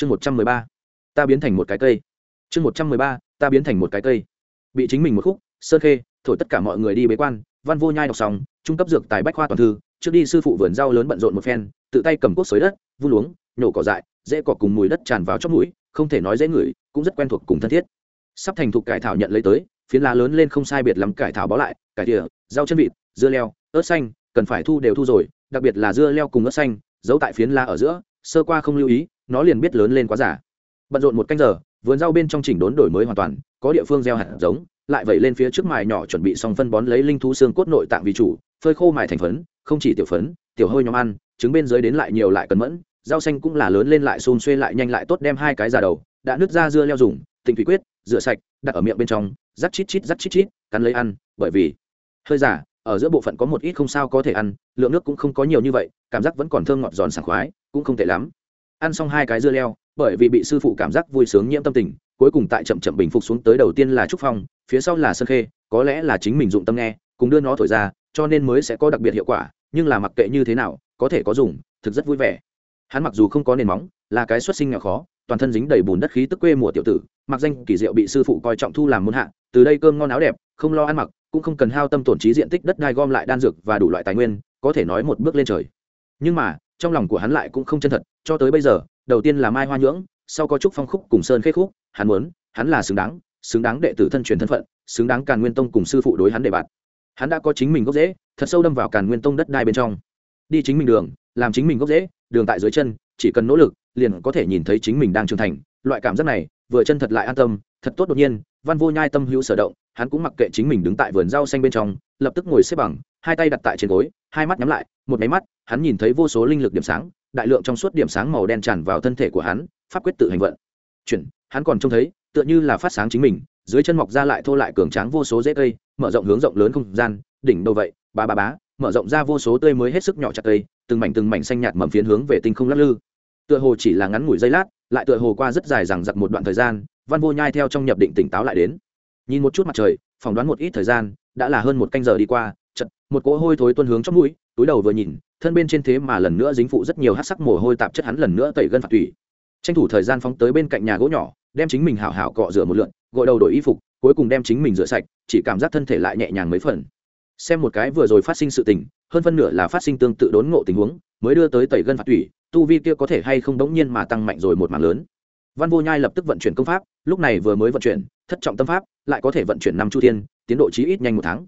chương một trăm mười ba. Ta biến thành một cái cây. Chương một trăm mười ba, ta biến thành một cái cây. Bị chính mình một khúc sơn khê, thổi tất cả mọi người đi bế quan, văn vô nhai đọc xong, trung cấp dược tài bách khoa toàn thư, trước đi sư phụ vườn rau lớn bận rộn một phen, tự tay cầm cuốc xới đất vun luống, nhổ cỏ dại dễ cỏ cùng mùi đất tràn vào trong mũi, không thể nói dễ ngửi, cũng rất quen thuộc cùng thân thiết. Sắp thành thục cải thảo nhận lấy tới, phiến lá lớn lên không sai biệt lắm cải thảo bó lại, cải tỉa rau chân vịt, dưa leo, ớt xanh, cần phải thu đều thu rồi, đặc biệt là dưa leo cùng ớt xanh, giấu tại phiến lá ở giữa, sơ qua không lưu ý nó liền biết lớn lên quá giả bận rộn một canh giờ, vườn rau bên trong chỉnh đốn đổi mới hoàn toàn, có địa phương gieo hạt giống, lại vẩy lên phía trước mài nhỏ chuẩn bị xong phân bón lấy linh thú xương cốt nội tạng vì chủ, phơi khô mài thành phấn, không chỉ tiểu phấn, tiểu hơi nhóm ăn, trứng bên dưới đến lại nhiều lại cần mẫn, rau xanh cũng là lớn lên lại xôn xuê lại nhanh lại tốt đem hai cái già đầu, đã nứt ra dưa leo dùng tịnh thủy quyết, rửa sạch, đặt ở miệng bên trong, rắc chít chít rắc chít chít, cắn lấy ăn, bởi vì hơi giả ở giữa bộ phận có một ít không sao có thể ăn, lượng nước cũng không có nhiều như vậy, cảm giác vẫn còn thơm ngọt giòn sảng khoái, cũng không tệ lắm ăn xong hai cái dưa leo, bởi vì bị sư phụ cảm giác vui sướng nhiễm tâm tình, cuối cùng tại chậm chậm bình phục xuống tới đầu tiên là trúc phong, phía sau là sơn khê, có lẽ là chính mình dụng tâm nghe, cùng đưa nó thổi ra, cho nên mới sẽ có đặc biệt hiệu quả, nhưng là mặc kệ như thế nào, có thể có dùng, thực rất vui vẻ. Hắn mặc dù không có nền móng, là cái xuất sinh nghèo khó, toàn thân dính đầy bùn đất khí tức quê mùa tiểu tử, mặc danh kỳ diệu bị sư phụ coi trọng thu làm muôn hạ, từ đây cơm ngon áo đẹp, không lo ăn mặc, cũng không cần hao tâm tổn trí diện tích đất đai gom lại đan dược và đủ loại tài nguyên, có thể nói một bước lên trời. Nhưng mà trong lòng của hắn lại cũng không chân thật, cho tới bây giờ, đầu tiên là mai hoa nhưỡng, sau có trúc phong khúc cùng sơn khê khúc, hắn muốn, hắn là xứng đáng xứng đáng đệ tử thân truyền thân phận, xứng đáng càn nguyên tông cùng sư phụ đối hắn đề bạt. Hắn đã có chính mình gốc dễ thật sâu đâm vào càn nguyên tông đất đai bên trong. Đi chính mình đường, làm chính mình gốc dễ đường tại dưới chân, chỉ cần nỗ lực, liền có thể nhìn thấy chính mình đang trưởng thành. Loại cảm giác này, vừa chân thật lại an tâm, thật tốt đột nhiên, văn vô nhai tâm hữu sở động, hắn cũng mặc kệ chính mình đứng tại vườn rau xanh bên trong lập tức ngồi xếp bằng, hai tay đặt tại trên gối, hai mắt nhắm lại, một máy mắt, hắn nhìn thấy vô số linh lực điểm sáng, đại lượng trong suốt điểm sáng màu đen tràn vào thân thể của hắn, pháp quyết tự hành vận. Chuyển, hắn còn trông thấy, tựa như là phát sáng chính mình, dưới chân mọc ra lại thô lại cường tráng vô số rễ cây, mở rộng hướng rộng lớn không gian, đỉnh đầu vậy ba ba bá, mở rộng ra vô số tươi mới hết sức nhỏ chặt cây, từng mảnh từng mảnh xanh nhạt mầm phiến hướng về tinh không lắc lư. Tựa hồ chỉ là ngắn ngủi giây lát, lại tựa hồ qua rất dài rằng giặc một đoạn thời gian, văn vô nhai theo trong nhập định tỉnh táo lại đến. Nhìn một chút mặt trời, phỏng đoán một ít thời gian đã là hơn một canh giờ đi qua chật một cỗ hôi thối tuân hướng trong mũi, túi đầu vừa nhìn, thân bên trên thế mà lần nữa dính phụ rất nhiều hát sắc mồ hôi tạp chất hắn lần nữa tẩy gân phạt tủy. Tranh thủ thời gian phóng tới bên cạnh nhà gỗ nhỏ, đem chính mình hảo hảo cọ rửa một lượn, gội đầu đổi y phục, cuối cùng đem chính mình rửa sạch, chỉ cảm giác thân thể lại nhẹ nhàng mấy phần. Xem một cái vừa rồi phát sinh sự tình, hơn phân nửa là phát sinh tương tự đốn ngộ tình huống, mới đưa tới tẩy gân phạt tủy, tu vi kia có thể hay không đống nhiên mà tăng mạnh rồi một mảng lớn. Văn vô nhai lập tức vận chuyển công pháp, lúc này vừa mới vận chuyển, thất trọng tâm pháp, lại có thể vận chuyển năm chu thiên tiến độ chí ít nhanh một tháng.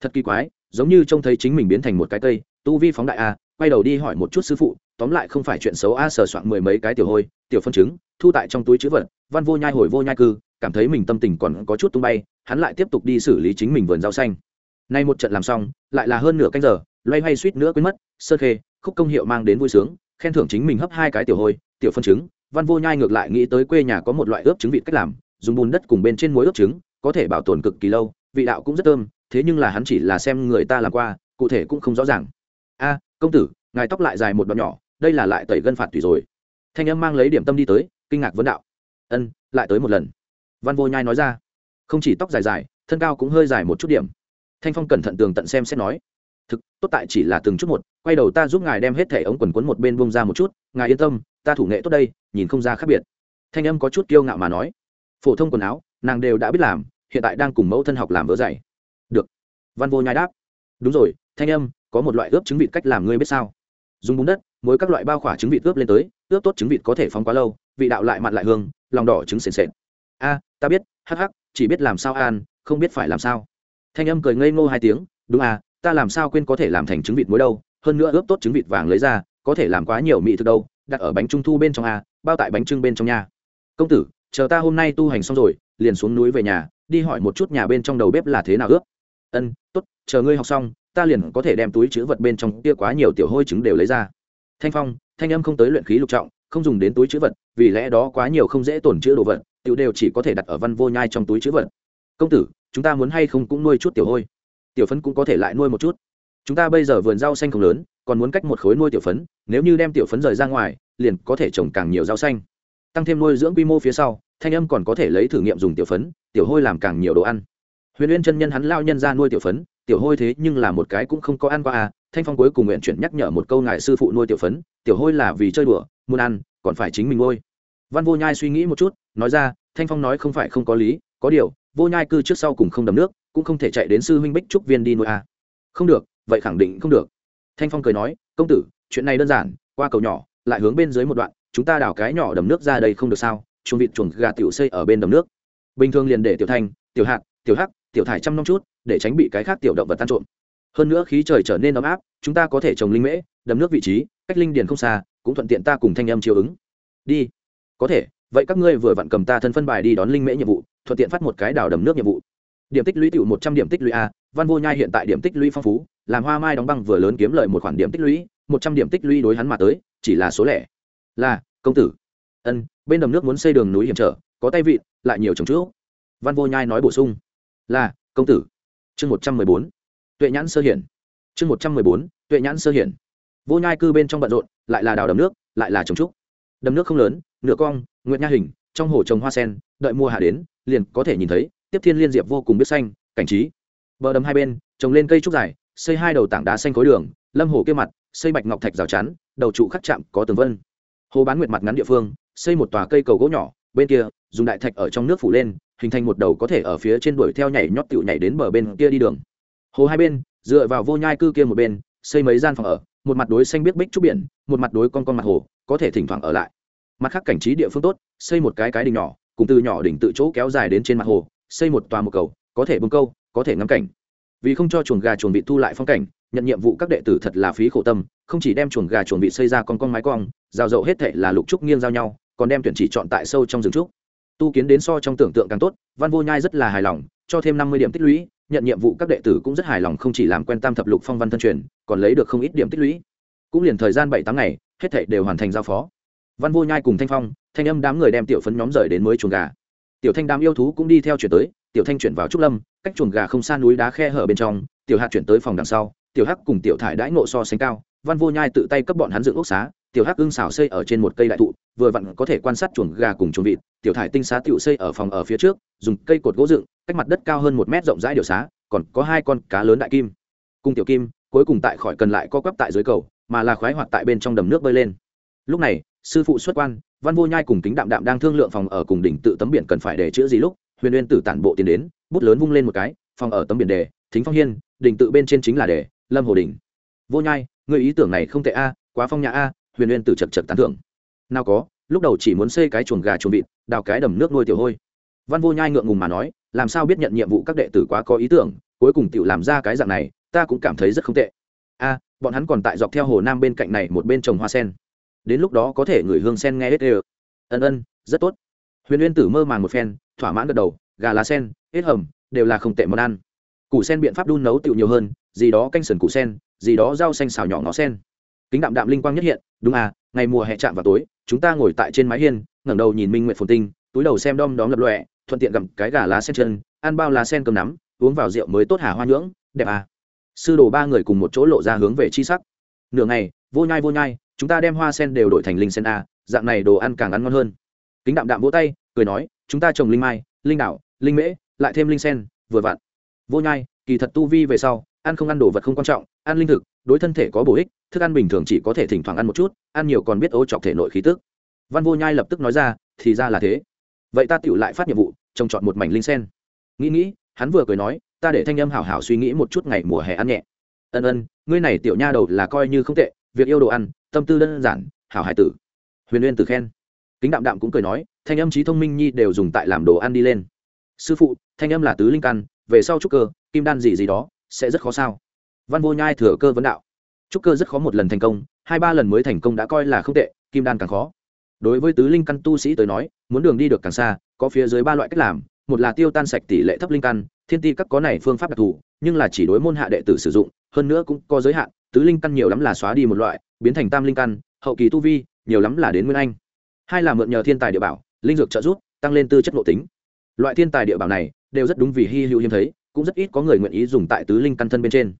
Thật kỳ quái, giống như trông thấy chính mình biến thành một cái cây, tu vi phóng đại a quay đầu đi hỏi một chút sư phụ, tóm lại không phải chuyện xấu a, sờ soạn mười mấy cái tiểu hôi, tiểu phân chứng thu tại trong túi chữ vật, văn vô nhai hồi vô nhai cư, cảm thấy mình tâm tình còn có chút tung bay, hắn lại tiếp tục đi xử lý chính mình vườn rau xanh. Nay một trận làm xong, lại là hơn nửa canh giờ, loay hoay suýt nữa quên mất, sơ khê, khúc công hiệu mang đến vui sướng, khen thưởng chính mình hấp hai cái tiểu hôi, tiểu phân chứng văn vô nhai ngược lại nghĩ tới quê nhà có một loại ướp trứng vịt cách làm, dùng bùn đất cùng bên trên muối ướp trứng, có thể bảo tồn cực kỳ lâu vị đạo cũng rất thơm, thế nhưng là hắn chỉ là xem người ta làm qua, cụ thể cũng không rõ ràng. A, công tử, ngài tóc lại dài một đoạn nhỏ, đây là lại tẩy gân phạt tùy rồi. Thanh âm mang lấy điểm tâm đi tới, kinh ngạc vấn đạo. Ân, lại tới một lần. Văn vô nhai nói ra. Không chỉ tóc dài dài, thân cao cũng hơi dài một chút điểm. Thanh phong cẩn thận tường tận xem xét nói. Thực, tốt tại chỉ là từng chút một, quay đầu ta giúp ngài đem hết thẻ ống quần quấn một bên bông ra một chút, ngài yên tâm, ta thủ nghệ tốt đây, nhìn không ra khác biệt. Thanh âm có chút kiêu ngạo mà nói. Phổ thông quần áo, nàng đều đã biết làm hiện tại đang cùng mẫu thân học làm vỡ dày. Được. Văn vô nhai đáp. Đúng rồi, thanh âm, có một loại ướp trứng vịt cách làm ngươi biết sao? Dùng bún đất, mỗi các loại bao khỏa trứng vịt ướp lên tới, ướp tốt trứng vịt có thể phóng quá lâu, vị đạo lại mặn lại hương, lòng đỏ trứng sền sệt. A, ta biết, hắc hắc, chỉ biết làm sao an không biết phải làm sao. Thanh âm cười ngây ngô hai tiếng, đúng à ta làm sao quên có thể làm thành trứng vịt muối đâu, hơn nữa ướp tốt trứng vịt vàng lấy ra, có thể làm quá nhiều mị thực đâu, đặt ở bánh trung thu bên trong a, bao tại bánh trưng bên trong nhà công tử, chờ ta hôm nay tu hành xong rồi, liền xuống núi về nhà đi hỏi một chút nhà bên trong đầu bếp là thế nào ướp ân, tốt, chờ ngươi học xong, ta liền có thể đem túi chữ vật bên trong kia quá nhiều tiểu hôi trứng đều lấy ra. Thanh phong, thanh âm không tới luyện khí lục trọng, không dùng đến túi chữ vật, vì lẽ đó quá nhiều không dễ tổn chữ đồ vật, tiểu đều chỉ có thể đặt ở văn vô nhai trong túi chữ vật. Công tử, chúng ta muốn hay không cũng nuôi chút tiểu hôi? Tiểu phấn cũng có thể lại nuôi một chút. Chúng ta bây giờ vườn rau xanh không lớn, còn muốn cách một khối nuôi tiểu phấn, nếu như đem tiểu phấn rời ra ngoài, liền có thể trồng càng nhiều rau xanh. Tăng thêm nuôi dưỡng quy mô phía sau thanh âm còn có thể lấy thử nghiệm dùng tiểu phấn, tiểu hôi làm càng nhiều đồ ăn. Huyền uyên chân nhân hắn lao nhân ra nuôi tiểu phấn, tiểu hôi thế nhưng là một cái cũng không có ăn qua à thanh phong cuối cùng nguyện chuyển nhắc nhở một câu ngài sư phụ nuôi tiểu phấn, tiểu hôi là vì chơi đùa, muốn ăn, còn phải chính mình nuôi. Văn vô nhai suy nghĩ một chút, nói ra, thanh phong nói không phải không có lý, có điều, vô nhai cư trước sau cùng không đầm nước, cũng không thể chạy đến sư huynh bích trúc viên đi nuôi à. không được, vậy khẳng định không được. Thanh phong cười nói, công tử, chuyện này đơn giản, qua cầu nhỏ, lại hướng bên dưới một đoạn, chúng ta đào cái nhỏ đầm nước ra đây không được sao? Chuồng vịt chuồng gà tiểu xây ở bên đầm nước. Bình thường liền để tiểu thanh, tiểu hạt tiểu hắc, tiểu thải chăm nom chút, để tránh bị cái khác tiểu động vật tan trộm. Hơn nữa khí trời trở nên ấm áp, chúng ta có thể trồng linh mễ, đầm nước vị trí, cách linh điền không xa, cũng thuận tiện ta cùng thanh âm chiều ứng. Đi. Có thể, vậy các ngươi vừa vặn cầm ta thân phân bài đi đón linh mễ nhiệm vụ, thuận tiện phát một cái đào đầm nước nhiệm vụ. Điểm tích lũy tiểu một trăm điểm tích lũy a, văn vô nhai hiện tại điểm tích lũy phong phú, làm hoa mai đóng băng vừa lớn kiếm lợi một khoản điểm tích lũy, một trăm điểm tích lũy đối hắn mà tới, chỉ là số lẻ. Là, công tử. Ân bên đầm nước muốn xây đường núi hiểm trở, có tay vịn, lại nhiều trồng trước văn vô nhai nói bổ sung, là, công tử. Chương một trăm mười bốn, tuệ nhãn sơ hiển. Chương một trăm mười bốn, tuệ nhãn sơ hiển. Vô nhai cư bên trong bận rộn, lại là đào đầm nước, lại là trồng trúc. Đầm nước không lớn, nửa cong nguyện nha hình, trong hồ trồng hoa sen, đợi mùa hạ đến, liền có thể nhìn thấy, tiếp thiên liên diệp vô cùng biết xanh, cảnh trí. Bờ đầm hai bên, trồng lên cây trúc dài, xây hai đầu tảng đá xanh khối đường, lâm hồ kia mặt, xây bạch ngọc thạch rào chắn, đầu trụ khắc chạm có tường vân. Hồ bán nguyệt mặt ngắn địa phương xây một tòa cây cầu gỗ nhỏ, bên kia, dùng đại thạch ở trong nước phủ lên, hình thành một đầu có thể ở phía trên đuổi theo nhảy nhót tựu nhảy đến bờ bên kia đi đường. Hồ hai bên, dựa vào vô nhai cư kia một bên, xây mấy gian phòng ở, một mặt đối xanh biết bích trúc biển, một mặt đối con con mặt hồ, có thể thỉnh thoảng ở lại. Mặt khác cảnh trí địa phương tốt, xây một cái cái đỉnh nhỏ, cùng từ nhỏ đỉnh tự chỗ kéo dài đến trên mặt hồ, xây một tòa một cầu, có thể bông câu, có thể ngắm cảnh. Vì không cho chuồng gà chuồng vịt thu lại phong cảnh, nhận nhiệm vụ các đệ tử thật là phí khổ tâm, không chỉ đem chuồng gà chuồng vịt xây ra con con mái cong, rào rậu hết thệ là lục trúc nghiêng giao nhau còn đem tuyển chỉ chọn tại sâu trong rừng trúc. Tu kiến đến so trong tưởng tượng càng tốt, văn vô nhai rất là hài lòng, cho thêm năm mươi điểm tích lũy, nhận nhiệm vụ các đệ tử cũng rất hài lòng không chỉ làm quen tam thập lục phong văn thân truyền, còn lấy được không ít điểm tích lũy. Cũng liền thời gian bảy tám ngày, hết thảy đều hoàn thành giao phó. Văn vô nhai cùng thanh phong, thanh âm đám người đem tiểu phấn nhóm rời đến mới chuồng gà. Tiểu thanh đám yêu thú cũng đi theo chuyển tới, tiểu thanh chuyển vào trúc lâm, cách chuồng gà không xa núi đá khe hở bên trong, tiểu hạt chuyển tới phòng đằng sau, tiểu hắc cùng tiểu thải đãi ngộ so sánh cao, văn vô nhai tự tay cấp bọn hắn dựng ốc xá tiểu hắc ưng xào xây ở trên một cây đại thụ, vừa vặn có thể quan sát chuồng gà cùng chuồng vịt, tiểu thải tinh xá tiểu xây ở phòng ở phía trước, dùng cây cột gỗ dựng, cách mặt đất cao hơn một mét rộng rãi điều xá, còn có hai con cá lớn đại kim. Cùng tiểu kim, cuối cùng tại khỏi cần lại co quắp tại dưới cầu, mà là khoái hoạt tại bên trong đầm nước bơi lên. Lúc này, sư phụ xuất quan, văn vô nhai cùng kính đạm đạm đang thương lượng phòng ở cùng đỉnh tự tấm biển cần phải để chữa gì lúc, huyền uyên tử tản bộ tiến đến, bút lớn vung lên một cái, phòng ở tấm biển đề, thính phong hiên, đỉnh tự bên trên chính là đề, lâm hồ đỉnh. Vô nhai người ý tưởng này không tệ a, quá phong nhã a huyền uyên tử chật chật tán thưởng. Nào có, lúc đầu chỉ muốn xây cái chuồng gà chuồng vịt, đào cái đầm nước nuôi tiểu hôi. Văn vô nhai ngượng ngùng mà nói, làm sao biết nhận nhiệm vụ các đệ tử quá có ý tưởng, cuối cùng tự làm ra cái dạng này, ta cũng cảm thấy rất không tệ. A, bọn hắn còn tại dọc theo hồ nam bên cạnh này một bên trồng hoa sen. Đến lúc đó có thể gửi hương sen nghe hết ê ân ân, rất tốt. Huyền uyên tử mơ màng một phen, thỏa mãn gật đầu, gà lá sen, hết hầm, đều là không tệ món ăn. Củ sen biện pháp đun nấu tiểu nhiều hơn, gì đó canh sần củ sen, gì đó rau xanh xào nhỏ ngó sen kính đạm đạm linh quang nhất hiện đúng à ngày mùa hè chạm vào tối chúng ta ngồi tại trên mái hiên ngẩng đầu nhìn minh nguyện phồn tinh túi đầu xem đom đóm lập lọe thuận tiện gặm cái gà lá sen chân ăn bao lá sen cơm nắm uống vào rượu mới tốt hà hoa nhưỡng đẹp à. Sư đồ ba người cùng một chỗ lộ ra hướng về chi sắc. Nửa ngày vô nhai vô nhai chúng ta đem hoa sen đều đổi thành linh sen a dạng này đồ ăn càng ăn ngon hơn. Kính đạm đạm vỗ tay cười nói chúng ta trồng linh mai linh đảo, linh mễ lại thêm linh sen vừa vặn. Vô nhai kỳ thật tu vi về sau ăn không ăn đồ vật không quan trọng ăn linh thực đối thân thể có bổ ích thức ăn bình thường chỉ có thể thỉnh thoảng ăn một chút, ăn nhiều còn biết ô chọc thể nội khí tức. Văn vô nhai lập tức nói ra, thì ra là thế. Vậy ta tựu lại phát nhiệm vụ, trồng chọn một mảnh linh sen. Nghĩ nghĩ, hắn vừa cười nói, ta để thanh âm hảo hảo suy nghĩ một chút ngày mùa hè ăn nhẹ. Ân ân, ngươi này tiểu nha đầu là coi như không tệ, việc yêu đồ ăn, tâm tư đơn giản, hảo hải tử. Huyền uyên tử khen. Kính đạm đạm cũng cười nói, thanh âm trí thông minh nhi đều dùng tại làm đồ ăn đi lên. Sư phụ, thanh âm là tứ linh căn, về sau trúc cơ, kim đan gì gì đó, sẽ rất khó sao. Văn vô nhai thừa cơ vấn đạo trúc cơ rất khó một lần thành công, hai ba lần mới thành công đã coi là không tệ, kim đan càng khó. Đối với tứ linh căn tu sĩ tới nói, muốn đường đi được càng xa, có phía dưới ba loại cách làm, một là tiêu tan sạch tỷ lệ thấp linh căn, thiên ti các có này phương pháp đặc thù, nhưng là chỉ đối môn hạ đệ tử sử dụng, hơn nữa cũng có giới hạn, tứ linh căn nhiều lắm là xóa đi một loại, biến thành tam linh căn, hậu kỳ tu vi, nhiều lắm là đến nguyên anh. Hai là mượn nhờ thiên tài địa bảo, linh dược trợ giúp, tăng lên tư chất nội tính. Loại thiên tài địa bảo này, đều rất đúng vì hy hữu hiếm thấy, cũng rất ít có người nguyện ý dùng tại tứ linh căn thân bên trên.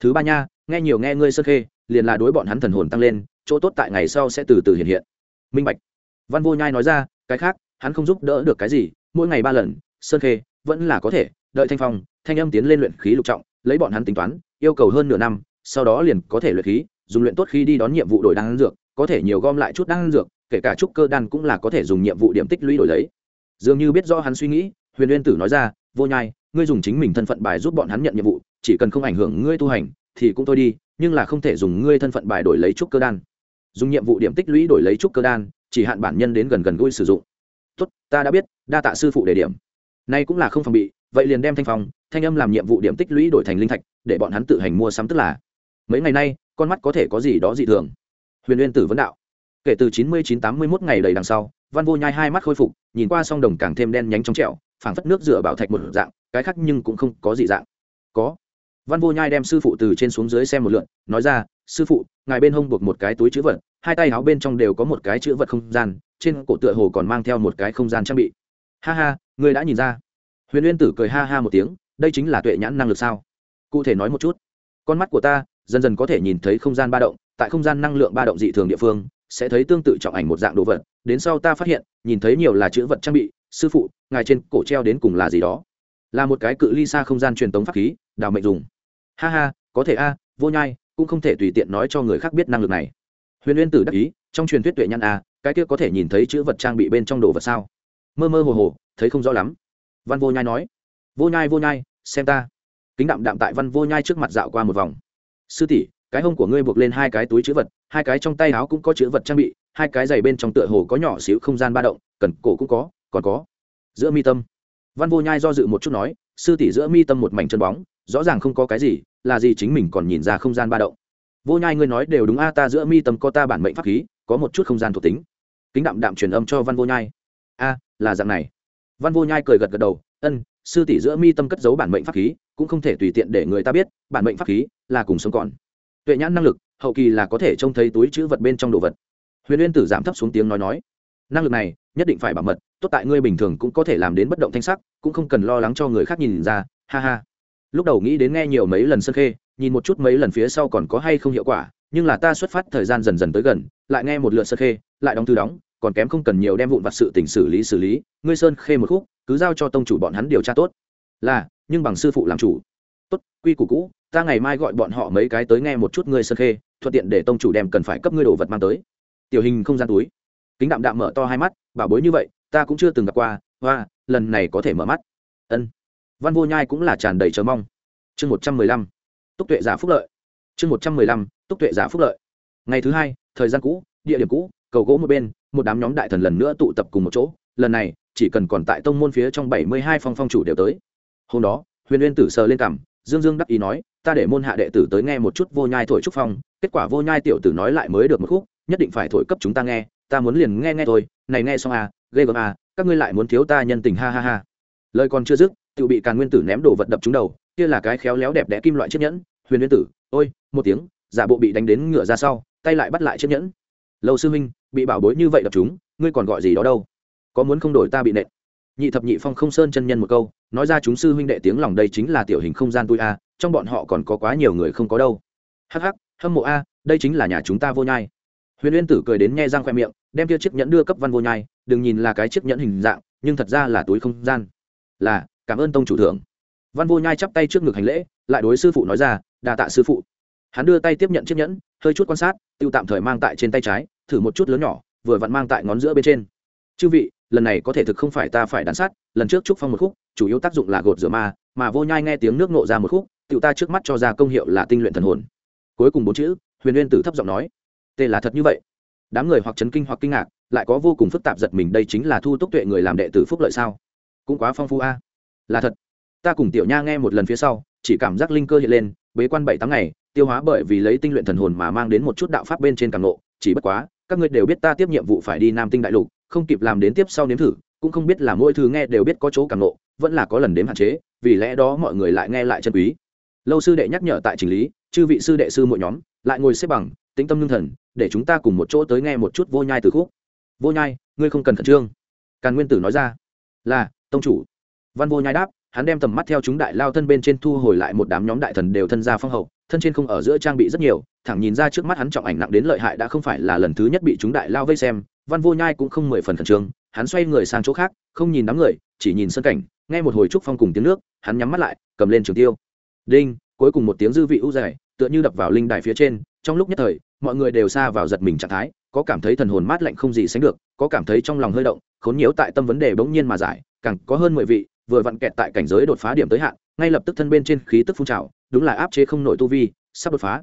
Thứ ba nha nghe nhiều nghe ngươi sơ khê, liền là đối bọn hắn thần hồn tăng lên, chỗ tốt tại ngày sau sẽ từ từ hiện hiện. Minh bạch. Văn vô nhai nói ra, cái khác, hắn không giúp đỡ được cái gì, mỗi ngày ba lần sơn khê, vẫn là có thể, đợi thanh phong, thanh âm tiến lên luyện khí lục trọng, lấy bọn hắn tính toán, yêu cầu hơn nửa năm, sau đó liền có thể luyện khí, dùng luyện tốt khi đi đón nhiệm vụ đổi đan dược, có thể nhiều gom lại chút đan dược, kể cả trúc cơ đan cũng là có thể dùng nhiệm vụ điểm tích lũy đổi lấy. Dường như biết rõ hắn suy nghĩ, huyền uyên tử nói ra, vô nhai, ngươi dùng chính mình thân phận bài giúp bọn hắn nhận nhiệm vụ, chỉ cần không ảnh hưởng ngươi tu hành thì cũng thôi đi, nhưng là không thể dùng ngươi thân phận bài đổi lấy trúc cơ đan. Dùng nhiệm vụ điểm tích lũy đổi lấy trúc cơ đan, chỉ hạn bản nhân đến gần gần gũi sử dụng. Tốt, ta đã biết, đa tạ sư phụ đề điểm. Nay cũng là không phòng bị, vậy liền đem thanh phong, thanh âm làm nhiệm vụ điểm tích lũy đổi thành linh thạch, để bọn hắn tự hành mua sắm tức là. Mấy ngày nay, con mắt có thể có gì đó dị thường. Huyền uyên tử vấn đạo. Kể từ chín mươi chín tám mươi mốt ngày đầy đằng sau, văn vô nhai hai mắt khôi phục, nhìn qua song đồng càng thêm đen nhánh trong trẹo phảng phất nước rửa bảo thạch một dạng, cái khác nhưng cũng không có dị dạng. Có văn vô nhai đem sư phụ từ trên xuống dưới xem một lượn, nói ra, sư phụ, ngài bên hông buộc một cái túi chữ vật, hai tay áo bên trong đều có một cái chữ vật không gian, trên cổ tựa hồ còn mang theo một cái không gian trang bị. Ha ha người đã nhìn ra. Huyền uyên tử cười ha ha một tiếng, đây chính là tuệ nhãn năng lực sao? Cụ thể nói một chút. Con mắt của ta, dần dần có thể nhìn thấy không gian ba động, tại không gian năng lượng ba động dị thường địa phương, sẽ thấy tương tự trọng ảnh một dạng đồ vật, đến sau ta phát hiện, nhìn thấy nhiều là chữ vật trang bị, sư phụ, ngài trên cổ treo đến cùng là gì đó? Là một cái cự ly xa không gian truyền tống pháp khí, đào mệnh dùng ha ha, có thể a, vô nhai, cũng không thể tùy tiện nói cho người khác biết năng lực này. Huyền liên tử đắc ý, trong truyền thuyết tuệ nhăn a, cái kia có thể nhìn thấy chữ vật trang bị bên trong đồ vật sao? Mơ mơ hồ hồ, thấy không rõ lắm. Văn vô nhai nói, vô nhai vô nhai, xem ta. Kính đạm đạm tại văn vô nhai trước mặt dạo qua một vòng. Sư tỷ, cái hông của ngươi buộc lên hai cái túi chữ vật, hai cái trong tay áo cũng có chữ vật trang bị, hai cái giày bên trong tựa hồ có nhỏ xíu không gian ba động, cần cổ cũng có, còn có. Giữa mi tâm, văn vô nhai do dự một chút nói sư tỷ giữa mi tâm một mảnh chân bóng, rõ ràng không có cái gì, là gì chính mình còn nhìn ra không gian ba động. Vô nhai ngươi nói đều đúng a, ta giữa mi tâm có ta bản mệnh pháp khí, có một chút không gian thuộc tính. Kính đạm đạm truyền âm cho văn vô nhai. A, là dạng này. Văn vô nhai cười gật gật đầu, ân, sư tỷ giữa mi tâm cất giấu bản mệnh pháp khí, cũng không thể tùy tiện để người ta biết, bản mệnh pháp khí là cùng sống còn. Tuệ nhãn năng lực, hậu kỳ là có thể trông thấy túi chữ vật bên trong đồ vật. Huyền uyên tử giảm thấp xuống tiếng nói nói năng lực này nhất định phải bảo mật, tốt tại ngươi bình thường cũng có thể làm đến bất động thanh sắc, cũng không cần lo lắng cho người khác nhìn ra, ha ha. Lúc đầu nghĩ đến nghe nhiều mấy lần sân khê, nhìn một chút mấy lần phía sau còn có hay không hiệu quả, nhưng là ta xuất phát thời gian dần dần tới gần, lại nghe một lượt sân khê, lại đóng thư đóng, còn kém không cần nhiều đem vụn vặt sự tình xử lý xử lý, ngươi sơn khê một khúc, cứ giao cho tông chủ bọn hắn điều tra tốt. Là, nhưng bằng sư phụ làm chủ. Tốt, quy củ cũ, ta ngày mai gọi bọn họ mấy cái tới nghe một chút ngươi sơn khê, thuận tiện để tông chủ đem cần phải cấp ngươi đồ vật mang tới. Tiểu hình không gian túi kính đạm đạm mở to hai mắt, bảo bối như vậy, ta cũng chưa từng gặp qua, hoa, lần này có thể mở mắt. Ân. Văn vô nhai cũng là tràn đầy chờ mong. Chương một trăm mười lăm, túc tuệ giả phúc lợi. Chương một trăm mười lăm, túc tuệ giả phúc lợi. Ngày thứ hai, thời gian cũ, địa điểm cũ, cầu gỗ một bên, một đám nhóm đại thần lần nữa tụ tập cùng một chỗ. Lần này, chỉ cần còn tại tông môn phía trong bảy mươi hai phong phong chủ đều tới. Hôm đó, huyền uyên tử sờ lên cảm dương dương đắc ý nói, ta để môn hạ đệ tử tới nghe một chút vô nhai thổi trúc phong. Kết quả vô nhai tiểu tử nói lại mới được một khúc nhất định phải thổi cấp chúng ta nghe, ta muốn liền nghe nghe thôi, này nghe xong à ghê gớm à các ngươi lại muốn thiếu ta nhân tình ha ha ha. Lời còn chưa dứt tự bị càn nguyên tử ném đồ vật đập trúng đầu, kia là cái khéo léo đẹp đẽ kim loại chiếc nhẫn, huyền nguyên tử, ôi, một tiếng, giả bộ bị đánh đến ngựa ra sau, tay lại bắt lại chiếc nhẫn. Lâu sư huynh, bị bảo bối như vậy đập chúng ngươi còn gọi gì đó đâu? Có muốn không đổi ta bị nện? Nhị thập nhị phong không sơn chân nhân một câu, nói ra chúng sư huynh đệ tiếng lòng đây chính là tiểu hình không gian tôi a, trong bọn họ còn có quá nhiều người không có đâu. Hắc hắc, hâm mộ a, đây chính là nhà chúng ta vô nhai huyền uyên tử cười đến nghe răng khoe miệng, đem kia chiếc nhẫn đưa cấp văn vô nhai, đừng nhìn là cái chiếc nhẫn hình dạng, nhưng thật ra là túi không gian. Là, cảm ơn tông chủ thưởng văn vô nhai chắp tay trước ngực hành lễ, lại đối sư phụ nói ra, đà tạ sư phụ. Hắn đưa tay tiếp nhận chiếc nhẫn, hơi chút quan sát, tiêu tạm thời mang tại trên tay trái, thử một chút lớn nhỏ, vừa vặn mang tại ngón giữa bên trên. Chư vị, lần này có thể thực không phải ta phải đắn sát, lần trước trúc phong một khúc, chủ yếu tác dụng là gột rửa ma, mà vô nhai nghe tiếng nước nộ ra một khúc tự ta trước mắt cho ra công hiệu là tinh luyện thần hồn. Cuối cùng bốn chữ, huyền uyên tử thấp giọng nói tê là thật như vậy. Đám người hoặc chấn kinh hoặc kinh ngạc, lại có vô cùng phức tạp giật mình đây chính là thu túc tuệ người làm đệ tử phúc lợi sao? Cũng quá phong phú a. Là thật. Ta cùng tiểu nha nghe một lần phía sau, chỉ cảm giác linh cơ hiện lên, bế quan bảy tháng ngày, tiêu hóa bởi vì lấy tinh luyện thần hồn mà mang đến một chút đạo pháp bên trên càng nộ chỉ bất quá, các ngươi đều biết ta tiếp nhiệm vụ phải đi nam tinh đại lục, không kịp làm đến tiếp sau nếm thử, cũng không biết là mỗi thứ nghe đều biết có chỗ càng nộ vẫn là có lần đếm hạn chế, vì lẽ đó mọi người lại nghe lại chân quý. Lâu sư đệ nhắc nhở tại trình lý, chư vị sư đệ sư mỗi nhóm, lại ngồi xếp bằng, tĩnh tâm lương thần để chúng ta cùng một chỗ tới nghe một chút vô nhai từ khúc. Vô nhai, ngươi không cần khẩn trương. Càn nguyên tử nói ra, là, tông chủ. Văn vô nhai đáp, hắn đem tầm mắt theo chúng đại lao thân bên trên thu hồi lại một đám nhóm đại thần đều thân ra phong hậu, thân trên không ở giữa trang bị rất nhiều, thẳng nhìn ra trước mắt hắn trọng ảnh nặng đến lợi hại đã không phải là lần thứ nhất bị chúng đại lao vây xem, văn vô nhai cũng không mười phần khẩn trương, hắn xoay người sang chỗ khác, không nhìn đám người, chỉ nhìn sân cảnh, nghe một hồi trúc phong cùng tiếng nước, hắn nhắm mắt lại, cầm lên trường tiêu. Đinh, cuối cùng một tiếng dư vị u dài tựa như đập vào linh đài phía trên trong lúc nhất thời, mọi người đều xa vào giật mình trạng thái, có cảm thấy thần hồn mát lạnh không gì sánh được, có cảm thấy trong lòng hơi động, khốn nhiễu tại tâm vấn đề bỗng nhiên mà giải, càng có hơn mười vị, vừa vặn kẹt tại cảnh giới đột phá điểm tới hạn, ngay lập tức thân bên trên khí tức phun trào, đúng là áp chế không nổi tu vi, sắp đột phá.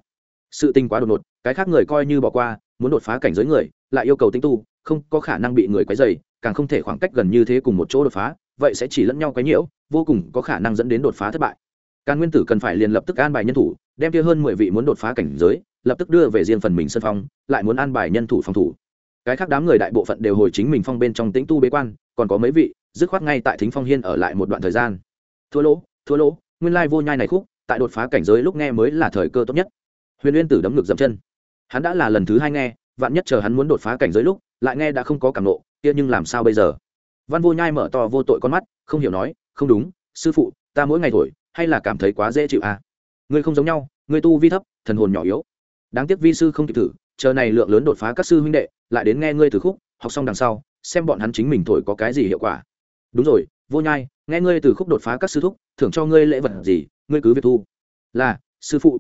Sự tình quá đột ngột, cái khác người coi như bỏ qua, muốn đột phá cảnh giới người, lại yêu cầu tinh tu, không có khả năng bị người quấy dày càng không thể khoảng cách gần như thế cùng một chỗ đột phá, vậy sẽ chỉ lẫn nhau quấy nhiễu, vô cùng có khả năng dẫn đến đột phá thất bại. Càng nguyên tử cần phải liền lập tức an bài nhân thủ, đem kia hơn mười vị muốn đột phá cảnh giới lập tức đưa về riêng phần mình sân phong, lại muốn an bài nhân thủ phòng thủ. Cái khác đám người đại bộ phận đều hồi chính mình phong bên trong tĩnh tu bế quan, còn có mấy vị, dứt khoát ngay tại thính phong hiên ở lại một đoạn thời gian. Thua lỗ thua lỗ, nguyên lai vô nhai này khúc, tại đột phá cảnh giới lúc nghe mới là thời cơ tốt nhất. Huyền uyên tử đấm ngực dậm chân. Hắn đã là lần thứ hai nghe, vạn nhất chờ hắn muốn đột phá cảnh giới lúc, lại nghe đã không có cảm nộ, kia nhưng làm sao bây giờ? Văn vô nhai mở to vô tội con mắt, không hiểu nói, không đúng, sư phụ, ta mỗi ngày thổi, hay là cảm thấy quá dễ chịu à? Ngươi không giống nhau, ngươi tu vi thấp, thần hồn nhỏ yếu đáng tiếc vi sư không kịp thử, chờ này lượng lớn đột phá các sư huynh đệ, lại đến nghe ngươi từ khúc, học xong đằng sau, xem bọn hắn chính mình thổi có cái gì hiệu quả. Đúng rồi, vô nhai, nghe ngươi từ khúc đột phá các sư thúc, thưởng cho ngươi lễ vật gì, ngươi cứ việc thu. Là, sư phụ.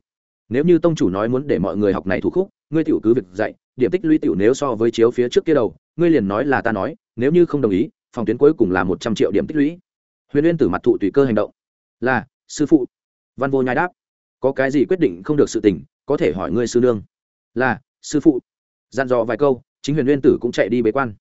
Nếu như tông chủ nói muốn để mọi người học này thủ khúc, ngươi tiểu cứ việc dạy, điểm tích lũy tiểu nếu so với chiếu phía trước kia đầu, ngươi liền nói là ta nói, nếu như không đồng ý, phòng tuyến cuối cùng là một trăm triệu điểm tích lũy. Huyền uyên tử mặt thụ tùy cơ hành động. Là, sư phụ. Văn vô nhai đáp có cái gì quyết định không được sự tình, có thể hỏi ngươi sư nương. Là, sư phụ. Dặn dò vài câu, chính huyền nguyên tử cũng chạy đi bế quan.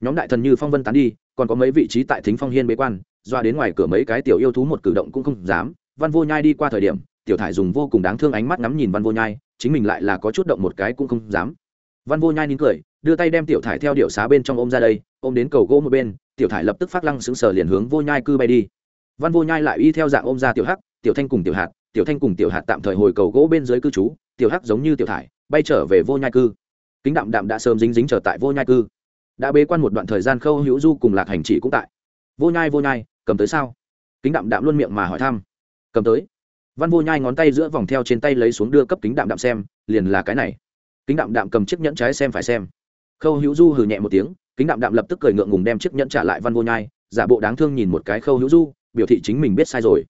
Nhóm đại thần như phong vân tán đi, còn có mấy vị trí tại thính phong hiên bế quan, doa đến ngoài cửa mấy cái tiểu yêu thú một cử động cũng không dám. Văn vô nhai đi qua thời điểm, tiểu thải dùng vô cùng đáng thương ánh mắt ngắm nhìn văn vô nhai, chính mình lại là có chút động một cái cũng không dám. Văn vô nhai nín cười, đưa tay đem tiểu thải theo điệu xá bên trong ôm ra đây, ôm đến cầu gỗ một bên, tiểu thải lập tức phát lăng xứng sờ liền hướng vô nhai cư bay đi. Văn vô nhai lại y theo dạng ôm ra tiểu hắc, tiểu thanh cùng tiểu hạt tiểu thanh cùng tiểu hạt tạm thời hồi cầu gỗ bên dưới cư trú, tiểu hắc giống như tiểu thải, bay trở về vô nhai cư. Kính đạm đạm đã sớm dính dính trở tại vô nhai cư. Đã bế quan một đoạn thời gian khâu hữu du cùng lạc hành chỉ cũng tại. Vô nhai vô nhai, cầm tới sao? Kính đạm đạm luôn miệng mà hỏi thăm. Cầm tới. Văn vô nhai ngón tay giữa vòng theo trên tay lấy xuống đưa cấp kính đạm đạm xem, liền là cái này. Kính đạm đạm cầm chiếc nhẫn trái xem phải xem. Khâu hữu du hừ nhẹ một tiếng, kính đạm đạm lập tức cười ngượng ngùng đem chiếc nhẫn trả lại văn vô nhai, giả bộ đáng thương nhìn một cái khâu hữu du, biểu thị chính mình biết sai rồi.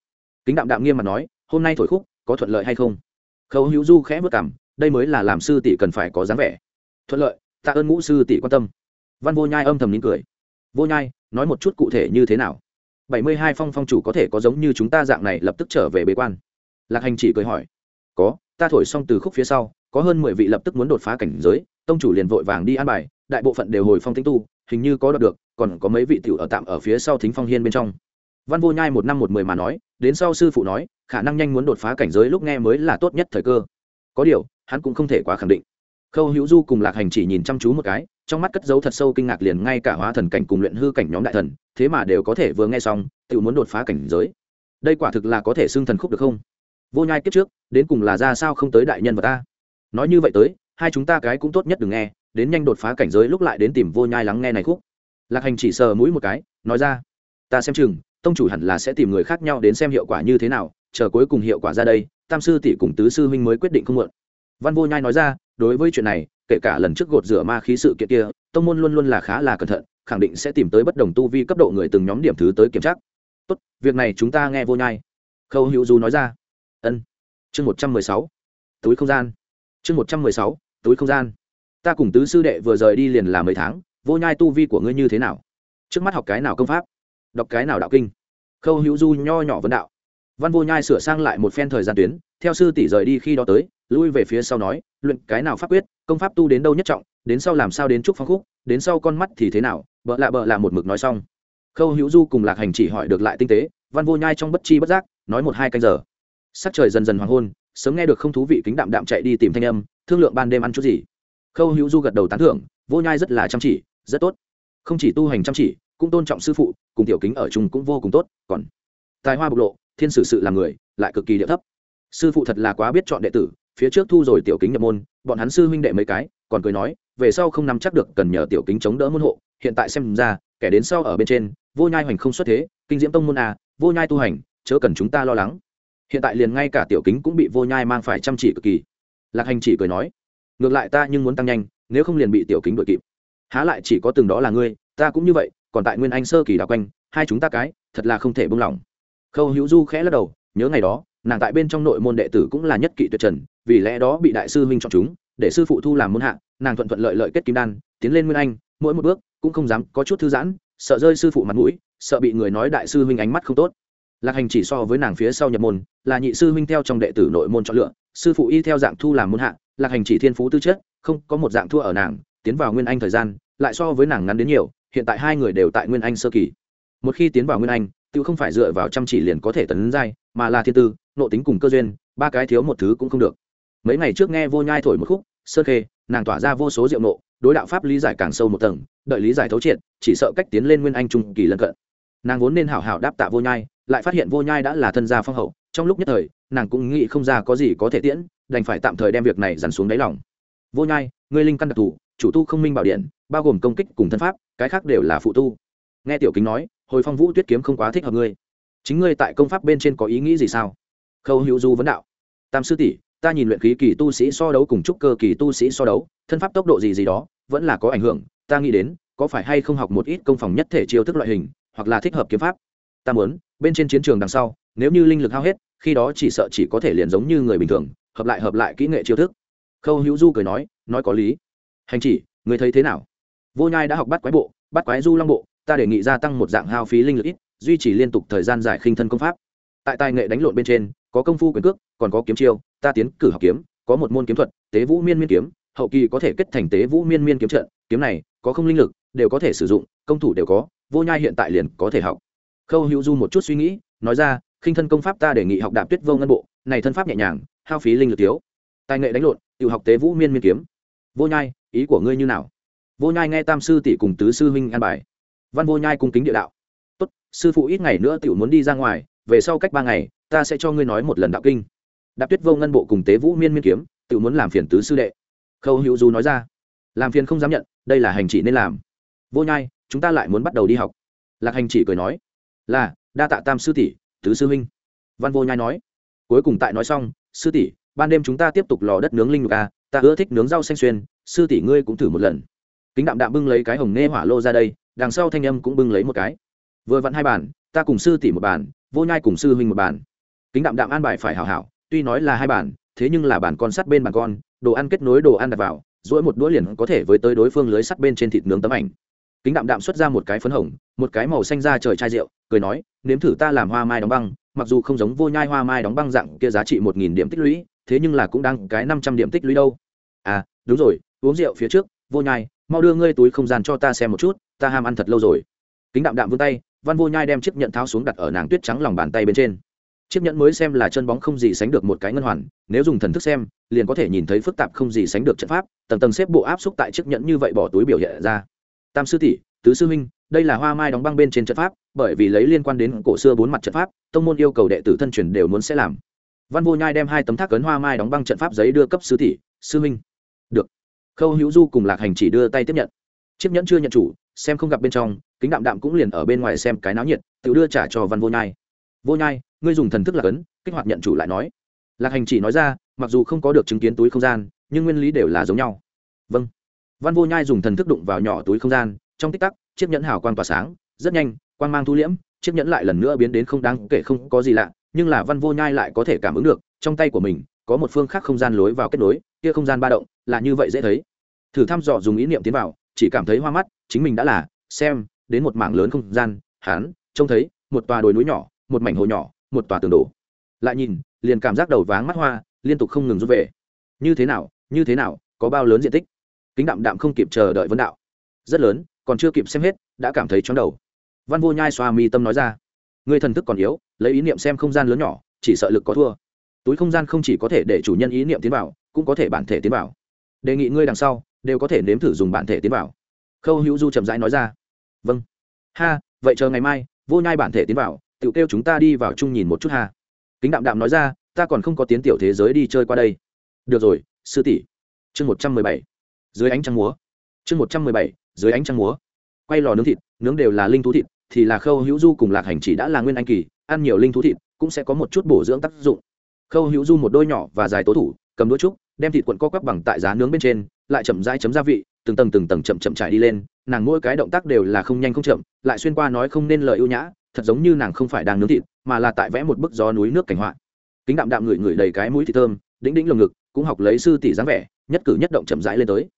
Kính đạm đạm nghiêm mặt nói hôm nay thổi khúc, có thuận lợi hay không? Khâu hữu du khẽ vất cảm đây mới là làm sư tỷ cần phải có dáng vẻ. Thuận lợi, tạ ơn ngũ sư tỷ quan tâm. Văn vô nhai âm thầm nín cười. Vô nhai, nói một chút cụ thể như thế nào? Bảy mươi hai phong phong chủ có thể có giống như chúng ta dạng này lập tức trở về bế quan. Lạc hành chỉ cười hỏi. Có, ta thổi xong từ khúc phía sau, có hơn mười vị lập tức muốn đột phá cảnh giới, tông chủ liền vội vàng đi an bài, đại bộ phận đều hồi phong tính tu, hình như có đọc được, còn có mấy vị tiểu ở tạm ở phía sau thính phong hiên bên trong văn vô nhai một năm một mười mà nói, đến sau sư phụ nói, khả năng nhanh muốn đột phá cảnh giới lúc nghe mới là tốt nhất thời cơ. Có điều, hắn cũng không thể quá khẳng định. Khâu hữu du cùng lạc hành chỉ nhìn chăm chú một cái, trong mắt cất dấu thật sâu kinh ngạc liền ngay cả hóa thần cảnh cùng luyện hư cảnh nhóm đại thần, thế mà đều có thể vừa nghe xong, tự muốn đột phá cảnh giới. Đây quả thực là có thể xưng thần khúc được không? Vô nhai kiếp trước, đến cùng là ra sao không tới đại nhân vật ta? Nói như vậy tới, hai chúng ta cái cũng tốt nhất đừng nghe, đến nhanh đột phá cảnh giới lúc lại đến tìm vô nhai lắng nghe này khúc. Lạc hành chỉ sờ mũi một cái, nói ra, ta xem chừng tông chủ hẳn là sẽ tìm người khác nhau đến xem hiệu quả như thế nào, chờ cuối cùng hiệu quả ra đây, tam sư tỷ cùng tứ sư huynh mới quyết định không mượn văn vô nhai nói ra, đối với chuyện này, kể cả lần trước gột rửa ma khí sự kiện kia, tông môn luôn luôn là khá là cẩn thận, khẳng định sẽ tìm tới bất đồng tu vi cấp độ người từng nhóm điểm thứ tới kiểm tra. Tốt, việc này chúng ta nghe vô nhai. Khâu hữu du nói ra. Ân. Chương một trăm mười sáu. Túi không gian. Chương một trăm mười sáu, túi không gian. Ta cùng tứ sư đệ vừa rời đi liền là mấy tháng, vô nhai tu vi của ngươi như thế nào? Trước mắt học cái nào công pháp? Đọc cái nào đạo kinh. Khâu hữu du nho nhỏ vấn đạo. Văn vô nhai sửa sang lại một phen thời gian tuyến, theo sư tỷ rời đi khi đó tới, lui về phía sau nói, luyện cái nào pháp quyết, công pháp tu đến đâu nhất trọng, đến sau làm sao đến trúc phong khúc, đến sau con mắt thì thế nào, bợ lạ bợ lạ một mực nói xong. Khâu hữu du cùng lạc hành chỉ hỏi được lại tinh tế, văn vô nhai trong bất chi bất giác, nói một hai canh giờ. Sắc trời dần dần hoàng hôn, sớm nghe được không thú vị kính đạm đạm chạy đi tìm thanh âm, thương lượng ban đêm ăn chút gì. Khâu hữu du gật đầu tán thưởng, vô nhai rất là chăm chỉ, rất tốt. Không chỉ tu hành chăm chỉ cũng tôn trọng sư phụ, cùng tiểu kính ở chung cũng vô cùng tốt, còn tài hoa bộc lộ, thiên sử sự là người, lại cực kỳ địa thấp. Sư phụ thật là quá biết chọn đệ tử, phía trước thu rồi tiểu kính nhập môn, bọn hắn sư huynh đệ mấy cái, còn cười nói, về sau không nắm chắc được cần nhờ tiểu kính chống đỡ môn hộ, hiện tại xem ra, kẻ đến sau ở bên trên, vô nhai hoành không xuất thế, kinh diễm tông môn à vô nhai tu hành, chớ cần chúng ta lo lắng. Hiện tại liền ngay cả tiểu kính cũng bị vô nhai mang phải chăm chỉ cực kỳ. Lạc hành chỉ cười nói, ngược lại ta nhưng muốn tăng nhanh, nếu không liền bị tiểu kính đội kịp. Há lại chỉ có từng đó là ngươi ta cũng như vậy, còn tại nguyên anh sơ kỳ đào quanh, hai chúng ta cái, thật là không thể buông lỏng. Khâu hữu du khẽ lắc đầu, nhớ ngày đó, nàng tại bên trong nội môn đệ tử cũng là nhất kỵ tuyệt trần, vì lẽ đó bị đại sư huynh chọn chúng, để sư phụ thu làm môn hạ, nàng thuận thuận lợi lợi kết kim đan, tiến lên nguyên anh, mỗi một bước cũng không dám có chút thư giãn, sợ rơi sư phụ mặt mũi, sợ bị người nói đại sư huynh ánh mắt không tốt. Lạc hành chỉ so với nàng phía sau nhập môn, là nhị sư huynh theo trong đệ tử nội môn chọn lựa, sư phụ y theo dạng thu làm môn hạ, lạc hành chỉ thiên phú tư chất, không có một dạng thua ở nàng, tiến vào nguyên anh thời gian, lại so với nàng ngắn đến nhiều hiện tại hai người đều tại nguyên anh sơ kỳ. Một khi tiến vào nguyên anh, tự không phải dựa vào chăm chỉ liền có thể tấn giai, mà là thiên tư nộ tính cùng cơ duyên, ba cái thiếu một thứ cũng không được. Mấy ngày trước nghe vô nhai thổi một khúc sơ khê, nàng tỏa ra vô số diệu nộ, đối đạo pháp lý giải càng sâu một tầng, đợi lý giải thấu triệt, chỉ sợ cách tiến lên nguyên anh trung kỳ lân cận. Nàng vốn nên hảo hảo đáp tạ vô nhai, lại phát hiện vô nhai đã là thân gia phong hậu, trong lúc nhất thời, nàng cũng nghĩ không ra có gì có thể tiễn, đành phải tạm thời đem việc này dằn xuống đáy lòng vô nhai, ngươi linh căn đặc thù, chủ tu không minh bảo điện, bao gồm công kích cùng thân pháp, cái khác đều là phụ tu. Nghe tiểu kính nói, hồi phong vũ tuyết kiếm không quá thích hợp ngươi. Chính ngươi tại công pháp bên trên có ý nghĩ gì sao? Khâu hữu du vấn đạo. Tam sư tỷ, ta nhìn luyện khí kỳ tu sĩ so đấu cùng trúc cơ kỳ tu sĩ so đấu, thân pháp tốc độ gì gì đó, vẫn là có ảnh hưởng, ta nghĩ đến, có phải hay không học một ít công phòng nhất thể chiêu thức loại hình, hoặc là thích hợp kiếm pháp. Ta muốn, bên trên chiến trường đằng sau, nếu như linh lực hao hết, khi đó chỉ sợ chỉ có thể liền giống như người bình thường, hợp lại hợp lại kỹ nghệ chiêu thức khâu hữu du cười nói nói có lý. Hành chỉ, người thấy thế nào? Vô nhai đã học bắt quái bộ, bắt quái du long bộ, ta đề nghị gia tăng một dạng hao phí linh lực ít, duy trì liên tục thời gian giải khinh thân công pháp. Tại tài nghệ đánh lộn bên trên, có công phu quyền cước, còn có kiếm chiêu, ta tiến cử học kiếm, có một môn kiếm thuật, tế vũ miên miên kiếm, hậu kỳ có thể kết thành tế vũ miên miên kiếm trận, kiếm này, có không linh lực, đều có thể sử dụng, công thủ đều có, vô nhai hiện tại liền có thể học. Khâu hữu du một chút suy nghĩ, nói ra, khinh thân công pháp ta đề nghị học đạp tuyết vô ngân bộ, này thân pháp nhẹ nhàng, hao phí linh lực thiếu. Tài nghệ đánh lộn tự học tế vũ miên miên kiếm. Vô nhai, ý của ngươi như nào? Vô nhai nghe tam sư tỷ cùng tứ sư huynh an bài. Văn vô nhai cung kính địa đạo. Tốt, sư phụ ít ngày nữa tiểu muốn đi ra ngoài, về sau cách ba ngày, ta sẽ cho ngươi nói một lần đạo kinh. Đạp tuyết vô ngân bộ cùng tế vũ miên miên kiếm, tiểu muốn làm phiền tứ sư đệ. Khâu hữu du nói ra. Làm phiền không dám nhận, đây là hành chỉ nên làm. Vô nhai, chúng ta lại muốn bắt đầu đi học. Lạc hành chỉ cười nói. Là, đa tạ tam sư tỷ, tứ sư huynh. Văn vô nhai nói. Cuối cùng tại nói xong, sư tỷ ban đêm chúng ta tiếp tục lò đất nướng linh lục a, ta ưa thích nướng rau xanh xuyên, sư tỷ ngươi cũng thử một lần. Kính đạm đạm bưng lấy cái hồng nê hỏa lô ra đây, đằng sau thanh âm cũng bưng lấy một cái. Vừa vặn hai bàn, ta cùng sư tỷ một bàn, vô nhai cùng sư huynh một bàn. Kính đạm đạm an bài phải hảo hảo, tuy nói là hai bàn, thế nhưng là bàn con sắt bên bàn con, đồ ăn kết nối đồ ăn đặt vào dỗi một đũa liền có thể với tới đối phương lưới sắt bên trên thịt nướng tấm ảnh. Kính đạm đạm xuất ra một cái phấn hồng, một cái màu xanh ra trời chai rượu, cười nói, nếm thử ta làm hoa mai đóng băng, mặc dù không giống vô nhai hoa mai đóng băng dạng kia giá trị một nghìn điểm tích lũy thế nhưng là cũng đang cái năm trăm điểm tích lũy đâu. À đúng rồi, uống rượu phía trước, vô nhai, mau đưa ngươi túi không gian cho ta xem một chút, ta ham ăn thật lâu rồi. Kính đạm đạm vươn tay, văn vô nhai đem chiếc nhẫn tháo xuống đặt ở nàng tuyết trắng lòng bàn tay bên trên. Chiếc nhẫn mới xem là chân bóng không gì sánh được một cái ngân hoàn, nếu dùng thần thức xem, liền có thể nhìn thấy phức tạp không gì sánh được trận pháp, tầng tầng xếp bộ áp xúc tại chiếc nhẫn như vậy bỏ túi biểu hiện ra. Tam sư tỷ, tứ sư huynh, đây là hoa mai đóng băng bên trên trận pháp, bởi vì lấy liên quan đến cổ xưa bốn mặt trận pháp, tông môn yêu cầu đệ tử thân truyền đều muốn sẽ làm văn vô nhai đem hai tấm thác cấn hoa mai đóng băng trận pháp giấy đưa cấp sứ tỷ, sư huynh được. Khâu hữu du cùng lạc hành chỉ đưa tay tiếp nhận. Chiếc nhẫn chưa nhận chủ, xem không gặp bên trong, kính đạm đạm cũng liền ở bên ngoài xem cái náo nhiệt, tự đưa trả cho văn vô nhai. Vô nhai, ngươi dùng thần thức lạc ấn kích hoạt nhận chủ lại nói. Lạc hành chỉ nói ra, mặc dù không có được chứng kiến túi không gian, nhưng nguyên lý đều là giống nhau. Vâng. Văn vô nhai dùng thần thức đụng vào nhỏ túi không gian, trong tích tắc, chiếc nhẫn hào quang tỏa sáng, rất nhanh, quang mang thu liễm, chiếc nhẫn lại lần nữa biến đến không đáng kể không có gì lạ nhưng là văn vô nhai lại có thể cảm ứng được, trong tay của mình, có một phương khác không gian lối vào kết nối, kia không gian ba động, là như vậy dễ thấy. Thử thăm dò dùng ý niệm tiến vào, chỉ cảm thấy hoa mắt, chính mình đã là, xem, đến một mảng lớn không gian, hán, trông thấy, một tòa đồi núi nhỏ, một mảnh hồ nhỏ, một tòa tường đổ. Lại nhìn, liền cảm giác đầu váng mắt hoa, liên tục không ngừng rút về. Như thế nào, như thế nào, có bao lớn diện tích? Kính đạm đạm không kịp chờ đợi vấn đạo. Rất lớn, còn chưa kịp xem hết, đã cảm thấy chóng đầu. Văn vô nhai xoa mi tâm nói ra. Người thần thức còn yếu lấy ý niệm xem không gian lớn nhỏ, chỉ sợ lực có thua. Túi không gian không chỉ có thể để chủ nhân ý niệm tiến vào, cũng có thể bản thể tiến vào. Đề nghị ngươi đằng sau, đều có thể nếm thử dùng bản thể tiến vào. Khâu hữu du chậm rãi nói ra. Vâng. Ha, vậy chờ ngày mai, vô nhai bản thể tiến vào tự kêu chúng ta đi vào chung nhìn một chút ha. Kính đạm đạm nói ra, ta còn không có tiến tiểu thế giới đi chơi qua đây. Được rồi, sư tỷ. Chương một trăm mười bảy. Dưới ánh trăng múa. Chương một trăm mười bảy, dưới ánh trăng múa. Quay lò nướng thịt, nướng đều là linh thú thịt, thì là khâu hữu du cùng lạc hành chỉ đã là nguyên anh kỳ ăn nhiều linh thú thịt cũng sẽ có một chút bổ dưỡng tác dụng. Khâu hữu du một đôi nhỏ và dài tố thủ, cầm đũa trúc, đem thịt cuộn co quắp bằng tại giá nướng bên trên, lại chậm rãi chấm gia vị, từng tầng từng tầng chậm chậm trải đi lên, nàng mỗi cái động tác đều là không nhanh không chậm, lại xuyên qua nói không nên lời ưu nhã, thật giống như nàng không phải đang nướng thịt, mà là tại vẽ một bức gió núi nước cảnh họa. Kính đạm đạm ngửi ngửi đầy cái mũi thịt thơm, đĩnh đĩnh lồng ngực, cũng học lấy sư tỷ dáng vẻ, nhất cử nhất động chậm rãi lên tới.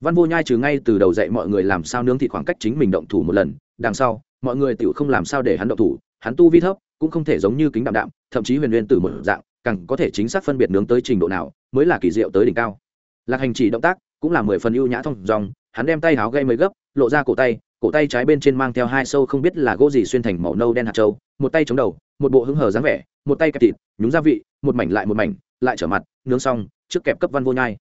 Văn vô nhai trừ ngay từ đầu dạy mọi người làm sao nướng thịt khoảng cách chính mình động thủ một lần, đằng sau, mọi người tự không làm sao để hắn động thủ, hắn tu vi thấp cũng không thể giống như kính đạm đạm, thậm chí huyền huyền từ một dạng, càng có thể chính xác phân biệt nướng tới trình độ nào mới là kỳ diệu tới đỉnh cao. Lạc hành chỉ động tác cũng là mười phần ưu nhã thông dòng hắn đem tay háo gây mấy gấp, lộ ra cổ tay cổ tay trái bên trên mang theo hai sâu không biết là gỗ gì xuyên thành màu nâu đen hạt trâu một tay chống đầu, một bộ hứng hờ dáng vẻ, một tay kẹp thịt, nhúng gia vị, một mảnh lại một mảnh, lại trở mặt, nướng xong, trước kẹp cấp văn vô nhai.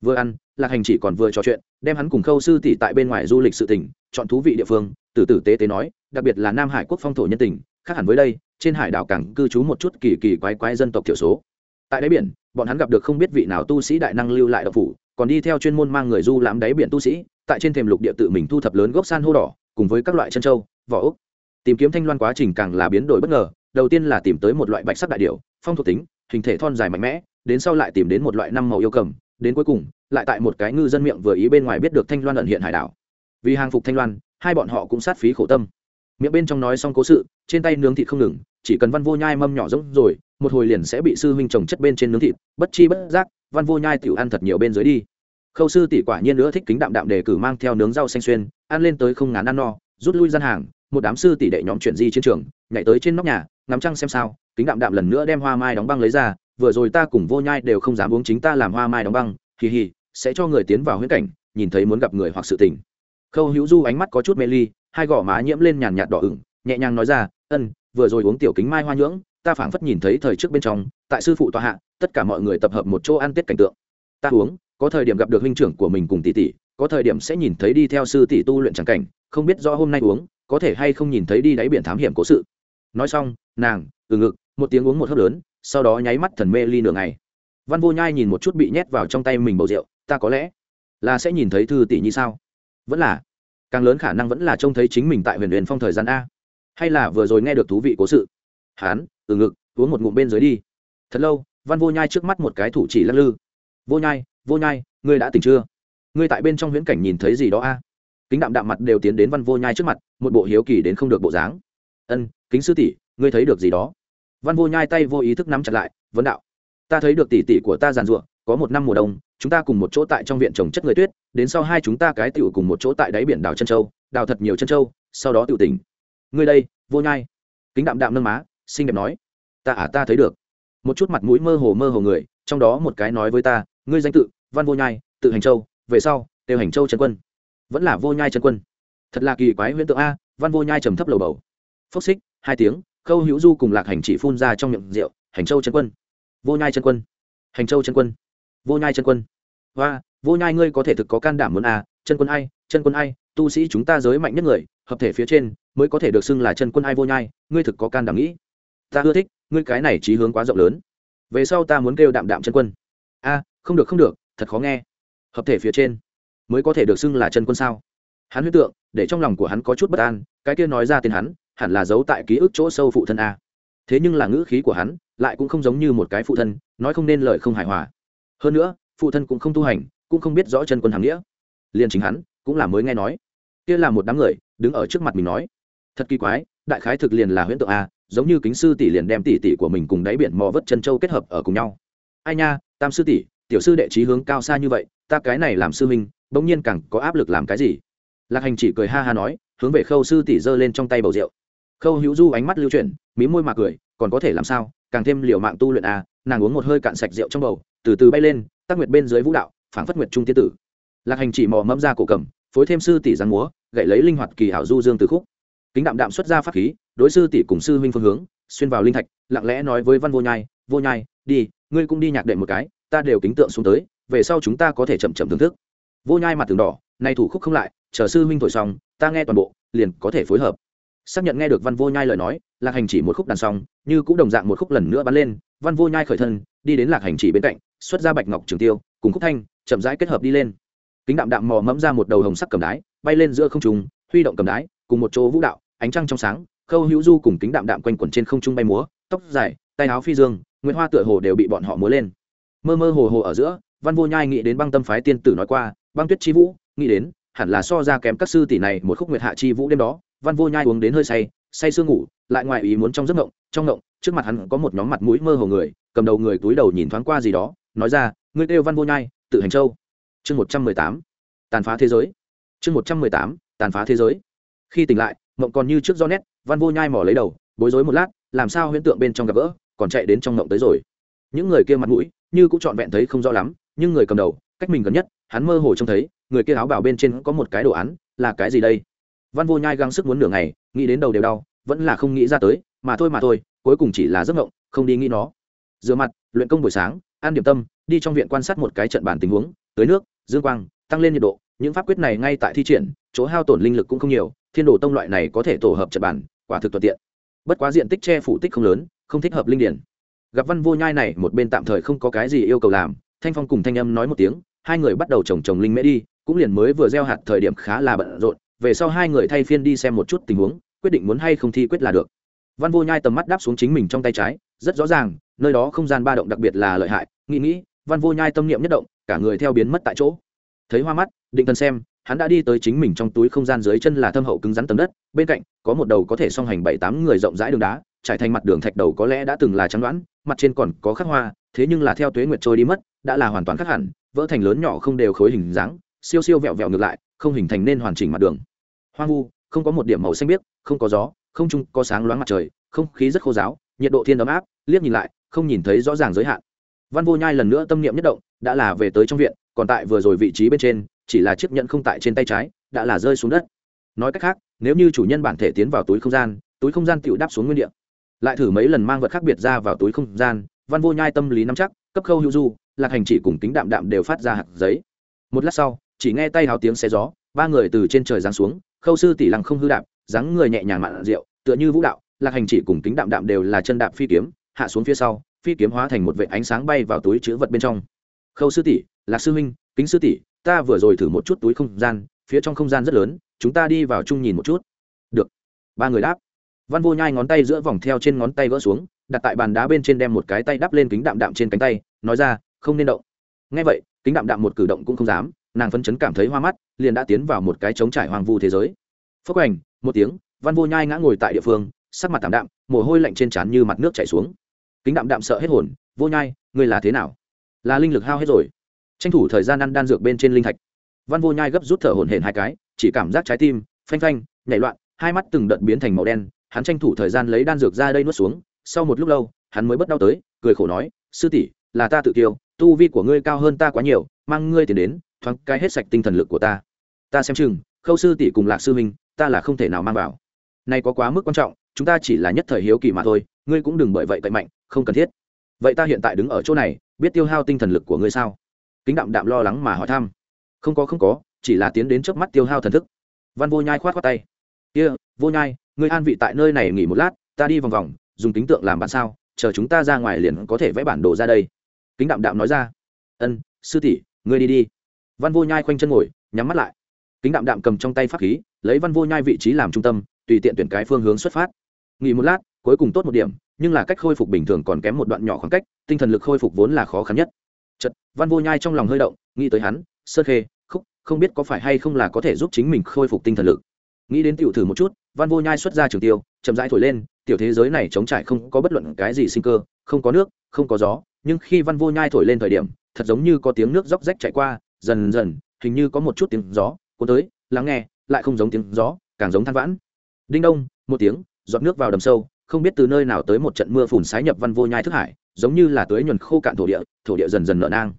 Vừa ăn, lạc hành chỉ còn vừa trò chuyện, đem hắn cùng khâu sư tỷ tại bên ngoài du lịch sự tỉnh chọn thú vị địa phương, từ tử tế tế nói, đặc biệt là nam hải quốc phong thổ nhân tình khác hẳn với đây, trên hải đảo cảng cư trú một chút kỳ kỳ quái quái dân tộc thiểu số. Tại đáy biển, bọn hắn gặp được không biết vị nào tu sĩ đại năng lưu lại độc phủ, còn đi theo chuyên môn mang người du lãm đáy biển tu sĩ, tại trên thềm lục địa tự mình thu thập lớn gốc san hô đỏ, cùng với các loại chân trâu vỏ úc tìm kiếm thanh loan quá trình càng là biến đổi bất ngờ, đầu tiên là tìm tới một loại bạch sắc đại điệu phong thuộc tính, hình thể thon dài mạnh mẽ, đến sau lại tìm đến một loại năm màu yêu cầm, đến cuối cùng, lại tại một cái ngư dân miệng vừa ý bên ngoài biết được thanh loan ẩn hiện hải đảo. Vì hàng phục thanh loan, hai bọn họ cũng sát phí khổ tâm miệng bên trong nói xong cố sự, trên tay nướng thịt không ngừng, chỉ cần văn vô nhai mâm nhỏ giống rồi, một hồi liền sẽ bị sư huynh trồng chất bên trên nướng thịt, bất chi bất giác, văn vô nhai tiểu ăn thật nhiều bên dưới đi. Khâu sư tỷ quả nhiên nữa thích kính đạm đạm đề cử mang theo nướng rau xanh xuyên, ăn lên tới không ngán ăn no, rút lui gian hàng, một đám sư tỷ đệ nhóm chuyện di chiến trường, nhảy tới trên nóc nhà, ngắm trăng xem sao, kính đạm đạm lần nữa đem hoa mai đóng băng lấy ra, vừa rồi ta cùng vô nhai đều không dám uống chính ta làm hoa mai đóng băng, hì hì, sẽ cho người tiến vào huyễn cảnh, nhìn thấy muốn gặp người hoặc sự tình. Khâu hữu du ánh mắt có chút mê ly hai gò má nhiễm lên nhàn nhạt đỏ ửng, nhẹ nhàng nói ra, ân, vừa rồi uống tiểu kính mai hoa nhưỡng, ta phảng phất nhìn thấy thời trước bên trong, tại sư phụ tòa hạ, tất cả mọi người tập hợp một chỗ ăn tết cảnh tượng. Ta uống, có thời điểm gặp được huynh trưởng của mình cùng tỷ tỷ, có thời điểm sẽ nhìn thấy đi theo sư tỷ tu luyện tràng cảnh, không biết do hôm nay uống, có thể hay không nhìn thấy đi đáy biển thám hiểm cố sự. Nói xong, nàng, từ ngực, một tiếng uống một hớp lớn, sau đó nháy mắt thần mê ly nửa ngày. Văn vô nhai nhìn một chút bị nhét vào trong tay mình bầu rượu, ta có lẽ là sẽ nhìn thấy thư tỷ như sao? Vẫn là càng lớn khả năng vẫn là trông thấy chính mình tại huyền huyền phong thời gian a. Hay là vừa rồi nghe được thú vị cố sự. Hán, từ ngực, uống một ngụm bên dưới đi. Thật lâu, văn vô nhai trước mắt một cái thủ chỉ lắc lư. Vô nhai vô nhai, ngươi đã tỉnh chưa? Ngươi tại bên trong huyễn cảnh nhìn thấy gì đó a? Kính đạm đạm mặt đều tiến đến văn vô nhai trước mặt, một bộ hiếu kỳ đến không được bộ dáng. Ân, kính sư tỷ, ngươi thấy được gì đó? Văn vô nhai tay vô ý thức nắm chặt lại, vấn đạo. Ta thấy được tỷ tỷ của ta giàn ruộng có một năm mùa đông chúng ta cùng một chỗ tại trong viện trồng chất người tuyết, đến sau hai chúng ta cái tựu cùng một chỗ tại đáy biển đào chân châu đào thật nhiều chân châu sau đó tựu tỉnh. Ngươi đây, vô nhai. Kính đạm đạm nâng má, xinh đẹp nói. Ta à ta thấy được. Một chút mặt mũi mơ hồ mơ hồ người, trong đó một cái nói với ta, ngươi danh tự, văn vô nhai, tự hành châu, về sau, đều hành châu trần quân. Vẫn là vô nhai trần quân. Thật là kỳ quái huyễn tượng a, văn vô nhai trầm thấp lầu bầu. Phốc xích, hai tiếng, khâu hữu du cùng lạc hành chỉ phun ra trong miệng rượu, hành châu trần quân. Vô nhai trần quân. Hành châu trần quân vô nhai chân quân. Hoa, vô nhai ngươi có thể thực có can đảm muốn à? chân quân ai, chân quân ai, tu sĩ chúng ta giới mạnh nhất người, hợp thể phía trên, mới có thể được xưng là chân quân ai vô nhai, ngươi thực có can đảm nghĩ. Ta ưa thích, ngươi cái này trí hướng quá rộng lớn. Về sau ta muốn kêu đạm đạm chân quân. A không được không được, thật khó nghe. Hợp thể phía trên, mới có thể được xưng là chân quân sao? Hắn huyết tượng, để trong lòng của hắn có chút bất an, cái kia nói ra tên hắn, hẳn là giấu tại ký ức chỗ sâu phụ thân a thế nhưng là ngữ khí của hắn, lại cũng không giống như một cái phụ thân, nói không nên lời không hài hòa hơn nữa, phụ thân cũng không tu hành, cũng không biết rõ chân quân hàm nghĩa. Liền chính hắn cũng là mới nghe nói. Kia là một đám người đứng ở trước mặt mình nói, thật kỳ quái, đại khái thực liền là huyễn tượng a, giống như kính sư tỷ liền đem tỷ tỷ của mình cùng đáy biển mò vớt chân châu kết hợp ở cùng nhau. Ai nha, tam sư tỷ, tiểu sư đệ trí hướng cao xa như vậy, ta cái này làm sư minh bỗng nhiên càng có áp lực làm cái gì? Lạc hành chỉ cười ha ha nói, hướng về khâu sư tỷ giơ lên trong tay bầu rượu. Khâu hữu du ánh mắt lưu chuyển, mí môi mà cười, còn có thể làm sao, càng thêm liều mạng tu luyện à nàng uống một hơi cạn sạch rượu trong bầu, từ từ bay lên tác nguyệt bên dưới vũ đạo, phảng phất nguyệt trung tiên tử. Lạc hành chỉ mò mẫm ra cổ cầm, phối thêm sư tỷ giang múa, gậy lấy linh hoạt kỳ hảo du dương từ khúc. Kính đạm đạm xuất ra pháp khí, đối sư tỷ cùng sư huynh phương hướng, xuyên vào linh thạch, lặng lẽ nói với văn vô nhai vô nhai, đi, ngươi cũng đi nhạc đệm một cái, ta đều kính tượng xuống tới, về sau chúng ta có thể chậm chậm thưởng thức. Vô nhai mặt tường đỏ, nay thủ khúc không lại, chờ sư huynh thổi xong, ta nghe toàn bộ, liền có thể phối hợp xác nhận nghe được văn vô nhai lời nói, lạc hành chỉ một khúc đàn xong, như cũng đồng dạng một khúc lần nữa bắn lên, văn vô nhai khởi thân, đi đến lạc hành chỉ bên cạnh, xuất ra bạch ngọc trường tiêu, cùng khúc thanh, chậm rãi kết hợp đi lên. Kính đạm đạm mò mẫm ra một đầu hồng sắc cầm đái, bay lên giữa không trung, huy động cầm đái, cùng một chỗ vũ đạo, ánh trăng trong sáng, khâu hữu du cùng kính đạm đạm quanh quẩn trên không trung bay múa, tóc dài, tay áo phi dương nguyễn hoa tựa hồ đều bị bọn họ múa lên. Mơ mơ hồ hồ ở giữa, văn vô nhai nghĩ đến băng tâm phái tiên tử nói qua, băng tuyết chi vũ, nghĩ đến, hẳn là so ra kém các sư tỷ này một khúc nguyệt hạ chi vũ đêm đó văn vô nhai uống đến hơi say say sương ngủ, lại ngoài ý muốn trong giấc ngộng, trong ngộng, trước mặt hắn có một nhóm mặt mũi mơ hồ người, cầm đầu người túi đầu nhìn thoáng qua gì đó, nói ra, ngươi kêu văn vô nhai, tự hành châu. Chương một trăm mười tám, tàn phá thế giới. Chương một trăm mười tám, tàn phá thế giới. Khi tỉnh lại mộng còn như trước do nét, văn vô nhai mỏ lấy đầu, bối rối một lát, làm sao huyễn tượng bên trong gặp gỡ, còn chạy đến trong ngộng tới rồi? Những người kia mặt mũi, như cũng trọn vẹn thấy không rõ lắm, nhưng người cầm đầu, cách mình gần nhất, hắn mơ hồ trông thấy, người kia áo bảo bên trên có một cái đồ án, là cái gì đây? Văn vô nhai gắng sức muốn nửa ngày, nghĩ đến đầu đều đau, vẫn là không nghĩ ra tới, mà thôi mà thôi, cuối cùng chỉ là giấc ngộng, không đi nghĩ nó. Rửa mặt, luyện công buổi sáng, ăn điểm tâm, đi trong viện quan sát một cái trận bản tình huống, tưới nước, dương quang, tăng lên nhiệt độ, những pháp quyết này ngay tại thi triển, chỗ hao tổn linh lực cũng không nhiều, thiên đồ tông loại này có thể tổ hợp trận bản quả thực thuận tiện. Bất quá diện tích che phủ tích không lớn, không thích hợp linh điển. Gặp văn vô nhai này, một bên tạm thời không có cái gì yêu cầu làm, thanh phong cùng thanh âm nói một tiếng, hai người bắt đầu trồng trồng linh mễ đi, cũng liền mới vừa gieo hạt thời điểm khá là bận rộn về sau hai người thay phiên đi xem một chút tình huống, quyết định muốn hay không thi quyết là được. Văn vô nhai tầm mắt đáp xuống chính mình trong tay trái, rất rõ ràng, nơi đó không gian ba động đặc biệt là lợi hại, nghĩ nghĩ, văn vô nhai tâm niệm nhất động, cả người theo biến mất tại chỗ. Thấy hoa mắt, định thần xem, hắn đã đi tới chính mình trong túi không gian dưới chân là thâm hậu cứng rắn tầm đất, bên cạnh, có một đầu có thể song hành bảy tám người rộng rãi đường đá, trải thành mặt đường thạch đầu có lẽ đã từng là trắng đoán, mặt trên còn có khắc hoa, thế nhưng là theo tuế nguyệt trôi đi mất, đã là hoàn toàn khác hẳn, vỡ thành lớn nhỏ không đều khối hình dáng, siêu siêu vẹo vẹo ngược lại, không hình thành nên hoàn chỉnh mặt đường hoang vu, không có một điểm màu xanh biếc, không có gió, không trung có sáng loáng mặt trời, không khí rất khô giáo, nhiệt độ thiên ấm áp, liếc nhìn lại, không nhìn thấy rõ ràng giới hạn. Văn vô nhai lần nữa tâm niệm nhất động, đã là về tới trong viện, còn tại vừa rồi vị trí bên trên, chỉ là chiếc nhẫn không tại trên tay trái, đã là rơi xuống đất. Nói cách khác, nếu như chủ nhân bản thể tiến vào túi không gian, túi không gian tựu đáp xuống nguyên địa. Lại thử mấy lần mang vật khác biệt ra vào túi không gian, văn vô nhai tâm lý nắm chắc, cấp khâu hữu du, lạc hành chỉ cùng tính đạm đạm đều phát ra hạt giấy. Một lát sau, chỉ nghe tay hào tiếng xe gió, ba người từ trên trời giáng xuống khâu sư tỷ lăng không hư đạp, dáng người nhẹ nhàng mặn rượu, tựa như vũ đạo, lạc hành chỉ cùng tính đạm đạm đều là chân đạp phi kiếm, hạ xuống phía sau, phi kiếm hóa thành một vệ ánh sáng bay vào túi chữ vật bên trong. Khâu sư tỷ, lạc sư huynh, kính sư tỷ, ta vừa rồi thử một chút túi không gian, phía trong không gian rất lớn, chúng ta đi vào chung nhìn một chút. Được. Ba người đáp. Văn vô nhai ngón tay giữa vòng theo trên ngón tay gỡ xuống, đặt tại bàn đá bên trên đem một cái tay đắp lên kính đạm đạm trên cánh tay, nói ra, không nên động. Ngay vậy, kính đạm đạm một cử động cũng không dám nàng phấn chấn cảm thấy hoa mắt, liền đã tiến vào một cái trống trải hoang vu thế giới. Phúc ảnh một tiếng, văn vô nhai ngã ngồi tại địa phương, sắc mặt tạm đạm, mồ hôi lạnh trên trán như mặt nước chảy xuống. Kính đạm đạm sợ hết hồn, vô nhai, ngươi là thế nào? Là linh lực hao hết rồi. Tranh thủ thời gian ăn đan dược bên trên linh thạch. Văn vô nhai gấp rút thở hổn hển hai cái, chỉ cảm giác trái tim, phanh phanh, nhảy loạn, hai mắt từng đợt biến thành màu đen, hắn tranh thủ thời gian lấy đan dược ra đây nuốt xuống, sau một lúc lâu, hắn mới bất đau tới, cười khổ nói, sư tỷ, là ta tự kiêu, tu vi của ngươi cao hơn ta quá nhiều, mang ngươi tiền đến thoáng cái hết sạch tinh thần lực của ta. Ta xem chừng khâu sư tỷ cùng lạc sư minh ta là không thể nào mang vào. Này có quá mức quan trọng chúng ta chỉ là nhất thời hiếu kỳ mà thôi ngươi cũng đừng bởi vậy cậy mạnh không cần thiết. Vậy ta hiện tại đứng ở chỗ này biết tiêu hao tinh thần lực của ngươi sao? Kính đạm đạm lo lắng mà hỏi thăm. Không có không có chỉ là tiến đến trước mắt tiêu hao thần thức. Văn vô nhai khoát khoát tay. Kia、yeah, vô nhai ngươi an vị tại nơi này nghỉ một lát ta đi vòng vòng dùng kính tượng làm bản sao chờ chúng ta ra ngoài liền có thể vẽ bản đồ ra đây. Kính đạm đạm nói ra. Ân sư tỷ ngươi đi đi văn vô nhai khoanh chân ngồi, nhắm mắt lại. Kính đạm đạm cầm trong tay pháp khí, lấy văn vô nhai vị trí làm trung tâm, tùy tiện tuyển cái phương hướng xuất phát. Nghỉ một lát, cuối cùng tốt một điểm, nhưng là cách khôi phục bình thường còn kém một đoạn nhỏ khoảng cách, tinh thần lực khôi phục vốn là khó khăn nhất. Chật văn vô nhai trong lòng hơi động, nghĩ tới hắn sơ khê, khúc, không biết có phải hay không là có thể giúp chính mình khôi phục tinh thần lực. Nghĩ đến tiểu thử một chút, văn vô nhai xuất ra trường tiêu, chậm rãi thổi lên, tiểu thế giới này chống trải không có bất luận cái gì sinh cơ, không có nước, không có gió, nhưng khi văn vô nhai thổi lên thời điểm, thật giống như có tiếng nước róc rách chạy qua dần dần, hình như có một chút tiếng gió cuốn tới, lắng nghe, lại không giống tiếng gió, càng giống than vãn. Đinh đông, một tiếng, giọt nước vào đầm sâu, không biết từ nơi nào tới một trận mưa phùn sái nhập văn vô nhai thức hải, giống như là tưới nhuần khô cạn thổ địa thổ địa dần dần nở nang.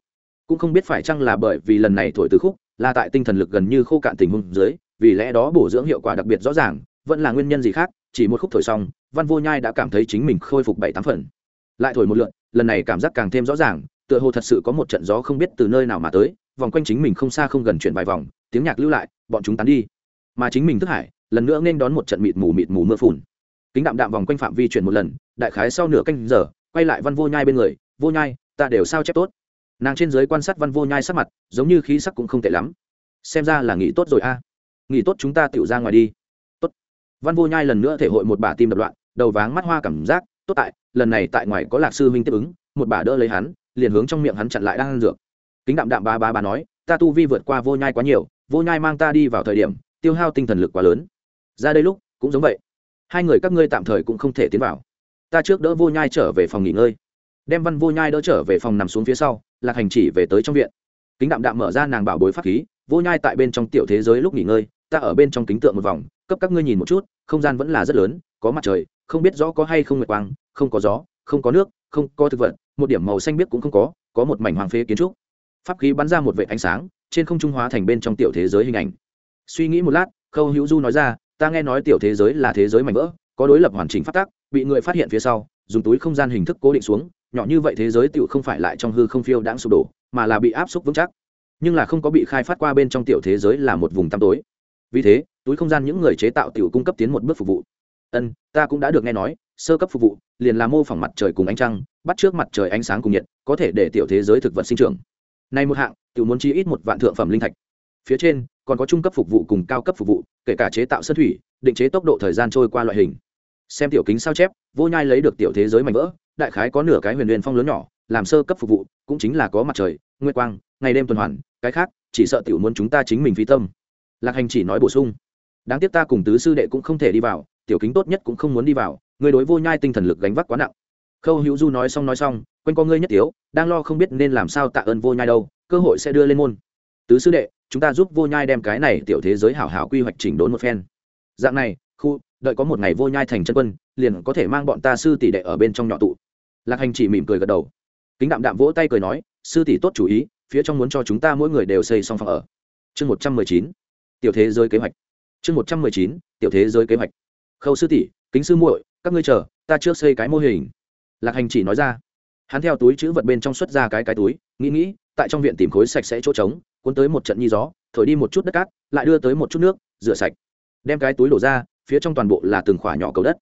Cũng không biết phải chăng là bởi vì lần này thổi từ khúc, là tại tinh thần lực gần như khô cạn tình huống dưới, vì lẽ đó bổ dưỡng hiệu quả đặc biệt rõ ràng, vẫn là nguyên nhân gì khác, chỉ một khúc thổi xong, văn vô nhai đã cảm thấy chính mình khôi phục bảy tám phần. Lại thổi một lượn, lần này cảm giác càng thêm rõ ràng, tựa hồ thật sự có một trận gió không biết từ nơi nào mà tới vòng quanh chính mình không xa không gần chuyển vài vòng, tiếng nhạc lưu lại, bọn chúng tán đi. Mà chính mình thức hải, lần nữa nên đón một trận mịt mù mịt mù mưa phùn. Kính đạm đạm vòng quanh phạm vi chuyển một lần, đại khái sau nửa canh giờ, quay lại văn vô nhai bên người, vô nhai, ta đều sao chép tốt. Nàng trên giới quan sát văn vô nhai sắc mặt, giống như khí sắc cũng không tệ lắm. Xem ra là nghỉ tốt rồi a. À. nghỉ tốt chúng ta tựu ra ngoài đi. Tốt. Văn vô nhai lần nữa thể hội một bà tim đập loạn, đầu váng mắt hoa cảm giác, tốt tại, lần này tại ngoài có lạc sư huynh tiếp ứng, một bà đỡ lấy hắn, liền hướng trong miệng hắn chặn lại đang ăn dược kính đạm đạm ba ba ba nói, ta tu vi vượt qua vô nhai quá nhiều, vô nhai mang ta đi vào thời điểm, tiêu hao tinh thần lực quá lớn. Ra đây lúc, cũng giống vậy. Hai người các ngươi tạm thời cũng không thể tiến vào. Ta trước đỡ vô nhai trở về phòng nghỉ ngơi. Đem văn vô nhai đỡ trở về phòng nằm xuống phía sau, lạc hành chỉ về tới trong viện. Kính đạm đạm mở ra nàng bảo bối pháp khí, vô nhai tại bên trong tiểu thế giới lúc nghỉ ngơi, ta ở bên trong kính tượng một vòng, cấp các ngươi nhìn một chút, không gian vẫn là rất lớn, có mặt trời, không biết rõ có hay không nguyệt quang, không có gió, không có nước, không có thực vật, một điểm màu xanh biếc cũng không có có một mảnh hoàng phế kiến trúc pháp khí bắn ra một vệ ánh sáng, trên không trung hóa thành bên trong tiểu thế giới hình ảnh. Suy nghĩ một lát, khâu hữu du nói ra, ta nghe nói tiểu thế giới là thế giới mảnh vỡ, có đối lập hoàn chỉnh phát tác bị người phát hiện phía sau, dùng túi không gian hình thức cố định xuống, nhỏ như vậy thế giới tựu không phải lại trong hư không phiêu đãng sụp đổ, mà là bị áp suất vững chắc. Nhưng là không có bị khai phát qua bên trong tiểu thế giới là một vùng tăm tối. Vì thế, túi không gian những người chế tạo tiểu cung cấp tiến một bước phục vụ. Ân, ta cũng đã được nghe nói, sơ cấp phục vụ, liền là mô phỏng mặt trời cùng ánh trăng, bắt trước mặt trời ánh sáng cùng nhiệt, có thể để tiểu thế giới thực vật sinh trưởng này một hạng, tiểu muốn chi ít một vạn thượng phẩm linh thạch. Phía trên, còn có trung cấp phục vụ cùng cao cấp phục vụ, kể cả chế tạo sơn thủy, định chế tốc độ thời gian trôi qua loại hình. Xem tiểu kính sao chép, vô nhai lấy được tiểu thế giới mảnh vỡ, đại khái có nửa cái huyền huyền phong lớn nhỏ, làm sơ cấp phục vụ, cũng chính là có mặt trời, nguyệt quang, ngày đêm tuần hoàn, cái khác, chỉ sợ tiểu muốn chúng ta chính mình phi tâm. Lạc hành chỉ nói bổ sung. Đáng tiếc ta cùng tứ sư đệ cũng không thể đi vào, tiểu kính tốt nhất cũng không muốn đi vào người đối vô nhai tinh thần lực gánh vác quá nặng. Khâu hữu du nói xong nói xong quanh con ngươi nhất tiếu đang lo không biết nên làm sao tạ ơn vô nhai đâu, cơ hội sẽ đưa lên môn. Tứ sư đệ, chúng ta giúp vô nhai đem cái này tiểu thế giới hảo hảo quy hoạch chỉnh đốn một phen. Dạng này, khu, đợi có một ngày vô nhai thành chân quân, liền có thể mang bọn ta sư tỷ đệ ở bên trong nhỏ tụ. Lạc hành chỉ mỉm cười gật đầu. Kính đạm đạm vỗ tay cười nói, sư tỷ tốt chủ ý, phía trong muốn cho chúng ta mỗi người đều xây xong phòng ở. Chương một trăm mười chín, tiểu thế giới kế hoạch. Chương một trăm mười chín, tiểu thế giới kế hoạch. Khâu sư tỷ, kính sư muội, các ngươi chờ, ta trước xây cái mô hình. Lạc hành chỉ nói ra hắn theo túi chữ vật bên trong xuất ra cái cái túi, nghĩ nghĩ, tại trong viện tìm khối sạch sẽ chỗ trống, cuốn tới một trận nhi gió, thổi đi một chút đất cát, lại đưa tới một chút nước, rửa sạch. Đem cái túi đổ ra, phía trong toàn bộ là từng khỏa nhỏ cầu đất.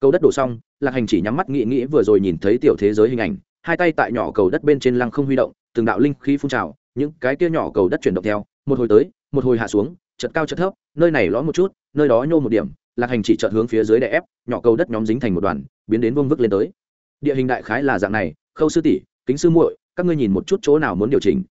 Cầu đất đổ xong, lạc hành chỉ nhắm mắt nghĩ nghĩ vừa rồi nhìn thấy tiểu thế giới hình ảnh, hai tay tại nhỏ cầu đất bên trên lăng không huy động, từng đạo linh khí phun trào, những cái kia nhỏ cầu đất chuyển động theo, một hồi tới, một hồi hạ xuống chật cao chật thấp, nơi này lõm một chút, nơi đó nhô một điểm, lạc hành chỉ chợt hướng phía dưới đè ép, nhỏ cầu đất nhóm dính thành một đoàn, biến đến vương vức lên tới. Địa hình đại khái là dạng này khâu sư tỷ, kính sư muội, các ngươi nhìn một chút chỗ nào muốn điều chỉnh.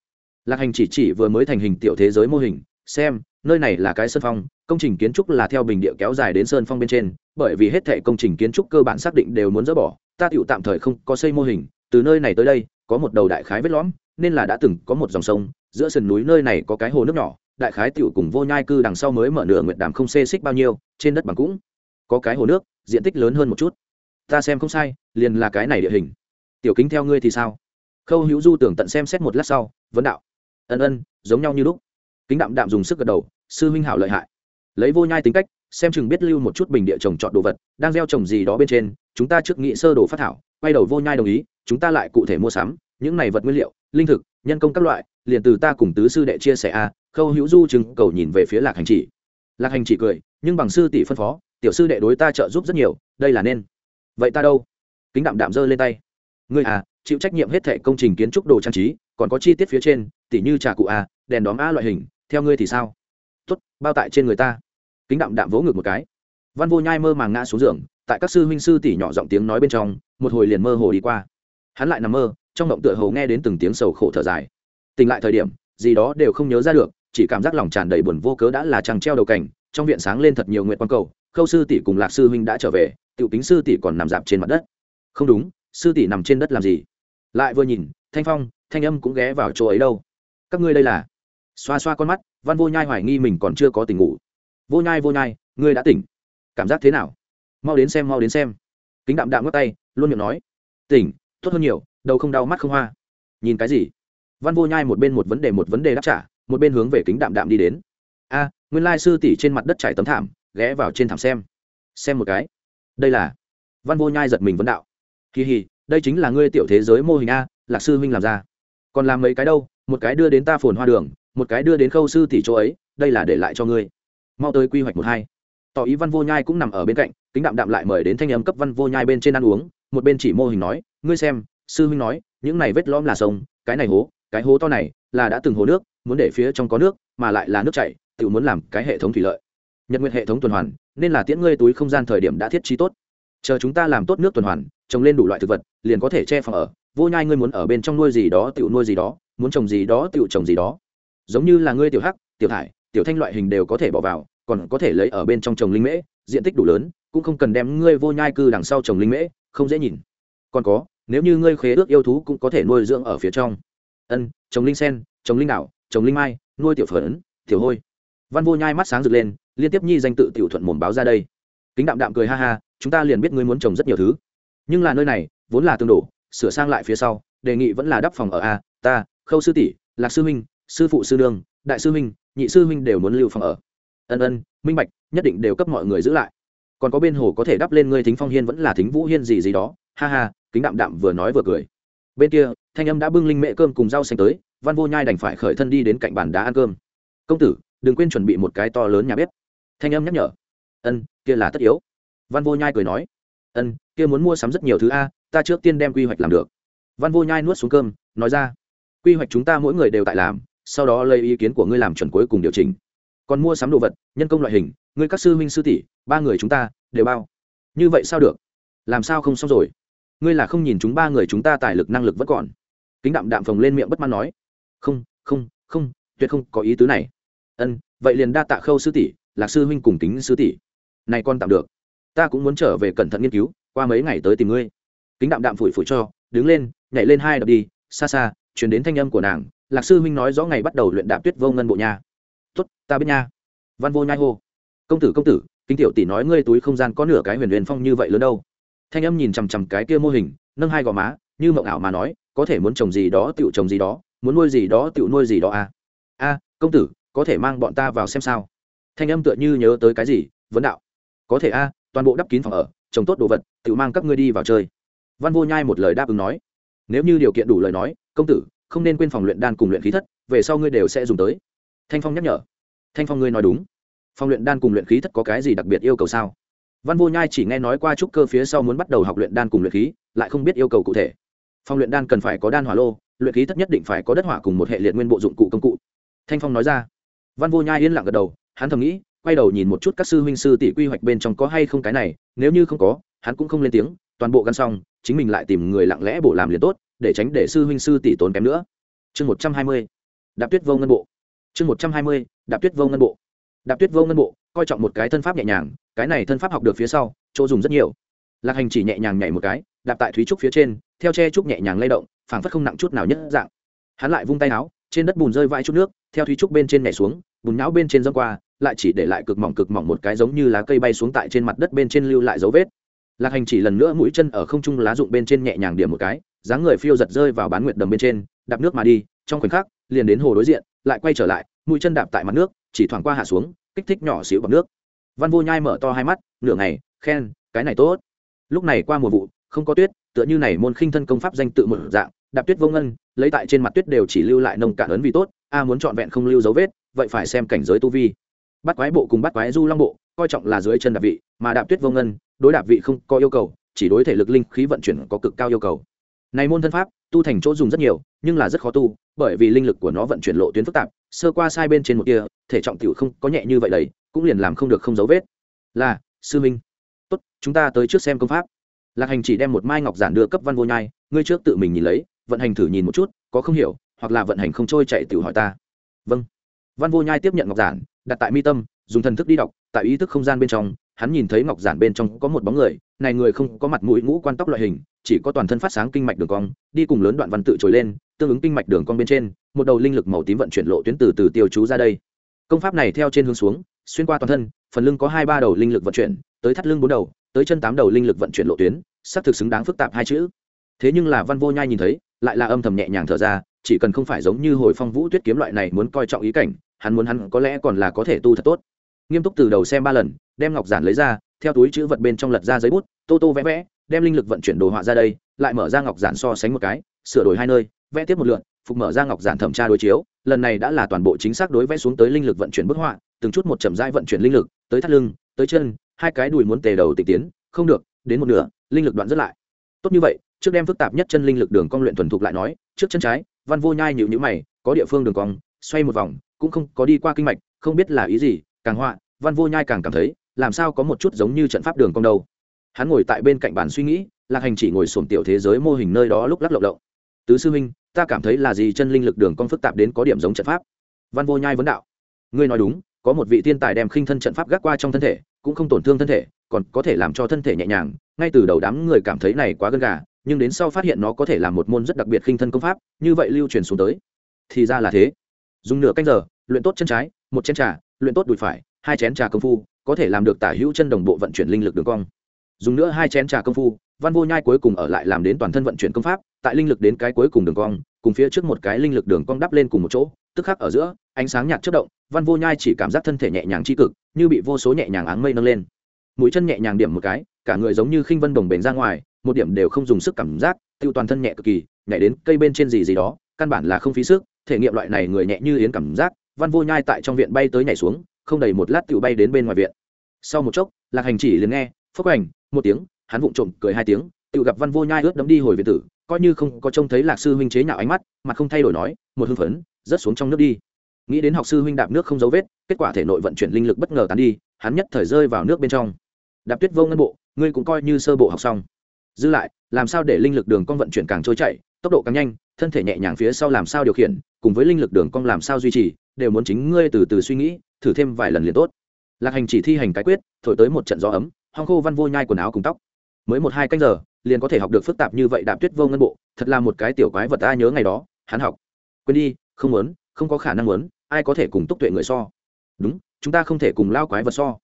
Lạc hành chỉ chỉ vừa mới thành hình tiểu thế giới mô hình, xem, nơi này là cái sơn phong, công trình kiến trúc là theo bình địa kéo dài đến sơn phong bên trên, bởi vì hết thệ công trình kiến trúc cơ bản xác định đều muốn dỡ bỏ, ta tựu tạm thời không có xây mô hình, từ nơi này tới đây, có một đầu đại khái vết lõm, nên là đã từng có một dòng sông, giữa sườn núi nơi này có cái hồ nước nhỏ, đại khái tựu cùng vô nhai cư đằng sau mới mở nửa nguyệt đàm không xê xích bao nhiêu, trên đất bằng cũng có cái hồ nước, diện tích lớn hơn một chút. Ta xem không sai, liền là cái này địa hình tiểu kính theo ngươi thì sao? Khâu hữu du tưởng tận xem xét một lát sau, vấn đạo. Ân ân, giống nhau như lúc. Kính đạm đạm dùng sức gật đầu, sư huynh hảo lợi hại. Lấy vô nhai tính cách, xem chừng biết lưu một chút bình địa trồng trọt đồ vật, đang gieo trồng gì đó bên trên, chúng ta trước nghị sơ đồ phát thảo, quay đầu vô nhai đồng ý, chúng ta lại cụ thể mua sắm, những này vật nguyên liệu, linh thực, nhân công các loại, liền từ ta cùng tứ sư đệ chia sẻ a, khâu hữu du chừng cầu nhìn về phía lạc hành chỉ. Lạc hành chỉ cười, nhưng bằng sư tỷ phân phó, tiểu sư đệ đối ta trợ giúp rất nhiều, đây là nên. Vậy ta đâu? Kính đạm đạm giơ lên tay ngươi à chịu trách nhiệm hết thệ công trình kiến trúc đồ trang trí còn có chi tiết phía trên tỉ như trà cụ à, đèn đóm a loại hình theo ngươi thì sao? Tốt bao tại trên người ta. Kính đạm đạm vỗ ngực một cái. Văn vô nhai mơ màng ngã xuống giường tại các sư huynh sư tỷ nhỏ giọng tiếng nói bên trong một hồi liền mơ hồ đi qua. Hắn lại nằm mơ trong động tựa hồ nghe đến từng tiếng sầu khổ thở dài. Tỉnh lại thời điểm gì đó đều không nhớ ra được chỉ cảm giác lòng tràn đầy buồn vô cớ đã là trăng treo đầu cảnh trong viện sáng lên thật nhiều nguyện quan cầu khâu sư tỷ cùng lạc sư huynh đã trở về tiểu kính sư tỷ còn nằm dạp trên mặt đất. Không đúng sư tỷ nằm trên đất làm gì? Lại vừa nhìn, thanh phong, thanh âm cũng ghé vào chỗ ấy đâu. Các ngươi đây là? Xoa xoa con mắt, văn vô nhai hoài nghi mình còn chưa có tỉnh ngủ. Vô nhai vô nhai, ngươi đã tỉnh. Cảm giác thế nào? Mau đến xem, mau đến xem. Kính đạm đạm ngắt tay, luôn miệng nói. Tỉnh, tốt hơn nhiều, đầu không đau, mắt không hoa. Nhìn cái gì? Văn vô nhai một bên một vấn đề, một vấn đề đáp trả, một bên hướng về kính đạm đạm đi đến. A, nguyên lai sư tỷ trên mặt đất trải tấm thảm, ghé vào trên thảm xem. Xem một cái. Đây là? Văn vô nhai giật mình vấn đạo kỳ hì, đây chính là ngươi tiểu thế giới mô hình a, lạc sư huynh làm ra. Còn làm mấy cái đâu, một cái đưa đến ta phồn hoa đường, một cái đưa đến khâu sư tỷ chỗ ấy, đây là để lại cho ngươi. Mau tới quy hoạch một hai. Tỏ ý văn vô nhai cũng nằm ở bên cạnh, kính đạm đạm lại mời đến thanh âm cấp văn vô nhai bên trên ăn uống, một bên chỉ mô hình nói, ngươi xem, sư huynh nói, những này vết lõm là sông, cái này hố, cái hố to này là đã từng hồ nước, muốn để phía trong có nước, mà lại là nước chảy, tự muốn làm cái hệ thống thủy lợi. Nhật nguyện hệ thống tuần hoàn, nên là tiễn ngươi túi không gian thời điểm đã thiết trí tốt. Chờ chúng ta làm tốt nước tuần hoàn trồng lên đủ loại thực vật, liền có thể che phòng ở. Vô nhai ngươi muốn ở bên trong nuôi gì đó tự nuôi gì đó, muốn trồng gì đó tự trồng gì đó. Giống như là ngươi tiểu hắc, tiểu thải, tiểu thanh loại hình đều có thể bỏ vào, còn có thể lấy ở bên trong trồng linh mễ, diện tích đủ lớn, cũng không cần đem ngươi vô nhai cư đằng sau trồng linh mễ, không dễ nhìn. Còn có, nếu như ngươi khế ước yêu thú cũng có thể nuôi dưỡng ở phía trong. Ân, trồng linh sen, trồng linh đảo, trồng linh mai, nuôi tiểu phấn tiểu hôi. Văn vô nhai mắt sáng rực lên, liên tiếp nhi danh tự tiểu thuận mồm báo ra đây. Kính đạm đạm cười ha ha, chúng ta liền biết ngươi muốn trồng rất nhiều thứ nhưng là nơi này, vốn là tương đổ, sửa sang lại phía sau, đề nghị vẫn là đắp phòng ở a, ta, khâu sư tỷ, lạc sư huynh, sư phụ sư nương, đại sư huynh, nhị sư huynh đều muốn lưu phòng ở. Ân ân, minh bạch, nhất định đều cấp mọi người giữ lại. Còn có bên hồ có thể đắp lên ngươi thính phong hiên vẫn là thính vũ hiên gì gì đó. Ha ha, kính đạm đạm vừa nói vừa cười. Bên kia, thanh âm đã bưng linh mễ cơm cùng rau xanh tới, văn vô nhai đành phải khởi thân đi đến cạnh bàn đá ăn cơm. Công tử, đừng quên chuẩn bị một cái to lớn nhà bếp. Thanh âm nhắc nhở. Ân, kia là tất yếu. Văn vô nhai cười nói ân, kia muốn mua sắm rất nhiều thứ a, ta trước tiên đem quy hoạch làm được. Văn vô nhai nuốt xuống cơm, nói ra, quy hoạch chúng ta mỗi người đều tại làm, sau đó lấy ý kiến của ngươi làm chuẩn cuối cùng điều chỉnh. Còn mua sắm đồ vật, nhân công loại hình, ngươi các sư huynh sư tỷ, ba người chúng ta, đều bao. Như vậy sao được? Làm sao không xong rồi? Ngươi là không nhìn chúng ba người chúng ta tài lực năng lực vẫn còn. Kính đạm đạm phồng lên miệng bất mãn nói, không không không, tuyệt không có ý tứ này. Ân, vậy liền đa tạ khâu sư tỷ, lạc sư huynh cùng kính sư tỷ. Này con tạm được ta cũng muốn trở về cẩn thận nghiên cứu, qua mấy ngày tới tìm ngươi. Kính đạm đạm phủi phủi cho, đứng lên, nhảy lên hai đập đi, xa xa chuyển đến thanh âm của nàng, lạc sư huynh nói rõ ngày bắt đầu luyện đạp tuyết vô ngân bộ nha. Tuất ta biết nha. Văn vô nhai hô, công tử công tử, kính tiểu tỷ nói ngươi túi không gian có nửa cái huyền huyền phong như vậy lớn đâu. Thanh âm nhìn chằm chằm cái kia mô hình, nâng hai gò má, như mộng ảo mà nói, có thể muốn trồng gì đó tựu trồng gì đó, muốn nuôi gì đó tựu nuôi gì đó à? A, công tử, có thể mang bọn ta vào xem sao. Thanh âm tựa như nhớ tới cái gì, vấn đạo, có thể a toàn bộ đắp kín phòng ở, trồng tốt đồ vật, tự mang các ngươi đi vào chơi. Văn vô nhai một lời đáp ứng nói. Nếu như điều kiện đủ lời nói, công tử, không nên quên phòng luyện đan cùng luyện khí thất, về sau ngươi đều sẽ dùng tới. Thanh phong nhắc nhở. Thanh phong ngươi nói đúng. Phòng luyện đan cùng luyện khí thất có cái gì đặc biệt yêu cầu sao? Văn vô nhai chỉ nghe nói qua trúc cơ phía sau muốn bắt đầu học luyện đan cùng luyện khí, lại không biết yêu cầu cụ thể. Phòng luyện đan cần phải có đan hỏa lô, luyện khí thất nhất định phải có đất hỏa cùng một hệ liệt nguyên bộ dụng cụ công cụ. Thanh phong nói ra. Văn vô nhai yên lặng gật đầu, hắn thầm nghĩ quay đầu nhìn một chút các sư huynh sư tỷ quy hoạch bên trong có hay không cái này, nếu như không có, hắn cũng không lên tiếng, toàn bộ gắn xong, chính mình lại tìm người lặng lẽ bổ làm liền tốt, để tránh để sư huynh sư tỷ tốn kém nữa. Chương một trăm hai mươi, đạp tuyết vô ngân bộ. Chương một trăm hai mươi, đạp tuyết vô ngân bộ. Đạp tuyết vô ngân bộ, coi trọng một cái thân pháp nhẹ nhàng, cái này thân pháp học được phía sau, chỗ dùng rất nhiều. Lạc hành chỉ nhẹ nhàng nhảy một cái, đạp tại thúy trúc phía trên, theo che trúc nhẹ nhàng lay động, phảng phất không nặng chút nào nhất dạng. Hắn lại vung tay áo, trên đất bùn rơi vãi chút nước, theo thúy trúc bên trên nhảy xuống, bùn nhão bên trên dâng qua lại chỉ để lại cực mỏng cực mỏng một cái giống như lá cây bay xuống tại trên mặt đất bên trên lưu lại dấu vết. Lạc hành chỉ lần nữa mũi chân ở không trung lá rụng bên trên nhẹ nhàng điểm một cái, dáng người phiêu giật rơi vào bán nguyệt đầm bên trên, đạp nước mà đi, trong khoảnh khắc, liền đến hồ đối diện, lại quay trở lại, mũi chân đạp tại mặt nước, chỉ thoảng qua hạ xuống, kích thích nhỏ xíu bằng nước. Văn vô nhai mở to hai mắt, nửa ngày, khen, cái này tốt. Lúc này qua mùa vụ, không có tuyết, tựa như này môn khinh thân công pháp danh tự một dạng, đạp tuyết vô ngân, lấy tại trên mặt tuyết đều chỉ lưu lại nông cạn ấn vì tốt, a muốn trọn vẹn không lưu dấu vết, vậy phải xem cảnh giới tu vi bắt quái bộ cùng bắt quái du long bộ, coi trọng là dưới chân đạp vị, mà đạp tuyết vô ngân, đối đạp vị không có yêu cầu, chỉ đối thể lực linh khí vận chuyển có cực cao yêu cầu. Này môn thân pháp, tu thành chỗ dùng rất nhiều, nhưng là rất khó tu, bởi vì linh lực của nó vận chuyển lộ tuyến phức tạp, sơ qua sai bên trên một kia, thể trọng tiểu không có nhẹ như vậy đấy, cũng liền làm không được không dấu vết. Là, sư minh. Tốt, chúng ta tới trước xem công pháp. Lạc hành chỉ đem một mai ngọc giản đưa cấp văn vô nhai, ngươi trước tự mình nhìn lấy, vận hành thử nhìn một chút, có không hiểu, hoặc là vận hành không trôi chạy tự hỏi ta. Vâng. Văn vô nhai tiếp nhận ngọc giản đặt tại mi tâm, dùng thần thức đi đọc, tại ý thức không gian bên trong, hắn nhìn thấy ngọc giản bên trong có một bóng người, này người không có mặt mũi ngũ quan tóc loại hình, chỉ có toàn thân phát sáng kinh mạch đường cong, đi cùng lớn đoạn văn tự trồi lên, tương ứng kinh mạch đường cong bên trên, một đầu linh lực màu tím vận chuyển lộ tuyến từ từ tiêu chú ra đây. Công pháp này theo trên hướng xuống, xuyên qua toàn thân, phần lưng có hai ba đầu linh lực vận chuyển, tới thắt lưng bốn đầu, tới chân tám đầu linh lực vận chuyển lộ tuyến xác thực xứng đáng phức tạp hai chữ. Thế nhưng là văn vô nhai nhìn thấy, lại là âm thầm nhẹ nhàng thở ra, chỉ cần không phải giống như hồi phong vũ tuyết kiếm loại này muốn coi trọng ý cảnh hắn muốn hắn có lẽ còn là có thể tu thật tốt. Nghiêm túc từ đầu xem ba lần, đem ngọc giản lấy ra, theo túi chữ vật bên trong lật ra giấy bút, tô tô vẽ vẽ, đem linh lực vận chuyển đồ họa ra đây, lại mở ra ngọc giản so sánh một cái, sửa đổi hai nơi, vẽ tiếp một lượt, phục mở ra ngọc giản thẩm tra đối chiếu. Lần này đã là toàn bộ chính xác đối vẽ xuống tới linh lực vận chuyển bức họa, từng chút một chậm rãi vận chuyển linh lực, tới thắt lưng, tới chân, hai cái đùi muốn tề đầu tịch tiến, không được, đến một nửa, linh lực đoạn rất lại. Tốt như vậy, trước đem phức tạp nhất chân linh lực đường cong luyện thuần thục lại nói, trước chân trái, văn vô nhai nhịu nhữ mày, có địa phương đường cong, xoay một vòng cũng không có đi qua kinh mạch, không biết là ý gì, càng họa, văn vô nhai càng cảm thấy, làm sao có một chút giống như trận pháp đường cong đâu. Hắn ngồi tại bên cạnh bàn suy nghĩ, lạc hành chỉ ngồi sổm tiểu thế giới mô hình nơi đó lúc lắc lộng lộng tứ sư huynh, ta cảm thấy là gì chân linh lực đường cong phức tạp đến có điểm giống trận pháp? Văn vô nhai vấn đạo. Ngươi nói đúng, có một vị tiên tài đem khinh thân trận pháp gác qua trong thân thể, cũng không tổn thương thân thể, còn có thể làm cho thân thể nhẹ nhàng, ngay từ đầu đám người cảm thấy này quá gân gà, nhưng đến sau phát hiện nó có thể là một môn rất đặc biệt khinh thân công pháp, như vậy lưu truyền xuống tới. Thì ra là thế. Dùng nửa canh giờ luyện tốt chân trái, một chén trà, luyện tốt đùi phải, hai chén trà công phu, có thể làm được tả hữu chân đồng bộ vận chuyển linh lực đường cong. Dùng nữa hai chén trà công phu, văn vô nhai cuối cùng ở lại làm đến toàn thân vận chuyển công pháp, tại linh lực đến cái cuối cùng đường cong, cùng phía trước một cái linh lực đường cong đắp lên cùng một chỗ, tức khắc ở giữa, ánh sáng nhạt chất động, văn vô nhai chỉ cảm giác thân thể nhẹ nhàng tri cực, như bị vô số nhẹ nhàng áng mây nâng lên. Mũi chân nhẹ nhàng điểm một cái, cả người giống như khinh vân đồng bền ra ngoài, một điểm đều không dùng sức cảm giác, tiêu toàn thân nhẹ cực kỳ, nhảy đến cây bên trên gì gì đó, căn bản là không phí sức, thể nghiệm loại này người nhẹ như yến cảm giác văn vô nhai tại trong viện bay tới nhảy xuống, không đầy một lát tự bay đến bên ngoài viện. Sau một chốc, lạc hành chỉ liền nghe phước hành một tiếng, hắn vụng trộm cười hai tiếng tự gặp văn vô nhai ướt đấm đi hồi viện tử, coi như không có trông thấy lạc sư huynh chế nhạo ánh mắt, mà không thay đổi nói, một hưng phấn, rớt xuống trong nước đi. Nghĩ đến học sư huynh đạp nước không dấu vết, kết quả thể nội vận chuyển linh lực bất ngờ tán đi, hắn nhất thời rơi vào nước bên trong. Đạp tuyết vô ngân bộ, ngươi cũng coi như sơ bộ học xong. Dư lại, làm sao để linh lực đường con vận chuyển càng trôi chảy tốc độ càng nhanh, thân thể nhẹ nhàng phía sau làm sao điều khiển, cùng với linh lực đường cong làm sao duy trì, đều muốn chính ngươi từ từ suy nghĩ, thử thêm vài lần liền tốt. Lạc hành chỉ thi hành cái quyết, thổi tới một trận gió ấm, hong khô văn vô nhai quần áo cùng tóc. Mới một hai canh giờ, liền có thể học được phức tạp như vậy đạp tuyết vô ngân bộ, thật là một cái tiểu quái vật ta nhớ ngày đó, hắn học. Quên đi, không muốn, không có khả năng muốn, ai có thể cùng túc tuệ người so? Đúng, chúng ta không thể cùng lao quái vật so.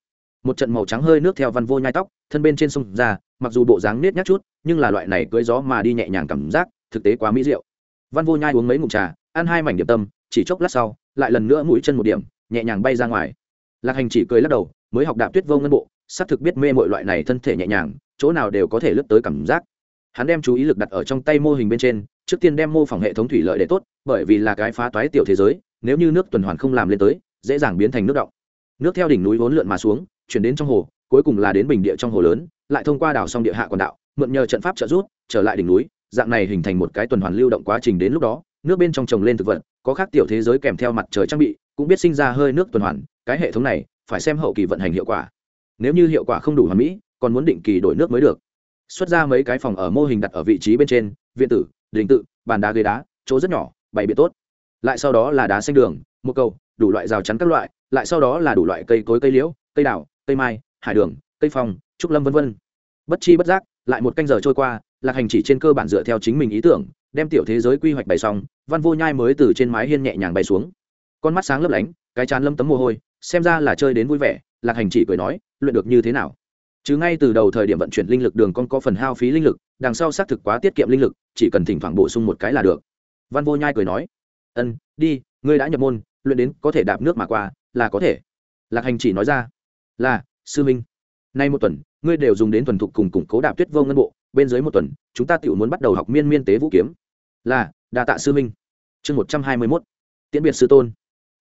Một trận màu trắng hơi nước theo văn vô nhai tóc, thân bên trên sông ra, mặc dù bộ dáng nết nhát chút, nhưng là loại này cưới gió mà đi nhẹ nhàng cảm giác thực tế quá mỹ diệu. Văn vô nhai uống mấy ngụm trà, ăn hai mảnh điểm tâm, chỉ chốc lát sau, lại lần nữa mũi chân một điểm, nhẹ nhàng bay ra ngoài. Lạc hành chỉ cười lắc đầu, mới học đạp tuyết vô ngân bộ, xác thực biết mê mọi loại này thân thể nhẹ nhàng, chỗ nào đều có thể lướt tới cảm giác. Hắn đem chú ý lực đặt ở trong tay mô hình bên trên, trước tiên đem mô phỏng hệ thống thủy lợi để tốt, bởi vì là cái phá toái tiểu thế giới, nếu như nước tuần hoàn không làm lên tới, dễ dàng biến thành nước động nước theo đỉnh núi vốn lượn mà xuống, chuyển đến trong hồ, cuối cùng là đến bình địa trong hồ lớn, lại thông qua đảo sông địa hạ quần đạo, mượn nhờ trận pháp trợ rút trở lại đỉnh núi dạng này hình thành một cái tuần hoàn lưu động quá trình đến lúc đó, nước bên trong trồng lên thực vật, có khác tiểu thế giới kèm theo mặt trời trang bị, cũng biết sinh ra hơi nước tuần hoàn, cái hệ thống này phải xem hậu kỳ vận hành hiệu quả. Nếu như hiệu quả không đủ hoàn mỹ, còn muốn định kỳ đổi nước mới được. Xuất ra mấy cái phòng ở mô hình đặt ở vị trí bên trên, viện tử, đình tự, bàn đá ghế đá, chỗ rất nhỏ, bày biện tốt. Lại sau đó là đá xanh đường, một cầu, đủ loại rào chắn các loại, lại sau đó là đủ loại cây cối, cây liễu, cây đào, cây mai, hải đường, cây phong, trúc lâm v v bất chi bất giác, lại một canh giờ trôi qua lạc hành chỉ trên cơ bản dựa theo chính mình ý tưởng, đem tiểu thế giới quy hoạch bày xong, văn vô nhai mới từ trên mái hiên nhẹ nhàng bay xuống. Con mắt sáng lấp lánh, cái chán lâm tấm mồ hôi, xem ra là chơi đến vui vẻ, lạc hành chỉ cười nói, luyện được như thế nào? Chứ ngay từ đầu thời điểm vận chuyển linh lực đường con có phần hao phí linh lực, đằng sau xác thực quá tiết kiệm linh lực, chỉ cần thỉnh thoảng bổ sung một cái là được. Văn vô nhai cười nói, ân, đi, ngươi đã nhập môn, luyện đến có thể đạp nước mà qua, là có thể. Lạc hành chỉ nói ra, là, sư minh nay một tuần, ngươi đều dùng đến thuần thục cùng củng cố đạp tuyết vô ngân bộ bên dưới một tuần, chúng ta tự muốn bắt đầu học miên miên tế vũ kiếm. Là, đa tạ sư minh chương một trăm hai mươi mốt, tiễn biệt sư tôn.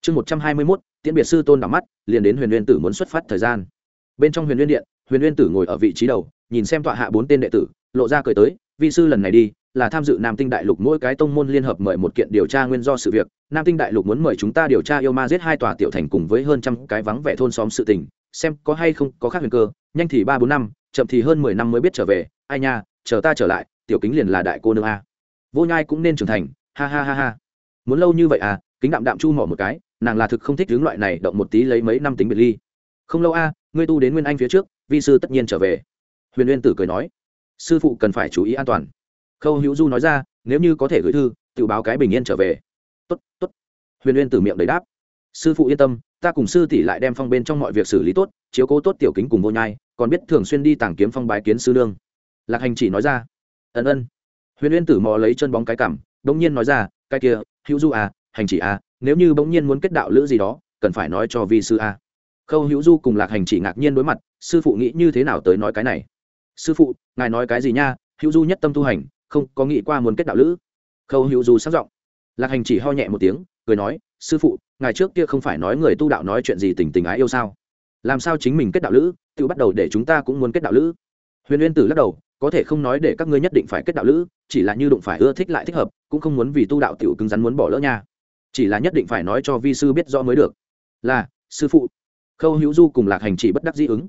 Chương một trăm hai mươi mốt, tiễn biệt sư tôn đỏ mắt, liền đến huyền nguyên tử muốn xuất phát thời gian. Bên trong huyền nguyên điện, huyền nguyên tử ngồi ở vị trí đầu, nhìn xem tọa hạ bốn tên đệ tử, lộ ra cười tới, vi sư lần này đi, là tham dự nam tinh đại lục mỗi cái tông môn liên hợp mời một kiện điều tra nguyên do sự việc. Nam tinh đại lục muốn mời chúng ta điều tra yêu ma giết hai tòa tiểu thành cùng với hơn trăm cái vắng vẻ thôn xóm sự tình, xem có hay không có khác huyền cơ. Nhanh thì ba bốn năm, chậm thì hơn mười năm mới biết trở về ai nha, chờ ta trở lại, tiểu kính liền là đại cô nương a. Vô nhai cũng nên trưởng thành, ha ha ha ha. Muốn lâu như vậy à kính đạm đạm chu mỏ một cái, nàng là thực không thích hướng loại này động một tí lấy mấy năm tính biệt ly. Không lâu a, ngươi tu đến nguyên anh phía trước, vi sư tất nhiên trở về. Huyền uyên tử cười nói, sư phụ cần phải chú ý an toàn. Khâu hữu du nói ra, nếu như có thể gửi thư, tự báo cái bình yên trở về. Tốt tốt. Huyền uyên tử miệng đầy đáp, sư phụ yên tâm, ta cùng sư tỷ lại đem phong bên trong mọi việc xử lý tốt, chiếu cố tốt tiểu kính cùng vô nhai, còn biết thường xuyên đi tàng kiếm phong bái kiến sư lương lạc hành chỉ nói ra, ân ân. Huyền uyên tử mò lấy chân bóng cái cảm bỗng nhiên nói ra, cái kia, hữu du à hành chỉ à nếu như bỗng nhiên muốn kết đạo lữ gì đó, cần phải nói cho vi sư à. khâu hữu du cùng lạc hành chỉ ngạc nhiên đối mặt, sư phụ nghĩ như thế nào tới nói cái này? Sư phụ, ngài nói cái gì nha, hữu du nhất tâm tu hành, không có nghĩ qua muốn kết đạo lữ. Khâu hữu du sắc giọng. Lạc hành chỉ ho nhẹ một tiếng, cười nói, sư phụ, ngài trước kia không phải nói người tu đạo nói chuyện gì tình tình ái yêu sao? Làm sao chính mình kết đạo lữ, tự bắt đầu để chúng ta cũng muốn kết đạo lữ? Huyền uyên tử lắc đầu có thể không nói để các ngươi nhất định phải kết đạo lữ, chỉ là như đụng phải ưa thích lại thích hợp, cũng không muốn vì tu đạo tiểu cứng rắn muốn bỏ lỡ nha. Chỉ là nhất định phải nói cho vi sư biết rõ mới được. Là, sư phụ. Khâu hữu du cùng lạc hành chỉ bất đắc dĩ ứng.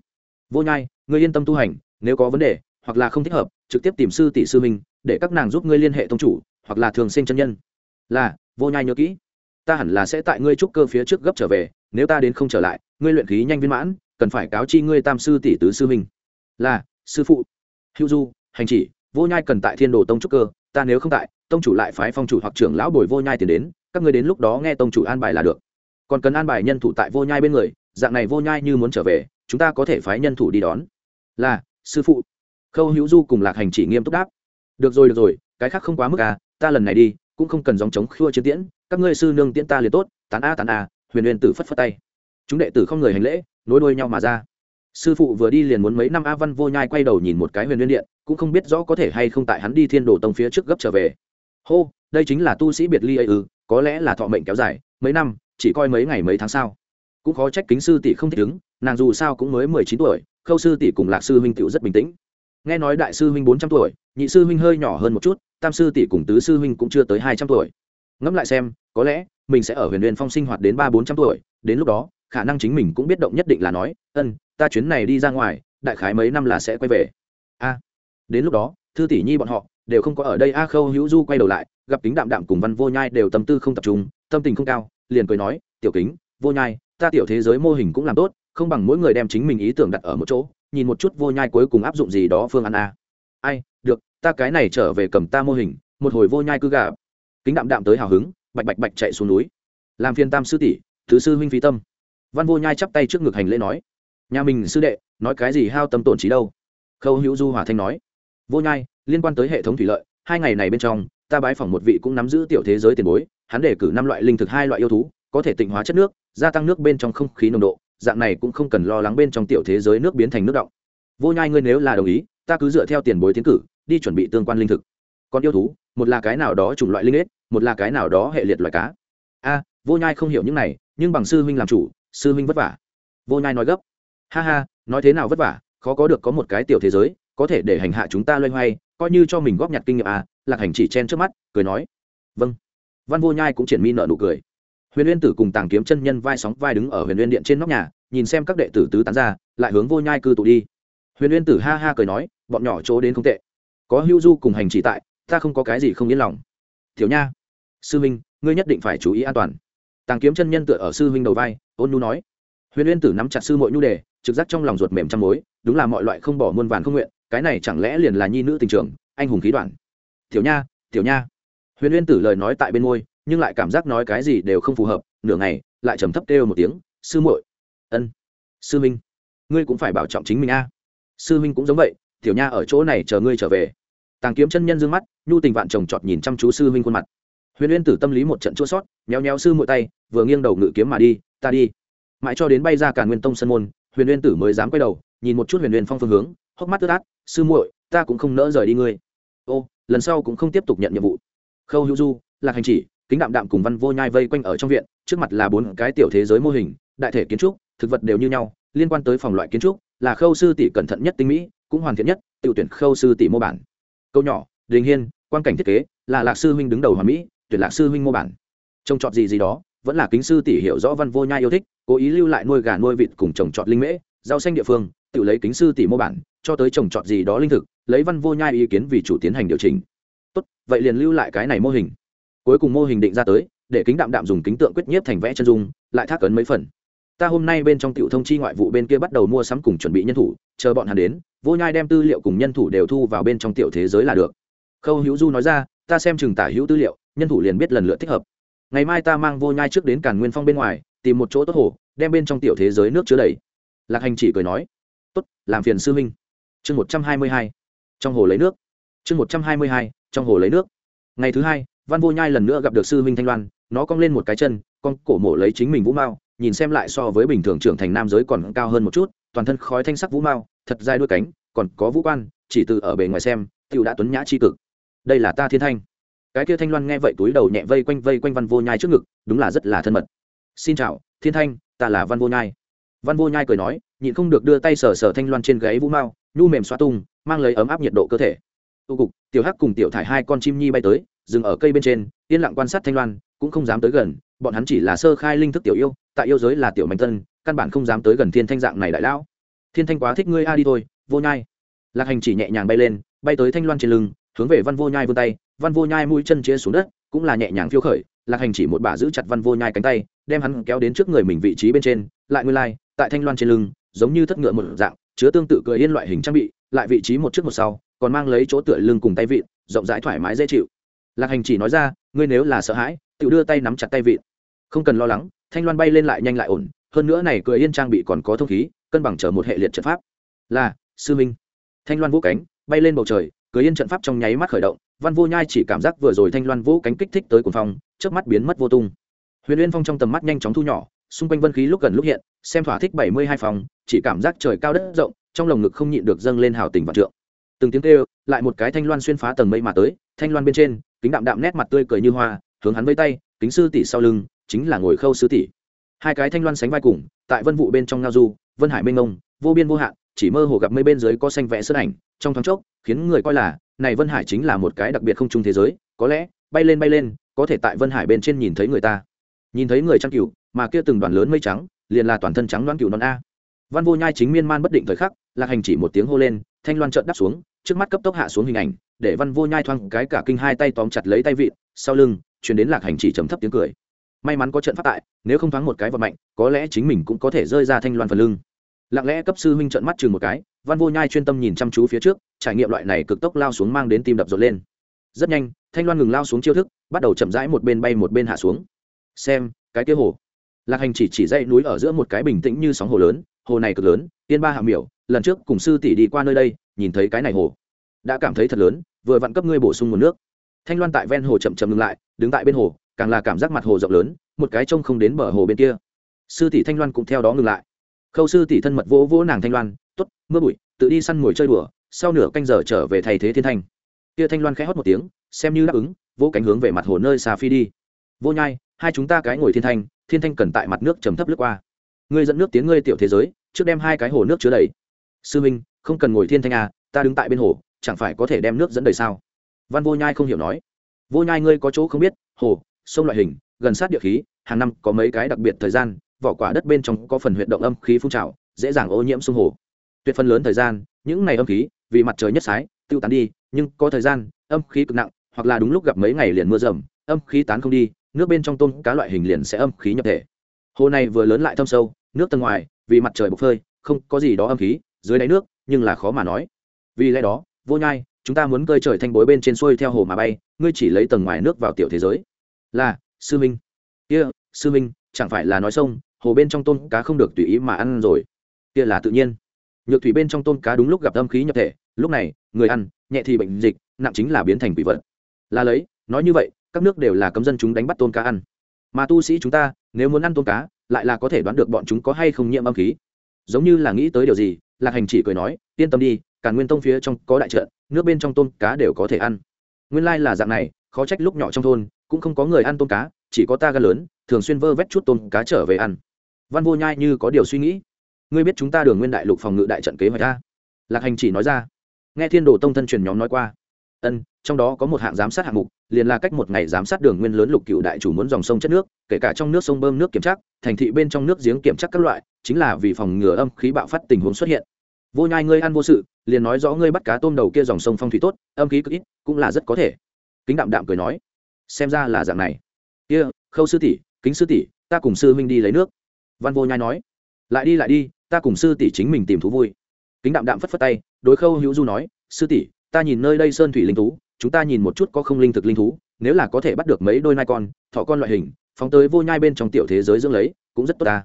Vô nhai, ngươi yên tâm tu hành, nếu có vấn đề, hoặc là không thích hợp, trực tiếp tìm sư tỷ sư minh để các nàng giúp ngươi liên hệ tông chủ, hoặc là thường sinh chân nhân. Là, vô nhai nhớ kỹ. Ta hẳn là sẽ tại ngươi trúc cơ phía trước gấp trở về, nếu ta đến không trở lại, ngươi luyện khí nhanh viên mãn, cần phải cáo chi ngươi tam sư tỷ tứ sư minh là, sư phụ hữu du, hành chỉ, vô nhai cần tại thiên đồ tông trúc cơ, ta nếu không tại, tông chủ lại phái phong chủ hoặc trưởng lão bồi vô nhai tiền đến, các ngươi đến lúc đó nghe tông chủ an bài là được. Còn cần an bài nhân thủ tại vô nhai bên người, dạng này vô nhai như muốn trở về, chúng ta có thể phái nhân thủ đi đón. Là, sư phụ. Khâu hữu du cùng lạc hành chỉ nghiêm túc đáp. Được rồi được rồi, cái khác không quá mức à ta lần này đi, cũng không cần dòng chống khua chiến tiễn, các ngươi sư nương tiễn ta liền tốt, tán a tán a, huyền huyền tử phất phất tay. Chúng đệ tử không người hành lễ, nối đuôi nhau mà ra sư phụ vừa đi liền muốn mấy năm a văn vô nhai quay đầu nhìn một cái huyền liên điện, cũng không biết rõ có thể hay không tại hắn đi thiên đồ tông phía trước gấp trở về. Hô, đây chính là tu sĩ biệt ly ấy ư, có lẽ là thọ mệnh kéo dài, mấy năm, chỉ coi mấy ngày mấy tháng sau cũng khó trách kính sư tỷ không thích ứng, nàng dù sao cũng mới mười chín tuổi, khâu sư tỷ cùng lạc sư huynh tựu rất bình tĩnh. Nghe nói đại sư huynh bốn trăm tuổi, nhị sư huynh hơi nhỏ hơn một chút, tam sư tỷ cùng tứ sư huynh cũng chưa tới hai trăm tuổi. Ngẫm lại xem, có lẽ, mình sẽ ở huyền huyền phong sinh hoạt đến ba bốn trăm tuổi, đến lúc đó, khả năng chính mình cũng biết động nhất định là nói, ân ta chuyến này đi ra ngoài, đại khái mấy năm là sẽ quay về. A, đến lúc đó, thư tỷ nhi bọn họ đều không có ở đây. A khâu hữu du quay đầu lại, gặp kính đạm đạm cùng văn vô nhai đều tâm tư không tập trung, tâm tình không cao, liền cười nói, tiểu kính, vô nhai, ta tiểu thế giới mô hình cũng làm tốt, không bằng mỗi người đem chính mình ý tưởng đặt ở một chỗ, nhìn một chút vô nhai cuối cùng áp dụng gì đó phương án a. Ai, được, ta cái này trở về cầm ta mô hình, một hồi vô nhai cứ gà kính đạm đạm tới hào hứng, bạch bạch bạch chạy xuống núi. Làm phiên tam sư tỷ, thứ sư huynh phí tâm. Văn vô nhai chắp tay trước ngực hành lễ nói nhà mình sư đệ, nói cái gì hao tâm tổn trí đâu? Khâu hữu du hòa thanh nói. Vô nhai, liên quan tới hệ thống thủy lợi, hai ngày này bên trong, ta bái phỏng một vị cũng nắm giữ tiểu thế giới tiền bối, hắn đề cử năm loại linh thực hai loại yêu thú, có thể tịnh hóa chất nước, gia tăng nước bên trong không khí nồng độ, dạng này cũng không cần lo lắng bên trong tiểu thế giới nước biến thành nước động. Vô nhai ngươi nếu là đồng ý, ta cứ dựa theo tiền bối tiến cử, đi chuẩn bị tương quan linh thực. Còn yêu thú, một là cái nào đó chủng loại linh ếch, một là cái nào đó hệ liệt loài cá. A, vô nhai không hiểu những này, nhưng bằng sư huynh làm chủ, sư huynh vất vả. Vô nhai nói gấp ha ha, nói thế nào vất vả, khó có được có một cái tiểu thế giới, có thể để hành hạ chúng ta loay hoay, coi như cho mình góp nhặt kinh nghiệm à lạc hành chỉ chen trước mắt, cười nói. Vâng. Văn vô nhai cũng triển mi nợ nụ cười. Huyền uyên tử cùng tàng kiếm chân nhân vai sóng vai đứng ở huyền uyên điện trên nóc nhà, nhìn xem các đệ tử tứ tán ra, lại hướng vô nhai cư tụ đi. Huyền uyên tử ha ha cười nói, bọn nhỏ chỗ đến không tệ. Có hưu du cùng hành chỉ tại, ta không có cái gì không yên lòng. Thiếu nha, sư minh ngươi nhất định phải chú ý an toàn. Tàng kiếm chân nhân tựa ở sư Minh đầu vai, ôn nhu nói. Huyền uyên tử nắm chặt sư mội nhu đề trực giác trong lòng ruột mềm trăm mối, đúng là mọi loại không bỏ muôn vàn không nguyện, cái này chẳng lẽ liền là nhi nữ tình trường, anh hùng khí đoạn. Tiểu nha tiểu nha. Huyền uyên tử lời nói tại bên môi, nhưng lại cảm giác nói cái gì đều không phù hợp, nửa ngày, lại trầm thấp kêu một tiếng, sư muội. Ân, sư minh. Ngươi cũng phải bảo trọng chính mình a. Sư minh cũng giống vậy, tiểu nha ở chỗ này chờ ngươi trở về. Tàng kiếm chân nhân d ư ơ n g mắt, nhu tình vạn chồng chọt nhìn chăm chú sư minh khuôn mặt. Huyền uyên tử tâm lý một trận chua sót nhéo nhéo sư muội tay, vừa nghiêng đầu ngự kiếm mà đi, ta đi. Mãi cho đến bay ra cả nguyên tông sân môn huyền uyên tử mới dám quay đầu, nhìn một chút huyền uyên phong phương hướng, hốc mắt tức át sư muội, ta cũng không nỡ rời đi ngươi. Ô, lần sau cũng không tiếp tục nhận nhiệm vụ. Khâu hữu du, lạc hành chỉ, kính đạm đạm cùng văn vô nhai vây quanh ở trong viện, trước mặt là bốn cái tiểu thế giới mô hình, đại thể kiến trúc, thực vật đều như nhau, liên quan tới phòng loại kiến trúc, là khâu sư tỷ cẩn thận nhất tinh mỹ, cũng hoàn thiện nhất, tự tuyển khâu sư tỷ mô bản. Câu nhỏ, đình hiên, quan cảnh thiết kế, là lạc sư huynh đứng đầu hoàn mỹ, tuyển lạc sư huynh mô bản. Trông trọt gì gì đó vẫn là kính sư tỷ hiểu rõ văn vô nhai yêu thích, cố ý lưu lại nuôi gà nuôi vịt cùng trồng trọt linh mễ, rau xanh địa phương, tự lấy kính sư tỷ mô bản, cho tới trồng trọt gì đó linh thực, lấy văn vô nhai ý kiến vì chủ tiến hành điều chỉnh. Tốt, vậy liền lưu lại cái này mô hình. Cuối cùng mô hình định ra tới, để kính đạm đạm dùng kính tượng quyết nhiếp thành vẽ chân dung, lại thác ấn mấy phần. Ta hôm nay bên trong tiểu thông chi ngoại vụ bên kia bắt đầu mua sắm cùng chuẩn bị nhân thủ, chờ bọn hắn đến, vô nhai đem tư liệu cùng nhân thủ đều thu vào bên trong tiểu thế giới là được. Khâu hữu du nói ra, ta xem chừng tả hữu tư liệu, nhân thủ liền biết lần lượt thích hợp ngày mai ta mang vô nhai trước đến càn nguyên phong bên ngoài, tìm một chỗ tốt hồ, đem bên trong tiểu thế giới nước chứa đầy. Lạc hành chỉ cười nói, tốt, làm phiền sư minh chương một trăm hai mươi hai, trong hồ lấy nước. Chương một trăm hai mươi hai, trong hồ lấy nước. Ngày thứ hai, văn vô nhai lần nữa gặp được sư huynh thanh loan, nó cong lên một cái chân con cổ mổ lấy chính mình vũ mao, nhìn xem lại so với bình thường trưởng thành nam giới còn cao hơn một chút, toàn thân khói thanh sắc vũ mao, thật dài đuôi cánh, còn có vũ quan, chỉ từ ở bề ngoài xem tựu đã tuấn nhã c cực. Đây là ta thiên thanh cái kia thanh loan nghe vậy túi đầu nhẹ vây quanh vây quanh văn vô nhai trước ngực, đúng là rất là thân mật. Xin chào, thiên thanh, ta là văn vô nhai. Văn vô nhai cười nói, nhịn không được đưa tay sờ sờ thanh loan trên gáy vũ mao, nhu mềm xoa tung, mang lấy ấm áp nhiệt độ cơ thể. Tu cục, tiểu hắc cùng tiểu thải hai con chim nhi bay tới, dừng ở cây bên trên, yên lặng quan sát thanh loan, cũng không dám tới gần, bọn hắn chỉ là sơ khai linh thức tiểu yêu, tại yêu giới là tiểu mạnh tân căn bản không dám tới gần thiên thanh dạng này đại lão. Thiên thanh quá thích ngươi a, đi thôi, vô nhai. Lạc hành chỉ nhẹ nhàng bay lên, bay tới thanh loan trên lưng, hướng về văn vô nhai vươn tay văn vô nhai mũi chân chia xuống đất, cũng là nhẹ nhàng phiêu khởi, lạc hành chỉ một bà giữ chặt văn vô nhai cánh tay, đem hắn kéo đến trước người mình vị trí bên trên, lại nguyên lai, tại thanh loan trên lưng, giống như thất ngựa một dạng, chứa tương tự cười yên loại hình trang bị, lại vị trí một trước một sau, còn mang lấy chỗ tựa lưng cùng tay vịn, rộng rãi thoải mái dễ chịu. Lạc hành chỉ nói ra, ngươi nếu là sợ hãi tự đưa tay nắm chặt tay vịn. Không cần lo lắng, thanh loan bay lên lại nhanh lại ổn, hơn nữa này cười yên trang bị còn có thông khí, cân bằng chờ một hệ liệt trận pháp. Là, sư minh. Thanh loan vũ cánh, bay lên bầu trời, cười yên trận pháp trong nháy mắt khởi động văn vô nhai chỉ cảm giác vừa rồi thanh loan vũ cánh kích thích tới cuồng phong trước mắt biến mất vô tung. Huyền uyên phong trong tầm mắt nhanh chóng thu nhỏ, xung quanh vân khí lúc gần lúc hiện, xem thỏa thích bảy mươi hai phòng, chỉ cảm giác trời cao đất rộng, trong lồng ngực không nhịn được dâng lên hào tình vạn trượng. Từng tiếng kêu, lại một cái thanh loan xuyên phá tầng mây mà tới, thanh loan bên trên, kính đạm đạm nét mặt tươi cười như hoa, hướng hắn vây tay, kính sư tỷ sau lưng, chính là ngồi khâu sư tỷ. Hai cái thanh loan sánh vai cùng, tại vân vụ bên trong ngao du, vân hải mênh mông, vô biên vô hạn chỉ mơ hồ gặp mây bên dưới có xanh vẽ sơn ảnh, trong thoáng chốc, khiến người coi là, này vân hải chính là một cái đặc biệt không chung thế giới, có lẽ, bay lên bay lên, có thể tại vân hải bên trên nhìn thấy người ta. Nhìn thấy người trăng cựu mà kia từng đoàn lớn mây trắng, liền là toàn thân trắng đoan cựu non a. Văn vô nhai chính miên man bất định thời khắc, lạc hành chỉ một tiếng hô lên, thanh loan trợn đáp xuống, trước mắt cấp tốc hạ xuống hình ảnh, để văn vô nhai thoang cái cả kinh hai tay tóm chặt lấy tay vịn, sau lưng chuyển đến lạc hành chỉ trầm thấp tiếng cười. May mắn có trận phát tại, nếu không thoáng một cái vật mạnh, có lẽ chính mình cũng có thể rơi ra thanh loan phần lưng lặng lẽ cấp sư huynh trợn mắt chừng một cái, văn vô nhai chuyên tâm nhìn chăm chú phía trước, trải nghiệm loại này cực tốc lao xuống mang đến tim đập rộn lên. Rất nhanh, thanh loan ngừng lao xuống chiêu thức, bắt đầu chậm rãi một bên bay một bên hạ xuống. Xem, cái kia hồ. Lạc hành chỉ chỉ dãy núi ở giữa một cái bình tĩnh như sóng hồ lớn, hồ này cực lớn, tiên ba hạ miểu, lần trước cùng sư tỷ đi qua nơi đây, nhìn thấy cái này hồ. Đã cảm thấy thật lớn, vừa vặn cấp ngươi bổ sung nguồn nước. Thanh loan tại ven hồ chậm chậm ngừng lại, đứng tại bên hồ, càng là cảm giác mặt hồ rộng lớn, một cái trông không đến bờ hồ bên kia. Sư tỷ thanh loan cũng theo đó ngừng lại khâu sư tỷ thân mật vỗ vỗ nàng thanh loan t ố t mưa bụi, tự đi săn ngồi chơi đùa, sau nửa canh giờ trở về thay thế thiên thanh. Kia thanh loan khẽ hót một tiếng, xem như đáp ứng, vỗ cánh hướng về mặt hồ nơi xà phi đi. Vô nhai, hai chúng ta cái ngồi thiên thanh thiên thanh cần tại mặt nước trầm thấp lướt qua. Ngươi dẫn nước tiếng ngươi tiểu thế giới, trước đem hai cái hồ nước chứa đầy. Sư minh, không cần ngồi thiên thanh à ta đứng tại bên hồ, chẳng phải có thể đem nước dẫn đầy sao? Văn vô nhai không hiểu nói. Vô nhai ngươi có chỗ không biết, hồ, sông loại hình, gần sát địa khí, hàng năm có mấy cái đặc biệt thời gian vỏ quả đất bên trong có phần huyệt động âm khí phun trào dễ dàng ô nhiễm sông hồ. Tuyệt phần lớn thời gian những ngày âm khí vì mặt trời nhất sái tiêu tán đi nhưng có thời gian âm khí cực nặng hoặc là đúng lúc gặp mấy ngày liền mưa rầm âm khí tán không đi nước bên trong tôm cá loại hình liền sẽ âm khí nhập thể. Hồ này vừa lớn lại thâm sâu nước tầng ngoài vì mặt trời bốc phơi không có gì đó âm khí dưới đáy nước nhưng là khó mà nói. Vì lẽ đó vô nhai chúng ta muốn cơi trời thanh bối bên trên xuôi theo hồ mà bay ngươi chỉ lấy tầng ngoài nước vào tiểu thế giới. Là sư minh. Kia、yeah, sư minh chẳng phải là nói sông hồ bên trong tôm cá không được tùy ý mà ăn rồi. Kia là tự nhiên. Nhược thủy bên trong tôm cá đúng lúc gặp âm khí nhập thể, lúc này, người ăn, nhẹ thì bệnh dịch, nặng chính là biến thành quỷ vật. Là lấy, nói như vậy, các nước đều là cấm dân chúng đánh bắt tôm cá ăn. Mà tu sĩ chúng ta, nếu muốn ăn tôm cá, lại là có thể đoán được bọn chúng có hay không nhiễm âm khí. Giống như là nghĩ tới điều gì, lạc hành chỉ cười nói, yên tâm đi, cả nguyên tông phía trong có đại trận, nước bên trong tôm cá đều có thể ăn. Nguyên lai là dạng này, khó trách lúc nhỏ trong thôn, cũng không có người ăn tôm cá, chỉ có ta gan lớn, thường xuyên vơ vét chút tôm cá trở về ăn văn vô nhai như có điều suy nghĩ. Ngươi biết chúng ta đường nguyên đại lục phòng ngự đại trận kế hoạch ta lạc hành chỉ nói ra. Nghe thiên đồ tông thân truyền nhóm nói qua. Ân, trong đó có một hạng giám sát hạng mục, liền là cách một ngày giám sát đường nguyên lớn lục cựu đại chủ muốn dòng sông chất nước, kể cả trong nước sông bơm nước kiểm tra, thành thị bên trong nước giếng kiểm tra các loại, chính là vì phòng ngừa âm khí bạo phát tình huống xuất hiện. Vô nhai ngươi ăn vô sự, liền nói rõ ngươi bắt cá tôm đầu kia dòng sông phong thủy tốt, âm khí cực ít, cũng là rất có thể. Kính đạm đạm cười nói. Xem ra là dạng này. Kia, khâu sư tỷ, kính sư tỷ, ta cùng sư huynh đi lấy nước văn vô nhai nói, lại đi lại đi, ta cùng sư tỷ chính mình tìm thú vui. Kính đạm đạm phất phất tay, đối khâu hữu du nói, sư tỷ, ta nhìn nơi đây sơn thủy linh thú, chúng ta nhìn một chút có không linh thực linh thú, nếu là có thể bắt được mấy đôi nai con, thọ con loại hình, phóng tới vô nhai bên trong tiểu thế giới dưỡng lấy, cũng rất tốt ta.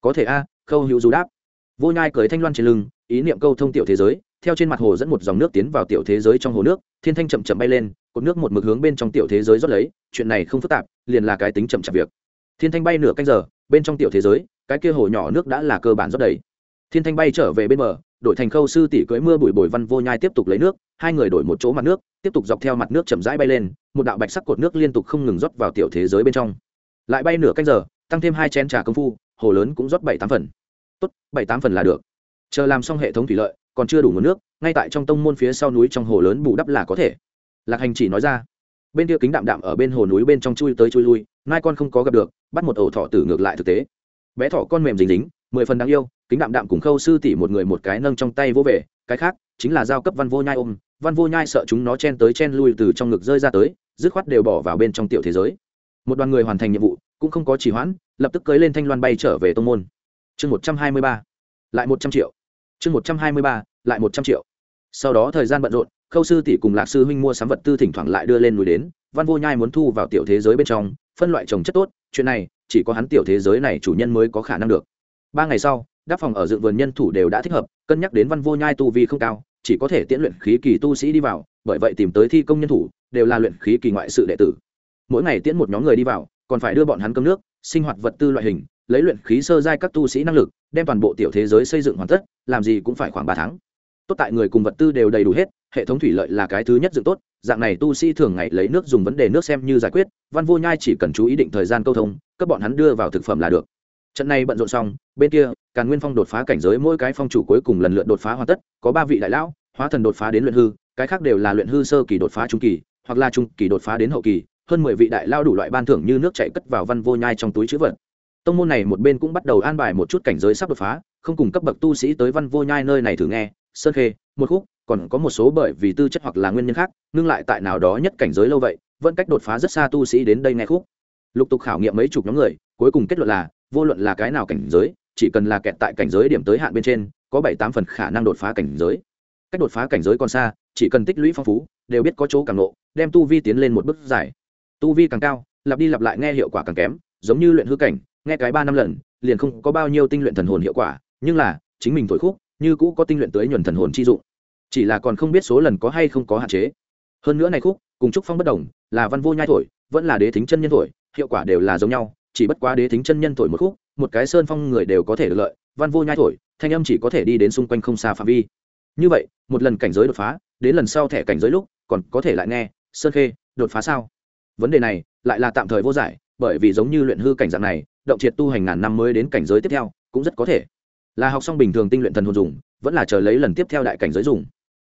Có thể a, khâu hữu du đáp. Vô nhai cưới thanh loan trên lưng, ý niệm câu thông tiểu thế giới, theo trên mặt hồ dẫn một dòng nước tiến vào tiểu thế giới trong hồ nước, thiên thanh chậm chậm bay lên, cột nước một mực hướng bên trong tiểu thế giới rót lấy, chuyện này không phức tạp, liền là cái tính chậm chạp việc. Thiên thanh bay nửa canh giờ bên trong tiểu thế giới, cái kia hồ nhỏ nước đã là cơ bản rất đầy. Thiên thanh bay trở về bên bờ, đổi thành khâu sư tỷ cưỡi mưa bụi bồi văn vô nhai tiếp tục lấy nước, hai người đổi một chỗ mặt nước, tiếp tục dọc theo mặt nước chậm rãi bay lên, một đạo bạch sắc cột nước liên tục không ngừng rót vào tiểu thế giới bên trong. Lại bay nửa canh giờ, tăng thêm hai chén trà công phu, hồ lớn cũng rót bảy tám phần. Tốt, bảy tám phần là được. Chờ làm xong hệ thống thủy lợi, còn chưa đủ nguồn nước, ngay tại trong tông môn phía sau núi trong hồ lớn bù đắp là có thể. Lạc hành chỉ nói ra bên kia kính đạm đạm ở bên hồ núi bên trong chui tới chui lui, mai con không có gặp được, bắt một ổ thọ tử ngược lại thực tế. Bé thọ con mềm dính dính mười phần đáng yêu, kính đạm đạm cùng khâu sư tỷ một người một cái nâng trong tay vỗ về, cái khác chính là giao cấp văn vô nhai ôm, văn vô nhai sợ chúng nó chen tới chen lui từ trong ngực rơi ra tới, dứt khoát đều bỏ vào bên trong tiểu thế giới. Một đoàn người hoàn thành nhiệm vụ, cũng không có trì hoãn, lập tức cưới lên thanh loan bay trở về tô n g môn. Chương một trăm hai mươi ba, lại một trăm triệu. Chương một trăm hai mươi ba, lại một trăm triệu. Sau đó thời gian bận rộn khâu sư tỷ cùng lạc sư huynh mua sắm vật tư thỉnh thoảng lại đưa lên núi đến, văn vô nhai muốn thu vào tiểu thế giới bên trong, phân loại trồng chất tốt, chuyện này, chỉ có hắn tiểu thế giới này chủ nhân mới có khả năng được. Ba ngày sau, đáp phòng ở dự vườn nhân thủ đều đã thích hợp, cân nhắc đến văn vô nhai tu vi không cao, chỉ có thể tiễn luyện khí kỳ tu sĩ đi vào, bởi vậy tìm tới thi công nhân thủ, đều là luyện khí kỳ ngoại sự đệ tử. Mỗi ngày tiễn một nhóm người đi vào, còn phải đưa bọn hắn cơm nước, sinh hoạt vật tư loại hình, lấy luyện khí sơ giai các tu sĩ năng lực, đem toàn bộ tiểu thế giới xây dựng hoàn tất, làm gì cũng phải khoảng ba tháng tốt tại người cùng vật tư đều đầy đủ hết, hệ thống thủy lợi là cái thứ nhất dựng tốt, dạng này tu sĩ thường ngày lấy nước dùng vấn đề nước xem như giải quyết, văn vô nhai chỉ cần chú ý định thời gian câu thông các bọn hắn đưa vào thực phẩm là được. Trận này bận rộn xong, bên kia, càn nguyên phong đột phá cảnh giới mỗi cái phong chủ cuối cùng lần lượt đột phá hoàn tất, có ba vị đại lão, hóa thần đột phá đến luyện hư, cái khác đều là luyện hư sơ kỳ đột phá trung kỳ, hoặc là trung kỳ đột phá đến hậu kỳ, hơn mười vị đại lao đủ loại ban thưởng như nước chảy cất vào văn vô nhai trong túi chữ vật. Tông môn này một bên cũng bắt đầu an bài một chút cảnh giới sắp đột phá, không cùng cấp bậc tu sĩ tới văn vô nhai nơi này thử nghe sơn khê, một khúc, còn có một số bởi vì tư chất hoặc là nguyên nhân khác, ngưng lại tại nào đó nhất cảnh giới lâu vậy, vẫn cách đột phá rất xa tu sĩ đến đây nghe khúc. Lục tục khảo nghiệm mấy chục nhóm người, cuối cùng kết luận là, vô luận là cái nào cảnh giới, chỉ cần là kẹt tại cảnh giới điểm tới hạn bên trên, có bảy tám phần khả năng đột phá cảnh giới. Cách đột phá cảnh giới còn xa, chỉ cần tích lũy phong phú, đều biết có chỗ càng nộ đem tu vi tiến lên một bước dài. Tu vi càng cao, lặp đi lặp lại nghe hiệu quả càng kém, giống như luyện hư cảnh, nghe cái ba năm lần, liền không có bao nhiêu tinh luyện thần hồn hiệu quả, nhưng là, chính mình thổi khúc như cũ có tinh luyện tới nhuần thần hồn chi dụng. Chỉ là còn không biết số lần có hay không có hạn chế. Hơn nữa này khúc, cùng trúc phong bất đồng, là văn vô nhai thổi, vẫn là đế thính chân nhân thổi, hiệu quả đều là giống nhau, chỉ bất quá đế thính chân nhân thổi một khúc, một cái sơn phong người đều có thể được lợi, văn vô nhai thổi, thanh âm chỉ có thể đi đến xung quanh không xa phạm vi. Như vậy, một lần cảnh giới đột phá, đến lần sau thẻ cảnh giới lúc, còn có thể lại nghe, sơn khê, đột phá sao? Vấn đề này, lại là tạm thời vô giải, bởi vì giống như luyện hư cảnh dạng này, động triệt tu hành ngàn năm mới đến cảnh giới tiếp theo, cũng rất có thể là học xong bình thường tinh luyện thần hồn dùng, vẫn là chờ lấy lần tiếp theo đại cảnh giới dùng.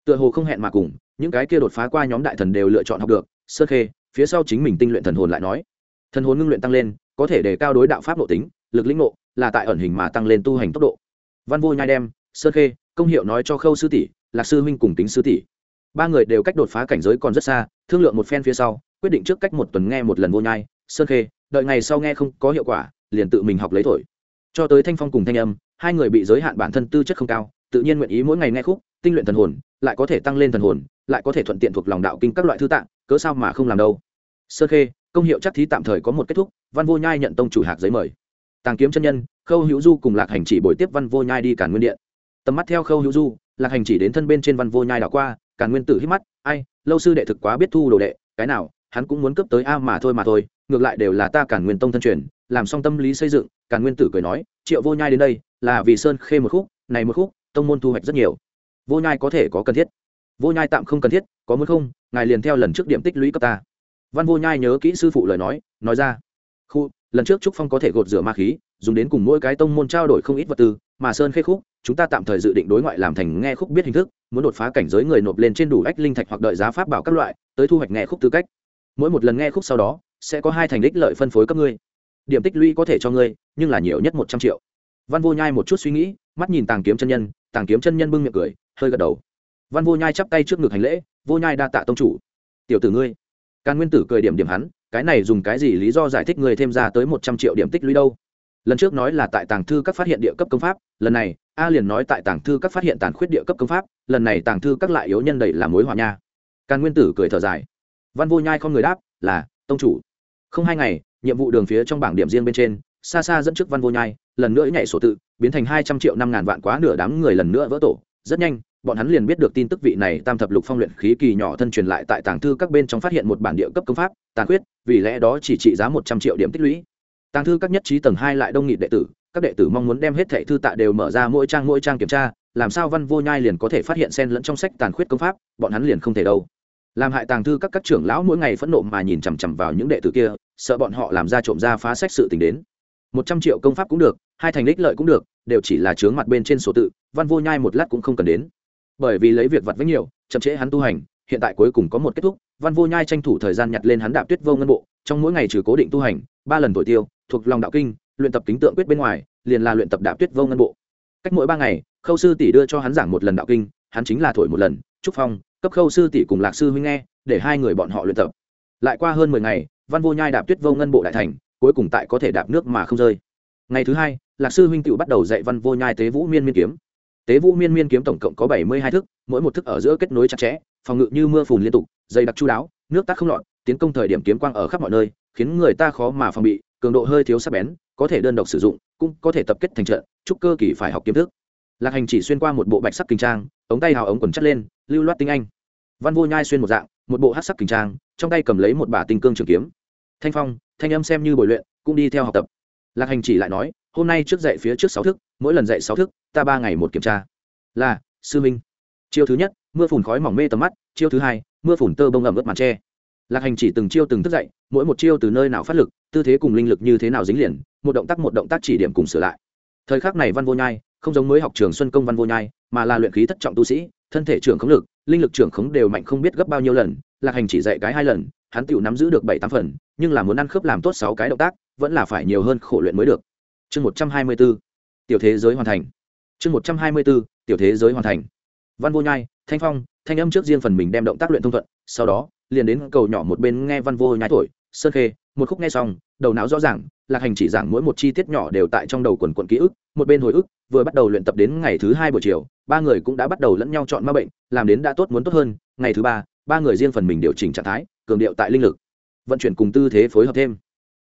Tựa hồ không hẹn mà cùng, những cái kia đột phá qua nhóm đại thần đều lựa chọn học được sơ khê, phía sau chính mình tinh luyện thần hồn lại nói. Thần hồn ngưng luyện tăng lên, có thể đề cao đối đạo pháp nội tính, lực lĩnh ngộ, là tại ẩn hình mà tăng lên tu hành tốc độ. Văn vô nhai đem sơ khê, công hiệu nói cho khâu sư tỷ, lạc sư huynh cùng tính sư tỷ. Ba người đều cách đột phá cảnh giới còn rất xa, thương lượng một phen phía sau, quyết định trước cách một tuần nghe một lần vô nhai. Sơn khê, đợi ngày sau nghe không có hiệu quả, liền tự mình học lấy thổi. Cho tới thanh phong cùng thanh âm hai người bị giới hạn bản thân tư chất không cao, tự nhiên nguyện ý mỗi ngày nghe khúc, tinh luyện thần hồn, lại có thể tăng lên thần hồn, lại có thể thuận tiện thuộc lòng đạo kinh các loại thư tạng, cớ sao mà không làm đâu. Sơ khê, công hiệu chắc thí tạm thời có một kết thúc, văn vô nhai nhận tông chủ hạc giấy mời. Tàng kiếm chân nhân, khâu hữu du cùng lạc hành chỉ bồi tiếp văn vô nhai đi cản nguyên điện. Tầm mắt theo khâu hữu du, lạc hành chỉ đến thân bên trên văn vô nhai đảo qua cản nguyên tử hít mắt, ai, lâu sư đệ thực quá biết thu đồ đệ, cái nào, hắn cũng muốn cướp tới a mà thôi mà thôi, ngược lại đều là ta cản nguyên tông thân truyền, làm xong tâm lý xây dựng. Cản nguyên tử cười nói, triệu vô nhai đến đây là vì sơn khê một khúc, này một khúc, tông môn thu hoạch rất nhiều. Vô nhai có thể có cần thiết. Vô nhai tạm không cần thiết, có muốn không, ngài liền theo lần trước điểm tích lũy cấp ta. Văn vô nhai nhớ kỹ sư phụ lời nói nói ra. Khu, lần trước trúc phong có thể gột rửa ma khí, dùng đến cùng mỗi cái tông môn trao đổi không ít vật tư, mà sơn khê khúc, chúng ta tạm thời dự định đối ngoại làm thành nghe khúc biết hình thức, muốn đột phá cảnh giới người nộp lên trên đủ ách linh thạch hoặc đợi giá pháp bảo các loại, tới thu hoạch nghe khúc tư cách. Mỗi một lần nghe khúc sau đó, sẽ có hai thành đích lợi phân phối cấp ngươi. Điểm tích lũy có thể cho ngươi, nhưng là nhiều nhất một trăm triệu văn vô nhai một chút suy nghĩ, mắt nhìn tàng kiếm chân nhân, tàng kiếm chân nhân bưng miệng cười, hơi gật đầu. Văn vô nhai chắp tay trước ngực hành lễ, vô nhai đa tạ tông chủ. Tiểu tử ngươi. Càn nguyên tử cười điểm điểm hắn, cái này dùng cái gì lý do giải thích người thêm ra tới một trăm triệu điểm tích lũy đâu? Lần trước nói là tại tàng thư các phát hiện địa cấp công pháp, lần này, a liền nói tại tàng thư các phát hiện tàn khuyết địa cấp công pháp, lần này tàng thư các lại yếu nhân đầy làm mối hòa nha. Càn nguyên tử cười thở dài. Văn vô nhai không người đáp, là, tông chủ. Không hai ngày, nhiệm vụ đường phía trong bảng điểm riêng bên trên, xa xa dẫn trước văn vô nhai lần nữa nhảy sổ tự, biến thành hai trăm triệu năm ngàn vạn quá nửa đám người lần nữa vỡ tổ. Rất nhanh, bọn hắn liền biết được tin tức vị này tam thập lục phong luyện khí kỳ nhỏ thân truyền lại tại tàng thư các bên trong phát hiện một bản địa cấp công pháp, tàn khuyết, vì lẽ đó chỉ trị giá một trăm triệu điểm tích lũy. Tàng thư các nhất trí tầng hai lại đông nghị đệ tử, các đệ tử mong muốn đem hết thẻ thư tạ đều mở ra mỗi trang mỗi trang kiểm tra, làm sao văn vô nhai liền có thể phát hiện xen lẫn trong sách tàn khuyết công pháp, bọn hắn liền không thể đâu. Làm hại tàng thư các các trưởng lão mỗi ngày phẫn nộ mà nhìn chằm chằm vào những đệ tử kia, sợ bọn họ làm ra trộm ra phá sách sự tình đến. Một trăm triệu công pháp cũng được hai thành lích lợi cũng được, đều chỉ là chướng mặt bên trên sổ tự, văn vô nhai một lát cũng không cần đến. Bởi vì lấy việc vặt với nhiều, chậm trễ hắn tu hành, hiện tại cuối cùng có một kết thúc, văn vô nhai tranh thủ thời gian nhặt lên hắn đạp tuyết vô ngân bộ, trong mỗi ngày trừ cố định tu hành, ba lần tuổi tiêu, thuộc lòng đạo kinh, luyện tập kính tượng quyết bên ngoài, liền là luyện tập đạp tuyết vô ngân bộ. Cách mỗi ba ngày, khâu sư tỷ đưa cho hắn giảng một lần đạo kinh, hắn chính là thổi một lần, trúc phong, cấp khâu sư tỷ cùng lạc sư huynh nghe, để hai người bọn họ luyện tập. Lại qua hơn mười ngày, văn vô nhai đạp tuyết vô ngân bộ đại thành, cuối cùng tại có thể đạp nước mà không rơi ngày thứ hai, lạc sư huynh tựu bắt đầu dạy văn vô nhai tế vũ miên miên kiếm. Tế vũ miên miên kiếm tổng cộng có bảy mươi hai thức, mỗi một thức ở giữa kết nối chặt chẽ, phòng ngự như mưa phùn liên tục, dày đặc chú đáo, nước tác không lọt, tiến công thời điểm kiếm quang ở khắp mọi nơi, khiến người ta khó mà phòng bị, cường độ hơi thiếu sắc bén, có thể đơn độc sử dụng, cũng có thể tập kết thành trận, chúc cơ kỳ phải học kiếm thức. Lạc hành chỉ xuyên qua một bộ bạch sắc kinh trang, ống tay hào ống quần chất lên, lưu loát tinh anh. Văn vô nhai xuyên một dạng, một bộ hát sắc kinh trang, trong tay cầm lấy một bả tinh cương trường kiếm. Thanh phong, thanh âm xem như bồi luyện, cũng đi theo học tập lạc hành chỉ lại nói, hôm nay trước dạy phía trước sáu thức, mỗi lần dạy sáu thức, ta ba ngày một kiểm tra. Là, sư minh. Chiêu thứ nhất, mưa phùn khói mỏng mê tầm mắt, chiêu thứ hai, mưa phùn tơ bông ẩm ướt màn tre. Lạc hành chỉ từng chiêu từng thức dậy mỗi một chiêu từ nơi nào phát lực, tư thế cùng linh lực như thế nào dính liền, một động tác một động tác chỉ điểm cùng sửa lại. Thời khắc này văn vô nhai, không giống mới học trường xuân công văn vô nhai, mà là luyện khí thất trọng tu sĩ, thân thể trưởng khống lực, linh lực trưởng khống đều mạnh không biết gấp bao nhiêu lần, lạc hành chỉ dạy cái hai lần, hắn tựu nắm giữ được bảy tám phần, nhưng là muốn ăn khớp làm tốt sáu cái động tác vẫn là phải nhiều hơn khổ luyện mới được. Chương một trăm hai mươi b ố tiểu thế giới hoàn thành. Chương một trăm hai mươi b ố tiểu thế giới hoàn thành. Văn vô nhai, thanh phong, thanh âm trước riêng phần mình đem động tác luyện thông thuận, sau đó, liền đến cầu nhỏ một bên nghe văn vô nhai thổi, sơn khê, một khúc nghe xong, đầu não rõ ràng, lạc hành chỉ giảng mỗi một chi tiết nhỏ đều tại trong đầu quần quận ký ức, một bên hồi ức, vừa bắt đầu luyện tập đến ngày thứ hai buổi chiều, ba người cũng đã bắt đầu lẫn nhau chọn ma bệnh, làm đến đã tốt muốn tốt hơn, ngày thứ ba ba người riêng phần mình điều chỉnh trạng thái, cường điệu tại linh lực, vận chuyển cùng tư thế phối hợp thêm.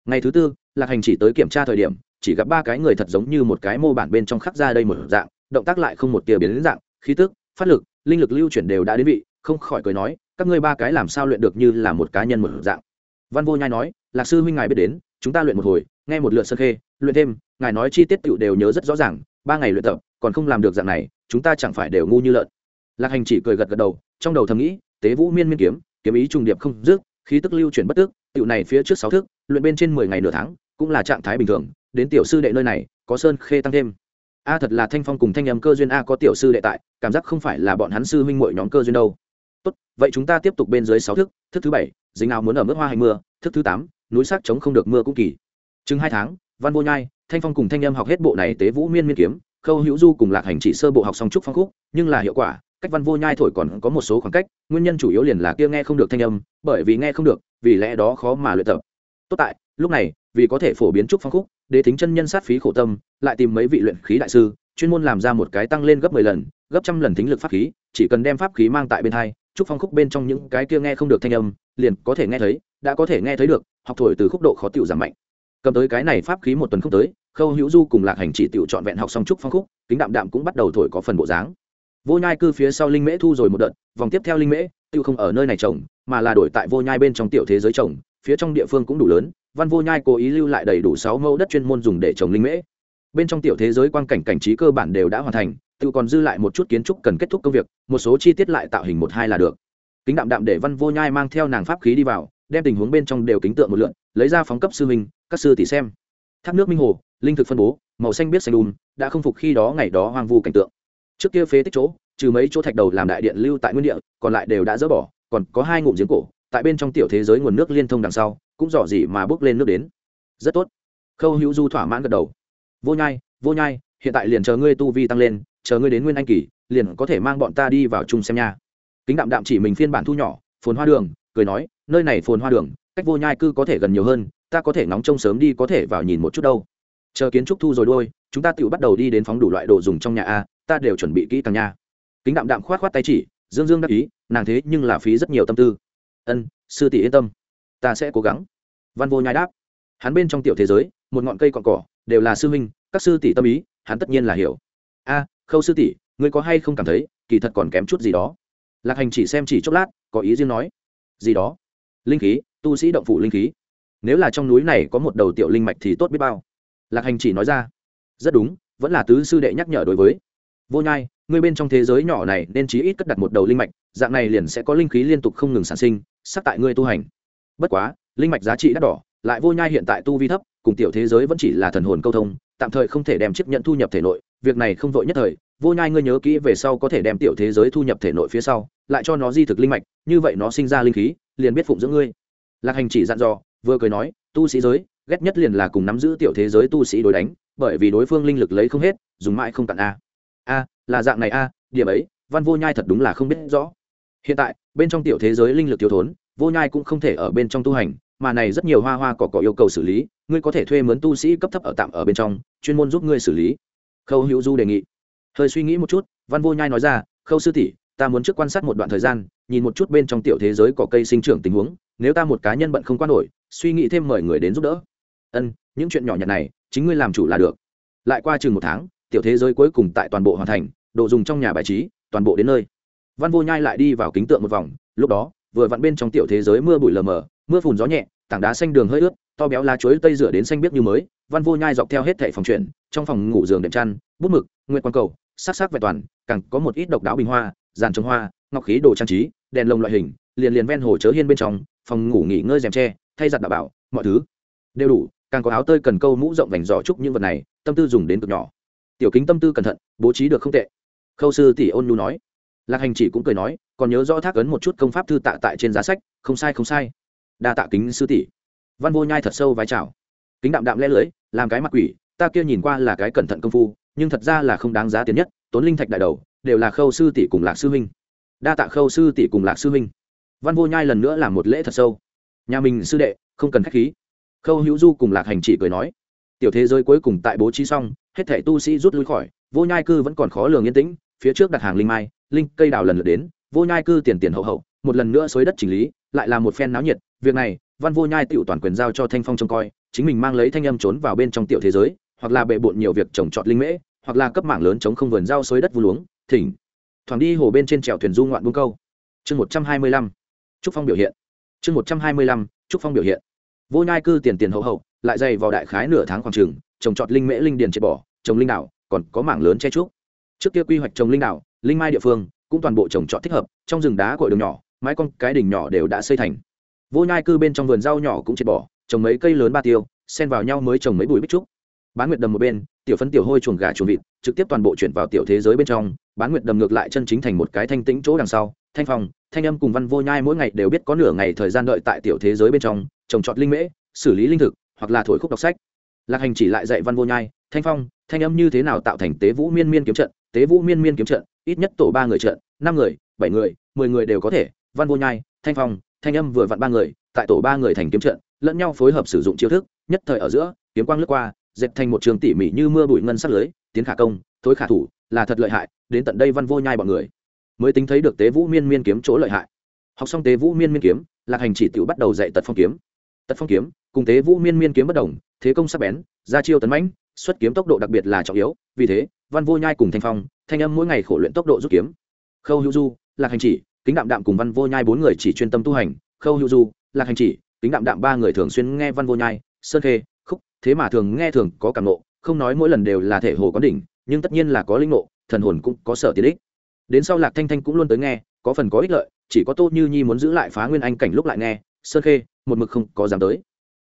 Ngày thứ tư lạc hành chỉ tới kiểm tra thời điểm, chỉ gặp ba cái người thật giống như một cái mô bản bên trong khắc ra đây một dạng, động tác lại không một tia biến đến dạng, khí tức, phát lực, linh lực lưu chuyển đều đã đến vị, không khỏi cười nói, các ngươi ba cái làm sao luyện được như là một cá nhân một dạng. Văn vô nhai nói, lạc sư huynh ngài biết đến, chúng ta luyện một hồi, nghe một lượt sơ khê, luyện thêm, ngài nói chi tiết tựu đều nhớ rất rõ ràng, ba ngày luyện tập, còn không làm được dạng này, chúng ta chẳng phải đều ngu như lợn. Lạc hành chỉ cười gật gật đầu, trong đầu thầm nghĩ, tế vũ miên miên kiếm kiếm ý trùng điệp không dứt, khí tức lưu chuyển bất tức, tựu này phía trước sáu thước luyện bên trên mười ngày nửa tháng cũng là trạng thái bình thường, đến tiểu sư đệ nơi này, có sơn khê tăng thêm. A, thật là thanh phong cùng thanh âm cơ duyên a có tiểu sư đệ tại, cảm giác không phải là bọn hắn sư huynh mội nhóm cơ duyên đâu. Tốt, vậy chúng ta tiếp tục bên dưới sáu thức thức thứ bảy, dính nào muốn ở mức hoa hành mưa, thức thứ tám, núi sắc chống không được mưa cũng kỳ. Chừng hai tháng, văn vô nhai, thanh phong cùng thanh âm học hết bộ này tế vũ miên miên kiếm, khâu hữu du cùng lạc hành chỉ sơ bộ học xong trúc phong khúc, nhưng là hiệu quả, cách văn vô nhai thổi còn có một số khoảng cách, nguyên nhân chủ yếu liền là kia nghe không được thanh âm, bởi vì nghe không được, vì lẽ đó khó mà luyện tập. Tốt tại, lúc này vì có thể phổ biến trúc phong khúc, đế thính chân nhân sát phí khổ tâm, lại tìm mấy vị luyện khí đại sư, chuyên môn làm ra một cái tăng lên gấp mười lần, gấp trăm lần thính lực pháp khí, chỉ cần đem pháp khí mang tại bên hai, trúc phong khúc bên trong những cái kia nghe không được thanh âm, liền có thể nghe thấy, đã có thể nghe thấy được, học thổi từ khúc độ khó tiểu giảm mạnh. Cầm tới cái này pháp khí một tuần không tới, khâu hữu du cùng lạc hành chỉ tiểu trọn vẹn học xong trúc phong khúc, kính đạm đạm cũng bắt đầu thổi có phần bộ dáng. Vô nhai cư phía sau linh mễ thu rồi một đợt, vòng tiếp theo linh mễ tiêu không ở nơi này trồng mà là đổi tại vô nhai bên trong tiểu thế giới trồng phía trong địa phương cũng đủ lớn văn vô nhai cố ý lưu lại đầy đủ sáu mẫu đất chuyên môn dùng để trồng linh mễ. Bên trong tiểu thế giới quan cảnh cảnh trí cơ bản đều đã hoàn thành, tự còn dư lại một chút kiến trúc cần kết thúc công việc, một số chi tiết lại tạo hình một hai là được. Kính đạm đạm để văn vô nhai mang theo nàng pháp khí đi vào, đem tình huống bên trong đều kính tượng một lượn, lấy ra phóng cấp sư minh các sư tỷ xem. Thác nước minh hồ, linh thực phân bố, màu xanh biết xanh đùm, đã không phục khi đó ngày đó hoang vu cảnh tượng. Trước kia phế tích chỗ, trừ mấy chỗ thạch đầu làm đại điện lưu tại nguyên địa, còn lại đều đã dỡ bỏ, còn có hai ngụm giếng cổ, tại bên trong tiểu thế giới nguồn nước liên thông đằng sau cũng dò dỉ mà bước lên nước đến. Rất tốt. Khâu hữu du thỏa mãn gật đầu. Vô nhai vô nhai, hiện tại liền chờ ngươi tu vi tăng lên, chờ ngươi đến nguyên anh kỳ, liền có thể mang bọn ta đi vào chung xem nha. Kính đạm đạm chỉ mình phiên bản thu nhỏ, phồn hoa đường, cười nói, nơi này phồn hoa đường, cách vô nhai cư có thể gần nhiều hơn, ta có thể nóng trông sớm đi có thể vào nhìn một chút đâu. Chờ kiến trúc thu rồi đôi, chúng ta tự bắt đầu đi đến phóng đủ loại đồ dùng trong nhà a, ta đều chuẩn bị kỹ càng nha. Kính đạm đạm khoát khoát tay chỉ, dương dương đắc ý, nàng thế nhưng là phí rất nhiều tâm tư. Ân, sư tỷ yên tâm, ta sẽ cố gắng văn vô nhai đáp, hắn bên trong tiểu thế giới, một ngọn cây cọn cỏ, đều là sư huynh, các sư tỷ tâm ý, hắn tất nhiên là hiểu. A, khâu sư tỷ, ngươi có hay không cảm thấy, kỳ thật còn kém chút gì đó? Lạc hành chỉ xem chỉ chốc lát, có ý riêng nói, gì đó? Linh khí, tu sĩ động phủ linh khí. Nếu là trong núi này có một đầu tiểu linh mạch thì tốt biết bao. Lạc hành chỉ nói ra, rất đúng, vẫn là tứ sư đệ nhắc nhở đối với. Vô nhai, ngươi bên trong thế giới nhỏ này nên chí ít cất đặt một đầu linh mạch, dạng này liền sẽ có linh khí liên tục không ngừng sản sinh sắc tại ngươi tu hành. Bất quá linh mạch giá trị đắt đỏ, lại vô nhai hiện tại tu vi thấp, cùng tiểu thế giới vẫn chỉ là thần hồn câu thông, tạm thời không thể đem chiếc nhận thu nhập thể nội, việc này không vội nhất thời, vô nhai ngươi nhớ kỹ về sau có thể đem tiểu thế giới thu nhập thể nội phía sau, lại cho nó di thực linh mạch, như vậy nó sinh ra linh khí, liền biết phụng dưỡng ngươi. Lạc hành chỉ dặn dò, vừa cười nói, tu sĩ giới, ghét nhất liền là cùng nắm giữ tiểu thế giới tu sĩ đối đánh, bởi vì đối phương linh lực lấy không hết, dùng mãi không tặng a. A, là dạng này a, điểm ấy, văn vô nhai thật đúng là không biết rõ. Hiện tại, bên trong tiểu thế giới linh lực thiếu thốn vô nhai cũng không thể ở bên trong tu hành, mà này rất nhiều hoa hoa cỏ cỏ yêu cầu xử lý, ngươi có thể thuê mướn tu sĩ cấp thấp ở tạm ở bên trong, chuyên môn giúp ngươi xử lý. Khâu hữu du đề nghị. Hơi suy nghĩ một chút, văn vô nhai nói ra, khâu sư tỷ, ta muốn trước quan sát một đoạn thời gian, nhìn một chút bên trong tiểu thế giới có cây sinh trưởng tình huống, nếu ta một cá nhân bận không quan nổi, suy nghĩ thêm mời người đến giúp đỡ. Ân, những chuyện nhỏ nhặt này, chính ngươi làm chủ là được. Lại qua chừng một tháng, tiểu thế giới cuối cùng tại toàn bộ hoàn thành, đồ dùng trong nhà bài trí, toàn bộ đến nơi. Văn vô nhai lại đi vào kính tượng một vòng, lúc đó vừa vặn bên trong tiểu thế giới mưa bụi lờ mờ, mưa phùn gió nhẹ, tảng đá xanh đường hơi ướt, to béo lá chuối tây rửa đến xanh biếc như mới, văn vô nhai dọc theo hết thẻ phòng chuyển, trong phòng ngủ giường đệm chăn, bút mực nguyện quang cầu, sắc sắc vẹn toàn, càng có một ít độc đáo bình hoa, dàn trồng hoa, ngọc khí đồ trang trí, đèn lồng loại hình, liền liền ven hồ chớ hiên bên trong, phòng ngủ nghỉ ngơi rèm tre, thay giặt đạo bảo, mọi thứ đều đủ, càng có áo tơi cần câu mũ rộng vành giỏ trúc những vật này, tâm tư dùng đến cực nhỏ. Tiểu kính tâm tư cẩn thận, bố trí được không tệ. Khâu sư tỷ ôn nhu nói lạc hành chỉ cũng cười nói, còn nhớ rõ thác ấn một chút công pháp thư tạ tại trên giá sách, không sai không sai. Đa tạ kính sư tỷ. Văn vô nhai thật sâu vai chào. Kính đạm đạm lẽ lưới, làm cái mặt quỷ, ta kia nhìn qua là cái cẩn thận công phu, nhưng thật ra là không đáng giá tiền nhất, tốn linh thạch đại đầu, đều là khâu sư tỷ cùng lạc sư huynh. Đa tạ khâu sư tỷ cùng lạc sư huynh. Văn vô nhai lần nữa làm một lễ thật sâu. Nhà mình sư đệ, không cần khách khí. Khâu hữu du cùng lạc hành chỉ cười nói, tiểu thế giới cuối cùng tại bố trí xong, hết thẻ tu sĩ rút lui khỏi, vô nhai cư vẫn còn khó lường yên tĩnh, phía trước đặt hàng linh mai linh cây đào lần lượt đến, vô nhai cư tiền tiền hậu hậu, một lần nữa xới đất chỉnh lý, lại là một phen náo nhiệt, việc này, văn vô nhai tựu toàn quyền giao cho thanh phong trông coi, chính mình mang lấy thanh âm trốn vào bên trong tiểu thế giới, hoặc là bệ bộn nhiều việc trồng trọt linh mễ, hoặc là cấp mạng lớn chống không vườn rau xới đất vu luống, thỉnh, thoảng đi hồ bên trên trèo thuyền du ngoạn buông câu. Chương một trăm hai mươi lăm, trúc phong biểu hiện. Chương một trăm hai mươi lăm, trúc phong biểu hiện. Vô nhai cư tiền tiền hậu hậu, lại dày vào đại khái nửa tháng khoảng trường trồng trọt linh mễ linh điền triệt bỏ, trồng linh đảo, còn có mảng lớn che trúc. Trước kia quy hoạch trồng linh đảo linh mai địa phương, cũng toàn bộ trồng trọt thích hợp, trong rừng đá cội đường nhỏ, mái con cái đỉnh nhỏ đều đã xây thành. Vô nhai cư bên trong vườn rau nhỏ cũng triệt bỏ, trồng mấy cây lớn ba tiêu, xen vào nhau mới trồng mấy bụi bích trúc. Bán nguyệt đầm một bên, tiểu phân tiểu hôi chuồng gà chuồng vịt, trực tiếp toàn bộ chuyển vào tiểu thế giới bên trong, bán nguyệt đầm ngược lại chân chính thành một cái thanh tĩnh chỗ đằng sau. Thanh phòng thanh âm cùng văn vô nhai mỗi ngày đều biết có nửa ngày thời gian đợi tại tiểu thế giới bên trong, trồng trọt linh mễ, xử lý linh thực, hoặc là thổi khúc đọc sách. Lạc hành chỉ lại dạy văn vô nhai, thanh phong, thanh âm như thế nào tạo thành tế vũ miên miên kiếm trận tế vũ miên miên kiếm trận, ít nhất tổ ba người trận, năm người, bảy người, mười người đều có thể, văn vô nhai, thanh phong, thanh âm vừa vặn ba người, tại tổ ba người thành kiếm trận, lẫn nhau phối hợp sử dụng chiêu thức, nhất thời ở giữa, kiếm quang lướt qua, dệt thành một trường tỉ mỉ như mưa bụi ngân sắc lưới, tiến khả công, thối khả thủ, là thật lợi hại, đến tận đây văn vô nhai bọn người mới tính thấy được tế vũ miên miên kiếm chỗ lợi hại. Học xong tế vũ miên miên kiếm, lạc hành chỉ tiểu bắt đầu dạy tật phong kiếm. Tật phong kiếm, cùng tế vũ miên miên kiếm bất đồng, thế công sắc bén, ra chiêu tấn mãnh, xuất kiếm tốc độ đặc biệt là trọng yếu, vì thế văn vô nhai cùng thanh phong, thanh âm mỗi ngày khổ luyện tốc độ rút kiếm. Khâu hữu du, lạc hành chỉ, kính đạm đạm cùng văn vô nhai bốn người chỉ chuyên tâm tu hành. Khâu hữu du, lạc hành chỉ, kính đạm đạm ba người thường xuyên nghe văn vô nhai, sơn khê, khúc, thế mà thường nghe thường có cảm nộ không nói mỗi lần đều là thể hồ có đỉnh, nhưng tất nhiên là có linh nộ thần hồn cũng có sở tiện ích. Đến sau lạc thanh thanh cũng luôn tới nghe, có phần có ích lợi, chỉ có tô như nhi muốn giữ lại phá nguyên anh cảnh lúc lại nghe, sơn khê, một mực không có dám tới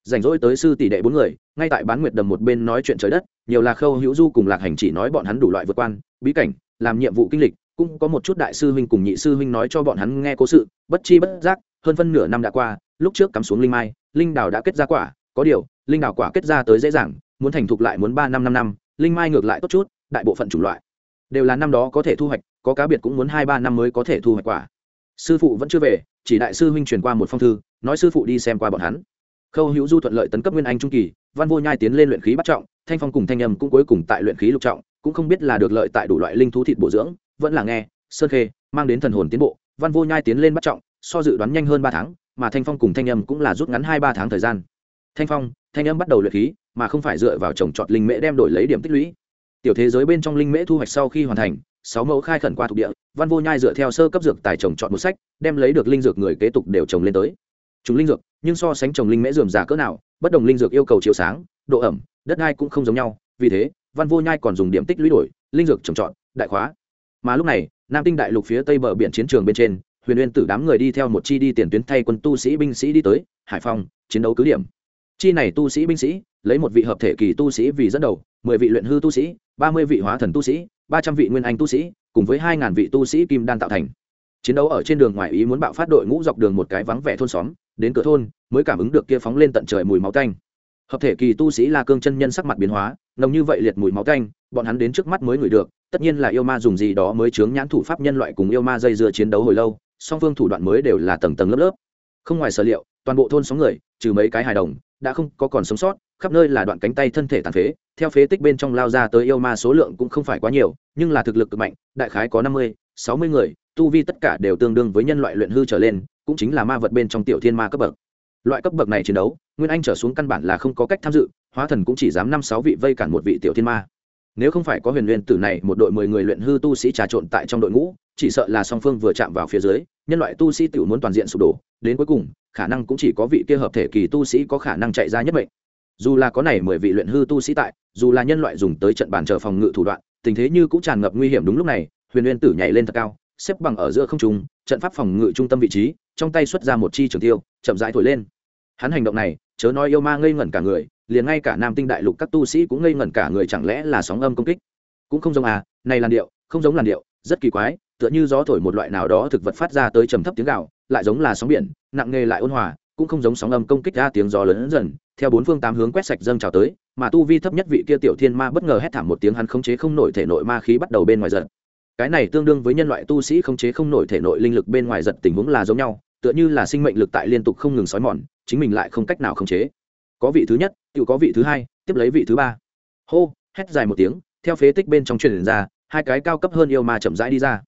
rảnh rỗi tới sư tỷ đệ bốn người, ngay tại bán nguyệt đầm một bên nói chuyện trời đất, nhiều là khâu hữu du cùng lạc hành chỉ nói bọn hắn đủ loại vượt quan, bí cảnh, làm nhiệm vụ kinh lịch, cũng có một chút đại sư huynh cùng nhị sư huynh nói cho bọn hắn nghe cố sự, bất chi bất giác, hơn phân nửa năm đã qua, lúc trước cắm xuống linh mai, linh đào đã kết ra quả, có điều, linh đào quả kết ra tới dễ dàng, muốn thành thục lại muốn ba năm năm năm, linh mai ngược lại tốt chút, đại bộ phận chủng loại, đều là năm đó có thể thu hoạch, có cá biệt cũng muốn hai ba năm mới có thể thu hoạch quả. Sư phụ vẫn chưa về, chỉ đại sư huynh truyền qua một phong thư, nói sư phụ đi xem qua bọn hắn khâu hữu du thuận lợi tấn cấp nguyên anh trung kỳ, văn vô nhai tiến lên luyện khí bắt trọng, thanh phong cùng thanh âm cũng cuối cùng tại luyện khí lục trọng, cũng không biết là được lợi tại đủ loại linh thú thịt bổ dưỡng, vẫn là nghe, sơn khê, mang đến thần hồn tiến bộ, văn vô nhai tiến lên bắt trọng, so dự đoán nhanh hơn ba tháng, mà thanh phong cùng thanh âm cũng là rút ngắn hai ba tháng thời gian. Thanh phong, thanh âm bắt đầu luyện khí, mà không phải dựa vào trồng trọt linh mễ đem đổi lấy điểm tích lũy. Tiểu thế giới bên trong linh mễ thu hoạch sau khi hoàn thành, sáu mẫu khai khẩn qua thuộc địa, văn vô nhai dựa theo sơ cấp dược tài trồng chọn một sách, đem lấy được linh dược người kế tục đều trồng lên tới. Chúng linh dược nhưng so sánh trồng linh mễ dườm già cỡ nào, bất đồng linh dược yêu cầu chiều sáng, độ ẩm, đất đai cũng không giống nhau, vì thế, văn vô nhai còn dùng điểm tích lũy đổi, linh dược trồng trọt, đại khóa. Mà lúc này, nam tinh đại lục phía tây bờ biển chiến trường bên trên, huyền uyên tử đám người đi theo một chi đi tiền tuyến thay quân tu sĩ binh sĩ đi tới, hải phòng chiến đấu cứ điểm. Chi này tu sĩ binh sĩ, lấy một vị hợp thể kỳ tu sĩ vì dẫn đầu, mười vị luyện hư tu sĩ, ba mươi vị hóa thần tu sĩ, ba trăm vị nguyên anh tu sĩ, cùng với hai ngàn vị tu sĩ kim đan tạo thành chiến đấu ở trên đường ngoài ý muốn bạo phát đội ngũ dọc đường một cái vắng vẻ thôn xóm, đến cửa thôn, mới cảm ứng được kia phóng lên tận trời mùi máu tanh. Hợp thể kỳ tu sĩ la cương chân nhân sắc mặt biến hóa, nồng như vậy liệt mùi máu tanh, bọn hắn đến trước mắt mới ngửi được, tất nhiên là yêu ma dùng gì đó mới chướng nhãn thủ pháp nhân loại cùng yêu ma dây dưa chiến đấu hồi lâu, song phương thủ đoạn mới đều là tầng tầng lớp lớp. Không ngoài sở liệu, toàn bộ thôn sóng người, trừ mấy cái hài đồng, đã không có còn sống sót, khắp nơi là đoạn cánh tay thân thể tàn phế, theo phế tích bên trong lao ra tới yêu ma số lượng cũng không phải quá nhiều, nhưng là thực lực cực mạnh, đại khái có năm mươi, sáu mươi người tu vi tất cả đều tương đương với nhân loại luyện hư trở lên, cũng chính là ma vật bên trong tiểu thiên ma cấp bậc. Loại cấp bậc này chiến đấu, nguyên anh trở xuống căn bản là không có cách tham dự, hóa thần cũng chỉ dám năm sáu vị vây cản một vị tiểu thiên ma. Nếu không phải có huyền nguyên tử này một đội mười người luyện hư tu sĩ trà trộn tại trong đội ngũ, chỉ sợ là song phương vừa chạm vào phía dưới, nhân loại tu sĩ tự muốn toàn diện sụp đổ, đến cuối cùng, khả năng cũng chỉ có vị kia hợp thể kỳ tu sĩ có khả năng chạy ra nhất mệnh. Dù là có này mười vị luyện hư tu sĩ tại, dù là nhân loại dùng tới trận bàn chờ phòng ngự thủ đoạn, tình thế như cũng tràn ngập nguy hiểm đúng lúc này, huyền nguyên tử nhảy lên thật cao xếp bằng ở giữa không trung, trận pháp phòng ngự trung tâm vị trí, trong tay xuất ra một chi trường tiêu, chậm rãi thổi lên. Hắn hành động này, chớ nói yêu ma ngây ngẩn cả người, liền ngay cả nam tinh đại lục các tu sĩ cũng ngây ngẩn cả người chẳng lẽ là sóng âm công kích. Cũng không giống à này làn điệu, không giống làn điệu, rất kỳ quái, tựa như gió thổi một loại nào đó thực vật phát ra tới trầm thấp tiếng gạo lại giống là sóng biển, nặng nề lại ôn hòa, cũng không giống sóng âm công kích ra tiếng gió lớn dần, theo bốn phương tám hướng quét sạch dâng trào tới, mà tu vi thấp nhất vị kia tiểu thiên ma bất ngờ hét thảm một tiếng hắn khống chế không nổi thể nội ma khí bắt đầu bên ngoài giật cái này tương đương với nhân loại tu sĩ không chế không nổi thể nội linh lực bên ngoài giật tình huống là giống nhau, tựa như là sinh mệnh lực tại liên tục không ngừng xói mòn, chính mình lại không cách nào khống chế. Có vị thứ nhất tự có vị thứ hai, tiếp lấy vị thứ ba. Hô, hét dài một tiếng, theo phế tích bên trong truyền ra, hai cái cao cấp hơn yêu ma chậm rãi đi ra.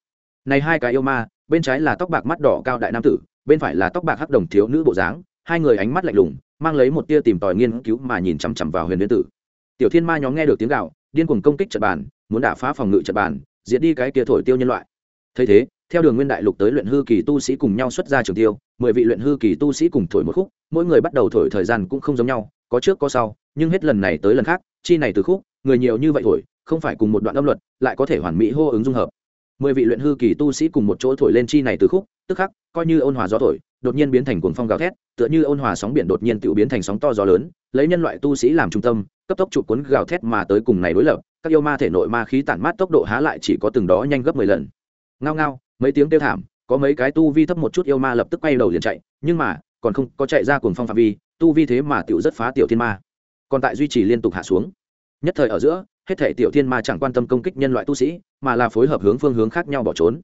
Này hai cái yêu ma, bên trái là tóc bạc mắt đỏ cao đại nam tử, bên phải là tóc bạc hắc đồng thiếu nữ bộ dáng, hai người ánh mắt lạnh lùng, mang lấy một tia tìm tòi nghiên cứu mà nhìn chằm chằm vào huyền liên tử. Tiểu thiên ma nhóm nghe được tiếng gạo điên cuồng công kích trận bàn, muốn đả phá phòng ngự trận bàn diệt đi cái kia thổi tiêu nhân loại. Thấy thế, theo đường nguyên đại lục tới luyện hư kỳ tu sĩ cùng nhau xuất ra trường tiêu, mười vị luyện hư kỳ tu sĩ cùng thổi một khúc, mỗi người bắt đầu thổi thời gian cũng không giống nhau, có trước có sau, nhưng hết lần này tới lần khác, chi này từ khúc, người nhiều như vậy thổi, không phải cùng một đoạn âm luật, lại có thể hoàn mỹ hô ứng dung hợp mười vị luyện hư kỳ tu sĩ cùng một chỗ thổi lên chi này từ khúc, tức khắc, coi như ôn hòa gió thổi, đột nhiên biến thành cuồng phong gào thét, tựa như ôn hòa sóng biển đột nhiên tự biến thành sóng to gió lớn, lấy nhân loại tu sĩ làm trung tâm, cấp tốc chụp cuốn gào thét mà tới cùng này đối lập, các yêu ma thể nội ma khí tản mát tốc độ há lại chỉ có từng đó nhanh gấp mười lần. Ngao ngao, mấy tiếng kêu thảm, có mấy cái tu vi thấp một chút yêu ma lập tức quay đầu liền chạy, nhưng mà, còn không có chạy ra cuồng phong phạm vi, tu vi thế mà tiểu rất phá tiểu thiên ma. Còn tại duy trì liên tục hạ xuống. Nhất thời ở giữa hết thể tiểu thiên ma chẳng quan tâm công kích nhân loại tu sĩ, mà là phối hợp hướng phương hướng khác nhau bỏ trốn.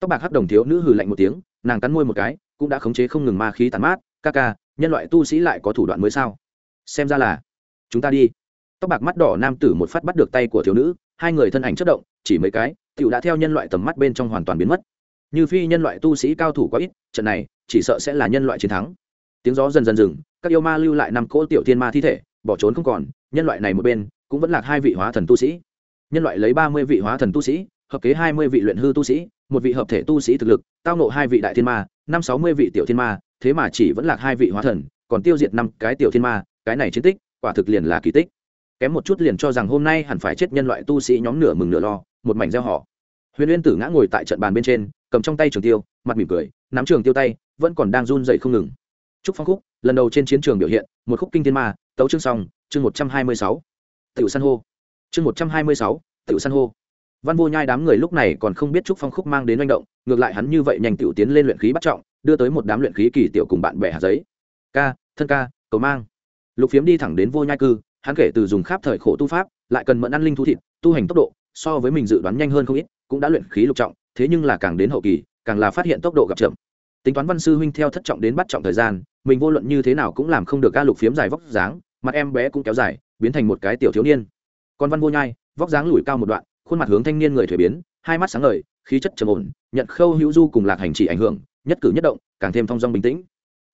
Tóc bạc hắc đồng thiếu nữ hừ lạnh một tiếng, nàng cắn môi một cái, cũng đã khống chế không ngừng ma khí tàn mát, ca ca, nhân loại tu sĩ lại có thủ đoạn mới sao? Xem ra là, chúng ta đi. Tóc bạc mắt đỏ nam tử một phát bắt được tay của thiếu nữ, hai người thân ảnh chất động, chỉ mấy cái, tiểu đã theo nhân loại tầm mắt bên trong hoàn toàn biến mất. Như phi nhân loại tu sĩ cao thủ quá ít, trận này, chỉ sợ sẽ là nhân loại chiến thắng. Tiếng gió dần dần dừng, các yêu ma lưu lại năm cỗ tiểu thiên ma thi thể, bỏ trốn không còn, nhân loại này một bên cũng vẫn là hai vị hóa thần tu sĩ. Nhân loại lấy ba mươi vị hóa thần tu sĩ, hợp kế hai mươi vị luyện hư tu sĩ, một vị hợp thể tu sĩ thực lực, tao nộ hai vị đại thiên ma, năm sáu mươi vị tiểu thiên ma, thế mà chỉ vẫn là hai vị hóa thần, còn tiêu diệt năm cái tiểu thiên ma, cái này chiến tích, quả thực liền là kỳ tích. Kém một chút liền cho rằng hôm nay hẳn phải chết nhân loại tu sĩ nhóm nửa mừng nửa lo, một mảnh gieo họ. Huyền uyên tử ngã ngồi tại trận bàn bên trên, cầm trong tay trường tiêu, mặt mỉm cười, nắm trường tiêu tay, vẫn còn đang run dậy không ngừng. Trúc phong khúc lần đầu trên chiến trường biểu hiện, một khúc kinh thiên ma, tấu chương song chương một trăm hai mươi sáu tiểu san hô. Chương một trăm hai mươi sáu, tiểu san hô. Văn vô nhai đám người lúc này còn không biết trúc phong khúc mang đến manh động, ngược lại hắn như vậy nhanh tiểu tiến lên luyện khí bắt trọng, đưa tới một đám luyện khí kỳ tiểu cùng bạn bè hạt giấy. Ca, thân ca, cầu mang. Lục phiếm đi thẳng đến vô nhai cư, hắn kể từ dùng kháp thời khổ tu pháp, lại cần mẫn ăn linh thú thịt, tu hành tốc độ so với mình dự đoán nhanh hơn không ít, cũng đã luyện khí lục trọng, thế nhưng là càng đến hậu kỳ, càng là phát hiện tốc độ gặp chậm. Tính toán văn sư huynh theo thất trọng đến bắt trọng thời gian, mình vô luận như thế nào cũng làm không được ca lục phiếm dài vóc dáng, mặt em bé cũng kéo dài biến thành một cái tiểu thiếu niên. Còn văn vô nhai, vóc dáng lùi cao một đoạn, khuôn mặt hướng thanh niên người thuế biến, hai mắt sáng ngời, khí chất trầm ổn, nhận khâu hữu du cùng lạc hành chỉ ảnh hưởng, nhất cử nhất động, càng thêm thong dong bình tĩnh.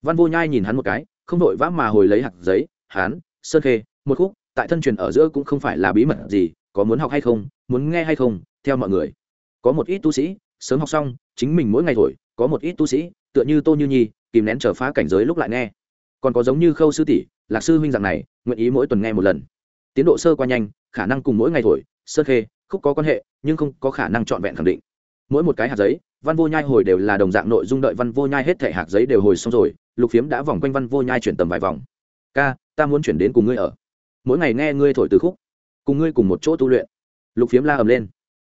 Văn vô nhai nhìn hắn một cái, không đội vã mà hồi lấy hạt giấy, hán, sơn khê, một khúc, tại thân truyền ở giữa cũng không phải là bí mật gì, có muốn học hay không, muốn nghe hay không, theo mọi người. Có một ít tu sĩ, sớm học xong, chính mình mỗi ngày thổi, có một ít tu sĩ, tựa như tô như nhi, kìm nén trở phá cảnh giới lúc lại nghe. Còn có giống như khâu sư tỷ, lạc sư huynh dạng này nguyện ý mỗi tuần nghe một lần. Tiến độ sơ qua nhanh, khả năng cùng mỗi ngày thổi, sơ khê, khúc có quan hệ, nhưng không có khả năng trọn vẹn khẳng định. Mỗi một cái hạt giấy, văn vô nhai hồi đều là đồng dạng nội dung đợi văn vô nhai hết thể hạt giấy đều hồi xong rồi, lục phiếm đã vòng quanh văn vô nhai chuyển tầm vài vòng. Ca, ta muốn chuyển đến cùng ngươi ở. Mỗi ngày nghe ngươi thổi từ khúc, cùng ngươi cùng một chỗ tu luyện. Lục phiếm la ầm lên.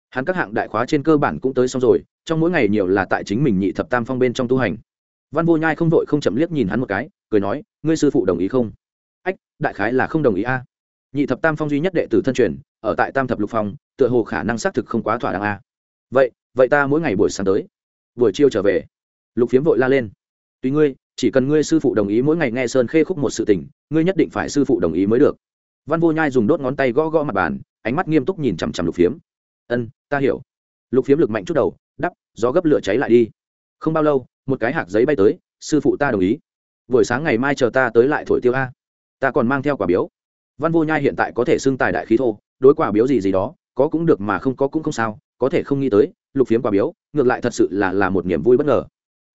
Hắn các hạng đại khóa trên cơ bản cũng tới xong rồi, trong mỗi ngày nhiều là tại chính mình nhị thập tam phong bên trong tu hành. Văn vô nhai không vội không chậm liếc nhìn hắn một cái, cười nói, ngươi sư phụ đồng ý không? Đại khái là không đồng ý a. Nhị thập tam phong duy nhất đệ tử thân truyền, ở tại tam thập lục phong, tựa hồ khả năng xác thực không quá thỏa đáng a. Vậy vậy ta mỗi ngày buổi sáng tới, buổi chiều trở về. Lục phiếm vội la lên. Tùy ngươi, chỉ cần ngươi sư phụ đồng ý mỗi ngày nghe sơn khê khúc một sự tình, ngươi nhất định phải sư phụ đồng ý mới được. Văn vô nhai dùng đốt ngón tay gõ gõ mặt bàn, ánh mắt nghiêm túc nhìn chằm chằm lục phiếm. Ân, ta hiểu. Lục phiếm lực mạnh chút đầu, đắp, gió gấp lửa cháy lại đi. Không bao lâu, một cái hạt giấy bay tới, sư phụ ta đồng ý. Buổi sáng ngày mai chờ ta tới lại thổi tiêu a ta còn mang theo quả biếu. Văn vô nhai hiện tại có thể xưng tài đại khí thô, đối quả biếu gì gì đó, có cũng được mà không có cũng không sao, có thể không nghĩ tới, lục phiếm quả biếu, ngược lại thật sự là là một niềm vui bất ngờ.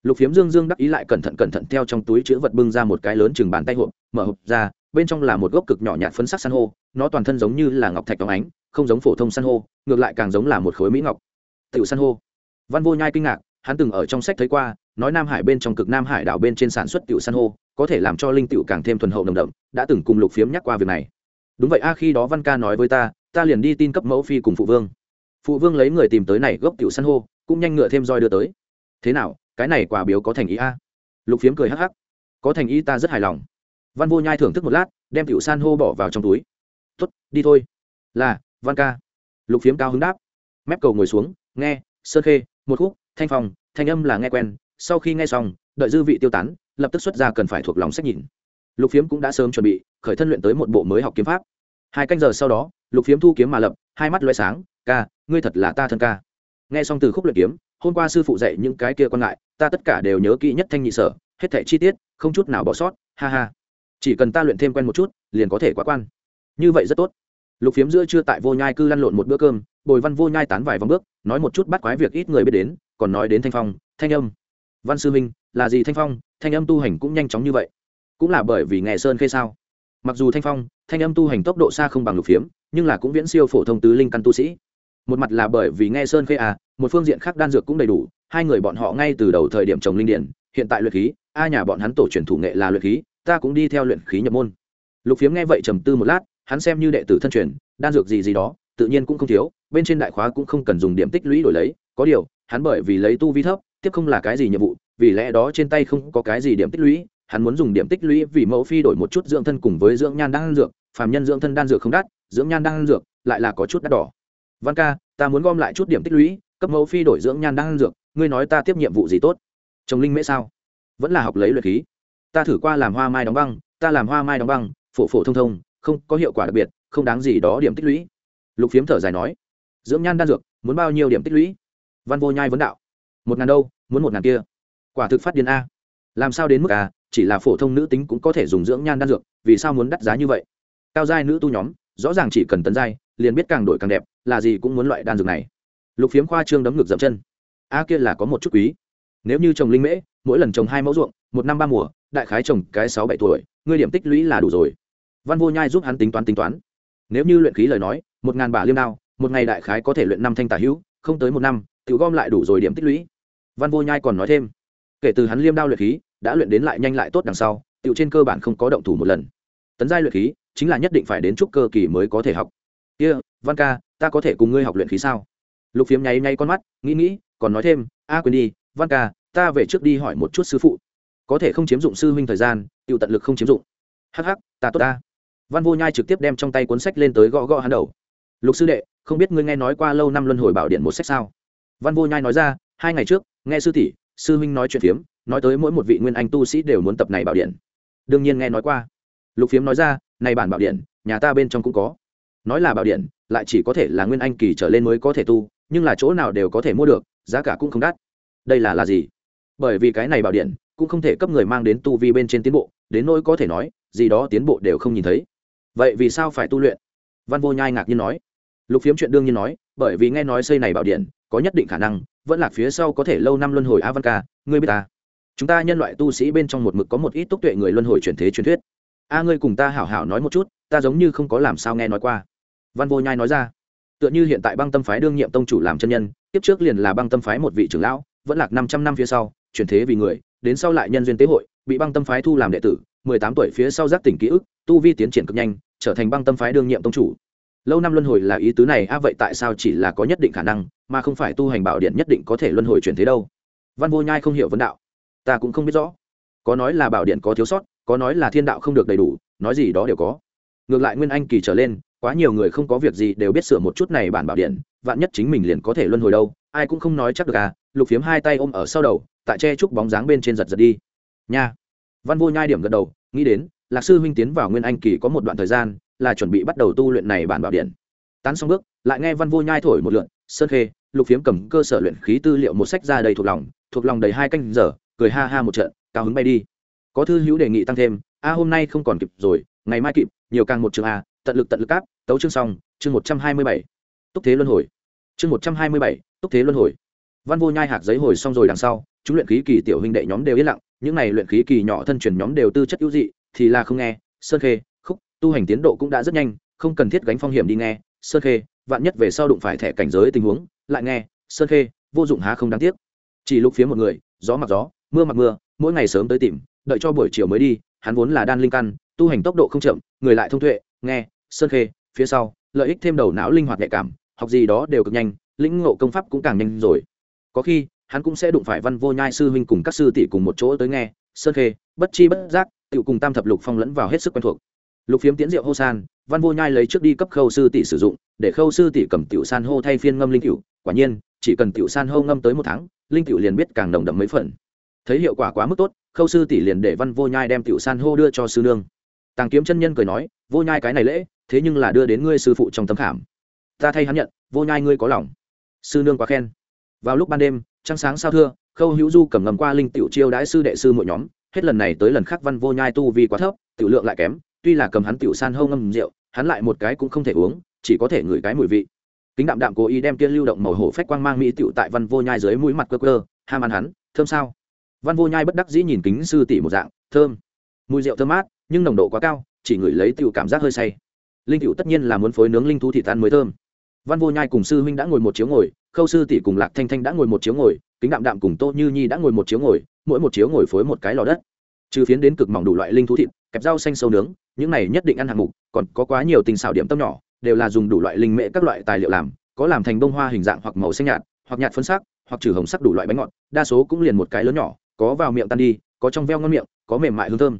Lục phiếm dương dương đắc ý lại cẩn thận cẩn thận theo trong túi chữ vật bưng ra một cái lớn chừng bàn tay hộp, mở hộp ra, bên trong là một gốc cực nhỏ nhạt phấn sắc san hô, nó toàn thân giống như là ngọc thạch đóng ánh, không giống phổ thông san hô, ngược lại càng giống là một khối mỹ ngọc. Tiểu san hô. Văn vô nhai kinh ngạc, hắn từng ở trong sách thấy qua, nói nam hải bên trong cực nam hải đảo bên trên sản xuất tiểu san hô có thể làm cho linh tựu càng thêm thuần hậu nồng đậm, đã từng cùng lục phiếm nhắc qua việc này. Đúng vậy, a, khi đó văn ca nói với ta ta liền đi tin cấp mẫu phi cùng phụ vương. Phụ vương lấy người tìm tới này gốc tiểu san hô, cũng nhanh ngựa thêm roi đưa tới. Thế nào, cái này quả biếu có thành ý a? Lục phiếm cười hắc hắc. Có thành ý ta rất hài lòng. Văn vô nhai thưởng thức một lát, đem tiểu san hô bỏ vào trong túi. Tuất đi thôi. Là, văn ca. Lục phiếm cao hứng đáp. Mép cầu ngồi xuống, nghe, sơ khê, một khúc, thanh phòng thanh âm là nghe quen, sau khi nghe xong đợi dư vị tiêu tán, lập tức xuất ra cần phải thuộc lòng sách nhìn. Lục phiếm cũng đã sớm chuẩn bị, khởi thân luyện tới một bộ mới học kiếm pháp. Hai canh giờ sau đó, lục phiếm thu kiếm mà lập, hai mắt loay sáng, ca, ngươi thật là ta thân ca. Nghe xong từ khúc luyện kiếm, hôm qua sư phụ dạy những cái kia quan ngại, ta tất cả đều nhớ kỹ nhất thanh nhị sở, hết thẻ chi tiết, không chút nào bỏ sót, ha ha. Chỉ cần ta luyện thêm quen một chút, liền có thể quá quan. Như vậy rất tốt. Lục phiếm giữa trưa tại vô nhai cư lăn lộn một bữa cơm, bồi văn vô nhai tán vài vòng bước, nói một chút bắt quái việc ít người biết đến, còn nói đến thanh phong, thanh âm. Văn sư minh là gì thanh phong, thanh âm tu hành cũng nhanh chóng như vậy. Cũng là bởi vì nghe sơn khê sao. Mặc dù thanh phong, thanh âm tu hành tốc độ xa không bằng lục phiếm, nhưng là cũng viễn siêu phổ thông tứ linh căn tu sĩ. Một mặt là bởi vì nghe sơn khê à một phương diện khác đan dược cũng đầy đủ, hai người bọn họ ngay từ đầu thời điểm trồng linh điển, hiện tại luyện khí, a nhà bọn hắn tổ truyền thủ nghệ là luyện khí, ta cũng đi theo luyện khí nhập môn. Lục phiếm nghe vậy trầm tư một lát, hắn xem như đệ tử thân truyền, đan dược gì gì đó, tự nhiên cũng không thiếu, bên trên đại khóa cũng không cần dùng điểm tích lũy đổi lấy, có điều, hắn bởi vì lấy tu vi thấp, tiếp không là cái gì nhiệm vụ vì lẽ đó trên tay không có cái gì điểm tích lũy, hắn muốn dùng điểm tích lũy vì mẫu phi đổi một chút dưỡng thân cùng với dưỡng nhan đan dược, phàm nhân dưỡng thân đan dược không đắt, dưỡng nhan đan dược lại là có chút đắt đỏ. Văn ca, ta muốn gom lại chút điểm tích lũy, cấp mẫu phi đổi dưỡng nhan đan dược, ngươi nói ta tiếp nhiệm vụ gì tốt? Trồng linh mễ sao? Vẫn là học lấy luyện khí. Ta thử qua làm hoa mai đóng băng, ta làm hoa mai đóng băng, phổ phổ thông thông, không có hiệu quả đặc biệt, không đáng gì đó điểm tích lũy. Lục phiếm thở dài nói, dưỡng nhan đan dược, muốn bao nhiêu điểm tích lũy? Văn vô nhai vấn đạo, một ngàn đâu, muốn một ngàn kia quả thực phát điên a. Làm sao đến mức a, chỉ là phổ thông nữ tính cũng có thể dùng dưỡng nhan đan dược, vì sao muốn đắt giá như vậy? Cao giai nữ tu nhóm, rõ ràng chỉ cần tấn giai, liền biết càng đổi càng đẹp, là gì cũng muốn loại đan dược này. Lục phiếm khoa trương đấm ngực dậm chân. A kia là có một chút quý. Nếu như trồng linh mễ, mỗi lần trồng hai mẫu ruộng, một năm ba mùa, đại khái trồng cái sáu bảy tuổi, ngươi điểm tích lũy là đủ rồi. Văn vô nhai giúp hắn tính toán tính toán. Nếu như luyện khí lời nói, một ngàn bả liêm đao, một ngày đại khái có thể luyện năm thanh tả hữu, không tới một năm tự gom lại đủ rồi điểm tích lũy. Văn vô nhai còn nói thêm kể từ hắn liêm đao luyện khí đã luyện đến lại nhanh lại tốt đằng sau tự trên cơ bản không có động thủ một lần. Tấn giai luyện khí chính là nhất định phải đến trúc cơ kỳ mới có thể học. Kia、yeah, văn ca ta có thể cùng ngươi học luyện khí sao? Lục phiếm nháy nháy con mắt nghĩ nghĩ còn nói thêm a quên đi văn ca ta về trước đi hỏi một chút sư phụ. Có thể không chiếm dụng sư huynh thời gian tự tận lực không chiếm dụng. Hh ta tốt ta. Văn vô nhai trực tiếp đem trong tay cuốn sách lên tới gõ gõ hắn đầu. Lục sư đệ không biết ngươi nghe nói qua lâu năm luân hồi bảo điện một sách sao? Văn vô nhai nói ra hai ngày trước nghe sư tỷ sư huynh nói chuyện phiếm, nói tới mỗi một vị nguyên anh tu sĩ đều muốn tập này bảo điện. Đương nhiên nghe nói qua. Lục phiếm nói ra, này bản bảo điện, nhà ta bên trong cũng có. Nói là bảo điện, lại chỉ có thể là nguyên anh kỳ trở lên mới có thể tu, nhưng là chỗ nào đều có thể mua được, giá cả cũng không đắt. Đây là là gì? Bởi vì cái này bảo điện, cũng không thể cấp người mang đến tu vi bên trên tiến bộ, đến nỗi có thể nói, gì đó tiến bộ đều không nhìn thấy. Vậy vì sao phải tu luyện? Văn vô nhai ngạc nhiên nói. Lục phiếm chuyện đương nhiên nói, bởi vì nghe nói xây này bảo điện, có nhất định khả năng vẫn là phía sau có thể lâu năm luân hồi a văn ca ngươi biết ta. Chúng ta nhân loại tu sĩ bên trong một mực có một ít túc tuệ người luân hồi chuyển thế truyền thuyết. A, ngươi cùng ta hảo hảo nói một chút, ta giống như không có làm sao nghe nói qua. Văn vô nhai nói ra. Tựa như hiện tại băng tâm phái đương nhiệm tông chủ làm chân nhân, tiếp trước liền là băng tâm phái một vị trưởng lão, vẫn lạc năm trăm năm phía sau, chuyển thế vì người, đến sau lại nhân duyên tế hội, bị băng tâm phái thu làm đệ tử, mười tám tuổi phía sau giác tỉnh ký ức, tu vi tiến triển cực nhanh, trở thành băng tâm phái đương nhiệm tông chủ lâu năm luân hồi là ý tứ này, a, vậy tại sao chỉ là có nhất định khả năng, mà không phải tu hành bảo điện nhất định có thể luân hồi chuyển thế đâu? Văn vô nhai không hiểu vấn đạo. Ta cũng không biết rõ. Có nói là bảo điện có thiếu sót, có nói là thiên đạo không được đầy đủ, nói gì đó đều có. Ngược lại nguyên anh kỳ trở lên, quá nhiều người không có việc gì đều biết sửa một chút này bản bảo điện, vạn nhất chính mình liền có thể luân hồi đâu, ai cũng không nói chắc được à lục phiếm hai tay ôm ở sau đầu, tại che trúc bóng dáng bên trên giật giật đi. Nha. Văn vô nhai điểm gật đầu, nghĩ đến, lạc sư huynh tiến vào nguyên anh kỳ có một đoạn thời gian là chuẩn bị bắt đầu tu luyện này bản bảo điện. Tán xong bước, lại nghe văn vô nhai thổi một lượn, sơn khê, lục phiếm cầm cơ sở luyện khí tư liệu một sách ra đầy thuộc lòng thuộc lòng đầy hai canh giờ, cười ha ha một trận, cao hứng bay đi. Có thư hữu đề nghị tăng thêm, a, hôm nay không còn kịp rồi, ngày mai kịp, nhiều càng một trường a, tận lực tận lực cáp, tấu chương xong, chương một trăm hai mươi bảy. Túc thế luân hồi. Chương một trăm hai mươi bảy, túc thế luân hồi. Văn vô nhai hạt giấy hồi xong rồi đằng sau, chúng luyện khí kỳ tiểu huynh đệ nhóm đều yên lặng, những này luyện khí kỳ nhỏ thân truyền nhóm đều tư chất ưu dị, thì là không nghe, sơn khê tu hành tiến độ cũng đã rất nhanh, không cần thiết gánh phong hiểm đi nghe, sơn khê, vạn nhất về sau đụng phải thẻ cảnh giới tình huống, lại nghe, sơn khê, vô dụng há không đáng tiếc. Chỉ lúc phía một người, gió mặc gió, mưa mặc mưa, mỗi ngày sớm tới tìm, đợi cho buổi chiều mới đi, hắn vốn là đan linh căn, tu hành tốc độ không chậm, người lại thông tuệ, nghe, sơn khê, phía sau, lợi ích thêm đầu não linh hoạt nhạy cảm, học gì đó đều cực nhanh, lĩnh ngộ công pháp cũng càng nhanh rồi. Có khi, hắn cũng sẽ đụng phải văn vô nhai sư huynh cùng các sư tỷ cùng một chỗ tới nghe, sơn khê, bất chi bất giác tự cùng tam thập lục phong lẫn vào hết sức quen thuộc lục phiếm tiến diệu hô san, văn vô nhai lấy trước đi cấp khâu sư tỷ sử dụng, để khâu sư tỷ cầm tiểu san hô thay phiên ngâm linh cựu quả nhiên, chỉ cần tiểu san hô ngâm tới một tháng, linh cựu liền biết càng nồng đậm mấy phần. Thấy hiệu quả quá mức tốt, khâu sư tỷ liền để văn vô nhai đem tiểu san hô đưa cho sư nương. Tàng kiếm chân nhân cười nói, vô nhai cái này lễ, thế nhưng là đưa đến ngươi sư phụ trong tấm khảm. Ta thay hắn nhận, vô nhai ngươi có lòng. Sư nương quá khen. Vào lúc ban đêm, trăng sáng sao thưa, khâu hữu du cầm ngầm qua linh tiểu chiêu đãi sư đệ sư mỗi nhóm. Hết lần này tới lần khác văn vô nhai tu vì quá thấp, tiểu lượng lại kém tuy là cầm hắn tiểu san hâu ngâm rượu, hắn lại một cái cũng không thể uống, chỉ có thể ngửi cái mùi vị. Kính đạm đạm cố ý đem kia lưu động màu hổ phách quang mang mỹ tiểu tại văn vô nhai dưới mũi mặt cơ cơ ham ăn hắn, thơm sao? Văn vô nhai bất đắc dĩ nhìn kính sư tỷ một dạng, thơm. Mùi rượu thơm mát, nhưng nồng độ quá cao, chỉ ngửi lấy tiểu cảm giác hơi say. Linh tiểu tất nhiên là muốn phối nướng linh thú thị tan mới thơm. Văn vô nhai cùng sư huynh đã ngồi một chiếu ngồi, khâu sư tỷ cùng lạc thanh thanh đã ngồi một chiếu ngồi, kính đạm đạm cùng tô như nhi đã ngồi một chiếu ngồi, mỗi một chiếu ngồi phối một cái lò đất. Trừ phiến đến cực mỏng đủ loại linh thú thịt kẹp rau xanh sâu nướng, những này nhất định ăn hạng mục, còn có quá nhiều tình xảo điểm tâm nhỏ, đều là dùng đủ loại linh mễ các loại tài liệu làm, có làm thành bông hoa hình dạng hoặc màu xanh nhạt, hoặc nhạt phân sắc, hoặc trừ hồng sắc đủ loại bánh ngọt, đa số cũng liền một cái lớn nhỏ, có vào miệng tan đi, có trong veo ngon miệng, có mềm mại hương thơm.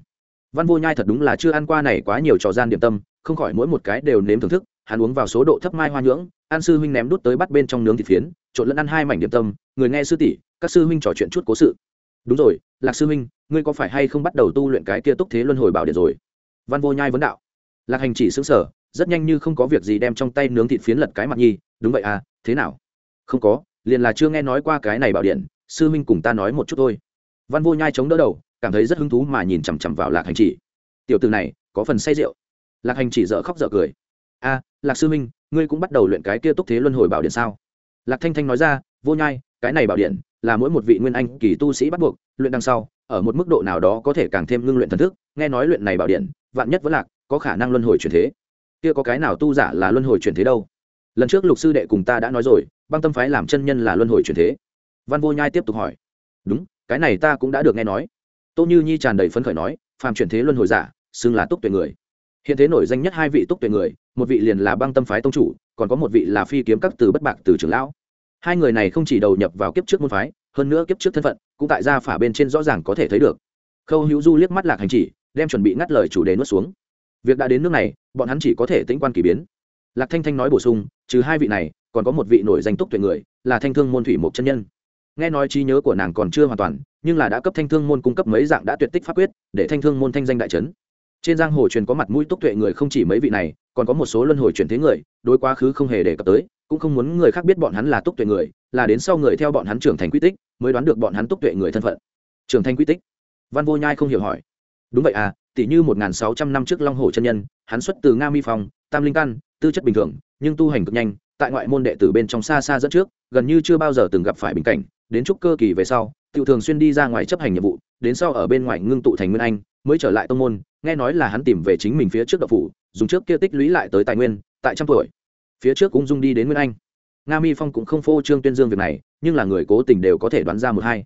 Văn vô nhai thật đúng là chưa ăn qua này quá nhiều trò gian điểm tâm, không khỏi mỗi một cái đều nếm thưởng thức, hắn uống vào số độ thấp mai hoa nhưỡng an sư huynh ném đút tới bắt bên trong nướng thịt phiến, trộn lẫn ăn hai mảnh điểm tâm, người nghe sư tỷ, các sư huynh trò chuyện chút cố sự đúng rồi, lạc sư huynh ngươi có phải hay không bắt đầu tu luyện cái kia túc thế luân hồi bảo điện rồi? Văn vô nhai vấn đạo. Lạc hành chỉ xứng sở rất nhanh như không có việc gì đem trong tay nướng thịt phiến lật cái mặt nhi, đúng vậy à thế nào? Không có, liền là chưa nghe nói qua cái này bảo điện, sư huynh cùng ta nói một chút thôi. Văn vô nhai chống đỡ đầu, cảm thấy rất hứng thú mà nhìn chằm chằm vào lạc hành chỉ. Tiểu từ này, có phần say rượu. Lạc hành chỉ dở khóc dở cười. A, lạc sư minh, ngươi cũng bắt đầu luyện cái kia túc thế luân hồi bảo điện sao? Lạc thanh thanh nói ra, vô nhai, cái này bảo điện là mỗi một vị nguyên anh kỳ tu sĩ bắt buộc, luyện đằng sau, ở một mức độ nào đó có thể càng thêm ngưng luyện thần thức, nghe nói luyện này bảo điện, vạn nhất vẫn lạc, có khả năng luân hồi chuyển thế. Kia có cái nào tu giả là luân hồi chuyển thế đâu? Lần trước lục sư đệ cùng ta đã nói rồi, băng tâm phái làm chân nhân là luân hồi chuyển thế. Văn vô nhai tiếp tục hỏi. Đúng, cái này ta cũng đã được nghe nói. Tô như nhi tràn đầy phấn khởi nói, phàm chuyển thế luân hồi giả, xưng là túc tuệ người. Hiện thế nổi danh nhất hai vị túc tuệ người, một vị liền là băng tâm phái tông chủ, còn có một vị là phi kiếm các từ bất bạc từ trưởng lão hai người này không chỉ đầu nhập vào kiếp trước môn phái, hơn nữa kiếp trước thân phận, cũng tại gia phả bên trên rõ ràng có thể thấy được. Khâu hữu du liếc mắt lạc hành chỉ, đem chuẩn bị ngắt lời chủ đề nuốt xuống. Việc đã đến nước này, bọn hắn chỉ có thể tĩnh quan k ỳ biến. Lạc thanh thanh nói bổ sung, trừ hai vị này, còn có một vị nổi danh túc tuệ người, là thanh thương môn thủy mộc chân nhân. Nghe nói trí nhớ của nàng còn chưa hoàn toàn, nhưng là đã cấp thanh thương môn cung cấp mấy dạng đã tuyệt tích pháp quyết, để thanh thương môn thanh danh đại trấn trên giang hồ truyền có mặt mũi túc tuệ người không chỉ mấy vị này, còn có một số luân hồi chuyển thế người, đối quá khứ không hề đề cập tới cũng không muốn người khác biết bọn hắn là túc tuệ người, là đến sau người theo bọn hắn trưởng thành quy tích, mới đoán được bọn hắn túc tuệ người thân phận. Trưởng thành quy tích? Văn vô nhai không hiểu hỏi. Đúng vậy à tỷ như một nghìn sáu trăm năm trước long hồ chân nhân, hắn xuất từ nga mi phong, tam linh căn, tư chất bình thường, nhưng tu hành cực nhanh, tại ngoại môn đệ tử bên trong xa xa dẫn trước, gần như chưa bao giờ từng gặp phải bình cảnh, đến chúc cơ kỳ về sau tự thường xuyên đi ra ngoài chấp hành nhiệm vụ, đến sau ở bên ngoài ngưng tụ thành nguyên anh, mới trở lại tông môn, nghe nói là hắn tìm về chính mình phía trước đậu phủ, dùng trước kia tích lũy lại tới tài nguyên, tại trăm tuổi phía trước cũng dung đi đến nguyên anh. Nga mi phong cũng không phô trương tuyên dương việc này, nhưng là người cố tình đều có thể đoán ra một hai.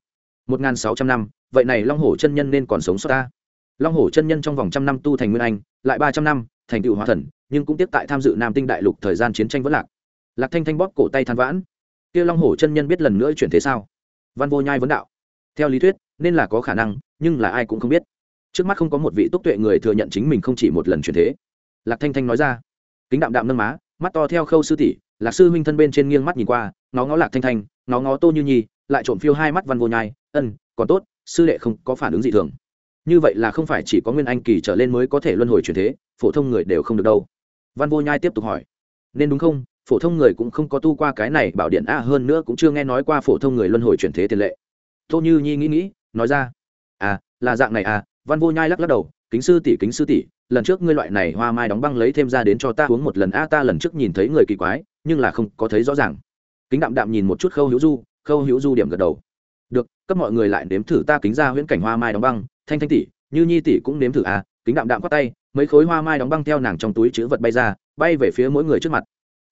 Một n g h n sáu trăm năm, vậy này long hổ chân nhân nên còn sống sót ta. Long hổ chân nhân trong vòng trăm năm tu thành nguyên anh, lại ba trăm năm, thành tựu hóa thần, nhưng cũng tiếp tại tham dự nam tinh đại lục thời gian chiến tranh vẫn lạc. Lạc thanh thanh bóp cổ tay than vãn. Kia long hổ chân nhân biết lần nữa chuyển thế sao? Văn vô nhai vấn đạo. Theo lý thuyết, nên là có khả năng, nhưng là ai cũng không biết. Trước mắt không có một vị túc tuệ người thừa nhận chính mình không chỉ một lần chuyển thế. Lạc thanh thanh nói ra. Kính đạm đạm nâng má mắt to theo khâu sư tỷ, lạc sư huynh thân bên trên nghiêng mắt nhìn qua, ngó ngó lạc thanh thanh, ngó ngó tô như nhi, lại trộm phiêu hai mắt văn vô nhai, ân, còn tốt, sư đệ không có phản ứng gì thường. Như vậy là không phải chỉ có nguyên anh kỳ trở lên mới có thể luân hồi chuyển thế, phổ thông người đều không được đâu. Văn vô nhai tiếp tục hỏi, nên đúng không? Phổ thông người cũng không có tu qua cái này bảo điện a, hơn nữa cũng chưa nghe nói qua phổ thông người luân hồi chuyển thế tiền lệ. Tô như nhi nghĩ nghĩ, nói ra à là dạng này à. Văn vô nhai lắc lắc đầu, kính sư tỷ, kính sư tỷ lần trước ngươi loại này hoa mai đóng băng lấy thêm ra đến cho ta uống một lần. A, ta lần trước nhìn thấy người kỳ quái, nhưng là không có thấy rõ ràng. Kính đạm đạm nhìn một chút khâu hữu du, khâu hữu du điểm gật đầu. Được, cấp mọi người lại nếm thử ta kính ra huyễn cảnh hoa mai đóng băng. Thanh thanh tỷ, như nhi tỷ cũng nếm thử a kính đạm đạm khoát tay, mấy khối hoa mai đóng băng theo nàng trong túi chữ vật bay ra, bay về phía mỗi người trước mặt.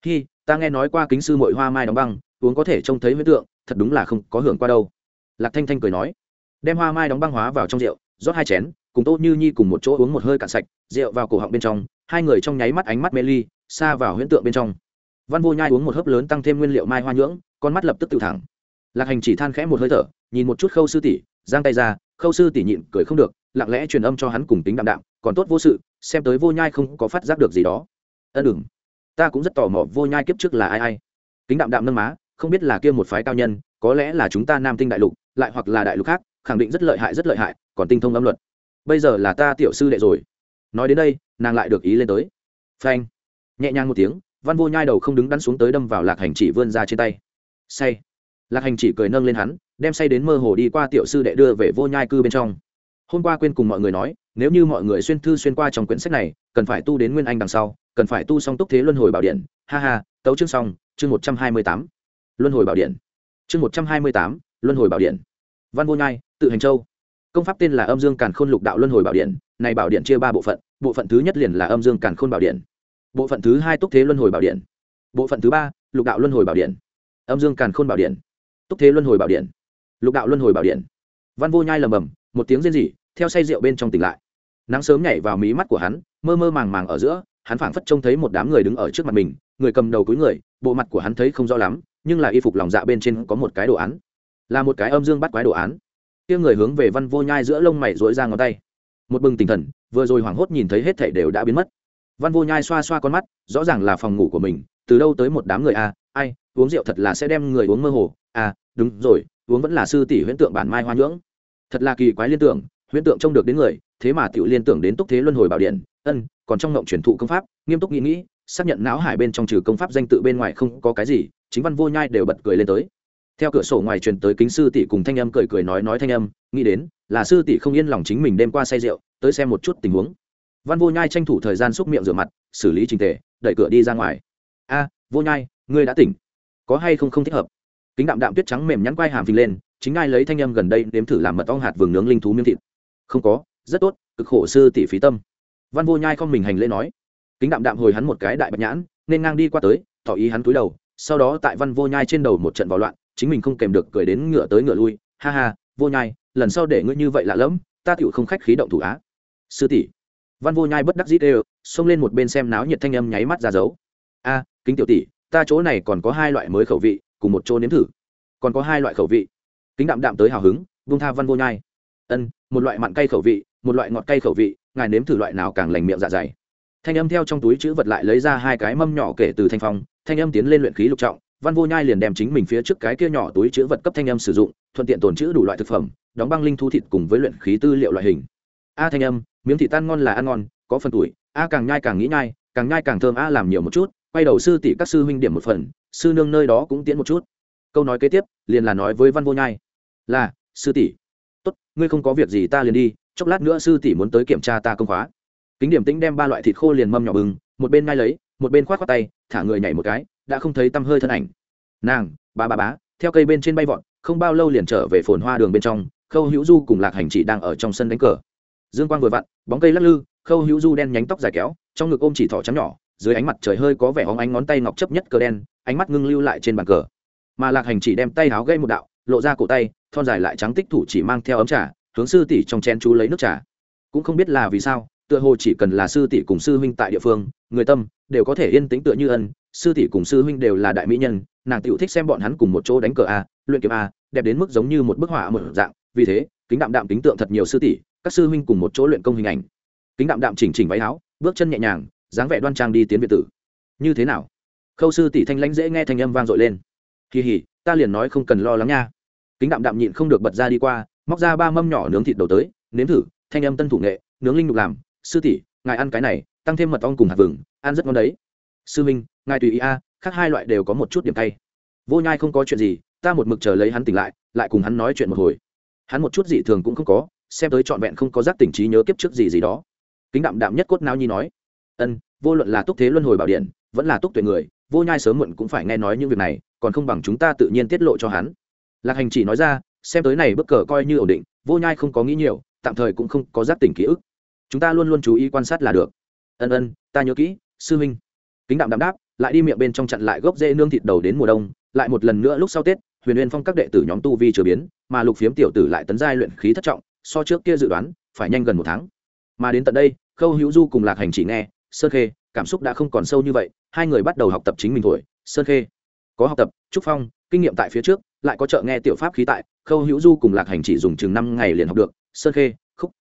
Khi ta nghe nói qua kính sư mội hoa mai đóng băng, uống có thể trông thấy huyết tượng, thật đúng là không có hưởng qua đâu. Lạc thanh thanh cười nói, đem hoa mai đóng băng hóa vào trong rượu, rót hai chén cùng tô như nhi cùng một chỗ uống một hơi cạn sạch, rượu vào cổ họng bên trong, hai người trong nháy mắt ánh mắt mê ly, xa vào huyễn tượng bên trong. Văn vô nhai uống một hớp lớn tăng thêm nguyên liệu mai hoa nhưỡng, con mắt lập tức tự thẳng. Lạc hành chỉ than khẽ một hơi thở, nhìn một chút khâu sư tỷ, giang tay ra, khâu sư tỷ nhịn cười không được, lặng lẽ truyền âm cho hắn cùng tính đạm đạm, còn tốt vô sự, xem tới vô nhai không có phát giác được gì đó. Ân đừng ta cũng rất tò mò vô nhai kiếp trước là ai ai. Kính đạm đạm nâng má, không biết là kia một phái cao nhân, có lẽ là chúng ta nam tinh đại lục, lại hoặc là đại lục khác, khẳng định rất lợi hại, rất lợi hại, còn tinh thông âm luật bây giờ là ta tiểu sư đệ rồi. Nói đến đây, nàng lại được ý lên tới. Phanh. Nhẹ nhàng một tiếng, văn vô nhai đầu không đứng đắn xuống tới đâm vào lạc hành chỉ vươn ra trên tay. Say. Lạc hành chỉ cười nâng lên hắn, đem say đến mơ hồ đi qua tiểu sư đệ đưa về vô nhai cư bên trong. Hôm qua quên cùng mọi người nói, nếu như mọi người xuyên thư xuyên qua trong quyển sách này, cần phải tu đến nguyên anh đằng sau, cần phải tu song túc thế luân hồi bảo điện. Ha ha, tấu chương xong, chương một trăm hai mươi tám. Luân hồi bảo điện. Chương một trăm hai mươi tám, luân hồi bảo điện. Văn vô nhai, tự hành châu công pháp tên là âm dương càn khôn lục đạo luân hồi bảo điện, này bảo điện chia ba bộ phận bộ phận thứ nhất liền là âm dương càn khôn bảo điện, bộ phận thứ hai túc thế luân hồi bảo điện, bộ phận thứ ba lục đạo luân hồi bảo điện, âm dương càn khôn bảo điện, túc thế luân hồi bảo điện, lục đạo luân hồi bảo điện. Văn vô nhai lầm bầm một tiếng rên rỉ, theo say rượu bên trong tỉnh lại. Nắng sớm nhảy vào mí mắt của hắn, mơ mơ màng màng ở giữa, hắn phảng phất trông thấy một đám người đứng ở trước mặt mình, người cầm đầu cuối người, bộ mặt của hắn thấy không rõ lắm, nhưng là y phục lòng dạ bên trên có một cái đồ án, là một cái âm dương bắt quái đồ án kia người hướng về văn vô nhai giữa lông mày dối ra ngón tay. Một bừng tinh thần vừa rồi hoảng hốt nhìn thấy hết thảy đều đã biến mất. Văn vô nhai xoa xoa con mắt rõ ràng là phòng ngủ của mình từ đâu tới một đám người a à, ai uống rượu thật là sẽ đem người uống mơ hồ à đúng rồi uống vẫn là sư tỷ huyễn tượng bản mai hoa nhưỡng. Thật là kỳ quái liên tưởng huyễn tượng trông được đến người thế mà tiểu liên tưởng đến túc thế luân hồi bảo điện ân còn trong ngộng truyền thụ công pháp nghiêm túc nghĩ nghĩ xác nhận não hải bên trong trừ công pháp danh tự bên ngoài không có cái gì chính văn vô nhai đều bật cười lên tới theo cửa sổ ngoài truyền tới kính sư tỷ cùng thanh âm cười cười nói nói thanh âm, nghĩ đến, là sư tỷ không yên lòng chính mình đêm qua say rượu, tới xem một chút tình huống. Văn vô nhai tranh thủ thời gian xúc miệng rửa mặt, xử lý trình tề, đẩy cửa đi ra ngoài. A, vô nhai, ngươi đã tỉnh. Có hay không không thích hợp? Kính đạm đạm tuyết trắng mềm nhắn quai hàm phình lên, chính ai lấy thanh âm gần đây nếm thử làm mật ong hạt vườn nướng linh thú miếng thịt. Không có, rất tốt, cực khổ sư tỷ phí tâm. Văn vô nhai không mình hành lễ nói. Kính đạm đạm hồi hắn một cái đại bạch nhãn, nên ngang đi qua tới, tỏ ý hắn cúi đầu, sau đó tại văn vô nhai trên đầu một trận vào loạn chính mình không kèm được cười đến ngựa tới ngựa lui, ha ha, vô nhai, lần sau để ngươi như vậy lạ lẫm, ta tựu không khách khí động thủ á. Sư tỷ. Văn vô nhai bất đắc dĩ đều xông lên một bên xem náo nhiệt thanh âm nháy mắt ra dấu. A, kính tiểu tỷ, ta chỗ này còn có hai loại mới khẩu vị, cùng một chỗ nếm thử. Còn có hai loại khẩu vị. Kính đạm đạm tới hào hứng vung tha văn vô nhai. Ân, một loại mặn cay khẩu vị, một loại ngọt cay khẩu vị, ngài nếm thử loại nào càng lành miệng dạ dày. Thanh âm theo trong túi chữ vật lại lấy ra hai cái mâm nhỏ kể từ thanh phong, thanh âm tiến lên luyện khí lục trọng văn vô nhai liền đem chính mình phía trước cái kia nhỏ túi chữ vật cấp thanh âm sử dụng, thuận tiện tồn chữ đủ loại thực phẩm, đóng băng linh thu thịt cùng với luyện khí tư liệu loại hình. A thanh âm, miếng thịt tan ngon là ăn ngon, có phần tuổi, a càng nhai càng nghĩ nhai, càng nhai càng thơm a làm nhiều một chút, quay đầu sư tỷ các sư huynh điểm một phần, sư nương nơi đó cũng tiến một chút. Câu nói kế tiếp, liền là nói với văn vô nhai. Là, sư tỷ. Tốt, ngươi không có việc gì ta liền đi, chốc lát nữa sư tỷ muốn tới kiểm tra ta công khóa. Kính điểm tĩnh đem ba loại thịt khô liền mâm nhỏ bừng, một bên nai lấy, một bên khoát khoát tay, thả người nhảy một cái đã không thấy tăm hơi thân ảnh. Nàng, ba ba bá, theo cây bên trên bay vọt, không bao lâu liền trở về phồn hoa đường bên trong, khâu hữu du cùng lạc hành chỉ đang ở trong sân đánh cờ. Dương quang vừa vặn, bóng cây lắc lư, khâu hữu du đen nhánh tóc dài kéo, trong ngực ôm chỉ thỏ trắng nhỏ, dưới ánh mặt trời hơi có vẻ hóng ánh ngón tay ngọc chấp nhất cờ đen, ánh mắt ngưng lưu lại trên bàn cờ. Mà lạc hành chỉ đem tay háo gây một đạo, lộ ra cổ tay, thon dài lại trắng tích thủ chỉ mang theo ấm trà, hướng sư tỷ trong chén chú lấy nước trà. Cũng không biết là vì sao, tựa hồ chỉ cần là sư tỷ cùng sư huynh tại địa phương, người tâm đều có thể yên tĩnh tựa như ân sư tỷ cùng sư huynh đều là đại mỹ nhân, nàng tựu thích xem bọn hắn cùng một chỗ đánh cờ a, luyện kiếm a, đẹp đến mức giống như một bức họa một dạng. Vì thế, kính đạm đạm kính tượng thật nhiều sư tỷ, các sư huynh cùng một chỗ luyện công hình ảnh. Kính đạm đạm chỉnh chỉnh váy áo, bước chân nhẹ nhàng, dáng vẻ đoan trang đi tiến biệt tử. Như thế nào? Khâu sư tỷ thanh lãnh dễ nghe thanh âm vang dội lên. Kỳ hỉ, ta liền nói không cần lo lắng nha. Kính đạm đạm nhịn không được bật ra đi qua, móc ra ba mâm nhỏ nướng thịt đầu tới, nếm thử, thanh âm tân thủ nghệ, nướng linh đục làm. Sư tỷ, ngài ăn cái này, tăng thêm mật ong cùng hạt vừng, ăn rất ngon đấy sư minh, ngài tùy ý a, khác hai loại đều có một chút điểm tay vô nhai không có chuyện gì, ta một mực chờ lấy hắn tỉnh lại lại cùng hắn nói chuyện một hồi. Hắn một chút gì thường cũng không có, xem tới trọn vẹn không có giác tỉnh trí nhớ kiếp trước gì gì đó. Kính đạm đạm nhất cốt nao nhi nói, ân, vô luận là túc thế luân hồi bảo điện, vẫn là túc tuệ người, vô nhai sớm muộn cũng phải nghe nói những việc này, còn không bằng chúng ta tự nhiên tiết lộ cho hắn. Lạc hành chỉ nói ra, xem tới này bức cờ coi như ổn định, vô nhai không có nghĩ nhiều, tạm thời cũng không có giác tỉnh ký ức. Chúng ta luôn luôn chú ý quan sát là được. Ân ân, ta nhớ kỹ, sư huynh kính đạm đạm đáp, lại đi miệng bên trong chặn lại gốc dê nương thịt đầu đến mùa đông, lại một lần nữa lúc sau tết, huyền huyền phong các đệ tử nhóm tu vi chưa biến, mà lục phiếm tiểu tử lại tấn giai luyện khí thất trọng, so trước kia dự đoán, phải nhanh gần một tháng. Mà đến tận đây, khâu hữu du cùng lạc hành chỉ nghe, sơn khê, cảm xúc đã không còn sâu như vậy, hai người bắt đầu học tập chính mình thổi sơn khê, có học tập, trúc phong, kinh nghiệm tại phía trước, lại có trợ nghe tiểu pháp khí tại, khâu hữu du cùng lạc hành chỉ dùng chừng năm ngày liền học được. Sơn khê, khúc.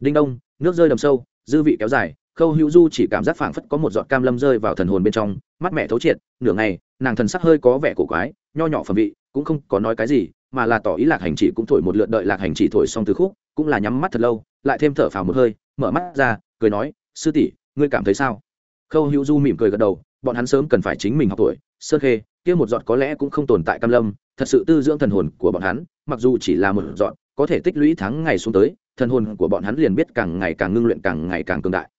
Đinh đông, nước rơi đầm sâu, dư vị kéo dài khâu hữu du chỉ cảm giác phảng phất có một giọt cam lâm rơi vào thần hồn bên trong, mắt mẹ thấu triệt, nửa ngày, nàng thần sắc hơi có vẻ cổ quái, nho nhỏ phẩm vị, cũng không có nói cái gì, mà là tỏ ý lạc hành chỉ cũng thổi một lượt đợi lạc hành chỉ thổi xong từ khúc, cũng là nhắm mắt thật lâu, lại thêm thở phào một hơi, mở mắt ra, cười nói, sư tỷ, ngươi cảm thấy sao? Khâu hữu du mỉm cười gật đầu, bọn hắn sớm cần phải chính mình học tuổi, sơn khê, kia một giọt có lẽ cũng không tồn tại cam lâm, thật sự tư dưỡng thần hồn của bọn hắn, mặc dù chỉ là một giọt, có thể tích lũy tháng ngày xuống tới, thần hồn của bọn hắn liền biết càng ngày càng ngưng luyện càng ngày càng cường đại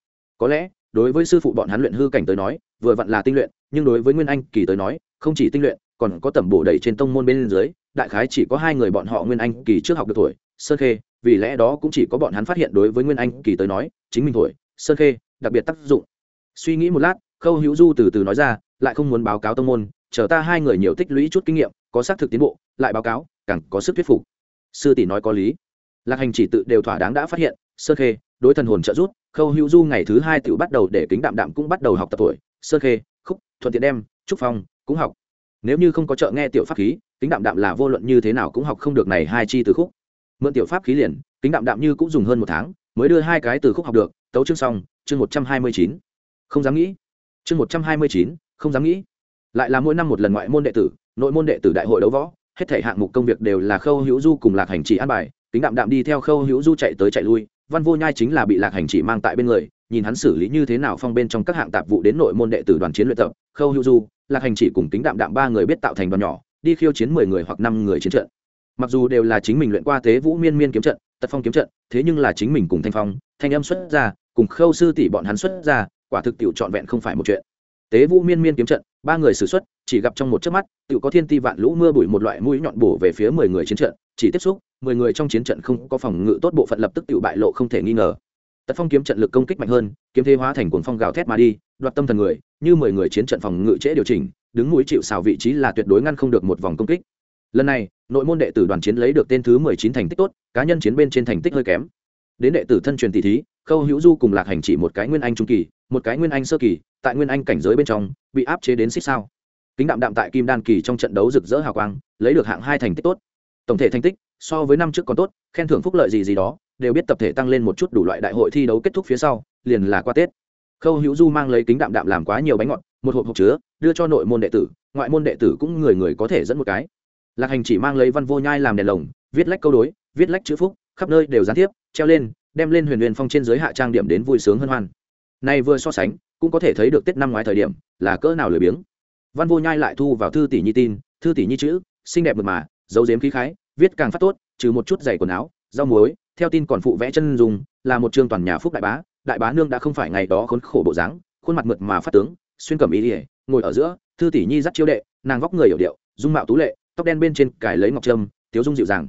có lẽ, đối với sư phụ bọn hắn luyện hư cảnh tới nói, vừa vặn là tinh luyện, nhưng đối với nguyên anh kỳ tới nói, không chỉ tinh luyện, còn có tẩm bổ đầy trên tông môn bên dưới, đại khái chỉ có hai người bọn họ nguyên anh kỳ trước học được tuổi, sơn khê, vì lẽ đó cũng chỉ có bọn hắn phát hiện đối với nguyên anh kỳ tới nói, chính mình tuổi, sơn khê, đặc biệt tác dụng. Suy nghĩ một lát, khâu hữu du từ từ nói ra, lại không muốn báo cáo tông môn, chờ ta hai người nhiều tích lũy chút kinh nghiệm, có xác thực tiến bộ, lại báo cáo, càng có sức thuyết phục. Sư tỷ nói có lý. Lạc hành chỉ tự đều thỏa đáng đã phát hiện, sơn khê, đối thần hồn trợ rút khâu hữu du ngày thứ hai tự bắt đầu để kính đạm đạm cũng bắt đầu học tập tuổi. Sơn khê, khúc, thuận tiện đem, trúc phong, cũng học. Nếu như không có trợ nghe tiểu pháp khí, kính đạm đạm là vô luận như thế nào cũng học không được này hai chi từ khúc. Mượn tiểu pháp khí liền, kính đạm đạm như cũng dùng hơn một tháng, mới đưa hai cái từ khúc học được. Tấu chương xong, chương một trăm hai mươi chín. Không dám nghĩ. Chương một trăm hai mươi chín, không dám nghĩ. Lại là mỗi năm một lần ngoại môn đệ tử, nội môn đệ tử đại hội đấu võ, hết thể hạng mục công việc đều là khâu hữu du cùng lạc hành chỉ an bài. Kính đạm đạm đi theo khâu hữu du chạy tới chạy lui văn vô nhai chính là bị lạc hành chỉ mang tại bên người, nhìn hắn xử lý như thế nào phong bên trong các hạng tạp vụ đến nội môn đệ tử đoàn chiến luyện tập, khâu hữu du, lạc hành chỉ cùng tính đạm đạm ba người biết tạo thành đoàn nhỏ, đi khiêu chiến mười người hoặc năm người chiến trận. Mặc dù đều là chính mình luyện qua tế vũ miên miên kiếm trận, tật phong kiếm trận, thế nhưng là chính mình cùng thanh phong, thanh âm xuất ra, cùng khâu sư tỷ bọn hắn xuất ra, quả thực tiệu trọn vẹn không phải một chuyện. Tế vũ miên miên kiếm trận, ba người xử xuất, chỉ gặp trong một chớp mắt, tiểu có thiên ti vạn lũ mưa bụi một loại mũi nhọn bổ về phía mười người chiến trận chỉ tiếp xúc, mười người trong chiến trận không có phòng ngự tốt bộ phận lập tức tự bại lộ không thể nghi ngờ. Tật phong kiếm trận lực công kích mạnh hơn, kiếm thế hóa thành cuồng phong gào thét mà đi, đoạt tâm thần người, như mười người chiến trận phòng ngự trễ điều chỉnh, đứng mũi chịu xào vị trí là tuyệt đối ngăn không được một vòng công kích. Lần này, nội môn đệ tử đoàn chiến lấy được tên thứ mười chín thành tích tốt, cá nhân chiến bên trên thành tích hơi kém. Đến đệ tử thân truyền tỷ thí, khâu hữu du cùng lạc hành chỉ một cái nguyên anh trung kỳ, một cái nguyên anh sơ kỳ, tại nguyên anh cảnh giới bên trong, bị áp chế đến xích sao. Kính đạm đạm tại kim đan kỳ trong trận đấu rực rỡ hào quang, lấy được hạng hai thành tích tốt tổng thể thành tích, so với năm trước còn tốt, khen thưởng phúc lợi gì gì đó, đều biết tập thể tăng lên một chút đủ loại đại hội thi đấu kết thúc phía sau, liền là qua tết. Khâu hữu du mang lấy kính đạm đạm làm quá nhiều bánh ngọt, một hộp hộp chứa, đưa cho nội môn đệ tử, ngoại môn đệ tử cũng người người có thể dẫn một cái. Lạc hành chỉ mang lấy văn vô nhai làm đèn lồng, viết lách câu đối, viết lách chữ phúc, khắp nơi đều gián tiếp, treo lên, đem lên huyền huyền phong trên giới hạ trang điểm đến vui sướng hân hoan. Nay vừa so sánh, cũng có thể thấy được tết năm ngoái thời điểm, là cỡ nào lười biếng. Văn vô nhai lại thu vào thư tỷ nhi tin, thư tỷ nhi chữ, xinh đẹp mật mà dấu dếm khí khái, viết càng phát tốt, trừ một chút giày quần áo, rau muối, theo tin còn phụ vẽ chân dùng là một chương toàn nhà phúc đại bá đại bá nương đã không phải ngày đó khốn khổ bộ dáng, khuôn mặt mượt mà phát tướng, xuyên cẩm ý ỉa, ngồi ở giữa, thư tỷ nhi dắt chiêu đệ, nàng vóc người hiểu điệu, dung mạo tú lệ, tóc đen bên trên cài lấy ngọc trâm, tiếu dung dịu dàng.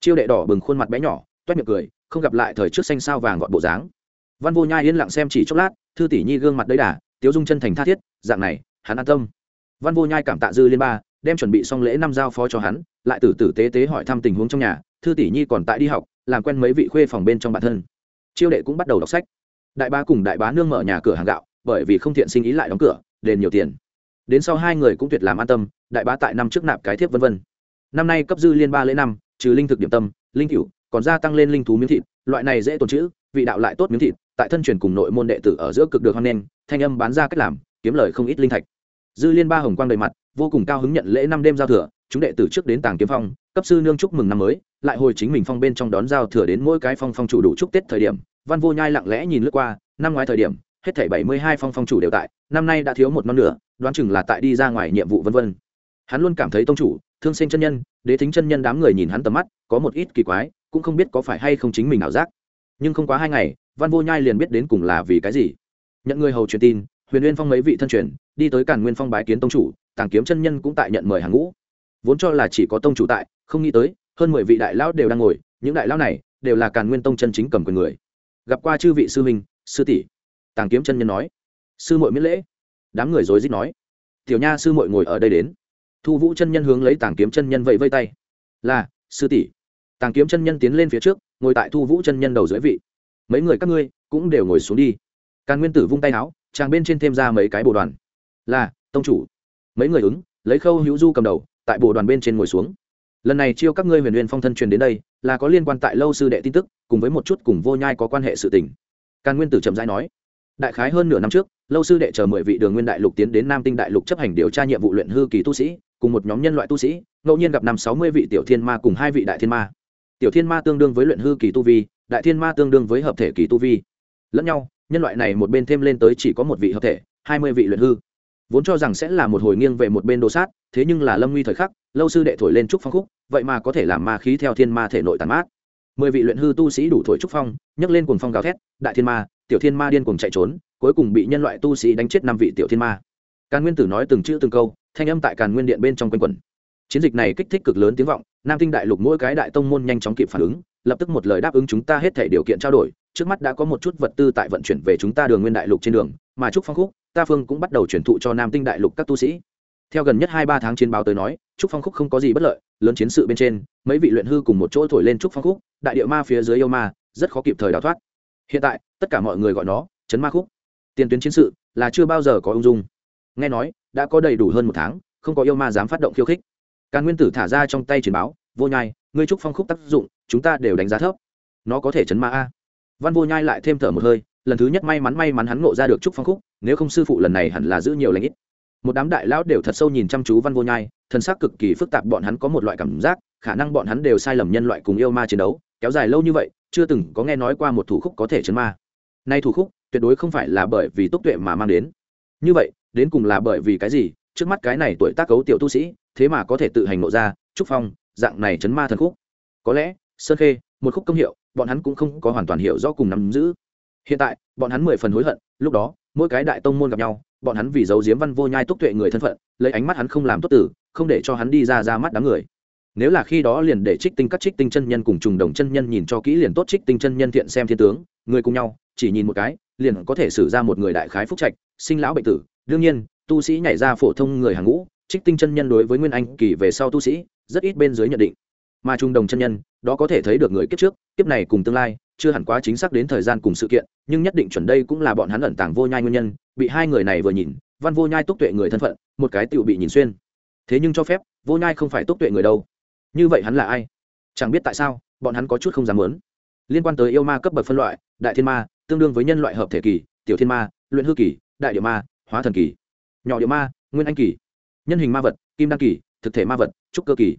Chiêu đệ đỏ bừng khuôn mặt bé nhỏ, toét miệng cười, không gặp lại thời trước xanh sao vàng gọn bộ dáng. Văn vô nhai yên lặng xem chỉ chốc lát, thư tỷ nhi gương mặt đấy đà, tiếu dung chân thành tha thiết, dạng này, hắn an tâm. Văn vô nhai cảm tạ dư liên ba, đem chuẩn bị xong lễ năm giao phó cho hắn lại tử tử tế tế hỏi thăm tình huống trong nhà, thư tỷ nhi còn tại đi học, làm quen mấy vị khuê phòng bên trong bản thân. Chiêu đệ cũng bắt đầu đọc sách. Đại bá cùng đại bá nương mở nhà cửa hàng gạo, bởi vì không thiện sinh ý lại đóng cửa, đền nhiều tiền. Đến sau hai người cũng tuyệt làm an tâm, đại bá tại năm trước nạp cái thiếp vân vân. Năm nay cấp dư liên ba lễ năm, trừ linh thực điểm tâm, linh cửu, còn gia tăng lên linh thú miếng thịt, loại này dễ tồn chữ vị đạo lại tốt miếng thịt, tại thân truyền cùng nội môn đệ tử ở giữa cực được hoan nghênh, thanh âm bán ra cách làm, kiếm lời không ít linh thạch. Dư liên ba hồng quang đầy mặt, vô cùng cao hứng nhận lễ năm đêm giao thừa chúng đệ tử trước đến tàng kiếm phong, cấp sư nương chúc mừng năm mới, lại hồi chính mình phong bên trong đón giao thừa đến mỗi cái phong phong chủ đủ chúc tết thời điểm. Văn vô nhai lặng lẽ nhìn lướt qua, năm ngoái thời điểm, hết thảy bảy mươi hai phong phong chủ đều tại, năm nay đã thiếu một non nửa, đoán chừng là tại đi ra ngoài nhiệm vụ vân vân. Hắn luôn cảm thấy tông chủ, thương sinh chân nhân, đế thính chân nhân đám người nhìn hắn tầm mắt, có một ít kỳ quái, cũng không biết có phải hay không chính mình ảo giác. Nhưng không quá hai ngày, văn vô nhai liền biết đến cùng là vì cái gì. Nhận người hầu truyền tin, huyền nguyên phong mấy vị thân truyền, đi tới cản nguyên phong bái kiến tông chủ, tàng kiếm chân nhân cũng tại nhận mời hàng ngũ vốn cho là chỉ có tông chủ tại, không nghĩ tới, hơn mười vị đại lão đều đang ngồi, những đại lão này đều là càn nguyên tông chân chính cầm quyền người. Gặp qua chư vị sư huynh, sư tỷ. Tàng kiếm chân nhân nói. Sư muội miễn lễ. Đám người rối rít nói. Tiểu nha sư muội ngồi ở đây đến. Thu vũ chân nhân hướng lấy tàng kiếm chân nhân vẫy vây tay. Là, sư tỷ. Tàng kiếm chân nhân tiến lên phía trước, ngồi tại thu vũ chân nhân đầu dưới vị. Mấy người các ngươi cũng đều ngồi xuống đi. Càn nguyên tử vung tay áo, chàng bên trên thêm ra mấy cái bồ đoàn. Là, tông chủ. Mấy người ứng, lấy khâu hữu du cầm đầu tại bộ đoàn bên trên ngồi xuống. Lần này chiêu các ngươi huyền huyền phong thân truyền đến đây, là có liên quan tại lâu sư đệ tin tức, cùng với một chút cùng vô nhai có quan hệ sự tình. Càn nguyên tử chậm rãi nói, đại khái hơn nửa năm trước, lâu sư đệ chờ mười vị đường nguyên đại lục tiến đến nam tinh đại lục chấp hành điều tra nhiệm vụ luyện hư kỳ tu sĩ, cùng một nhóm nhân loại tu sĩ, ngẫu nhiên gặp năm sáu mươi vị tiểu thiên ma cùng hai vị đại thiên ma. Tiểu thiên ma tương đương với luyện hư kỳ tu vi, đại thiên ma tương đương với hợp thể kỳ tu vi. Lẫn nhau, nhân loại này một bên thêm lên tới chỉ có một vị hợp thể, hai mươi vị luyện hư vốn cho rằng sẽ là một hồi nghiêng về một bên đồ sát, thế nhưng là lâm nguy thời khắc, lâu sư đệ thổi lên trúc phong khúc, vậy mà có thể làm ma khí theo thiên ma thể nội tàn mát. Mười vị luyện hư tu sĩ đủ thổi trúc phong, nhấc lên cuồng phong gào thét, đại thiên ma, tiểu thiên ma điên cuồng chạy trốn, cuối cùng bị nhân loại tu sĩ đánh chết năm vị tiểu thiên ma. Càn nguyên tử nói từng chữ từng câu, thanh âm tại càn nguyên điện bên trong quanh quẩn. Chiến dịch này kích thích cực lớn tiếng vọng, nam tinh đại lục mỗi cái đại tông môn nhanh chóng kịp phản ứng, lập tức một lời đáp ứng chúng ta hết thể điều kiện trao đổi, trước mắt đã có một chút vật tư tại vận chuyển về chúng ta đường nguyên đại lục trên đường, mà trúc phong khúc ta phương cũng bắt đầu chuyển thụ cho nam tinh đại lục các tu sĩ. Theo gần nhất hai ba tháng chiến báo tới nói, trúc phong khúc không có gì bất lợi, lớn chiến sự bên trên, mấy vị luyện hư cùng một chỗ thổi lên trúc phong khúc, đại địa ma phía dưới yêu ma, rất khó kịp thời đào thoát. Hiện tại, tất cả mọi người gọi nó chấn ma khúc. Tiền tuyến chiến sự là chưa bao giờ có ung dung. Nghe nói, đã có đầy đủ hơn một tháng, không có yêu ma dám phát động khiêu khích. Càn nguyên tử thả ra trong tay chiến báo, vô nhai, ngươi trúc phong khúc tác dụng, chúng ta đều đánh giá thấp. Nó có thể chấn ma a. Văn vô nhai lại thêm thở một hơi, lần thứ nhất may mắn may mắn hắn ngộ ra được trúc phong khúc nếu không sư phụ lần này hẳn là giữ nhiều lãnh ít. Một đám đại lão đều thật sâu nhìn chăm chú văn vô nhai, thân xác cực kỳ phức tạp bọn hắn có một loại cảm giác, khả năng bọn hắn đều sai lầm nhân loại cùng yêu ma chiến đấu, kéo dài lâu như vậy, chưa từng có nghe nói qua một thủ khúc có thể chấn ma. Nay thủ khúc, tuyệt đối không phải là bởi vì túc tuệ mà mang đến. Như vậy, đến cùng là bởi vì cái gì? Trước mắt cái này tuổi tác cấu tiểu tu sĩ, thế mà có thể tự hành nộ ra, trúc phong, dạng này chấn ma thần khúc. Có lẽ, sơn khê, một khúc công hiệu, bọn hắn cũng không có hoàn toàn hiểu rõ cùng nắm giữ. Hiện tại, bọn hắn mười phần hối hận, lúc đó mỗi cái đại tông môn gặp nhau, bọn hắn vì giấu diếm văn vô nhai túc tuệ người thân phận, lấy ánh mắt hắn không làm tốt tử, không để cho hắn đi ra ra mắt đám người. Nếu là khi đó liền để trích tinh các trích tinh chân nhân cùng trùng đồng chân nhân nhìn cho kỹ liền tốt, trích tinh chân nhân thiện xem thiên tướng, người cùng nhau, chỉ nhìn một cái, liền có thể xử ra một người đại khái phúc trạch, sinh lão bệnh tử. Đương nhiên, tu sĩ nhảy ra phổ thông người hàng ngũ, trích tinh chân nhân đối với nguyên anh kỳ về sau tu sĩ, rất ít bên dưới nhận định. Mà trung đồng chân nhân, đó có thể thấy được người kiếp trước, kiếp này cùng tương lai chưa hẳn quá chính xác đến thời gian cùng sự kiện, nhưng nhất định chuẩn đây cũng là bọn hắn ẩn tàng vô nhai nguyên nhân, bị hai người này vừa nhìn, văn vô nhai túc tuệ người thân phận, một cái tựu bị nhìn xuyên. Thế nhưng cho phép, vô nhai không phải túc tuệ người đâu. Như vậy hắn là ai? Chẳng biết tại sao, bọn hắn có chút không dám muốn. Liên quan tới yêu ma cấp bậc phân loại, đại thiên ma, tương đương với nhân loại hợp thể kỳ, tiểu thiên ma, luyện hư kỳ, đại địa ma, hóa thần kỳ. Nhỏ địa ma, nguyên anh kỳ. Nhân hình ma vật, kim đăng kỳ, thực thể ma vật, trúc cơ kỳ.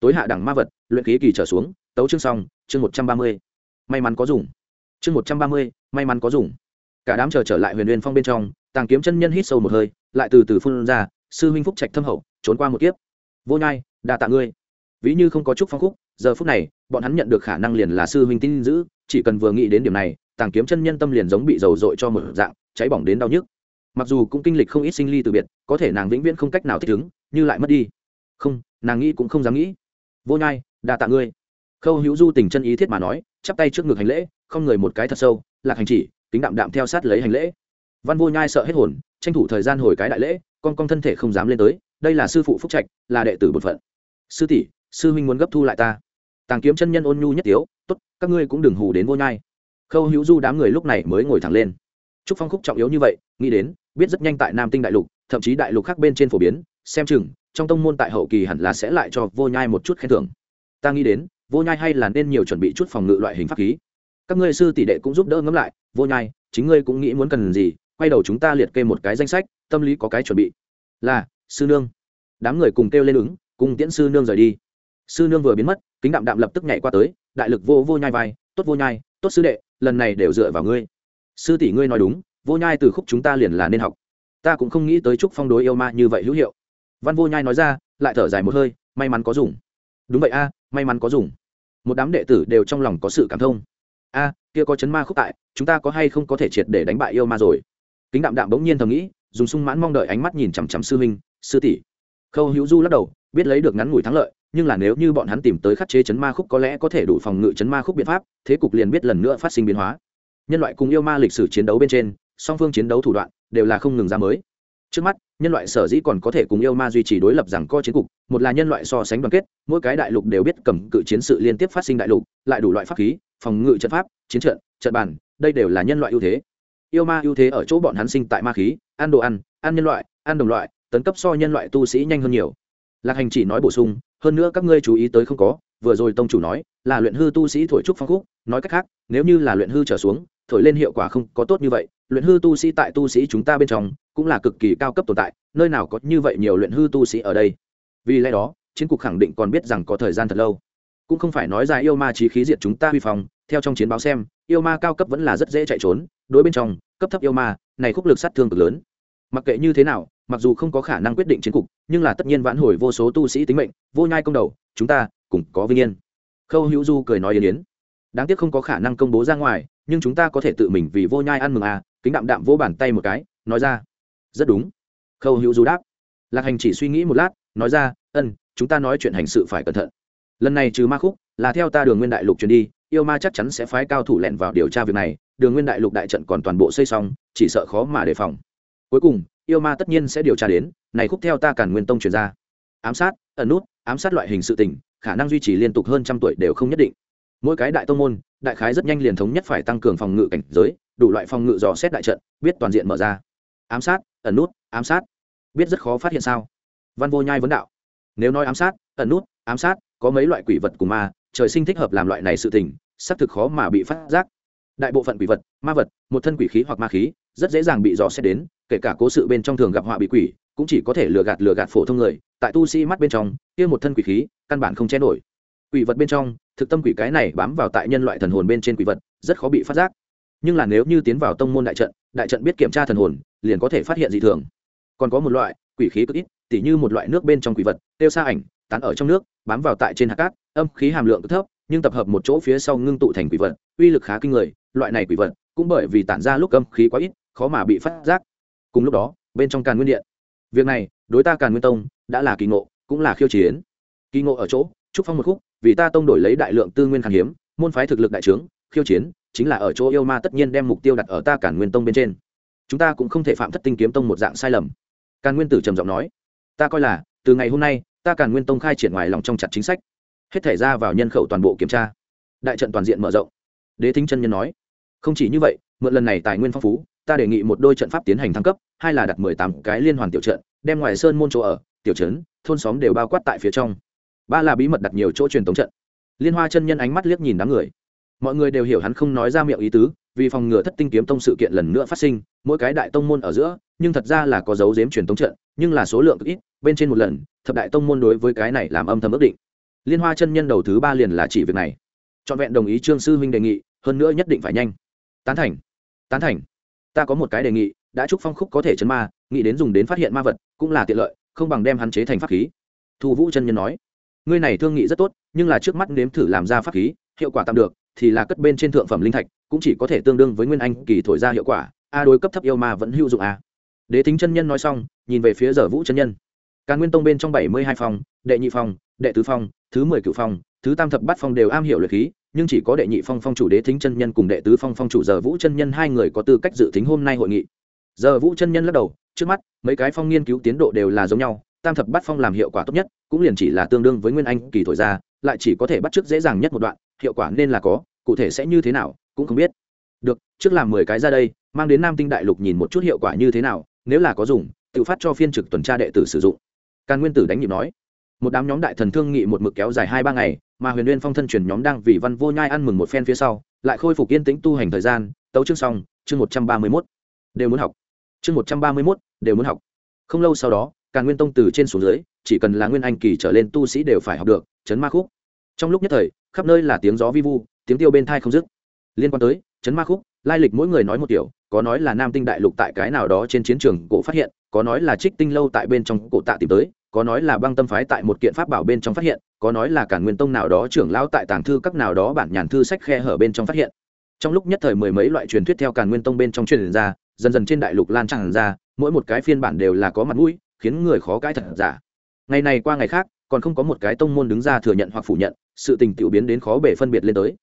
Tối hạ đẳng ma vật, luyện khí kỳ trở xuống, tấu chương xong, chương một trăm ba mươi may mắn có dùng. Chương một trăm ba mươi, may mắn có dùng. Cả đám chờ trở lại huyền huyền phong bên trong, tàng kiếm chân nhân hít sâu một hơi, lại từ từ phun ra, sư huynh phúc trạch thâm hậu, trốn qua một kiếp. Vô nhai, đa tạ ngươi. Ví như không có chút phong khúc, giờ phút này, bọn hắn nhận được khả năng liền là sư huynh tin giữ, chỉ cần vừa nghĩ đến điểm này, tàng kiếm chân nhân tâm liền giống bị dầu dội cho một dạng, cháy bỏng đến đau nhức. Mặc dù cũng kinh lịch không ít sinh ly từ biệt, có thể nàng vĩnh viễn không cách nào thích ứng, như lại mất đi. Không, nàng nghĩ cũng không dám nghĩ. Vô nhai, đa tạ ngươi. Khâu hữu du tình chân ý thiết mà nói chắp tay trước ngực hành lễ, không người một cái thật sâu, lạc hành chỉ, kính đạm đạm theo sát lấy hành lễ. Văn vô nhai sợ hết hồn, tranh thủ thời gian hồi cái đại lễ, con con thân thể không dám lên tới, đây là sư phụ phúc trạch, là đệ tử bột phận. Sư tỷ, sư huynh muốn gấp thu lại ta. Tàng kiếm chân nhân ôn nhu nhất tiếu, tốt, các ngươi cũng đừng hù đến vô nhai. Khâu hữu du đám người lúc này mới ngồi thẳng lên. Trúc phong khúc trọng yếu như vậy, nghĩ đến, biết rất nhanh tại nam tinh đại lục, thậm chí đại lục khác bên trên phổ biến, xem chừng, trong tông môn tại hậu kỳ hẳn là sẽ lại cho vô nhai một chút khen thưởng. Ta nghĩ đến vô nhai hay là nên nhiều chuẩn bị chút phòng ngự loại hình pháp khí? Các ngươi sư tỷ đệ cũng giúp đỡ ngẫm lại, vô nhai, chính ngươi cũng nghĩ muốn cần gì, quay đầu chúng ta liệt kê một cái danh sách, tâm lý có cái chuẩn bị. Là, sư nương. Đám người cùng kêu lên ứng, cùng tiễn sư nương rời đi. Sư nương vừa biến mất, kính đạm đạm lập tức nhảy qua tới, đại lực vô vô nhai vai, tốt vô nhai, tốt sư đệ, lần này đều dựa vào ngươi. Sư tỷ ngươi nói đúng, vô nhai từ khúc chúng ta liền là nên học. Ta cũng không nghĩ tới chúc phong đối yêu ma như vậy hữu hiệu. Văn vô nhai nói ra, lại thở dài một hơi, may mắn có dùng đúng vậy a, may mắn có dùng. Một đám đệ tử đều trong lòng có sự cảm thông. A, kia có chấn ma khúc tại, chúng ta có hay không có thể triệt để đánh bại yêu ma rồi? Kính đạm đạm bỗng nhiên thầm nghĩ, dùng sung mãn mong đợi ánh mắt nhìn chằm chằm sư huynh, sư tỷ. Khâu hữu du lắc đầu, biết lấy được ngắn ngủi thắng lợi, nhưng là nếu như bọn hắn tìm tới khắc chế chấn ma khúc có lẽ có thể đủ phòng ngự chấn ma khúc biện pháp, thế cục liền biết lần nữa phát sinh biến hóa. Nhân loại cùng yêu ma lịch sử chiến đấu bên trên, song phương chiến đấu thủ đoạn đều là không ngừng ra mới. Trước mắt nhân loại sở dĩ còn có thể cùng yêu ma duy trì đối lập rằng co chiến cục, một là nhân loại so sánh đoàn kết, mỗi cái đại lục đều biết cầm cự chiến sự liên tiếp phát sinh đại lục, lại đủ loại pháp khí, phòng ngự trận pháp, chiến trận trận bàn, đây đều là nhân loại ưu thế. Yêu ma ưu thế ở chỗ bọn hắn sinh tại ma khí, ăn đồ ăn ăn nhân loại, ăn đồng loại, tấn cấp so nhân loại tu sĩ nhanh hơn nhiều. Lạc hành chỉ nói bổ sung, hơn nữa các ngươi chú ý tới không có, vừa rồi tông chủ nói, là luyện hư tu sĩ thổi trúc phong khúc, nói cách khác, nếu như là luyện hư trở xuống, thổi lên hiệu quả không có tốt như vậy, luyện hư tu sĩ tại tu sĩ chúng ta bên trong cũng là cực kỳ cao cấp tồn tại, nơi nào có như vậy nhiều luyện hư tu sĩ ở đây. Vì lẽ đó, chiến cục khẳng định còn biết rằng có thời gian thật lâu. Cũng không phải nói ra yêu ma trí khí diệt chúng ta huy phòng theo trong chiến báo xem, yêu ma cao cấp vẫn là rất dễ chạy trốn, đối bên trong, cấp thấp yêu ma, này khúc lực sát thương cực lớn. Mặc kệ như thế nào, mặc dù không có khả năng quyết định chiến cục, nhưng là tất nhiên vãn hồi vô số tu sĩ tính mệnh, vô nhai công đầu, chúng ta cũng có vinh yên. Khâu hữu du cười nói yên yến. Đáng tiếc không có khả năng công bố ra ngoài, nhưng chúng ta có thể tự mình vì vô nhai ăn mừng à kính đạm đạm vô bàn tay một cái, nói ra rất đúng. Khâu hữu du đáp. Lạc hành chỉ suy nghĩ một lát, nói ra, ân, chúng ta nói chuyện hành sự phải cẩn thận. Lần này trừ ma khúc, là theo ta đường nguyên đại lục truyền đi, yêu ma chắc chắn sẽ phái cao thủ lẹn vào điều tra việc này, đường nguyên đại lục đại trận còn toàn bộ xây xong, chỉ sợ khó mà đề phòng. Cuối cùng, yêu ma tất nhiên sẽ điều tra đến, này khúc theo ta cản nguyên tông truyền ra. Ám sát, ẩn nút, ám sát loại hình sự tình, khả năng duy trì liên tục hơn trăm tuổi đều không nhất định. Mỗi cái đại tông môn, đại khái rất nhanh liền thống nhất phải tăng cường phòng ngự cảnh giới, đủ loại phòng ngự dò xét đại trận, biết toàn diện mở ra. Ám sát ẩn nút, ám sát. Biết rất khó phát hiện sao? Văn vô nhai vấn đạo. Nếu nói ám sát, ẩn nút, ám sát, có mấy loại quỷ vật cùng ma, trời sinh thích hợp làm loại này sự tình, xác thực khó mà bị phát giác. Đại bộ phận quỷ vật, ma vật, một thân quỷ khí hoặc ma khí, rất dễ dàng bị dò xét đến, kể cả cố sự bên trong thường gặp họa bị quỷ, cũng chỉ có thể lừa gạt lừa gạt phổ thông người. Tại tu sĩ mắt bên trong, kia một thân quỷ khí, căn bản không che nổi. Quỷ vật bên trong, thực tâm quỷ cái này bám vào tại nhân loại thần hồn bên trên quỷ vật, rất khó bị phát giác. Nhưng là nếu như tiến vào tông môn đại trận đại trận biết kiểm tra thần hồn liền có thể phát hiện dị thường. Còn có một loại, quỷ khí cực ít, tỉ như một loại nước bên trong quỷ vật, tiêu xa ảnh, tán ở trong nước, bám vào tại trên hạt cát, âm khí hàm lượng cực thấp, nhưng tập hợp một chỗ phía sau ngưng tụ thành quỷ vật, uy lực khá kinh người, loại này quỷ vật cũng bởi vì tản ra lúc âm khí quá ít, khó mà bị phát giác. Cùng lúc đó, bên trong càn nguyên điện. Việc này, đối ta càn nguyên tông, đã là kỳ ngộ, cũng là khiêu chiến. Kỳ ngộ ở chỗ, trúc phong một khúc, vì ta tông đổi lấy đại lượng tư nguyên khan hiếm, môn phái thực lực đại trướng, khiêu chiến, chính là ở chỗ yêu ma tất nhiên đem mục tiêu đặt ở ta càn nguyên tông bên trên chúng ta cũng không thể phạm thất tinh kiếm tông một dạng sai lầm. Càn nguyên tử trầm giọng nói, ta coi là, từ ngày hôm nay, ta càn nguyên tông khai triển ngoài lòng trong chặt chính sách, hết thể ra vào nhân khẩu toàn bộ kiểm tra. Đại trận toàn diện mở rộng. Đế thính chân nhân nói, không chỉ như vậy, mượn lần này tài nguyên phong phú, ta đề nghị một đôi trận pháp tiến hành thăng cấp, hai là đặt mười tám cái liên hoàn tiểu trận, đem ngoài sơn môn chỗ ở, tiểu trấn, thôn xóm đều bao quát tại phía trong. Ba là bí mật đặt nhiều chỗ truyền tống trận. Liên hoa chân nhân ánh mắt liếc nhìn đám người. Mọi người đều hiểu hắn không nói ra miệng ý tứ vì phòng ngừa thất tinh kiếm tông sự kiện lần nữa phát sinh, mỗi cái đại tông môn ở giữa, nhưng thật ra là có dấu dếm truyền tống trận, nhưng là số lượng cực ít, bên trên một lần, thập đại tông môn đối với cái này làm âm thầm ước định. Liên hoa chân nhân đầu thứ ba liền là chỉ việc này. Trọn vẹn đồng ý trương sư huynh đề nghị, hơn nữa nhất định phải nhanh. Tán thành tán thành. Ta có một cái đề nghị, đã chúc phong khúc có thể chấn ma, nghĩ đến dùng đến phát hiện ma vật, cũng là tiện lợi, không bằng đem hắn chế thành pháp khí. Thu vũ chân nhân nói, ngươi này thương nghị rất tốt, nhưng là trước mắt nếm thử làm ra pháp khí, hiệu quả tạm được thì là cất bên trên thượng phẩm linh thạch cũng chỉ có thể tương đương với nguyên anh kỳ thổi ra hiệu quả a đối cấp thấp yêu ma vẫn hữu dụng a. Đế tính chân nhân nói xong nhìn về phía giờ vũ chân nhân. Càn nguyên tông bên trong bảy mươi hai phòng đệ nhị phòng đệ tứ phòng, thứ mười cựu phòng, thứ tam thập bát phòng đều am hiểu luyện khí nhưng chỉ có đệ nhị phong phong chủ đế thính chân nhân cùng đệ tứ phong phong chủ giờ vũ chân nhân hai người có tư cách dự tính hôm nay hội nghị. Giờ vũ chân nhân lắc đầu trước mắt mấy cái phong nghiên cứu tiến độ đều là giống nhau tam thập bát phong làm hiệu quả tốt nhất cũng liền chỉ là tương đương với nguyên anh kỳ thổi ra lại chỉ có thể bắt chước dễ dàng nhất một đoạn, hiệu quả nên là có, cụ thể sẽ như thế nào, cũng không biết. Được, trước làm mười cái ra đây, mang đến nam tinh đại lục nhìn một chút hiệu quả như thế nào, nếu là có dùng, tự phát cho phiên trực tuần tra đệ tử sử dụng. Càn nguyên tử đánh nhịp nói. Một đám nhóm đại thần thương nghị một mực kéo dài hai ba ngày, mà huyền uyên phong thân truyền nhóm đang vì văn vô nhai ăn mừng một phen phía sau, lại khôi phục yên tĩnh tu hành thời gian, tấu chương xong, chương một trăm ba mươi mốt. Đều muốn học. Chương một trăm ba mươi mốt, đều muốn học. Không lâu sau đó, càn nguyên tông từ trên xuống dưới, chỉ cần là nguyên anh kỳ trở lên tu sĩ đều phải học được, chấn ma khúc trong lúc nhất thời, khắp nơi là tiếng gió vi vu, tiếng tiêu bên thai không dứt. Liên quan tới chấn ma khúc, lai lịch mỗi người nói một kiểu, có nói là nam tinh đại lục tại cái nào đó trên chiến trường cổ phát hiện, có nói là trích tinh lâu tại bên trong cổ tạ tìm tới, có nói là băng tâm phái tại một kiện pháp bảo bên trong phát hiện, có nói là cả nguyên tông nào đó trưởng lão tại tàng thư các nào đó bản nhàn thư sách khe hở bên trong phát hiện. Trong lúc nhất thời mười mấy loại truyền thuyết theo càn nguyên tông bên trong truyền ra, dần dần trên đại lục lan tràn ra, mỗi một cái phiên bản đều là có mặt mũi, khiến người khó cãi thật giả. Ngày này qua ngày khác, còn không có một cái tông môn đứng ra thừa nhận hoặc phủ nhận sự tình tiểu biến đến khó bể phân biệt lên tới.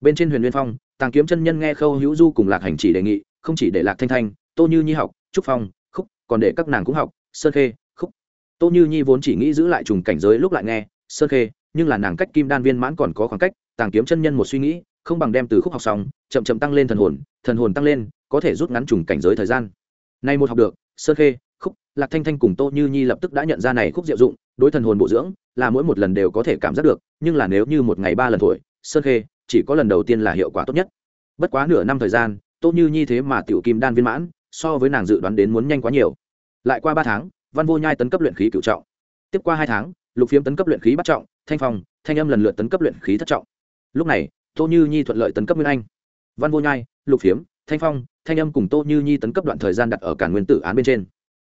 Bên trên huyền nguyên phong, tàng kiếm chân nhân nghe khâu hữu du cùng lạc hành chỉ đề nghị, không chỉ để lạc thanh thanh, tô như nhi học, trúc phong, khúc, còn để các nàng cũng học, sơn khê, khúc. Tô như nhi vốn chỉ nghĩ giữ lại trùng cảnh giới lúc lại nghe, sơn khê, nhưng là nàng cách kim đan viên mãn còn có khoảng cách, tàng kiếm chân nhân một suy nghĩ, không bằng đem từ khúc học xong, chậm chậm tăng lên thần hồn thần hồn tăng lên, có thể rút ngắn trùng cảnh giới thời gian. Nay một học được, sơn khê lạc thanh thanh cùng tô như nhi lập tức đã nhận ra này khúc diệu dụng, đối thần hồn bổ dưỡng là mỗi một lần đều có thể cảm giác được, nhưng là nếu như một ngày ba lần thổi, sơn khê, chỉ có lần đầu tiên là hiệu quả tốt nhất. Bất quá nửa năm thời gian, tô như nhi thế mà tiểu kim đan viên mãn, so với nàng dự đoán đến muốn nhanh quá nhiều. Lại qua ba tháng, văn vô nhai tấn cấp luyện khí cựu trọng. Tiếp qua hai tháng, lục phiếm tấn cấp luyện khí bắt trọng, thanh phong, thanh âm lần lượt tấn cấp luyện khí thất trọng. Lúc này, tô như nhi thuận lợi tấn cấp nguyên anh. Văn vô nhai, lục phiếm, thanh phong, thanh âm cùng tô như nhi tấn cấp đoạn thời gian đặt ở cản nguyên tử án bên trên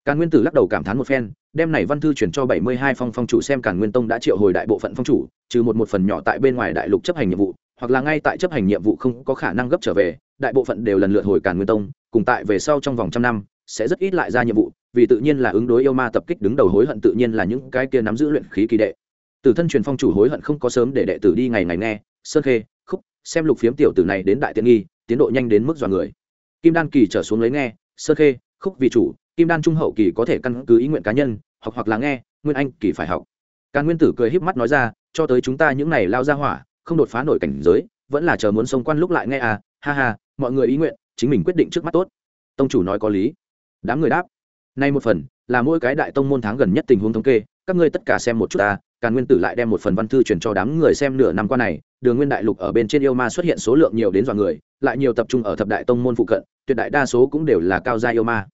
càn nguyên tử lắc đầu cảm thán một phen, đem này văn thư chuyển cho bảy mươi hai phong phong chủ xem càn nguyên tông đã triệu hồi đại bộ phận phong chủ, trừ một một phần nhỏ tại bên ngoài đại lục chấp hành nhiệm vụ, hoặc là ngay tại chấp hành nhiệm vụ không có khả năng gấp trở về, đại bộ phận đều lần lượt hồi càn nguyên tông, cùng tại về sau trong vòng trăm năm, sẽ rất ít lại ra nhiệm vụ, vì tự nhiên là ứng đối yêu ma tập kích đứng đầu hối hận tự nhiên là những cái kia nắm giữ luyện khí kỳ đệ. Từ thân truyền phong chủ hối hận không có sớm để đệ tử đi ngày ngày nghe, sơn khê, khúc, xem lục phiếm tiểu tử này đến đại tiện nghi, tiến độ nhanh đến mức dọa người. Kim đan kỳ trở xuống lấy nghe, sơn khê, khúc vị chủ kim đan trung hậu kỳ có thể căn cứ ý nguyện cá nhân, học hoặc là nghe, nguyên anh kỳ phải học. Càn nguyên tử cười híp mắt nói ra, cho tới chúng ta những này lao ra hỏa, không đột phá nổi cảnh giới, vẫn là chờ muốn xông quan lúc lại nghe à ha ha, mọi người ý nguyện, chính mình quyết định trước mắt tốt. Tông chủ nói có lý. Đám người đáp. Nay một phần, là mỗi cái đại tông môn tháng gần nhất tình huống thống kê, các ngươi tất cả xem một chút ta, càn nguyên tử lại đem một phần văn thư truyền cho đám người xem nửa năm qua này, đường nguyên đại lục ở bên trên yêu ma xuất hiện số lượng nhiều đến dọa người, lại nhiều tập trung ở thập đại tông môn phụ cận, tuyệt đại đa số cũng đều là cao gia yêu ma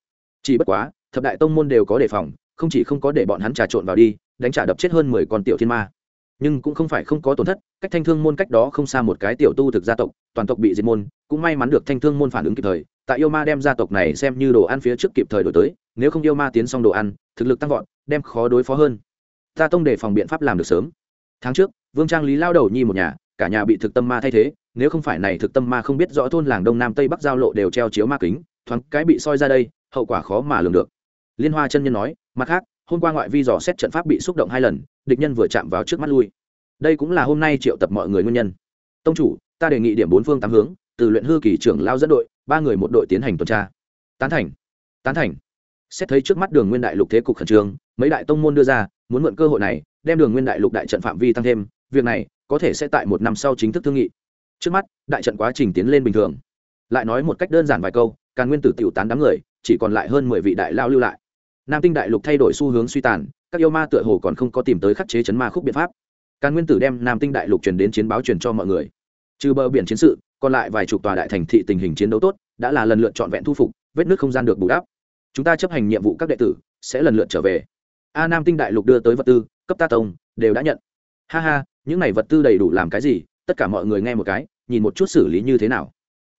chỉ bất quá, thập đại tông môn đều có đề phòng, không chỉ không có để bọn hắn trà trộn vào đi, đánh trả đập chết hơn mười con tiểu thiên ma. Nhưng cũng không phải không có tổn thất, cách thanh thương môn cách đó không xa một cái tiểu tu thực gia tộc, toàn tộc bị diệt môn, cũng may mắn được thanh thương môn phản ứng kịp thời, tại yêu ma đem gia tộc này xem như đồ ăn phía trước kịp thời đổi tới, nếu không yêu ma tiến xong đồ ăn, thực lực tăng vọt, đem khó đối phó hơn. Ta tông đề phòng biện pháp làm được sớm. Tháng trước, vương trang lý lao đầu nhi một nhà, cả nhà bị thực tâm ma thay thế, nếu không phải này thực tâm ma không biết rõ thôn làng đông nam tây bắc giao lộ đều treo chiếu ma kính, thoáng cái bị soi ra đây hậu quả khó mà lường được. Liên hoa chân nhân nói, mặt khác, hôm qua ngoại vi dò xét trận pháp bị xúc động hai lần, địch nhân vừa chạm vào trước mắt lui. Đây cũng là hôm nay triệu tập mọi người nguyên nhân. Tông chủ, ta đề nghị điểm bốn phương tám hướng, từ luyện hư kỳ trưởng lao dẫn đội, ba người một đội tiến hành tuần tra. Tán thành. Tán thành. Xét thấy trước mắt đường nguyên đại lục thế cục khẩn trương, mấy đại tông môn đưa ra, muốn mượn cơ hội này, đem đường nguyên đại lục đại trận phạm vi tăng thêm, việc này, có thể sẽ tại một năm sau chính thức thương nghị. Trước mắt, đại trận quá trình tiến lên bình thường lại nói một cách đơn giản vài câu, càn nguyên tử tiểu tán đám người, chỉ còn lại hơn mười vị đại lao lưu lại. Nam tinh đại lục thay đổi xu hướng suy tàn, các yêu ma tựa hồ còn không có tìm tới khắc chế chấn ma khúc biện pháp. Càn nguyên tử đem nam tinh đại lục truyền đến chiến báo truyền cho mọi người. Trừ bờ biển chiến sự, còn lại vài chục tòa đại thành thị tình hình chiến đấu tốt, đã là lần lượt trọn vẹn thu phục, vết nước không gian được bù đắp. Chúng ta chấp hành nhiệm vụ các đệ tử, sẽ lần lượt trở về. A nam tinh đại lục đưa tới vật tư, cấp ta tông, đều đã nhận. Ha ha, những này vật tư đầy đủ làm cái gì? Tất cả mọi người nghe một cái, nhìn một chút xử lý như thế nào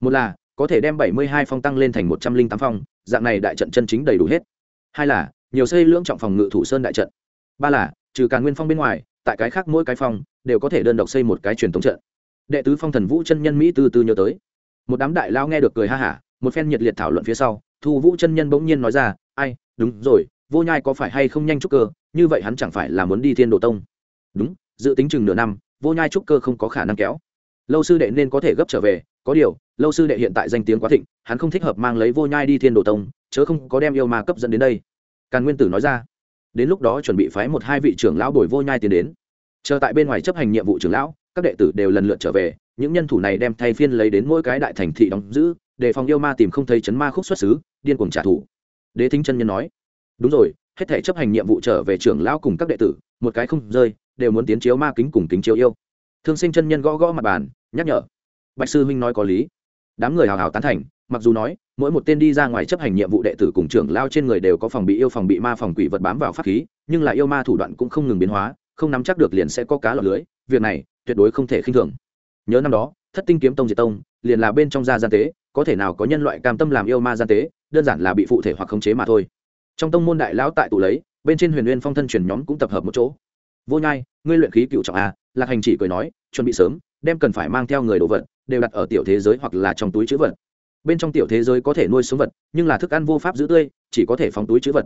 một là, có thể đem bảy mươi hai phong tăng lên thành một trăm linh tám phong, dạng này đại trận chân chính đầy đủ hết. Hai là, nhiều xây lưỡng trọng phòng ngự thủ sơn đại trận. Ba là, trừ càn nguyên phong bên ngoài, tại cái khác mỗi cái phong, đều có thể đơn độc xây một cái truyền thống trận. Đệ tứ phong thần vũ chân nhân mỹ tư từ nhớ tới. Một đám đại lao nghe được cười ha hả, một phen nhiệt liệt thảo luận phía sau, thu vũ chân nhân bỗng nhiên nói ra, ai, đúng rồi, vô nhai có phải hay không nhanh trúc cơ, như vậy hắn chẳng phải là muốn đi thiên đồ tông? Đúng, dự tính chừng nửa năm, vô nhai trúc cơ không có khả năng kéo. Lâu sư đệ nên có thể gấp trở về, có điều lâu sư đệ hiện tại danh tiếng quá thịnh, hắn không thích hợp mang lấy vô nhai đi thiên đồ tông, chớ không có đem yêu ma cấp dẫn đến đây. Càn nguyên tử nói ra. Đến lúc đó chuẩn bị phái một hai vị trưởng lão đổi vô nhai tiến đến. Chờ tại bên ngoài chấp hành nhiệm vụ trưởng lão, các đệ tử đều lần lượt trở về, những nhân thủ này đem thay phiên lấy đến mỗi cái đại thành thị đóng giữ để phòng yêu ma tìm không thấy chấn ma khúc xuất xứ, điên cuồng trả thù. Đế thính chân nhân nói, đúng rồi, hết thể chấp hành nhiệm vụ trở về trưởng lão cùng các đệ tử, một cái không rơi, đều muốn tiến chiếu ma kính cùng kính chiếu yêu. Thương sinh chân nhân gõ gõ mặt bàn, nhắc nhở, bạch sư huynh nói có lý đám người hào hào tán thành, mặc dù nói, mỗi một tên đi ra ngoài chấp hành nhiệm vụ đệ tử cùng trưởng lao trên người đều có phòng bị yêu, phòng bị ma, phòng quỷ vật bám vào pháp khí, nhưng là yêu ma thủ đoạn cũng không ngừng biến hóa, không nắm chắc được liền sẽ có cá lọt lưới, việc này tuyệt đối không thể khinh thường. Nhớ năm đó, thất tinh kiếm tông diệt tông, liền là bên trong gia gian tế, có thể nào có nhân loại cam tâm làm yêu ma gian tế, đơn giản là bị phụ thể hoặc khống chế mà thôi. Trong tông môn đại lão tại tụ lấy, bên trên huyền nguyên phong thân truyền nhóm cũng tập hợp một chỗ. Vô nhai, ngươi luyện khí cựu trọng a lạc hành chỉ cười nói, chuẩn bị sớm, đem cần phải mang theo người đồ vật đều đặt ở tiểu thế giới hoặc là trong túi chữ vật. Bên trong tiểu thế giới có thể nuôi sống vật, nhưng là thức ăn vô pháp giữ tươi, chỉ có thể phóng túi chữ vật.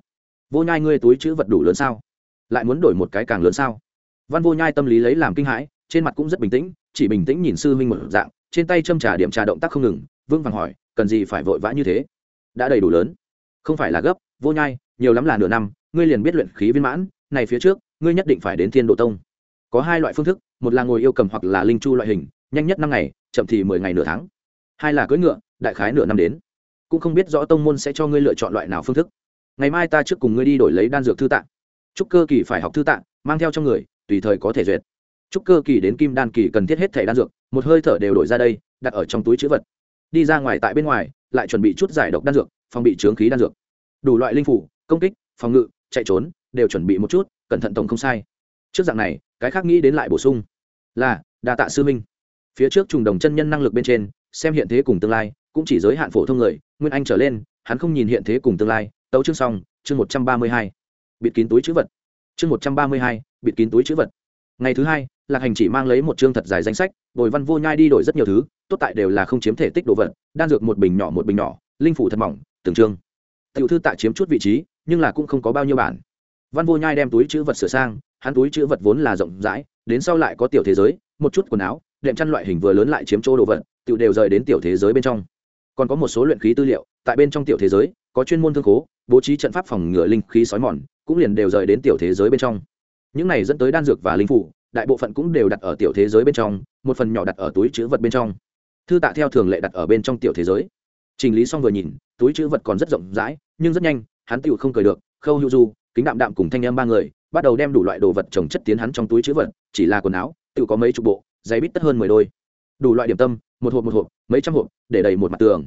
Vô nhai ngươi túi chữ vật đủ lớn sao? Lại muốn đổi một cái càng lớn sao? Văn vô nhai tâm lý lấy làm kinh hãi, trên mặt cũng rất bình tĩnh, chỉ bình tĩnh nhìn sư huynh một dạng, trên tay châm trà điểm trà động tác không ngừng, vương vàng hỏi, cần gì phải vội vã như thế? Đã đầy đủ lớn. Không phải là gấp, vô nhai, nhiều lắm là nửa năm, ngươi liền biết luyện khí viên mãn, này phía trước, ngươi nhất định phải đến thiên độ tông. Có hai loại phương thức, một là ngồi yêu cầm hoặc là linh chu loại hình, nhanh nhất năm ngày chậm thì mười ngày nửa tháng. Hai là cưỡi ngựa, đại khái nửa năm đến. Cũng không biết rõ tông môn sẽ cho ngươi lựa chọn loại nào phương thức. Ngày mai ta trước cùng ngươi đi đổi lấy đan dược thư tạng. Chúc cơ kỳ phải học thư tạng, mang theo trong người, tùy thời có thể duyệt. Chúc cơ kỳ đến kim đan kỳ cần thiết hết thể đan dược, một hơi thở đều đổi ra đây, đặt ở trong túi chữ vật. Đi ra ngoài tại bên ngoài, lại chuẩn bị chút giải độc đan dược, phòng bị trướng khí đan dược. Đủ loại linh phủ, công kích, phòng ngự, chạy trốn, đều chuẩn bị một chút, cẩn thận tổng không sai. Trước dạng này, cái khác nghĩ đến lại bổ sung là đa tạ sư minh phía trước trùng đồng chân nhân năng lực bên trên, xem hiện thế cùng tương lai, cũng chỉ giới hạn phổ thông người. Nguyên anh trở lên, hắn không nhìn hiện thế cùng tương lai. Tấu chương xong, chương một trăm ba mươi hai. Bịt kín túi chữ vật. Chương một trăm ba mươi hai, bịt kín túi chữ vật. Ngày thứ hai, lạc hành chỉ mang lấy một chương thật dài danh sách, bồi văn vô nhai đi đổi rất nhiều thứ, tốt tại đều là không chiếm thể tích đồ vật, đan dược một bình nhỏ một bình nhỏ, linh phủ thật mỏng, từng chương. Tiểu thư tạ chiếm chút vị trí, nhưng là cũng không có bao nhiêu bản. Văn vô nhai đem túi chữ vật sửa sang, hắn túi chữ vật vốn là rộng rãi, đến sau lại có tiểu thế giới, một chút quần áo đệm chăn loại hình vừa lớn lại chiếm chỗ đồ vật tự đều rời đến tiểu thế giới bên trong. Còn có một số luyện khí tư liệu, tại bên trong tiểu thế giới, có chuyên môn thương khố, bố trí trận pháp phòng ngừa linh khí sói mòn, cũng liền đều rời đến tiểu thế giới bên trong. Những này dẫn tới đan dược và linh phủ, đại bộ phận cũng đều đặt ở tiểu thế giới bên trong, một phần nhỏ đặt ở túi chữ vật bên trong. Thư tạ theo thường lệ đặt ở bên trong tiểu thế giới. Trình lý xong vừa nhìn, túi chữ vật còn rất rộng rãi, nhưng rất nhanh, hắn tựu không cười được, khâu hữu du, kính đạm đạm cùng thanh em ba người, bắt đầu đem đủ loại đồ vật trồng chất tiến hắn trong túi chữ vật, chỉ là quần áo, tựu có mấy chục bộ dày bít tất hơn mười đôi. Đủ loại điểm tâm, một hộp một hộp, mấy trăm hộp, để đầy một mặt tường.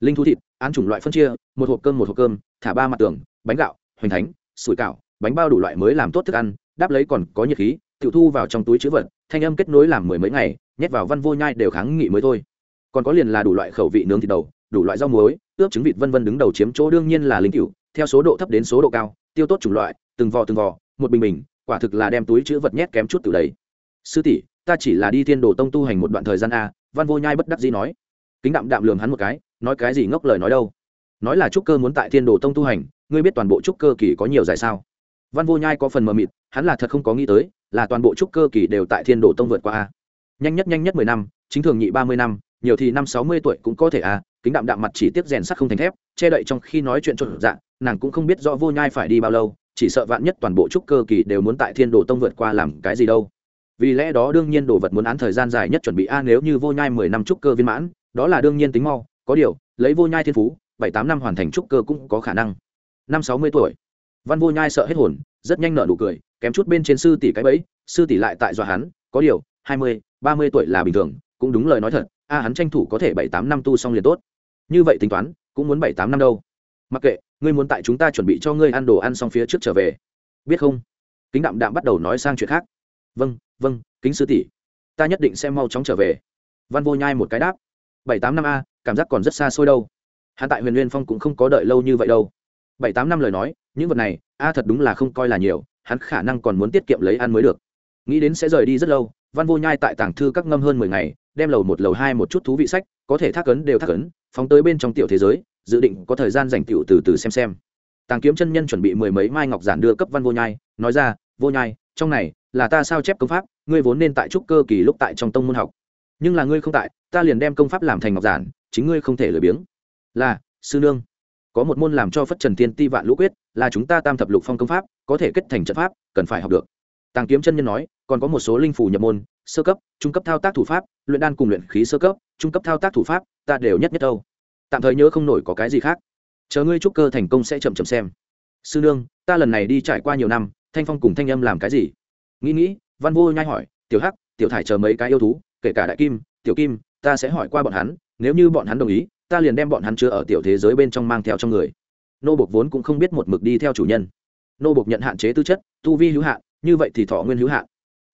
Linh thú thịt án chủng loại phân chia, một hộp cơm một hộp cơm, thả ba mặt tường, bánh gạo, hoành thánh, sủi cảo, bánh bao đủ loại mới làm tốt thức ăn, đáp lấy còn có nhiệt khí tự thu vào trong túi chữ vật, thanh âm kết nối làm mười mấy ngày, nhét vào văn vô nhai đều kháng nghị mới thôi. Còn có liền là đủ loại khẩu vị nướng thịt đầu, đủ loại rau muối, ướp trứng vịt vân vân đứng đầu chiếm chỗ đương nhiên là linh cựu theo số độ thấp đến số độ cao, tiêu tốt chủng loại, từng vò từng vò, một bình bình, quả thực là đem túi chữ vật nhét kém chút từ đấy. Sư tỷ ta chỉ là đi thiên đồ tông tu hành một đoạn thời gian a, văn vô nhai bất đắc dĩ nói. Kính đạm đạm lường hắn một cái, nói cái gì ngốc lời nói đâu. Nói là trúc cơ muốn tại thiên đồ tông tu hành, ngươi biết toàn bộ trúc cơ kỳ có nhiều giải sao? Văn vô nhai có phần mờ mịt, hắn là thật không có nghĩ tới, là toàn bộ trúc cơ kỳ đều tại thiên đồ tông vượt qua a. Nhanh nhất nhanh nhất mười năm, chính thường nhị ba mươi năm, nhiều thì năm sáu mươi tuổi cũng có thể a, kính đạm đạm mặt chỉ tiếp rèn sắt không thành thép, che đậy trong khi nói chuyện trộn dạng nàng cũng không biết rõ vô nhai phải đi bao lâu, chỉ sợ vạn nhất toàn bộ trúc cơ kỳ đều muốn tại thiên đồ tông vượt qua làm cái gì đâu vì lẽ đó đương nhiên đồ vật muốn án thời gian dài nhất chuẩn bị a nếu như vô nhai mười năm trúc cơ viên mãn, đó là đương nhiên tính mau, có điều, lấy vô nhai thiên phú, bảy tám năm hoàn thành trúc cơ cũng có khả năng. Năm sáu mươi tuổi. Văn vô nhai sợ hết hồn, rất nhanh nở nụ cười, kém chút bên trên sư tỷ cái bẫy, sư tỷ lại tại dọa hắn, có điều, hai mươi, ba mươi tuổi là bình thường, cũng đúng lời nói thật, a hắn tranh thủ có thể bảy tám năm tu xong liền tốt. Như vậy tính toán, cũng muốn bảy tám năm đâu. Mặc kệ, ngươi muốn tại chúng ta chuẩn bị cho ngươi ăn đồ ăn xong phía trước trở về. Biết không? Kính đạm đạm bắt đầu nói sang chuyện khác. Vâng vâng kính sư tỷ, ta nhất định sẽ mau chóng trở về. Văn vô nhai một cái đáp, bảy tám năm a, cảm giác còn rất xa xôi đâu. Hắn tại huyền liên phong cũng không có đợi lâu như vậy đâu. Bảy tám năm lời nói, những vật này, a thật đúng là không coi là nhiều, hắn khả năng còn muốn tiết kiệm lấy ăn mới được. Nghĩ đến sẽ rời đi rất lâu, văn vô nhai tại tảng thư các ngâm hơn mười ngày, đem lầu một, lầu hai một chút thú vị sách, có thể thác ấn đều thác ấn, phóng tới bên trong tiểu thế giới, dự định có thời gian dành tiểu từ từ xem xem. Tàng kiếm chân nhân chuẩn bị mười mấy mai ngọc giản đưa cấp văn vô nhai, nói ra, vô nhai trong này, là ta sao chép công pháp, ngươi vốn nên tại trúc cơ kỳ lúc tại trong tông môn học. Nhưng là ngươi không tại, ta liền đem công pháp làm thành ngọc giản, chính ngươi không thể lười biếng. Là, sư nương, có một môn làm cho phất trần tiên ti vạn lũ quyết, là chúng ta tam thập lục phong công pháp, có thể kết thành trận pháp, cần phải học được. Tàng kiếm chân nhân nói, còn có một số linh phủ nhập môn, sơ cấp, trung cấp thao tác thủ pháp, luyện đan cùng luyện khí sơ cấp, trung cấp thao tác thủ pháp, ta đều nhất nhất đâu. Tạm thời nhớ không nổi có cái gì khác. Chờ ngươi trúc cơ thành công sẽ chậm chậm xem. Sư nương, ta lần này đi trải qua nhiều năm thanh phong cùng thanh âm làm cái gì? Nghĩ nghĩ, văn vô nhai hỏi, tiểu hắc, tiểu thải chờ mấy cái yêu thú, kể cả đại kim, tiểu kim, ta sẽ hỏi qua bọn hắn, nếu như bọn hắn đồng ý, ta liền đem bọn hắn chứa ở tiểu thế giới bên trong mang theo trong người. Nô bộc vốn cũng không biết một mực đi theo chủ nhân. Nô bộc nhận hạn chế tư chất, tu vi hữu hạn, như vậy thì thọ nguyên hữu hạn.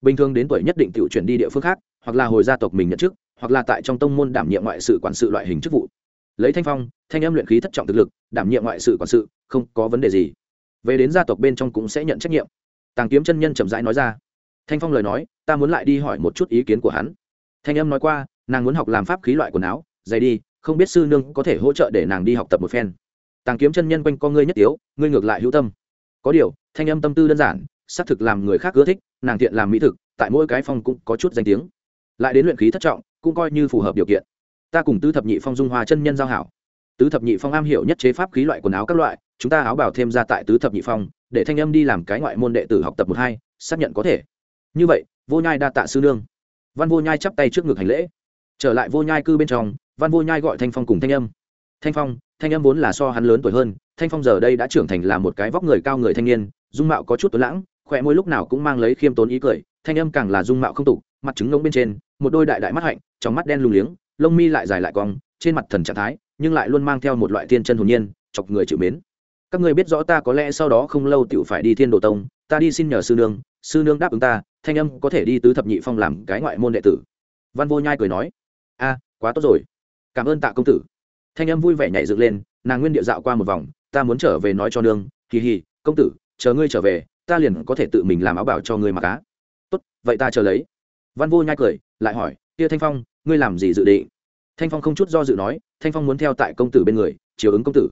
Bình thường đến tuổi nhất định tự chuyển đi địa phương khác, hoặc là hồi gia tộc mình nhận chức, hoặc là tại trong tông môn đảm nhiệm ngoại sự quản sự loại hình chức vụ. Lấy thanh phong, thanh âm luyện khí thất trọng thực lực, đảm nhiệm ngoại sự quản sự, không có vấn đề gì về đến gia tộc bên trong cũng sẽ nhận trách nhiệm. Tàng kiếm chân nhân chậm rãi nói ra. Thanh phong lời nói, ta muốn lại đi hỏi một chút ý kiến của hắn. Thanh âm nói qua, nàng muốn học làm pháp khí loại quần áo dày đi, không biết sư nương có thể hỗ trợ để nàng đi học tập một phen. Tàng kiếm chân nhân quanh con ngươi nhất tiếu, ngươi ngược lại hữu tâm. Có điều, thanh âm tâm tư đơn giản, xác thực làm người khác ưa thích, nàng thiện làm mỹ thực, tại mỗi cái phong cũng có chút danh tiếng. Lại đến luyện khí thất trọng, cũng coi như phù hợp điều kiện. Ta cùng Tư thập nhị phong dung hoa chân nhân giao hảo tứ thập nhị phong am hiểu nhất chế pháp khí loại quần áo các loại, chúng ta áo bảo thêm ra tại tứ thập nhị phong, để thanh âm đi làm cái ngoại môn đệ tử học tập một hai, xác nhận có thể. Như vậy, vô nhai đa tạ sư nương. Văn vô nhai chắp tay trước ngực hành lễ. Trở lại vô nhai cư bên trong, văn vô nhai gọi thanh phong cùng thanh âm. Thanh phong, thanh âm vốn là so hắn lớn tuổi hơn, thanh phong giờ đây đã trưởng thành là một cái vóc người cao người thanh niên, dung mạo có chút tuấn lãng, khỏe môi lúc nào cũng mang lấy khiêm tốn ý cười, thanh âm càng là dung mạo không tục, mặt trứng ngông bên trên, một đôi đại đại mắt hạnh, trong mắt đen lùng liếng, lông mi lại dài lại cong, trên mặt thần trạng thái nhưng lại luôn mang theo một loại thiên chân hồn nhiên, chọc người chịu mến. Các người biết rõ ta có lẽ sau đó không lâu tựu phải đi thiên đồ tông, ta đi xin nhờ sư nương sư nương đáp ứng ta, thanh âm có thể đi tứ thập nhị phong làm cái ngoại môn đệ tử. Văn vô nhai cười nói, a, quá tốt rồi. Cảm ơn tạ công tử. Thanh âm vui vẻ nhảy dựng lên, nàng nguyên địa dạo qua một vòng, ta muốn trở về nói cho nương, kỳ hì, công tử, chờ ngươi trở về, ta liền có thể tự mình làm áo bảo cho ngươi mặc cá tốt, vậy ta chờ lấy. Văn vô nhai cười, lại hỏi, kia thanh phong, ngươi làm gì dự định? Thanh phong không chút do dự nói, thanh phong muốn theo tại công tử bên người, chiều ứng công tử.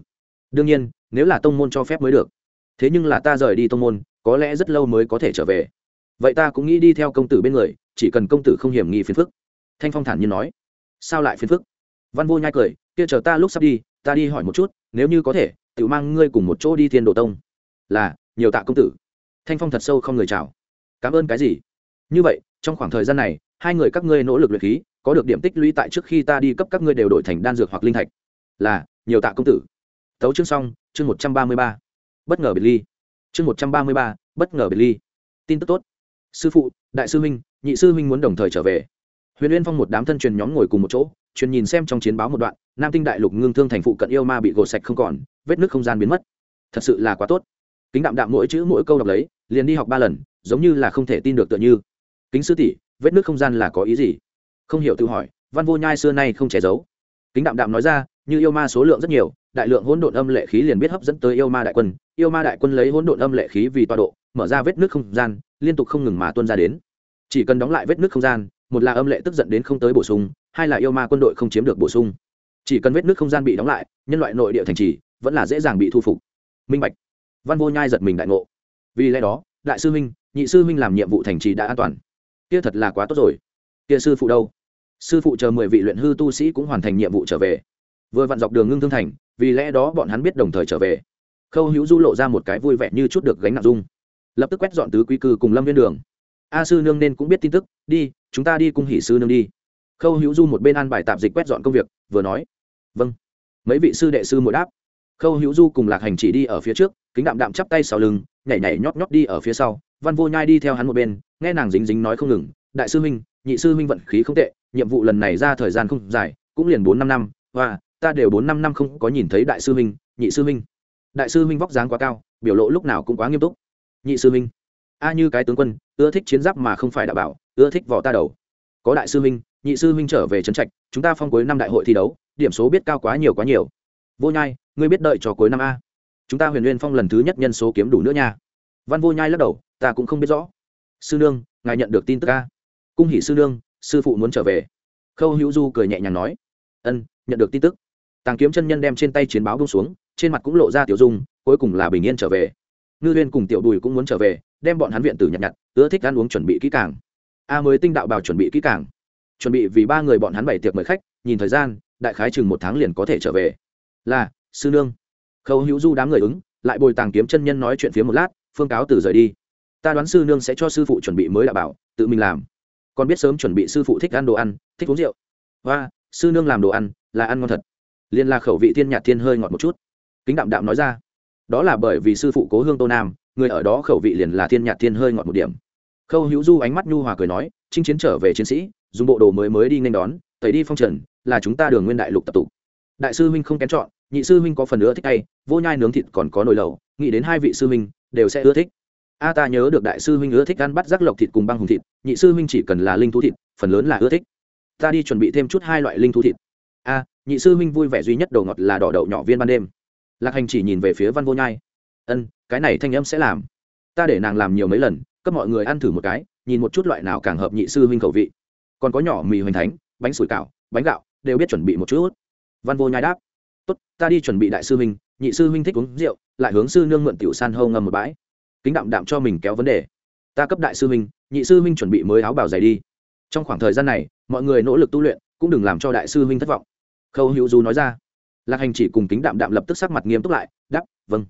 Đương nhiên, nếu là tông môn cho phép mới được. Thế nhưng là ta rời đi tông môn, có lẽ rất lâu mới có thể trở về. Vậy ta cũng nghĩ đi theo công tử bên người, chỉ cần công tử không hiểm nghi phiền phức. Thanh phong thản nhiên nói. Sao lại phiền phức? Văn vô nhai cười, kia chờ ta lúc sắp đi, ta đi hỏi một chút, nếu như có thể tự mang ngươi cùng một chỗ đi thiên đồ tông. Là, nhiều tạ công tử. Thanh phong thật sâu không người chào. Cảm ơn cái gì? Như vậy, trong khoảng thời gian này, hai người các ngươi nỗ lực luyện khí có được điểm tích lũy tại trước khi ta đi cấp các ngươi đều đổi thành đan dược hoặc linh thạch. Là, nhiều tạ công tử. Tấu chương xong, chương một trăm ba mươi ba. Bất ngờ biệt ly. Chương một trăm ba mươi ba, bất ngờ biệt ly. Tin tức tốt. Sư phụ, đại sư huynh, nhị sư huynh muốn đồng thời trở về. Huyền uyên phong một đám thân truyền nhóm ngồi cùng một chỗ truyền nhìn xem trong chiến báo một đoạn, nam tinh đại lục ngưng thương thành phụ cận yêu ma bị gột sạch không còn, vết nước không gian biến mất. Thật sự là quá tốt. Kính đạm đạm mỗi chữ mỗi câu đọc lấy, liền đi học ba lần, giống như là không thể tin được tựa như. Kính sư tỷ, vết nước không gian là có ý gì? Không hiểu tự hỏi, văn vô nhai xưa nay không che giấu. Kính đạm đạm nói ra, như yêu ma số lượng rất nhiều, đại lượng hỗn độn âm lệ khí liền biết hấp dẫn tới yêu ma đại quân. Yêu ma đại quân lấy hỗn độn âm lệ khí vì tọa độ, mở ra vết nước không gian, liên tục không ngừng mà tuôn ra đến. Chỉ cần đóng lại vết nước không gian, một là âm lệ tức giận đến không tới bổ sung, hai là yêu ma quân đội không chiếm được bổ sung. Chỉ cần vết nước không gian bị đóng lại, nhân loại nội địa thành trì, vẫn là dễ dàng bị thu phục. Minh bạch. Văn vô nhai giật mình đại ngộ. Vì lẽ đó, đại sư minh nhị sư minh làm nhiệm vụ thành trì đã an toàn. Kia thật là quá tốt rồi kia sư phụ đâu? Sư phụ chờ mười vị luyện hư tu sĩ cũng hoàn thành nhiệm vụ trở về. Vừa vặn dọc đường ngưng thương thành, vì lẽ đó bọn hắn biết đồng thời trở về. Khâu hữu du lộ ra một cái vui vẻ như chút được gánh nặng dung. Lập tức quét dọn tứ quý cư cùng lâm viên đường. A sư nương nên cũng biết tin tức, đi, chúng ta đi cung hỷ sư nương đi. Khâu hữu du một bên ăn bài tạp dịch quét dọn công việc, vừa nói. Vâng. Mấy vị sư đệ sư mỗi đáp. Khâu hữu du cùng lạc hành chỉ đi ở phía trước, kính đạm đạm chắp tay sau lưng, nhảy nhảy nhót nhót đi ở phía sau. Văn vô nhai đi theo hắn một bên, nghe nàng dính dính nói không ngừng. Đại sư huynh nhị sư huynh vận khí không tệ, nhiệm vụ lần này ra thời gian không dài, cũng liền bốn năm năm, và ta đều bốn năm năm không có nhìn thấy đại sư huynh, nhị sư huynh. Đại sư huynh vóc dáng quá cao, biểu lộ lúc nào cũng quá nghiêm túc. Nhị sư huynh, a như cái tướng quân, ưa thích chiến giáp mà không phải đạo bảo, ưa thích vỏ ta đầu. Có đại sư huynh, nhị sư huynh trở về trấn trạch, chúng ta phong cuối năm đại hội thi đấu, điểm số biết cao quá nhiều quá nhiều. Vô nhai, ngươi biết đợi cho cuối năm a. Chúng ta huyền nguyên phong lần thứ nhất nhân số kiếm đủ nữa nha. Văn vô nhai lắc đầu, ta cũng không biết rõ. Sư nương, ngài nhận được tin tức a cung hỷ sư nương, sư phụ muốn trở về. Khâu hữu du cười nhẹ nhàng nói. Ân, nhận được tin tức. Tàng kiếm chân nhân đem trên tay chiến báo bông xuống, trên mặt cũng lộ ra tiểu dung, cuối cùng là bình yên trở về. Ngư huyên cùng tiểu đùi cũng muốn trở về, đem bọn hắn viện tử nhặt nhặt, ưa thích ăn uống chuẩn bị kỹ càng. A mới tinh đạo bào chuẩn bị kỹ càng. Chuẩn bị vì ba người bọn hắn bảy tiệc mời khách, nhìn thời gian, đại khái chừng một tháng liền có thể trở về. Là, sư nương. Khâu hữu du đám người ứng, lại bồi tàng kiếm chân nhân nói chuyện phía một lát, phương cáo từ rời đi. Ta đoán sư nương sẽ cho sư phụ chuẩn bị mới đạo bảo, tự mình làm còn biết sớm chuẩn bị sư phụ thích ăn đồ ăn, thích uống rượu. Và sư nương làm đồ ăn, là ăn ngon thật. Liên là khẩu vị thiên nhạt thiên hơi ngọt một chút. Kính đạm đạm nói ra. Đó là bởi vì sư phụ cố hương tô nam, người ở đó khẩu vị liền là thiên nhạt thiên hơi ngọt một điểm. Khâu hữu du ánh mắt nhu hòa cười nói, chinh chiến trở về chiến sĩ, dùng bộ đồ mới mới đi nên đón, tẩy đi phong trần, là chúng ta đường nguyên đại lục tập tụ. Đại sư huynh không kén chọn, nhị sư huynh có phần nữa thích tay vô nhai nướng thịt còn có nồi lẩu, nghĩ đến hai vị sư huynh, đều sẽ ưa thích a ta nhớ được đại sư huynh ưa thích ăn bắt rắc lộc thịt cùng băng hùng thịt, nhị sư huynh chỉ cần là linh thú thịt, phần lớn là ưa thích. Ta đi chuẩn bị thêm chút hai loại linh thú thịt. A, nhị sư huynh vui vẻ duy nhất đầu ngọt là đỏ đậu nhỏ viên ban đêm. Lạc hành chỉ nhìn về phía văn vô nhai. Ân, cái này thanh âm sẽ làm. Ta để nàng làm nhiều mấy lần, cấp mọi người ăn thử một cái, nhìn một chút loại nào càng hợp nhị sư huynh khẩu vị. Còn có nhỏ mì hoành thánh, bánh sủi cảo, bánh gạo, đều biết chuẩn bị một chút. Văn vô nhai đáp. Tốt, ta đi chuẩn bị đại sư huynh, nhị sư huynh thích uống rượu, lại hướng sư nương mượn tiểu san hâu ngâm một bãi kính đạm đạm cho mình kéo vấn đề. Ta cấp đại sư huynh, nhị sư huynh chuẩn bị mới áo bảo dày đi. Trong khoảng thời gian này, mọi người nỗ lực tu luyện, cũng đừng làm cho đại sư huynh thất vọng. Khâu hữu du nói ra. Lạc hành chỉ cùng kính đạm đạm lập tức sắc mặt nghiêm túc lại, đáp vâng.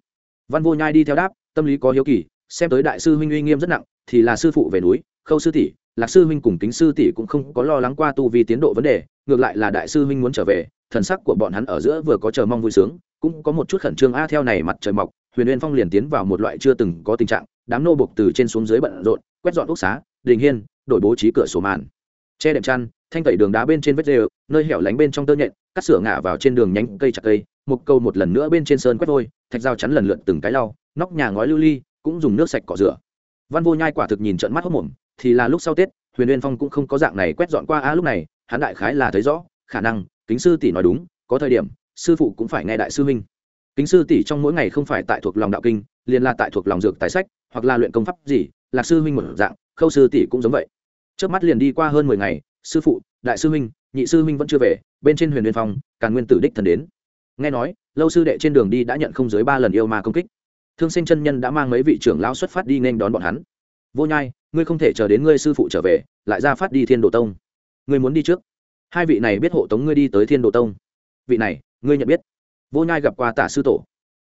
Văn vô nhai đi theo đáp, tâm lý có hiếu kỳ, xem tới đại sư huynh uy nghiêm rất nặng, thì là sư phụ về núi, khâu sư tỷ, lạc sư huynh cùng kính sư tỷ cũng không có lo lắng qua tu vì tiến độ vấn đề, ngược lại là đại sư huynh muốn trở về, thần sắc của bọn hắn ở giữa vừa có chờ mong vui sướng, cũng có một chút khẩn trương, a, theo này mặt trời mọc huyền uyên phong liền tiến vào một loại chưa từng có tình trạng, đám nô bục từ trên xuống dưới bận rộn, quét dọn ốc xá, đình hiên, đổi bố trí cửa sổ màn. Che đệm chăn, thanh tẩy đường đá bên trên vết rêu, nơi hẻo lánh bên trong tơ nhện, cắt sửa ngả vào trên đường nhánh cây chặt cây, một câu một lần nữa bên trên sơn quét vôi, thạch dao chắn lần lượt từng cái lau, nóc nhà ngói lưu ly, cũng dùng nước sạch cọ rửa. Văn vô nhai quả thực nhìn trận mắt hốc mồm, thì là lúc sau tết, huyền uyên phong cũng không có dạng này quét dọn qua a lúc này, hắn đại khái là thấy rõ, khả năng, kính sư tỷ nói đúng, có thời điểm, sư phụ cũng phải nghe đại sư huynh kính sư tỷ trong mỗi ngày không phải tại thuộc lòng đạo kinh, liền là tại thuộc lòng dược tài sách, hoặc là luyện công pháp gì, lạc sư huynh một dạng, khâu sư tỷ cũng giống vậy. Trước mắt liền đi qua hơn mười ngày, sư phụ, đại sư huynh, nhị sư huynh vẫn chưa về, bên trên huyền liên phong càn nguyên tử đích thần đến. Nghe nói, lâu sư đệ trên đường đi đã nhận không dưới ba lần yêu ma công kích. Thương sinh chân nhân đã mang mấy vị trưởng lao xuất phát đi nên đón bọn hắn. Vô nhai, ngươi không thể chờ đến ngươi sư phụ trở về, lại ra phát đi thiên đồ tông. Ngươi muốn đi trước. Hai vị này biết hộ tống ngươi đi tới thiên đồ tông. Vị này, ngươi nhận biết vô nhai gặp qua tả sư tổ.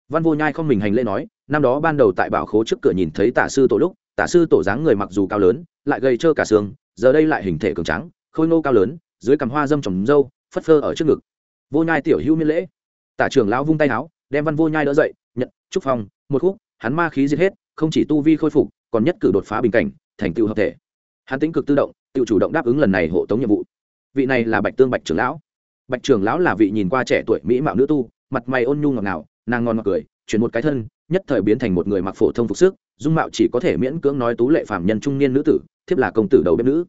Văn vô nhai không mình hành lễ nói năm đó ban đầu tại bảo khố trước cửa nhìn thấy tả sư tổ lúc tả sư tổ dáng người mặc dù cao lớn lại gầy trơ cả xương giờ đây lại hình thể cường trắng khôi ngô cao lớn dưới cằm hoa dâm trồng râu, phất phơ ở trước ngực. Vô nhai tiểu hữu miên lễ. Tả trưởng lão vung tay áo đem văn vô nhai đỡ dậy nhận trúc phong một khúc hắn ma khí giết hết không chỉ tu vi khôi phục còn nhất cử đột phá bình cảnh thành tựu hợp thể. Hắn tính cực tự động tự chủ động đáp ứng lần này hộ tống nhiệm vụ. Vị này là bạch tương bạch trưởng lão. Bạch trưởng lão là vị nhìn qua trẻ tuổi mỹ mạo nữ tu mặt mày ôn nhu ngọt ngào, nàng ngon ngọt cười, chuyển một cái thân, nhất thời biến thành một người mặc phổ thông phục sức, dung mạo chỉ có thể miễn cưỡng nói tú lệ phạm nhân trung niên nữ tử, thiếp là công tử đầu bếp nữ.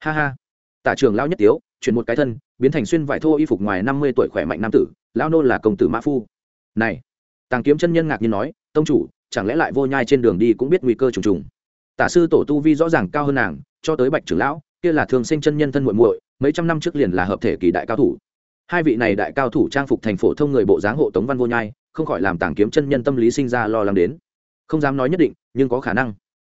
Ha ha. Tả trưởng lão nhất tiếu, chuyển một cái thân, biến thành xuyên vải thô y phục ngoài năm mươi tuổi khỏe mạnh nam tử, lão nô là công tử mã phu. Này, tàng kiếm chân nhân ngạc nhiên nói, tông chủ, chẳng lẽ lại vô nhai trên đường đi cũng biết nguy cơ trùng trùng. Tả sư tổ tu vi rõ ràng cao hơn nàng, cho tới bạch trưởng lão, kia là thường sinh chân nhân thân muội muội, mấy trăm năm trước liền là hợp thể kỳ đại cao thủ hai vị này đại cao thủ trang phục thành phổ thông người bộ dáng hộ tống văn vô nhai, không khỏi làm tàng kiếm chân nhân tâm lý sinh ra lo lắng đến. Không dám nói nhất định, nhưng có khả năng.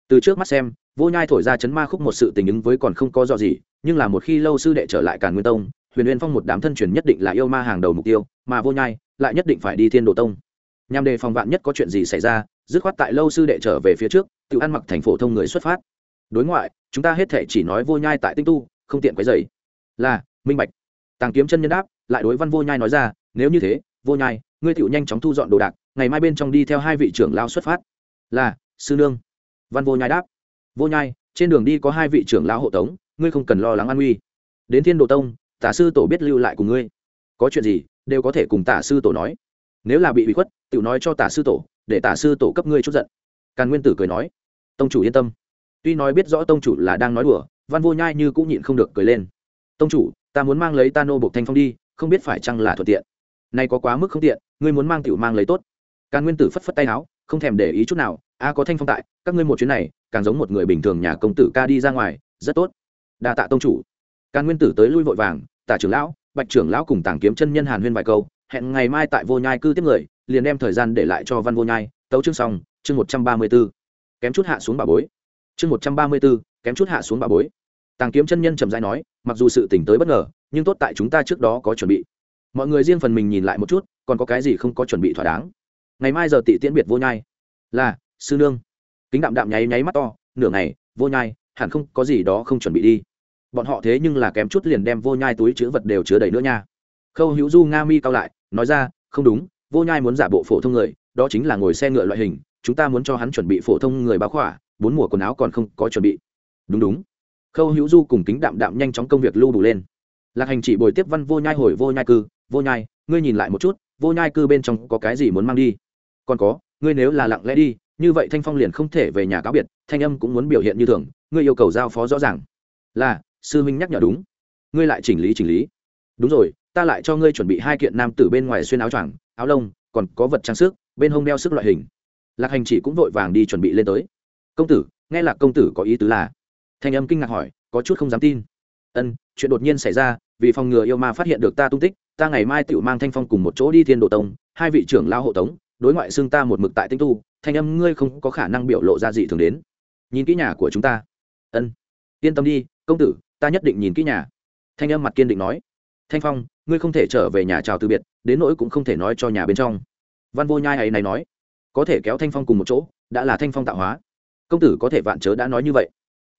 Từ trước mắt xem, vô nhai thổi ra chấn ma khúc một sự tình ứng với còn không có do gì, nhưng là một khi lâu sư đệ trở lại càn nguyên tông, huyền uyên phong một đám thân truyền nhất định là yêu ma hàng đầu mục tiêu, mà vô nhai lại nhất định phải đi thiên đồ tông. Nhằm đề phòng vạn nhất có chuyện gì xảy ra, dứt khoát tại lâu sư đệ trở về phía trước, tự ăn mặc thành phổ thông người xuất phát. Đối ngoại, chúng ta hết thể chỉ nói vô nhai tại tinh tu, không tiện quấy dày là, minh bạch. Tàng kiếm chân nhân đáp lại đối văn vô nhai nói ra, nếu như thế, vô nhai, ngươi tựu nhanh chóng thu dọn đồ đạc, ngày mai bên trong đi theo hai vị trưởng lao xuất phát. Là, sư nương. Văn vô nhai đáp. Vô nhai, trên đường đi có hai vị trưởng lão hộ tống, ngươi không cần lo lắng an nguy. Đến thiên đồ tông, tả sư tổ biết lưu lại cùng ngươi. Có chuyện gì, đều có thể cùng tả sư tổ nói. Nếu là bị bị khuất tự nói cho tả sư tổ, để tả sư tổ cấp ngươi chút giận. Càn nguyên tử cười nói. Tông chủ yên tâm. Tuy nói biết rõ tông chủ là đang nói đùa, văn vô nhai như cũng nhịn không được cười lên. Tông chủ, ta muốn mang lấy ta nô bộc thanh phong đi không biết phải chăng là thuận tiện. Nay có quá mức không tiện, ngươi muốn mang tiểu mang lấy tốt. Càn nguyên tử phất phất tay áo, không thèm để ý chút nào, a, có thanh phong tại, các ngươi một chuyến này, càng giống một người bình thường nhà công tử ca đi ra ngoài, rất tốt. Đa tạ tông chủ. Càn nguyên tử tới lui vội vàng, tả trưởng lão, bạch trưởng lão cùng tàng kiếm chân nhân hàn huyên vài câu, hẹn ngày mai tại vô nhai cư tiếp người, liền đem thời gian để lại cho văn vô nhai, tấu chương xong, chương một trăm ba mươi b ố kém chút hạ xuống bà bối. Chương một trăm ba mươi b ố kém chút hạ xuống bà bối. Tàng kiếm chân nhân trầm dai nói, mặc dù sự tỉnh tới bất ngờ nhưng tốt tại chúng ta trước đó có chuẩn bị. Mọi người riêng phần mình nhìn lại một chút, còn có cái gì không có chuẩn bị thỏa đáng? Ngày mai giờ tị tiễn biệt vô nhai. Là, sư nương. Kính đạm đạm nháy nháy mắt to, nửa ngày, vô nhai, hẳn không có gì đó không chuẩn bị đi. Bọn họ thế nhưng là kém chút liền đem vô nhai túi chữ vật đều chứa đầy nữa nha. Khâu hữu du nga mi cao lại, nói ra, không đúng, vô nhai muốn giả bộ phổ thông người, đó chính là ngồi xe ngựa loại hình, chúng ta muốn cho hắn chuẩn bị phổ thông người báo khỏa, bốn mùa quần áo còn không có chuẩn bị. Đúng đúng. Khâu hữu du cùng kính đạm đạm nhanh chóng công việc lưu đủ lên lạc hành chỉ bồi tiếp văn vô nhai hồi vô nhai cư. Vô nhai, ngươi nhìn lại một chút, vô nhai cư bên trong có cái gì muốn mang đi? Còn có, ngươi nếu là lặng lẽ đi, như vậy thanh phong liền không thể về nhà cáo biệt, thanh âm cũng muốn biểu hiện như thường, ngươi yêu cầu giao phó rõ ràng. Là, sư minh nhắc nhở đúng. Ngươi lại chỉnh lý chỉnh lý. Đúng rồi, ta lại cho ngươi chuẩn bị hai kiện nam tử bên ngoài xuyên áo choàng, áo lông, còn có vật trang sức, bên hông đeo sức loại hình. Lạc hành chỉ cũng vội vàng đi chuẩn bị lên tới. Công tử, nghe lạc công tử có ý tứ là? Thanh âm kinh ngạc hỏi, có chút không dám tin. Ân, chuyện đột nhiên xảy ra vì phòng ngừa yêu ma phát hiện được ta tung tích, ta ngày mai tựu mang thanh phong cùng một chỗ đi thiên độ tông, hai vị trưởng lao hộ tống, đối ngoại xưng ta một mực tại tinh tu, thanh âm ngươi không có khả năng biểu lộ ra gì thường đến. Nhìn kỹ nhà của chúng ta. Ân. Yên tâm đi, công tử, ta nhất định nhìn kỹ nhà. Thanh âm mặt kiên định nói. Thanh phong, ngươi không thể trở về nhà chào từ biệt, đến nỗi cũng không thể nói cho nhà bên trong. Văn vô nhai ấy này nói. Có thể kéo thanh phong cùng một chỗ, đã là thanh phong tạo hóa. Công tử có thể vạn chớ đã nói như vậy.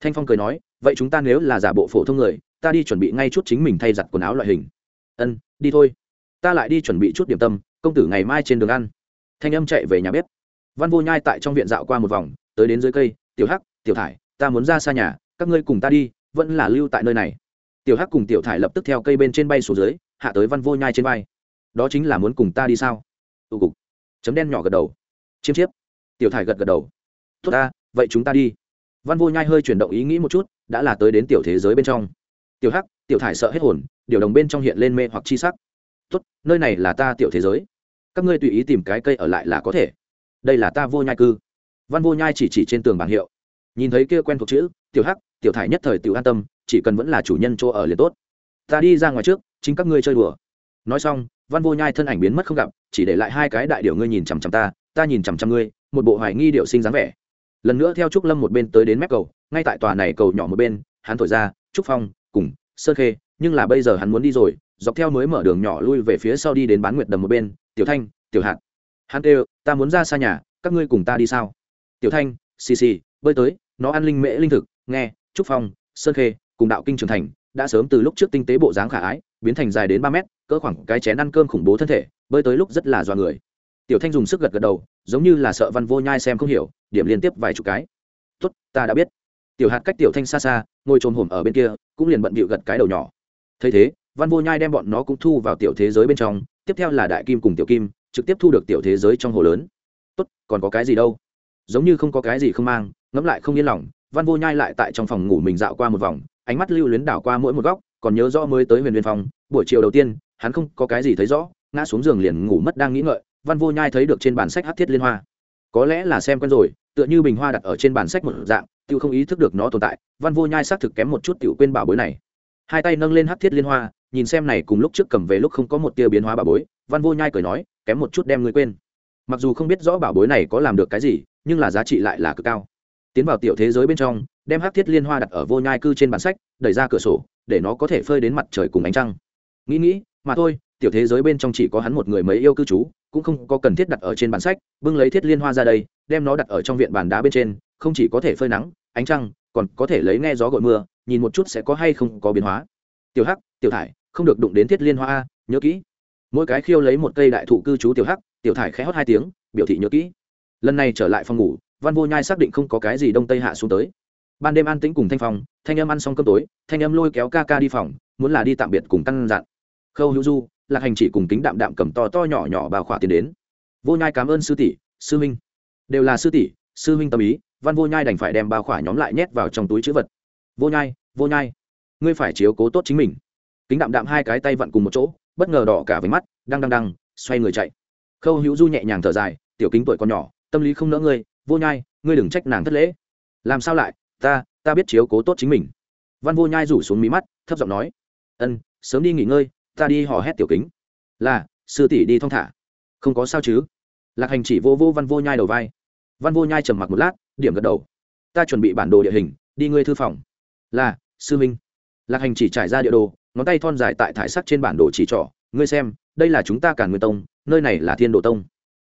Thanh phong cười nói, vậy chúng ta nếu là giả bộ phổ thông người ta đi chuẩn bị ngay chút chính mình thay giặt quần áo loại hình. Ân, đi thôi. Ta lại đi chuẩn bị chút điểm tâm, công tử ngày mai trên đường ăn. Thanh âm chạy về nhà bếp. Văn vô nhai tại trong viện dạo qua một vòng, tới đến dưới cây, tiểu hắc, tiểu thải, ta muốn ra xa nhà, các ngươi cùng ta đi, vẫn là lưu tại nơi này. Tiểu hắc cùng tiểu thải lập tức theo cây bên trên bay xuống dưới, hạ tới văn vô nhai trên vai. Đó chính là muốn cùng ta đi sao? Tụ cục. Chấm đen nhỏ gật đầu. Chiêm chiếp. Tiểu thải gật gật đầu. Tốt ta, vậy chúng ta đi. Văn vô nhai hơi chuyển động ý nghĩ một chút, đã là tới đến tiểu thế giới bên trong tiểu hắc, tiểu thải sợ hết hồn, điều đồng bên trong hiện lên mê hoặc chi sắc. Tốt, nơi này là ta tiểu thế giới. Các ngươi tùy ý tìm cái cây ở lại là có thể. Đây là ta vô nhai cư. Văn vô nhai chỉ chỉ trên tường bảng hiệu. Nhìn thấy kia quen thuộc chữ, tiểu hắc, tiểu thải nhất thời tiểu an tâm, chỉ cần vẫn là chủ nhân chỗ ở liền tốt. Ta đi ra ngoài trước, chính các ngươi chơi đùa. Nói xong, văn vô nhai thân ảnh biến mất không gặp, chỉ để lại hai cái đại điệu ngươi nhìn chằm chằm ta ta nhìn chằm chằm ngươi, một bộ hoài nghi điệu sinh dáng vẻ. Lần nữa theo trúc lâm một bên tới đến mép cầu, ngay tại tòa này cầu nhỏ một bên, hắn thổi ra, trúc phong cùng, sơn khê, nhưng là bây giờ hắn muốn đi rồi, dọc theo mới mở đường nhỏ lui về phía sau đi đến bán nguyệt đầm một bên, tiểu thanh, tiểu hạt. Hắn kêu, ta muốn ra xa nhà, các ngươi cùng ta đi sao? Tiểu thanh, xì xì, bơi tới, nó ăn linh mễ linh thực, nghe trúc phong, sơn khê, cùng đạo kinh trường thành, đã sớm từ lúc trước tinh tế bộ dáng khả ái, biến thành dài đến ba mét, cỡ khoảng cái chén ăn cơm khủng bố thân thể, bơi tới lúc rất là dọa người. Tiểu thanh dùng sức gật gật đầu, giống như là sợ văn vô nhai xem không hiểu, điểm liên tiếp vài chục cái. Tốt, ta đã biết. Tiểu hạt cách tiểu thanh xa xa, ngồi trồm hổm ở bên kia cũng liền bận bịu gật cái đầu nhỏ. Thấy thế, văn vô nhai đem bọn nó cũng thu vào tiểu thế giới bên trong, tiếp theo là đại kim cùng tiểu kim, trực tiếp thu được tiểu thế giới trong hồ lớn. Tốt, còn có cái gì đâu? Giống như không có cái gì không mang, ngẫm lại không yên lòng, văn vô nhai lại tại trong phòng ngủ mình dạo qua một vòng, ánh mắt lưu luyến đảo qua mỗi một góc, còn nhớ rõ mới tới huyền viên phòng buổi chiều đầu tiên, hắn không có cái gì thấy rõ, ngã xuống giường liền ngủ mất đang nghĩ ngợi, văn vô nhai thấy được trên bản sách hát thiết liên hoa. Có lẽ là xem quen rồi, tựa như bình hoa đặt ở trên bản sách một dạng tự không ý thức được nó tồn tại, văn vô nhai xác thực kém một chút tự quên bảo bối này. Hai tay nâng lên hát thiết liên hoa, nhìn xem này cùng lúc trước cầm về lúc không có một tia biến hóa bảo bối, văn vô nhai cười nói, kém một chút đem người quên. Mặc dù không biết rõ bảo bối này có làm được cái gì, nhưng là giá trị lại là cực cao. Tiến vào tiểu thế giới bên trong, đem hát thiết liên hoa đặt ở vô nhai cư trên bản sách, đẩy ra cửa sổ, để nó có thể phơi đến mặt trời cùng ánh trăng. Nghĩ nghĩ, mà thôi, tiểu thế giới bên trong chỉ có hắn một người mấy yêu cư trú, cũng không có cần thiết đặt ở trên bản sách, bưng lấy thiết liên hoa ra đây, đem nó đặt ở trong viện bàn đá bên trên không chỉ có thể phơi nắng, ánh trăng, còn có thể lấy nghe gió gội mưa, nhìn một chút sẽ có hay không có biến hóa. Tiểu hắc, tiểu thải, không được đụng đến thiết liên hoa a, nhớ kỹ. Mỗi cái khiêu lấy một cây đại thụ cư trú tiểu hắc, tiểu thải khẽ hót hai tiếng, biểu thị nhớ kỹ. Lần này trở lại phòng ngủ, văn vô nhai xác định không có cái gì đông tây hạ xuống tới. Ban đêm an tĩnh cùng thanh phong, thanh âm ăn xong cơm tối, thanh âm lôi kéo ca ca đi phòng, muốn là đi tạm biệt cùng căn dặn. Khâu hữu du, lạc hành chỉ cùng kính đạm đạm cầm to to nhỏ nhỏ bà khỏa tiền đến. Vô nhai cảm ơn sư tỷ, sư minh đều là sư tỷ, sư minh tâm ý văn vô nhai đành phải đem bao khỏa nhóm lại nhét vào trong túi chữ vật. Vô nhai vô nhai, ngươi phải chiếu cố tốt chính mình. Kính đạm đạm hai cái tay vặn cùng một chỗ, bất ngờ đỏ cả với mắt đang đang đang xoay người chạy. Khâu hữu du nhẹ nhàng thở dài, tiểu kính tuổi còn nhỏ, tâm lý không nỡ ngươi, vô nhai, ngươi đừng trách nàng thất lễ. Làm sao lại? Ta ta biết chiếu cố tốt chính mình. Văn vô nhai rủ xuống mí mắt, thấp giọng nói, ân, sớm đi nghỉ ngơi, ta đi hò hét tiểu kính. Là, sư tỷ đi thong thả. Không có sao chứ. Lạc hành chỉ vô vô văn vô nhai đầu vai. Văn vô nhai trầm mặc một lát điểm gật đầu. Ta chuẩn bị bản đồ địa hình, đi ngươi thư phòng. Là, sư minh lạc hành chỉ trải ra địa đồ, ngón tay thon dài tại thải sắc trên bản đồ chỉ trỏ. Ngươi xem, đây là chúng ta cản nguyên tông, nơi này là thiên đồ tông.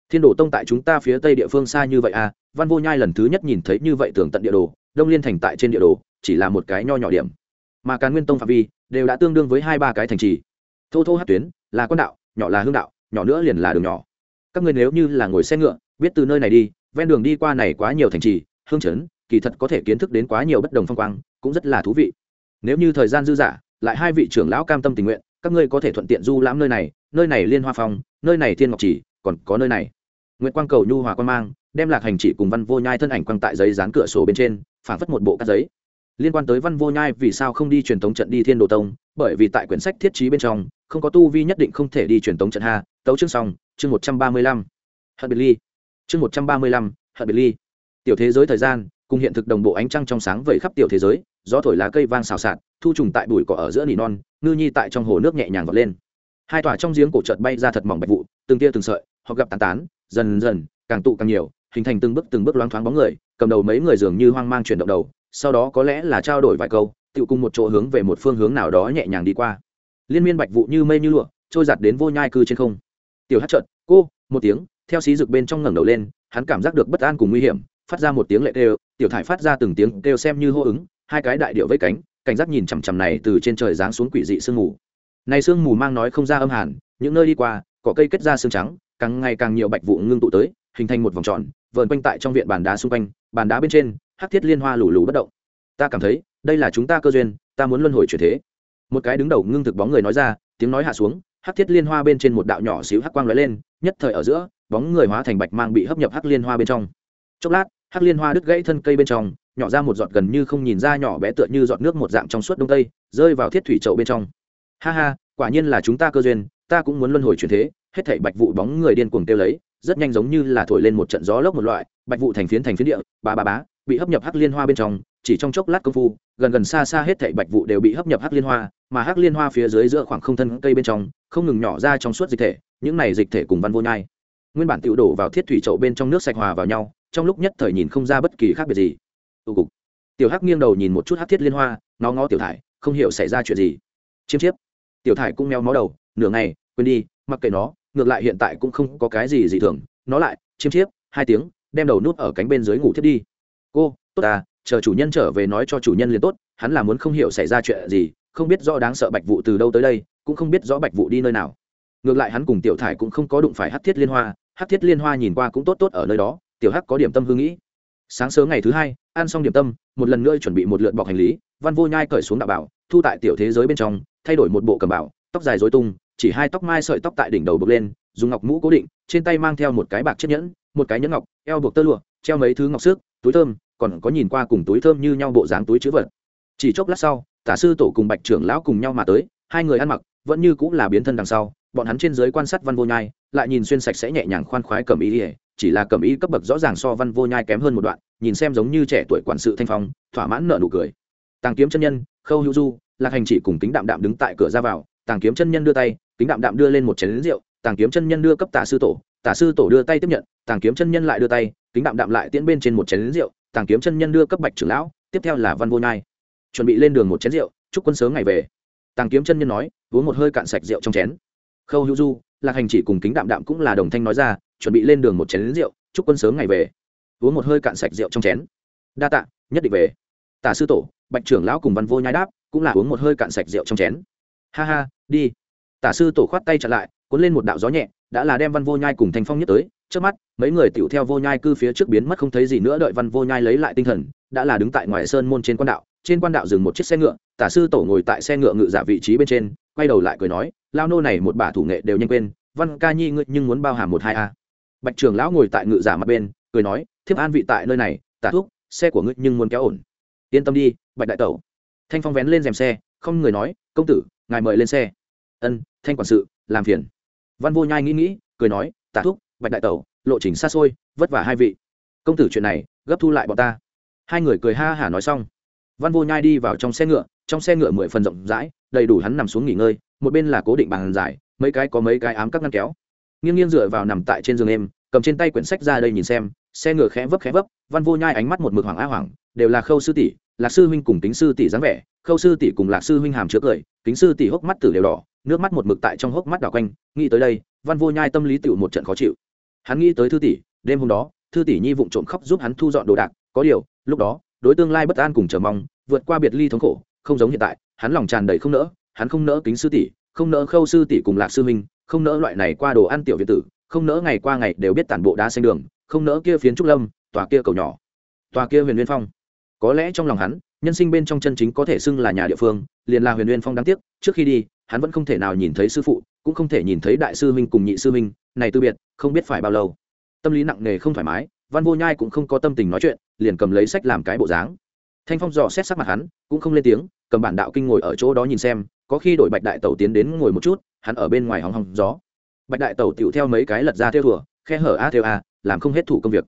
Thiên đồ tông tại chúng ta phía tây địa phương xa như vậy à? Văn vô nhai lần thứ nhất nhìn thấy như vậy tường tận địa đồ, đông liên thành tại trên địa đồ, chỉ là một cái nho nhỏ điểm. Mà càn nguyên tông phạm vi đều đã tương đương với hai ba cái thành trì. Thô thô hát tuyến, là con đạo, nhỏ là hương đạo, nhỏ nữa liền là đường nhỏ. Các người nếu như là ngồi xe ngựa, biết từ nơi này đi ven đường đi qua này quá nhiều thành trì, hương chấn, kỳ thật có thể kiến thức đến quá nhiều bất đồng phong quang, cũng rất là thú vị. Nếu như thời gian dư dả, lại hai vị trưởng lão cam tâm tình nguyện, các ngươi có thể thuận tiện du lãm nơi này nơi này liên hoa phong, nơi này thiên ngọc chỉ, còn có nơi này. Nguyễn quang cầu nhu hòa quan mang, đem lạc hành chỉ cùng văn vô nhai thân ảnh quăng tại giấy dán cửa sổ bên trên phản phất một bộ các giấy. Liên quan tới văn vô nhai vì sao không đi truyền thống trận đi thiên đồ tông, bởi vì tại quyển sách thiết trí bên trong, không có tu vi nhất định không thể đi truyền thống trận ha. Tấu chương xong, chương một trăm ba mươi lăm. Hận biệt ly chương một trăm ba mươi lăm, hận biệt ly. Tiểu thế giới thời gian, cùng hiện thực đồng bộ ánh trăng trong sáng vẩy khắp tiểu thế giới, gió thổi lá cây vang xào xạc, thu trùng tại bụi cỏ ở giữa nỉ non, ngư nhi tại trong hồ nước nhẹ nhàng vọt lên. Hai tòa trong giếng cổ chợt bay ra thật mỏng bạch vụ, từng tia từng sợi họ gặp tán tán, dần dần, càng tụ càng nhiều, hình thành từng bước từng bước loáng thoáng bóng người, cầm đầu mấy người dường như hoang mang chuyển động đầu, sau đó có lẽ là trao đổi vài câu tự cùng một chỗ hướng về một phương hướng nào đó nhẹ nhàng đi qua. Liên miên bạch vụ như mây như lụa, trôi giặt đến vô nhai cư trên không. Tiểu hát trợt cô! Một tiếng theo xí rực bên trong ngẩng đầu lên, hắn cảm giác được bất an cùng nguy hiểm, phát ra một tiếng lệ kêu, tiểu thải phát ra từng tiếng kêu xem như hô ứng, hai cái đại điệu với cánh, cảnh giác nhìn chằm chằm này từ trên trời giáng xuống quỷ dị sương mù. Này sương mù mang nói không ra âm hàn, những nơi đi qua, cỏ cây kết ra sương trắng, càng ngày càng nhiều bạch vụ ngưng tụ tới, hình thành một vòng tròn, vờn quanh tại trong viện bàn đá xung quanh, bàn đá bên trên, hắc thiết liên hoa lù lù bất động. Ta cảm thấy, đây là chúng ta cơ duyên, ta muốn luân hồi chuyển thế. Một cái đứng đầu ngưng thực bóng người nói ra, tiếng nói hạ xuống, hắc thiết liên hoa bên trên một đạo nhỏ xíu hắc quang lóe lên, nhất thời ở giữa bóng người hóa thành bạch mang bị hấp nhập hắc liên hoa bên trong. Chốc lát, hắc liên hoa đứt gãy thân cây bên trong, nhỏ ra một giọt gần như không nhìn ra nhỏ bé tựa như giọt nước một dạng trong suốt đông tây, rơi vào thiết thủy chậu bên trong. Ha ha, quả nhiên là chúng ta cơ duyên, ta cũng muốn luân hồi chuyển thế, hết thảy bạch vụ bóng người điên cuồng tiêu lấy, rất nhanh giống như là thổi lên một trận gió lốc một loại, bạch vụ thành phiến thành phiến địa bà bà bá, bị hấp nhập hắc liên hoa bên trong, chỉ trong chốc lát công phu, gần gần xa xa hết thảy bạch vụ đều bị hấp nhập hắc liên hoa, mà hắc liên hoa phía dưới giữa khoảng không thân cây bên trong, không ngừng nhỏ ra trong suốt dịch thể, những này dịch thể cùng văn vô nhai nguyên bản tự đổ vào thiết thủy chậu bên trong nước sạch hòa vào nhau, trong lúc nhất thời nhìn không ra bất kỳ khác biệt gì. Tụ cục. Tiểu hắc nghiêng đầu nhìn một chút hắc thiết liên hoa nó ngó tiểu thải, không hiểu xảy ra chuyện gì. Chiêm chiếp. Tiểu thải cũng meo mó đầu, nửa ngày, quên đi, mặc kệ nó, ngược lại hiện tại cũng không có cái gì dị thường. Nó lại, chiêm chiếp, hai tiếng, đem đầu nút ở cánh bên dưới ngủ thiết đi. Cô, tốt à chờ chủ nhân trở về nói cho chủ nhân liền tốt, hắn là muốn không hiểu xảy ra chuyện gì, không biết rõ đáng sợ bạch vụ từ đâu tới đây, cũng không biết rõ bạch vụ đi nơi nào. Ngược lại hắn cùng tiểu thải cũng không có đụng phải hát thiết liên hoa Hắc thiết liên hoa nhìn qua cũng tốt tốt ở nơi đó, tiểu hắc có điểm tâm hương nghĩ. Sáng sớm ngày thứ hai, ăn xong điểm tâm, một lần nữa chuẩn bị một lượt bọc hành lý, văn vô nhai cởi xuống đạo bảo, thu tại tiểu thế giới bên trong, thay đổi một bộ cầm bảo, tóc dài dối tung, chỉ hai tóc mai sợi tóc tại đỉnh đầu bực lên, dùng ngọc mũ cố định, trên tay mang theo một cái bạc chiếc nhẫn, một cái nhẫn ngọc, eo buộc tơ lụa, treo mấy thứ ngọc xước, túi thơm, còn có nhìn qua cùng túi thơm như nhau bộ dáng túi chữ vật. Chỉ chốc lát sau, tả sư tổ cùng bạch trưởng lão cùng nhau mà tới, hai người ăn mặc vẫn như cũng là biến thân đằng sau bọn hắn trên dưới quan sát văn vô nhai, lại nhìn xuyên sạch sẽ nhẹ nhàng khoan khoái cầm ý ỉa chỉ là cầm ý cấp bậc rõ ràng so văn vô nhai kém hơn một đoạn, nhìn xem giống như trẻ tuổi quản sự thanh phong, thỏa mãn nợ nụ cười. Tàng kiếm chân nhân, khâu hữu du, lạc hành chỉ cùng kính đạm đạm đứng tại cửa ra vào, tàng kiếm chân nhân đưa tay, kính đạm đạm đưa lên một chén lính rượu, tàng kiếm chân nhân đưa cấp tả sư tổ tả sư tổ đưa tay tiếp nhận, tàng kiếm chân nhân lại đưa tay, kính đạm đạm lại tiễn bên trên một chén lính rượu, tàng kiếm chân nhân đưa cấp bạch trưởng lão, tiếp theo là văn vô nhai. Chuẩn bị lên đường một chén rượu, chúc quân sớm ngày về. Tàng kiếm chân nhân nói, uống một hơi cạn sạch rượu trong chén khâu hữu du, lạc hành chỉ cùng kính đạm đạm cũng là đồng thanh nói ra, chuẩn bị lên đường một chén rượu, chúc quân sớm ngày về. Uống một hơi cạn sạch rượu trong chén. Đa tạ, nhất định về. Tả sư tổ, bạch trưởng lão cùng văn vô nhai đáp, cũng là uống một hơi cạn sạch rượu trong chén. Ha ha, đi. Tả sư tổ khoát tay chặn lại, cuốn lên một đạo gió nhẹ, đã là đem văn vô nhai cùng thanh phong nhất tới. Trước mắt, mấy người tiểu theo vô nhai cư phía trước biến mất không thấy gì nữa, đợi văn vô nhai lấy lại tinh thần, đã là đứng tại ngoài sơn môn trên quan đạo trên quan đạo dừng một chiếc xe ngựa, tả sư tổ ngồi tại xe ngựa ngự giả vị trí bên trên, quay đầu lại cười nói, lao nô này một bả thủ nghệ đều nhanh quên, văn ca nhi ngươi nhưng muốn bao hàm một hai a. Bạch trường lão ngồi tại ngự giả mặt bên, cười nói, thiếp an vị tại nơi này, tả thuốc xe của ngươi nhưng muốn kéo ổn. Yên tâm đi, bạch đại tẩu. Thanh phong vén lên rèm xe, không người nói, công tử, ngài mời lên xe. Ân, thanh quản sự, làm phiền. Văn vô nhai nghĩ nghĩ, cười nói, tả thúc, bạch đại tẩu, lộ trình xa xôi, vất vả hai vị. Công tử chuyện này, gấp thu lại bọn ta. Hai người cười ha hả nói xong văn vô nhai đi vào trong xe ngựa, trong xe ngựa mười phần rộng rãi, đầy đủ hắn nằm xuống nghỉ ngơi, một bên là cố định bàn dài, mấy cái có mấy cái ám các ngăn kéo. Nghiêng nghiêng dựa vào nằm tại trên giường em, cầm trên tay quyển sách ra đây nhìn xem, xe ngựa khẽ vấp khẽ vấp, văn vô nhai ánh mắt một mực hoàng á hoàng đều là khâu sư tỷ, lạc sư huynh cùng kính sư tỷ dáng vẻ, khâu sư tỷ cùng lạc sư huynh hàm chứa cười, kính sư tỷ hốc mắt tử đều đỏ, nước mắt một mực tại trong hốc mắt đảo quanh, nghĩ tới đây, văn vô nhai tâm lý tựu một trận khó chịu. Hắn nghĩ tới thư tỷ, đêm hôm đó, thư tỷ nhi vụng trộm khóc giúp hắn thu dọn đồ đạc, có điều, lúc đó đối tương lai bất an cùng chờ mong, vượt qua biệt ly thống khổ, không giống hiện tại, hắn lòng tràn đầy không nỡ, hắn không nỡ kính sư tỷ, không nỡ khâu sư tỷ cùng lạc sư huynh, không nỡ loại này qua đồ ăn tiểu việt tử, không nỡ ngày qua ngày đều biết tản bộ đá xanh đường, không nỡ kia phiến trúc lâm, tòa kia cầu nhỏ, tòa kia huyền nguyên phong. Có lẽ trong lòng hắn, nhân sinh bên trong chân chính có thể xưng là nhà địa phương, liền là huyền nguyên phong đáng tiếc, trước khi đi, hắn vẫn không thể nào nhìn thấy sư phụ, cũng không thể nhìn thấy đại sư huynh cùng nhị sư huynh, này từ biệt, không biết phải bao lâu. Tâm lý nặng nề không thoải mái, văn vô nhai cũng không có tâm tình nói chuyện liền cầm lấy sách làm cái bộ dáng. Thanh phong dò xét sắc mặt hắn, cũng không lên tiếng, cầm bản đạo kinh ngồi ở chỗ đó nhìn xem, có khi đổi bạch đại tẩu tiến đến ngồi một chút, hắn ở bên ngoài hòng hòng gió. Bạch đại tẩu tựu theo mấy cái lật ra theo thùa, khe hở a theo a, làm không hết thủ công việc.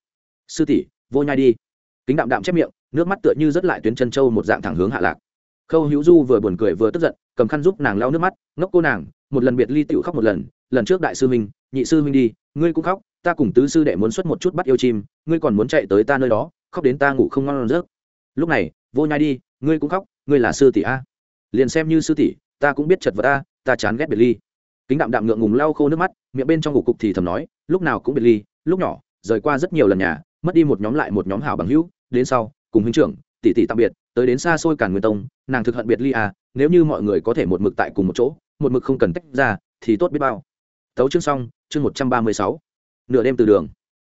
Sư tỷ, vô nhai đi. Kính đạm đạm chép miệng, nước mắt tựa như rớt lại tuyến chân châu một dạng thẳng hướng hạ lạc. Khâu hữu du vừa buồn cười vừa tức giận, cầm khăn giúp nàng lau nước mắt, ngốc cô nàng, một lần biệt ly tựu khóc một lần lần trước đại sư minh nhị sư minh đi, ngươi cũng khóc, ta cùng tứ sư đệ muốn xuất một chút bắt yêu chim, ngươi còn muốn chạy tới ta nơi đó khóc đến ta ngủ không ngon rớt lúc này, vô nhai đi, ngươi cũng khóc, ngươi là sư tỷ a. Liền xem như sư tỷ, ta cũng biết chật vật ta ta chán ghét biệt ly. Kính đạm đạm ngượng ngùng lau khô nước mắt, miệng bên trong ngủ cục thì thầm nói, lúc nào cũng biệt ly, lúc nhỏ, rời qua rất nhiều lần nhà, mất đi một nhóm lại một nhóm hảo bằng hữu, đến sau, cùng huynh trưởng, tỷ tỷ tạm biệt, tới đến xa xôi cản nguyên tông, nàng thực hận biệt ly à nếu như mọi người có thể một mực tại cùng một chỗ, một mực không cần tách ra, thì tốt biết bao. Tấu chương xong, chương một trăm ba mươi sáu. Nửa đêm từ đường.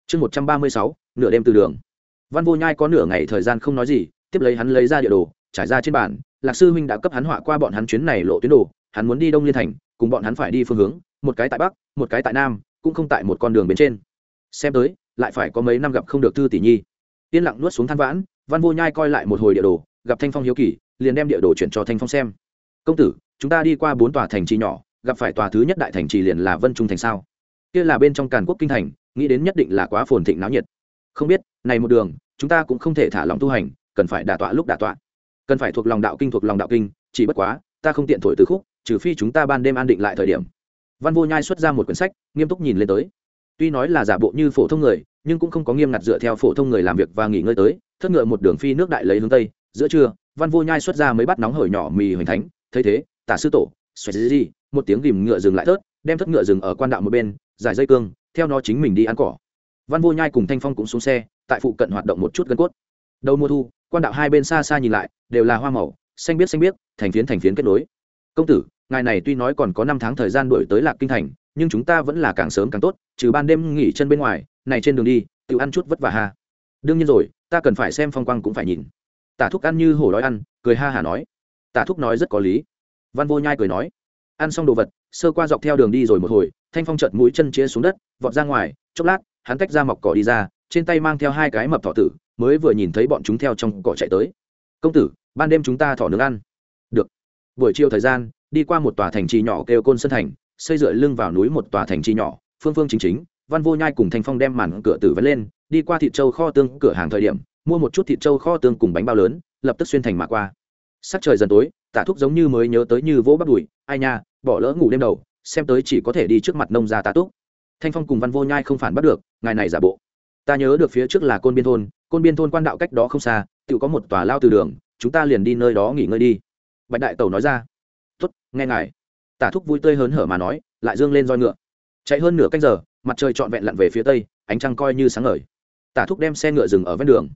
Chương một trăm ba mươi sáu, nửa đêm từ đường văn vô nhai có nửa ngày thời gian không nói gì, tiếp lấy hắn lấy ra địa đồ, trải ra trên bàn. lạc sư huynh đã cấp hắn họa qua bọn hắn chuyến này lộ tuyến đồ, hắn muốn đi đông liên thành, cùng bọn hắn phải đi phương hướng, một cái tại bắc, một cái tại nam, cũng không tại một con đường bên trên. Xem tới, lại phải có mấy năm gặp không được thư tỷ nhi. Yên lặng nuốt xuống than vãn, văn vô nhai coi lại một hồi địa đồ, gặp thanh phong hiếu kỳ, liền đem địa đồ chuyển cho thanh phong xem. Công tử, chúng ta đi qua bốn tòa thành trì nhỏ, gặp phải tòa thứ nhất đại thành trì liền là vân trung thành sao? Kia là bên trong càn quốc kinh thành, nghĩ đến nhất định là quá phồn thịnh náo nhiệt. Không biết này một đường, chúng ta cũng không thể thả lòng tu hành, cần phải đả tọa lúc đả tọa. Cần phải thuộc lòng đạo kinh thuộc lòng đạo kinh, chỉ bất quá, ta không tiện thổi từ khúc, trừ phi chúng ta ban đêm an định lại thời điểm. Văn vô nhai xuất ra một quyển sách, nghiêm túc nhìn lên tới. Tuy nói là giả bộ như phổ thông người, nhưng cũng không có nghiêm ngặt dựa theo phổ thông người làm việc và nghỉ ngơi tới, thất ngựa một đường phi nước đại lấy hướng tây, giữa trưa, văn vô nhai xuất ra mấy bát nóng hổi nhỏ mì hoành thánh, thấy thế, tả sư tổ xoay gì một tiếng ghìm ngựa dừng lại tớt đem thất ngựa dừng ở quan đạo một bên, giải dây cương, theo nó chính mình đi ăn cỏ. Văn vô nhai cùng thanh phong cũng xuống xe tại phụ cận hoạt động một chút gân cốt. Đầu mùa thu, quan đạo hai bên xa xa nhìn lại, đều là hoa màu, xanh biết xanh biết, thành phiến thành phiến kết nối. Công tử, ngài này tuy nói còn có năm tháng thời gian đổi tới lạc kinh thành, nhưng chúng ta vẫn là càng sớm càng tốt, trừ ban đêm nghỉ chân bên ngoài, này trên đường đi, tự ăn chút vất vả ha. Đương nhiên rồi, ta cần phải xem phong quang cũng phải nhìn. Tả thúc ăn như hổ đói ăn, cười ha hả nói. Tả thúc nói rất có lý. Văn vô nhai cười nói. Ăn xong đồ vật, sơ qua dọc theo đường đi rồi một hồi, thanh phong chợt mũi chân chia xuống đất, vọt ra ngoài, chốc lát, hắn tách ra mọc cỏ đi ra trên tay mang theo hai cái mập thọ tử, mới vừa nhìn thấy bọn chúng theo trong cỏ chạy tới. Công tử, ban đêm chúng ta thỏ nướng ăn. Được. Buổi chiều thời gian, đi qua một tòa thành trì nhỏ kêu côn sơn thành, xây dựa lưng vào núi một tòa thành trì nhỏ, phương phương chính chính, văn vô nhai cùng thanh phong đem màn cửa tử vấn lên, đi qua thịt châu kho tương cửa hàng thời điểm, mua một chút thịt châu kho tương cùng bánh bao lớn, lập tức xuyên thành mà qua. Sắc trời dần tối, tả thúc giống như mới nhớ tới như vỗ bắt đùi, ai nha, bỏ lỡ ngủ đêm đầu, xem tới chỉ có thể đi trước mặt nông gia tá túc. Thanh phong cùng văn vô nhai không phản bắt được, ngài này giả bộ ta nhớ được phía trước là côn biên thôn, côn biên thôn quan đạo cách đó không xa, tự có một tòa lao từ đường, chúng ta liền đi nơi đó nghỉ ngơi đi. Bạch đại tẩu nói ra. Tuất nghe ngài. Tả thúc vui tươi hớn hở mà nói, lại dương lên roi ngựa. Chạy hơn nửa canh giờ, mặt trời trọn vẹn lặn về phía tây, ánh trăng coi như sáng ngời. Tả thúc đem xe ngựa dừng ở ven đường.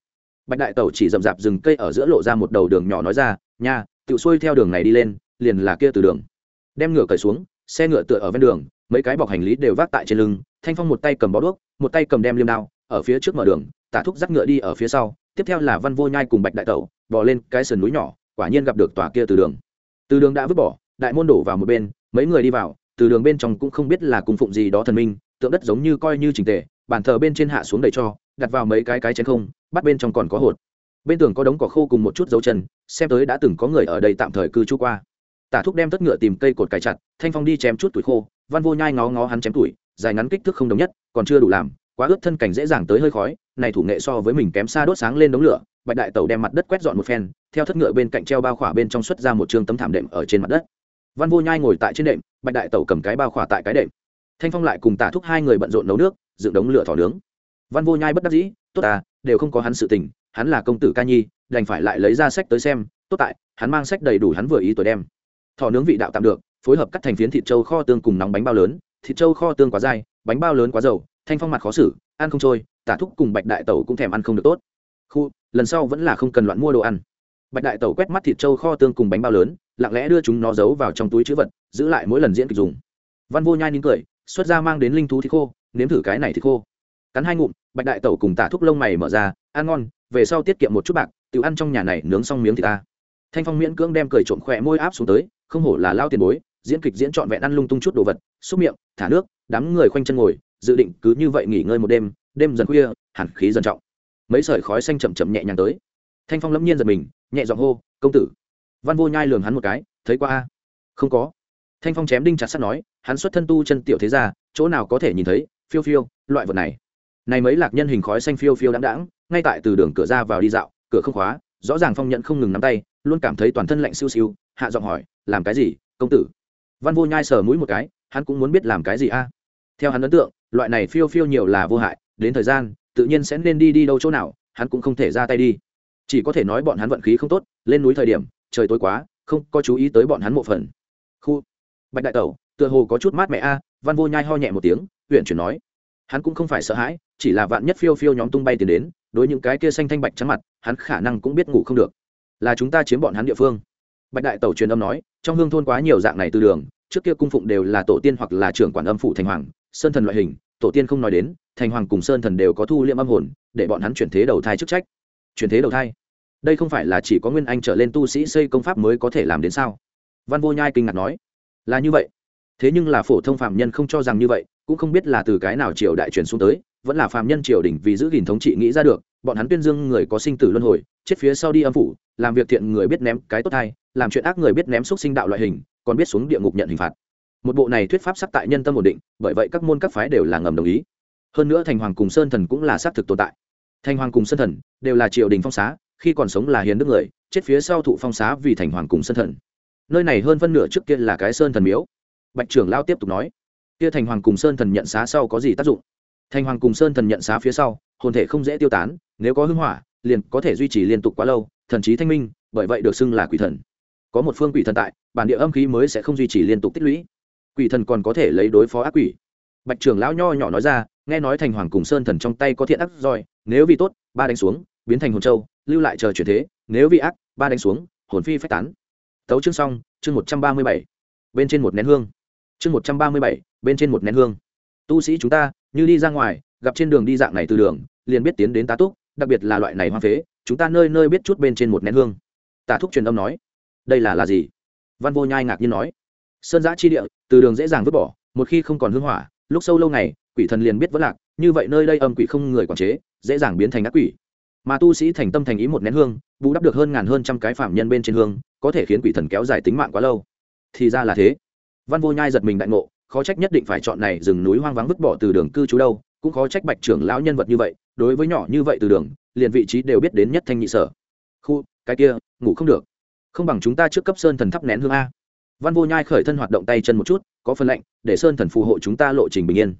Bạch đại tẩu chỉ rậm rạp rừng cây ở giữa lộ ra một đầu đường nhỏ nói ra, nha, tự xuôi theo đường này đi lên, liền là kia từ đường. Đem ngựa cởi xuống, xe ngựa tựa ở ven đường, mấy cái bọc hành lý đều vác tại trên lưng, thanh phong một tay cầm bó đuốc, một tay cầm đem liêm đao ở phía trước mở đường, tả thúc dắt ngựa đi ở phía sau, tiếp theo là văn vô nhai cùng bạch đại tẩu, bò lên cái sườn núi nhỏ, quả nhiên gặp được tòa kia từ đường. Từ đường đã vứt bỏ, đại môn đổ vào một bên, mấy người đi vào, từ đường bên trong cũng không biết là cung phụng gì đó thần minh, tượng đất giống như coi như trình tề, bàn thờ bên trên hạ xuống đầy cho, đặt vào mấy cái cái chén không, bắt bên trong còn có hột. Bên tường có đống cỏ khô cùng một chút dấu chân, xem tới đã từng có người ở đây tạm thời cư trú qua. Tả thúc đem tất ngựa tìm cây cột cài chặt, thanh phong đi chém chút tuổi khô, văn vô nhai ngó ngó hắn chém tuổi, dài ngắn kích thước không đồng nhất, còn chưa đủ làm quá ướt thân cảnh dễ dàng tới hơi khói, này thủ nghệ so với mình kém xa đốt sáng lên đống lửa, bạch đại tẩu đem mặt đất quét dọn một phen, theo thất ngựa bên cạnh treo bao khỏa bên trong xuất ra một trường tấm thảm đệm ở trên mặt đất. Văn vô nhai ngồi tại trên đệm, bạch đại tẩu cầm cái bao khỏa tại cái đệm. Thanh phong lại cùng tả thúc hai người bận rộn nấu nước, dựng đống lửa thỏ nướng. Văn vô nhai bất đắc dĩ, tốt à đều không có hắn sự tình, hắn là công tử ca nhi, đành phải lại lấy ra sách tới xem, tốt tại, hắn mang sách đầy đủ hắn vừa ý tuổi đem. Thỏ nướng vị đạo tạm được, phối hợp cắt thành phiến thịt trâu kho tương cùng nóng bánh bao lớn, thịt trâu kho tương quá dai, bánh bao lớn quá dầu thanh phong mặt khó xử, ăn không trôi, tả thúc cùng bạch đại tẩu cũng thèm ăn không được tốt. Khu, lần sau vẫn là không cần loạn mua đồ ăn. Bạch đại tẩu quét mắt thịt trâu kho tương cùng bánh bao lớn, lặng lẽ đưa chúng nó giấu vào trong túi chữ vật, giữ lại mỗi lần diễn kịch dùng. Văn vô nhai nín cười, xuất ra mang đến linh thú thịt khô, nếm thử cái này thịt khô. Cắn hai ngụm, bạch đại tẩu cùng tả thúc lông mày mở ra, ăn ngon, về sau tiết kiệm một chút bạc, tự ăn trong nhà này nướng xong miếng thịt ta. Thanh phong miễn cưỡng đem cười trộm khỏe môi áp xuống tới, không hổ là lao tiền bối, diễn kịch diễn trọn vẹn ăn lung tung chút đồ vật, xúc miệng, thả nước, đám người khoanh chân ngồi dự định cứ như vậy nghỉ ngơi một đêm đêm dần khuya, hẳn khí dần trọng. Mấy sợi khói xanh chậm chậm nhẹ nhàng tới. Thanh phong lẫm nhiên giật mình, nhẹ giọng hô, công tử. Văn vô nhai lường hắn một cái, thấy qua a? Không có. Thanh phong chém đinh chặt sắt nói, hắn xuất thân tu chân tiểu thế ra chỗ nào có thể nhìn thấy, phiêu phiêu, loại vật này. Này mấy lạc nhân hình khói xanh phiêu phiêu đáng đáng ngay tại từ đường cửa ra vào đi dạo, cửa không khóa, rõ ràng phong nhận không ngừng nắm tay, luôn cảm thấy toàn thân lạnh siêu siêu, hạ giọng hỏi, làm cái gì, công tử? Văn vô nhai sờ mũi một cái, hắn cũng muốn biết làm cái gì a? Theo hắn ấn tượng loại này phiêu phiêu nhiều là vô hại, đến thời gian, tự nhiên sẽ nên đi đi đâu chỗ nào, hắn cũng không thể ra tay đi. Chỉ có thể nói bọn hắn vận khí không tốt, lên núi thời điểm, trời tối quá, không có chú ý tới bọn hắn một phần. Khu. Bạch đại tẩu, tựa hồ có chút mát mẹ a, văn vô nhai ho nhẹ một tiếng, huyện chuyển nói. Hắn cũng không phải sợ hãi, chỉ là vạn nhất phiêu phiêu nhóm tung bay tiền đến, đối những cái kia xanh thanh bạch trắng mặt, hắn khả năng cũng biết ngủ không được. Là chúng ta chiếm bọn hắn địa phương. Bạch đại tẩu truyền âm nói, trong hương thôn quá nhiều dạng này từ đường, trước kia cung phụng đều là tổ tiên hoặc là trưởng quản âm phủ thành hoàng sơn thần loại hình, tổ tiên không nói đến, thành hoàng cùng sơn thần đều có thu liệm âm hồn, để bọn hắn chuyển thế đầu thai chức trách. Chuyển thế đầu thai? Đây không phải là chỉ có nguyên anh trở lên tu sĩ xây công pháp mới có thể làm đến sao? Văn vô nhai kinh ngạc nói. Là như vậy. Thế nhưng là phổ thông phạm nhân không cho rằng như vậy, cũng không biết là từ cái nào triều đại truyền xuống tới, vẫn là phạm nhân triều đình vì giữ gìn thống trị nghĩ ra được, bọn hắn tuyên dương người có sinh tử luân hồi, chết phía sau đi âm phủ, làm việc thiện người biết ném cái tốt hay làm chuyện ác người biết ném xúc sinh đạo loại hình, còn biết xuống địa ngục nhận hình phạt một bộ này thuyết pháp sắc tại nhân tâm ổn định, bởi vậy các môn các phái đều là ngầm đồng ý. Hơn nữa thành hoàng cùng sơn thần cũng là xác thực tồn tại. Thành hoàng cùng sơn thần đều là triều đình phong xá, khi còn sống là hiền đức người, chết phía sau thụ phong xá vì thành hoàng cùng sơn thần. Nơi này hơn phân nửa trước kia là cái sơn thần miếu. Bạch trưởng lao tiếp tục nói, kia thành hoàng cùng sơn thần nhận xá sau có gì tác dụng? Thành hoàng cùng sơn thần nhận xá phía sau, hồn thể không dễ tiêu tán, nếu có hưng hỏa, liền có thể duy trì liên tục quá lâu, thần trí thanh minh, bởi vậy được xưng là quỷ thần. Có một phương quỷ thần tại, bản địa âm khí mới sẽ không duy trì liên tục tích lũy quỷ thần còn có thể lấy đối phó ác quỷ. Bạch trưởng lão nho nhỏ nói ra, nghe nói thành hoàng cùng sơn thần trong tay có thiện ác roi, nếu vì tốt, ba đánh xuống, biến thành hồn châu, lưu lại chờ chuyển thế, nếu vì ác, ba đánh xuống, hồn phi phách tán. Tấu chương xong, chương một trăm ba mươi bảy. Bên trên một nén hương. Chương một trăm ba mươi bảy, bên trên một nén hương. Tu sĩ chúng ta, như đi ra ngoài, gặp trên đường đi dạng này từ đường, liền biết tiến đến tá túc, đặc biệt là loại này hoa phế, chúng ta nơi nơi biết chút bên trên một nén hương. Tả thúc truyền âm nói, đây là là gì? Văn vô nhai ngạc nhiên nói sơn giã chi địa, từ đường dễ dàng vứt bỏ, một khi không còn hương hỏa, lúc sâu lâu ngày, quỷ thần liền biết vẫn lạc, như vậy nơi đây âm quỷ không người quản chế, dễ dàng biến thành ác quỷ. Mà tu sĩ thành tâm thành ý một nén hương, bù đắp được hơn ngàn hơn trăm cái phạm nhân bên trên hương, có thể khiến quỷ thần kéo dài tính mạng quá lâu. Thì ra là thế. Văn vô nhai giật mình đại ngộ, khó trách nhất định phải chọn này rừng núi hoang vắng vứt bỏ từ đường cư trú đâu, cũng khó trách bạch trưởng lão nhân vật như vậy, đối với nhỏ như vậy từ đường, liền vị trí đều biết đến nhất thanh nhị sở. Khu, cái kia, ngủ không được. Không bằng chúng ta trước cấp sơn thần thắp nén hương a văn vô nhai khởi thân hoạt động tay chân một chút, có phần lệnh để sơn thần phù hộ chúng ta lộ trình bình yên.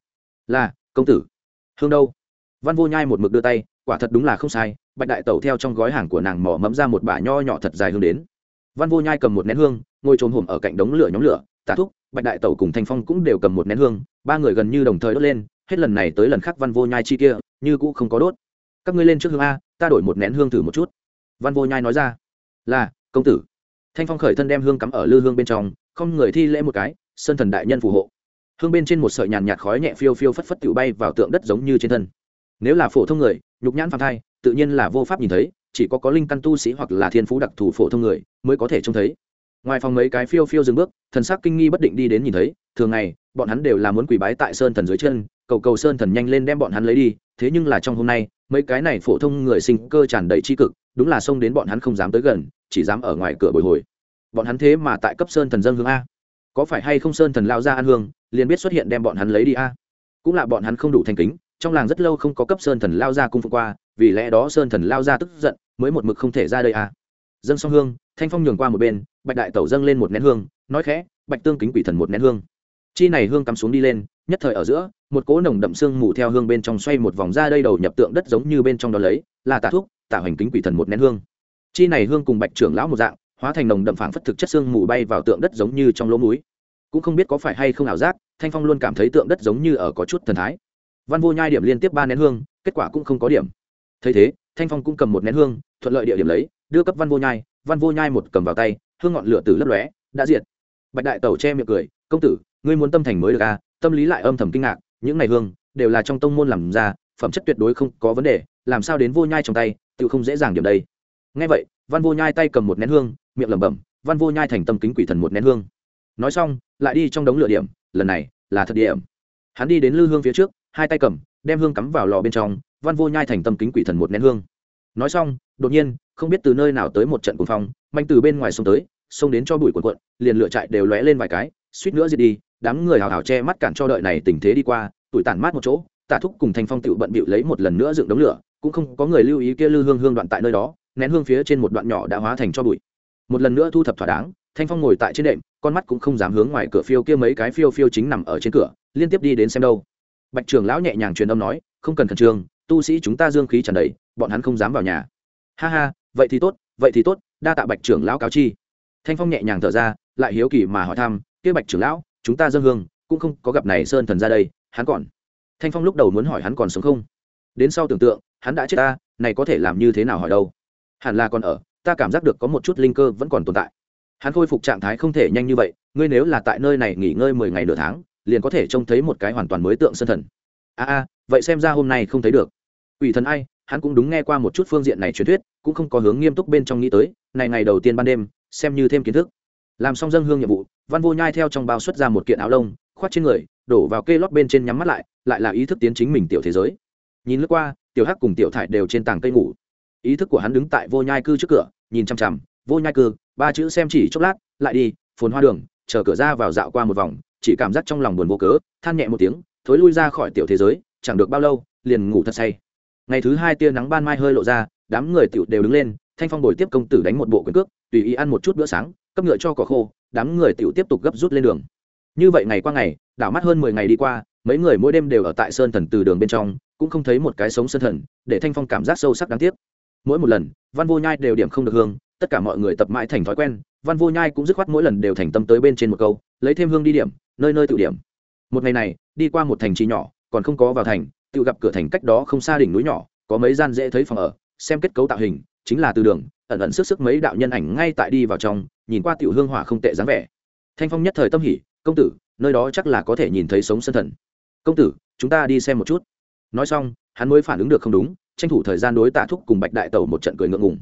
Là, công tử. Hương đâu? Văn vô nhai một mực đưa tay, quả thật đúng là không sai, bạch đại tẩu theo trong gói hàng của nàng mỏ mẫm ra một bả nho nhỏ thật dài hương đến. Văn vô nhai cầm một nén hương, ngồi trồm hổm ở cạnh đống lửa nhóm lửa, tả thúc, bạch đại tẩu cùng thanh phong cũng đều cầm một nén hương, ba người gần như đồng thời đốt lên, hết lần này tới lần khác văn vô nhai chi kia, như cũ không có đốt. Các ngươi lên trước hương a, ta đổi một nén hương thử một chút. Văn vô nhai nói ra, là, công tử thanh phong khởi thân đem hương cắm ở lư hương bên trong, không người thi lễ một cái, sơn thần đại nhân phù hộ. Hương bên trên một sợi nhàn nhạt khói nhẹ phiêu phiêu phất phất tự bay vào tượng đất giống như trên thân. Nếu là phổ thông người, nhục nhãn phàm thai, tự nhiên là vô pháp nhìn thấy, chỉ có có linh căn tu sĩ hoặc là thiên phú đặc thù phổ thông người mới có thể trông thấy. Ngoài phòng mấy cái phiêu phiêu dừng bước, thần sắc kinh nghi bất định đi đến nhìn thấy, thường ngày, bọn hắn đều là muốn quỳ bái tại sơn thần dưới chân, cầu cầu sơn thần nhanh lên đem bọn hắn lấy đi, thế nhưng là trong hôm nay mấy cái này phổ thông người sinh cơ tràn đầy tri cực, đúng là xông đến bọn hắn không dám tới gần, chỉ dám ở ngoài cửa bồi hồi. Bọn hắn thế mà tại cấp sơn thần dân hương a. Có phải hay không sơn thần lao ra ăn hương, liền biết xuất hiện đem bọn hắn lấy đi a. Cũng là bọn hắn không đủ thành kính, trong làng rất lâu không có cấp sơn thần lao ra cung phục qua, vì lẽ đó sơn thần lao ra tức giận, mới một mực không thể ra đây a. Dân song hương, thanh phong nhường qua một bên, bạch đại tẩu dâng lên một nén hương, nói khẽ, bạch tương kính quỷ thần một nén hương. Chi này hương cắm xuống đi lên nhất thời ở giữa, một cỗ nồng đậm xương mù theo hương bên trong xoay một vòng ra đây đầu nhập tượng đất giống như bên trong đó lấy, là tà thuốc tả hoành kính quỷ thần một nén hương. Chi này hương cùng bạch trưởng lão một dạng, hóa thành nồng đậm phảng phất thực chất xương mù bay vào tượng đất giống như trong lỗ mũi. Cũng không biết có phải hay không ảo giác, thanh phong luôn cảm thấy tượng đất giống như ở có chút thần thái. Văn vô nhai điểm liên tiếp ba nén hương, kết quả cũng không có điểm. Thấy thế, thanh phong cũng cầm một nén hương, thuận lợi địa điểm lấy, đưa cấp văn vô nhai, văn vô nhai một cầm vào tay, hương ngọn lửa từ lấp lóe, đã diệt. Bạch đại tẩu che miệng cười, công tử, ngươi muốn tâm thành mới được à? Tâm lý lại âm thầm kinh ngạc, những này hương, đều là trong tông môn làm ra, phẩm chất tuyệt đối không có vấn đề, làm sao đến vô nhai trong tay tự không dễ dàng điểm đây. Ngay vậy, văn vô nhai tay cầm một nén hương, miệng lẩm bẩm, văn vô nhai thành tâm kính quỷ thần một nén hương. Nói xong, lại đi trong đống lửa điểm, lần này là thật điểm. Hắn đi đến lư hương phía trước, hai tay cầm, đem hương cắm vào lò bên trong, văn vô nhai thành tâm kính quỷ thần một nén hương. Nói xong, đột nhiên, không biết từ nơi nào tới một trận cuồng phong, manh từ bên ngoài sông tới, xông đến cho bụi quần quận liền lửa chạy đều lóe lên vài cái, suýt nữa diệt đi đám người hào hào che mắt cản cho đợi này tình thế đi qua, tuổi tản mát một chỗ, tả thúc cùng thanh phong tựu bận bịu lấy một lần nữa dựng đống lửa, cũng không có người lưu ý kia lư hương hương đoạn tại nơi đó, nén hương phía trên một đoạn nhỏ đã hóa thành cho bụi. Một lần nữa thu thập thỏa đáng thanh phong ngồi tại trên đệm, con mắt cũng không dám hướng ngoài cửa phiêu kia mấy cái phiêu phiêu chính nằm ở trên cửa, liên tiếp đi đến xem đâu. Bạch trưởng lão nhẹ nhàng truyền âm nói, không cần khẩn trương, tu sĩ chúng ta dương khí tràn đầy, bọn hắn không dám vào nhà. Ha ha, vậy thì tốt, vậy thì tốt, đa tạ bạch trưởng lão cáo chi. Thanh phong nhẹ nhàng thở ra, lại hiếu kỳ mà hỏi thăm, kia bạch trưởng lão chúng ta dân hương, cũng không có gặp này sơn thần ra đây, hắn còn. Thanh phong lúc đầu muốn hỏi hắn còn sống không? Đến sau tưởng tượng, hắn đã chết ta, này có thể làm như thế nào hỏi đâu? Hẳn là còn ở, ta cảm giác được có một chút linh cơ vẫn còn tồn tại. Hắn khôi phục trạng thái không thể nhanh như vậy, ngươi nếu là tại nơi này nghỉ ngơi mười ngày nửa tháng, liền có thể trông thấy một cái hoàn toàn mới tượng sơn thần. A a, vậy xem ra hôm nay không thấy được. Ủy thần ai, hắn cũng đúng nghe qua một chút phương diện này truyền thuyết, cũng không có hướng nghiêm túc bên trong nghĩ tới, này ngày đầu tiên ban đêm, xem như thêm kiến thức làm xong dân hương nhiệm vụ, văn vô nhai theo trong bao xuất ra một kiện áo lông, khoác trên người, đổ vào kê lót bên trên nhắm mắt lại lại là ý thức tiến chính mình tiểu thế giới. Nhìn lướt qua, tiểu hắc cùng tiểu thải đều trên tảng cây ngủ. Ý thức của hắn đứng tại vô nhai cư trước cửa, nhìn chằm chằm, vô nhai cư, ba chữ xem chỉ chốc lát, lại đi, phồn hoa đường, chờ cửa ra vào dạo qua một vòng, chỉ cảm giác trong lòng buồn vô cớ, than nhẹ một tiếng, thối lui ra khỏi tiểu thế giới, chẳng được bao lâu, liền ngủ thật say. Ngày thứ hai tia nắng ban mai hơi lộ ra, đám người tiểu đều đứng lên, thanh phong bồi tiếp công tử đánh một bộ quyền cước, tùy ý ăn một chút bữa sáng cấp ngựa cho cỏ khô, đám người tiểu tiếp tục gấp rút lên đường. Như vậy ngày qua ngày, đảo mắt hơn mười ngày đi qua, mấy người mỗi đêm đều ở tại sơn thần từ đường bên trong, cũng không thấy một cái sống sơn thần, để thanh phong cảm giác sâu sắc đáng tiếc. Mỗi một lần, văn vô nhai đều điểm không được hương, tất cả mọi người tập mãi thành thói quen, văn vô nhai cũng dứt khoát mỗi lần đều thành tâm tới bên trên một câu, lấy thêm hương đi điểm, nơi nơi tự điểm. Một ngày này, đi qua một thành trì nhỏ, còn không có vào thành, tự gặp cửa thành cách đó không xa đỉnh núi nhỏ, có mấy gian dễ thấy phòng ở, xem kết cấu tạo hình, chính là từ đường, ẩn ẩn sức sức mấy đạo nhân ảnh ngay tại đi vào trong nhìn qua tiểu hương hỏa không tệ dáng vẻ. Thanh phong nhất thời tâm hỉ, công tử, nơi đó chắc là có thể nhìn thấy sống sân thần. Công tử, chúng ta đi xem một chút. Nói xong, hắn mới phản ứng được không đúng, tranh thủ thời gian đối tạ thúc cùng bạch đại tẩu một trận cười ngượng ngùng.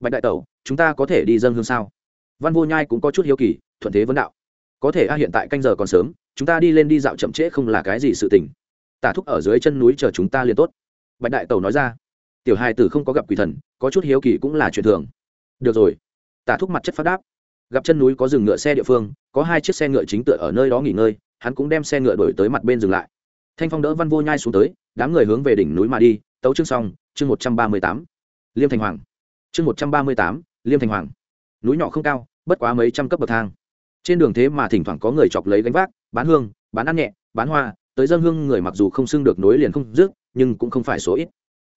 Bạch đại tẩu, chúng ta có thể đi dân hương sao? Văn vô nhai cũng có chút hiếu kỳ, thuận thế vấn đạo. Có thể a, hiện tại canh giờ còn sớm, chúng ta đi lên đi dạo chậm trễ không là cái gì sự tình. Tả thúc ở dưới chân núi chờ chúng ta liền tốt. Bạch đại tẩu nói ra. Tiểu hai tử không có gặp quỷ thần, có chút hiếu kỳ cũng là chuyện thường. Được rồi. Tả thúc mặt chất phát đáp gặp chân núi có dừng ngựa xe địa phương, có hai chiếc xe ngựa chính tựa ở nơi đó nghỉ ngơi, hắn cũng đem xe ngựa đổi tới mặt bên dừng lại. Thanh phong đỡ văn vô nhai xuống tới, đám người hướng về đỉnh núi mà đi, tấu chương xong, chương một trăm ba mươi tám. Liêm thành hoàng. Chương một trăm ba mươi tám, liêm thành hoàng. Núi nhỏ không cao, bất quá mấy trăm cấp bậc thang. Trên đường thế mà thỉnh thoảng có người chọc lấy gánh vác, bán hương, bán ăn nhẹ, bán hoa, tới dân hương người mặc dù không xưng được nối liền không dứt, nhưng cũng không phải số ít.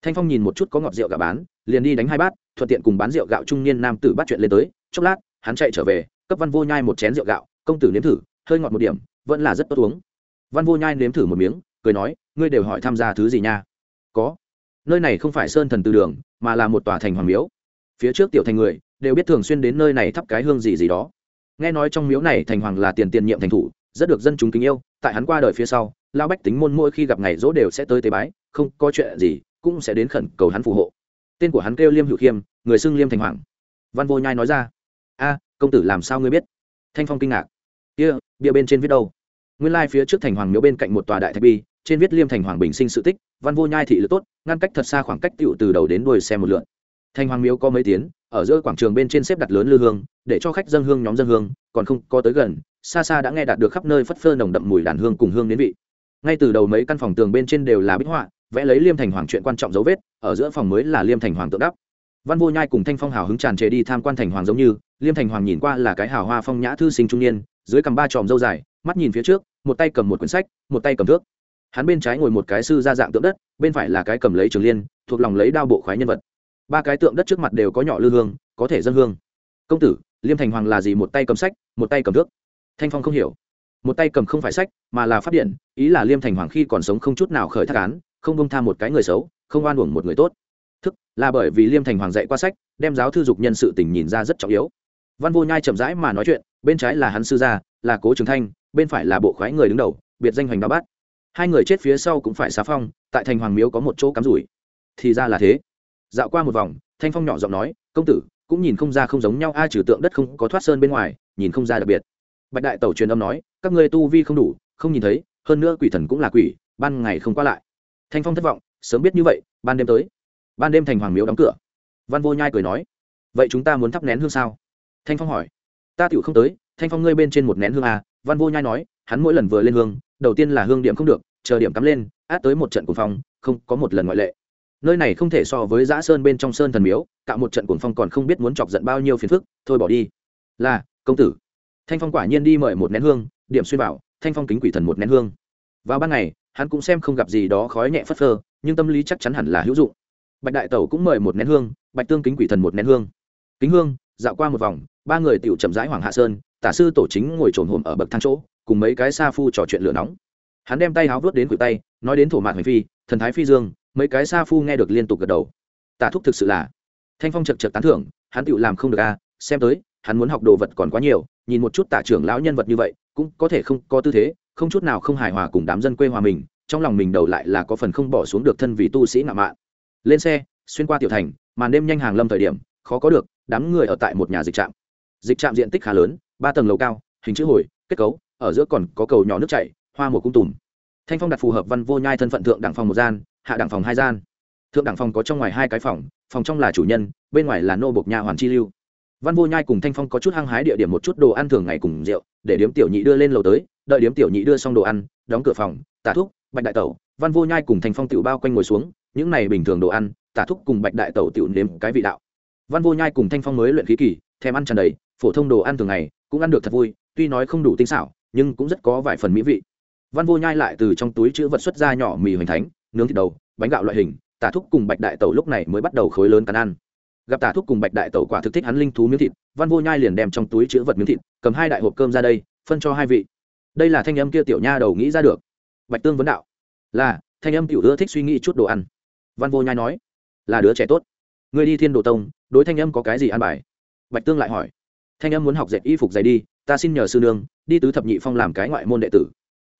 Thanh phong nhìn một chút có ngọt rượu gạo bán, liền đi đánh hai bát, thuận tiện cùng bán rượu gạo trung niên nam tử bắt chuyện lên tới, chốc lát hắn chạy trở về, cấp văn vô nhai một chén rượu gạo, công tử nếm thử, hơi ngọt một điểm, vẫn là rất tốt uống. Văn vô nhai nếm thử một miếng, cười nói, ngươi đều hỏi tham gia thứ gì nha? Có. Nơi này không phải sơn thần từ đường, mà là một tòa thành hoàng miếu. Phía trước tiểu thành người đều biết thường xuyên đến nơi này thắp cái hương gì gì đó. Nghe nói trong miếu này thành hoàng là tiền tiền nhiệm thành thủ, rất được dân chúng kính yêu, tại hắn qua đời phía sau lao bách tính môn mỗi khi gặp ngày dỗ đều sẽ tới tế bái, không có chuyện gì cũng sẽ đến khẩn cầu hắn phù hộ. Tên của hắn kêu liêm hữu khiêm, người xưng liêm thành hoàng. Văn vô nhai nói ra a công tử làm sao ngươi biết? Thanh phong kinh ngạc. Kia、yeah, bia bên trên viết đâu? Nguyên lai、like、phía trước thành hoàng miếu bên cạnh một tòa đại thạch bi trên viết liêm thành hoàng bình sinh sự tích văn vô nhai thị lực tốt ngăn cách thật xa khoảng cách tựu từ đầu đến đuôi xe một lượn thành hoàng miếu có mấy tiếng ở giữa quảng trường bên trên xếp đặt lớn lư hương để cho khách dân hương nhóm dân hương còn không có tới gần xa xa đã nghe đạt được khắp nơi phất phơ nồng đậm mùi đàn hương cùng hương đến vị. Ngay từ đầu mấy căn phòng tường bên trên đều là bích họa vẽ lấy liêm thành hoàng chuyện quan trọng dấu vết ở giữa phòng mới là liêm thành hoàng tượng đắp. Văn vô nhai cùng thanh phong hào hứng tràn trề đi tham quan thành hoàng giống như liêm thành hoàng nhìn qua là cái hào hoa phong nhã thư sinh trung niên, dưới cầm ba tròm dâu dài, mắt nhìn phía trước, một tay cầm một quyển sách, một tay cầm thước. Hắn bên trái ngồi một cái sư ra dạng tượng đất, bên phải là cái cầm lấy trường liên, thuộc lòng lấy đao bộ khoái nhân vật. Ba cái tượng đất trước mặt đều có nhỏ lư hương, có thể dân hương. Công tử, liêm thành hoàng là gì? Một tay cầm sách, một tay cầm thước. Thanh phong không hiểu. Một tay cầm không phải sách, mà là phát điện, ý là liêm thành hoàng khi còn sống không chút nào khởi thác án, không bông tha một cái người xấu, không oan uổng một người tốt. Thức, là bởi vì liêm thành hoàng dạy qua sách, đem giáo thư dục nhân sự tình nhìn ra rất trọng yếu văn vô nhai chậm rãi mà nói chuyện, bên trái là hắn sư gia, là cố trường thanh, bên phải là bộ khoái người đứng đầu, biệt danh hoành đao bát. Hai người chết phía sau cũng phải xá phong, tại thành hoàng miếu có một chỗ cắm rủi. Thì ra là thế. Dạo qua một vòng, thanh phong nhỏ giọng nói, công tử, cũng nhìn không ra không giống nhau ai trừ tượng đất không có thoát sơn bên ngoài, nhìn không ra đặc biệt. Bạch đại tẩu truyền âm nói, các ngươi tu vi không đủ, không nhìn thấy, hơn nữa quỷ thần cũng là quỷ, ban ngày không qua lại. Thanh phong thất vọng, sớm biết như vậy, ban đêm tới. Ban đêm thành hoàng miếu đóng cửa. Văn vô nhai cười nói, vậy chúng ta muốn thắp nén hương sao? Thanh phong hỏi. Ta tựu không tới, thanh phong ngươi bên trên một nén hương à? Văn vô nhai nói, hắn mỗi lần vừa lên hương, đầu tiên là hương điểm không được, chờ điểm cắm lên, át tới một trận cuồng phong, không có một lần ngoại lệ. Nơi này không thể so với giã sơn bên trong sơn thần miếu, cạo một trận cuồng phong còn không biết muốn chọc giận bao nhiêu phiền phức, thôi bỏ đi. Là, công tử. Thanh phong quả nhiên đi mời một nén hương, điểm xuyên bảo, thanh phong kính quỷ thần một nén hương. Vào ban ngày, hắn cũng xem không gặp gì đó khói nhẹ phất phơ, nhưng tâm lý chắc chắn hẳn là hữu dụng. Bạch đại tẩu cũng mời một nén hương, bạch tương kính quỷ thần một nén hương. Kính hương dạo qua một vòng ba người tiểu chậm rãi hoàng hạ sơn tả sư tổ chính ngồi trồn hồm ở bậc thang chỗ cùng mấy cái sa phu trò chuyện lửa nóng. Hắn đem tay háo vớt đến khuỷu tay nói đến thổ mạn hành phi thần thái phi dương mấy cái sa phu nghe được liên tục gật đầu. Tả thúc thực sự là thanh phong chật chật tán thưởng hắn tự làm không được a à, xem tới hắn muốn học đồ vật còn quá nhiều nhìn một chút tả trưởng lão nhân vật như vậy cũng có thể không có tư thế không chút nào không hài hòa cùng đám dân quê hòa mình trong lòng mình đầu lại là có phần không bỏ xuống được thân vì tu sĩ ngạo mạn. Lên xe xuyên qua tiểu thành màn đêm nhanh hàng lâm thời điểm khó có được đám người ở tại một nhà dịch trạm. Dịch trạm diện tích khá lớn, ba tầng lầu cao, hình chữ hồi, kết cấu, ở giữa còn có cầu nhỏ nước chảy, hoa một cung tùm. Thanh phong đặt phù hợp văn vô nhai thân phận thượng đẳng phòng một gian, hạ đẳng phòng hai gian. Thượng đẳng phòng có trong ngoài hai cái phòng phòng trong là chủ nhân, bên ngoài là nô bộc nhà hoàn chi lưu. Văn vô nhai cùng thanh phong có chút hăng hái địa điểm một chút đồ ăn thường ngày cùng rượu, để điếm tiểu nhị đưa lên lầu tới, đợi điếm tiểu nhị đưa xong đồ ăn, đóng cửa phòng, tả thúc, bạch đại tẩu. Văn vô nhai cùng thanh phong tiểu bao quanh ngồi xuống, những này bình thường đồ ăn, tả thúc cùng bạch đại tẩu tiểu nếm cái vị đạo văn vô nhai cùng thanh phong mới luyện khí kỳ, thèm ăn tràn đầy, phổ thông đồ ăn thường ngày cũng ăn được thật vui, tuy nói không đủ tinh xảo, nhưng cũng rất có vài phần mỹ vị. Văn vô nhai lại từ trong túi chữ vật xuất ra nhỏ mì hoành thánh, nướng thịt đầu, bánh gạo loại hình, tả thúc cùng bạch đại tẩu lúc này mới bắt đầu khối lớn cắn ăn. Gặp tả thúc cùng bạch đại tẩu quả thực thích hắn linh thú miếng thịt, văn vô nhai liền đem trong túi chữ vật miếng thịt, cầm hai đại hộp cơm ra đây, phân cho hai vị. Đây là thanh âm kia tiểu nha đầu nghĩ ra được. Bạch tương vấn đạo. Là, thanh âm tiểu ưa thích suy nghĩ chút đồ ăn. Văn vô nhai nói. Là đứa trẻ tốt người đi thiên đồ tông, đối thanh âm có cái gì an bài? Bạch tương lại hỏi. Thanh âm muốn học dệt y phục dày đi, ta xin nhờ sư nương, đi tứ thập nhị phong làm cái ngoại môn đệ tử.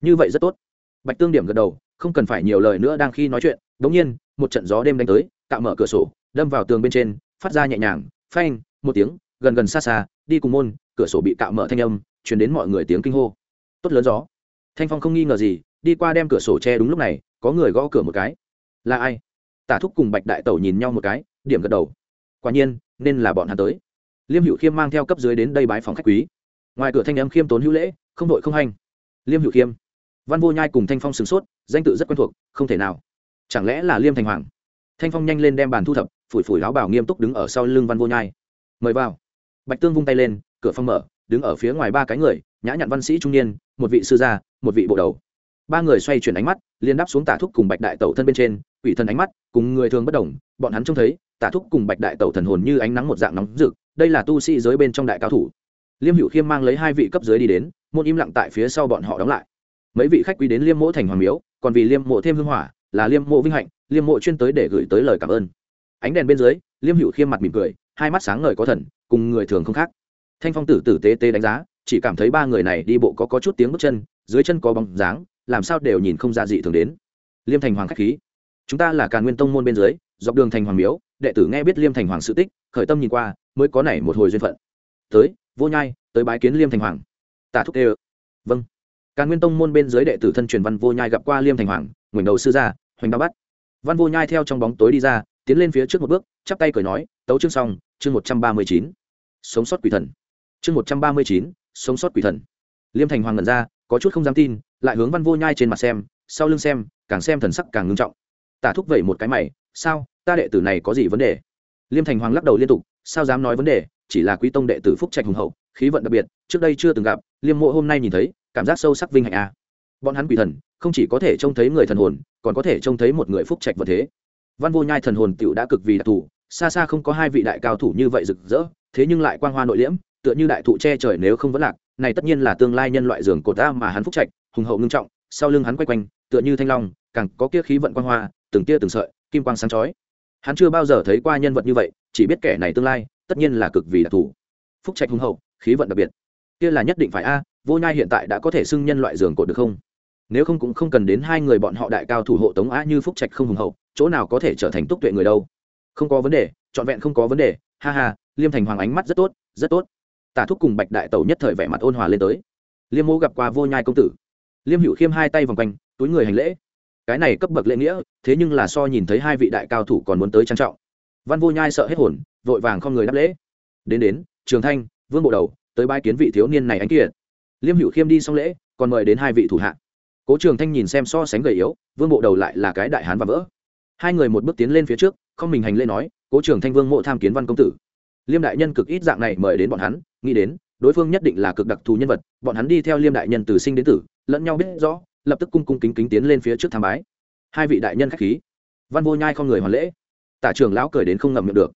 Như vậy rất tốt. Bạch tương điểm gật đầu, không cần phải nhiều lời nữa đang khi nói chuyện đ ỗ n g nhiên, một trận gió đêm đánh tới tạo mở cửa sổ, đâm vào tường bên trên, phát ra nhẹ nhàng, phanh, một tiếng, gần gần xa xa, đi cùng môn, cửa sổ bị cạo mở thanh âm chuyển đến mọi người tiếng kinh hô. Tốt lớn gió. Thanh phong không nghi ngờ gì, đi qua đem cửa sổ che đúng lúc này, có người gõ cửa một cái. Là ai? Tả thúc cùng bạch đại tẩu nhìn nhau một cái điểm gật đầu. Quả nhiên, nên là bọn hắn tới. Liêm hữu khiêm mang theo cấp dưới đến đây bái phòng khách quý. Ngoài cửa thanh âm khiêm tốn hữu lễ, không đội không hành. Liêm hữu khiêm, văn vô nhai cùng thanh phong sửng sốt, danh tự rất quen thuộc, không thể nào. Chẳng lẽ là liêm thành hoàng? Thanh phong nhanh lên đem bàn thu thập, phủi phủi áo bảo nghiêm túc đứng ở sau lưng văn vô nhai. Mời vào. Bạch tương vung tay lên, cửa phong mở, đứng ở phía ngoài ba cái người, nhã nhặn văn sĩ trung niên, một vị sư gia, một vị bộ đầu. Ba người xoay chuyển ánh mắt liên đáp xuống tả thúc cùng bạch đại tẩu thân bên trên, quỷ thần ánh mắt, cùng người thường bất đồng, bọn hắn trông thấy tả thúc cùng bạch đại tẩu thần hồn như ánh nắng một dạng nóng rực đây là tu sĩ giới bên trong đại cao thủ. Liêm hữu khiêm mang lấy hai vị cấp dưới đi đến môn im lặng tại phía sau bọn họ đóng lại. Mấy vị khách quý đến liêm mộ thành hoàng miếu còn vì liêm mộ thêm hưng hỏa là liêm mộ vinh hạnh liêm mộ chuyên tới để gửi tới lời cảm ơn. Ánh đèn bên dưới liêm hữu khiêm mặt mỉm cười hai mắt sáng ngời có thần cùng người thường không khác. Thanh phong tử tử tế tế đánh giá chỉ cảm thấy ba người này đi bộ có, có chút tiếng bước chân dưới chân có bóng dáng làm sao đều nhìn không ra dị thường đến. Liêm thành hoàng khách khí chúng ta là càn nguyên tông môn bên dưới dọc đường thành hoàng miếu, đệ tử nghe biết liêm thành hoàng sự tích, khởi tâm nhìn qua, mới có nảy một hồi duyên phận. Tới, vô nhai, tới bái kiến liêm thành hoàng. Tả thúc đê vâng. Càn nguyên tông môn bên dưới đệ tử thân truyền văn vô nhai gặp qua liêm thành hoàng, ngoảnh đầu sư gia, hoành ba bắt. Văn vô nhai theo trong bóng tối đi ra, tiến lên phía trước một bước, chắp tay cười nói, tấu chương xong, chương một trăm ba mươi chín. Sống sót quỷ thần. Chương một trăm ba mươi chín, sống sót quỷ thần. Liêm thành hoàng ngẩn ra, có chút không dám tin, lại hướng văn vô nhai trên mặt xem, sau lưng xem, càng xem thần sắc càng ngưng trọng. Tả thúc vẩy một cái mày, sao? Ta đệ tử này có gì vấn đề? Liêm thành hoàng lắc đầu liên tục, sao dám nói vấn đề? Chỉ là quý tông đệ tử phúc trạch hùng hậu, khí vận đặc biệt, trước đây chưa từng gặp, liêm mộ hôm nay nhìn thấy, cảm giác sâu sắc vinh hạnh a à. bọn hắn quỷ thần, không chỉ có thể trông thấy người thần hồn, còn có thể trông thấy một người phúc trạch vật thế. Văn vô nhai thần hồn tựu đã cực vì đặc thù, xa xa không có hai vị đại cao thủ như vậy rực rỡ, thế nhưng lại quang hoa nội liễm, tựa như đại thụ che trời nếu không vẫn lạc, này tất nhiên là tương lai nhân loại giường cột ta mà hắn phúc trạch, hùng hậu ngưng trọng, sau lưng hắn quay quanh, tựa như thanh long, càng có kia khí vận quang hoa, từng tia từng sợi, kim quang sáng chói hắn chưa bao giờ thấy qua nhân vật như vậy, chỉ biết kẻ này tương lai, tất nhiên là cực vì đặc thù. Phúc trạch hùng hậu, khí vận đặc biệt. Kia là nhất định phải a, vô nhai hiện tại đã có thể xưng nhân loại giường cột được không? Nếu không cũng không cần đến hai người bọn họ đại cao thủ hộ tống á như phúc trạch không hùng hậu, chỗ nào có thể trở thành túc tuệ người đâu? Không có vấn đề, trọn vẹn không có vấn đề, ha ha, liêm thành hoàng ánh mắt rất tốt rất tốt. Tả thúc cùng bạch đại tẩu nhất thời vẻ mặt ôn hòa lên tới. Liêm mô gặp qua vô nhai công tử. Liêm hữu khiêm hai tay vòng quanh, túi người hành lễ cái này cấp bậc lễ nghĩa, thế nhưng là so nhìn thấy hai vị đại cao thủ còn muốn tới trang trọng. Văn vô nhai sợ hết hồn, vội vàng không người đáp lễ. Đến đến, trường thanh, vương bộ đầu, tới bãi kiến vị thiếu niên này ánh kiệt. Liêm hữu khiêm đi xong lễ, còn mời đến hai vị thủ hạ. Cố trường thanh nhìn xem so sánh gầy yếu, vương bộ đầu lại là cái đại hán và vỡ. Hai người một bước tiến lên phía trước, không mình hành lễ nói, cố trường thanh vương mộ tham kiến văn công tử. Liêm đại nhân cực ít dạng này mời đến bọn hắn, nghĩ đến, đối phương nhất định là cực đặc thù nhân vật, bọn hắn đi theo liêm đại nhân từ sinh đến tử, lẫn nhau biết rõ lập tức cung cung kính kính tiến lên phía trước tham bái. Hai vị đại nhân khách khí. Văn vô nhai không người hoàn lễ. Tả trưởng lão cười đến không ngậm miệng được.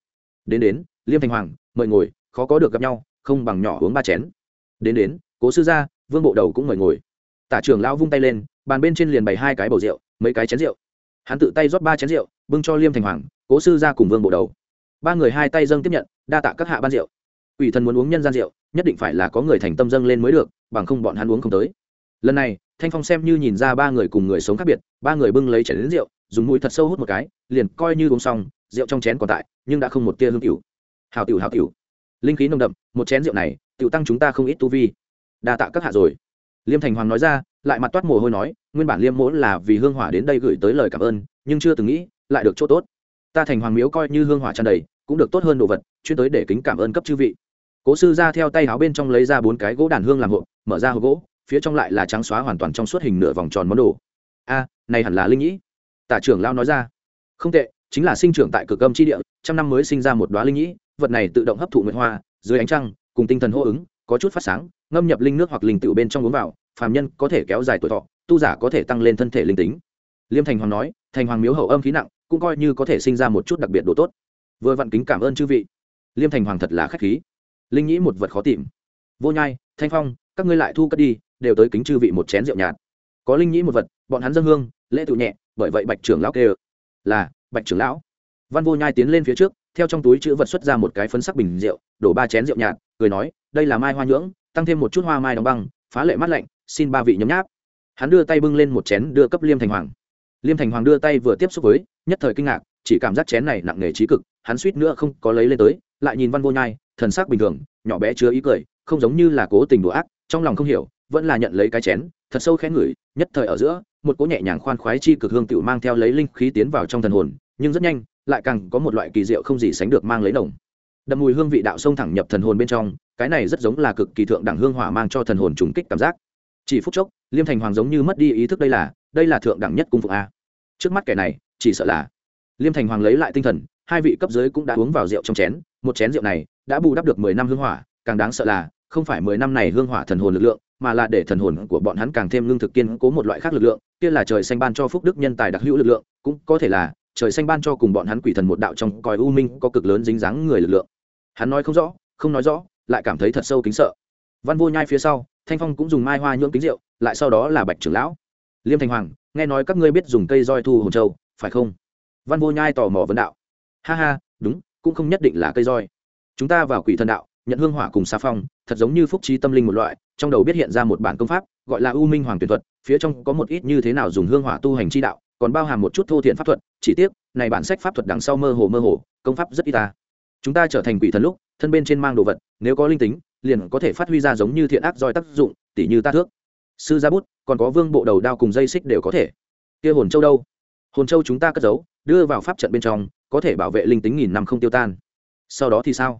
Đến đến, liêm thành hoàng, mời ngồi, khó có được gặp nhau, không bằng nhỏ uống ba chén. Đến đến, cố sư gia, vương bộ đầu cũng mời ngồi. Tả trưởng lão vung tay lên, bàn bên trên liền bày hai cái bầu rượu, mấy cái chén rượu. Hắn tự tay rót ba chén rượu, bưng cho liêm thành hoàng, cố sư gia cùng vương bộ đầu. Ba người hai tay dâng tiếp nhận, đa tạ các hạ ban rượu. Ủy thần muốn uống nhân gian rượu, nhất định phải là có người thành tâm dâng lên mới được, bằng không bọn hắn uống không tới. Lần này thanh phong xem như nhìn ra ba người cùng người sống khác biệt, ba người bưng lấy chén đến rượu, dùng mũi thật sâu hút một cái, liền coi như uống xong, rượu trong chén còn tại, nhưng đã không một tia hương cửu hào tiểu hào tiểu. Linh khí nồng đậm, một chén rượu này, tiểu tăng chúng ta không ít tu vi. Đa tạ các hạ rồi. Liêm thành hoàng nói ra, lại mặt toát mồ hôi nói, nguyên bản liêm mỗ là vì hương hỏa đến đây gửi tới lời cảm ơn, nhưng chưa từng nghĩ, lại được chỗ tốt. Ta thành hoàng miếu coi như hương hỏa tràn đầy, cũng được tốt hơn đồ vật, chuyên tới để kính cảm ơn cấp chư vị. Cố sư ra theo tay áo bên trong lấy ra bốn cái gỗ đàn hương làm hộp, mở ra hộp gỗ phía trong lại là trắng xóa hoàn toàn trong suốt hình nửa vòng tròn món đồ. A, này hẳn là linh nhĩ. Tả trưởng lao nói ra. Không tệ, chính là sinh trưởng tại cực âm chi địa, trăm năm mới sinh ra một đoá linh nhĩ, vật này tự động hấp thụ nguyện hoa, dưới ánh trăng, cùng tinh thần hô ứng, có chút phát sáng, ngâm nhập linh nước hoặc linh tựu bên trong uống vào, phàm nhân có thể kéo dài tuổi thọ, tu giả có thể tăng lên thân thể linh tính. Liêm thành hoàng nói, thành hoàng miếu hậu âm khí nặng, cũng coi như có thể sinh ra một chút đặc biệt độ tốt. Vừa vặn kính cảm ơn chư vị. Liêm thành hoàng thật là khách khí. Linh nhĩ một vật khó tìm. Vô nhai, thanh phong, các ngươi lại thu cất đi đều tới kính chư vị một chén rượu nhạt. Có linh nhĩ một vật, bọn hắn dân hương, lễ tự nhẹ, bởi vậy bạch trưởng lão kêu, là, bạch trưởng lão. Văn vô nhai tiến lên phía trước, theo trong túi chữ vật xuất ra một cái phấn sắc bình rượu, đổ ba chén rượu nhạt, cười nói, đây là mai hoa nhưỡng, tăng thêm một chút hoa mai đóng băng, phá lệ mát lạnh, xin ba vị nhấm nháp. Hắn đưa tay bưng lên một chén đưa cấp liêm thành hoàng. Liêm thành hoàng đưa tay vừa tiếp xúc với, nhất thời kinh ngạc, chỉ cảm giác chén này nặng nề trí cực, hắn suýt nữa không có lấy lên tới, lại nhìn văn vô nhai, thần sắc bình thường, nhỏ bé chứa ý cười, không giống như là cố tình đùa ác, trong lòng không hiểu vẫn là nhận lấy cái chén, thật sâu khẽ ngửi, nhất thời ở giữa, một cỗ nhẹ nhàng khoan khoái chi cực hương tựu mang theo lấy linh khí tiến vào trong thần hồn, nhưng rất nhanh, lại càng có một loại kỳ diệu không gì sánh được mang lấy nồng. Đậm mùi hương vị đạo sông thẳng nhập thần hồn bên trong, cái này rất giống là cực kỳ thượng đẳng hương hỏa mang cho thần hồn trùng kích cảm giác. Chỉ phút chốc, liêm thành hoàng giống như mất đi ý thức đây là đây là thượng đẳng nhất cung phục a. Trước mắt kẻ này, chỉ sợ là liêm thành hoàng lấy lại tinh thần, hai vị cấp dưới cũng đã uống vào rượu trong chén, một chén rượu này đã bù đắp được mười năm hương hỏa, càng đáng sợ là, không phải mười năm này hương hỏa thần hồn lực lượng mà là để thần hồn của bọn hắn càng thêm lương thực kiên cố một loại khác lực lượng, kia là trời xanh ban cho phúc đức nhân tài đặc hữu lực lượng, cũng có thể là trời xanh ban cho cùng bọn hắn quỷ thần một đạo trong còi u minh có cực lớn dính dáng người lực lượng. Hắn nói không rõ, không nói rõ, lại cảm thấy thật sâu kính sợ. Văn vô nhai phía sau, thanh phong cũng dùng mai hoa nhuộm kính rượu, lại sau đó là bạch trưởng lão. Liêm thành hoàng, nghe nói các ngươi biết dùng cây roi thu hồn châu, phải không? Văn vô nhai tò mò vấn đạo. Ha ha, đúng, cũng không nhất định là cây roi. Chúng ta vào quỷ thần đạo nhận hương hỏa cùng xa phong, thật giống như phúc trí tâm linh một loại, trong đầu biết hiện ra một bản công pháp, gọi là u minh hoàng tuyển thuật, phía trong có một ít như thế nào dùng hương hỏa tu hành chi đạo, còn bao hàm một chút thô thiện pháp thuật, chỉ tiếc, này bản sách pháp thuật đằng sau mơ hồ mơ hồ, công pháp rất ít ta. Chúng ta trở thành quỷ thần lúc, thân bên trên mang đồ vật, nếu có linh tính, liền có thể phát huy ra giống như thiện ác roi tác dụng, tỉ như ta thước. Sư gia bút, còn có vương bộ đầu đao cùng dây xích đều có thể. Kia hồn châu đâu? Hồn châu chúng ta cất giấu, đưa vào pháp trận bên trong, có thể bảo vệ linh tính nghìn năm không tiêu tan. Sau đó thì sao?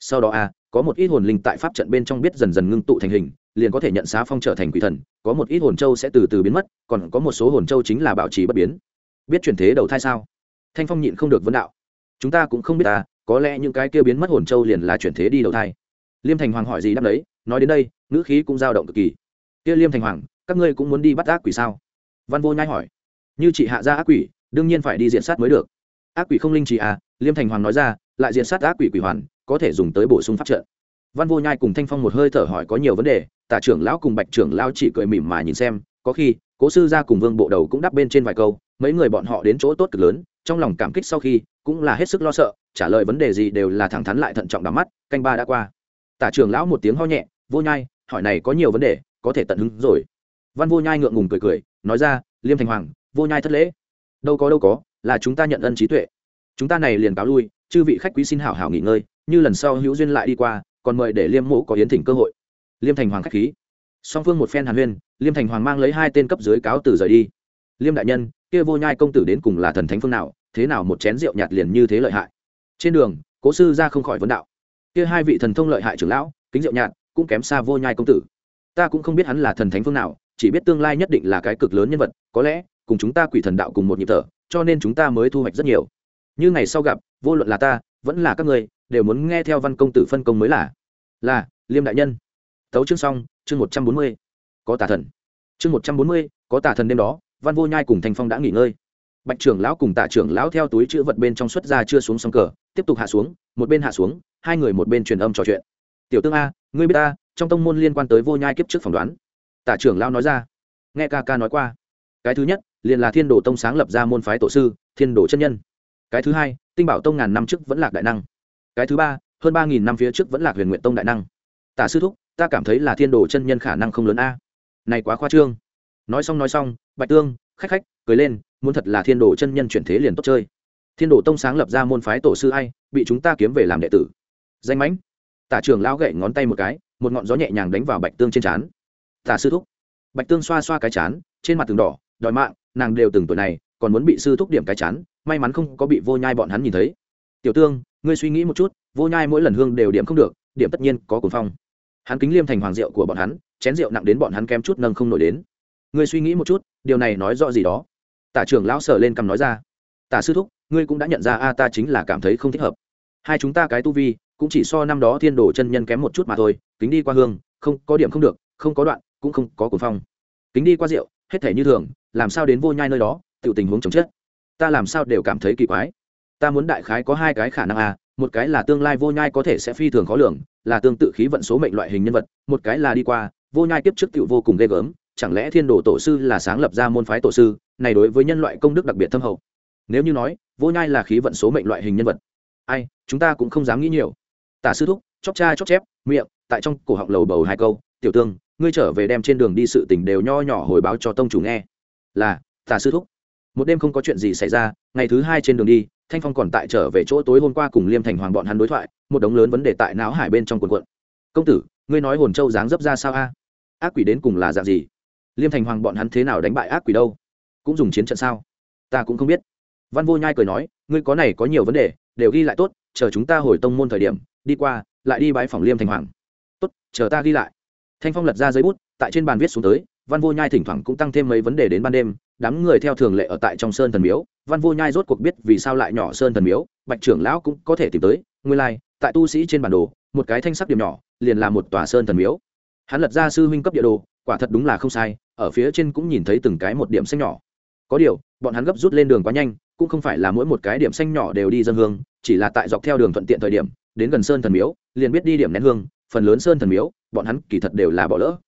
Sau đó à có một ít hồn linh tại pháp trận bên trong biết dần dần ngưng tụ thành hình, liền có thể nhận xá phong trở thành quỷ thần, có một ít hồn châu sẽ từ từ biến mất, còn có một số hồn châu chính là bảo trì bất biến. Biết chuyển thế đầu thai sao? Thanh phong nhịn không được vấn đạo. Chúng ta cũng không biết ta có lẽ những cái kia biến mất hồn châu liền là chuyển thế đi đầu thai. Liêm thành hoàng hỏi gì đáp đấy, nói đến đây, ngữ khí cũng dao động cực kỳ. Kia liêm thành hoàng, các ngươi cũng muốn đi bắt ác quỷ sao? Văn vô nhai hỏi. Như chị hạ ra ác quỷ, đương nhiên phải đi diện sát mới được. Ác quỷ không linh chỉ à liêm thành hoàng nói ra, lại diện sát ác quỷ quỷ hoàn có thể dùng tới bổ sung pháp trận. Văn vô nhai cùng thanh phong một hơi thở hỏi có nhiều vấn đề, tả trưởng lão cùng bạch trưởng lão chỉ cười mỉm mà nhìn xem, có khi, cố sư gia cùng vương bộ đầu cũng đáp bên trên vài câu, mấy người bọn họ đến chỗ tốt cực lớn, trong lòng cảm kích sau khi, cũng là hết sức lo sợ, trả lời vấn đề gì đều là thẳng thắn lại thận trọng đắm mắt, canh ba đã qua. Tả trưởng lão một tiếng ho nhẹ, vô nhai, hỏi này có nhiều vấn đề, có thể tận hứng rồi. Văn vô nhai ngượng ngùng cười cười, nói ra, liêm thành hoàng, vô nhai thất lễ. Đâu có đâu có, là chúng ta nhận ân trí tuệ. Chúng ta này liền cáo lui, chư vị khách quý xin hảo hảo nghỉ ngơi như lần sau hữu duyên lại đi qua, còn mời để liêm mộ có hiến thỉnh cơ hội. Liêm thành hoàng khách khí. Song phương một phen hàn huyên, liêm thành hoàng mang lấy hai tên cấp dưới cáo từ rời đi. Liêm đại nhân, kia vô nhai công tử đến cùng là thần thánh phương nào, thế nào một chén rượu nhạt liền như thế lợi hại? Trên đường, cố sư ra không khỏi vấn đạo. Kia hai vị thần thông lợi hại trưởng lão, kính rượu nhạt, cũng kém xa vô nhai công tử. Ta cũng không biết hắn là thần thánh phương nào, chỉ biết tương lai nhất định là cái cực lớn nhân vật, có lẽ, cùng chúng ta quỷ thần đạo cùng một nhịp thở, cho nên chúng ta mới thu hoạch rất nhiều. Như ngày sau gặp, vô luận là ta vẫn là các người đều muốn nghe theo văn công tử phân công mới là. Là, liêm đại nhân. Tấu chương xong, chương một trăm bốn mươi. Có tà thần. Chương một trăm bốn mươi, có tà thần đêm đó, văn vô nhai cùng thành phong đã nghỉ ngơi. Bạch trưởng lão cùng tạ trưởng lão theo túi chữ vật bên trong xuất ra chưa xuống sông cờ, tiếp tục hạ xuống, một bên hạ xuống, hai người một bên truyền âm trò chuyện. Tiểu tương a, ngươi biết ta, trong tông môn liên quan tới vô nhai kiếp trước phỏng đoán. Tạ trưởng lão nói ra. Nghe ca ca nói qua. Cái thứ nhất, liền là thiên đồ tông sáng lập ra môn phái tổ sư, thiên đồ chân nhân cái thứ hai, tinh bảo tông ngàn năm trước vẫn lạc đại năng. Cái thứ ba, hơn ba nghìn năm phía trước vẫn lạc huyền nguyện tông đại năng. Tả sư thúc, ta cảm thấy là thiên đồ chân nhân khả năng không lớn a. Này quá khoa trương. Nói xong nói xong, bạch tương, khách khách, cười lên, muốn thật là thiên đồ chân nhân chuyển thế liền tốt chơi. Thiên đồ tông sáng lập ra môn phái tổ sư ai, bị chúng ta kiếm về làm đệ tử. Danh mãnh. Tả trưởng lão gậy ngón tay một cái, một ngọn gió nhẹ nhàng đánh vào bạch tương trên trán. Tả sư thúc. Bạch tương xoa xoa cái chán trên mặt từng đỏ, đòi mạng, nàng đều từng tuổi này, còn muốn bị sư thúc điểm cái chán may mắn không có bị vô nhai bọn hắn nhìn thấy. Tiểu tương, ngươi suy nghĩ một chút, vô nhai mỗi lần hương đều điểm không được, điểm tất nhiên có cuồng phong. Hắn kính liêm thành hoàng rượu của bọn hắn, chén rượu nặng đến bọn hắn kém chút nâng không nổi đến. Ngươi suy nghĩ một chút, điều này nói rõ gì đó? Tả trưởng lão sở lên cầm nói ra. Tả sư thúc, ngươi cũng đã nhận ra a, ta chính là cảm thấy không thích hợp. Hai chúng ta cái tu vi, cũng chỉ so năm đó thiên đồ chân nhân kém một chút mà thôi, kính đi qua hương, không có điểm không được, không có đoạn, cũng không có cuồng phong. Kính đi qua rượu, hết thể như thường, làm sao đến vô nhai nơi đó tự tình huống chồng chết ta làm sao đều cảm thấy kỳ quái. Ta muốn đại khái có hai cái khả năng à một cái là tương lai vô nhai có thể sẽ phi thường khó lường, là tương tự khí vận số mệnh loại hình nhân vật, một cái là đi qua, vô nhai kiếp trước tựu vô cùng ghê gớm, chẳng lẽ thiên đồ tổ sư là sáng lập ra môn phái tổ sư, này đối với nhân loại công đức đặc biệt thâm hậu. Nếu như nói, vô nhai là khí vận số mệnh loại hình nhân vật. Ai, chúng ta cũng không dám nghĩ nhiều. Tả sư thúc chóc cha chóc chép, miệng, tại trong cổ họng lầu bầu hai câu, tiểu tương, ngươi trở về đem trên đường đi sự tình đều nho nhỏ hồi báo cho tông chủ nghe. Là, tả sư thúc một đêm không có chuyện gì xảy ra, ngày thứ hai trên đường đi, thanh phong còn tại trở về chỗ tối hôm qua cùng liêm thành hoàng bọn hắn đối thoại, một đống lớn vấn đề tại não hải bên trong quần quận công tử, ngươi nói hồn châu dáng dấp ra sao a? Ác quỷ đến cùng là dạng gì? Liêm thành hoàng bọn hắn thế nào đánh bại ác quỷ đâu? Cũng dùng chiến trận sao? Ta cũng không biết. Văn vô nhai cười nói, ngươi có này có nhiều vấn đề, đều ghi lại tốt, chờ chúng ta hồi tông môn thời điểm, đi qua, lại đi bãi phòng liêm thành hoàng. Tốt, chờ ta ghi lại. Thanh phong lật ra giấy bút, tại trên bàn viết xuống tới, văn vô nhai thỉnh thoảng cũng tăng thêm mấy vấn đề đến ban đêm đám người theo thường lệ ở tại trong sơn thần miếu văn vô nhai rốt cuộc biết vì sao lại nhỏ sơn thần miếu bạch trưởng lão cũng có thể tìm tới nguyên lai、like, tại tu sĩ trên bản đồ một cái thanh sắc điểm nhỏ liền là một tòa sơn thần miếu. Hắn lật ra sư huynh cấp địa đồ quả thật đúng là không sai ở phía trên cũng nhìn thấy từng cái một điểm xanh nhỏ. Có điều bọn hắn gấp rút lên đường quá nhanh cũng không phải là mỗi một cái điểm xanh nhỏ đều đi dân hương chỉ là tại dọc theo đường thuận tiện thời điểm đến gần sơn thần miếu liền biết đi điểm nén hương phần lớn sơn thần miếu bọn hắn kỳ thật đều là bỏ lỡ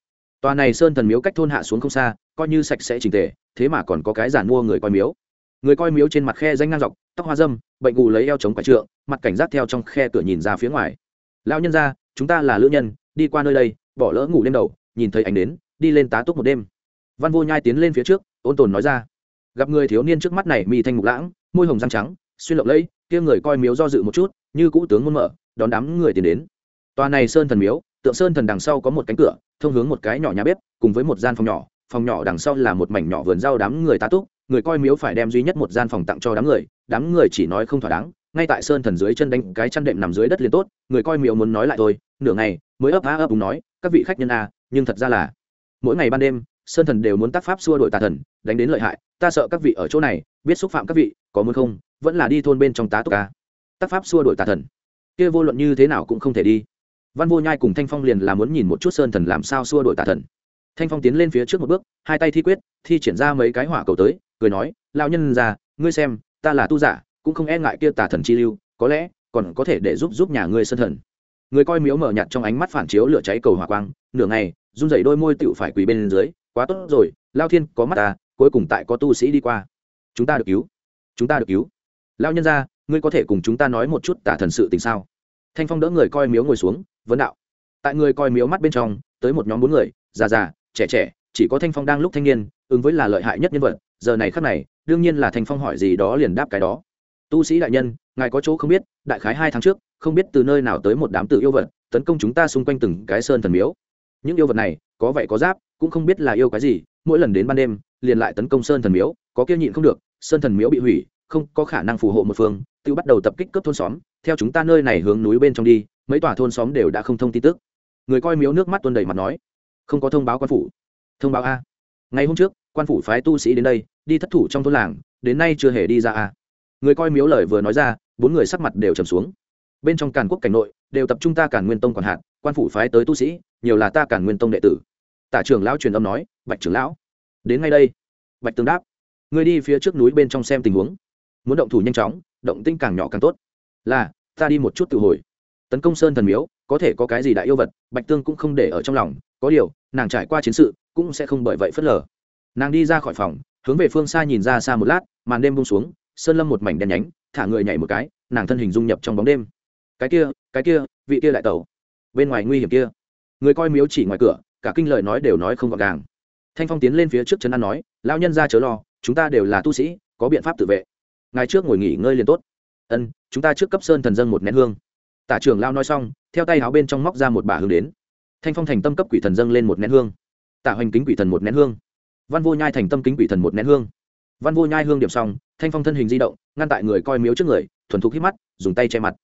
tòa này sơn thần miếu cách thôn hạ xuống không xa, coi như sạch sẽ trình tề, thế mà còn có cái giản mua người coi miếu. Người coi miếu trên mặt khe danh ngang dọc, tóc hoa dâm, bệnh gù lấy eo chống quả trượng, mặt cảnh giác theo trong khe cửa nhìn ra phía ngoài. Lão nhân ra chúng ta là lữ nhân, đi qua nơi đây, bỏ lỡ ngủ lên đầu, nhìn thấy ánh đến đi lên tá túc một đêm. Văn vô nhai tiến lên phía trước, ôn tồn nói ra. Gặp người thiếu niên trước mắt này mi thanh mục lãng, môi hồng răng trắng, xuyên lộng lẫy, kia người coi miếu do dự một chút, như cũ tướng muốn mở, đón đám người tiến đến. Tòa này sơn thần miếu tượng sơn thần đằng sau có một cánh cửa, thông hướng một cái nhỏ nhà bếp, cùng với một gian phòng nhỏ. Phòng nhỏ đằng sau là một mảnh nhỏ vườn rau đám người tá túc, người coi miếu phải đem duy nhất một gian phòng tặng cho đám người đám người chỉ nói không thỏa đáng, ngay tại sơn thần dưới chân đánh cái chăn đệm nằm dưới đất liền tốt, người coi miếu muốn nói lại thôi, nửa ngày mới ấp á ấp đúng nói, các vị khách nhân a nhưng thật ra là mỗi ngày ban đêm, sơn thần đều muốn tác pháp xua đổi tà thần, đánh đến lợi hại, ta sợ các vị ở chỗ này, biết xúc phạm các vị, có muốn không, vẫn là đi thôn bên trong tá túc ca tác pháp xua đổi tà thần. Kia vô luận như thế nào cũng không thể đi văn vô nhai cùng thanh phong liền là muốn nhìn một chút sơn thần làm sao xua đổi tà thần. Thanh phong tiến lên phía trước một bước, hai tay thi quyết, thi triển ra mấy cái hỏa cầu tới, cười nói lao nhân già, ngươi xem, ta là tu giả, cũng không e ngại kia tà thần chi lưu, có lẽ còn có thể để giúp giúp nhà ngươi sơn thần. Người coi miếu mở nhạt trong ánh mắt phản chiếu lửa cháy cầu hỏa quang, nửa ngày, run rẩy đôi môi tựu phải quỳ bên dưới, quá tốt rồi lao thiên, có mắt ta, cuối cùng tại có tu sĩ đi qua. Chúng ta được cứu, chúng ta được cứu. Lao nhân ra ngươi có thể cùng chúng ta nói một chút tả thần sự tình sao? Thanh phong đỡ người coi miếu ngồi xuống vấn đạo. Tại người coi miếu mắt bên trong, tới một nhóm bốn người, già già, trẻ trẻ, chỉ có thanh phong đang lúc thanh niên, ứng với là lợi hại nhất nhân vật, giờ này khắc này, đương nhiên là thanh phong hỏi gì đó liền đáp cái đó. Tu sĩ đại nhân, ngài có chỗ không biết, đại khái hai tháng trước, không biết từ nơi nào tới một đám tự yêu vật, tấn công chúng ta xung quanh từng cái sơn thần miếu. Những yêu vật này, có vậy có giáp, cũng không biết là yêu cái gì, mỗi lần đến ban đêm, liền lại tấn công sơn thần miếu, có kia nhịn không được, sơn thần miếu bị hủy, không có khả năng phù hộ một phương, tự bắt đầu tập kích cướp thôn xóm theo chúng ta nơi này hướng núi bên trong đi, mấy tòa thôn xóm đều đã không thông tin tức. Người coi miếu nước mắt tuôn đầy mặt nói, không có thông báo quan phủ. Thông báo a? Ngày hôm trước, quan phủ phái tu sĩ đến đây, đi thất thủ trong thôn làng, đến nay chưa hề đi ra a. người coi miếu lời vừa nói ra, bốn người sắc mặt đều trầm xuống. Bên trong càn quốc cảnh nội, đều tập trung ta càn nguyên tông còn hạn quan phủ phái tới tu sĩ, nhiều là ta càn nguyên tông đệ tử. Tả trưởng lão truyền âm nói, bạch trưởng lão, đến ngay đây. Bạch tương đáp người đi phía trước núi bên trong xem tình huống. Muốn động thủ nhanh chóng, động tinh càng nhỏ càng tốt là, ta đi một chút tự hồi. Tấn công sơn thần miếu, có thể có cái gì đại yêu vật, bạch tương cũng không để ở trong lòng, có điều, nàng trải qua chiến sự, cũng sẽ không bởi vậy phớt lờ. Nàng đi ra khỏi phòng, hướng về phương xa nhìn ra xa một lát, màn đêm bông xuống, sơn lâm một mảnh đen nhánh, thả người nhảy một cái, nàng thân hình dung nhập trong bóng đêm. Cái kia cái kia, vị kia lại tẩu. Bên ngoài nguy hiểm kia. Người coi miếu chỉ ngoài cửa, cả kinh lời nói đều nói không gọn gàng. Thanh phong tiến lên phía trước trấn an nói lao nhân ra chớ lo, chúng ta đều là tu sĩ, có biện pháp tự vệ. Ngài trước ngồi nghỉ ngơi liền tốt ân, chúng ta trước cấp sơn thần dân một nén hương. Tả trưởng lao nói xong, theo tay áo bên trong móc ra một bả hương đến. Thanh phong thành tâm cấp quỷ thần dâng lên một nén hương. Tả hoành kính quỷ thần một nén hương. Văn vô nhai thành tâm kính quỷ thần một nén hương. Văn vô nhai hương điểm xong, thanh phong thân hình di động, ngăn tại người coi miếu trước người, thuần thục hít mắt, dùng tay che mặt.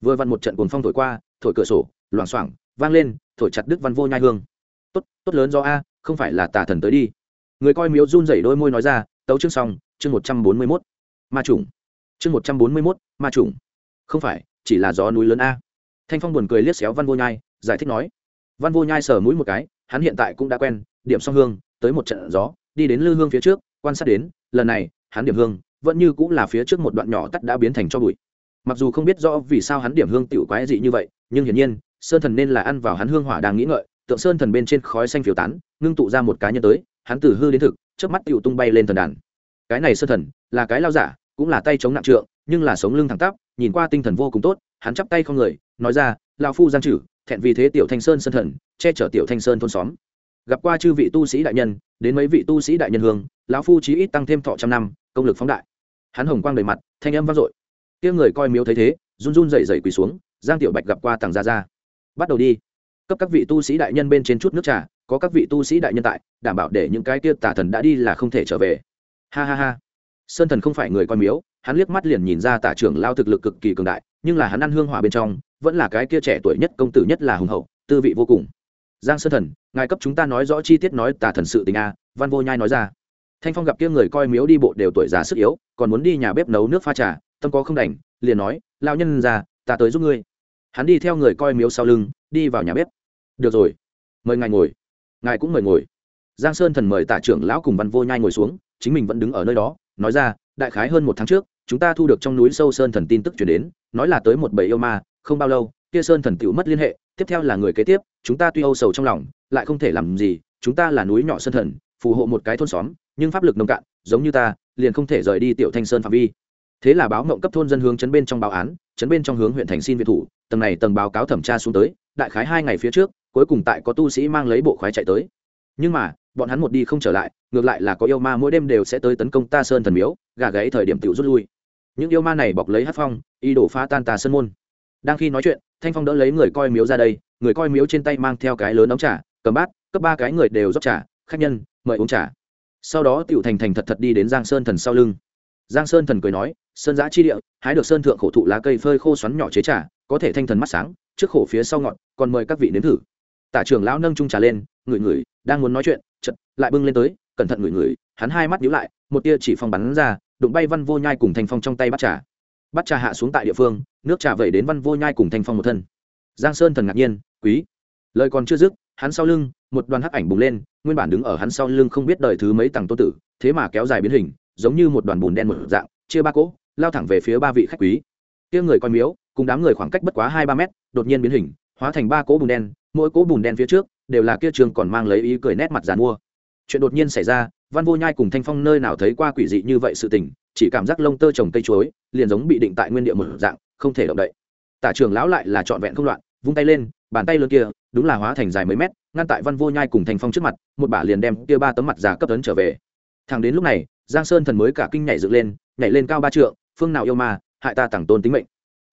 Vừa vặn một trận cuồng phong thổi qua, thổi cửa sổ, loảng xoảng, vang lên, thổi chặt đứt văn vô nhai hương. Tốt tốt lớn do a, không phải là tà thần tới đi. Người coi miếu run rẩy đôi môi nói ra, tấu chương xong, chương một trăm bốn mươi mốt. Ma trùng chương một trăm bốn mươi mốt, ma trùng. Không phải, chỉ là gió núi lớn a. Thanh phong buồn cười liếc xéo văn vô nhai, giải thích nói. Văn vô nhai sờ mũi một cái, hắn hiện tại cũng đã quen, điểm song hương, tới một trận gió, đi đến lư hương phía trước, quan sát đến, lần này, hắn điểm hương, vẫn như cũng là phía trước một đoạn nhỏ tắt đã biến thành cho bụi. Mặc dù không biết rõ vì sao hắn điểm hương tiểu quái dị như vậy, nhưng hiển nhiên, sơn thần nên là ăn vào hắn hương hỏa đang nghĩ ngợi, tượng sơn thần bên trên khói xanh phiếu tán, ngưng tụ ra một cá nhân tới, hắn từ hư đến thực trước mắt tiểu tung bay lên thần đàn. Cái này sơn thần, là cái lao giả cũng là tay chống nặng trượng, nhưng là sống lưng thẳng tắp, nhìn qua tinh thần vô cùng tốt, hắn chắp tay không người, nói ra lao phu giang trừ, thẹn vì thế tiểu thanh sơn sân thần, che chở tiểu thanh sơn thôn xóm. Gặp qua chư vị tu sĩ đại nhân, đến mấy vị tu sĩ đại nhân hương, lão phu chí ít tăng thêm thọ trăm năm, công lực phóng đại. Hắn hồng quang đầy mặt, thanh âm vang dội. Kia người coi miếu thấy thế, run run dậy dậy quỳ xuống, giang tiểu bạch gặp qua tàng gia gia. Bắt đầu đi, cấp các vị tu sĩ đại nhân bên trên chút nước trà, có các vị tu sĩ đại nhân tại, đảm bảo để những cái kia tà thần đã đi là không thể trở về. Ha ha ha sơn thần không phải người coi miếu, hắn liếc mắt liền nhìn ra tả trưởng lao thực lực cực kỳ cường đại, nhưng là hắn ăn hương hỏa bên trong, vẫn là cái kia trẻ tuổi nhất công tử nhất là hùng hậu, tư vị vô cùng. Giang sơn thần, ngài cấp chúng ta nói rõ chi tiết nói tả thần sự tình a, văn vô nhai nói ra. Thanh phong gặp kia người coi miếu đi bộ đều tuổi già sức yếu, còn muốn đi nhà bếp nấu nước pha trà, tâm có không đành, liền nói lao nhân già, ta tới giúp ngươi. Hắn đi theo người coi miếu sau lưng, đi vào nhà bếp. Được rồi, mời ngài ngồi. Ngài cũng mời ngồi. Giang sơn thần mời tả trưởng lão cùng văn vô nhai ngồi xuống, chính mình vẫn đứng ở nơi đó nói ra, đại khái hơn một tháng trước, chúng ta thu được trong núi sâu sơn thần tin tức chuyển đến, nói là tới một bầy yêu ma, không bao lâu, kia sơn thần tựu mất liên hệ, tiếp theo là người kế tiếp, chúng ta tuy âu sầu trong lòng, lại không thể làm gì, chúng ta là núi nhỏ sơn thần, phù hộ một cái thôn xóm, nhưng pháp lực nông cạn, giống như ta, liền không thể rời đi tiểu thanh sơn phạm vi. Thế là báo mộng cấp thôn dân hướng chấn bên trong báo án, chấn bên trong hướng huyện thành xin viện thủ, tầng này tầng báo cáo thẩm tra xuống tới, đại khái hai ngày phía trước, cuối cùng tại có tu sĩ mang lấy bộ khoái chạy tới. Nhưng mà bọn hắn một đi không trở lại, ngược lại là có yêu ma mỗi đêm đều sẽ tới tấn công ta sơn thần miếu, gà gáy thời điểm tự rút lui. Những yêu ma này bọc lấy hát phong y đổ phá tan tà sơn môn. Đang khi nói chuyện, thanh phong đỡ lấy người coi miếu ra đây, người coi miếu trên tay mang theo cái lớn ống trà, cầm bát, cấp ba cái người đều rót trà, khách nhân, mời uống trà. Sau đó tiểu thành thành thật thật đi đến giang sơn thần sau lưng. Giang sơn thần cười nói, sơn giã chi địa, hái được sơn thượng khổ thụ lá cây phơi khô xoắn nhỏ chế trà, có thể thanh thần mắt sáng, trước khổ phía sau ngọn, còn mời các vị nếm thử. Tả trưởng lão nâng trung trà lên, ngửi ngửi, đang muốn nói chuyện chật, lại bưng lên tới, cẩn thận ngửi ngửi, hắn hai mắt nhíu lại, một tia chỉ phong bắn ra, đụng bay văn vô nhai cùng thanh phong trong tay bắt trà. Bắt trà hạ xuống tại địa phương, nước trà vẩy đến văn vô nhai cùng thanh phong một thân. Giang sơn thần ngạc nhiên, quý, lời còn chưa dứt, hắn sau lưng, một đoàn hắc ảnh bùng lên, nguyên bản đứng ở hắn sau lưng không biết đời thứ mấy tầng tô tử, thế mà kéo dài biến hình, giống như một đoàn bùn đen một dạng, chia ba cỗ, lao thẳng về phía ba vị khách quý. Kia người coi miếu, cùng đám người khoảng cách bất quá hai ba mét, đột nhiên biến hình, hóa thành ba cỗ bùn đen, mỗi cỗ bùn đen phía trước đều là kia trường còn mang lấy ý cười nét mặt giàn mua. Chuyện đột nhiên xảy ra, văn vô nhai cùng thanh phong nơi nào thấy qua quỷ dị như vậy sự tình, chỉ cảm giác lông tơ trồng cây chuối, liền giống bị định tại nguyên địa một dạng, không thể động đậy. Tả trường lão lại là trọn vẹn không loạn, vung tay lên, bàn tay lớn kia, đúng là hóa thành dài mấy mét, ngăn tại văn vô nhai cùng thanh phong trước mặt, một bả liền đem kia ba tấm mặt già cấp tấn trở về. Thằng đến lúc này, giang sơn thần mới cả kinh nhảy dựng lên, nhảy lên cao ba trượng, phương nào yêu ma, hại ta tàng tôn tính mệnh.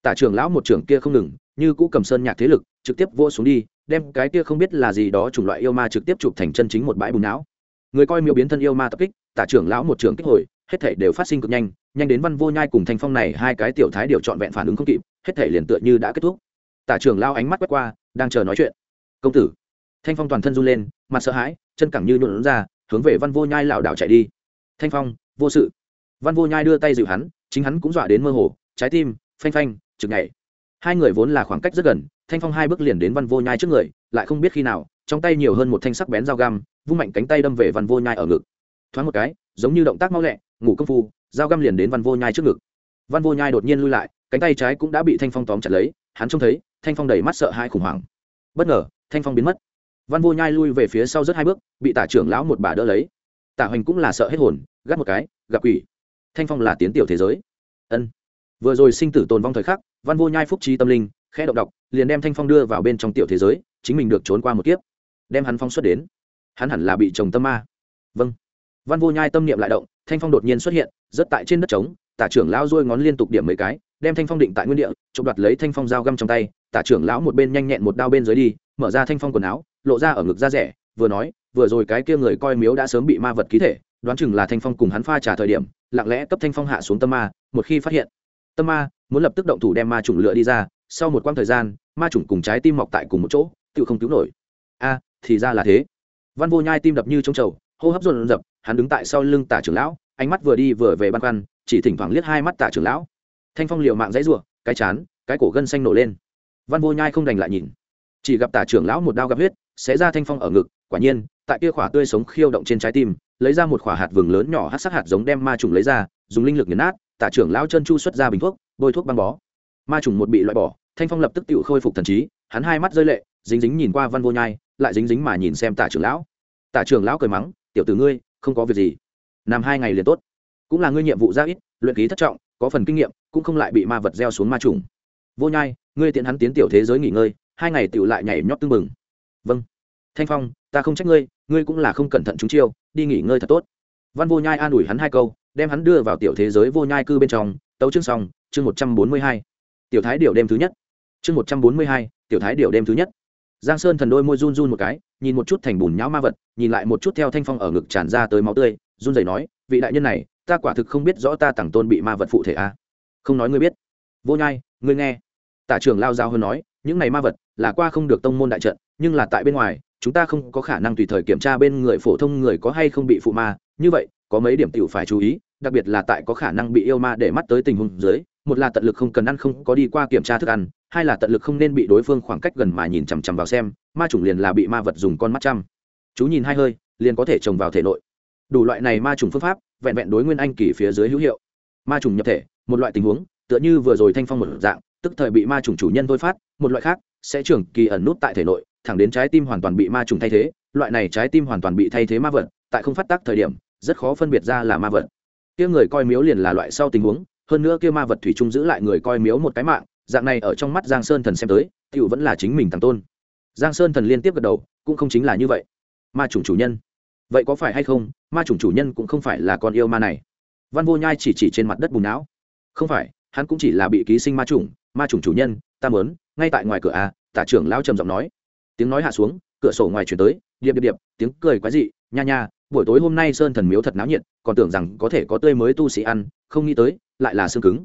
Tả trường lão một trưởng kia không ngừng, như cũ cầm sơn nhạc thế lực, trực tiếp vô xuống đi đem cái kia không biết là gì đó chủng loại yêu ma trực tiếp chụp thành chân chính một bãi bùn não. Người coi miêu biến thân yêu ma tập kích, tả trưởng lão một trưởng kích hồi, hết thể đều phát sinh cực nhanh nhanh đến văn vô nhai cùng thanh phong này hai cái tiểu thái điều trọn vẹn phản ứng không kịp, hết thể liền tựa như đã kết thúc. Tả trưởng lao ánh mắt quét qua, đang chờ nói chuyện. Công tử. Thanh phong toàn thân run lên, mặt sợ hãi, chân cẳng như nhuộn ra, hướng về văn vô nhai lảo đảo chạy đi. Thanh phong, vô sự. Văn vô nhai đưa tay dịu hắn, chính hắn cũng dọa đến mơ hồ, trái tim phanh phanh, chực nhảy. Hai người vốn là khoảng cách rất gần thanh phong hai bước liền đến văn vô nhai trước người, lại không biết khi nào, trong tay nhiều hơn một thanh sắc bén dao găm, vung mạnh cánh tay đâm về văn vô nhai ở ngực. Thoáng một cái, giống như động tác mau lẹ, ngủ công phu, dao găm liền đến văn vô nhai trước ngực. Văn vô nhai đột nhiên lui lại, cánh tay trái cũng đã bị thanh phong tóm chặt lấy, hắn trông thấy, thanh phong đầy mắt sợ hai khủng hoảng. Bất ngờ, thanh phong biến mất. Văn vô nhai lui về phía sau rất hai bước, bị tả trưởng lão một bà đỡ lấy. Tả hoành cũng là sợ hết hồn, gắt một cái, gặp quỷ. Thanh phong là tiến tiểu thế giới. Ân. Vừa rồi sinh tử tồn vong thời khắc, văn vô nhai phúc trí tâm linh khẽ động đọc, liền đem thanh phong đưa vào bên trong tiểu thế giới, chính mình được trốn qua một kiếp. Đem hắn phong xuất đến. Hắn hẳn là bị chồng tâm ma. Vâng. Văn vô nhai tâm niệm lại động, thanh phong đột nhiên xuất hiện rất tại trên đất trống, tả trưởng lão dôi ngón liên tục điểm mấy cái, đem thanh phong định tại nguyên địa, chụp đoạt lấy thanh phong dao găm trong tay, tả trưởng lão một bên nhanh nhẹn một đao bên dưới đi, mở ra thanh phong quần áo, lộ ra ở ngực da rẻ, vừa nói, vừa rồi cái kia người coi miếu đã sớm bị ma vật ký thể, đoán chừng là thanh phong cùng hắn pha trả thời điểm, lặng lẽ cấp thanh phong hạ xuống tâm ma, một khi phát hiện, tâm ma muốn lập tức động thủ đem ma chủng lựa đi ra sau một quãng thời gian, ma chủng cùng trái tim mọc tại cùng một chỗ, tự không cứu nổi. A, thì ra là thế. Văn vô nhai tim đập như trong trầu, hô hấp dồn dập hắn đứng tại sau lưng tả trưởng lão, ánh mắt vừa đi vừa về băn khoăn, chỉ thỉnh thoảng liếc hai mắt tả trưởng lão. Thanh phong liều mạng dãy rủa, cái chán, cái cổ gân xanh nổi lên. Văn vô nhai không đành lại nhìn. Chỉ gặp tả trưởng lão một đao gặp huyết, xé ra thanh phong ở ngực, quả nhiên, tại kia khỏa tươi sống khiêu động trên trái tim, lấy ra một khỏa hạt vừng lớn nhỏ hát sắc hạt giống đem ma trùng lấy ra, dùng linh lực nghiền nát, tả trưởng lão chân chu xuất ra bình thuốc, bôi thuốc băng bó. Ma trùng một bị loại bỏ thanh phong lập tức tự khôi phục thần trí, hắn hai mắt rơi lệ, dính dính nhìn qua văn vô nhai, lại dính dính mà nhìn xem tả trưởng lão. Tả trưởng lão cười mắng, tiểu tử ngươi, không có việc gì. Nằm hai ngày liền tốt. Cũng là ngươi nhiệm vụ ra ít, luyện ký thất trọng, có phần kinh nghiệm, cũng không lại bị ma vật gieo xuống ma trùng. Vô nhai, ngươi tiện hắn tiến tiểu thế giới nghỉ ngơi, hai ngày tiểu lại nhảy nhót tưng bừng. Vâng. Thanh phong, ta không trách ngươi ngươi cũng là không cẩn thận chúng chiêu, đi nghỉ ngơi thật tốt. Văn vô nhai an ủi hắn hai câu, đem hắn đưa vào tiểu thế giới vô nhai cư bên trong, tấu chương xong, chương một trăm bốn mươi hai. Tiểu thái điệu đêm thứ nhất chương một trăm bốn mươi hai, tiểu thái điệu đêm thứ nhất. Giang sơn thần đôi môi run run một cái, nhìn một chút thành bùn nhão ma vật, nhìn lại một chút theo thanh phong ở ngực tràn ra tới máu tươi, run rẩy nói, vị đại nhân này, ta quả thực không biết rõ ta tặng tôn bị ma vật phụ thể a à? không nói ngươi biết. Vô nhai, ngươi nghe. Tả trưởng lao giao hơn nói, những này ma vật là qua không được tông môn đại trận, nhưng là tại bên ngoài, chúng ta không có khả năng tùy thời kiểm tra bên người phổ thông người có hay không bị phụ ma. Như vậy, có mấy điểm tiểu phải chú ý, đặc biệt là tại có khả năng bị yêu ma để mắt tới tình huống dưới, một là tận lực không cần ăn, không có đi qua kiểm tra thức ăn hai là tận lực không nên bị đối phương khoảng cách gần mà nhìn chằm chằm vào xem, ma chủng liền là bị ma vật dùng con mắt chăm. Chú nhìn hai hơi, liền có thể trồng vào thể nội. Đủ loại này ma trùng phương pháp, vẹn vẹn đối nguyên anh kỳ phía dưới hữu hiệu. Ma trùng nhập thể, một loại tình huống, tựa như vừa rồi thanh phong một dạng, tức thời bị ma trùng chủ nhân thôi phát, một loại khác, sẽ trưởng kỳ ẩn nút tại thể nội, thẳng đến trái tim hoàn toàn bị ma trùng thay thế, loại này trái tim hoàn toàn bị thay thế ma vật, tại không phát tác thời điểm, rất khó phân biệt ra là ma vật. Kia người coi miếu liền là loại sau tình huống, hơn nữa kia ma vật thủy chung giữ lại người coi miếu một cái mạng dạng này ở trong mắt giang sơn thần xem tới tựu vẫn là chính mình thằng tôn. Giang sơn thần liên tiếp gật đầu, cũng không chính là như vậy. Ma chủng chủ nhân. Vậy có phải hay không, ma chủng chủ nhân cũng không phải là con yêu ma này? Văn vô nhai chỉ chỉ trên mặt đất bùn não. Không phải, hắn cũng chỉ là bị ký sinh ma chủng ma chủng chủ nhân, ta mớn ngay tại ngoài cửa a tả trưởng lao trầm giọng nói. Tiếng nói hạ xuống, cửa sổ ngoài chuyển tới, điệp điệp điệp, tiếng cười quái dị, nha nha, buổi tối hôm nay sơn thần miếu thật náo nhiệt, còn tưởng rằng có thể có tươi mới tu sĩ ăn, không nghĩ tới, lại là xương cứng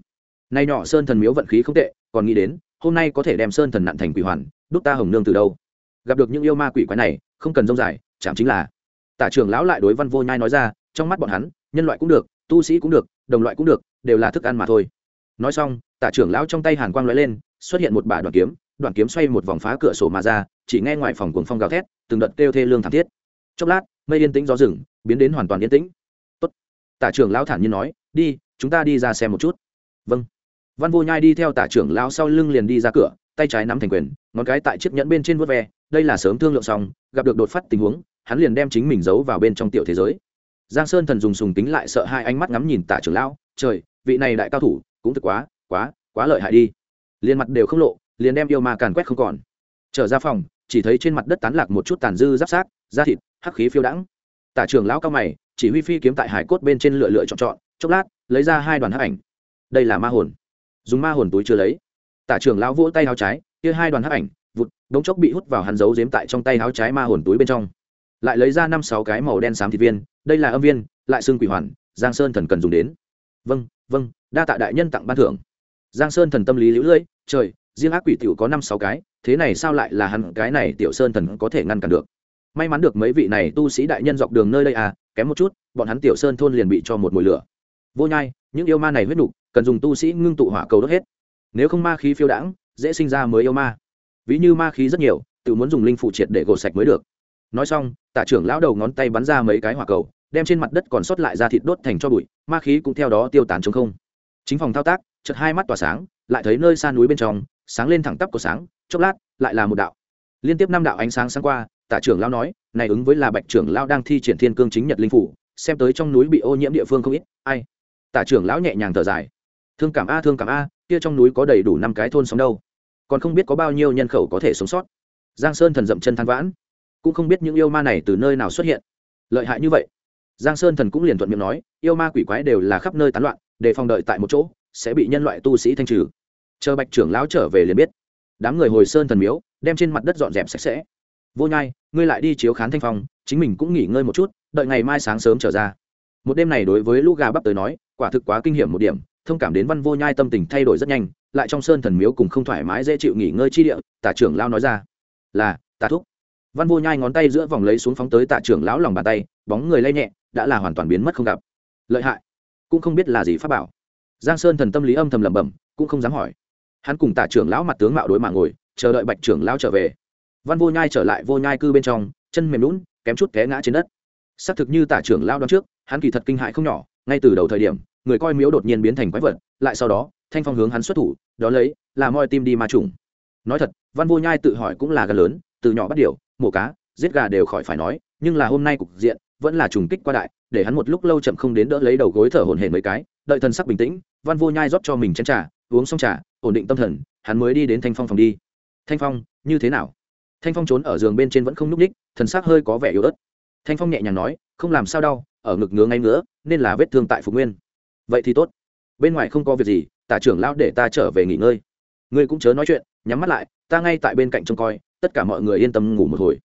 nay nhỏ sơn thần miếu vận khí không tệ, còn nghĩ đến, hôm nay có thể đem sơn thần nặn thành quỷ hoàn, đúc ta hồng nương từ đâu? Gặp được những yêu ma quỷ quái này, không cần rông dài, chạm chính là. Tả trưởng lão lại đối văn vô nhai nói ra, trong mắt bọn hắn, nhân loại cũng được, tu sĩ cũng được, đồng loại cũng được, đều là thức ăn mà thôi. Nói xong, tả trưởng lão trong tay hàn quang lóe lên, xuất hiện một bả đoạn kiếm đoạn kiếm xoay một vòng phá cửa sổ mà ra, chỉ nghe ngoài phòng cuồng phong gào thét, từng đợt kêu thê lương thảm thiết. Chốc lát, mây yên tĩnh gió rừng, biến đến hoàn toàn yên tĩnh. Tốt. tả trưởng lão thản nhiên nói, đi, chúng ta đi ra xem một chút. Vâng văn vô nhai đi theo tả trưởng lão sau lưng liền đi ra cửa, tay trái nắm thành quyền, ngón cái tại chiếc nhẫn bên trên vớt ve, đây là sớm thương lượng xong, gặp được đột phát tình huống, hắn liền đem chính mình giấu vào bên trong tiểu thế giới. Giang sơn thần dùng sùng tính lại sợ hai ánh mắt ngắm nhìn tả trưởng lão, trời, vị này đại cao thủ, cũng thực quá quá quá lợi hại đi. Liền mặt đều không lộ, liền đem yêu ma càn quét không còn. Trở ra phòng, chỉ thấy trên mặt đất tán lạc một chút tàn dư giáp sát, da thịt, hắc khí phiêu đãng. Tả trưởng lão cao mày, chỉ huy phi kiếm tại hải cốt bên trên lựa lựa chọn chọn, chốc lát, lấy ra hai đoàn hắc ảnh. Đây là ma hồn dùng ma hồn túi chưa lấy. Tả trưởng lão vỗ tay áo trái, kia hai đoàn hắc ảnh, vụt, đống chốc bị hút vào hắn giấu giếm tại trong tay áo trái ma hồn túi bên trong. Lại lấy ra năm sáu cái màu đen xám thịt viên, đây là âm viên, lại xương quỷ hoàn, giang sơn thần cần dùng đến. Vâng vâng đa tạ đại nhân tặng ban thưởng. Giang sơn thần tâm lý lũ lưỡi, trời, riêng ác quỷ tiểu có năm sáu cái, thế này sao lại là hắn cái này tiểu sơn thần có thể ngăn cản được? May mắn được mấy vị này tu sĩ đại nhân dọc đường nơi đây à kém một chút, bọn hắn tiểu sơn thôn liền bị cho một mùi lửa. Vô nhai, những yêu ma này huyết nục cần dùng tu sĩ ngưng tụ hỏa cầu đốt hết. Nếu không ma khí phiêu đãng, dễ sinh ra mới yêu ma. Ví như ma khí rất nhiều, tự muốn dùng linh phụ triệt để gột sạch mới được. Nói xong, tả trưởng lão đầu ngón tay bắn ra mấy cái hỏa cầu, đem trên mặt đất còn sót lại ra thịt đốt thành cho bụi, ma khí cũng theo đó tiêu tán chống không. Chính phòng thao tác, chợt hai mắt tỏa sáng, lại thấy nơi xa núi bên trong, sáng lên thẳng tắp của sáng, chốc lát, lại là một đạo. Liên tiếp năm đạo ánh sáng sáng qua, tả trưởng lão nói, này ứng với là bạch trưởng lão đang thi triển thiên cương chính nhật linh phủ, xem tới trong núi bị ô nhiễm địa phương không ít, ai? Tả trưởng lão nhẹ nhàng thở dài thương cảm a, thương cảm a, kia trong núi có đầy đủ năm cái thôn sống đâu. Còn không biết có bao nhiêu nhân khẩu có thể sống sót. Giang sơn thần dậm chân than vãn. Cũng không biết những yêu ma này từ nơi nào xuất hiện. Lợi hại như vậy. Giang sơn thần cũng liền thuận miệng nói, yêu ma quỷ quái đều là khắp nơi tán loạn, để phòng đợi tại một chỗ, sẽ bị nhân loại tu sĩ thanh trừ. Chờ bạch trưởng lão trở về liền biết. Đám người hồi sơn thần miếu, đem trên mặt đất dọn dẹp sạch sẽ. Vô nhai, ngươi lại đi chiếu khán thanh phong, chính mình cũng nghỉ ngơi một chút, đợi ngày mai sáng sớm trở ra. Một đêm này đối với lũ gà bắp tới nói, quả thực quá kinh hiểm một điểm thông cảm đến văn vô nhai tâm tình thay đổi rất nhanh, lại trong sơn thần miếu cùng không thoải mái dễ chịu nghỉ ngơi chi địa, tả trưởng lao nói ra, là tả thúc. Văn vô nhai ngón tay giữa vòng lấy xuống phóng tới tạ trưởng lão lòng bàn tay, bóng người lay nhẹ, đã là hoàn toàn biến mất không gặp. Lợi hại. Cũng không biết là gì pháp bảo. Giang sơn thần tâm lý âm thầm lẩm bẩm, cũng không dám hỏi. Hắn cùng tạ trưởng lão mặt tướng mạo đối mạng ngồi, chờ đợi bạch trưởng lão trở về. Văn vô nhai trở lại vô nhai cư bên trong, chân mềm lún kém chút té ngã trên đất. Xác thực như tả trưởng lão đoán trước, hắn kỳ thật kinh hại không nhỏ, ngay từ đầu thời điểm người coi miếu đột nhiên biến thành quái vật, lại sau đó, thanh phong hướng hắn xuất thủ, đó lấy, là moi tim đi ma trùng. Nói thật, văn vô nhai tự hỏi cũng là gần lớn, từ nhỏ bắt điều mổ cá, giết gà đều khỏi phải nói, nhưng là hôm nay cục diện, vẫn là trùng kích qua đại, để hắn một lúc lâu chậm không đến đỡ lấy đầu gối thở hổn hển mấy cái, đợi thần sắc bình tĩnh, văn vô nhai rót cho mình chén trà, uống xong trà, ổn định tâm thần, hắn mới đi đến thanh phong phòng đi. Thanh phong, như thế nào? Thanh phong trốn ở giường bên trên vẫn không nhúc ních thần sắc hơi có vẻ yếu ớt. Thanh phong nhẹ nhàng nói, không làm sao đau, ở ngực ngứa ngay ngứa, nên là vết thương tại phục nguyên vậy thì tốt. Bên ngoài không có việc gì, tả trưởng lão để ta trở về nghỉ ngơi. Ngươi cũng chớ nói chuyện, nhắm mắt lại, ta ngay tại bên cạnh trông coi, tất cả mọi người yên tâm ngủ một hồi.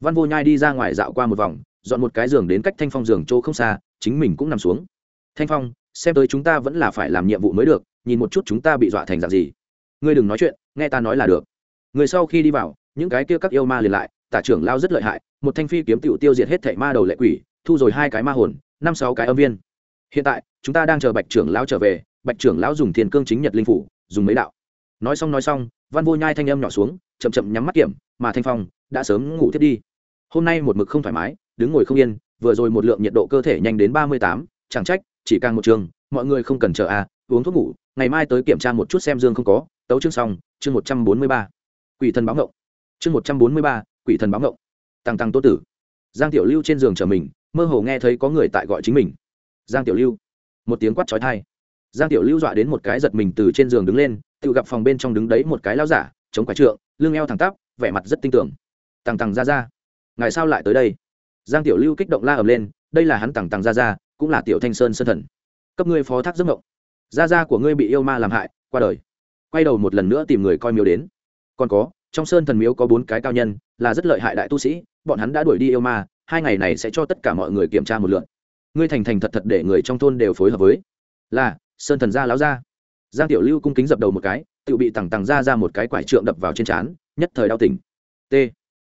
Văn vô nhai đi ra ngoài dạo qua một vòng, dọn một cái giường đến cách thanh phong giường chỗ không xa, chính mình cũng nằm xuống. Thanh phong, xem tới chúng ta vẫn là phải làm nhiệm vụ mới được, nhìn một chút chúng ta bị dọa thành dạng gì. Ngươi đừng nói chuyện, nghe ta nói là được. Người sau khi đi vào, những cái kia các yêu ma liền lại, tả trưởng lao rất lợi hại, một thanh phi kiếm tiểu tiêu diệt hết thảy ma đầu lệ quỷ, thu rồi hai cái ma hồn, năm sáu cái âm viên hiện tại, chúng ta đang chờ bạch trưởng lão trở về, bạch trưởng lão dùng thiên cương chính nhật linh phủ, dùng mấy đạo. Nói xong nói xong, văn vô nhai thanh âm nhỏ xuống, chậm chậm nhắm mắt kiểm, mà thanh phong đã sớm ngủ thiết đi. Hôm nay một mực không thoải mái, đứng ngồi không yên, vừa rồi một lượng nhiệt độ cơ thể nhanh đến ba mươi tám, chẳng trách, chỉ càng một trường, mọi người không cần chờ à uống thuốc ngủ, ngày mai tới kiểm tra một chút xem dương không có, tấu chương xong, chương một trăm bốn mươi ba. Quỷ thần báo ngộng. Chương một trăm bốn mươi ba, quỷ thần báo ngộng. Tăng tăng tô tử. Giang tiểu lưu trên giường chờ mình, mơ hồ nghe thấy có người tại gọi chính mình giang tiểu lưu. Một tiếng quát trói thai giang tiểu lưu dọa đến một cái giật mình từ trên giường đứng lên, tự gặp phòng bên trong đứng đấy một cái lao giả, chống quái trượng, lưng eo thẳng tắp, vẻ mặt rất tinh tưởng. Tằng tằng ra ra. Ngài sao lại tới đây? Giang tiểu lưu kích động la ầm lên, đây là hắn tằng tằng ra ra, cũng là tiểu thanh sơn sơn thần. Cấp ngươi phó thác giấc mộng. Gia gia của ngươi bị yêu ma làm hại, qua đời. Quay đầu một lần nữa tìm người coi miếu đến. Còn có, trong sơn thần miếu có bốn cái cao nhân, là rất lợi hại đại tu sĩ, bọn hắn đã đuổi đi yêu ma, hai ngày này sẽ cho tất cả mọi người kiểm tra một lượt ngươi thành thành thật thật để người trong thôn đều phối hợp với. Là, sơn thần gia láo gia. Giang tiểu lưu cung kính dập đầu một cái tự bị tằng tằng ra ra một cái quải trượng đập vào trên trán, nhất thời đau tỉnh. T.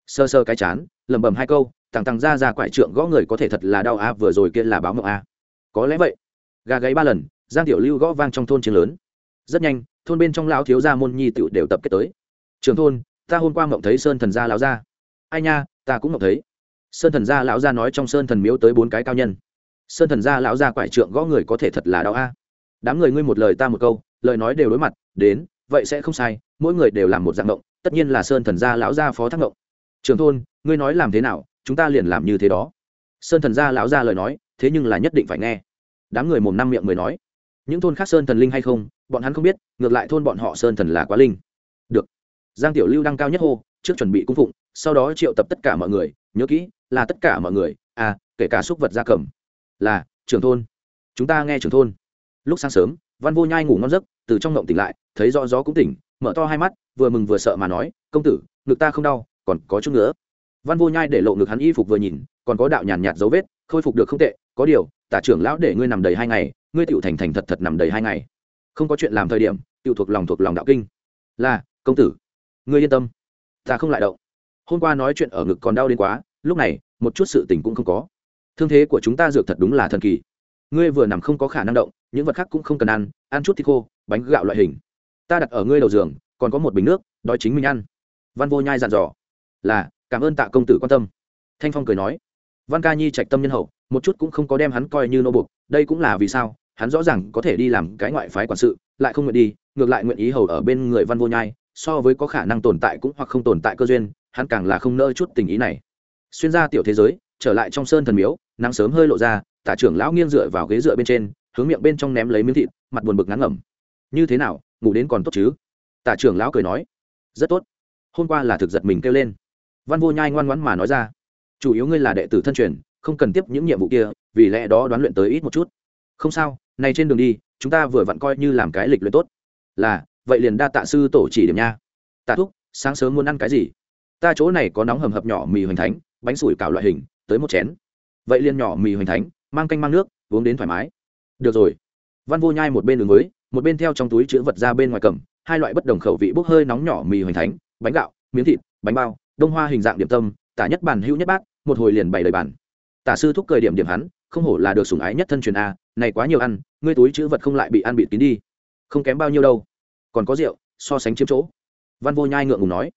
Sơ sơ cái chán lẩm bẩm hai câu, tằng tằng ra ra quải trượng gõ người có thể thật là đau a vừa rồi kia là báo mộng a có lẽ vậy. Gà gáy ba lần, giang tiểu lưu gõ vang trong thôn trường lớn. Rất nhanh, thôn bên trong lão thiếu gia môn nhi tựu đều tập kết tới. Trường thôn, ta hôm qua mộng thấy sơn thần gia lão gia. Ai nha, ta cũng mộng thấy. Sơn thần gia lão gia nói trong sơn thần miếu tới bốn cái cao nhân sơn thần gia lão gia quải trượng gõ người có thể thật là đau a. Đám người ngươi một lời ta một câu, lời nói đều đối mặt, đến, vậy sẽ không sai, mỗi người đều làm một dạng động. tất nhiên là sơn thần gia lão gia phó thác động. trường thôn, ngươi nói làm thế nào, chúng ta liền làm như thế đó. Sơn thần gia lão gia lời nói, thế nhưng là nhất định phải nghe. Đám người mồm năm miệng mới nói. Những thôn khác sơn thần linh hay không, bọn hắn không biết, ngược lại thôn bọn họ sơn thần là quá linh. Được. Giang tiểu lưu đăng cao nhất hô, trước chuẩn bị cung phụng, sau đó triệu tập tất cả mọi người, nhớ kỹ, là tất cả mọi người à kể cả súc vật gia cầm là, trưởng thôn. Chúng ta nghe trưởng thôn. Lúc sáng sớm, văn vô nhai ngủ ngon giấc, từ trong ngộng tỉnh lại, thấy rõ gió cũng tỉnh, mở to hai mắt, vừa mừng vừa sợ mà nói, công tử, ngực ta không đau, còn có chút nữa. Văn vô nhai để lộ ngực hắn y phục vừa nhìn, còn có đạo nhàn nhạt dấu vết, khôi phục được không tệ, có điều, tả trưởng lão để ngươi nằm đầy hai ngày, ngươi tựu thành thành thật thật nằm đầy hai ngày. Không có chuyện làm thời điểm tựu thuộc lòng thuộc lòng đạo kinh. Là, công tử, ngươi yên tâm, ta không lại động. Hôm qua nói chuyện ở ngực còn đau đến quá, lúc này, một chút sự tình cũng không có thương thế của chúng ta dược thật đúng là thần kỳ. Ngươi vừa nằm không có khả năng động, những vật khác cũng không cần ăn ăn chút thịt khô, bánh gạo loại hình. Ta đặt ở ngươi đầu giường, còn có một bình nước, đói chính mình ăn. Văn vô nhai dặn dò. Là, cảm ơn tạ công tử quan tâm. Thanh phong cười nói. Văn ca nhi trạch tâm nhân hậu, một chút cũng không có đem hắn coi như nô buộc, đây cũng là vì sao, hắn rõ ràng có thể đi làm cái ngoại phái quản sự, lại không nguyện đi, ngược lại nguyện ý hầu ở bên người văn vô nhai, so với có khả năng tồn tại cũng hoặc không tồn tại cơ duyên, hắn càng là không nỡ chút tình ý này. Xuyên ra tiểu thế giới trở lại trong sơn thần miếu, nắng sớm hơi lộ ra, tả trưởng lão nghiêng dựa vào ghế dựa bên trên, hướng miệng bên trong ném lấy miếng thịt, mặt buồn bực ngắn ngẩm. Như thế nào, ngủ đến còn tốt chứ? Tả trưởng lão cười nói. Rất tốt. Hôm qua là thực giật mình kêu lên. Văn vô nhai ngoan ngoãn mà nói ra. Chủ yếu ngươi là đệ tử thân truyền, không cần tiếp những nhiệm vụ kia, vì lẽ đó đoán luyện tới ít một chút. Không sao, này trên đường đi, chúng ta vừa vặn coi như làm cái lịch luyện tốt. Là, vậy liền đa tạ sư tổ chỉ điểm nha. Tạ thúc, sáng sớm muốn ăn cái gì? Ta chỗ này có nóng hầm hập nhỏ mì hoành thánh, bánh sủi cảo loại hình tới một chén. Vậy liền nhỏ mì hoành thánh mang canh mang nước uống đến thoải mái. Được rồi. Văn vô nhai một bên đường mới, một bên theo trong túi chữ vật ra bên ngoài cầm hai loại bất đồng khẩu vị bốc hơi nóng nhỏ mì hoành thánh bánh gạo miếng thịt bánh bao đông hoa hình dạng điểm tâm tả nhất bản hữu nhất bát một hồi liền bày đầy bản. Tả sư thúc cười điểm điểm hắn không hổ là được sủng ái nhất thân truyền a này quá nhiều ăn ngươi túi chữ vật không lại bị ăn bịt kín đi. Không kém bao nhiêu đâu. Còn có rượu so sánh chiếm chỗ. Văn vô nhai ngượng ngùng nói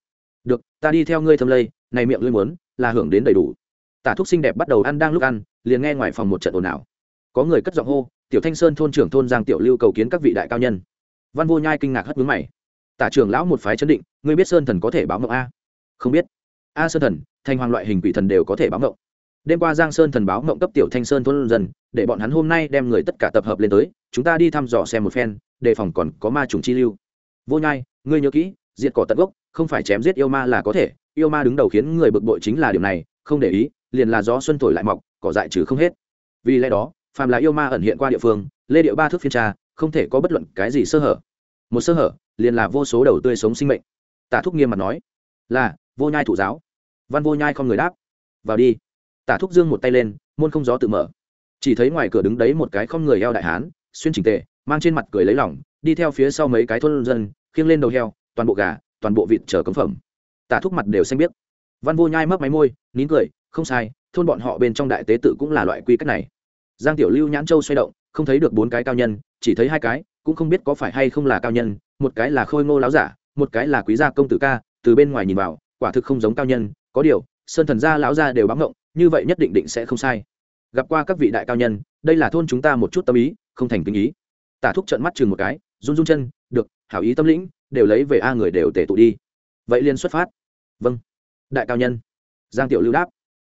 được ta đi theo ngươi thâm lây này miệng ngươi muốn là hưởng đến đầy đủ tả thuốc xinh đẹp bắt đầu ăn đang lúc ăn, liền nghe ngoài phòng một trận ồn ào. Có người cất giọng hô, tiểu thanh sơn thôn trưởng thôn giang tiểu lưu cầu kiến các vị đại cao nhân. Văn vô nhai kinh ngạc hất vướng mày. Tả trưởng lão một phái chấn định, ngươi biết sơn thần có thể báo mộng a? Không biết. A sơn thần thanh hoàng loại hình quỷ thần đều có thể báo mộng đêm qua giang sơn thần báo mộng cấp tiểu thanh sơn thôn dần để bọn hắn hôm nay đem người tất cả tập hợp lên tới, chúng ta đi thăm dò xem một phen, đề phòng còn có ma trùng chi lưu. Vô nhai, ngươi nhớ kỹ, diệt cỏ tận gốc, không phải chém giết yêu ma là có thể, yêu ma đứng đầu khiến người bực bội chính là điều này, không để ý liền là gió xuân thổi lại mọc, cỏ dại trừ không hết. Vì lẽ đó, phàm là yêu ma ẩn hiện qua địa phương, lê điệu ba thước phiên tra, không thể có bất luận cái gì sơ hở. Một sơ hở, liền là vô số đầu tươi sống sinh mệnh. Tả thúc nghiêm mặt nói, là, vô nhai thủ giáo. Văn vô nhai không người đáp, vào đi. Tả thúc dương một tay lên, môn không gió tự mở. Chỉ thấy ngoài cửa đứng đấy một cái không người eo đại hán, xuyên chỉnh tề, mang trên mặt cười lấy lỏng đi theo phía sau mấy cái thôn dân, khiêng lên đầu heo, toàn bộ gà, toàn bộ vịt chở cấm phẩm. Tả thúc mặt đều xanh biết văn vô nhai mấp máy môi, nín cười, không sai, thôn bọn họ bên trong đại tế tự cũng là loại quy cách này. Giang tiểu lưu nhãn châu xoay động, không thấy được bốn cái cao nhân, chỉ thấy hai cái, cũng không biết có phải hay không là cao nhân, một cái là khôi ngô láo giả, một cái là quý gia công tử ca, từ bên ngoài nhìn vào, quả thực không giống cao nhân, có điều, sơn thần gia lão gia đều bám ngộng, như vậy nhất định định sẽ không sai. Gặp qua các vị đại cao nhân, đây là thôn chúng ta một chút tâm ý, không thành kinh ý. Tả thúc trận mắt chừng một cái, run run chân, được, hảo ý tâm lĩnh, đều lấy về a người đều tể tụ đi. Vậy liên xuất phát. Vâng đại cao nhân. Giang tiểu lưu đáp.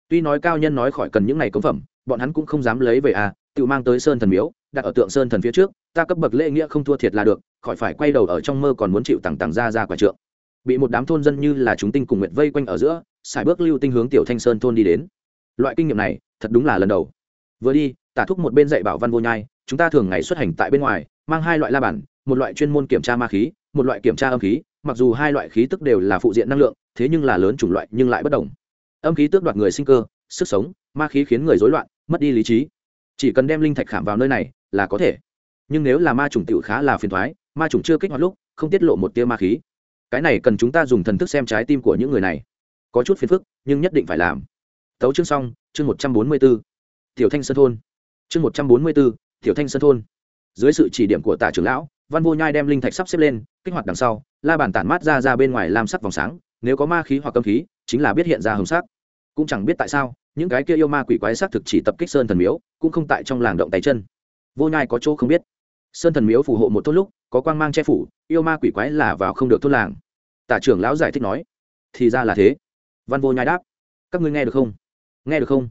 Tuy nói cao nhân nói khỏi cần những ngày cống phẩm, bọn hắn cũng không dám lấy về à? tự mang tới sơn thần miếu, đặt ở tượng sơn thần phía trước, ta cấp bậc lễ nghĩa không thua thiệt là được, khỏi phải quay đầu ở trong mơ còn muốn chịu tằng tằng ra ra quả trượng. Bị một đám thôn dân như là chúng tinh cùng nguyện vây quanh ở giữa xài bước lưu tinh hướng tiểu thanh sơn thôn đi đến. Loại kinh nghiệm này, thật đúng là lần đầu. Vừa đi, tả thúc một bên dạy bảo văn vô nhai, chúng ta thường ngày xuất hành tại bên ngoài, mang hai loại la bản một loại chuyên môn kiểm tra ma khí, một loại kiểm tra âm khí, mặc dù hai loại khí tức đều là phụ diện năng lượng thế nhưng là lớn chủng loại nhưng lại bất đồng. Âm khí tước đoạt người sinh cơ, sức sống, ma khí khiến người rối loạn, mất đi lý trí. Chỉ cần đem linh thạch khảm vào nơi này là có thể. Nhưng nếu là ma chủng tiểu khá là phiền thoái, ma chủng chưa kích hoạt lúc, không tiết lộ một tia ma khí. Cái này cần chúng ta dùng thần thức xem trái tim của những người này. Có chút phiền phức, nhưng nhất định phải làm. Tấu chương xong, chương một trăm bốn mươi b ố tiểu thanh sơn thôn. Chương một trăm bốn mươi b ố tiểu thanh sơn thôn. Dưới sự chỉ điểm của tả trưởng lão, văn vô nhai đem linh thạch sắp xếp lên, kích hoạt đằng sau, la bàn tản mát ra ra bên ngoài làm sắc vòng sáng nếu có ma khí hoặc âm khí, chính là biết hiện ra hồng sắc. Cũng chẳng biết tại sao, những cái kia yêu ma quỷ quái xác thực chỉ tập kích sơn thần miếu, cũng không tại trong làng động tay chân. Vô nhai có chỗ không biết. Sơn thần miếu phù hộ một thôn lúc, có quang mang che phủ, yêu ma quỷ quái là vào không được thôn làng. Tả trưởng lão giải thích nói, thì ra là thế. Văn vô nhai đáp, các ngươi nghe được không? Nghe được không?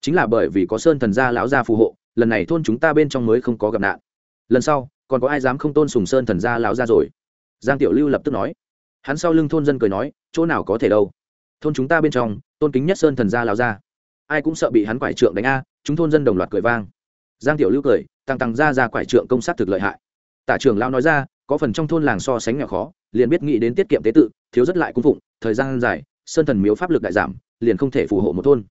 Chính là bởi vì có sơn thần gia lão gia phù hộ, lần này thôn chúng ta bên trong mới không có gặp nạn. Lần sau, còn có ai dám không tôn sùng sơn thần gia lão gia rồi? Giang tiểu lưu lập tức nói hắn sau lưng thôn dân cười nói, chỗ nào có thể đâu. Thôn chúng ta bên trong, tôn kính nhất sơn thần gia lão gia. Ai cũng sợ bị hắn quải trượng đánh a, chúng thôn dân đồng loạt cười vang. Giang tiểu lưu cười, tăng tăng ra ra quải trượng công sát thực lợi hại. Tả trưởng lão nói ra, có phần trong thôn làng so sánh nghèo khó, liền biết nghĩ đến tiết kiệm tế tự, thiếu rất lại cung phụng, thời gian dài, sơn thần miếu pháp lực đại giảm, liền không thể phù hộ một thôn.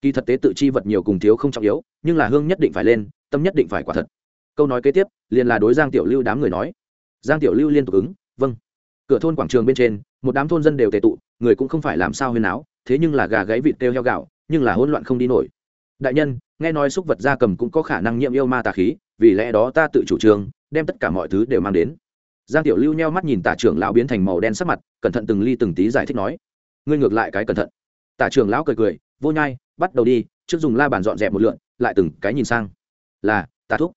Kỳ thật tế tự chi vật nhiều cùng thiếu không trọng yếu, nhưng là hương nhất định phải lên, tâm nhất định phải quả thật. Câu nói kế tiếp, liền là đối giang tiểu lưu đám người nói. Giang tiểu lưu liên tục ứng vâng cửa thôn quảng trường bên trên, một đám thôn dân đều tề tụ, người cũng không phải làm sao huyên áo thế nhưng là gà gáy vịt têu heo gạo, nhưng là hỗn loạn không đi nổi. Đại nhân, nghe nói xúc vật da cầm cũng có khả năng nhiễm yêu ma tà khí, vì lẽ đó ta tự chủ trương, đem tất cả mọi thứ đều mang đến. Giang tiểu lưu nheo mắt nhìn tả trưởng lão biến thành màu đen sắc mặt, cẩn thận từng ly từng tí giải thích nói, ngươi ngược lại cái cẩn thận. Tả trưởng lão cười cười, vô nhai, bắt đầu đi, trước dùng la bàn dọn dẹp một lượn, lại từng cái nhìn sang. Là, tà thúc.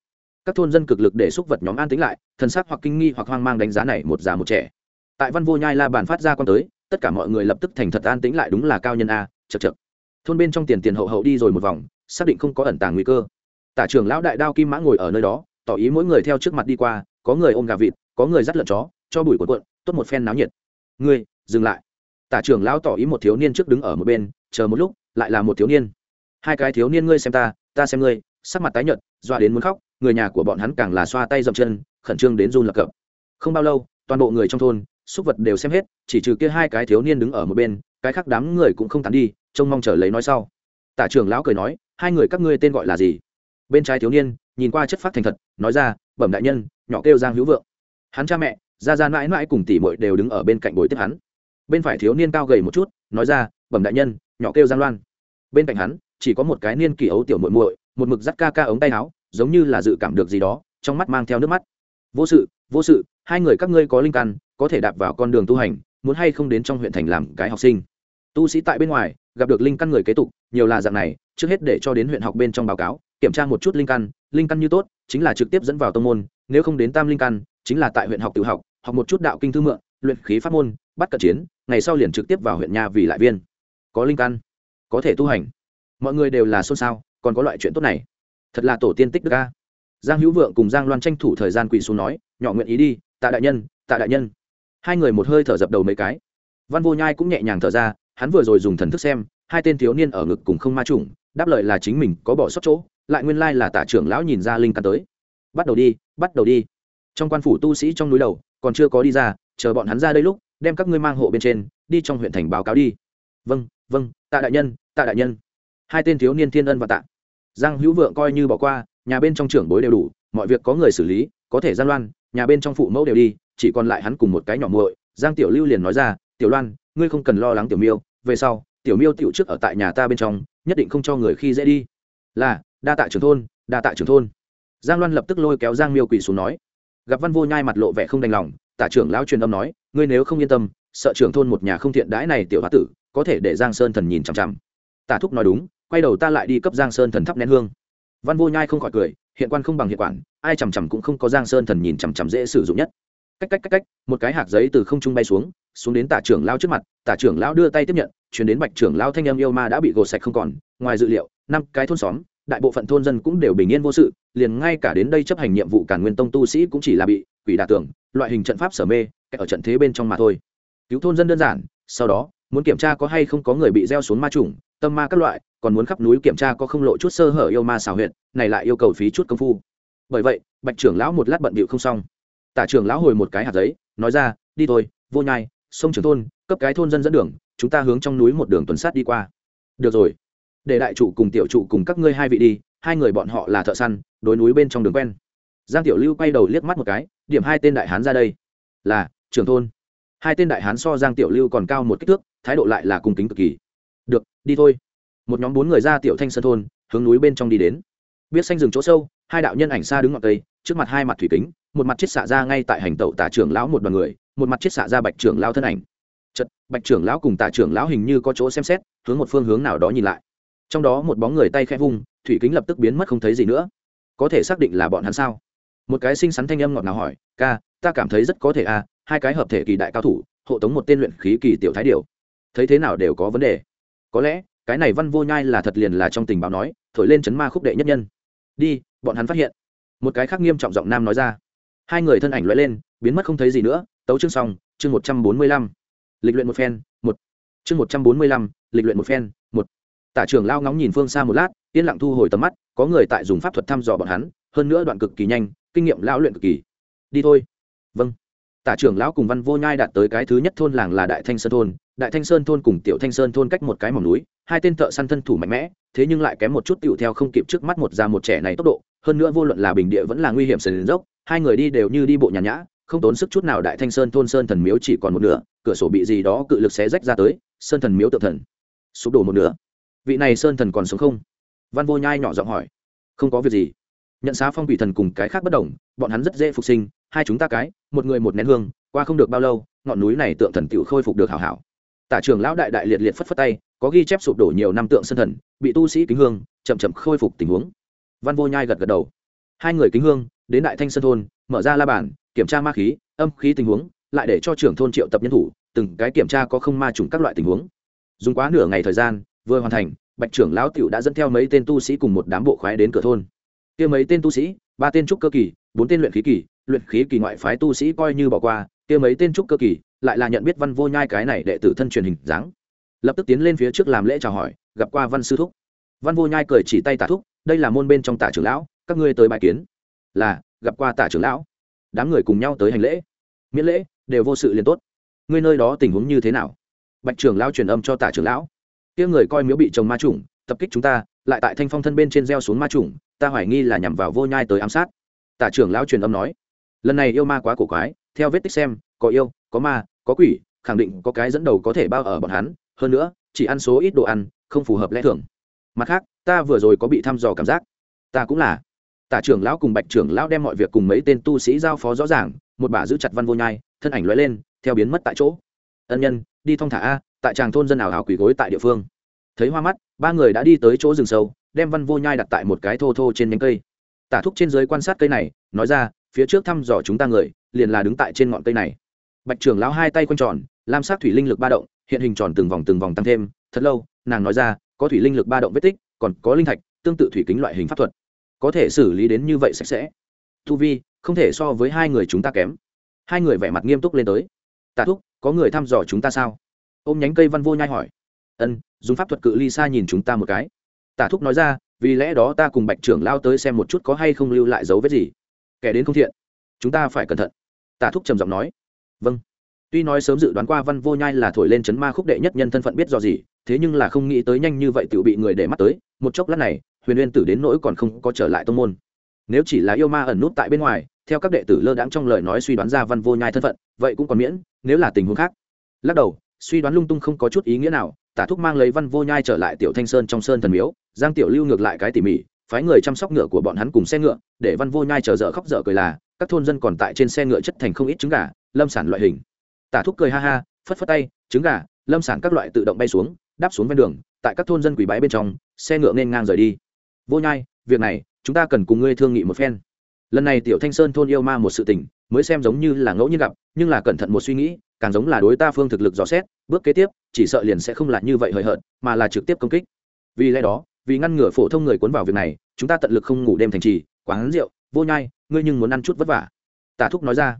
Các thôn dân cực lực để xúc vật nhóm an tính lại thân xác hoặc kinh nghi hoặc hoang mang đánh giá này một già một trẻ tại văn vô nhai la bàn phát ra con tới, tất cả mọi người lập tức thành thật an tĩnh lại, đúng là cao nhân a chật chật thôn bên trong tiền tiền hậu hậu đi rồi một vòng, xác định không có ẩn tàng nguy cơ. Tả trưởng lão đại đao kim mã ngồi ở nơi đó, tỏ ý mỗi người theo trước mặt đi qua, có người ôm gà vịt, có người dắt lợn chó, cho bụi cuộn cuộn, tốt một phen náo nhiệt. Ngươi, dừng lại. Tả trưởng lão tỏ ý một thiếu niên trước đứng ở một bên, chờ một lúc, lại là một thiếu niên. Hai cái thiếu niên ngươi xem ta ta xem ngươi, sắc mặt tái nhợt, dọa đến muốn khóc, người nhà của bọn hắn càng là xoa tay dậm chân, khẩn trương đến run lập cập. Không bao lâu, toàn bộ người trong thôn súc vật đều xem hết, chỉ trừ kia hai cái thiếu niên đứng ở một bên, cái khác đám người cũng không tán đi, trông mong chờ lấy nói sau. Tả trưởng lão cười nói, hai người các ngươi tên gọi là gì? Bên trái thiếu niên, nhìn qua chất phát thành thật, nói ra, bẩm đại nhân, nhỏ kêu giang hữu vượng. Hắn cha mẹ, ra ra mãi mãi cùng tỷ muội đều đứng ở bên cạnh bồi tiếp hắn. Bên phải thiếu niên cao gầy một chút, nói ra, bẩm đại nhân, nhỏ kêu giang loan. Bên cạnh hắn, chỉ có một cái niên kỷ ấu tiểu muội muội, một mực dắt ca ca ống tay áo, giống như là dự cảm được gì đó, trong mắt mang theo nước mắt. Vô sự vô sự, hai người các ngươi có linh căn có thể đạp vào con đường tu hành, muốn hay không đến trong huyện thành làm cái học sinh. Tu sĩ tại bên ngoài, gặp được linh căn người kế tục, nhiều là dạng này, trước hết để cho đến huyện học bên trong báo cáo, kiểm tra một chút linh căn linh căn như tốt, chính là trực tiếp dẫn vào tông môn, nếu không đến tam linh căn, chính là tại huyện học tự học học một chút đạo kinh thư mượn, luyện khí pháp môn, bắt cận chiến, ngày sau liền trực tiếp vào huyện nhà vì lại viên. Có linh căn, có thể tu hành. Mọi người đều là xôn xao, còn có loại chuyện tốt này. Thật là tổ tiên tích đức ca giang hữu vượng cùng giang loan tranh thủ thời gian quỳ xuống nói, nhỏ nguyện ý đi, tạ đại nhân, tạ đại nhân hai người một hơi thở dập đầu mấy cái. Văn vô nhai cũng nhẹ nhàng thở ra, hắn vừa rồi dùng thần thức xem, hai tên thiếu niên ở ngực cùng không ma trùng đáp lời là chính mình có bỏ sót chỗ, lại nguyên lai là tả trưởng lão nhìn ra linh căn tới. Bắt đầu đi, bắt đầu đi. Trong quan phủ tu sĩ trong núi đầu, còn chưa có đi ra, chờ bọn hắn ra đây lúc, đem các ngươi mang hộ bên trên, đi trong huyện thành báo cáo đi. Vâng vâng tạ đại nhân, tạ đại nhân. Hai tên thiếu niên thiên ân và tạ. Giang hữu vượng coi như bỏ qua, nhà bên trong trưởng bối đều đủ, mọi việc có người xử lý, có thể gian loan, nhà bên trong phụ mẫu đều đi chỉ còn lại hắn cùng một cái nhỏ muội. Giang tiểu lưu liền nói ra, tiểu loan, ngươi không cần lo lắng tiểu miêu, về sau, tiểu miêu tiểu trước ở tại nhà ta bên trong, nhất định không cho người khi dễ đi. Là, đa tạ trưởng thôn, đa tạ trưởng thôn. Giang loan lập tức lôi kéo giang miêu quỳ xuống nói. Gặp văn vô nhai mặt lộ vẻ không đành lòng, tả trưởng lão truyền âm nói, ngươi nếu không yên tâm, sợ trưởng thôn một nhà không thiện đãi này tiểu hóa tử, có thể để giang sơn thần nhìn chằm chằm. Tả thúc nói đúng, quay đầu ta lại đi cấp giang sơn thần thắp nén hương. Văn vô nhai không khỏi cười, hiện quan không bằng hiện quản, ai chằm chằm cũng không có giang sơn thần nhìn chằm chằm dễ sử dụng nhất cách cách cách cách, một cái hạt giấy từ không trung bay xuống xuống đến tả trưởng lao trước mặt, tả trưởng lao đưa tay tiếp nhận, chuyển đến bạch trưởng lao thanh âm yêu ma đã bị gột sạch không còn. Ngoài dự liệu, năm cái thôn xóm, đại bộ phận thôn dân cũng đều bình yên vô sự, liền ngay cả đến đây chấp hành nhiệm vụ cản nguyên tông tu sĩ cũng chỉ là bị quỷ đả tưởng, loại hình trận pháp sở mê ở trận thế bên trong mà thôi. Cứu thôn dân đơn giản, sau đó, muốn kiểm tra có hay không có người bị gieo xuống ma trùng tâm ma các loại, còn muốn khắp núi kiểm tra có không lộ chút sơ hở yêu ma xào huyệt, này lại yêu cầu phí chút công phu. Bởi vậy, bạch trưởng lão một lát bận bịu không xong tả trưởng lão hồi một cái hạt giấy, nói ra, đi thôi, vô nhai, sông trường thôn, cấp cái thôn dân dẫn đường, chúng ta hướng trong núi một đường tuần sát đi qua. Được rồi, để đại trụ cùng tiểu trụ cùng các ngươi hai vị đi, hai người bọn họ là thợ săn, đối núi bên trong đường quen. Giang tiểu lưu quay đầu liếc mắt một cái, điểm hai tên đại hán ra đây. Là, trường thôn. Hai tên đại hán so giang tiểu lưu còn cao một kích thước, thái độ lại là cung kính cực kỳ. Được, đi thôi. Một nhóm bốn người ra tiểu thanh sơn thôn, hướng núi bên trong đi đến. Biết xanh rừng chỗ sâu, hai đạo nhân ảnh xa đứng ngọn cây trước mặt hai mặt thủy kính, một mặt chiết xạ ra ngay tại hành tẩu tả trưởng lão một đoàn người, một mặt chiết xạ ra bạch trưởng lão thân ảnh. Chật bạch trưởng lão cùng tả trưởng lão hình như có chỗ xem xét, hướng một phương hướng nào đó nhìn lại. Trong đó một bóng người tay khẽ vung, thủy kính lập tức biến mất không thấy gì nữa. Có thể xác định là bọn hắn sao? Một cái xinh xắn thanh âm ngọt nào hỏi, ca, ta cảm thấy rất có thể à hai cái hợp thể kỳ đại cao thủ, hộ tống một tên luyện khí kỳ tiểu thái điều thấy thế nào đều có vấn đề. Có lẽ, cái này văn vô nhai là thật liền là trong tình báo nói, thổi lên chấn ma khúc đệ nhất nhân. Đi, bọn hắn phát hiện một cái khác nghiêm trọng giọng nam nói ra. Hai người thân ảnh loại lên, biến mất không thấy gì nữa, tấu chương xong, chương một trăm bốn mươi lăm. Lịch luyện một phen, một. Chương một trăm bốn mươi lăm, lịch luyện một phen, một. Tả trưởng lao ngóng nhìn phương xa một lát, yên lặng thu hồi tầm mắt, có người tại dùng pháp thuật thăm dò bọn hắn, hơn nữa đoạn cực kỳ nhanh, kinh nghiệm lão luyện cực kỳ. Đi thôi. Vâng. Tả trưởng lão cùng văn vô nhai đạt tới cái thứ nhất thôn làng là đại thanh sơn thôn. Đại thanh sơn thôn cùng tiểu thanh sơn thôn cách một cái mỏng núi, hai tên thợ săn thân thủ mạnh mẽ, thế nhưng lại kém một chút tựu theo không kịp trước mắt một già một trẻ này tốc độ hơn nữa vô luận là bình địa vẫn là nguy hiểm sườn dốc, hai người đi đều như đi bộ nhàn nhã, không tốn sức chút nào đại thanh sơn thôn sơn thần miếu chỉ còn một nửa, cửa sổ bị gì đó cự lực xé rách ra tới, sơn thần miếu tự thần. Sụp đổ một nửa. Vị này sơn thần còn sống không? Văn vô nhai nhỏ giọng hỏi. Không có việc gì. Nhận xá phong quỷ thần cùng cái khác bất đồng, bọn hắn rất dễ phục sinh, hai chúng ta cái, một người một nén hương, qua không được bao lâu, ngọn núi này tượng thần tự khôi phục được hảo hảo. Tả trưởng lão đại đại liệt liệt phất phất tay, có ghi chép sụp đổ nhiều năm tượng sơn thần, bị tu sĩ kính hương, chậm chậm khôi phục tình huống văn vô nhai gật gật đầu. Hai người kính hương, đến đại thanh sơn thôn, mở ra la bàn, kiểm tra ma khí, âm khí tình huống, lại để cho trưởng thôn triệu tập nhân thủ, từng cái kiểm tra có không ma trùng các loại tình huống. Dùng quá nửa ngày thời gian, vừa hoàn thành, bạch trưởng lão tiểu đã dẫn theo mấy tên tu sĩ cùng một đám bộ khoái đến cửa thôn. Kia mấy tên tu sĩ, ba tên trúc cơ kỳ, bốn tên luyện khí kỳ, luyện khí kỳ ngoại phái tu sĩ coi như bỏ qua, kia mấy tên trúc cơ kỳ lại là nhận biết văn vô nhai cái này đệ tử thân truyền hình dáng. Lập tức tiến lên phía trước làm lễ chào hỏi, gặp qua văn sư thúc. Văn vô nhai cười chỉ tay tả thúc đây là môn bên trong tả trưởng lão, các ngươi tới bài kiến. Là, gặp qua tả trưởng lão. Đám người cùng nhau tới hành lễ. Miễn lễ, đều vô sự liền tốt. Ngươi nơi đó tình huống như thế nào? Bạch trưởng lão truyền âm cho tả trưởng lão. Kia người coi miếu bị chồng ma trùng tập kích chúng ta, lại tại thanh phong thân bên trên gieo xuống ma trùng ta hoài nghi là nhằm vào vô nhai tới ám sát. Tả trưởng lão truyền âm nói, lần này yêu ma quá cổ quái, theo vết tích xem, có yêu, có ma, có quỷ, khẳng định có cái dẫn đầu có thể bao ở bọn hắn. Hơn nữa, chỉ ăn số ít đồ ăn, không phù hợp lẽ thường mặt khác, ta vừa rồi có bị thăm dò cảm giác. Ta cũng là. Tả trưởng lão cùng bạch trưởng lão đem mọi việc cùng mấy tên tu sĩ giao phó rõ ràng, một bà giữ chặt văn vô nhai, thân ảnh lóe lên, theo biến mất tại chỗ. Ân nhân, đi thong thả a, tại tràng thôn dân ảo hảo quỷ gối tại địa phương. Thấy hoa mắt, ba người đã đi tới chỗ rừng sâu, đem văn vô nhai đặt tại một cái thô thô trên nhánh cây. Tả thúc trên dưới quan sát cây này, nói ra, phía trước thăm dò chúng ta người, liền là đứng tại trên ngọn cây này. Bạch trưởng lão hai tay quanh tròn, lam sát thủy linh lực ba động, hiện hình tròn từng vòng từng vòng tăng thêm, thật lâu, nàng nói ra có thủy linh lực ba động vết tích, còn có linh thạch, tương tự thủy kính loại hình pháp thuật. Có thể xử lý đến như vậy sạch sẽ. Thu vi, không thể so với hai người chúng ta kém. Hai người vẻ mặt nghiêm túc lên tới. Tạ thúc, có người thăm dò chúng ta sao? Ôm nhánh cây văn vô nhai hỏi. Ân, dùng pháp thuật cự ly xa nhìn chúng ta một cái. Tạ thúc nói ra, vì lẽ đó ta cùng bạch trưởng lao tới xem một chút có hay không lưu lại dấu vết gì. Kẻ đến không thiện, chúng ta phải cẩn thận. Tạ thúc trầm giọng nói. Vâng. Tuy nói sớm dự đoán qua văn vô nhai là thổi lên chấn ma khúc đệ nhất nhân thân phận biết do gì thế nhưng là không nghĩ tới nhanh như vậy tự bị người để mắt tới, một chốc lát này, huyền uyên tử đến nỗi còn không có trở lại tông môn. Nếu chỉ là yêu ma ẩn nút tại bên ngoài, theo các đệ tử lơ đãng trong lời nói suy đoán ra văn vô nhai thân phận, vậy cũng còn miễn, nếu là tình huống khác. Lắc đầu, suy đoán lung tung không có chút ý nghĩa nào, tả thúc mang lấy văn vô nhai trở lại tiểu thanh sơn trong sơn thần miếu, giang tiểu lưu ngược lại cái tỉ mỉ, phái người chăm sóc ngựa của bọn hắn cùng xe ngựa, để văn vô nhai chờ dở khóc dở cười là, các thôn dân còn tại trên xe ngựa chất thành không ít trứng gà, lâm sản loại hình. Tả thúc cười ha ha, phất phất tay, trứng gà, lâm sản các loại tự động bay xuống đáp xuống ven đường, tại các thôn dân quỷ bãi bên trong, xe ngựa nên ngang rời đi. Vô nhai, việc này, chúng ta cần cùng ngươi thương nghị một phen. Lần này tiểu thanh sơn thôn yêu ma một sự tình, mới xem giống như là ngẫu nhiên gặp, nhưng là cẩn thận một suy nghĩ, càng giống là đối ta phương thực lực dò xét, bước kế tiếp, chỉ sợ liền sẽ không là như vậy hời hợt, mà là trực tiếp công kích. Vì lẽ đó, vì ngăn ngừa phổ thông người cuốn vào việc này, chúng ta tận lực không ngủ đêm thành trì, quán rượu. Vô nhai, ngươi nhưng muốn ăn chút vất vả. Tả thúc nói ra.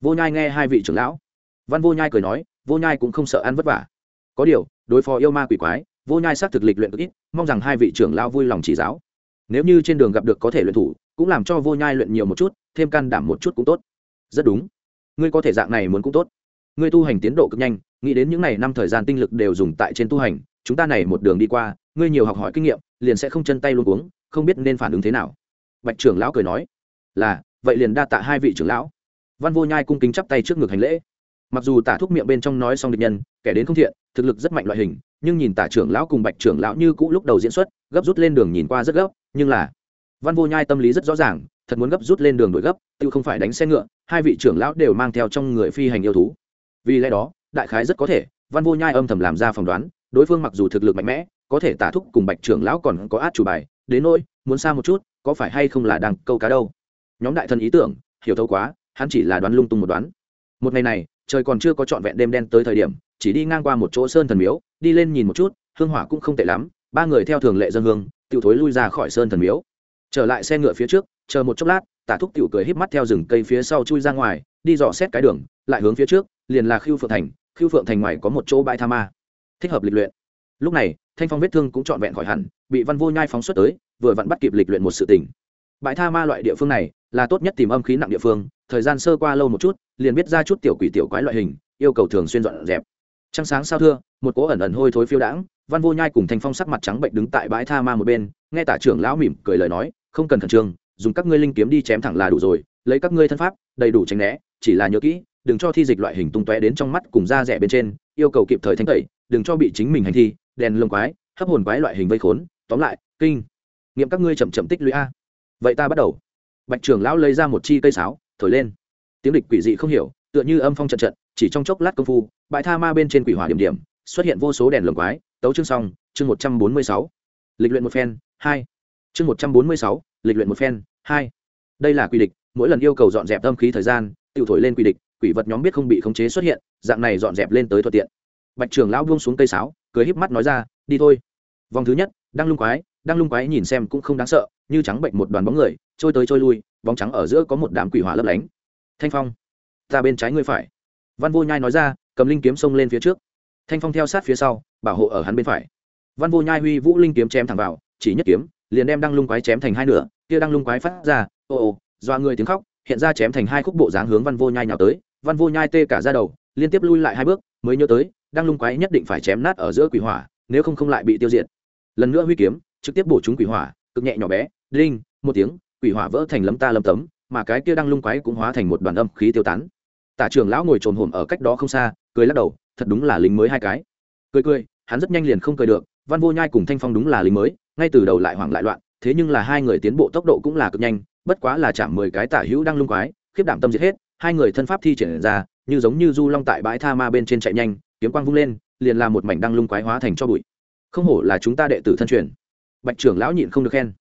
Vô nhai nghe hai vị trưởng lão. Văn vô nhai cười nói, vô nhai cũng không sợ ăn vất vả. Có điều đối phó yêu ma quỷ quái, vô nhai xác thực lịch luyện cực ít, mong rằng hai vị trưởng lão vui lòng chỉ giáo. Nếu như trên đường gặp được có thể luyện thủ, cũng làm cho vô nhai luyện nhiều một chút, thêm can đảm một chút cũng tốt. Rất đúng. Ngươi có thể dạng này muốn cũng tốt. Ngươi tu hành tiến độ cực nhanh, nghĩ đến những n à y năm thời gian tinh lực đều dùng tại trên tu hành, chúng ta này một đường đi qua, ngươi nhiều học hỏi kinh nghiệm, liền sẽ không chân tay luôn uống không biết nên phản ứng thế nào. Bạch trưởng lão cười nói. Là, vậy liền đa tạ hai vị trưởng lão. Văn vô nhai cung kính chắp tay trước ngực hành lễ mặc dù tả thúc miệng bên trong nói xong địch nhân, kẻ đến không thiện, thực lực rất mạnh loại hình, nhưng nhìn tả trưởng lão cùng bạch trưởng lão như cũ lúc đầu diễn xuất, gấp rút lên đường nhìn qua rất gấp, nhưng là, văn vô nhai tâm lý rất rõ ràng, thật muốn gấp rút lên đường đổi gấp, tự không phải đánh xe ngựa, hai vị trưởng lão đều mang theo trong người phi hành yêu thú. Vì lẽ đó, đại khái rất có thể, văn vô nhai âm thầm làm ra phỏng đoán, đối phương mặc dù thực lực mạnh mẽ, có thể tả thúc cùng bạch trưởng lão còn có át chủ bài, đến nỗi, muốn xa một chút, có phải hay không là đang câu cá đâu. Nhóm đại thần ý tưởng, hiểu thấu quá, hắn chỉ là đoán lung tung một đoán. Một ngày này trời còn chưa có trọn vẹn đêm đen tới thời điểm, chỉ đi ngang qua một chỗ sơn thần miếu, đi lên nhìn một chút, hương hỏa cũng không tệ lắm, ba người theo thường lệ dân hương tự thối lui ra khỏi sơn thần miếu. Trở lại xe ngựa phía trước, chờ một chốc lát, tả thúc tiểu cười híp mắt theo rừng cây phía sau chui ra ngoài, đi dò xét cái đường, lại hướng phía trước, liền là khiêu phượng thành khiêu phượng thành ngoài có một chỗ bãi tha ma, thích hợp lịch luyện. Lúc này, thanh phong vết thương cũng trọn vẹn khỏi hẳn, bị văn vô nhai phóng xuất tới, vừa vặn bắt kịp lịch luyện một sự tình. Bãi tha ma loại địa phương này là tốt nhất tìm âm khí nặng địa phương thời gian sơ qua lâu một chút, liền biết ra chút tiểu quỷ tiểu quái loại hình, yêu cầu thường xuyên dọn dẹp. Trăng sáng sao thưa, một cỗ ẩn ẩn hôi thối phiêu đãng, văn vô nhai cùng thanh phong sắc mặt trắng bệnh đứng tại bãi tha ma một bên, nghe tả trưởng lão mỉm cười lời nói, không cần khẩn trương, dùng các ngươi linh kiếm đi chém thẳng là đủ rồi, lấy các ngươi thân pháp, đầy đủ tránh né, chỉ là nhớ kỹ, đừng cho thi dịch loại hình tung tóe đến trong mắt cùng da rẻ bên trên, yêu cầu kịp thời thanh tẩy, đừng cho bị chính mình hành thi, đèn lông quái, hấp hồn quái loại hình vây khốn, tóm lại, kinh. Nghiệm các ngươi chậm chậm tích lũy a. Vậy ta bắt đầu. Bạch trưởng lão lấy ra một chi cây sáo thổi lên. Tiếng địch quỷ dị không hiểu, tựa như âm phong trận trận, chỉ trong chốc lát công phu, bãi tha ma bên trên quỷ hỏa điểm điểm, xuất hiện vô số đèn lồng quái, tấu chương xong, chương một trăm bốn mươi sáu. Lịch luyện một phen, hai. Chương một trăm bốn mươi sáu, lịch luyện một phen, hai. Đây là quy địch, mỗi lần yêu cầu dọn dẹp tâm khí thời gian, tự thổi lên quy địch, quỷ vật nhóm biết không bị khống chế xuất hiện, dạng này dọn dẹp lên tới thuận tiện. Bạch trưởng lão buông xuống cây sáo, cười híp mắt nói ra, đi thôi. Vòng thứ nhất đang lung quái đang lung quái nhìn xem cũng không đáng sợ, như trắng bệnh một đoàn bóng người, trôi tới trôi lui bóng trắng ở giữa có một đám quỷ hỏa lấp lánh. Thanh phong, ta bên trái ngươi phải. Văn vô nhai nói ra, cầm linh kiếm xông lên phía trước. Thanh phong theo sát phía sau, bảo hộ ở hắn bên phải. Văn vô nhai huy vũ linh kiếm chém thẳng vào, chỉ nhất kiếm, liền đem đăng lung quái chém thành hai nửa, kia đăng lung quái phát ra, ô ô doa người tiếng khóc, hiện ra chém thành hai khúc bộ dáng hướng văn vô nhai nhào tới. Văn vô nhai tê cả ra đầu, liên tiếp lui lại hai bước, mới nhớ tới, đăng lung quái nhất định phải chém nát ở giữa quỷ hỏa, nếu không không lại bị tiêu diệt. Lần nữa huy kiếm, trực tiếp bổ trúng quỷ hỏa, cực nhẹ nhỏ bé, đinh, một tiếng quỷ hỏa vỡ thành lấm ta lấm tấm, mà cái kia đang lung quái cũng hóa thành một đoàn âm khí tiêu tán. Tả trưởng lão ngồi trồn hổm ở cách đó không xa, cười lắc đầu, thật đúng là lính mới hai cái. Cười cười, hắn rất nhanh liền không cười được, văn vô nhai cùng thanh phong đúng là lính mới, ngay từ đầu lại hoảng lại loạn, thế nhưng là hai người tiến bộ tốc độ cũng là cực nhanh, bất quá là chạm mười cái tả hữu đang lung quái, khiếp đảm tâm diệt hết, hai người thân pháp thi triển ra, như giống như du long tại bãi tha ma bên trên chạy nhanh, kiếm quang vung lên, liền làm một mảnh đăng lung quái hóa thành cho bụi. Không hổ là chúng ta đệ tử thân truyền. Bạch trưởng lão nhịn không được khen.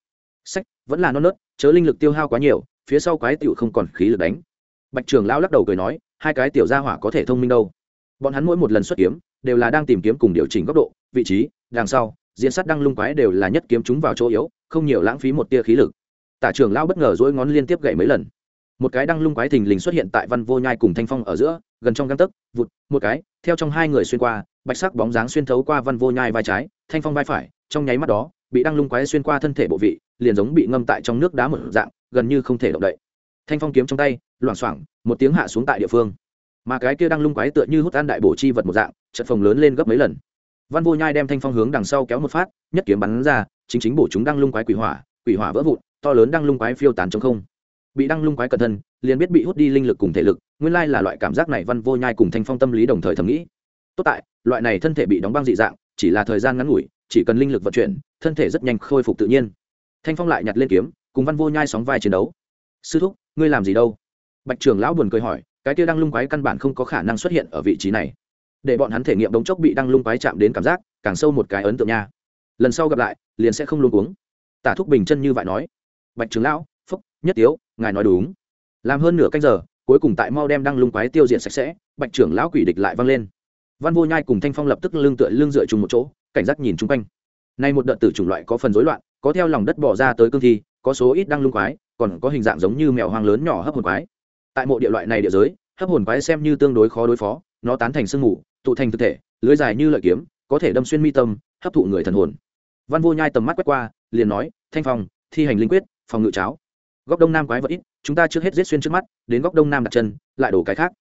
Sách, vẫn là non nớt chớ linh lực tiêu hao quá nhiều, phía sau quái tiểu không còn khí lực đánh. Bạch trường lão lắc đầu cười nói, hai cái tiểu gia hỏa có thể thông minh đâu. Bọn hắn mỗi một lần xuất kiếm, đều là đang tìm kiếm cùng điều chỉnh góc độ, vị trí, đằng sau diễn sát đăng lung quái đều là nhất kiếm chúng vào chỗ yếu, không nhiều lãng phí một tia khí lực. Tả trưởng lão bất ngờ dỗi ngón liên tiếp gậy mấy lần. Một cái đăng lung quái thình lình xuất hiện tại văn vô nhai cùng thanh phong ở giữa, gần trong găng tấc, vụt, một cái, theo trong hai người xuyên qua, bạch sắc bóng dáng xuyên thấu qua văn vô nhai vai trái, thanh phong vai phải, trong nháy mắt đó bị đăng lung quái xuyên qua thân thể bộ vị, liền giống bị ngâm tại trong nước đá một dạng, gần như không thể động đậy. Thanh phong kiếm trong tay, loảng xoảng, một tiếng hạ xuống tại địa phương. Mà cái kia đăng lung quái tựa như hút ăn đại bổ chi vật một dạng trận phồng lớn lên gấp mấy lần. Văn vô nhai đem thanh phong hướng đằng sau kéo một phát, nhất kiếm bắn ra, chính chính bổ chúng đăng lung quái quỷ hỏa quỷ hỏa vỡ vụn, to lớn đăng lung quái phiêu tán trong không. Bị đăng lung quái cẩn thân, liền biết bị hút đi linh lực cùng thể lực, nguyên lai là loại cảm giác này văn vô nhai cùng thanh phong tâm lý đồng thời thầm nghĩ. Tốt tại, loại này thân thể bị đóng băng dị dạng, chỉ là thời gian ngắn ngủi chỉ cần linh lực vận chuyển, thân thể rất nhanh khôi phục tự nhiên. Thanh phong lại nhặt lên kiếm, cùng văn vô nhai sóng vai chiến đấu. Sư thúc, ngươi làm gì đâu? Bạch trưởng lão buồn cười hỏi, cái kia đăng lung quái căn bản không có khả năng xuất hiện ở vị trí này. Để bọn hắn thể nghiệm đống chốc bị đăng lung quái chạm đến cảm giác, càng sâu một cái ấn tượng nha. Lần sau gặp lại, liền sẽ không luôn uống tả thúc bình chân như vậy nói. Bạch trưởng lão, phúc, nhất tiếu, ngài nói đúng. Làm hơn nửa canh giờ, cuối cùng tại mau đem đăng lung quái tiêu diệt sạch sẽ, bạch trưởng lão quỷ địch lại vang lên. Văn vô nhai cùng thanh phong lập tức lưng tựa lưng dựa chung một chỗ cảnh giác nhìn chung quanh. Nay một đợt tử chủng loại có phần rối loạn có theo lòng đất bỏ ra tới cương thi có số ít đang lung quái còn có hình dạng giống như mèo hoang lớn nhỏ hấp hồn quái. Tại mộ địa loại này địa giới hấp hồn quái xem như tương đối khó đối phó nó tán thành sương mù tụ thành thực thể lưới dài như lợi kiếm có thể đâm xuyên mi tâm hấp thụ người thần hồn. Văn vô nhai tầm mắt quét qua liền nói thanh phòng, thi hành linh quyết phòng ngự cháo. Góc đông nam quái vật ít chúng ta trước hết giết xuyên trước mắt đến góc đông nam đặt chân lại đổ cái khác.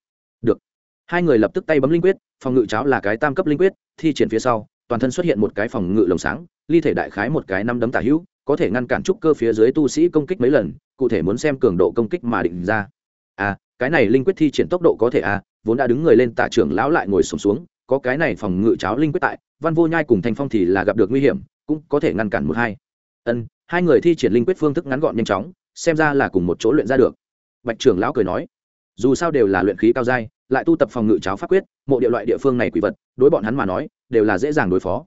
Được. Hai người lập tức tay bấm linh quyết phòng ngự cháo là cái tam cấp linh quyết thi triển phía sau toàn thân xuất hiện một cái phòng ngự lồng sáng ly thể đại khái một cái năm đấm tả hữu có thể ngăn cản trúc cơ phía dưới tu sĩ công kích mấy lần cụ thể muốn xem cường độ công kích mà định ra. À cái này linh quyết thi triển tốc độ có thể à vốn đã đứng người lên tạ trưởng lão lại ngồi sùng xuống, xuống có cái này phòng ngự cháo linh quyết tại văn vô nhai cùng thanh phong thì là gặp được nguy hiểm cũng có thể ngăn cản một hai. Ân hai người thi triển linh quyết phương thức ngắn gọn nhanh chóng xem ra là cùng một chỗ luyện ra được. Bạch trưởng lão cười nói dù sao đều là luyện khí cao dai lại tu tập phòng ngự cháo pháp quyết, mộ địa loại địa phương này quỷ vật, đối bọn hắn mà nói, đều là dễ dàng đối phó.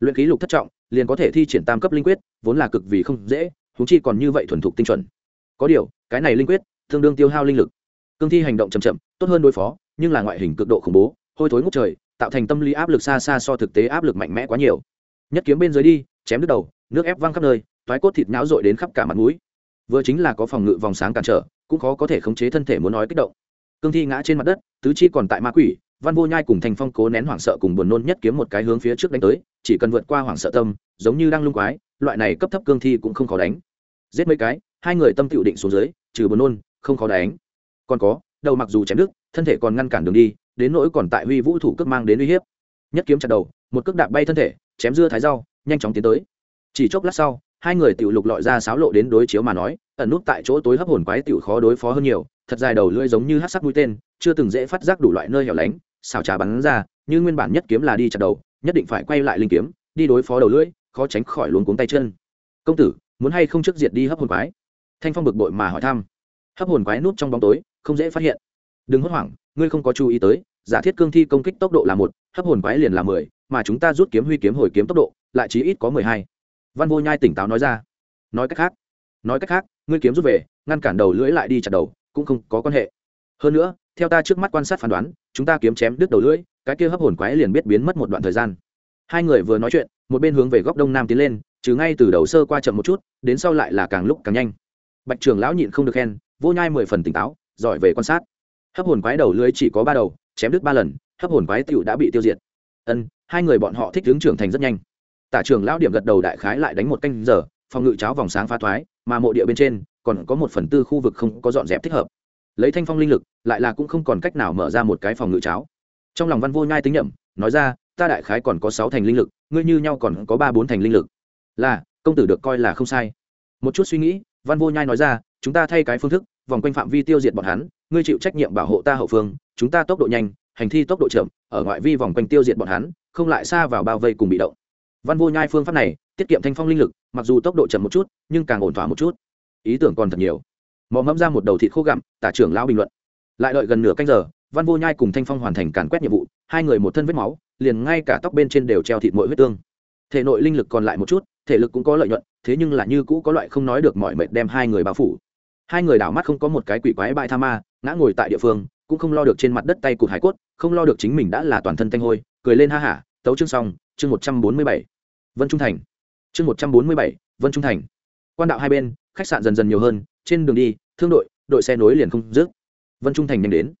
Luyện khí lục thất trọng, liền có thể thi triển tam cấp linh quyết, vốn là cực vì không dễ húng chi còn như vậy thuần thục tinh chuẩn. Có điều, cái này linh quyết, tương đương tiêu hao linh lực. Cương thi hành động chậm chậm, tốt hơn đối phó, nhưng là ngoại hình cực độ khủng bố, hôi thối ngốc trời, tạo thành tâm lý áp lực xa xa so thực tế áp lực mạnh mẽ quá nhiều. Nhất kiếm bên dưới đi, chém đứt đầu, nước ép văng khắp nơi thoái cốt thịt nhão dội đến khắp cả mặt mũi. Vừa chính là có phòng ngự vòng sáng cản trở, cũng khó có thể khống chế thân thể muốn nói kích động cương thi ngã trên mặt đất, tứ chi còn tại ma quỷ, văn vô nhai cùng thành phong cố nén hoảng sợ cùng buồn nôn nhất kiếm một cái hướng phía trước đánh tới, chỉ cần vượt qua hoảng sợ tâm, giống như đang lung quái, loại này cấp thấp cương thi cũng không khó đánh. Giết mấy cái, hai người tâm tựu định xuống dưới, trừ buồn nôn, không khó đánh. Còn có, đầu mặc dù chém đứt, thân thể còn ngăn cản đường đi, đến nỗi còn tại huy vũ thủ cước mang đến uy hiếp. Nhất kiếm chặt đầu, một cước đạp bay thân thể, chém dưa thái rau, nhanh chóng tiến tới. Chỉ chốc lát sau hai người tiểu lục lọi ra sáo lộ đến đối chiếu mà nói, ẩn nút tại chỗ tối hấp hồn quái tiểu khó đối phó hơn nhiều, thật dài đầu lưỡi giống như hát sắc mũi tên, chưa từng dễ phát giác đủ loại nơi hẻo lánh, xào trà bắn ra, như nguyên bản nhất kiếm là đi chặt đầu, nhất định phải quay lại linh kiếm, đi đối phó đầu lưỡi, khó tránh khỏi luống cuống tay chân. Công tử, muốn hay không trước diệt đi hấp hồn quái? Thanh phong bực bội mà hỏi thăm. Hấp hồn quái núp trong bóng tối, không dễ phát hiện. Đừng hốt hoảng, ngươi không có chú ý tới, giả thiết cương thi công kích tốc độ là một, hấp hồn quái liền là mười, mà chúng ta rút kiếm huy kiếm hồi kiếm tốc độ, lại chí ít có mười hai văn vô nhai tỉnh táo nói ra. Nói cách khác, nói cách khác, ngươi kiếm rút về, ngăn cản đầu lưỡi lại đi chặt đầu, cũng không có quan hệ. Hơn nữa, theo ta trước mắt quan sát phán đoán, chúng ta kiếm chém đứt đầu lưỡi, cái kia hấp hồn quái liền biết biến mất một đoạn thời gian. Hai người vừa nói chuyện, một bên hướng về góc đông nam tiến lên chứ ngay từ đầu sơ qua chậm một chút, đến sau lại là càng lúc càng nhanh. Bạch trường lão nhịn không được khen, vô nhai mười phần tỉnh táo, giỏi về quan sát. Hấp hồn quái đầu lưới chỉ có ba đầu, chém đứt ba lần, hấp hồn quái tựu đã bị tiêu diệt. Ân, hai người bọn họ thích hướng trưởng thành rất nhanh tả trường lão điểm gật đầu đại khái lại đánh một canh giờ, phòng ngự cháo vòng sáng phá thoái, mà mộ địa bên trên còn có một phần tư khu vực không có dọn dẹp thích hợp. Lấy thanh phong linh lực, lại là cũng không còn cách nào mở ra một cái phòng ngự cháo. Trong lòng văn vô nhai tính nhậm nói ra, ta đại khái còn có sáu thành linh lực, ngươi như nhau còn có ba bốn thành linh lực. Là, công tử được coi là không sai. Một chút suy nghĩ, văn vô nhai nói ra, chúng ta thay cái phương thức, vòng quanh phạm vi tiêu diệt bọn hắn, ngươi chịu trách nhiệm bảo hộ ta hậu phương, chúng ta tốc độ nhanh, hành thi tốc độ chậm, ở ngoại vi vòng quanh tiêu diệt bọn hắn, không lại xa vào bao vây cùng bị động văn vô nhai phương pháp này, tiết kiệm thanh phong linh lực, mặc dù tốc độ chậm một chút, nhưng càng ổn thỏa một chút. Ý tưởng còn thật nhiều. Mò ngẫm ra một đầu thịt khô gặm, tả trưởng lão bình luận. Lại đợi gần nửa canh giờ, văn vô nhai cùng thanh phong hoàn thành càn quét nhiệm vụ, hai người một thân vết máu, liền ngay cả tóc bên trên đều treo thịt mỗi huyết tương. Thể nội linh lực còn lại một chút, thể lực cũng có lợi nhuận, thế nhưng là như cũ có loại không nói được mọi mệt đem hai người bao phủ. Hai người đảo mắt không có một cái quỷ quái bại tha ma, ngã ngồi tại địa phương, cũng không lo được trên mặt đất tay cụt hải cốt, không lo được chính mình đã là toàn thân tanh hôi, cười lên ha hả, tấu chương xong, chương một trăm bốn mươi bảy vân trung thành. Chương một trăm bốn mươi bảy, vân trung thành. Quan đạo hai bên, khách sạn dần dần nhiều hơn, trên đường đi, thương đội đội xe nối liền không dứt. Vân trung thành nhanh đến.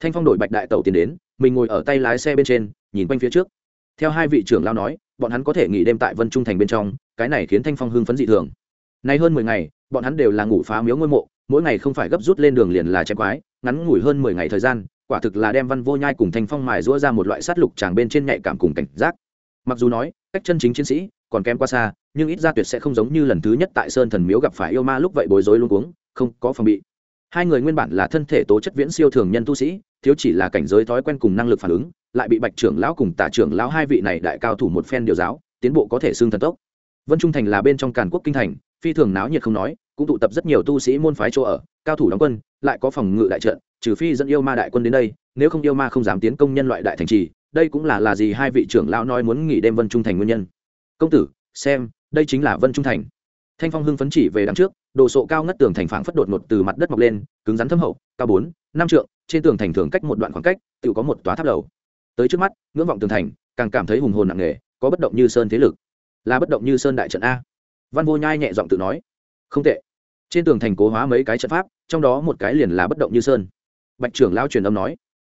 Thanh phong đội bạch đại tẩu tiến đến, mình ngồi ở tay lái xe bên trên, nhìn quanh phía trước. Theo hai vị trưởng lao nói, bọn hắn có thể nghỉ đêm tại vân trung thành bên trong, cái này khiến thanh phong hưng phấn dị thường. Nay hơn mười ngày, bọn hắn đều là ngủ phá miếu ngôi mộ, mỗi ngày không phải gấp rút lên đường liền là chém quái, ngắn ngủi hơn mười ngày thời gian, quả thực là đem văn vô nhai cùng thanh phong mài rũa ra một loại sát lục tràng bên trên nhạy cảm cùng cảnh giác. Mặc dù nói cách chân chính chiến sĩ còn kém qua xa, nhưng ít ra tuyệt sẽ không giống như lần thứ nhất tại sơn thần miếu gặp phải yêu ma lúc vậy bối rối luôn cuống, không có phòng bị. Hai người nguyên bản là thân thể tố chất viễn siêu thường nhân tu sĩ, thiếu chỉ là cảnh giới thói quen cùng năng lực phản ứng, lại bị bạch trưởng lão cùng tả trưởng lão hai vị này đại cao thủ một phen điều giáo, tiến bộ có thể xương thần tốc. Vân trung thành là bên trong càn quốc kinh thành, phi thường náo nhiệt không nói, cũng tụ tập rất nhiều tu sĩ môn phái chỗ ở, cao thủ đóng quân, lại có phòng ngự đại trận, trừ phi dẫn yêu ma đại quân đến đây, nếu không yêu ma không dám tiến công nhân loại đại thành trì đây cũng là là gì hai vị trưởng lão nói muốn nghỉ đêm vân trung thành nguyên nhân? Công tử, xem, đây chính là vân trung thành. Thanh phong hưng phấn chỉ về đằng trước, đồ sộ cao ngất tường thành phảng phất đột ngột từ mặt đất mọc lên, cứng rắn thâm hậu, cao bốn, năm trượng, trên tường thành thường cách một đoạn khoảng cách tự có một tòa tháp lầu. Tới trước mắt, ngưỡng vọng tường thành, càng cảm thấy hùng hồn nặng nề, có bất động như sơn thế lực. Là bất động như sơn đại trận a. Văn vô nhai nhẹ giọng tự nói. Không tệ. Trên tường thành cố hóa mấy cái trận pháp, trong đó một cái liền là bất động như sơn. Bạch trưởng lao truyền âm nói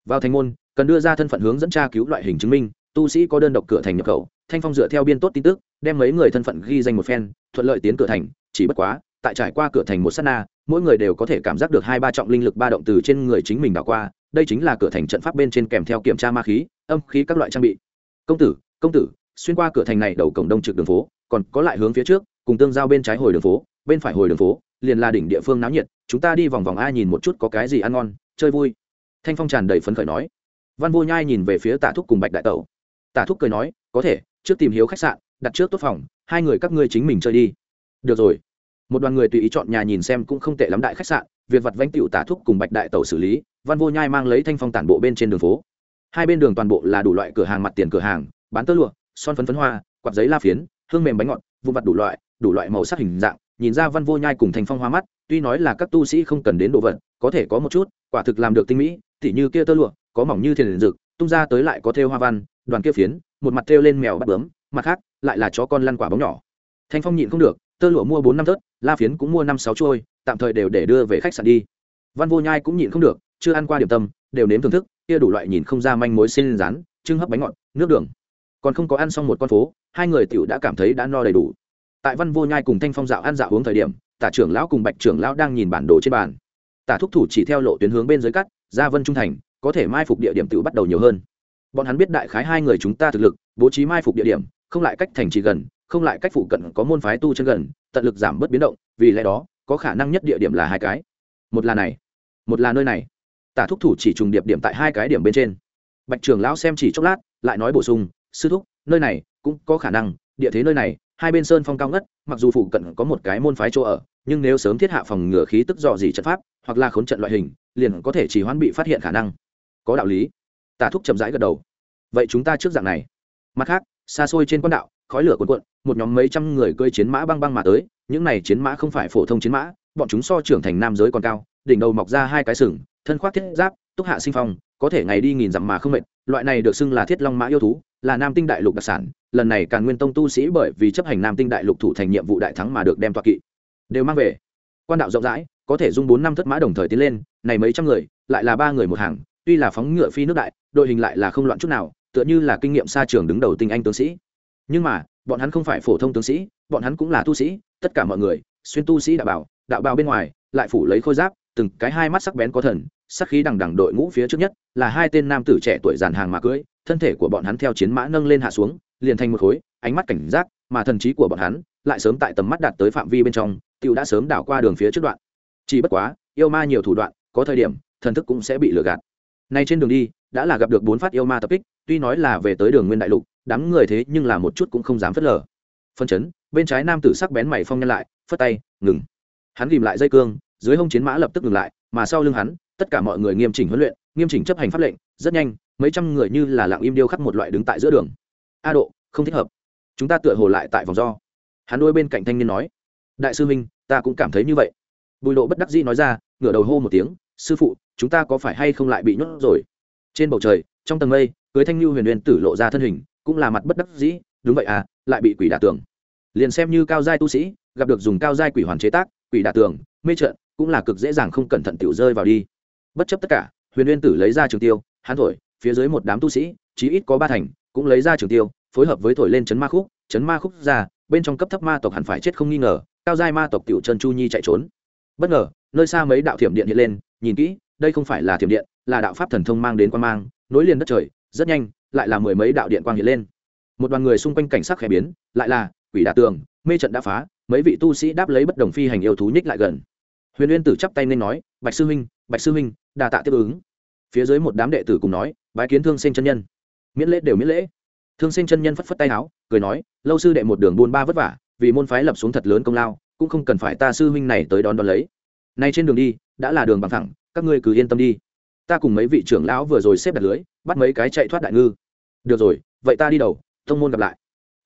vào thành môn, cần đưa ra thân phận hướng dẫn tra cứu loại hình chứng minh, tu sĩ có đơn độc cửa thành nhập khẩu, thanh phong dựa theo biên tốt tin tức, đem mấy người thân phận ghi danh một phen, thuận lợi tiến cửa thành, chỉ bất quá, tại trải qua cửa thành một s á t na, mỗi người đều có thể cảm giác được hai ba trọng linh lực ba động từ trên người chính mình đảo qua, đây chính là cửa thành trận pháp bên trên kèm theo kiểm tra ma khí, âm khí các loại trang bị. Công tử công tử, xuyên qua cửa thành này đầu cổng đông trực đường phố, còn có lại hướng phía trước, cùng tương giao bên trái hồi đường phố, bên phải hồi đường phố, liền là đỉnh địa phương náo nhiệt, chúng ta đi vòng vòng ai nhìn một chút có cái gì ăn ngon, chơi vui thanh phong tràn đầy phấn khởi nói. Văn vô nhai nhìn về phía tả thúc cùng bạch đại tẩu. Tả thúc cười nói, có thể, trước tìm hiếu khách sạn, đặt trước tốt phòng, hai người các ngươi chính mình chơi đi. Được rồi. Một đoàn người tùy ý chọn nhà nhìn xem cũng không tệ lắm đại khách sạn, việc vặt vánh tịu tả thúc cùng bạch đại tẩu xử lý, văn vô nhai mang lấy thanh phong tản bộ bên trên đường phố. Hai bên đường toàn bộ là đủ loại cửa hàng mặt tiền cửa hàng, bán tơ lụa, son phấn phấn hoa, quạt giấy la phiến, hương mềm bánh ngọt vụ vặt đủ loại đủ loại màu sắc hình dạng, nhìn ra văn vô nhai cùng thanh phong hoa mắt, tuy nói là các tu sĩ không cần đến đồ vật, có thể có một chút, quả thực làm được tinh mỹ tỉ như kia tơ lụa, có mỏng như thiền rực tung ra tới lại có thêu hoa văn, đoàn kia phiến, một mặt thêu lên mèo bắt bướm, mặt khác, lại là chó con lăn quả bóng nhỏ. Thanh phong nhịn không được, tơ lụa mua bốn năm tớt la phiến cũng mua năm sáu trôi tạm thời đều để đưa về khách sạn đi. Văn vô nhai cũng nhịn không được, chưa ăn qua điểm tâm, đều nếm thưởng thức, kia đủ loại nhìn không ra manh mối xin rán, trưng hấp bánh ngọt, nước đường. Còn không có ăn xong một con phố, hai người tiểu đã cảm thấy đã no đầy đủ. Tại văn vô nhai cùng thanh phong dạo ăn dạo uống thời điểm, tả trưởng lão cùng bạch trưởng lão đang nhìn bản đồ trên bàn. Tả thúc thủ chỉ theo lộ tuyến hướng bên dưới cắt Gia vân trung thành, có thể mai phục địa điểm tự bắt đầu nhiều hơn. Bọn hắn biết đại khái hai người chúng ta thực lực, bố trí mai phục địa điểm, không lại cách thành trì gần, không lại cách phụ cận có môn phái tu chân gần, tận lực giảm bớt biến động, vì lẽ đó, có khả năng nhất địa điểm là hai cái. Một là này, một là nơi này. Tả thúc thủ chỉ trùng điệp điểm tại hai cái điểm bên trên. Bạch trưởng lão xem chỉ chốc lát, lại nói bổ sung, sư thúc, nơi này cũng có khả năng, địa thế nơi này, hai bên sơn phong cao ngất, mặc dù phụ cận có một cái môn phái chỗ ở, nhưng nếu sớm thiết hạ phòng ngừa khí tức dò dỉ trận pháp hoặc là khốn trận loại hình, liền có thể chỉ hoãn bị phát hiện khả năng. Có đạo lý. Tả thúc chậm rãi gật đầu. Vậy chúng ta trước dạng này. Mặt khác, xa xôi trên quan đạo, khói lửa cuồn cuộn, một nhóm mấy trăm người cơi chiến mã băng băng mà tới, những này chiến mã không phải phổ thông chiến mã, bọn chúng so trưởng thành nam giới còn cao, đỉnh đầu mọc ra hai cái sừng, thân khoác thiết giáp, túc hạ sinh phong, có thể ngày đi nghìn dặm mà không mệt, loại này được xưng là thiết long mã yêu thú, là nam tinh đại lục đặc sản, lần này càn nguyên tông tu sĩ bởi vì chấp hành nam tinh đại lục thủ thành nhiệm vụ đại thắng mà được đem toa kỵ. Đều mang về. Quan đạo rộng rãi có thể dung bốn năm thất mã đồng thời tiến lên, này mấy trăm người, lại là ba người một hàng, tuy là phóng ngựa phi nước đại, đội hình lại là không loạn chút nào, tựa như là kinh nghiệm xa trường đứng đầu tinh anh tướng sĩ. Nhưng mà, bọn hắn không phải phổ thông tướng sĩ, bọn hắn cũng là tu sĩ, tất cả mọi người, xuyên tu sĩ đạo bảo, đạo bào bên ngoài, lại phủ lấy khôi giáp, từng cái hai mắt sắc bén có thần, sắc khí đằng đằng đội ngũ phía trước nhất, là hai tên nam tử trẻ tuổi dàn hàng mà cưỡi, thân thể của bọn hắn theo chiến mã nâng lên hạ xuống, liền thành một khối, ánh mắt cảnh giác, mà thần trí của bọn hắn, lại sớm tại tầm mắt đạt tới phạm vi bên trong tiêu đã sớm đảo qua đường phía trước đoạn chỉ bất quá, yêu ma nhiều thủ đoạn, có thời điểm, thần thức cũng sẽ bị lừa gạt. Nay trên đường đi, đã là gặp được bốn phát yêu ma tập kích, tuy nói là về tới đường nguyên đại lục, đám người thế nhưng là một chút cũng không dám phớt lờ. Phân chấn, bên trái nam tử sắc bén mày phong nhân lại, phất tay, ngừng. Hắn ghìm lại dây cương, dưới hông chiến mã lập tức ngừng lại, mà sau lưng hắn, tất cả mọi người nghiêm chỉnh huấn luyện, nghiêm chỉnh chấp hành pháp lệnh, rất nhanh, mấy trăm người như là lặng im điêu khắc một loại đứng tại giữa đường. A độ, không thích hợp. Chúng ta tựa hồ lại tại vòng do. Hắn đôi bên cạnh thanh niên nói, đại sư minh, ta cũng cảm thấy như vậy bùi lộ bất đắc dĩ nói ra, ngửa đầu hô một tiếng, sư phụ, chúng ta có phải hay không lại bị nhốt rồi? Trên bầu trời, trong tầng mây, cưới thanh lưu huyền huyền tử lộ ra thân hình, cũng là mặt bất đắc dĩ, đúng vậy à lại bị quỷ đả tường. Liền xem như cao giai tu sĩ, gặp được dùng cao giai quỷ hoàn chế tác, quỷ đả tường, mê trợn, cũng là cực dễ dàng không cẩn thận tiểu rơi vào đi. Bất chấp tất cả, huyền huyền tử lấy ra trường tiêu, hắn thổi, phía dưới một đám tu sĩ, chí ít có ba thành, cũng lấy ra trường tiêu, phối hợp với thổi lên chấn ma khúc, chấn ma khúc ra, bên trong cấp thấp ma tộc hẳn phải chết không nghi ngờ, cao giai ma tộc tiểu chân chu nhi chạy trốn bất ngờ, nơi xa mấy đạo thiểm điện hiện lên, nhìn kỹ, đây không phải là thiểm điện, là đạo pháp thần thông mang đến quan mang, nối liền đất trời, rất nhanh, lại là mười mấy đạo điện quang hiện lên. Một đoàn người xung quanh cảnh sắc khẽ biến, lại là quỷ đả tường, mê trận đã phá, mấy vị tu sĩ đáp lấy bất đồng phi hành yêu thú nhích lại gần. Huyền uyên tử chắp tay nên nói, bạch sư huynh, bạch sư huynh đà tạ tiếp ứng. Phía dưới một đám đệ tử cùng nói, bái kiến thương sinh chân nhân. Miễn lễ đều miễn lễ. Thương sinh chân nhân phất phất tay áo, cười nói, lâu sư đệ một đường buôn ba vất vả, vì môn phái lập xuống thật lớn công lao cũng không cần phải ta sư huynh này tới đón đón lấy. Nay trên đường đi, đã là đường bằng thẳng, các ngươi cứ yên tâm đi. Ta cùng mấy vị trưởng lão vừa rồi xếp đặt lưới, bắt mấy cái chạy thoát đại ngư. Được rồi, vậy ta đi đầu thông môn gặp lại.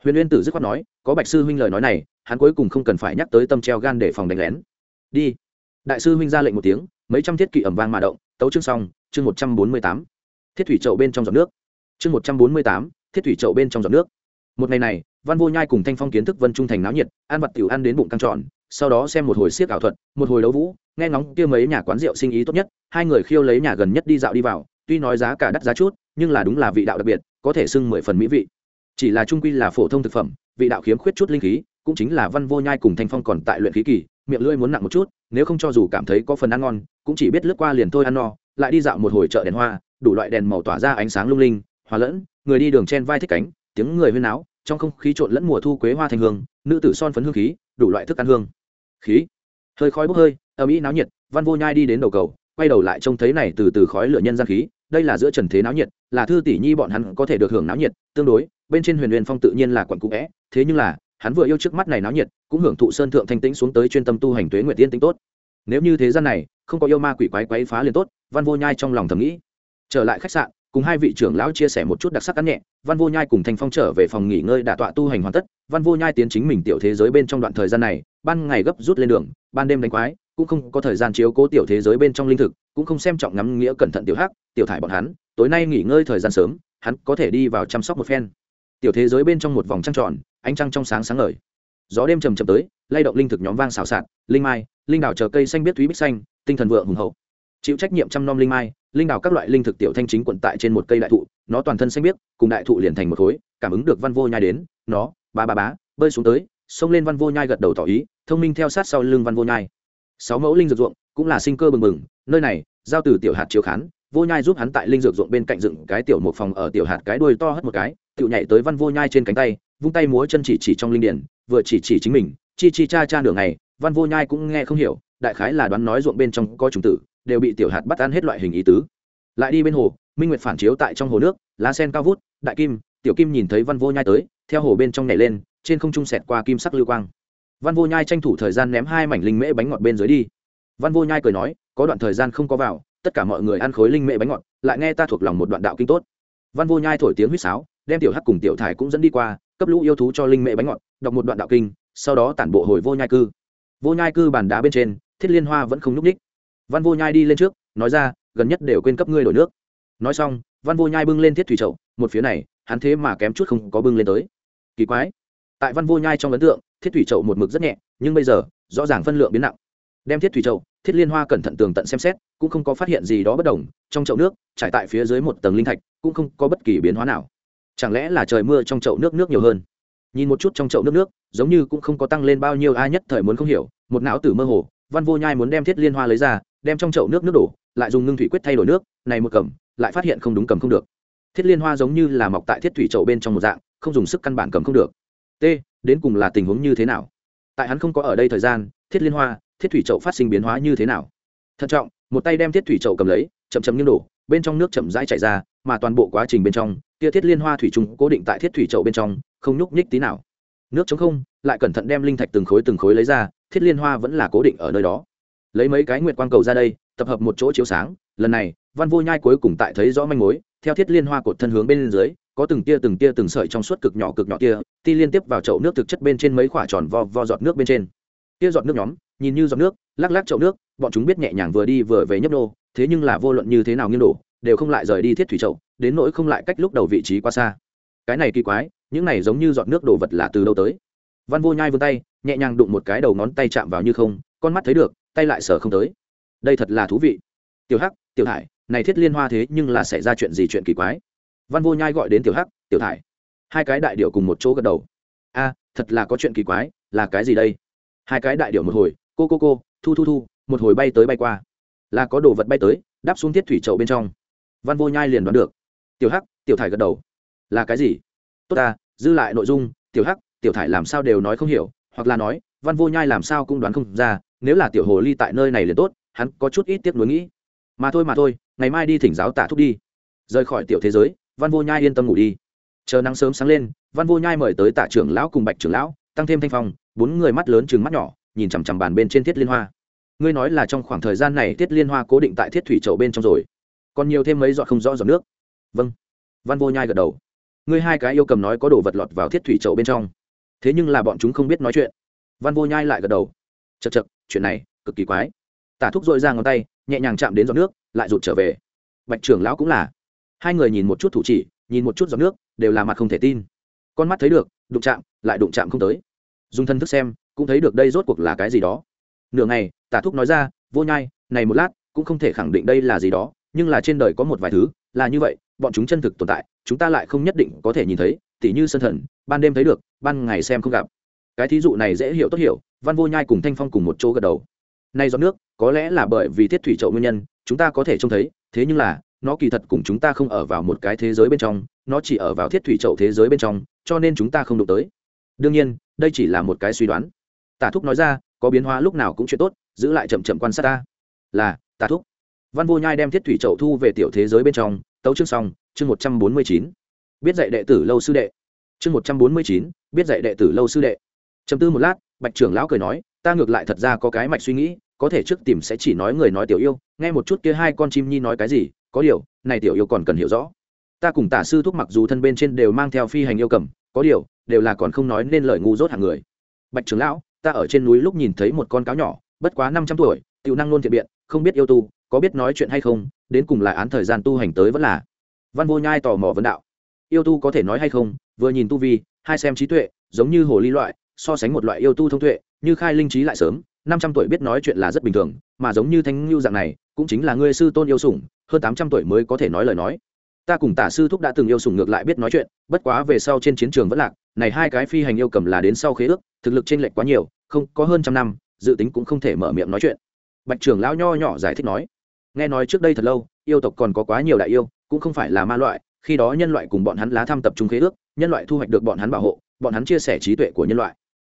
Huyền uyên tử dứt khoát nói, có bạch sư huynh lời nói này, hắn cuối cùng không cần phải nhắc tới tâm treo gan để phòng đánh lén. Đi. Đại sư huynh ra lệnh một tiếng, mấy trăm thiết kỵ ẩm vang mà động, tấu chương xong, chương một trăm bốn mươi tám. Thiết thủy trậu bên trong giọt nước. Chương một trăm bốn mươi tám, thiết thủy trậu bên trong giọt nước. Một ngày này văn vô nhai cùng thanh phong kiến thức vân trung thành náo nhiệt, ăn vặt tiểu ăn đến bụng căng tròn, sau đó xem một hồi siết ảo thuật, một hồi đấu vũ, nghe ngóng kia mấy nhà quán rượu sinh ý tốt nhất, hai người khiêu lấy nhà gần nhất đi dạo đi vào, tuy nói giá cả đắt giá chút, nhưng là đúng là vị đạo đặc biệt, có thể xưng mười phần mỹ vị. Chỉ là trung quy là phổ thông thực phẩm, vị đạo khiếm khuyết chút linh khí, cũng chính là văn vô nhai cùng thanh phong còn tại luyện khí kỳ, miệng lưỡi muốn nặng một chút, nếu không cho dù cảm thấy có phần ăn ngon, cũng chỉ biết lướt qua liền thôi ăn no, lại đi dạo một hồi chợ đèn hoa, đủ loại đèn màu tỏa ra ánh sáng lung linh, hòa lẫn, người đi đường chen vai thích cánh, tiếng người huyên áo trong không khí trộn lẫn mùa thu quế hoa thành hương, nữ tử son phấn hương khí, đủ loại thức ăn hương. Khí. Hơi khói bốc hơi, âm ý náo nhiệt, văn vô nhai đi đến đầu cầu, quay đầu lại trông thấy này từ từ khói lửa nhân gian khí, đây là giữa trần thế náo nhiệt, là thư tỷ nhi bọn hắn có thể được hưởng náo nhiệt, tương đối, bên trên huyền huyền phong tự nhiên là quận cũ vẽ thế nhưng là, hắn vừa yêu trước mắt này náo nhiệt, cũng hưởng thụ sơn thượng thanh tĩnh xuống tới chuyên tâm tu hành tuế nguyệt tiên tính tốt. Nếu như thế gian này, không có yêu ma quỷ quái quái phá liền tốt, văn vô nhai trong lòng thầm nghĩ. Trở lại khách sạn cùng hai vị trưởng lão chia sẻ một chút đặc sắc ăn nhẹ, văn vô nhai cùng thanh phong trở về phòng nghỉ ngơi đả tọa tu hành hoàn tất. Văn vô nhai tiến chính mình tiểu thế giới bên trong đoạn thời gian này, ban ngày gấp rút lên đường, ban đêm đánh quái, cũng không có thời gian chiếu cố tiểu thế giới bên trong linh thực, cũng không xem trọng ngắm nghĩa cẩn thận tiểu hắc, tiểu thải bọn hắn, tối nay nghỉ ngơi thời gian sớm, hắn có thể đi vào chăm sóc một phen. Tiểu thế giới bên trong một vòng trăng tròn, ánh trăng trong sáng sáng ngời. Gió đêm trầm trầm tới, lay động linh thực nhóm vang xào xạc, linh mai, linh đảo chờ cây xanh biết thúy bích xanh, tinh thần vượng hùng hậu chịu trách nhiệm chăm nom linh mai, linh đào các loại linh thực tiểu thanh chính quận tại trên một cây đại thụ, nó toàn thân xanh biếc, cùng đại thụ liền thành một khối, cảm ứng được văn vô nhai đến, nó, ba ba bá, bơi xuống tới, xông lên văn vô nhai gật đầu tỏ ý, thông minh theo sát sau lưng văn vô nhai. Sáu mẫu linh dược ruộng, cũng là sinh cơ bừng bừng, nơi này, giao từ tiểu hạt chiếu khán, vô nhai giúp hắn tại linh dược ruộng bên cạnh dựng cái tiểu một phòng ở tiểu hạt cái đuôi to hất một cái tự nhảy tới văn vô nhai trên cánh tay, vung tay múa chân chỉ chỉ trong linh điển, vừa chỉ chỉ chính mình, chi chi cha cha nửa ngày, văn vô nhai cũng nghe không hiểu, đại khái là đoán nói ruộng bên trong có trùng tử đều bị tiểu hạt bắt ăn hết loại hình ý tứ. Lại đi bên hồ, minh nguyệt phản chiếu tại trong hồ nước, lá sen cao vút, đại kim, tiểu kim nhìn thấy văn vô nhai tới, theo hồ bên trong nhảy lên, trên không trung sẹt qua kim sắc lưu quang. Văn vô nhai tranh thủ thời gian ném hai mảnh linh mễ bánh ngọt bên dưới đi. Văn vô nhai cười nói, có đoạn thời gian không có vào, tất cả mọi người ăn khối linh mễ bánh ngọt, lại nghe ta thuộc lòng một đoạn đạo kinh tốt. Văn vô nhai thổi tiếng huýt sáo, đem tiểu hắc cùng tiểu thải cũng dẫn đi qua, cấp lũ yêu thú cho linh mễ bánh ngọt, đọc một đoạn đạo kinh, sau đó tản bộ hồi vô nhai cư. Vô nhai cư bàn đá bên trên, thiết liên hoa vẫn không nhúc ních văn vô nhai đi lên trước, nói ra, gần nhất đều quên cấp ngươi đổi nước. Nói xong, văn vô nhai bưng lên thiết thủy trậu một phía này, hắn thế mà kém chút không có bưng lên tới. Kỳ quái. Tại văn vô nhai trong ấn tượng, thiết thủy trậu một mực rất nhẹ, nhưng bây giờ, rõ ràng phân lượng biến nặng. Đem thiết thủy trậu thiết liên hoa cẩn thận tường tận xem xét, cũng không có phát hiện gì đó bất đồng, trong chậu nước, trải tại phía dưới một tầng linh thạch, cũng không có bất kỳ biến hóa nào. Chẳng lẽ là trời mưa trong chậu nước nước nhiều hơn? Nhìn một chút trong chậu nước nước, giống như cũng không có tăng lên bao nhiêu, ai nhất thời muốn không hiểu, một não tử mơ hồ, văn vô nhai muốn đem thiết liên hoa lấy ra đem trong chậu nước nước đổ, lại dùng ngưng thủy quyết thay đổi nước, này một cầm, lại phát hiện không đúng cầm không được. Thiết liên hoa giống như là mọc tại thiết thủy chậu bên trong một dạng, không dùng sức căn bản cầm không được. T, đến cùng là tình huống như thế nào? Tại hắn không có ở đây thời gian, thiết liên hoa, thiết thủy chậu phát sinh biến hóa như thế nào? Thận trọng, một tay đem thiết thủy chậu cầm lấy, chậm chậm nghiêng đổ, bên trong nước chậm rãi chảy ra, mà toàn bộ quá trình bên trong tia thiết liên hoa thủy trùng cố định tại thiết thủy chậu bên trong, không nhúc nhích tí nào. Nước chống không, lại cẩn thận đem linh thạch từng khối từng khối lấy ra, thiết liên hoa vẫn là cố định ở nơi đó lấy mấy cái nguyệt quang cầu ra đây, tập hợp một chỗ chiếu sáng. Lần này, văn vô nhai cuối cùng tại thấy rõ manh mối, theo thiết liên hoa cột thân hướng bên dưới, có từng tia từng tia từng sợi trong suốt cực nhỏ cực nhỏ tia ti liên tiếp vào chậu nước thực chất bên trên mấy quả tròn vo vo giọt nước bên trên. Tia giọt nước nhóm, nhìn như giọt nước, lắc lắc chậu nước, bọn chúng biết nhẹ nhàng vừa đi vừa về nhấp nô, thế nhưng là vô luận như thế nào nghiêng đổ, đều không lại rời đi thiết thủy chậu, đến nỗi không lại cách lúc đầu vị trí quá xa. Cái này kỳ quái, những này giống như giọt nước đổ vật là từ đâu tới? Văn vô nhai vươn tay, nhẹ nhàng đụng một cái đầu ngón tay chạm vào như không, con mắt thấy được tay lại sở không tới. Đây thật là thú vị. Tiểu hắc, tiểu hải này thiết liên hoa thế nhưng là xảy ra chuyện gì chuyện kỳ quái? Văn vô nhai gọi đến tiểu hắc, tiểu thải. Hai cái đại điệu cùng một chỗ gật đầu. A, thật là có chuyện kỳ quái, là cái gì đây? Hai cái đại điệu một hồi, cô cô cô, thu thu thu. Một hồi bay tới bay qua. Là có đồ vật bay tới, đáp xuống thiết thủy chậu bên trong. Văn vô nhai liền đoán được. Tiểu hắc, tiểu thải gật đầu. Là cái gì? Tốt ta dư lại nội dung. Tiểu hắc, tiểu thải làm sao đều nói không hiểu, hoặc là nói, văn vô nhai làm sao cũng đoán không ra nếu là tiểu hồ ly tại nơi này liền tốt, hắn có chút ít tiếc nuối nghĩ. Mà thôi mà thôi, ngày mai đi thỉnh giáo tả thúc đi. Rời khỏi tiểu thế giới, văn vô nhai yên tâm ngủ đi. Chờ nắng sớm sáng lên, văn vô nhai mời tới tạ trưởng lão cùng bạch trưởng lão, tăng thêm thanh phong, bốn người mắt lớn chừng mắt nhỏ, nhìn chằm chằm bàn bên trên thiết liên hoa. Ngươi nói là trong khoảng thời gian này thiết liên hoa cố định tại thiết thủy chậu bên trong rồi. Còn nhiều thêm mấy giọt không rõ giọt nước. Vâng. Văn vô nhai gật đầu. Ngươi hai cái yêu cầm nói có đồ vật lọt vào thiết thủy chậu bên trong. Thế nhưng là bọn chúng không biết nói chuyện. Văn vô nhai lại gật đầu. Chật chật chuyện này cực kỳ quái tả thúc dội ra ngón tay nhẹ nhàng chạm đến giọt nước lại rụt trở về bạch trưởng lão cũng là hai người nhìn một chút thủ chỉ nhìn một chút giọt nước đều là mặt không thể tin con mắt thấy được đụng chạm lại đụng chạm không tới dùng thân thức xem cũng thấy được đây rốt cuộc là cái gì đó nửa ngày tả thúc nói ra vô nhai này một lát cũng không thể khẳng định đây là gì đó nhưng là trên đời có một vài thứ là như vậy bọn chúng chân thực tồn tại chúng ta lại không nhất định có thể nhìn thấy tỉ như sân thần ban đêm thấy được ban ngày xem không gặp cái thí dụ này dễ hiểu tốt hiểu, văn vô nhai cùng thanh phong cùng một chỗ gật đầu. Nay do nước, có lẽ là bởi vì thiết thủy chậu nguyên nhân, chúng ta có thể trông thấy, thế nhưng là, nó kỳ thật cùng chúng ta không ở vào một cái thế giới bên trong, nó chỉ ở vào thiết thủy chậu thế giới bên trong, cho nên chúng ta không đụng tới. Đương nhiên, đây chỉ là một cái suy đoán. Tả thúc nói ra, có biến hóa lúc nào cũng chuyện tốt, giữ lại chậm chậm quan sát ta. Là, tả thúc. Văn vô nhai đem thiết thủy chậu thu về tiểu thế giới bên trong, tấu chương xong, chương một trăm bốn mươi chín. Biết dạy đệ tử lâu sư đệ. Chương một trăm bốn mươi chín, biết dạy đệ tử lâu sư đệ chấm tư một lát, bạch trưởng lão cười nói, ta ngược lại thật ra có cái mạch suy nghĩ, có thể trước tìm sẽ chỉ nói người nói tiểu yêu, nghe một chút kia hai con chim nhi nói cái gì, có điều, này tiểu yêu còn cần hiểu rõ. Ta cùng tả sư thúc mặc dù thân bên trên đều mang theo phi hành yêu cầm, có điều, đều là còn không nói nên lời ngu dốt hàng người. Bạch trưởng lão, ta ở trên núi lúc nhìn thấy một con cáo nhỏ, bất quá năm trăm tuổi, tiểu năng luôn thiện biện, không biết yêu tu, có biết nói chuyện hay không, đến cùng lại án thời gian tu hành tới vẫn là. Văn vô nhai tò mò vấn đạo. Yêu tu có thể nói hay không, vừa nhìn tu vi, hai xem trí tuệ, giống như hồ ly loại so sánh một loại yêu tu thông tuệ, như khai linh trí lại sớm, năm trăm tuổi biết nói chuyện là rất bình thường, mà giống như thanh ngưu dạng này, cũng chính là ngươi sư tôn yêu sủng, hơn tám trăm tuổi mới có thể nói lời nói. Ta cùng tả sư thúc đã từng yêu sủng ngược lại biết nói chuyện, bất quá về sau trên chiến trường vẫn lạc, này hai cái phi hành yêu cầm là đến sau khế ước, thực lực t r ê n lệch quá nhiều, không, có hơn trăm năm, dự tính cũng không thể mở miệng nói chuyện. Bạch trưởng lão nho nhỏ giải thích nói, nghe nói trước đây thật lâu, yêu tộc còn có quá nhiều đại yêu, cũng không phải là ma loại, khi đó nhân loại cùng bọn hắn lá thăm tập trung khế ước, nhân loại thu hoạch được bọn hắn bảo hộ, bọn hắn chia sẻ trí tuệ của nhân loại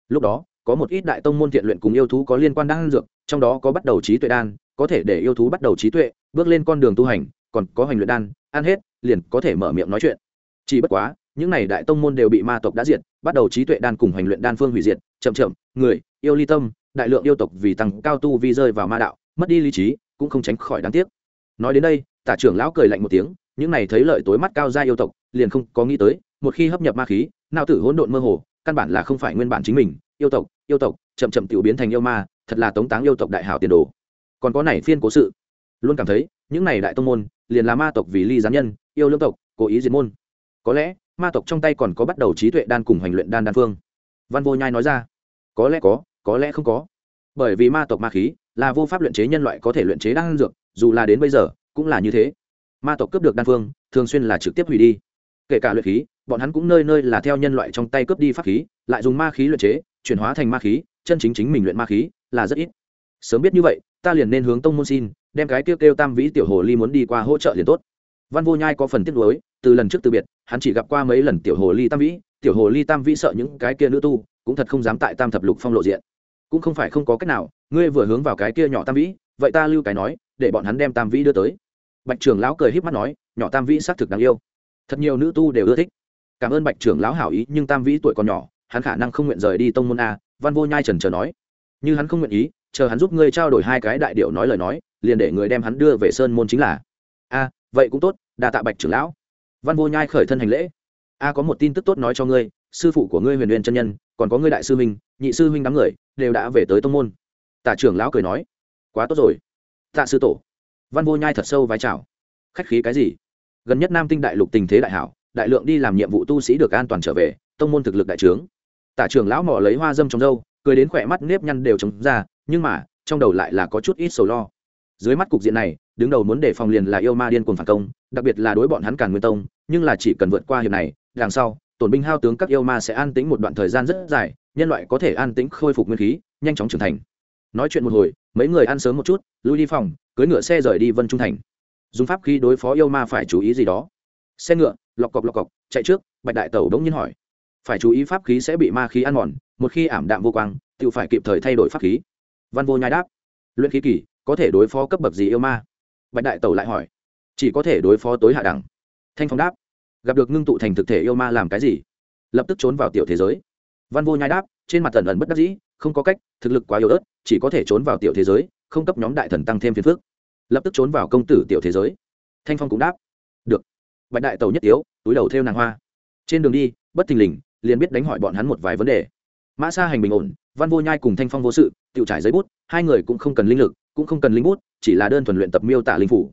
lúc đó, có một ít đại tông môn thiện luyện cùng yêu thú có liên quan đan dược, trong đó có bắt đầu trí tuệ đan, có thể để yêu thú bắt đầu trí tuệ, bước lên con đường tu hành, còn có hành luyện đan, ăn hết, liền có thể mở miệng nói chuyện. Chỉ bất quá, những này đại tông môn đều bị ma tộc đã diệt, bắt đầu trí tuệ đan cùng hành luyện đan phương hủy diệt, chậm chậm, người, yêu ly tâm, đại lượng yêu tộc vì tăng cao tu vi rơi vào ma đạo, mất đi lý trí, cũng không tránh khỏi đáng tiếc. Nói đến đây, tả trưởng lão cười lạnh một tiếng, những này thấy lợi tối mắt cao ra yêu tộc, liền không có nghĩ tới, một khi hấp nhập ma khí nào tử hỗn độn mơ hồ căn bản là không phải nguyên bản chính mình, yêu tộc yêu tộc, chậm chậm tiểu biến thành yêu ma, thật là tống táng yêu tộc đại hảo tiền đồ. Còn có này phiên cố sự, luôn cảm thấy, những này đại tông môn, liền là ma tộc vì ly gián nhân, yêu lương tộc, cố ý diệt môn. Có lẽ, ma tộc trong tay còn có bắt đầu trí tuệ đan cùng hành luyện đan đan phương. Văn vô nhai nói ra. Có lẽ có có lẽ không có. Bởi vì ma tộc ma khí, là vô pháp luyện chế nhân loại có thể luyện chế đan dược, dù là đến bây giờ, cũng là như thế. Ma tộc cướp được đan phương, thường xuyên là trực tiếp hủy đi kể cả luyện khí, bọn hắn cũng nơi nơi là theo nhân loại trong tay cướp đi pháp khí, lại dùng ma khí luyện chế, chuyển hóa thành ma khí, chân chính chính mình luyện ma khí là rất ít. Sớm biết như vậy, ta liền nên hướng tông môn xin, đem cái tiêu kêu tam vĩ tiểu hồ ly muốn đi qua hỗ trợ liền tốt. Văn vô nhai có phần tiếc nuối, từ lần trước từ biệt, hắn chỉ gặp qua mấy lần tiểu hồ ly tam vĩ, tiểu hồ ly tam vĩ sợ những cái kia nữ tu, cũng thật không dám tại tam thập lục phong lộ diện. Cũng không phải không có cách nào, ngươi vừa hướng vào cái kia nhỏ tam vĩ, vậy ta lưu cái nói, để bọn hắn đem tam vĩ đưa tới. Bạch trưởng lão cười híp mắt nói, nhỏ tam vĩ xác thực đáng yêu thật nhiều nữ tu đều ưa thích. Cảm ơn bạch trưởng lão hảo ý, nhưng tam vĩ tuổi còn nhỏ, hắn khả năng không nguyện rời đi tông môn a, văn vô nhai trần trờ nói. Như hắn không nguyện ý, chờ hắn giúp ngươi trao đổi hai cái đại điệu nói lời nói, liền để người đem hắn đưa về sơn môn chính là. A, vậy cũng tốt đà tạ bạch trưởng lão. Văn vô nhai khởi thân hành lễ. A, có một tin tức tốt nói cho ngươi, sư phụ của ngươi huyền huyền chân nhân, còn có ngươi đại sư huynh, nhị sư huynh đám người, đều đã về tới tông môn. Tạ trưởng lão cười nói. Quá tốt rồi. Tạ sư tổ. Văn vô nhai thật sâu vai trào khách khí cái gì? Gần nhất nam tinh đại lục tình thế đại hảo, đại lượng đi làm nhiệm vụ tu sĩ được an toàn trở về, tông môn thực lực đại trướng. Tạ trưởng lão mỏ lấy hoa dâm trong dâu cười đến khỏe mắt nếp nhăn đều trống ra, nhưng mà, trong đầu lại là có chút ít sầu lo. Dưới mắt cục diện này, đứng đầu muốn đề phòng liền là yêu ma điên cuồng phản công, đặc biệt là đối bọn hắn càn nguyên tông, nhưng là chỉ cần vượt qua hiệp này, đằng sau, tổn binh hao tướng các yêu ma sẽ an tĩnh một đoạn thời gian rất dài, nhân loại có thể an tĩnh khôi phục nguyên khí, nhanh chóng trưởng thành. Nói chuyện một hồi, mấy người ăn sớm một chút, lui đi phòng cưới ngựa xe rời đi vân trung thành dùng pháp khí đối phó yêu ma phải chú ý gì đó. Xe ngựa, lọc cọc lọc cọc, chạy trước, bạch đại tẩu đống nhiên hỏi. Phải chú ý pháp khí sẽ bị ma khí ăn mòn, một khi ảm đạm vô quang tự phải kịp thời thay đổi pháp khí. Văn vô nhai đáp. Luyện khí kỳ, có thể đối phó cấp bậc gì yêu ma? Bạch đại tẩu lại hỏi. Chỉ có thể đối phó tối hạ đẳng. Thanh phong đáp. Gặp được ngưng tụ thành thực thể yêu ma làm cái gì? Lập tức trốn vào tiểu thế giới. Văn vô nhai đáp. Trên mặt tần ẩn bất đắc dĩ, không có cách, thực lực quá yếu ớt, chỉ có thể trốn vào tiểu thế giới, không cấp nhóm đại thần tăng thêm phiền phước lập tức trốn vào công tử tiểu thế giới. Thanh phong cũng đáp được. Bạch đại tàu nhất yếu, túi đầu theo nàng hoa. Trên đường đi bất thình lình liền biết đánh hỏi bọn hắn một vài vấn đề. Mã xa hành bình ổn văn vô nhai cùng thanh phong vô sự tự trải giấy bút hai người cũng không cần linh lực cũng không cần linh bút chỉ là đơn thuần luyện tập miêu tả linh phủ.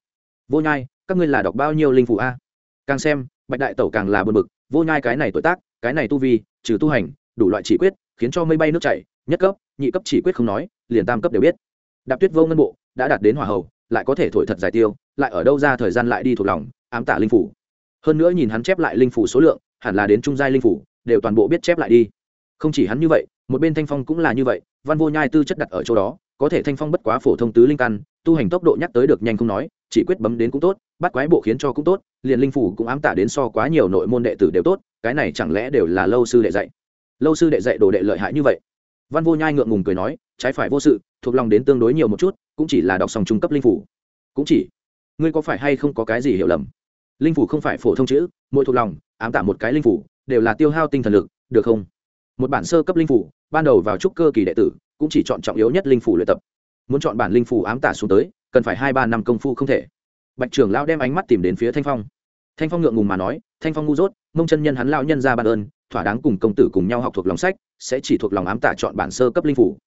Vô nhai các ngươi là đọc bao nhiêu linh phủ a? Càng xem bạch đại tẩu càng là bờ bực vô nhai cái này tuổi tác cái này tu vi trừ tu hành đủ loại chỉ quyết khiến cho mây bay nước chảy nhất cấp nhị cấp chỉ quyết không nói liền tam cấp đều biết. Đạp tuyết vô ngân bộ đã đạt đến hỏa hậu lại có thể thổi thật giải tiêu, lại ở đâu ra thời gian lại đi thuộc lòng, ám tả linh phủ. Hơn nữa nhìn hắn chép lại linh phủ số lượng, hẳn là đến trung giai linh phủ, đều toàn bộ biết chép lại đi. Không chỉ hắn như vậy, một bên thanh phong cũng là như vậy, văn vô nhai tư chất đặt ở chỗ đó, có thể thanh phong bất quá phổ thông tứ linh căn, tu hành tốc độ nhắc tới được nhanh không nói, chỉ quyết bấm đến cũng tốt, bắt quái bộ khiến cho cũng tốt, liền linh phủ cũng ám tả đến so quá nhiều nội môn đệ tử đều tốt, cái này chẳng lẽ đều là lâu sư đệ dạy? Lâu sư đệ dạy đồ đệ lợi hại như vậy? Văn vô nhai ngượng ngùng cười nói, trái phải vô sự thuộc lòng đến tương đối nhiều một chút, cũng chỉ là đọc sòng trung cấp linh phủ. Cũng chỉ. Ngươi có phải hay không có cái gì hiểu lầm? Linh phủ không phải phổ thông chữ, mỗi thuộc lòng, ám tả một cái linh phủ, đều là tiêu hao tinh thần lực, được không? Một bản sơ cấp linh phủ, ban đầu vào trúc cơ kỳ đệ tử, cũng chỉ chọn trọng yếu nhất linh phủ luyện tập. Muốn chọn bản linh phủ ám tả xuống tới, cần phải hai ba năm công phu không thể. Bạch trưởng lão đem ánh mắt tìm đến phía thanh phong. Thanh phong ngượng ngùng mà nói, thanh phong ngu dốt, mông chân nhân hắn lão nhân ra ban ơn, thỏa đáng cùng công tử cùng nhau học thuộc lòng sách, sẽ chỉ thuộc lòng ám tả chọn bản sơ cấp linh phủ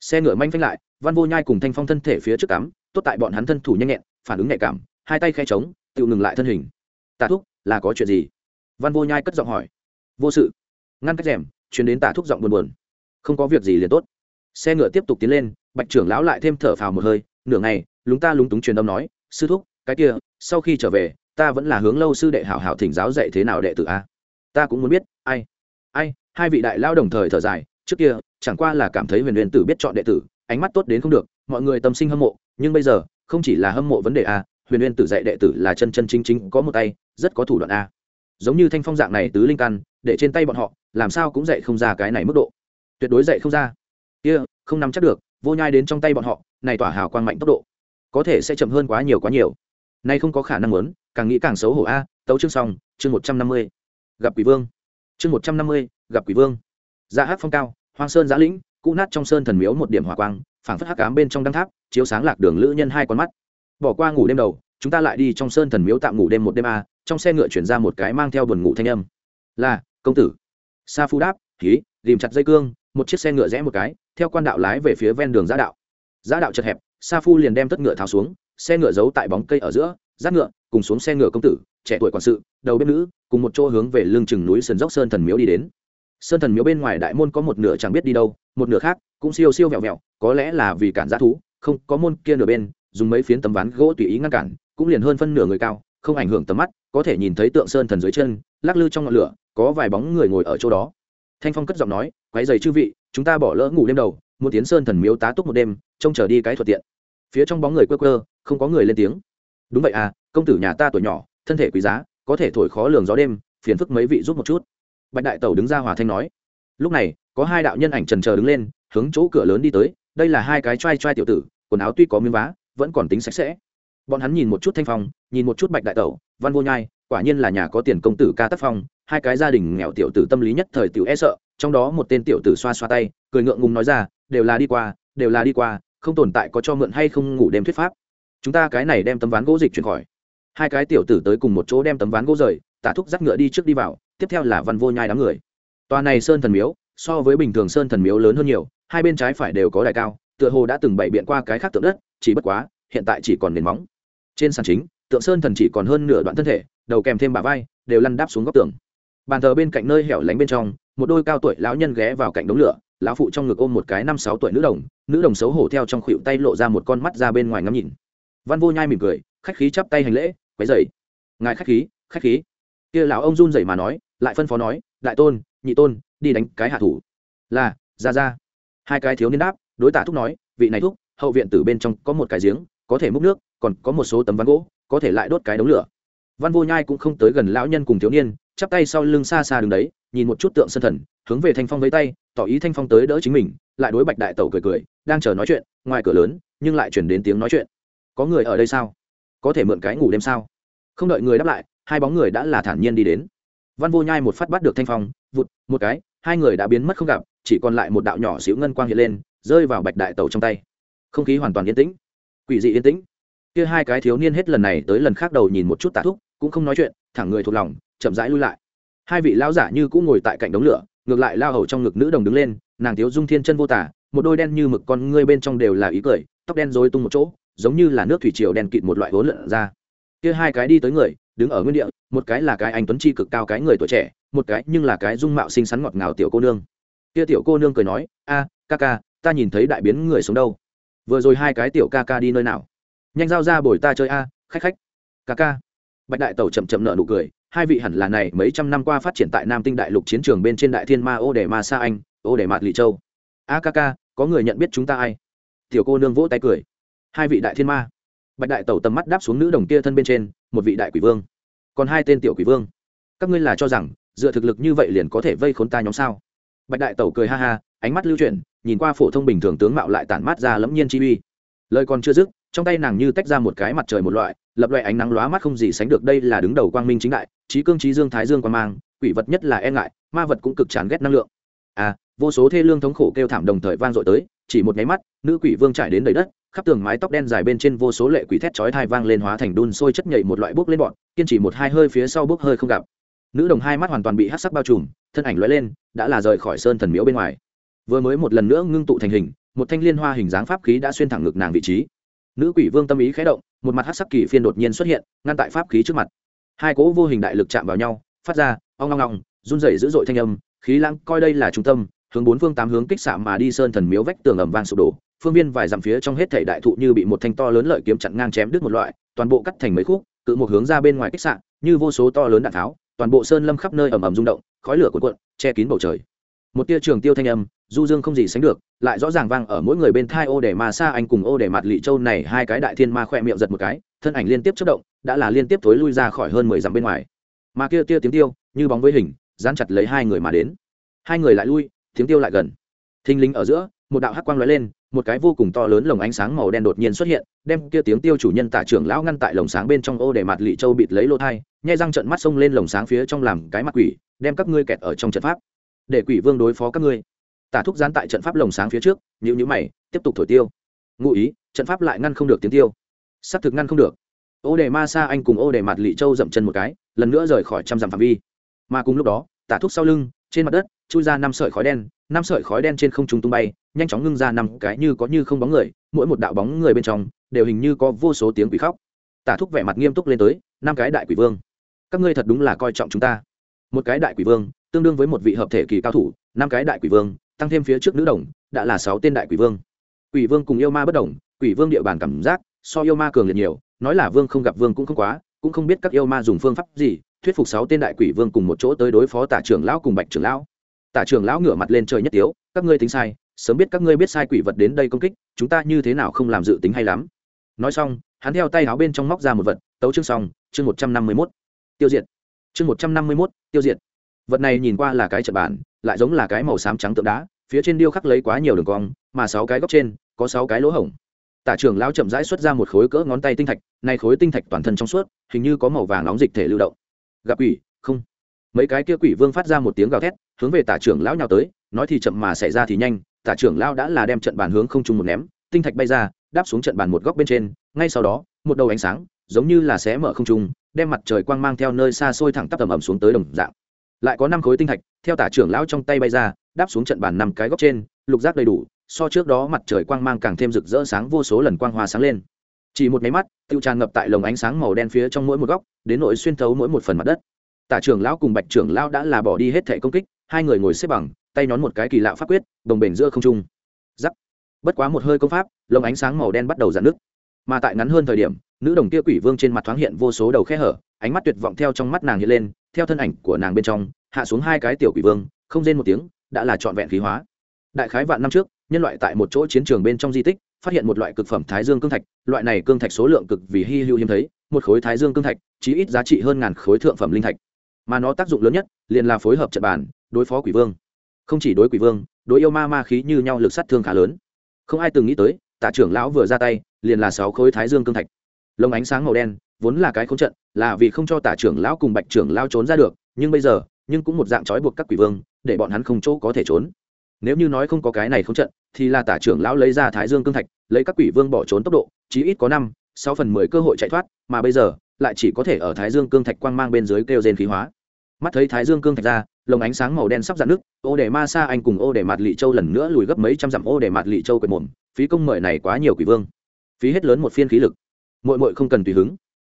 xe ngựa manh phanh lại, văn vô nhai cùng thanh phong thân thể phía trước cắm, tốt tại bọn hắn thân thủ nhanh nhẹn, phản ứng nhạy cảm, hai tay khe trống tự ngừng lại thân hình. Tạ thúc, là có chuyện gì? Văn vô nhai cất giọng hỏi. Vô sự. Ngăn cách rèm chuyến đến Tạ thúc giọng buồn buồn. Không có việc gì liền tốt. Xe ngựa tiếp tục tiến lên, bạch trưởng lão lại thêm thở phào một hơi, nửa ngày, lúng ta lúng túng truyền âm nói, sư thúc, cái kia, sau khi trở về, ta vẫn là hướng lâu sư đệ hảo hảo thỉnh giáo dạy thế nào đệ tử a? Ta cũng muốn biết, ai ai, hai vị đại lao đồng thời thở dài trước kia chẳng qua là cảm thấy huyền huyền tử biết chọn đệ tử ánh mắt tốt đến không được mọi người tâm sinh hâm mộ nhưng bây giờ không chỉ là hâm mộ vấn đề a huyền huyền tử dạy đệ tử là chân chân chính chính có một tay rất có thủ đoạn a. Giống như thanh phong dạng này tứ linh căn để trên tay bọn họ làm sao cũng dạy không ra cái này mức độ. Tuyệt đối dạy không ra. Kia、yeah, không nắm chắc được vô nhai đến trong tay bọn họ này tỏa hào quang mạnh tốc độ có thể sẽ chậm hơn quá nhiều quá nhiều. Nay không có khả năng muốn càng nghĩ càng xấu hổ a. Tấu chương xong chương một trăm năm mươi. Gặp quỷ vương. Chương một trăm năm mươi gặp quỷ vương dạ hát phong cao, hoang sơn giã lĩnh cụ nát trong sơn thần miếu một điểm hỏa quang, phảng phất hắc cám bên trong đăng tháp, chiếu sáng lạc đường lữ nhân hai con mắt. Bỏ qua ngủ đêm đầu, chúng ta lại đi trong sơn thần miếu tạm ngủ đêm một đêm a, trong xe ngựa chuyển ra một cái mang theo buồn ngủ thanh âm. Là, công tử. Sa phu đáp khí tìm chặt dây cương, một chiếc xe ngựa rẽ một cái, theo quan đạo lái về phía ven đường giã đạo. Giã đạo chật hẹp, sa phu liền đem tất ngựa tháo xuống, xe ngựa giấu tại bóng cây ở giữa, giáp ngựa, cùng xuống xe ngựa công tử, trẻ tuổi quản sự, đầu bếp nữ, cùng một chỗ hướng về lưng chừng núi sườn dốc sơn thần miếu đi đến sơn thần miếu bên ngoài đại môn có một nửa chẳng biết đi đâu, một nửa khác cũng siêu siêu vẹo vẹo, có lẽ là vì cản giá thú, không, có môn kia nửa bên, dùng mấy phiến tấm ván gỗ tùy ý ngăn cản, cũng liền hơn phân nửa người cao, không ảnh hưởng tầm mắt, có thể nhìn thấy tượng sơn thần dưới chân, lắc lư trong ngọn lửa, có vài bóng người ngồi ở chỗ đó. Thanh phong cất giọng nói quái dày chư vị, chúng ta bỏ lỡ ngủ đêm đầu, muốn tiến sơn thần miếu tá túc một đêm, trông chờ đi cái thuận tiện. Phía trong bóng người quơ quơ, không có người lên tiếng. Đúng vậy à công tử nhà ta tuổi nhỏ, thân thể quý giá, có thể thổi khó lường gió đêm, phiền phức mấy vị giúp một chút bạch đại tẩu đứng ra hòa thanh nói. Lúc này, có hai đạo nhân ảnh trần trờ đứng lên, hướng chỗ cửa lớn đi tới. Đây là hai cái t r a i t r a i tiểu tử, quần áo tuy có miếng vá, vẫn còn tính sạch sẽ. Bọn hắn nhìn một chút thanh phong, nhìn một chút bạch đại tẩu, văn vô nhai, quả nhiên là nhà có tiền công tử ca tác phong, hai cái gia đình nghèo tiểu tử tâm lý nhất thời tiểu e sợ, trong đó một tên tiểu tử xoa xoa tay, cười ngượng ngùng nói ra, đều là đi qua, đều là đi qua, không tồn tại có cho mượn hay không ngủ đêm thuyết pháp. Chúng ta cái này đem tấm ván gỗ dịch chuyển khỏi. Hai cái tiểu tử tới cùng một chỗ đem tấm ván gỗ rời, tả thúc dắt ngựa đi trước đi vào tiếp theo là văn vô nhai đám người. Tòa này sơn thần miếu, so với bình thường sơn thần miếu lớn hơn nhiều, hai bên trái phải đều có đài cao, tựa hồ đã từng bày biện qua cái khác tượng đất, chỉ bất quá, hiện tại chỉ còn nền móng. Trên sàn chính, tượng sơn thần chỉ còn hơn nửa đoạn thân thể, đầu kèm thêm bả vai, đều lăn đáp xuống góc tường. Bàn thờ bên cạnh nơi hẻo lánh bên trong, một đôi cao tuổi lão nhân ghé vào cạnh đống lửa, lão phụ trong ngực ôm một cái năm sáu tuổi nữ đồng nữ đồng xấu hổ theo trong khuỷu tay lộ ra một con mắt ra bên ngoài ngắm nhìn. Văn vô nhai mỉm cười, khách khí chắp tay hành lễ, quấy dậy ngài khách khí khách khí. Kia lão ông run rẩy mà nói lại phân phó nói, đại tôn, nhị tôn, đi đánh cái hạ thủ. Là, ra ra. Hai cái thiếu niên đáp, đối tả thúc nói, vị này thúc, hậu viện từ bên trong có một cái giếng, có thể múc nước, còn có một số tấm ván gỗ, có thể lại đốt cái đống lửa. Văn vô nhai cũng không tới gần lão nhân cùng thiếu niên, chắp tay sau lưng xa xa đứng đấy, nhìn một chút tượng sân thần, hướng về thanh phong với tay, tỏ ý thanh phong tới đỡ chính mình, lại đối bạch đại tẩu cười cười, đang chờ nói chuyện, ngoài cửa lớn, nhưng lại chuyển đến tiếng nói chuyện. Có người ở đây sao? Có thể mượn cái ngủ đêm sao? Không đợi người đáp lại, hai bóng người đã là thản nhiên đi đến văn vô nhai một phát bắt được thanh phong, vụt, một cái, hai người đã biến mất không gặp, chỉ còn lại một đạo nhỏ xíu ngân quang hiện lên, rơi vào bạch đại tẩu trong tay. Không khí hoàn toàn yên tĩnh. Quỷ dị yên tĩnh. Kia hai cái thiếu niên hết lần này tới lần khác đầu nhìn một chút tạ thúc, cũng không nói chuyện, thẳng người thuộc lòng, chậm rãi lui lại. Hai vị lão giả như cũng ngồi tại cạnh đống lửa, ngược lại lao hầu trong ngực nữ đồng đứng lên, nàng thiếu dung thiên chân vô tả, một đôi đen như mực con ngươi bên trong đều là ý cười, tóc đen rối tung một chỗ, giống như là nước thủy triều đen kịt một loại vốn lượn ra. Kia hai cái đi tới người đứng ở nguyên địa, một cái là cái anh tuấn chi cực cao cái người tuổi trẻ, một cái nhưng là cái dung mạo xinh xắn ngọt ngào tiểu cô nương. Kia tiểu cô nương cười nói, a, ca ca, ta nhìn thấy đại biến người sống đâu. Vừa rồi hai cái tiểu ca ca đi nơi nào? Nhanh giao ra bồi ta chơi a, khách khách. Ca ca. Bạch đại tẩu chậm chậm nợ nụ cười, hai vị hẳn là này mấy trăm năm qua phát triển tại nam tinh đại lục chiến trường bên trên đại thiên ma ô để ma sa anh, ô để mạt lị châu. A ca ca, có người nhận biết chúng ta ai? Tiểu cô nương vỗ tay cười. Hai vị đại thiên ma bạch đại tẩu tầm mắt đáp xuống nữ đồng kia thân bên trên, một vị đại quỷ vương. Còn hai tên tiểu quỷ vương. Các ngươi là cho rằng, dựa thực lực như vậy liền có thể vây khốn ta nhóm sao? Bạch đại tẩu cười ha ha, ánh mắt lưu chuyển, nhìn qua phổ thông bình thường tướng mạo lại tản mát ra lẫm nhiên chi uy. Lời còn chưa dứt, trong tay nàng như tách ra một cái mặt trời một loại, lập loại ánh nắng lóa mắt không gì sánh được đây là đứng đầu quang minh chính đại, trí cương trí dương thái dương quan mang, quỷ vật nhất là e ngại, ma vật cũng cực chán ghét năng lượng. À vô số thê lương thống khổ kêu thảm đồng thời vang dội tới, chỉ một nháy mắt, nữ quỷ vương trải đến đầy đất khắp tường mái tóc đen dài bên trên vô số lệ quỷ thét chói thai vang lên hóa thành đun sôi chất nhảy một loại bốc lên bọn, kiên trì một hai hơi phía sau bốc hơi không gặp. Nữ đồng hai mắt hoàn toàn bị hát sắc bao trùm, thân ảnh lóe lên, đã là rời khỏi sơn thần miếu bên ngoài. Vừa mới một lần nữa ngưng tụ thành hình, một thanh liên hoa hình dáng pháp khí đã xuyên thẳng ngực nàng vị trí. Nữ quỷ vương tâm ý khé động, một mặt hát sắc kỳ phiên đột nhiên xuất hiện, ngăn tại pháp khí trước mặt. Hai cỗ vô hình đại lực chạm vào nhau, phát ra, ong ong ong, run rẩy dữ dội thanh âm, khí lãng coi đây là trung tâm, hướng bốn phương tám hướng kích xạ mà đi sơn thần miếu vách tường ầm vang sụp đổ phương viên vài dặm phía trong hết thảy đại thụ như bị một thanh to lớn lợi kiếm chặn ngang chém đứt một loại toàn bộ cắt thành mấy khúc cự một hướng ra bên ngoài kích sạn, như vô số to lớn đạn tháo toàn bộ sơn lâm khắp nơi ầm ầm rung động khói lửa cuộn cuộn che kín bầu trời. Một tia trường tiêu thanh âm du dương không gì sánh được lại rõ ràng vang ở mỗi người bên thai ô để mà xa anh cùng ô để mặt lị châu này hai cái đại thiên ma khỏe miệng giật một cái thân ảnh liên tiếp chớp động đã là liên tiếp thối lui ra khỏi hơn mười dặm bên ngoài. Mà kia tia tiếng tiêu như bóng với hình dán chặt lấy hai người mà đến. Hai người lại lui tiếng tiêu lại gần. Thinh linh ở giữa một đạo hắc quang lóe lên một cái vô cùng to lớn lồng ánh sáng màu đen đột nhiên xuất hiện, đem kia tiếng tiêu chủ nhân tả trưởng lão ngăn tại lồng sáng bên trong ô để mặt lị châu bịt lấy lô thai, nhai răng trận mắt xông lên lồng sáng phía trong làm cái mặt quỷ, đem các ngươi kẹt ở trong trận pháp. Để quỷ vương đối phó các ngươi. Tả thúc gián tại trận pháp lồng sáng phía trước nhữ nhữ mày, tiếp tục thổi tiêu. Ngụ ý, trận pháp lại ngăn không được tiếng tiêu. S ắ c thực ngăn không được. Ô đề ma sa anh cùng ô đề mặt lị châu dậm chân một cái, lần nữa rời khỏi trăm dặm phạm vi. Mà cùng lúc đó, tả thúc sau lưng trên mặt đất, chui ra năm sợi khói đen, năm sợi khói đen trên không trung tung bay, nhanh chóng ngưng ra năm cái như có như không bóng người, mỗi một đạo bóng người bên trong đều hình như có vô số tiếng quỷ khóc. Tả thúc vẻ mặt nghiêm túc lên tới, năm cái đại quỷ vương. Các ngươi thật đúng là coi trọng chúng ta. Một cái đại quỷ vương, tương đương với một vị hợp thể kỳ cao thủ, năm cái đại quỷ vương, tăng thêm phía trước nữ đồng, đã là sáu tên đại quỷ vương. Quỷ vương cùng yêu ma bất đồng, quỷ vương địa bàn cảm giác so yêu ma cường liệt nhiều, nói là vương không gặp vương cũng không quá, cũng không biết các yêu ma dùng phương pháp gì thuyết phục sáu tên đại quỷ vương cùng một chỗ tới đối phó tả trưởng lão cùng bạch trưởng lão. Tả trưởng lão ngửa mặt lên trời nhất tiếu, các ngươi tính sai, sớm biết các ngươi biết sai quỷ vật đến đây công kích, chúng ta như thế nào không làm dự tính hay lắm. Nói xong, hắn theo tay áo bên trong móc ra một vật, tấu chương xong, chương một trăm năm mươi mốt. Tiêu diệt. Chương một trăm năm mươi mốt, tiêu diệt. Vật này nhìn qua là cái trật bản lại giống là cái màu xám trắng tượng đá, phía trên điêu khắc lấy quá nhiều đường cong, mà sáu cái góc trên, có sáu cái lỗ hổng. Tả trưởng lão chậm rãi xuất ra một khối cỡ ngón tay tinh thạch này khối tinh thạch toàn thân trong suốt, hình như có màu vàng nóng dịch thể lưu động gặp quỷ, không. Mấy cái kia quỷ vương phát ra một tiếng gào thét, hướng về tả trưởng lão nhào tới, nói thì chậm mà xảy ra thì nhanh, tả trưởng lão đã là đem trận bàn hướng không trung một ném, tinh thạch bay ra, đáp xuống trận bàn một góc bên trên, ngay sau đó, một đầu ánh sáng, giống như là xé mở không trung, đem mặt trời quang mang theo nơi xa xôi thẳng tắp tầm ẩm xuống tới đồng dạng. Lại có năm khối tinh thạch, theo tả trưởng lão trong tay bay ra, đáp xuống trận bàn năm cái góc trên, lục giác đầy đủ, so trước đó mặt trời quang mang càng thêm rực rỡ sáng vô số lần quang hoa sáng lên chỉ một máy mắt, tiêu tràn ngập tại lồng ánh sáng màu đen phía trong mỗi một góc, đến nội xuyên thấu mỗi một phần mặt đất. Tả trưởng lão cùng bạch trưởng lão đã là bỏ đi hết thể công kích, hai người ngồi xếp bằng, tay nhón một cái kỳ lạ pháp quyết, đồng bền giữa không trung. Giắc bất quá một hơi công pháp, lồng ánh sáng màu đen bắt đầu giãn nước mà tại ngắn hơn thời điểm, nữ đồng kia quỷ vương trên mặt thoáng hiện vô số đầu khe hở, ánh mắt tuyệt vọng theo trong mắt nàng hiện lên, theo thân ảnh của nàng bên trong, hạ xuống hai cái tiểu quỷ vương, không rên một tiếng, đã là trọn vẹn khí hóa. Đại khái vạn năm trước, nhân loại tại một chỗ chiến trường bên trong di tích phát hiện một loại cực phẩm thái dương cương thạch, loại này cương thạch số lượng cực vì hy hữu hiếm thấy, một khối thái dương cương thạch chỉ ít giá trị hơn ngàn khối thượng phẩm linh thạch. Mà nó tác dụng lớn nhất, liền là phối hợp trận bàn, đối phó quỷ vương. Không chỉ đối quỷ vương, đối yêu ma ma khí như nhau lực sát thương khá lớn. Không ai từng nghĩ tới tạ trưởng lão vừa ra tay, liền là sáu khối thái dương cương thạch. Lồng ánh sáng màu đen, vốn là cái không trận, là vì không cho tả trưởng lão cùng bạch trưởng lão trốn ra được, nhưng bây giờ, nhưng cũng một dạng trói buộc các quỷ vương, để bọn hắn không chỗ có thể trốn. Nếu như nói không có cái này không trận, thì là tả trưởng lão lấy ra thái dương cương thạch lấy các quỷ vương bỏ trốn tốc độ, chí ít có năm, sáu phần mười cơ hội chạy thoát, mà bây giờ, lại chỉ có thể ở thái dương cương thạch quang mang bên dưới kêu rên khí hóa. Mắt thấy thái dương cương thạch ra, lồng ánh sáng màu đen sắp dạn nước, ô để ma sa anh cùng ô để mặt lị châu lần nữa lùi gấp mấy trăm dặm ô để mặt lị châu quệt mồm, phí công mời này quá nhiều quỷ vương. Phí hết lớn một phiên khí lực. Mội mội không cần tùy hứng.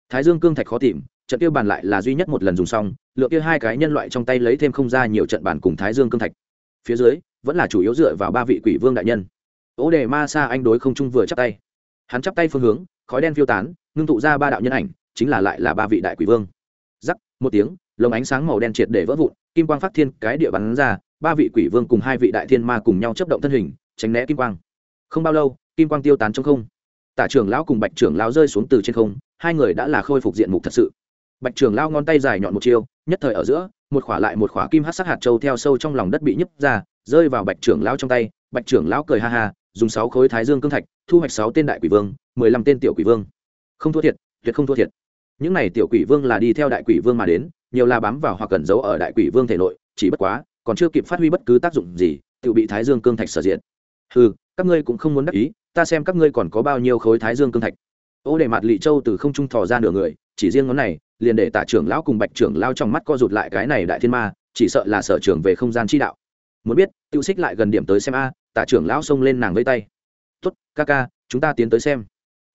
Thái dương cương thạch khó tìm, trận kia bàn lại là duy nhất một lần dùng xong, lượng kia hai cái nhân loại trong tay lấy thêm không ra nhiều trận bàn cùng thái dương cương thạch. Phía dưới, vẫn là chủ yếu dựa vào ba vị quỷ vương đại nhân ô đề ma sa anh đối không trung vừa chắp tay. Hắn chắp tay phương hướng, khói đen phiêu tán, ngưng tụ ra ba đạo nhân ảnh, chính là lại là ba vị đại quỷ vương. Giắc một tiếng, lồng ánh sáng màu đen triệt để vỡ vụn, kim quang phát thiên, cái địa bắn ra, ba vị quỷ vương cùng hai vị đại thiên ma cùng nhau chấp động thân hình, tránh né kim quang. Không bao lâu, kim quang tiêu tán trong không. Tả trưởng lão cùng bạch trưởng lão rơi xuống từ trên không, hai người đã là khôi phục diện mục thật sự. Bạch trưởng lão ngón tay dài nhọn một chiêu, nhất thời ở giữa, một khỏa lại một khỏa kim hát sắc hạt châu theo sâu trong lòng đất bị nhấp ra, rơi vào bạch trưởng lão trong tay, bạch trưởng lão cười ha ha dùng sáu khối thái dương cương thạch, thu hoạch sáu tên đại quỷ vương, mười lăm tên tiểu quỷ vương. Không thua thiệt, tuyệt không thua thiệt. Những này tiểu quỷ vương là đi theo đại quỷ vương mà đến, nhiều là bám vào hoặc cẩn giấu ở đại quỷ vương thể nội, chỉ bất quá, còn chưa kịp phát huy bất cứ tác dụng gì, tự bị thái dương cương thạch sở diện ừ các ngươi cũng không muốn đắc ý, ta xem các ngươi còn có bao nhiêu khối thái dương cương thạch. Ô để mặt lị châu từ không trung thò ra nửa người, chỉ riêng ngón này, liền để tả trưởng lão cùng bạch trưởng lao trong mắt co rụt lại cái này đại thiên ma, chỉ sợ là sở trưởng về không gian chi đạo. Muốn biết, tiêu xích lại gần điểm tới xem a tả trưởng lão xông lên nàng vây tay. Tốt, ca ca, chúng ta tiến tới xem.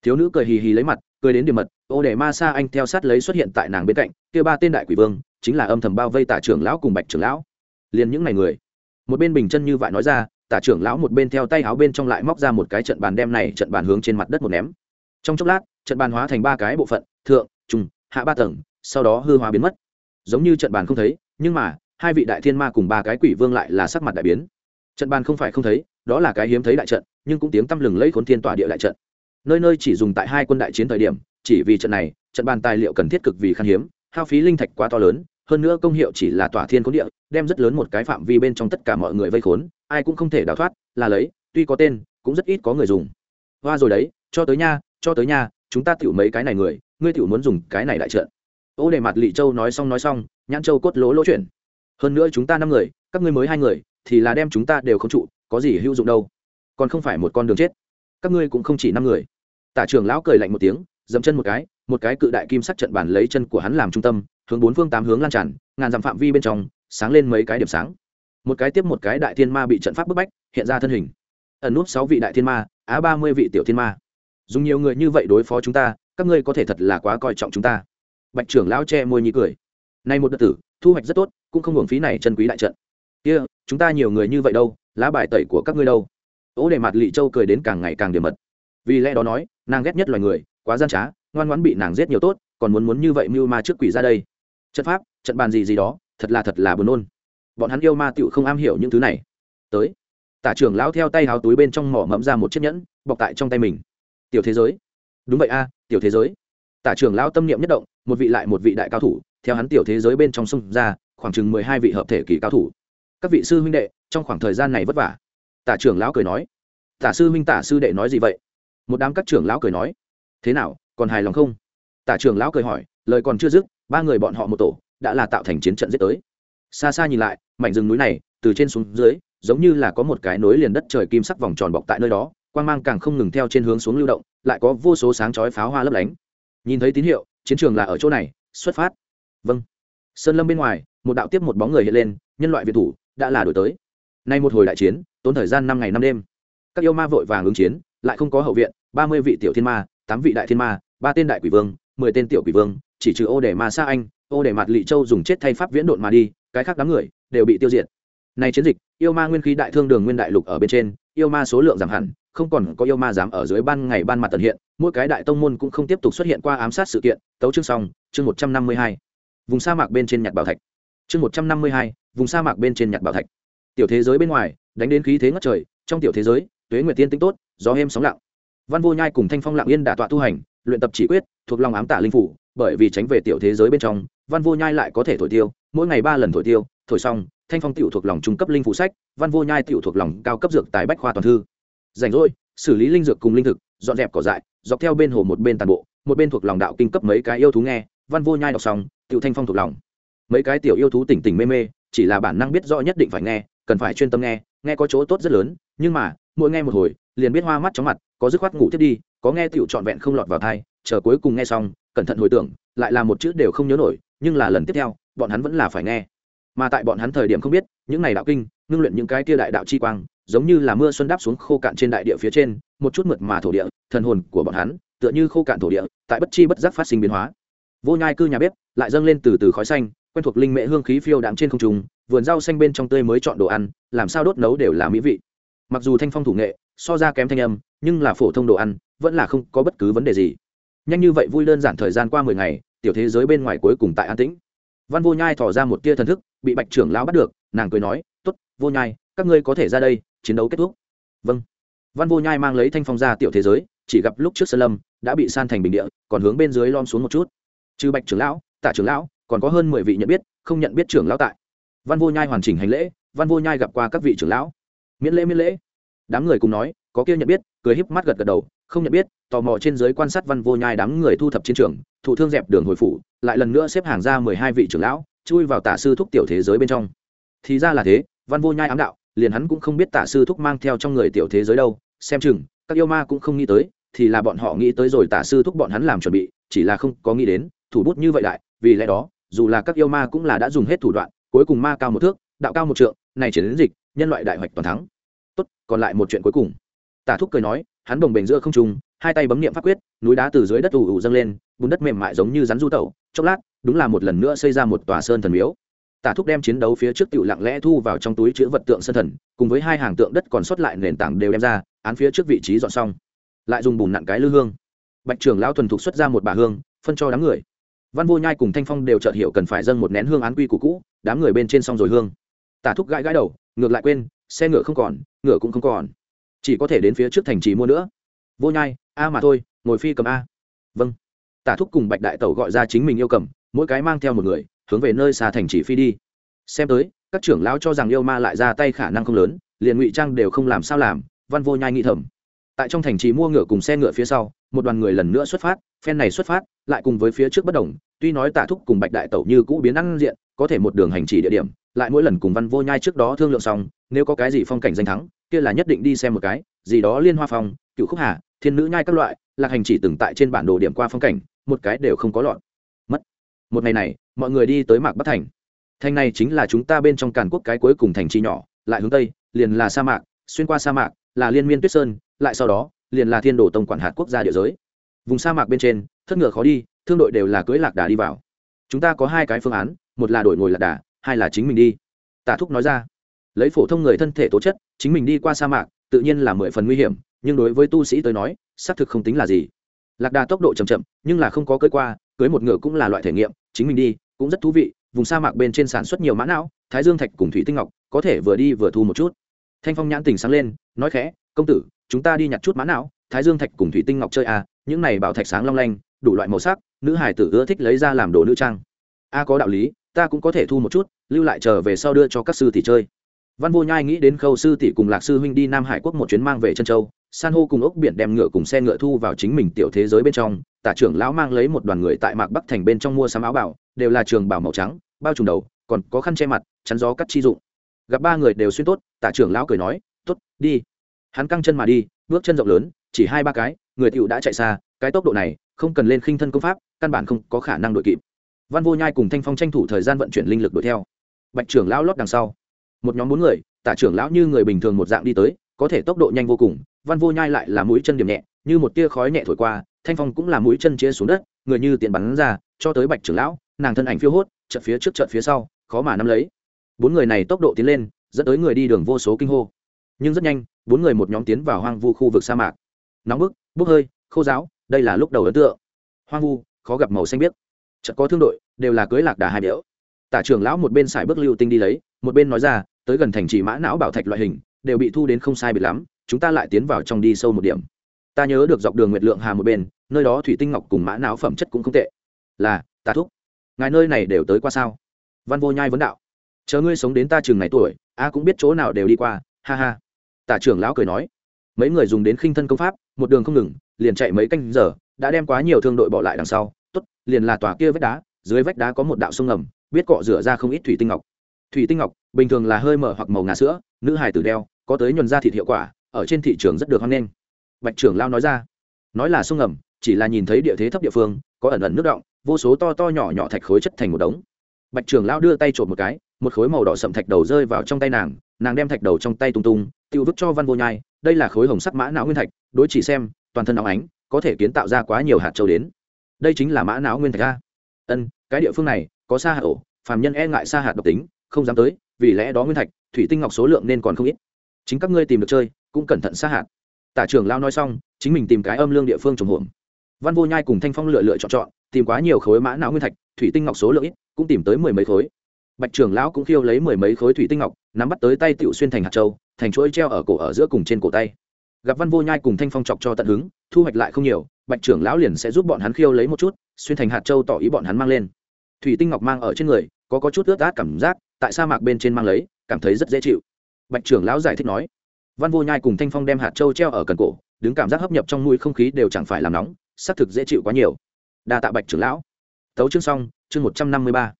Thiếu nữ cười hì hì lấy mặt, cười đến điểm mật, ô để ma sa anh theo sát lấy xuất hiện tại nàng bên cạnh, kia ba tên đại quỷ vương, chính là âm thầm bao vây tả trưởng lão cùng bạch trưởng lão. Liền những ngày người. Một bên bình chân như vậy nói ra, tả trưởng lão một bên theo tay áo bên trong lại móc ra một cái trận bàn đem này trận bàn hướng trên mặt đất một ném. Trong chốc lát, trận bàn hóa thành ba cái bộ phận, thượng, trung, hạ ba tầng, sau đó hư hóa biến mất. Giống như trận bàn không thấy, nhưng mà, hai vị đại thiên ma cùng ba cái quỷ vương lại là sắc mặt đại biến trận bàn không phải không thấy, đó là cái hiếm thấy đại trận, nhưng cũng tiếng tăm lừng lấy khốn thiên tỏa địa đại trận. Nơi nơi chỉ dùng tại hai quân đại chiến thời điểm, chỉ vì trận này, trận bàn tài liệu cần thiết cực vì khan hiếm, hao phí linh thạch quá to lớn, hơn nữa công hiệu chỉ là tỏa thiên khốn địa, đem rất lớn một cái phạm vi bên trong tất cả mọi người vây khốn, ai cũng không thể đào thoát, là lấy, tuy có tên, cũng rất ít có người dùng. Hoa rồi đấy, cho tới nha, cho tới nha, chúng ta tiểu mấy cái này người, ngươi tiểu muốn dùng cái này đại trận. Ô đề mặt lị châu nói xong nói xong, nhãn châu cốt lỗ lỗ chuyển. Hơn nữa chúng ta năm người, các ngươi mới hai người thì là đem chúng ta đều không trụ có gì hữu dụng đâu. Còn không phải một con đường chết. Các ngươi cũng không chỉ năm người. Tả trưởng lão cười lạnh một tiếng dẫm chân một cái một cái cự đại kim sắc trận bản lấy chân của hắn làm trung tâm hướng bốn phương tám hướng lan tràn ngàn dặm phạm vi bên trong sáng lên mấy cái điểm sáng. Một cái tiếp một cái đại thiên ma bị trận pháp bức bách hiện ra thân hình. Ẩn nút sáu vị đại thiên ma á ba mươi vị tiểu thiên ma. Dùng nhiều người như vậy đối phó chúng ta các ngươi có thể thật là quá coi trọng chúng ta. Bạch trưởng lão che môi nhí cười. Nay một đợt tử thu hoạch rất tốt cũng không hưởng phí này chân quý đại trận. Kia、yeah, chúng ta nhiều người như vậy đâu, lá bài tẩy của các ngươi đâu. Ố để mặt lị châu cười đến càng ngày càng điểm mật. Vì lẽ đó nói, nàng ghét nhất loài người, quá gian trá, ngoan ngoãn bị nàng giết nhiều tốt, còn muốn muốn như vậy mưu ma trước quỷ ra đây. Trận pháp, trận bàn gì gì đó, thật là thật là buồn nôn. Bọn hắn yêu ma tựu không am hiểu những thứ này. Tới. Tả trưởng lão theo tay háo túi bên trong mỏ mẫm ra một chiếc nhẫn, bọc tại trong tay mình. Tiểu thế giới. Đúng vậy a, tiểu thế giới. Tả trưởng lão tâm niệm nhất động, một vị lại một vị đại cao thủ, theo hắn tiểu thế giới bên trong sông ra, khoảng chừng mười hai vị hợp thể kỳ cao thủ các vị sư huynh đệ, trong khoảng thời gian này vất vả. Tả trưởng lão cười nói. Tả sư huynh, tả sư đệ nói gì vậy? Một đám các trưởng lão cười nói. Thế nào, còn hài lòng không? Tả trưởng lão cười hỏi. Lời còn chưa dứt, ba người bọn họ một tổ đã là tạo thành chiến trận giết tới. Xa xa nhìn lại, mảnh rừng núi này, từ trên xuống dưới, giống như là có một cái nối liền đất trời kim sắc vòng tròn bọc tại nơi đó, quang mang càng không ngừng theo trên hướng xuống lưu động, lại có vô số sáng chói pháo hoa lấp lánh. Nhìn thấy tín hiệu, chiến trường là ở chỗ này, xuất phát. Vâng. Sơn lâm bên ngoài, một đạo tiếp một bóng người hiện lên, nhân loại việt thủ đã là đổi tới. Nay một hồi đại chiến, tốn thời gian năm ngày năm đêm. Các yêu ma vội vàng ứng chiến, lại không có hậu viện, ba mươi vị tiểu thiên ma, tám vị đại thiên ma, ba tên đại quỷ vương, mười tên tiểu quỷ vương, chỉ trừ ô để ma sa anh, ô để mặt lị châu dùng chết thay pháp viễn độn mà đi, cái khác đám người đều bị tiêu diệt. Này chiến dịch, yêu ma nguyên khí đại thương đường nguyên đại lục ở bên trên, yêu ma số lượng giảm hẳn, không còn có yêu ma dám ở dưới ban ngày ban mặt tận hiện, mỗi cái đại tông môn cũng không tiếp tục xuất hiện qua ám sát sự kiện. Tấu chương xong, chương một trăm năm mươi hai. Vùng sa mạc bên trên nhặt bảo thạch chương một trăm năm mươi hai, vùng sa mạc bên trên nhặt bảo thạch. Tiểu thế giới bên ngoài, đánh đến khí thế ngất trời, trong tiểu thế giới, tuế nguyệt tiên tính tốt, gió êm sóng lặng. Văn vô nhai cùng thanh phong lặng yên đả tọa tu hành, luyện tập chỉ quyết, thuộc lòng ám tả linh phủ, bởi vì tránh về tiểu thế giới bên trong, văn vô nhai lại có thể thổi tiêu, mỗi ngày ba lần thổi tiêu, thổi xong, thanh phong tiểu thuộc lòng trung cấp linh phủ sách, văn vô nhai tiểu thuộc lòng cao cấp dược tài bách khoa toàn thư. Rảnh rỗi, xử lý linh dược cùng linh thực, dọn dẹp cỏ dại, dọc theo bên hồ một bên toàn bộ, một bên thuộc lòng đạo kinh cấp mấy cái yêu thú nghe, văn vô nhai đọc xong, tiểu thanh phong thuộc lòng mấy cái tiểu yêu thú tỉnh tỉnh mê mê, chỉ là bản năng biết rõ nhất định phải nghe, cần phải chuyên tâm nghe nghe có chỗ tốt rất lớn, nhưng mà, mỗi nghe một hồi, liền biết hoa mắt chóng mặt, có dứt khoát ngủ thiết đi, có nghe tiểu trọn vẹn không lọt vào thai, chờ cuối cùng nghe xong, cẩn thận hồi tưởng, lại là một chữ đều không nhớ nổi, nhưng là lần tiếp theo, bọn hắn vẫn là phải nghe. Mà tại bọn hắn thời điểm không biết, những này đạo kinh, ngưng luyện những cái kia đại đạo chi quang, giống như là mưa xuân đáp xuống khô cạn trên đại địa phía trên, một chút mượt mà thổ địa, thần hồn của bọn hắn, tựa như khô cạn thổ địa, tại bất chi bất giác phát sinh biến hóa. Vô nhai cư nhà bếp, lại dâng lên từ từ khói xanh quen thuộc linh mễ hương khí phiêu đạm trên không trung, vườn rau xanh bên trong tươi mới chọn đồ ăn, làm sao đốt nấu đều là mỹ vị. Mặc dù thanh phong thủ nghệ, so ra kém thanh âm, nhưng là phổ thông đồ ăn, vẫn là không có bất cứ vấn đề gì. Nhanh như vậy vui đơn giản thời gian qua mười ngày, tiểu thế giới bên ngoài cuối cùng tại an tĩnh. Văn vô nhai thỏ ra một tia thần thức, bị bạch trưởng lão bắt được, nàng cười nói t ố t vô nhai, các ngươi có thể ra đây, chiến đấu kết thúc. Vâng. Văn vô nhai mang lấy thanh phong ra tiểu thế giới, chỉ gặp lúc trước sơn lâm đã bị san thành bình địa, còn hướng bên dưới lom xuống một chút. Trừ bạch trưởng lão, tả trưởng lão còn có hơn mười vị nhận biết, không nhận biết trưởng lão tại. Văn vô nhai hoàn chỉnh hành lễ, văn vô nhai gặp qua các vị trưởng lão. Miễn lễ miễn lễ. Đám người cùng nói, có kia nhận biết, cười híp mắt gật gật đầu, không nhận biết, tò mò trên giới quan sát văn vô nhai đám người thu thập chiến trường, thụ thương dẹp đường hồi phủ, lại lần nữa xếp hàng ra mười hai vị trưởng lão, chui vào tả sư thúc tiểu thế giới bên trong. Thì ra là thế, văn vô nhai ám đạo, liền hắn cũng không biết tả sư thúc mang theo trong người tiểu thế giới đâu, xem chừng, các yêu ma cũng không nghĩ tới, thì là bọn họ nghĩ tới rồi tả sư thúc bọn hắn làm chuẩn bị, chỉ là không có nghĩ đến, thủ bút như vậy đại, vì lẽ đó dù là các yêu ma cũng là đã dùng hết thủ đoạn, cuối cùng ma cao một thước, đạo cao một trượng, này chỉ đến dịch, nhân loại đại hoạch toàn thắng. Tốt, còn lại một chuyện cuối cùng. Tả thúc cười nói, hắn đồng bền giữa không trung, hai tay bấm niệm pháp quyết, núi đá từ dưới đất ù ù dâng lên, bùn đất mềm mại giống như rắn du tẩu. Chốc lát, đúng là một lần nữa xây ra một tòa sơn thần miếu. Tả thúc đem chiến đấu phía trước tiểu lặng lẽ thu vào trong túi chứa vật tượng sơn thần, cùng với hai hàng tượng đất còn sót lại nền tảng đều đem ra, án phía trước vị trí dọn xong. Lại dùng bùn nặn cái lư hương. Bạch trưởng lão thuần thục xuất ra một bà hương, phân cho đám người văn vô nhai cùng thanh phong đều chợt hiểu cần phải dâng một nén hương án quy của cũ, đám người bên trên xong rồi hương. Tả thúc gãi gãi đầu, ngược lại quên, xe ngựa không còn, ngựa cũng không còn. Chỉ có thể đến phía trước thành trì mua nữa. Vô nhai, a mà thôi, ngồi phi cầm a. Vâng. Tả thúc cùng bạch đại tẩu gọi ra chính mình yêu cầm, mỗi cái mang theo một người, hướng về nơi xa thành trì phi đi. Xem tới, các trưởng lão cho rằng yêu ma lại ra tay khả năng không lớn, liền ngụy trang đều không làm sao làm, văn vô nhai nghĩ thầm tại trong thành trì mua ngựa cùng xe ngựa phía sau, một đoàn người lần nữa xuất phát, phen này xuất phát, lại cùng với phía trước bất đồng, tuy nói tạ thúc cùng bạch đại tẩu như cũ biến ăn diện, có thể một đường hành trì địa điểm, lại mỗi lần cùng văn vô nhai trước đó thương lượng xong, nếu có cái gì phong cảnh danh thắng, kia là nhất định đi xem một cái, gì đó liên hoa phong, cựu khúc hà, thiên nữ nhai các loại, lạc hành chỉ từng tại trên bản đồ điểm qua phong cảnh, một cái đều không có lọt. Mất. Một ngày này, mọi người đi tới mạc bắc thành. Thành này chính là chúng ta bên trong càn quốc cái cuối cùng thành trì nhỏ, lại hướng tây, liền là sa mạc, xuyên qua sa mạc, là liên miên tuyết sơn lại sau đó, liền là thiên đồ tông quản hạt quốc gia địa giới. Vùng sa mạc bên trên, thất ngựa khó đi, thương đội đều là cưỡi lạc đà đi vào. Chúng ta có hai cái phương án, một là đổi ngồi lạc đà, hai là chính mình đi. Tả thúc nói ra. Lấy phổ thông người thân thể tố chất, chính mình đi qua sa mạc, tự nhiên là mười phần nguy hiểm, nhưng đối với tu sĩ tới nói, xác thực không tính là gì. Lạc đà tốc độ chậm chậm, nhưng là không có cưỡi qua cưới một ngựa cũng là loại thể nghiệm, chính mình đi, cũng rất thú vị, vùng sa mạc bên trên sản xuất nhiều mã não, thái dương thạch cùng thủy tinh ngọc, có thể vừa đi vừa thu một chút. Thanh phong nhãn tình sáng lên, nói khẽ công tử, chúng ta đi nhặt chút mã não, thái dương thạch cùng thủy tinh ngọc chơi à những này bảo thạch sáng long lanh, đủ loại màu sắc, nữ hải tử ưa thích lấy ra làm đồ nữ trang. A, có đạo lý, ta cũng có thể thu một chút, lưu lại chờ về sau đưa cho các sư tỷ chơi. Văn vô nhai nghĩ đến khâu sư tỷ cùng lạc sư huynh đi nam hải quốc một chuyến mang về chân châu, san hô cùng ốc biển đem ngựa cùng xe ngựa thu vào chính mình tiểu thế giới bên trong, tả trưởng lão mang lấy một đoàn người tại mạc bắc thành bên trong mua sắm áo bảo, đều là trường bảo màu trắng, bao trùm đầu, còn có khăn che mặt, chắn gió cắt chi dụng. Gặp ba người đều xuyên tốt, tả trưởng lão cười nói t ố t đi hắn căng chân mà đi, bước chân rộng lớn, chỉ hai ba cái, người tựu đã chạy xa, cái tốc độ này, không cần lên khinh thân công pháp, căn bản không có khả năng đội kịp. Văn vô nhai cùng thanh phong tranh thủ thời gian vận chuyển linh lực đuổi theo. Bạch trưởng lão lót đằng sau. Một nhóm bốn người, tả trưởng lão như người bình thường một dạng đi tới, có thể tốc độ nhanh vô cùng, văn vô nhai lại là mũi chân điểm nhẹ, như một tia khói nhẹ thổi qua, thanh phong cũng là mũi chân chia xuống đất, người như tiện bắn ra, cho tới bạch trưởng lão, nàng thân ảnh phiêu hốt, chợt phía trước chợt phía sau, khó mà nắm lấy. Bốn người này tốc độ tiến lên, dẫn tới người đi đường vô số kinh hô. Nhưng rất nhanh bốn người một nhóm tiến vào hoang vu khu vực sa mạc. Nóng bức, bốc hơi, khô giáo đây là lúc đầu ấn tượng. Hoang vu, khó gặp màu xanh biếc. Chợt có thương đội, đều là cưới lạc đà hai đẽo tả trưởng lão một bên xài bước lưu tinh đi lấy, một bên nói ra, tới gần thành trì mã não bảo thạch loại hình, đều bị thu đến không sai biệt lắm, chúng ta lại tiến vào trong đi sâu một điểm. Ta nhớ được dọc đường nguyệt lượng hà một bên, nơi đó thủy tinh ngọc cùng mã não phẩm chất cũng không tệ. Là, ta thúc. Ngài nơi này đều tới qua sao? Văn vô nhai vấn đạo. Chờ ngươi sống đến ta chừng này tuổi, a cũng biết chỗ nào đều đi qua, ha ha tả trưởng lão cười nói, mấy người dùng đến khinh thân công pháp, một đường không ngừng, liền chạy mấy canh giờ, đã đem quá nhiều thương đội bỏ lại đằng sau, tốt, liền là tòa kia vách đá, dưới vách đá có một đạo sông ngầm, biết cọ rửa ra không ít thủy tinh ngọc. Thủy tinh ngọc, bình thường là hơi mở hoặc màu ngà sữa, nữ hài tử đeo, có tới nhuần da thịt hiệu quả, ở trên thị trường rất được hoan nghênh. Bạch trưởng lao nói ra, nói là sông ngầm, chỉ là nhìn thấy địa thế thấp địa phương, có ẩn ẩn nước động, vô số to to nhỏ nhỏ thạch khối chất thành một đống. Bạch trưởng lao đưa tay trộm một cái, một khối màu đỏ sậm thạch đầu rơi vào trong tay nàng nàng đem thạch đầu trong tay tung tung tự vứt cho văn vô nhai, đây là khối hồng sắc mã não nguyên thạch, đối chỉ xem, toàn thân óng ánh, có thể kiến tạo ra quá nhiều hạt châu đến. Đây chính là mã não nguyên thạch a. Ân, cái địa phương này, có sa hạt ổ, phàm nhân e ngại sa hạt độc tính, không dám tới, vì lẽ đó nguyên thạch, thủy tinh ngọc số lượng nên còn không ít. Chính các ngươi tìm được chơi, cũng cẩn thận sa hạt. Tả trưởng lao nói xong, chính mình tìm cái âm lương địa phương trồng hồn văn vô nhai cùng thanh phong lựa lựa chọn chọn, tìm quá nhiều khối mã não nguyên thạch, thủy tinh ngọc số lượng ít, cũng tìm tới mười mấy khối bạch trưởng lão cũng khiêu lấy mười mấy khối thủy tinh ngọc, nắm bắt tới tay tựu xuyên thành hạt châu, thành chuỗi treo ở cổ ở giữa cùng trên cổ tay. Gặp văn vô nhai cùng thanh phong chọc cho tận hứng, thu hoạch lại không nhiều, bạch trưởng lão liền sẽ giúp bọn hắn khiêu lấy một chút, xuyên thành hạt châu tỏ ý bọn hắn mang lên. Thủy tinh ngọc mang ở trên người, có có chút ướt át cảm giác, tại sa mạc bên trên mang lấy, cảm thấy rất dễ chịu. Bạch trưởng lão giải thích nói. Văn vô nhai cùng thanh phong đem hạt châu treo ở cần cổ, đứng cảm giác hấp nhập trong mũi không khí đều chẳng phải làm nóng, xác thực dễ chịu quá nhiều. Đa tạ bạch trưởng lão. Tấu chương xong, chương một trăm năm mươi ba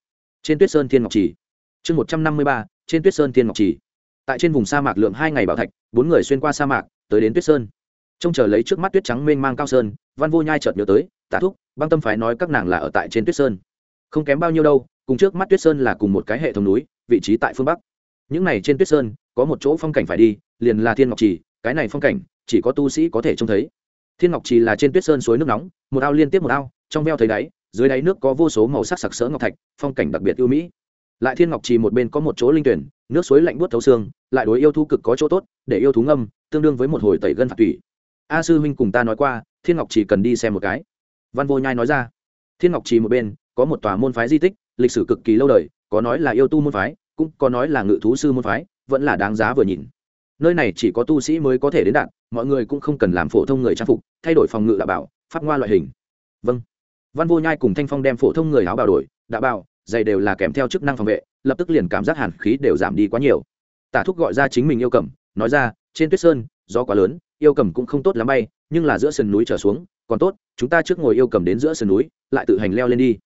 trên tuyết sơn thiên ngọc trì. Chương một trăm năm mươi ba, trên tuyết sơn thiên ngọc trì. Tại trên vùng sa mạc lượng hai ngày bảo thạch, bốn người xuyên qua sa mạc, tới đến tuyết sơn. Trông chờ lấy trước mắt tuyết trắng mênh mang cao sơn, văn vô nhai chợt nhớ tới, tả thúc, băng tâm phái nói các nàng là ở tại trên tuyết sơn. Không kém bao nhiêu đâu, cùng trước mắt tuyết sơn là cùng một cái hệ thống núi, vị trí tại phương bắc. Những này trên tuyết sơn, có một chỗ phong cảnh phải đi, liền là thiên ngọc trì, cái này phong cảnh, chỉ có tu sĩ có thể trông thấy. Thiên ngọc trì là trên tuyết sơn suối nước nóng, một ao liên tiếp một ao, trong veo thấy đáy dưới đáy nước có vô số màu sắc sặc sỡ ngọc thạch, phong cảnh đặc biệt ưu mỹ. Lại thiên ngọc trì một bên có một chỗ linh tuyển, nước suối lạnh buốt thấu xương, lại đối yêu thú cực có chỗ tốt, để yêu thú ngâm, tương đương với một hồi tẩy gân phạt tủy. A sư huynh cùng ta nói qua, thiên ngọc trì cần đi xem một cái. Văn vô nhai nói ra. Thiên ngọc trì một bên, có một tòa môn phái di tích, lịch sử cực kỳ lâu đời, có nói là yêu tu môn phái, cũng có nói là ngự thú sư môn phái, vẫn là đáng giá vừa nhìn. Nơi này chỉ có tu sĩ mới có thể đến đạn, mọi người cũng không cần làm phổ thông người trang phục, thay đổi phòng ngự đạo bảo, pháp ngoa loại hình. Vâng văn vô nhai cùng thanh phong đem phổ thông người áo bào đổi đã bảo giày đều là kèm theo chức năng phòng vệ, lập tức liền cảm giác hàn khí đều giảm đi quá nhiều. Tả thúc gọi ra chính mình yêu cầm, nói ra, trên tuyết sơn, gió quá lớn, yêu cầm cũng không tốt lắm bay, nhưng là giữa sườn núi trở xuống, còn tốt, chúng ta trước ngồi yêu cầm đến giữa sườn núi, lại tự hành leo lên đi.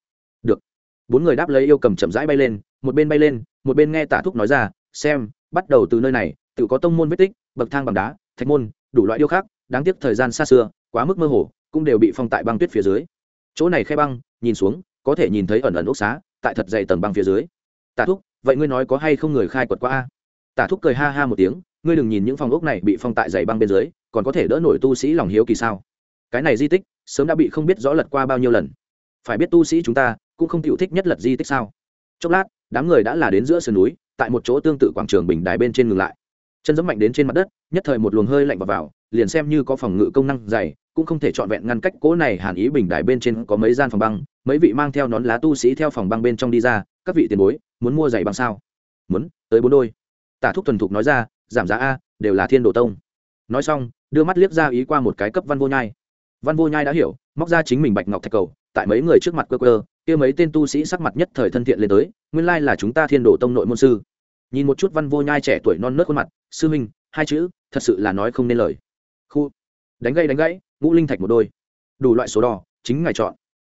Được. Bốn người đáp lấy yêu cầm chậm rãi bay lên, một bên bay lên, một bên nghe tả thúc nói ra, xem, bắt đầu từ nơi này, tự có tông môn vết tích, bậc thang bằng đá, thạch môn, đủ loại điêu khắc, đáng tiếc thời gian xa xưa, quá mức mơ hồ, cũng đều bị phong tại băng tuyết phía dưới chỗ này khe băng nhìn xuống có thể nhìn thấy ẩn ẩn ốc xá tại thật dày tầng băng phía dưới. Tả thúc vậy ngươi nói có hay không người khai quật qua a? Tả thúc cười ha ha một tiếng ngươi đừng nhìn những phòng ốc này bị phong tại dày băng bên dưới còn có thể đỡ nổi tu sĩ lòng hiếu kỳ sao? Cái này di tích sớm đã bị không biết rõ lật qua bao nhiêu lần. Phải biết tu sĩ chúng ta cũng không chịu thích nhất lật di tích sao? Chốc lát đám người đã là đến giữa sườn núi tại một chỗ tương tự quảng trường bình đài bên trên ngừng lại. Chân dẫm mạnh đến trên mặt đất nhất thời một luồng hơi lạnh vào, vào liền xem như có phòng ngự công năng dày cũng không thể trọn vẹn ngăn cách cỗ này hàn ý bình đài bên trên có mấy gian phòng băng, mấy vị mang theo nón lá tu sĩ theo phòng băng bên trong đi ra, các vị tiền bối, muốn mua giày băng sao? Muốn, tới bốn đôi. Tả thúc thuần thục nói ra, giảm giá a, đều là thiên đồ tông. Nói xong, đưa mắt liếc ra ý qua một cái cấp văn vô nhai. Văn vô nhai đã hiểu, móc ra chính mình bạch ngọc thạch cầu, tại mấy người trước mặt cơ cơ kia mấy tên tu sĩ sắc mặt nhất thời thân thiện lên tới, nguyên lai là chúng ta thiên đồ tông nội môn sư. Nhìn một chút văn vô nhai trẻ tuổi non nớt khuôn mặt, sư minh hai chữ, thật sự là nói không nên lời. Khu, đánh gãy đánh gãy ngũ linh thạch một đôi. Đủ loại số đỏ chính ngài chọn.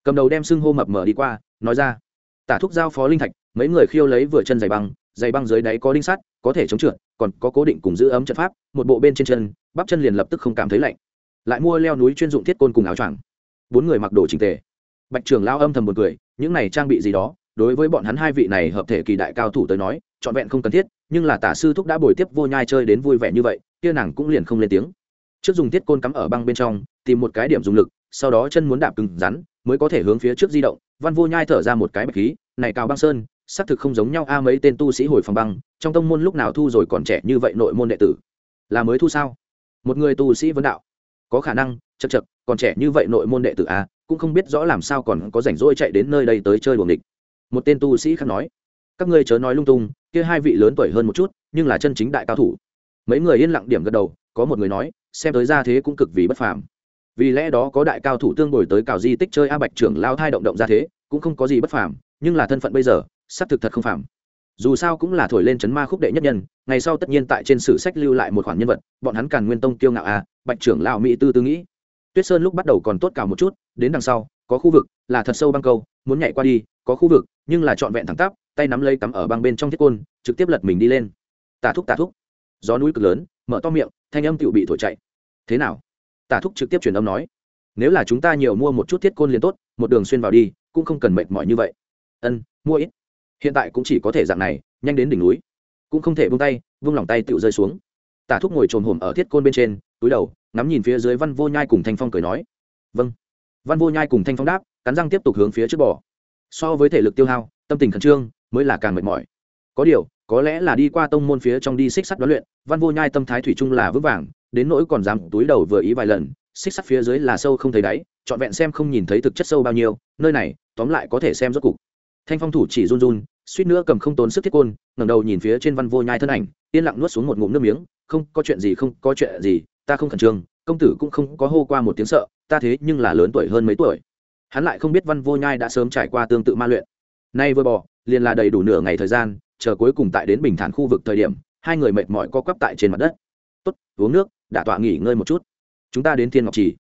Cầm đầu đem xưng hô mập mở đi qua, nói ra. Tả thúc giao phó linh thạch, mấy người khiêu lấy vừa chân giày băng giày băng dưới đáy có đinh sắt, có thể chống trượt, còn có cố định cùng giữ ấm trận pháp, một bộ bên trên chân, bắp chân liền lập tức không cảm thấy lạnh. Lại mua leo núi chuyên dụng thiết côn cùng áo choàng. Bốn người mặc đồ trình tề. Bạch trường lao âm thầm một cười, những này trang bị gì đó, đối với bọn hắn hai vị này hợp thể kỳ đại cao thủ tới nói, trọn vẹn không cần thiết, nhưng là tả sư thúc đã bồi tiếp vô nhai chơi đến vui vẻ như vậy, kia nàng cũng liền không lên tiếng trước dùng thiết côn cắm ở băng bên trong, tìm một cái điểm dùng lực, sau đó chân muốn đạp cứng rắn, mới có thể hướng phía trước di động. Văn vô nhai thở ra một cái bạch khí, này cao băng sơn, xác thực không giống nhau a, mấy tên tu sĩ hồi phòng băng, trong tông môn lúc nào thu rồi còn trẻ như vậy nội môn đệ tử? Là mới thu sao? Một người tu sĩ vấn đạo. Có khả năng chật chật còn trẻ như vậy nội môn đệ tử a, cũng không biết rõ làm sao còn có rảnh rỗi chạy đến nơi đây tới chơi đuồng địch một tên tu sĩ khác nói. Các ngươi chớ nói lung tung, kia hai vị lớn tuổi hơn một chút, nhưng là chân chính đại cao thủ. Mấy người yên lặng điểm gật đầu có một người nói, xem tới ra thế cũng cực vì bất phàm. Vì lẽ đó có đại cao thủ tương bồi tới cào di tích chơi a bạch trưởng lao thai động động ra thế, cũng không có gì bất phàm, nhưng là thân phận bây giờ, xác thực thật không phàm. Dù sao cũng là thổi lên chấn ma khúc đệ nhất nhân, ngày sau tất nhiên tại trên sử sách lưu lại một khoản nhân vật, bọn hắn càn nguyên tông kiêu ngạo a, bạch trưởng lao mỹ tư tư nghĩ. Tuyết sơn lúc bắt đầu còn tốt cào một chút, đến đằng sau, có khu vực, là thật sâu băng câu, muốn nhảy qua đi, có khu vực, nhưng là trọn vẹn thẳng tắp, tay nắm lấy cắm ở băng bên trong thiết côn, trực tiếp lật mình đi lên. Tà thúc tà thúc. Gió núi cực lớn, mở to miệng thanh âm tựu bị thổi chạy. Thế nào? Tả thúc trực tiếp truyền âm nói. Nếu là chúng ta nhiều mua một chút thiết côn liền tốt, một đường xuyên vào đi, cũng không cần mệt mỏi như vậy. Ân, mua ít. Hiện tại cũng chỉ có thể dạng này, nhanh đến đỉnh núi. Cũng không thể buông tay, vung lòng tay tựu rơi xuống. Tả thúc ngồi trồm hổm ở thiết côn bên trên, túi đầu, ngắm nhìn phía dưới văn vô nhai cùng thanh phong cười nói. Vâng. Văn vô nhai cùng thanh phong đáp, cắn răng tiếp tục hướng phía trước bò. So với thể lực tiêu hao, tâm tình khẩn trương, mới là càng mệt mỏi có điều, có lẽ là đi qua tông môn phía trong đi xích sắt đoán luyện, văn vô nhai tâm thái thủy chung là vững vàng, đến nỗi còn dám túi đầu vừa ý vài lần, xích sắt phía dưới là sâu không thấy đáy, trọn vẹn xem không nhìn thấy thực chất sâu bao nhiêu, nơi này, tóm lại có thể xem rốt cục. Thanh phong thủ chỉ run run, suýt nữa cầm không tốn sức thiết côn, ngẩng đầu nhìn phía trên văn vô nhai thân ảnh, yên lặng nuốt xuống một ngụm nước miếng, không, có chuyện gì, không, có chuyện gì, ta không khẩn trương, công tử cũng không có hô qua một tiếng sợ, ta thế nhưng là lớn tuổi hơn mấy tuổi. Hắn lại không biết văn vô nhai đã sớm trải qua tương tự ma luyện. Nay vừa bỏ, liền là đầy đủ nửa ngày thời gian chờ cuối cùng tại đến bình thản khu vực thời điểm, hai người mệt mỏi co quắp tại trên mặt đất. Tốt, uống nước đã tọa nghỉ ngơi một chút. Chúng ta đến thiên ngọc trì.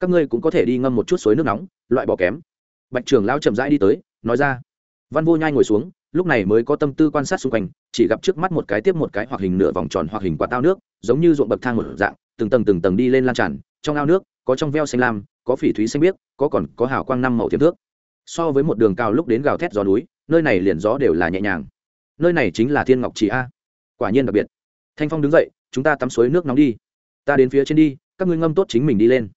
Các ngươi cũng có thể đi ngâm một chút suối nước nóng, loại bỏ kém. Bạch trường lao chậm rãi đi tới, nói ra. Văn vô nhai ngồi xuống, lúc này mới có tâm tư quan sát xung quanh, chỉ gặp trước mắt một cái tiếp một cái hoặc hình nửa vòng tròn hoặc hình quả tao nước, giống như ruộng bậc thang một dạng, từng tầng từng tầng đi lên lan tràn, trong ao nước, có trong veo xanh lam, có phỉ thúy xanh biếc, có còn có hào quang năm màu thiếm thước. So với một đường cao lúc đến gào thét gió núi, nơi này liền gió đều là nhẹ nhàng nơi này chính là thiên ngọc trì a quả nhiên đặc biệt thanh phong đứng dậy chúng ta tắm suối nước nóng đi ta đến phía trên đi các ngươi ngâm tốt chính mình đi lên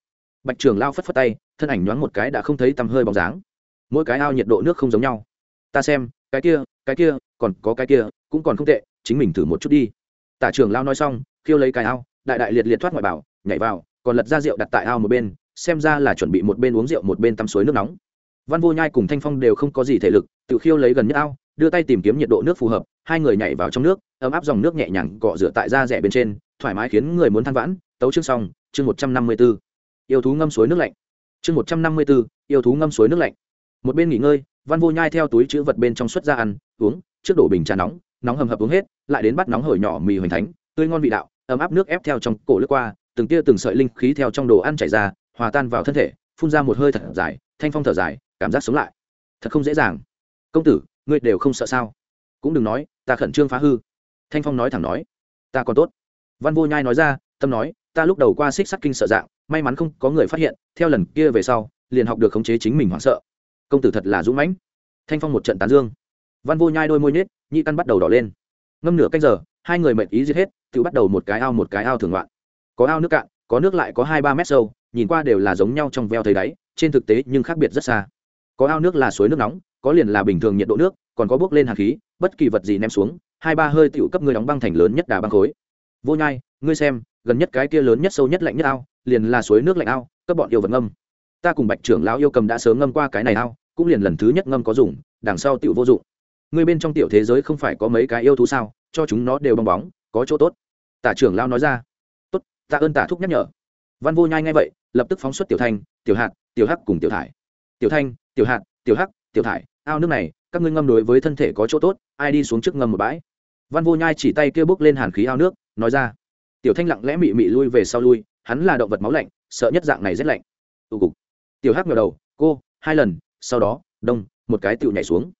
bạch trường lao phất phất tay thân ảnh nhoáng một cái đã không thấy tầm hơi bóng dáng mỗi cái ao nhiệt độ nước không giống nhau ta xem cái kia cái kia còn có cái kia cũng còn không tệ chính mình thử một chút đi tả trường lao nói xong khiêu lấy cái ao đại đại liệt liệt thoát ngoại bảo nhảy vào còn lật ra rượu đặt tại ao một bên xem ra là chuẩn bị một bên uống rượu một bên tắm suối nước nóng văn vô nhai cùng thanh phong đều không có gì thể lực tự khiêu lấy gần nhất ao đưa tay tìm kiếm nhiệt độ nước phù hợp, hai người nhảy vào trong nước, ấm áp dòng nước nhẹ nhàng cọ rửa tại da rẻ bên trên, thoải mái khiến người muốn than vãn. Tấu chương xong, chương một trăm năm mươi b ố yêu thú ngâm suối nước lạnh. Chương một trăm năm mươi b ố yêu thú ngâm suối nước lạnh. Một bên nghỉ ngơi, văn vô nhai theo túi chữ vật bên trong xuất ra ăn, uống, trước đổ bình trà nóng nóng hầm hập uống hết, lại đến bắt nóng hổi nhỏ mì hoành thánh, tươi ngon vị đạo, ấm áp nước ép theo trong cổ lướt qua, từng tia từng sợi linh khí theo trong đồ ăn chảy ra, hòa tan vào thân thể, phun ra một hơi thật dài, thanh phong thở dài, cảm giác sống lại. Thật không dễ dàng. Công tử ngươi đều không sợ sao? Cũng đừng nói, ta khẩn trương phá hư. Thanh phong nói thẳng nói. Ta còn tốt. Văn vô nhai nói ra, tâm nói, ta lúc đầu qua xích sắt kinh sợ dạng, may mắn không có người phát hiện, theo lần kia về sau, liền học được khống chế chính mình hoảng sợ. Công tử thật là dũng mãnh. Thanh phong một trận tán dương. Văn vô nhai đôi môi nhết nhị căn bắt đầu đỏ lên. Ngâm nửa canh giờ, hai người mệt ý giết hết, tự bắt đầu một cái ao một cái ao thường loạn. Có ao nước cạn, có nước lại có hai ba mét sâu, nhìn qua đều là giống nhau trong veo thấy đáy, trên thực tế nhưng khác biệt rất xa. Có ao nước là suối nước nóng có liền là bình thường nhiệt độ nước, còn có bước lên hạt khí, bất kỳ vật gì ném xuống, hai ba hơi tựu cấp ngươi đóng băng thành lớn nhất đà băng khối. Vô nhai, ngươi xem, gần nhất cái kia lớn nhất sâu nhất lạnh nhất ao, liền là suối nước lạnh ao, các bọn yêu vật ngâm. Ta cùng bạch trưởng lão yêu cầm đã sớm ngâm qua cái này ao, cũng liền lần thứ nhất ngâm có dùng, đằng sau tựu vô dụng. Ngươi bên trong tiểu thế giới không phải có mấy cái yêu thú sao, cho chúng nó đều bong bóng, có chỗ tốt. Tả trưởng lão nói ra. Tốt tạ ơn tả thúc nhắc nhở. Văn vô nhai ngay vậy, lập tức phóng xuất tiểu thanh, tiểu hạt tiểu hắc cùng tiểu thải. Tiểu thanh, tiểu hạt tiểu hắc tiểu thải, ao nước này, các ngươi ngâm đối với thân thể có chỗ tốt, ai đi xuống trước ngâm một bãi. Văn vô nhai chỉ tay kia bước lên hàn khí ao nước, nói ra. Tiểu thanh lặng lẽ mị mị lui về sau lui, hắn là động vật máu lạnh, sợ nhất dạng này rét lạnh. Tụ cục. Tiểu hắc ngờ đầu, cô, hai lần, sau đó, đông, một cái tựu nhảy xuống.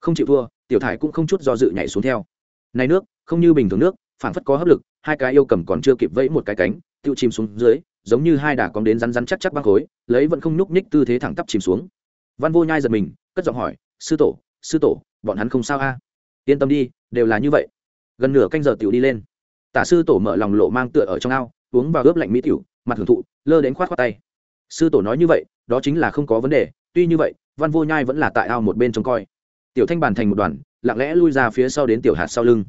Không chịu thua, tiểu thải cũng không chút do dự nhảy xuống theo. Này nước, không như bình thường nước phản phất có hấp lực, hai cái yêu cầm còn chưa kịp vẫy một cái cánh tựu chìm xuống dưới, giống như hai đà cóng đến rắn rắn chắc chắc băng khối, lấy vẫn không nhúc nhích tư thế thẳng tắp chìm xuống. Văn vô nhai giật mình cất giọng hỏi, sư tổ sư tổ, bọn hắn không sao a? Yên tâm đi, đều là như vậy. Gần nửa canh giờ tiểu đi lên. Tả sư tổ mở lòng lộ mang tựa ở trong ao, uống vào ướp lạnh mỹ tiểu, mặt hưởng thụ, lơ đến khoát khoát tay. Sư tổ nói như vậy, đó chính là không có vấn đề, tuy như vậy, văn vô nhai vẫn là tại ao một bên trông coi. Tiểu thanh bàn thành một đoàn, lặng lẽ lui ra phía sau đến tiểu hạt sau lưng.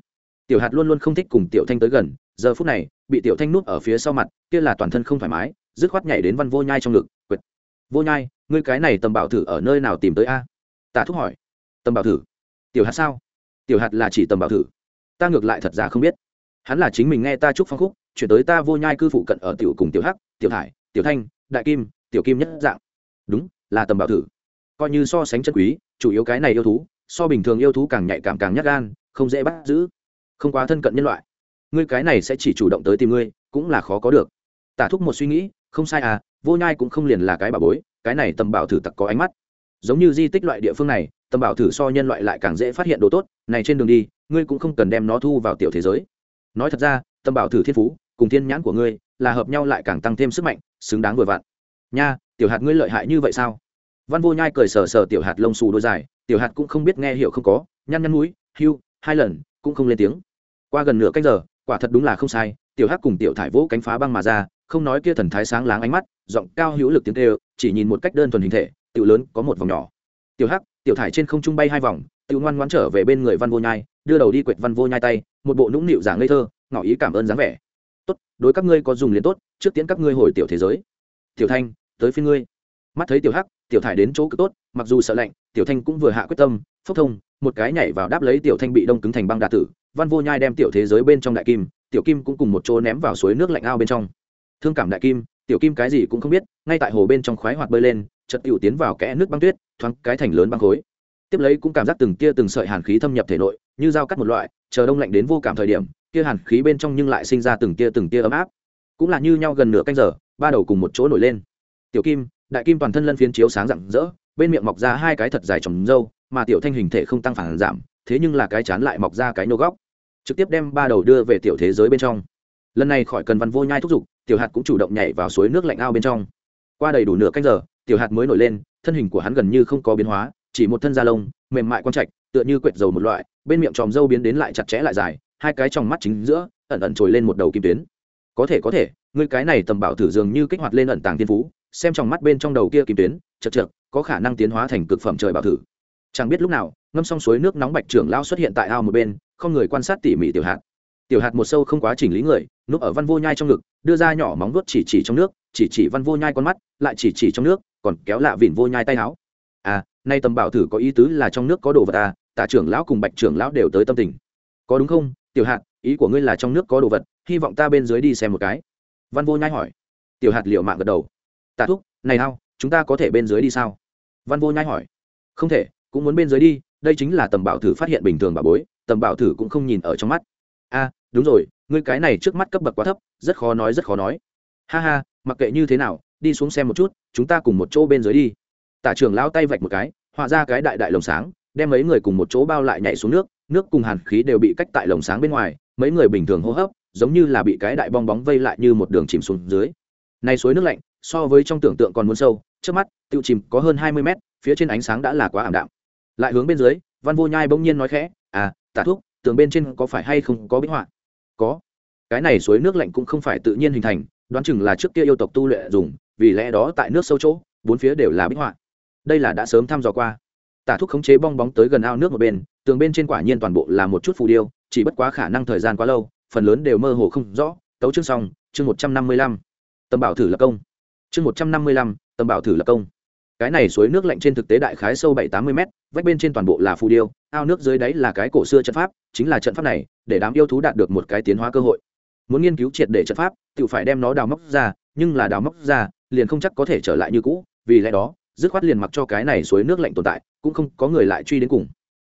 Tiểu hạt luôn luôn không thích cùng tiểu thanh tới gần, giờ phút này, bị tiểu thanh nuốt ở phía sau mặt, kia là toàn thân không thoải mái, dứt khoát nhảy đến văn vô nhai trong ngực, quệt, vô nhai, ngươi cái này tầm bảo thử ở nơi nào tìm tới a? Tả thúc hỏi. Tầm bảo thử. Tiểu hạt sao? Tiểu hạt là chỉ tầm bảo thử. Ta ngược lại thật ra không biết. Hắn là chính mình nghe ta chúc phong khúc, chuyển tới ta vô nhai cư phụ cận ở tiểu cùng tiểu hắc, tiểu thải, tiểu thanh, đại kim, tiểu kim nhất dạng. Đúng, là tầm bảo thử. Coi như so sánh chân quý, chủ yếu cái này yêu thú, so bình thường yêu thú càng nhạy cảm càng nhát gan, không dễ bắt giữ. Không quá thân cận nhân loại. Ngươi cái này sẽ chỉ chủ động tới tìm ngươi, cũng là khó có được. Tả thúc một suy nghĩ, không sai à vô nhai cũng không liền là cái bà bối, cái này tầm bảo thử tặc có ánh mắt giống như di tích loại địa phương này, tầm bảo thử so nhân loại lại càng dễ phát hiện đồ tốt. Này trên đường đi, ngươi cũng không cần đem nó thu vào tiểu thế giới. Nói thật ra, tầm bảo thử thiên phú, cùng thiên nhãn của ngươi, là hợp nhau lại càng tăng thêm sức mạnh, xứng đáng vừa vặn. Nha, tiểu hạt ngươi lợi hại như vậy sao? Văn vô nhai cười sờ sờ tiểu hạt lông xù đôi dài, tiểu hạt cũng không biết nghe hiểu không có, nhăn nhăn mũi hưu, hai lần, cũng không lên tiếng. Qua gần nửa cách giờ, quả thật đúng là không sai, tiểu hắc cùng tiểu thải vỗ cánh phá băng mà ra, không nói kia thần thái sáng láng ánh mắt, giọng cao hữu lực tiếng kêu, chỉ nhìn một cách đơn thuần hình thể tiểu lớn có một vòng nhỏ. Tiểu hắc, tiểu thải trên không trung bay hai vòng, tiểu ngoan ngoãn trở về bên người văn vô nhai, đưa đầu đi quệt văn vô nhai tay, một bộ nũng nịu giả ngây thơ, ngỏ ý cảm ơn dáng vẻ. Tốt, đối các ngươi có dùng liền tốt, trước tiễn các ngươi hồi tiểu thế giới. Tiểu thanh, tới phía ngươi. Mắt thấy tiểu hắc, tiểu thải đến chỗ cực tốt, mặc dù sợ lạnh, tiểu thanh cũng vừa hạ quyết tâm, phốc thông, một cái nhảy vào đáp lấy tiểu thanh bị đông cứng thành băng đà tử, văn vô nhai đem tiểu thế giới bên trong đại kim, tiểu kim cũng cùng một chỗ ném vào suối nước lạnh ao bên trong. Thương cảm đại kim, tiểu kim cái gì cũng không biết, ngay tại hồ bên trong khoái hoạt bơi lên chật tiểu tiến vào kẽ nước băng tuyết, thoáng cái thành lớn băng khối. Tiếp lấy cũng cảm giác từng tia từng sợi hàn khí thâm nhập thể nội, như dao cắt một loại, chờ đông lạnh đến vô cảm thời điểm, kia hàn khí bên trong nhưng lại sinh ra từng tia từng tia ấm áp. Cũng là như nhau gần nửa canh giờ, ba đầu cùng một chỗ nổi lên. Tiểu kim, đại kim toàn thân lân phiến chiếu sáng rạng rỡ, bên miệng mọc ra hai cái thật dài trồng râu, mà tiểu thanh hình thể không tăng phản giảm, thế nhưng là cái chán lại mọc ra cái nô góc. Trực tiếp đem ba đầu đưa về tiểu thế giới bên trong. Lần này khỏi cần văn vô nhai thúc giục, tiểu hạt cũng chủ động nhảy vào suối nước lạnh ao bên trong. Qua đầy đủ nửa canh giờ tiểu hạt mới nổi lên, thân hình của hắn gần như không có biến hóa, chỉ một thân da lông, mềm mại quang trạch, tựa như quệt dầu một loại, bên miệng tròm dâu biến đến lại chặt chẽ lại dài, hai cái trong mắt chính giữa, ẩn ẩn trồi lên một đầu kim tuyến. Có thể có thể, ngươi cái này tầm bảo thử dường như kích hoạt lên ẩn tàng tiên phú, xem trong mắt bên trong đầu kia kim tuyến, chật chật có khả năng tiến hóa thành cực phẩm trời bảo thử. Chẳng biết lúc nào, ngâm xong suối nước nóng bạch trưởng lao xuất hiện tại ao một bên, không người quan sát tỉ mỉ tiểu hạt. Tiểu hạt một sâu không quá chỉnh lý người, núp ở văn vô nhai trong ngực, đưa ra nhỏ móng vuốt chỉ chỉ trong nước, chỉ chỉ văn vô nhai con mắt, lại chỉ chỉ trong nước còn kéo lạ vỉn vô nhai tay áo. À nay tầm bảo thử có ý tứ là trong nước có đồ vật à tả trưởng lão cùng bạch trưởng lão đều tới tâm tình. Có đúng không tiểu hạt ý của ngươi là trong nước có đồ vật hy vọng ta bên dưới đi xem một cái. Văn vô nhai hỏi. Tiểu hạt liệu mạng gật đầu. Tạ thúc này hao chúng ta có thể bên dưới đi sao? Văn vô nhai hỏi. Không thể cũng muốn bên dưới đi đây chính là tầm bảo thử phát hiện bình thường bà bối tầm bảo thử cũng không nhìn ở trong mắt. A à, đúng rồi ngươi cái này trước mắt cấp bậc quá thấp rất khó nói rất khó nói. Ha ha mặc kệ như thế nào đi xuống xem một chút, chúng ta cùng một chỗ bên dưới đi. Tả trưởng lao tay vạch một cái, họa ra cái đại đại lồng sáng, đem mấy người cùng một chỗ bao lại nhảy xuống nước nước cùng hàn khí đều bị cách tại lồng sáng bên ngoài, mấy người bình thường hô hấp, giống như là bị cái đại bong bóng vây lại như một đường chìm xuống dưới. Này suối nước lạnh, so với trong tưởng tượng còn muốn sâu, trước mắt tự chìm có hơn hai mươi mét, phía trên ánh sáng đã là quá ảm đạm. Lại hướng bên dưới, văn vô nhai bỗng nhiên nói khẽ à tả thuốc tường bên trên có phải hay không có bích họa? Có. Cái này suối nước lạnh cũng không phải tự nhiên hình thành đoán chừng là trước kia yêu tộc tu luyện dùng, vì lẽ đó tại nước sâu chỗ, bốn phía đều là bích họa. Đây là đã sớm thăm dò qua. Tả thuốc khống chế bong bóng tới gần ao nước một bên, tường bên trên quả nhiên toàn bộ là một chút phù điêu, chỉ bất quá khả năng thời gian quá lâu, phần lớn đều mơ hồ không rõ. Tấu chương xong, chương một trăm năm mươi lăm. Tầm bảo thử lập công. Chương một trăm năm mươi lăm, tầm bảo thử lập công. Cái này suối nước lạnh trên thực tế đại khái sâu bảy tám mươi m vách bên trên toàn bộ là phù điêu, ao nước dưới đáy là cái cổ xưa trận pháp, chính là trận pháp này, để đám yêu thú đạt được một cái tiến hóa cơ hội muốn nghiên cứu triệt để trận pháp, tự phải đem nó đào móc ra, nhưng là đào móc ra, liền không chắc có thể trở lại như cũ, vì lẽ đó, dứt khoát liền mặc cho cái này suối nước lạnh tồn tại, cũng không có người lại truy đến cùng.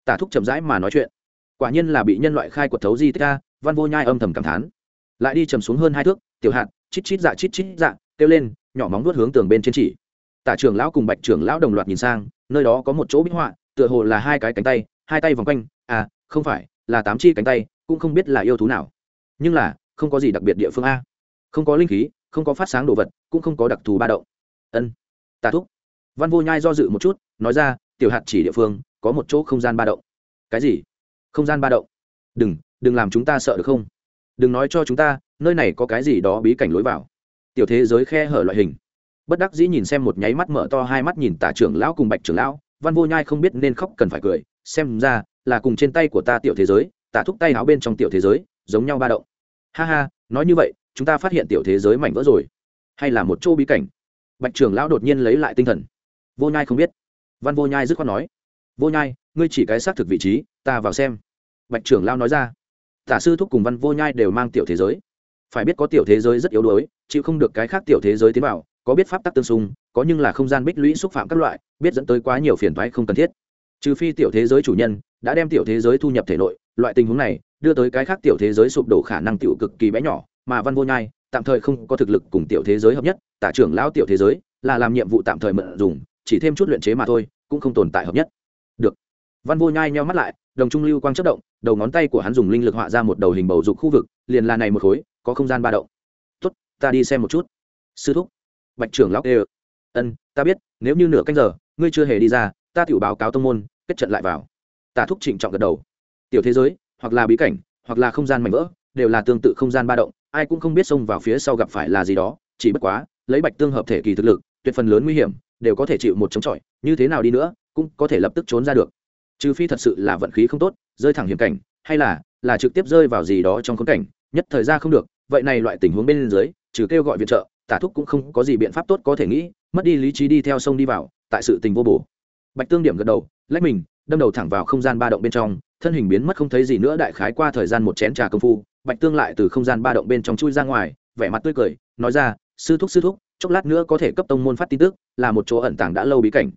Tả thúc chậm rãi mà nói chuyện. Quả nhiên là bị nhân loại khai quật thấu di tích a, văn vô nhai âm thầm cảm thán. Lại đi chầm xuống hơn hai thước, tiểu hạt, chít chít dạ chít chít dạ kêu lên, nhỏ móng nuốt hướng tường bên trên chỉ. Tả trưởng lão cùng bạch trưởng lão đồng loạt nhìn sang, nơi đó có một chỗ bích họa, tựa hồ là hai cái cánh tay, hai tay vòng quanh à không phải, là tám chi cánh tay, cũng không biết là yêu thú nào. Nhưng là không có gì đặc biệt địa phương a. Không có linh khí, không có phát sáng đồ vật, cũng không có đặc thù ba động. Ân, tà thúc. Văn vô nhai do dự một chút, nói ra, tiểu hạt chỉ địa phương, có một chỗ không gian ba động. Cái gì? Không gian ba động. Đừng đừng làm chúng ta sợ được không? Đừng nói cho chúng ta, nơi này có cái gì đó bí cảnh lối vào. Tiểu thế giới khe hở loại hình. Bất đắc dĩ nhìn xem một nháy mắt mở to hai mắt nhìn tả trưởng lão cùng bạch trưởng lão, văn vô nhai không biết nên khóc cần phải cười, xem ra là cùng trên tay của ta tiểu thế giới tả thúc tay áo bên trong tiểu thế giới, giống nhau ba động ha ha, nói như vậy, chúng ta phát hiện tiểu thế giới mảnh vỡ rồi. Hay là một chỗ bí cảnh? Bạch trưởng lão đột nhiên lấy lại tinh thần. Vô nhai không biết. Văn vô nhai dứt khoát nói. Vô nhai, ngươi chỉ cái xác thực vị trí, ta vào xem. Bạch trưởng lão nói ra. Tả sư thúc cùng văn vô nhai đều mang tiểu thế giới. Phải biết có tiểu thế giới rất yếu đuối, chịu không được cái khác tiểu thế giới tiến vào, có biết pháp tắc tương xung, có nhưng là không gian bích lũy xúc phạm các loại, biết dẫn tới quá nhiều phiền toái không cần thiết. Trừ phi tiểu thế giới chủ nhân đã đem tiểu thế giới thu nhập thể nội, loại tình huống này đưa tới cái khác tiểu thế giới sụp đổ khả năng tiểu cực kỳ bé nhỏ, mà văn vô nhai tạm thời không có thực lực cùng tiểu thế giới hợp nhất, tả trưởng lão tiểu thế giới là làm nhiệm vụ tạm thời mượn dùng, chỉ thêm chút luyện chế mà thôi, cũng không tồn tại hợp nhất. Được. Văn vô nhai nheo mắt lại, đồng trung lưu quang chớp động, đầu ngón tay của hắn dùng linh lực họa ra một đầu hình bầu dục khu vực, liền là này một khối, có không gian ba động. Tốt, ta đi xem một chút. Sư thúc. Bạch trưởng lão kêu. Ân, ta biết, nếu như nửa canh giờ, ngươi chưa hề đi ra, ta tiểu báo cáo tông môn, kết trận lại vào. Tả thúc trịnh trọng gật đầu. Tiểu thế giới hoặc là bí cảnh, hoặc là không gian mảnh vỡ, đều là tương tự không gian ba động, ai cũng không biết xông vào phía sau gặp phải là gì đó, chỉ bất quá, lấy bạch tương hợp thể kỳ thực lực, tuyệt phần lớn nguy hiểm, đều có thể chịu một chống chọi, như thế nào đi nữa, cũng có thể lập tức trốn ra được. Trừ phi thật sự là vận khí không tốt, rơi thẳng hiểm cảnh, hay là là trực tiếp rơi vào gì đó trong khốn cảnh, nhất thời ra không được, vậy này loại tình huống bên dưới, trừ kêu gọi viện trợ, tả thúc cũng không có gì biện pháp tốt có thể nghĩ, mất đi lý trí đi theo sông đi vào, tại sự tình vô bổ. Bạch tương điểm gật đầu, lách mình đâm đầu thẳng vào không gian ba động bên trong, thân hình biến mất không thấy gì nữa, đại khái qua thời gian một chén trà công phu, bạch tương lại từ không gian ba động bên trong chui ra ngoài, vẻ mặt tươi cười, nói ra, sư thúc sư thúc, chốc lát nữa có thể cấp tông môn phát tin tức, là một chỗ ẩn tàng đã lâu bí cảnh.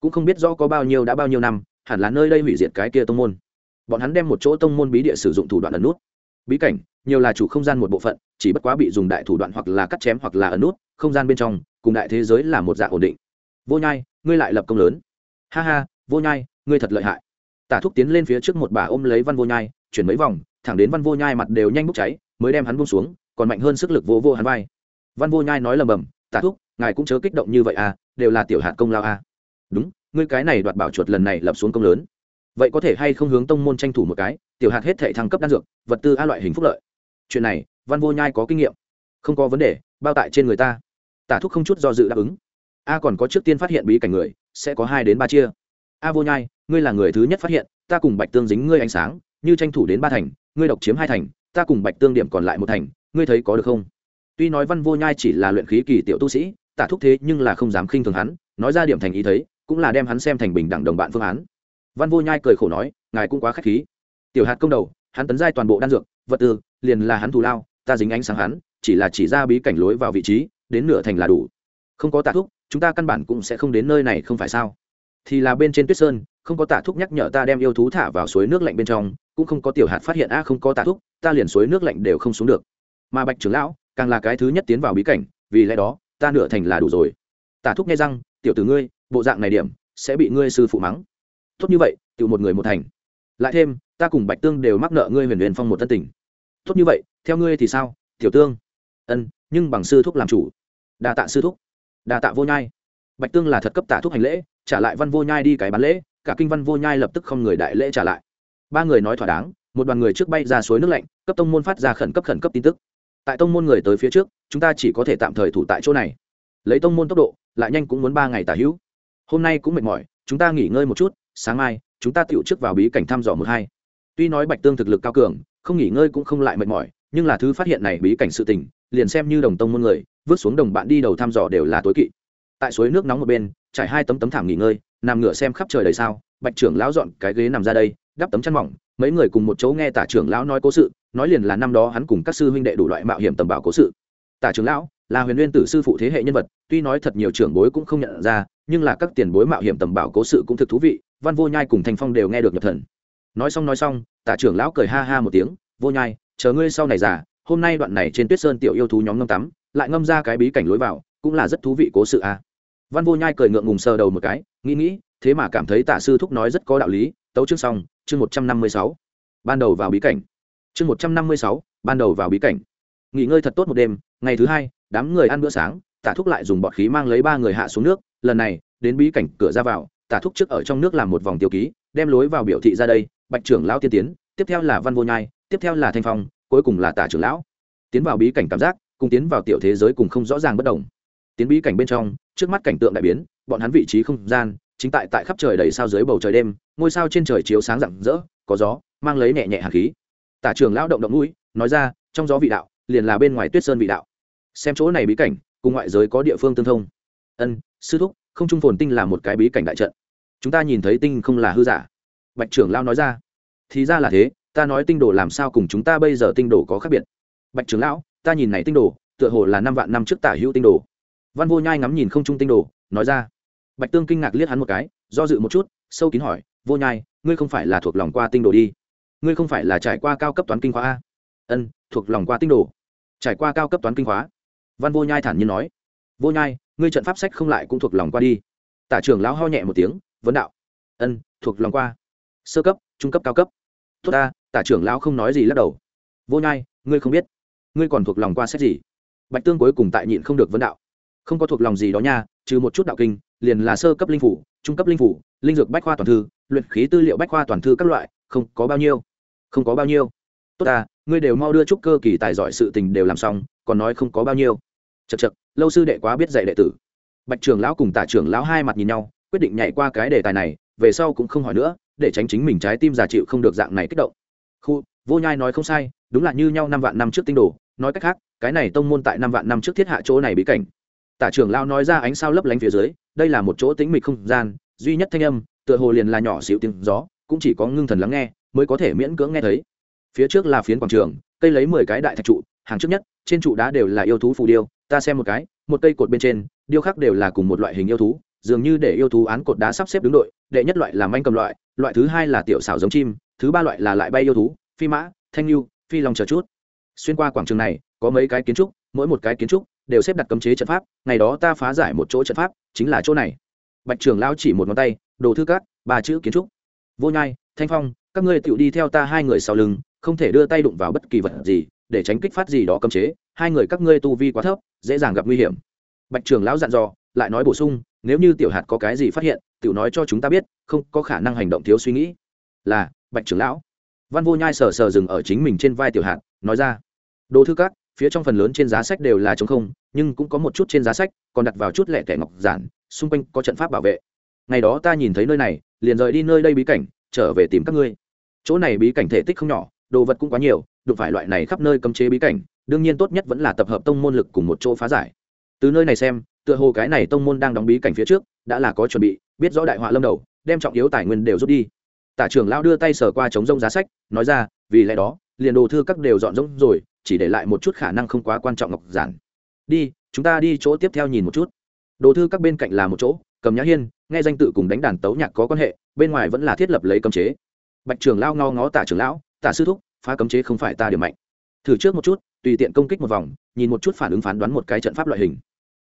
Cũng không biết rõ có bao nhiêu đã bao nhiêu năm, hẳn là nơi đây hủy diệt cái kia tông môn. Bọn hắn đem một chỗ tông môn bí địa sử dụng thủ đoạn ẩn nút. Bí cảnh, nhiều là chủ không gian một bộ phận, chỉ bất quá bị dùng đại thủ đoạn hoặc là cắt chém hoặc là ẩn nút, không gian bên trong, cùng đại thế giới là một dạng ổn định. Vô nhai, ngươi lại lập công lớn. Ha ha, vô nhai ngươi thật lợi hại. Tả thúc tiến lên phía trước một bà ôm lấy văn vô nhai, chuyển mấy vòng, thẳng đến văn vô nhai mặt đều nhanh bốc cháy, mới đem hắn buông xuống, còn mạnh hơn sức lực vô vô hắn vai. Văn vô nhai nói lầm bầm, tả thúc, ngài cũng chớ kích động như vậy à đều là tiểu hạt công lao à. Đúng, ngươi cái này đoạt bảo chuột lần này lập xuống công lớn. Vậy có thể hay không hướng tông môn tranh thủ một cái, tiểu hạt hết thể thăng cấp đan dược, vật tư a loại hình phúc lợi. Chuyện này, văn vô nhai có kinh nghiệm. Không có vấn đề, bao tại trên người ta. Tả thúc không chút do dự đáp ứng. A còn có trước tiên phát hiện bí cảnh người, sẽ có hai đến ba chia a vô nhai, ngươi là người thứ nhất phát hiện, ta cùng bạch tương dính ngươi ánh sáng, như tranh thủ đến ba thành, ngươi độc chiếm hai thành, ta cùng bạch tương điểm còn lại một thành, ngươi thấy có được không? Tuy nói văn vô nhai chỉ là luyện khí kỳ tiểu tu sĩ, tả thúc thế nhưng là không dám khinh thường hắn, nói ra điểm thành ý thấy, cũng là đem hắn xem thành bình đẳng đồng bạn phương án. Văn vô nhai cười khổ nói, ngài cũng quá k h á c h khí. Tiểu hạt công đầu, hắn tấn giai toàn bộ đan dược, vật tư, liền là hắn thù lao, ta dính ánh sáng hắn, chỉ là chỉ ra bí cảnh lối vào vị trí, đến nửa thành là đủ. Không có tạ thúc, chúng ta căn bản cũng sẽ không đến nơi này, không phải sao? Thì là bên trên tuyết sơn, không có tạ thúc nhắc nhở ta đem yêu thú thả vào suối nước lạnh bên trong, cũng không có tiểu hạt phát hiện, a, không có tạ thúc, ta liền suối nước lạnh đều không xuống được. Mà bạch trưởng lão, càng là cái thứ nhất tiến vào bí cảnh, vì lẽ đó, ta nửa thành là đủ rồi. Tạ thúc nghe rằng tiểu tử ngươi, bộ dạng này điểm, sẽ bị ngươi sư phụ mắng. Tốt như vậy tự một người một thành. Lại thêm, ta cùng bạch tương đều mắc nợ ngươi huyền huyền phong một tân tình. Tốt như vậy, theo ngươi thì sao, tiểu tương? Ân, nhưng bằng sư thúc làm chủ. Đa tạ sư thúc. Đa tạ vô nhai bạch tương là thật cấp tả thúc hành lễ, trả lại văn vô nhai đi cái bán lễ, cả kinh văn vô nhai lập tức không người đại lễ trả lại. Ba người nói thỏa đáng, một đoàn người trước bay ra suối nước lạnh, cấp tông môn phát ra khẩn cấp khẩn cấp tin tức. Tại tông môn người tới phía trước, chúng ta chỉ có thể tạm thời thủ tại chỗ này. Lấy tông môn tốc độ, lại nhanh cũng muốn ba ngày tả hữu. Hôm nay cũng mệt mỏi, chúng ta nghỉ ngơi một chút, sáng mai, chúng ta tựu trước vào bí cảnh thăm dò một hai. Tuy nói bạch tương thực lực cao cường, không nghỉ ngơi cũng không lại mệt mỏi, nhưng là thứ phát hiện này bí cảnh sự tình, liền xem như đồng tông môn người, vứt xuống đồng bạn đi đầu thăm dò đều là tối kỵ tại suối nước nóng một bên, trải hai tấm tấm thảm nghỉ ngơi, nằm ngửa xem khắp trời đầy sao, bạch trưởng lão dọn cái ghế nằm ra đây, đắp tấm chăn mỏng, mấy người cùng một chỗ nghe tả trưởng lão nói cố sự, nói liền là năm đó hắn cùng các sư huynh đệ đủ loại mạo hiểm tầm bảo cố sự tả trưởng lão, là huyền nguyên tử sư phụ thế hệ nhân vật, tuy nói thật nhiều trưởng bối cũng không nhận ra, nhưng là các tiền bối mạo hiểm tầm bảo cố sự cũng thực thú vị, văn vô nhai cùng thanh phong đều nghe được nhập thần nói xong nói xong, tả trưởng lão cười ha ha một tiếng, vô nhai, chờ ngươi sau này già, hôm nay đoạn này trên tuyết sơn tiểu yêu thú nhóm ngâm tắm, lại ngâm ra cái bí cảnh lối vào, cũng là rất thú vị cố sự à văn vô nhai cười ngượng ngùng sờ đầu một cái, nghĩ nghĩ, thế mà cảm thấy Tạ sư thúc nói rất có đạo lý, tấu chương xong, chương một trăm năm mươi sáu. Ban đầu vào bí cảnh. Chương một trăm năm mươi sáu, ban đầu vào bí cảnh. Nghỉ ngơi thật tốt một đêm, ngày thứ hai, đám người ăn bữa sáng tả thúc lại dùng bọt khí mang lấy ba người hạ xuống nước, lần này, đến bí cảnh cửa ra vào tả thúc trước ở trong nước làm một vòng tiêu ký, đem lối vào biểu thị ra đây, bạch trưởng lão tiên tiến, tiếp theo là văn vô nhai, tiếp theo là thanh phong, cuối cùng là tả trưởng lão. Tiến vào bí cảnh cảm giác, cùng tiến vào tiểu thế giới cùng không rõ ràng bất đồng tiến bí cảnh bên trong, trước mắt cảnh tượng đại biến, bọn hắn vị trí không gian, chính tại tại khắp trời đầy sao dưới bầu trời đêm, ngôi sao trên trời chiếu sáng rạng rỡ, có gió, mang lấy nhẹ nhẹ hạt khí. Tả Trường lão động động mũi, nói ra, trong gió vị đạo, liền là bên ngoài tuyết sơn vị đạo. Xem chỗ này bí cảnh, cùng ngoại giới có địa phương tương thông. Ân, sư thúc, không trung phồn tinh là một cái bí cảnh đại trận. Chúng ta nhìn thấy tinh không là hư giả. Bạch trưởng lão nói ra. Thì ra là thế, ta nói tinh đồ làm sao cùng chúng ta bây giờ tinh đồ có khác biệt. Bạch trưởng lão, ta nhìn này tinh đồ, tựa hồ là năm vạn năm trước tả hữu tinh đồ văn vô nhai ngắm nhìn không trung tinh đồ, nói ra. Bạch tương kinh ngạc liếc hắn một cái, do dự một chút, sâu kín hỏi, vô nhai, ngươi không phải là thuộc lòng qua tinh đồ đi? Ngươi không phải là trải qua cao cấp toán kinh khóa a? Ân, thuộc lòng qua tinh đồ. Trải qua cao cấp toán kinh khóa? Văn vô nhai thản nhiên nói. Vô nhai, ngươi trận pháp sách không lại cũng thuộc lòng qua đi. Tả trưởng lão ho nhẹ một tiếng, vấn đạo. Ân, thuộc lòng qua. Sơ cấp, trung cấp, cao cấp. Tốt ta, tả trưởng lão không nói gì lắc đầu. Vô nhai, ngươi không biết, ngươi còn thuộc lòng qua sách gì? Bạch tương cuối cùng tại nhịn không được vấn đạo không có thuộc lòng gì đó nha, trừ một chút đạo kinh, liền là sơ cấp linh phủ, trung cấp linh phủ, linh dược bách khoa toàn thư, luyện khí tư liệu bách khoa toàn thư các loại, không có bao nhiêu. Không có bao nhiêu. Tốt ta, ngươi đều mau đưa chút cơ kỳ tài giỏi sự tình đều làm xong, còn nói không có bao nhiêu. Chật chật lâu sư đệ quá biết dạy đệ tử. Bạch trưởng lão cùng tả trưởng lão hai mặt nhìn nhau, quyết định nhảy qua cái đề tài này, về sau cũng không hỏi nữa, để tránh chính mình trái tim già chịu không được dạng này kích động. Khu, vô nhai nói không sai, đúng là như nhau năm vạn năm trước tinh đồ, nói cách khác, cái này tông môn tại năm vạn năm trước thiết hạ chỗ này bí cảnh tả trưởng lao nói ra ánh sao lấp lánh phía dưới, đây là một chỗ tĩnh mịch không gian, duy nhất thanh âm, tựa hồ liền là nhỏ xịu tiếng gió, cũng chỉ có ngưng thần lắng nghe, mới có thể miễn cưỡng nghe thấy. Phía trước là phiến quảng trường, cây lấy mười cái đại thạch trụ, hàng trước nhất, trên trụ đá đều là yêu thú phù điêu, ta xem một cái, một cây cột bên trên, điêu khắc đều là cùng một loại hình yêu thú, dường như để yêu thú án cột đá sắp xếp đứng đội, đệ nhất loại là manh cầm loại loại thứ hai là tiểu xảo giống chim, thứ ba loại là lại bay yêu thú, phi mã, thanh lưu, phi long chờ chút. Xuyên qua quảng trường này, có mấy cái kiến trúc, mỗi một cái kiến trúc đều xếp đặt cấm chế trận pháp, ngày đó ta phá giải một chỗ trận pháp, chính là chỗ này. Bạch trường lao chỉ một ngón tay, đồ thư cát ba chữ kiến trúc. Vô nhai, thanh phong, các ngươi tự đi theo ta hai người sau lưng, không thể đưa tay đụng vào bất kỳ vật gì, để tránh kích phát gì đó cấm chế, hai người các ngươi tu vi quá thấp, dễ dàng gặp nguy hiểm. Bạch trường lão dặn dò, lại nói bổ sung, nếu như tiểu hạt có cái gì phát hiện, tiểu nói cho chúng ta biết, không có khả năng hành động thiếu suy nghĩ. Là, bạch trưởng lão. Văn vô nhai sờ sờ dừng ở chính mình trên vai tiểu hạt, nói ra, đồ thư cát phía trong phần lớn trên giá sách đều là trống không, nhưng cũng có một chút trên giá sách còn đặt vào chút lẻ tẻ ngọc giản, xung quanh có trận pháp bảo vệ. Ngày đó ta nhìn thấy nơi này, liền rời đi nơi đây bí cảnh, trở về tìm các ngươi. Chỗ này bí cảnh thể tích không nhỏ, đồ vật cũng quá nhiều, đụng phải loại này khắp nơi cấm chế bí cảnh, đương nhiên tốt nhất vẫn là tập hợp tông môn lực cùng một chỗ phá giải. Từ nơi này xem, tựa hồ cái này tông môn đang đóng bí cảnh phía trước, đã là có chuẩn bị, biết rõ đại họa lâm đầu, đem trọng yếu tài nguyên đều rút đi. Tả trưởng lão đưa tay sờ qua chống rông giá sách, nói ra, vì lẽ đó, liền đồ thư các đều dọn rỗng rồi chỉ để lại một chút khả năng không quá quan trọng ngọc giản. Đi, chúng ta đi chỗ tiếp theo nhìn một chút. Đồ thư các bên cạnh là một chỗ, cầm nhã hiên, nghe danh tự cùng đánh đàn tấu nhạc có quan hệ, bên ngoài vẫn là thiết lập lấy cấm chế. Bạch trưởng lao ngao ngó tả trưởng lão, tả sư thúc, phá cấm chế không phải ta điểm mạnh. Thử trước một chút, tùy tiện công kích một vòng, nhìn một chút phản ứng phán đoán một cái trận pháp loại hình.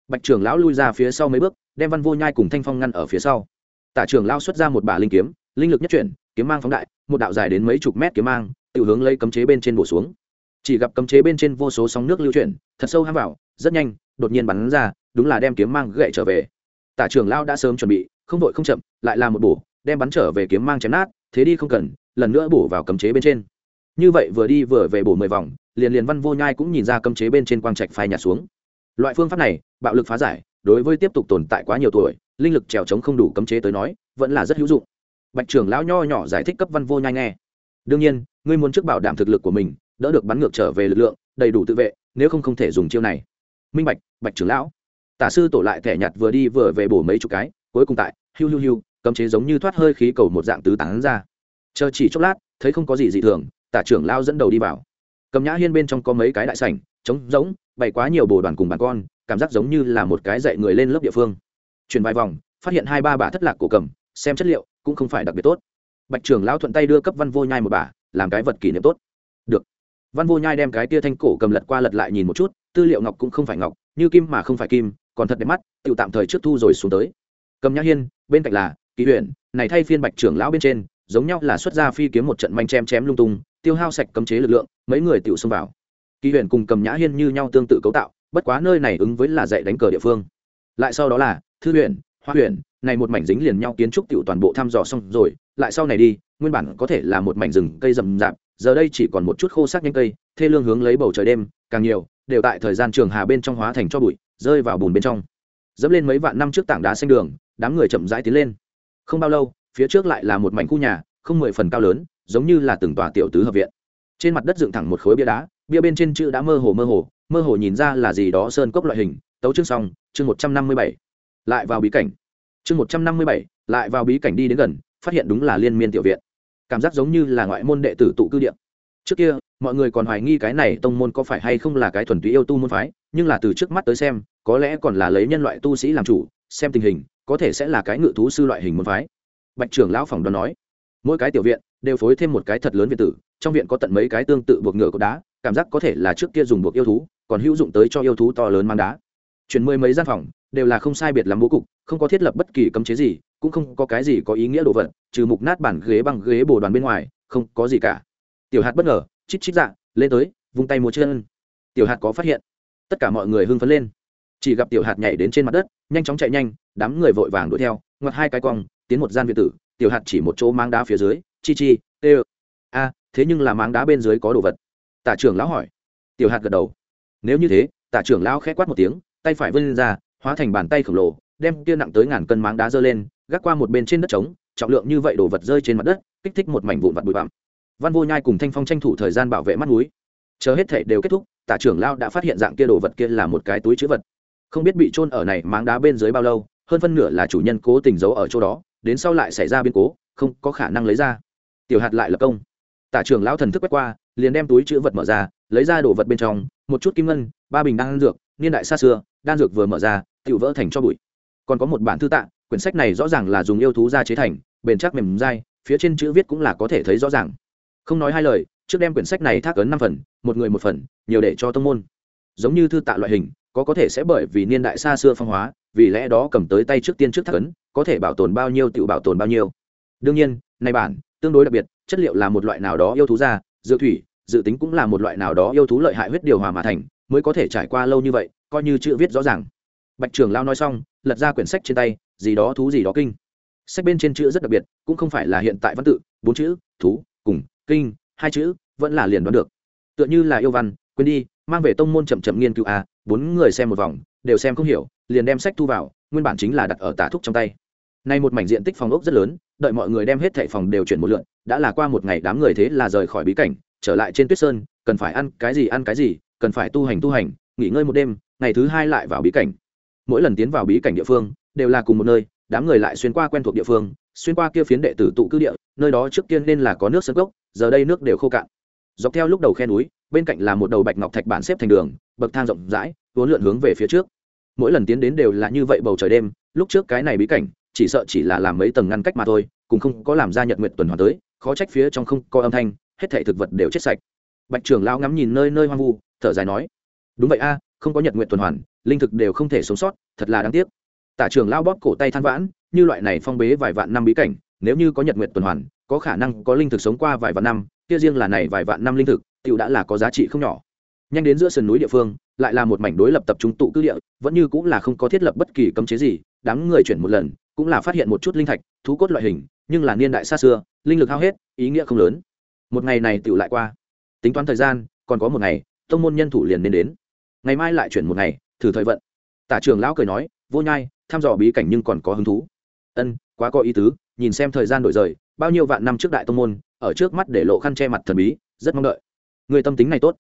Bạch trưởng lão lui ra phía sau mấy bước, đem văn vô nhai cùng thanh phong ngăn ở phía sau. Tả trưởng lao xuất ra một bả linh kiếm, linh lực nhất chuyển, kiếm mang phóng đại, một đạo dài đến mấy chục mét kiếm mang, tự hướng lấy cấm chế bên trên bổ xuống chỉ gặp cấm chế bên trên vô số sóng nước lưu chuyển, thật sâu hãm vào, rất nhanh, đột nhiên bắn ra, đúng là đem kiếm mang gậy trở về. Tả trưởng lao đã sớm chuẩn bị, không vội không chậm, lại là một bổ, đem bắn trở về kiếm mang chém nát, thế đi không cần, lần nữa bổ vào cấm chế bên trên. Như vậy vừa đi vừa về bổ mười vòng, liền liền văn vô nhai cũng nhìn ra cấm chế bên trên quang trạch phai nhạt xuống. Loại phương pháp này, bạo lực phá giải, đối với tiếp tục tồn tại quá nhiều tuổi, linh lực trèo trống không đủ cấm chế tới nói, vẫn là rất hữu dụng. Bạch trưởng lão nho nhỏ giải thích cấp văn vô nhai nghe. Đương nhiên, ngươi muốn trước bảo đảm thực lực của mình đỡ được bắn ngược trở về lực lượng đầy đủ tự vệ nếu không không thể dùng chiêu này. Minh bạch bạch trưởng lão. Tả sư tổ lại thẻ nhặt vừa đi vừa về bổ mấy chục cái cuối cùng tại hiu hiu hiu cấm chế giống như thoát hơi khí cầu một dạng tứ tán ra. Chờ chỉ chốc lát thấy không có gì dị thường tả trưởng lao dẫn đầu đi vào. Cầm nhã hiên bên trong có mấy cái đại sảnh trống rỗng bày quá nhiều bồ đoàn cùng bà con cảm giác giống như là một cái dạy người lên lớp địa phương. Chuyển vài vòng phát hiện hai ba bà thất lạc cổ cầm xem chất liệu cũng không phải đặc biệt tốt. Bạch trưởng lão thuận tay đưa cấp văn vô nhai một bà, làm cái vật kỷ niệm tốt. Được văn vô nhai đem cái tia thanh cổ cầm lật qua lật lại nhìn một chút, tư liệu ngọc cũng không phải ngọc, như kim mà không phải kim, còn thật đẹp mắt tự tạm thời trước thu rồi xuống tới. Cầm nhã hiên, bên cạnh là kỳ huyện này thay phiên bạch trưởng lão bên trên, giống nhau là xuất ra phi kiếm một trận manh chém chém lung tung, tiêu hao sạch cấm chế lực lượng, mấy người tự xông vào. Kỳ huyện cùng cầm nhã hiên như nhau tương tự cấu tạo, bất quá nơi này ứng với là dạy đánh cờ địa phương. Lại sau đó là thư huyện hoa huyện này một mảnh dính liền nhau kiến trúc tiểu toàn bộ thăm dò xong rồi, lại sau này đi, nguyên bản có thể là một mảnh rừng cây rậm rạp giờ đây chỉ còn một chút khô xác nhanh cây, thê lương hướng lấy bầu trời đêm, càng nhiều, đều tại thời gian trường hà bên trong hóa thành cho bụi, rơi vào bùn bên trong. Dẫm lên mấy vạn năm trước tảng đá xanh đường, đám người chậm rãi tiến lên. Không bao lâu, phía trước lại là một mảnh khu nhà, không mười phần cao lớn, giống như là từng tòa tiểu tứ hợp viện. Trên mặt đất dựng thẳng một khối bia đá, bia bên trên chữ đã mơ hồ mơ hồ mơ hồ nhìn ra là gì đó sơn cốc loại hình, tấu chương xong, chương một trăm năm mươi bảy. Lại vào bí cảnh. Chương một trăm năm mươi bảy, lại vào bí cảnh đi đến gần, phát hiện đúng là liên miên tiểu viện cảm giác giống như là ngoại môn đệ tử tụ cư điện trước kia, mọi người còn hoài nghi cái này tông môn có phải hay không là cái thuần túy yêu tu môn phái, nhưng là từ trước mắt tới xem, có lẽ còn là lấy nhân loại tu sĩ làm chủ, xem tình hình, có thể sẽ là cái ngự thú sư loại hình môn phái. Bạch trưởng lão phòng đoán nói, mỗi cái tiểu viện đều phối thêm một cái thật lớn viện tử, trong viện có tận mấy cái tương tự buộc ngựa cột đá, cảm giác có thể là trước kia dùng buộc yêu thú, còn hữu dụng tới cho yêu thú to lớn mang đá. Chuyển mười mấy gian phòng, đều là không sai biệt làm bố cục, không có thiết lập bất kỳ cấm chế gì cũng không có cái gì có ý nghĩa đồ vật, trừ mục nát bản ghế bằng ghế bồ đoàn bên ngoài, không có gì cả. Tiểu hạt bất ngờ, chít chít dạ lên tới, vung tay múa chân. Tiểu hạt có phát hiện. Tất cả mọi người hưng phấn lên. Chỉ gặp tiểu hạt nhảy đến trên mặt đất, nhanh chóng chạy nhanh, đám người vội vàng đuổi theo, ngoặt hai cái cong, tiến một gian viện tử. Tiểu hạt chỉ một chỗ mang đá phía dưới, chi chi, tê a, thế nhưng là mang đá bên dưới có đồ vật. Tả trưởng lão hỏi. Tiểu hạt gật đầu. Nếu như thế, tả trưởng lão khẽ quát một tiếng, tay phải vươn ra, hóa thành bàn tay khổng lồ, đem kia nặng tới ngàn cân máng đá dơ lên gác qua một bên trên đất trống, trọng lượng như vậy đồ vật rơi trên mặt đất, kích thích một mảnh vụn vặt bụi bặm. Văn vô nhai cùng thanh phong tranh thủ thời gian bảo vệ mắt núi. Chờ hết thể đều kết thúc, tả trưởng lao đã phát hiện dạng kia đồ vật kia là một cái túi chữ vật. Không biết bị trôn ở này máng đá bên dưới bao lâu, hơn phân nửa là chủ nhân cố tình giấu ở chỗ đó, đến sau lại xảy ra biến cố, không có khả năng lấy ra. Tiểu hạt lại lập công. Tả trưởng lão thần thức quét qua, liền đem túi chữ vật mở ra, lấy ra đồ vật bên trong, một chút kim ngân, ba bình đan dược, niên đại xa xưa, đan dược vừa mở ra tự vỡ thành cho bụi. Còn có một bản thư tạ quyển sách này rõ ràng là dùng yêu thú ra chế thành, bền chắc mềm dai, phía trên chữ viết cũng là có thể thấy rõ ràng. Không nói hai lời, trước đem quyển sách này thác ấn năm phần, một người một phần, nhiều để cho tông môn. Giống như thư tạ loại hình, có có thể sẽ bởi vì niên đại xa xưa phong hóa, vì lẽ đó cầm tới tay trước tiên trước thác ấn, có thể bảo tồn bao nhiêu tự bảo tồn bao nhiêu. Đương nhiên, này bản, tương đối đặc biệt, chất liệu là một loại nào đó yêu thú da dự thủy, dự tính cũng là một loại nào đó yêu thú lợi hại huyết điều hòa mà thành, mới có thể trải qua lâu như vậy, coi như chữ viết rõ ràng. Bạch trưởng lao nói xong, lật ra quyển sách trên tay gì đó thú gì đó kinh. Sách bên trên chữ rất đặc biệt, cũng không phải là hiện tại văn tự, bốn chữ, thú, cùng, kinh, hai chữ, vẫn là liền đoán được. Tựa như là yêu văn, quên đi, mang về tông môn chậm chậm nghiên cứu a bốn người xem một vòng, đều xem không hiểu, liền đem sách thu vào, nguyên bản chính là đặt ở tả thúc trong tay. Nay một mảnh diện tích phòng ốc rất lớn, đợi mọi người đem hết thệ phòng đều chuyển một lượn, đã là qua một ngày đám người thế là rời khỏi bí cảnh, trở lại trên tuyết sơn, cần phải ăn cái gì ăn cái gì, cần phải tu hành tu hành, nghỉ ngơi một đêm, ngày thứ hai lại vào bí cảnh. Mỗi lần tiến vào bí cảnh địa phương đều là cùng một nơi, đám người lại xuyên qua quen thuộc địa phương, xuyên qua kia phiến đệ tử tụ cư địa, nơi đó trước tiên nên là có nước sân gốc giờ đây nước đều khô cạn. Dọc theo lúc đầu khe núi, bên cạnh là một đầu bạch ngọc thạch bản xếp thành đường, bậc thang rộng rãi, uốn lượn hướng về phía trước. Mỗi lần tiến đến đều là như vậy bầu trời đêm, lúc trước cái này bí cảnh, chỉ sợ chỉ là làm mấy tầng ngăn cách mà thôi, cũng không có làm ra nhật nguyện tuần hoàn tới, khó trách phía trong không có âm thanh, hết thảy thực vật đều chết sạch. Bạch trưởng lão ngắm nhìn nơi nơi hoang vu, thở dài nói, đúng vậy a, không có nhật nguyện tuần hoàn, linh thực đều không thể sống sót, thật là đáng tiếc tả Trường lão bóp cổ tay than vãn, như loại này phong bế vài vạn năm bí cảnh, nếu như có nhật nguyện tuần hoàn, có khả năng có linh thực sống qua vài vạn năm, kia riêng là này vài vạn năm linh thực tựu đã là có giá trị không nhỏ. Nhanh đến giữa sườn núi địa phương, lại là một mảnh đối lập tập trung tụ cư địa, vẫn như cũng là không có thiết lập bất kỳ cấm chế gì, đám người chuyển một lần, cũng là phát hiện một chút linh thạch, thú cốt loại hình, nhưng là niên đại xa xưa, linh lực hao hết, ý nghĩa không lớn. Một ngày này tựu lại qua. Tính toán thời gian, còn có một ngày, tông môn nhân thủ liền nên đến. Ngày mai lại chuyển một ngày, thử thời vận. Tả trường lão cười nói, vô nhai thăm dò bí cảnh nhưng còn có hứng thú. Ân, quá có ý tứ, nhìn xem thời gian đổi rời, bao nhiêu vạn năm trước đại tông môn, ở trước mắt để lộ khăn che mặt thần bí, rất mong đợi. Người tâm tính này tốt.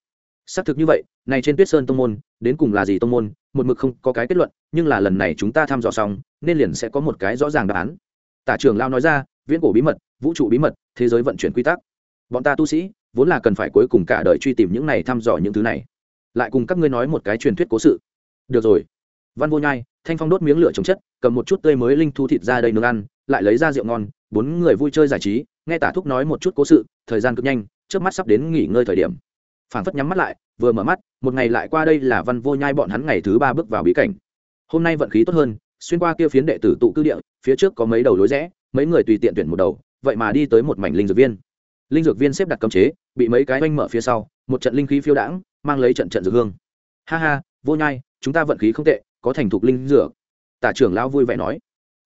Xác thực như vậy, này trên tuyết sơn tông môn, đến cùng là gì tông môn, một mực không có cái kết luận, nhưng là lần này chúng ta thăm dò xong, nên liền sẽ có một cái rõ ràng đáp án. Tả trường lao nói ra, viễn cổ bí mật, vũ trụ bí mật, thế giới vận chuyển quy tắc. Bọn ta tu sĩ, vốn là cần phải cuối cùng cả đời truy tìm những này thăm dò những thứ này. Lại cùng các ngươi nói một cái truyền thuyết cố sự. Được rồi văn vô nhai, thanh phong đốt miếng lửa chống chất, cầm một chút tươi mới linh thu thịt ra đây nướng ăn, lại lấy ra rượu ngon, bốn người vui chơi giải trí, nghe tả thúc nói một chút cố sự, thời gian cực nhanh trước mắt sắp đến nghỉ ngơi thời điểm. Phảng phất nhắm mắt lại, vừa mở mắt, một ngày lại qua đây là văn vô nhai bọn hắn ngày thứ ba bước vào bí cảnh. Hôm nay vận khí tốt hơn, xuyên qua kia phiến đệ tử tụ cư địa, phía trước có mấy đầu lối rẽ, mấy người tùy tiện tuyển một đầu, vậy mà đi tới một mảnh linh dược viên. Linh dược viên xếp đặt cấm chế, bị mấy cái oanh mở phía sau, một trận linh khí phiêu đãng, mang lấy trận trận dược hương. Ha ha, vô nhai, chúng ta vận khí không tệ có thành thục linh dược. Tả trưởng lão vui vẻ nói,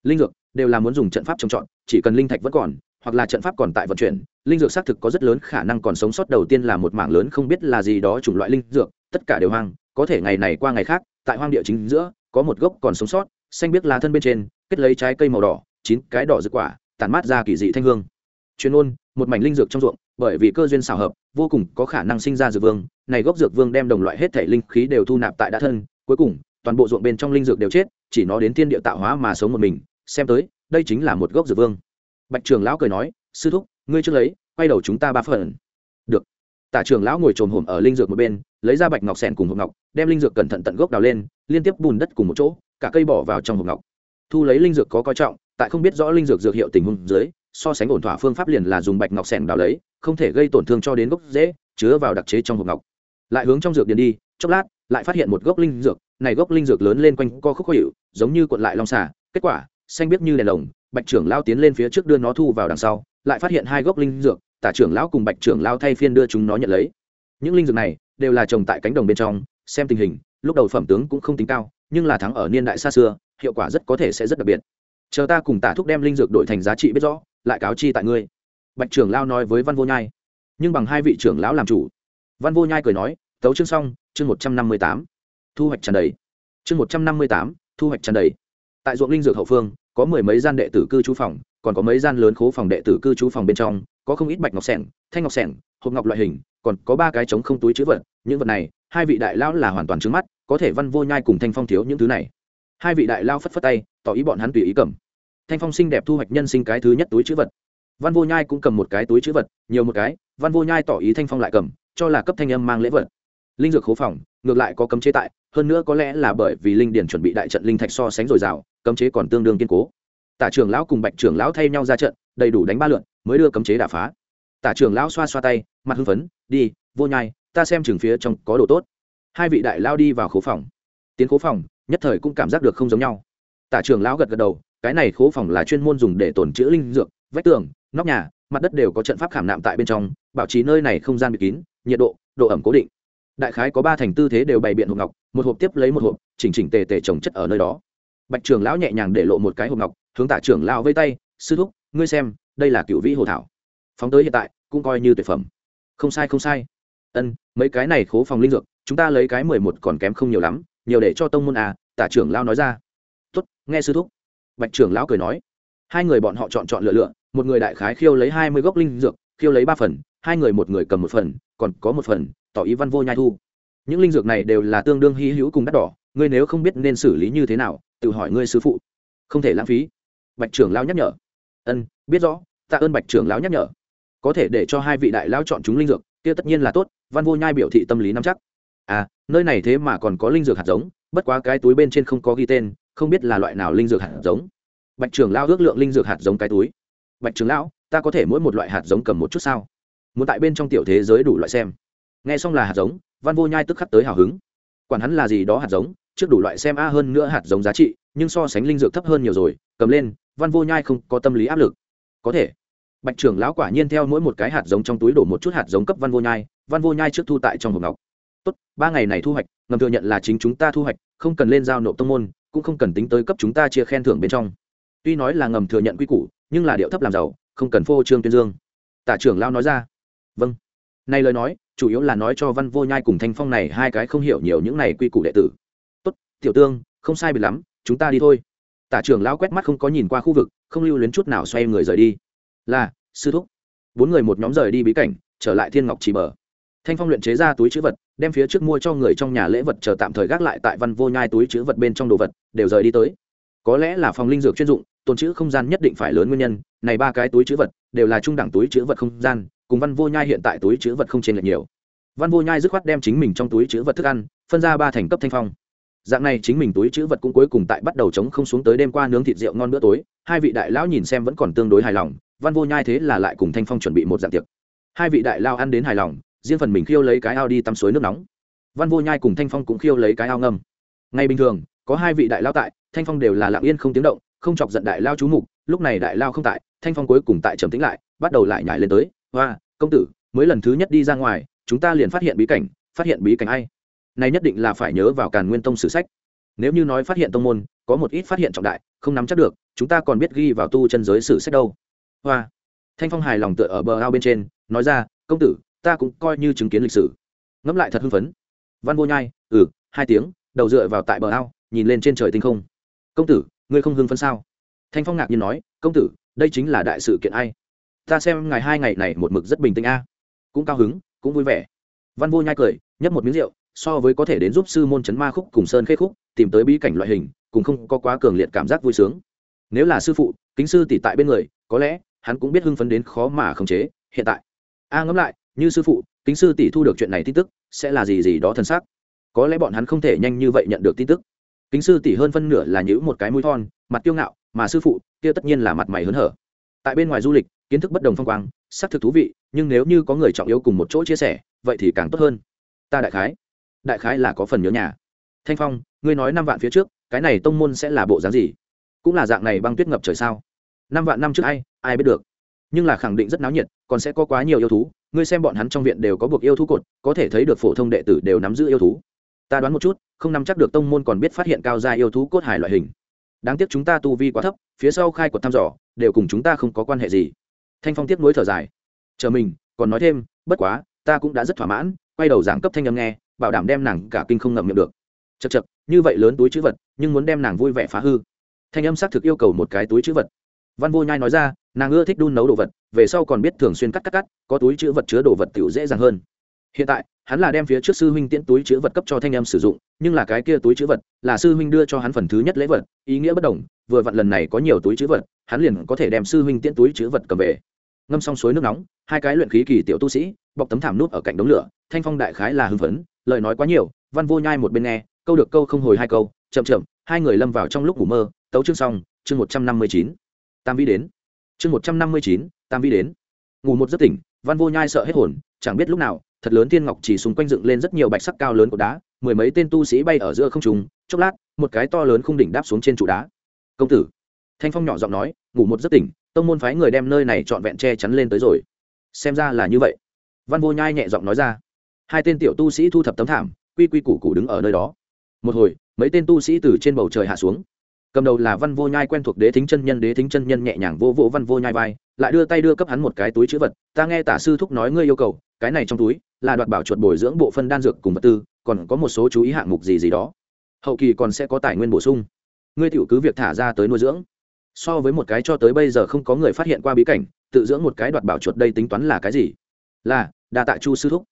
linh dược đều là muốn dùng trận pháp trồng trọt, chỉ cần linh thạch vẫn còn, hoặc là trận pháp còn tại vận chuyển, linh dược xác thực có rất lớn khả năng còn sống sót. Đầu tiên là một mảng lớn không biết là gì đó chủng loại linh dược, tất cả đều hoang, có thể ngày này qua ngày khác, tại hoang địa chính giữa, có một gốc còn sống sót, xanh biết lá thân bên trên, kết lấy trái cây màu đỏ, chín cái đỏ rực quả, tản mát ra kỳ dị thanh hương. Chuyên ôn một mảnh linh dược trong ruộng, bởi vì cơ duyên xảo hợp, vô cùng có khả năng sinh ra dược vương. Này gốc dược vương đem đồng loại hết thể linh khí đều thu nạp tại đã thân, cuối cùng toàn bộ ruộng bên trong linh dược đều chết, chỉ nó đến thiên địa tạo hóa mà sống một mình, xem tới, đây chính là một gốc dược vương. Bạch trường lão cười nói, sư thúc, ngươi chưa lấy, quay đầu chúng ta ba phần. Được. Tả trường lão ngồi trồm hổm ở linh dược một bên, lấy ra bạch ngọc sẻn cùng hộp ngọc, đem linh dược cẩn thận tận gốc đào lên, liên tiếp bùn đất cùng một chỗ, cả cây bỏ vào trong hộp ngọc. Thu lấy linh dược có coi trọng, tại không biết rõ linh dược dược hiệu tình huống dưới, so sánh ổn thỏa phương pháp liền là dùng bạch ngọc sẻn đào lấy, không thể gây tổn thương cho đến gốc dễ chứa vào đặc chế trong hộp ngọc. Lại hướng trong dược điền đi, chốc lát lại phát hiện một gốc linh dược, này gốc linh dược lớn lên quanh co khúc khó hiệu giống như cuộn lại long xà. Kết quả, xanh biết như đèn lồng, bạch trưởng lao tiến lên phía trước đưa nó thu vào đằng sau, lại phát hiện hai gốc linh dược, tả trưởng lão cùng bạch trưởng lao thay phiên đưa chúng nó nhận lấy. Những linh dược này đều là trồng tại cánh đồng bên trong, xem tình hình, lúc đầu phẩm tướng cũng không tính cao, nhưng là thắng ở niên đại xa xưa, hiệu quả rất có thể sẽ rất đặc biệt. Chờ ta cùng tả thúc đem linh dược đổi thành giá trị biết rõ, lại cáo chi tại ngươi. Bạch trưởng lao nói với văn vô nhai. Nhưng bằng hai vị trưởng lão làm chủ, văn vô nhai cười nói, tấu chương xong chương một trăm năm mươi tám, thu hoạch tràn đầy. Chương một trăm năm mươi tám, thu hoạch tràn đầy. Tại ruộng linh dược hậu phương, có mười mấy gian đệ tử cư trú phòng, còn có mấy gian lớn khố phòng đệ tử cư trú phòng bên trong, có không ít bạch ngọc sẻng, thanh ngọc sẻng, hộp ngọc loại hình, còn có ba cái trống không túi chữ vật. Những vật này, hai vị đại lão là hoàn toàn trứng mắt, có thể văn vô nhai cùng thanh phong thiếu những thứ này. Hai vị đại lao phất phất tay, tỏ ý bọn hắn tùy ý cầm. Thanh phong xinh đẹp thu hoạch nhân sinh cái thứ nhất túi chữ vật. Văn vô nhai cũng cầm một cái túi chữ vật, nhiều một cái, văn vô nhai tỏ ý thanh phong lại cầm, cho là cấp thanh âm mang lễ vật linh dược khố phòng, ngược lại có cấm chế tại, hơn nữa có lẽ là bởi vì linh điển chuẩn bị đại trận linh thạch so sánh dồi dào, cấm chế còn tương đương kiên cố. Tả trưởng lão cùng bạch trưởng lão thay nhau ra trận, đầy đủ đánh ba lượn, mới đưa cấm chế đả phá. Tả trưởng lão xoa xoa tay, mặt hưng phấn, đi, vô nhai, ta xem trường phía trong có đồ tốt. Hai vị đại lao đi vào khố phòng. Tiến khố phòng, nhất thời cũng cảm giác được không giống nhau. Tả trưởng lão gật gật đầu, cái này khố phòng là chuyên môn dùng để tồn chữ linh dược, vách tường, nóc nhà, mặt đất đều có trận pháp khảm nạm tại bên trong, bảo trì nơi này không gian bị kín, nhiệt độ độ ẩm cố định đại khái có ba thành tư thế đều bày biện hộp ngọc, một hộp tiếp lấy một hộp, chỉnh chỉnh tề tề trồng chất ở nơi đó. Bạch trưởng lão nhẹ nhàng để lộ một cái hộp ngọc, hướng tả trưởng lão vây tay, sư thúc, ngươi xem, đây là cựu vĩ hồ thảo. Phóng tới hiện tại, cũng coi như tuyệt phẩm. Không sai không sai. Ân, mấy cái này khố phòng linh dược, chúng ta lấy cái mười một còn kém không nhiều lắm, nhiều để cho tông môn à tả trưởng lão nói ra. Tuất nghe sư thúc. Bạch trưởng lão cười nói. Hai người bọn họ chọn chọn lựa lựa, một người đại khái khiêu lấy hai mươi gốc linh dược, khiêu lấy ba phần hai người một người cầm một phần, còn có một phần, tỏ ý văn vô nhai thu. Những linh dược này đều là tương đương hy hữu cùng đắt đỏ, ngươi nếu không biết nên xử lý như thế nào, tự hỏi ngươi sư phụ. Không thể lãng phí. Bạch trưởng lão nhắc nhở. Ân, biết rõ, tạ ơn bạch trưởng lão nhắc nhở. Có thể để cho hai vị đại lão chọn chúng linh dược, kia tất nhiên là tốt, văn vô nhai biểu thị tâm lý nắm chắc. À nơi này thế mà còn có linh dược hạt giống, bất quá cái túi bên trên không có ghi tên, không biết là loại nào linh dược hạt giống. Bạch trưởng lão ước lượng linh dược hạt giống cái túi. Bạch trưởng lão, ta có thể mỗi một loại hạt giống cầm một chút sao? Muốn tại bên trong tiểu thế giới đủ loại xem. Nghe xong là hạt giống, văn vô nhai tức khắc tới hào hứng. Quản hắn là gì đó hạt giống, trước đủ loại xem a hơn nữa hạt giống giá trị, nhưng so sánh linh dược thấp hơn nhiều rồi, cầm lên, văn vô nhai không có tâm lý áp lực. Có thể. Bạch trưởng lão quả nhiên theo mỗi một cái hạt giống trong túi đổ một chút hạt giống cấp văn vô nhai, văn vô nhai trước thu tại trong hộp ngọc. Tốt, ba ngày này thu hoạch, ngầm thừa nhận là chính chúng ta thu hoạch, không cần lên giao nộp tông môn, cũng không cần tính tới cấp chúng ta chia khen thưởng bên trong. Tuy nói là ngầm thừa nhận quy củ, nhưng là điệu thấp làm giàu, không cần phô trương tuyên dương. Tả trưởng lao nói ra vâng. Này lời nói, chủ yếu là nói cho văn vô nhai cùng thanh phong này hai cái không hiểu nhiều những này quy củ đệ tử. Tốt, tiểu tương, không sai biệt lắm, chúng ta đi thôi. Tả trưởng lão quét mắt không có nhìn qua khu vực, không lưu luyến chút nào xoay người rời đi. Là, sư thúc. Bốn người một nhóm rời đi bí cảnh, trở lại thiên ngọc chỉ bờ. Thanh phong luyện chế ra túi chữ vật, đem phía trước mua cho người trong nhà lễ vật chờ tạm thời gác lại tại văn vô nhai túi chữ vật bên trong đồ vật, đều rời đi tới. Có lẽ là phòng linh dược chuyên dụng, tồn chữ không gian nhất định phải lớn nguyên nhân, này ba cái túi chữ vật, đều là trung đẳng túi chữ vật không gian cùng văn vô nhai hiện tại túi chữ vật không trên lệch nhiều. Văn vô nhai dứt khoát đem chính mình trong túi chữ vật thức ăn, phân ra ba thành cấp thanh phong. Dạng này chính mình túi chữ vật cũng cuối cùng tại bắt đầu chống không xuống tới đêm qua nướng thịt rượu ngon bữa tối, hai vị đại lão nhìn xem vẫn còn tương đối hài lòng, văn vô nhai thế là lại cùng thanh phong chuẩn bị một dạng tiệc. Hai vị đại lao ăn đến hài lòng, riêng phần mình khiêu lấy cái ao đi tắm suối nước nóng. Văn vô nhai cùng thanh phong cũng khiêu lấy cái ao ngâm. Ngay bình thường, có hai vị đại lao tại, thanh phong đều là lặng yên không tiếng động, không chọc giận đại lao chú mục, lúc này đại lao không tại, thanh phong cuối cùng tại trầm tĩnh lại, bắt đầu lại nhảy lên tới hoa, công tử, mới lần thứ nhất đi ra ngoài, chúng ta liền phát hiện bí cảnh, phát hiện bí cảnh ai? Này nhất định là phải nhớ vào càn nguyên tông sử sách. Nếu như nói phát hiện tông môn, có một ít phát hiện trọng đại, không nắm chắc được, chúng ta còn biết ghi vào tu chân giới sử sách đâu. Hoa, thanh phong hài lòng tựa ở bờ ao bên trên, nói ra, công tử, ta cũng coi như chứng kiến lịch sử. Ngẫm lại thật hưng phấn. Văn vô nhai ừ hai tiếng, đầu dựa vào tại bờ ao, nhìn lên trên trời tinh không. Công tử, ngươi không hưng phấn sao? Thanh phong ngạc nhiên nói, công tử, đây chính là đại sự kiện ai? Ta xem ngày hai ngày này một mực rất bình tĩnh a. Cũng cao hứng, cũng vui vẻ. Văn vô nhai cười, nhấp một miếng rượu, so với có thể đến giúp sư môn chấn ma khúc cùng sơn khê khúc, tìm tới bí cảnh loại hình, cũng không có quá cường liệt cảm giác vui sướng. Nếu là sư phụ, kính sư tỷ tại bên người, có lẽ hắn cũng biết hưng phấn đến khó mà khống chế, hiện tại. A ngẫm lại, như sư phụ, kính sư tỷ thu được chuyện này tin tức, sẽ là gì gì đó thân xác. Có lẽ bọn hắn không thể nhanh như vậy nhận được tin tức. Kính sư tỷ hơn phân nửa là nhữ một cái mũi thon, mặt kiêu ngạo, mà sư phụ, kia tất nhiên là mặt mày hớn hở. Tại bên ngoài du lịch kiến thức bất đồng phong quang, xác thực thú vị, nhưng nếu như có người trọng yếu cùng một chỗ chia sẻ, vậy thì càng tốt hơn. Ta đại khái đại khái là có phần nhớ nhà. Thanh phong, ngươi nói năm vạn phía trước, cái này tông môn sẽ là bộ dáng gì? Cũng là dạng này băng tuyết ngập trời sao? Năm vạn năm trước ai ai biết được? Nhưng là khẳng định rất náo nhiệt, còn sẽ có quá nhiều yêu thú, ngươi xem bọn hắn trong viện đều có buộc yêu thú cột, có thể thấy được phổ thông đệ tử đều nắm giữ yêu thú. Ta đoán một chút, không nắm chắc được tông môn còn biết phát hiện cao gia yêu thú cốt hải loại hình. Đáng tiếc chúng ta tu vi quá thấp, phía sau khai quật thăm dò, đều cùng chúng ta không có quan hệ gì thanh phong tiếp nối thở dài. Chờ mình, còn nói thêm, bất quá, ta cũng đã rất thỏa mãn, quay đầu giảng cấp thanh âm nghe, bảo đảm đem nàng cả kinh không ngậm miệng được. Chật chật như vậy lớn túi chữ vật, nhưng muốn đem nàng vui vẻ phá hư. Thanh âm xác thực yêu cầu một cái túi chữ vật. Văn vô nhai nói ra, nàng ưa thích đun nấu đồ vật, về sau còn biết thường xuyên cắt cắt cắt, có túi chữ vật chứa đồ vật tiểu dễ dàng hơn. Hiện tại, hắn là đem phía trước sư huynh tiễn túi chữ vật cấp cho thanh em sử dụng, nhưng là cái kia túi chữ vật là sư huynh đưa cho hắn phần thứ nhất lễ vật, ý nghĩa bất đồng, vừa vặn lần này có nhiều túi chữ vật, hắn liền có thể đem sư huynh tiễn túi chữ vật cầm về ngâm xong suối nước nóng, hai cái luyện khí kỳ tiểu tu sĩ, bọc tấm thảm nút ở cạnh đống lửa, thanh phong đại khái là hưng phấn, lời nói quá nhiều, văn vô nhai một bên nghe, câu được câu không hồi hai câu, chậm chậm, hai người lâm vào trong lúc ngủ mơ, tấu chương xong, chương một trăm năm mươi chín. Tam vi đến. Chương một trăm năm mươi chín, tam vi đến. Ngủ một giấc tỉnh, văn vô nhai sợ hết hồn, chẳng biết lúc nào, thật lớn thiên ngọc chỉ xung quanh dựng lên rất nhiều bạch sắc cao lớn của đá, mười mấy tên tu sĩ bay ở giữa không trung, chốc lát, một cái to lớn không đỉnh đáp xuống trên trụ đá. Công tử. Thanh phong nhỏ giọng nói, ngủ một giấc tỉnh tông môn phái người đem nơi này trọn vẹn che chắn lên tới rồi. Xem ra là như vậy. Văn vô nhai nhẹ giọng nói ra. Hai tên tiểu tu sĩ thu thập tấm thảm, quy quy củ củ đứng ở nơi đó. Một hồi, mấy tên tu sĩ từ trên bầu trời hạ xuống. Cầm đầu là văn vô nhai quen thuộc đế thính chân nhân, đế thính chân nhân nhẹ nhàng vô vỗ văn vô nhai vai, lại đưa tay đưa cấp hắn một cái túi chữ vật. Ta nghe tả sư thúc nói ngươi yêu cầu, cái này trong túi là đoạt bảo chuột bồi dưỡng bộ phân đan dược cùng vật tư, còn có một số chú ý hạng mục gì gì đó. Hậu kỳ còn sẽ có tài nguyên bổ sung. Ngươi tiểu cứ việc thả ra tới nuôi dưỡng so với một cái cho tới bây giờ không có người phát hiện qua bí cảnh, tự dưỡng một cái đoạt bảo chuột đây tính toán là cái gì? Là, đa tạ chu sư thúc.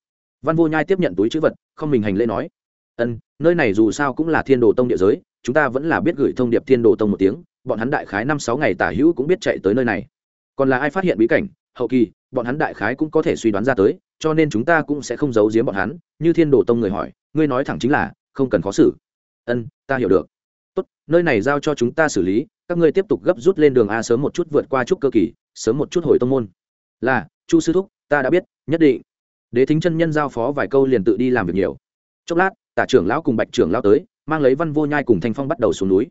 Văn vô nhai tiếp nhận túi chữ vật, không mình hành lễ nói. Ân, nơi này dù sao cũng là thiên đồ tông địa giới, chúng ta vẫn là biết gửi thông điệp thiên đồ tông một tiếng, bọn hắn đại khái năm sáu ngày tả hữu cũng biết chạy tới nơi này. Còn là ai phát hiện bí cảnh, hậu kỳ, bọn hắn đại khái cũng có thể suy đoán ra tới, cho nên chúng ta cũng sẽ không giấu giếm bọn hắn, như thiên đồ tông người hỏi, ngươi nói thẳng chính là, không cần khó xử. Ân, ta hiểu được. Tốt, nơi này giao cho chúng ta xử lý các ngươi tiếp tục gấp rút lên đường a sớm một chút vượt qua chút cơ kỳ, sớm một chút hồi tông môn. Là, chu sư thúc, ta đã biết, nhất định. Đế thính chân nhân giao phó vài câu liền tự đi làm việc nhiều. Chốc lát, tả trưởng lão cùng bạch trưởng lão tới, mang lấy văn vô nhai cùng thanh phong bắt đầu xuống núi.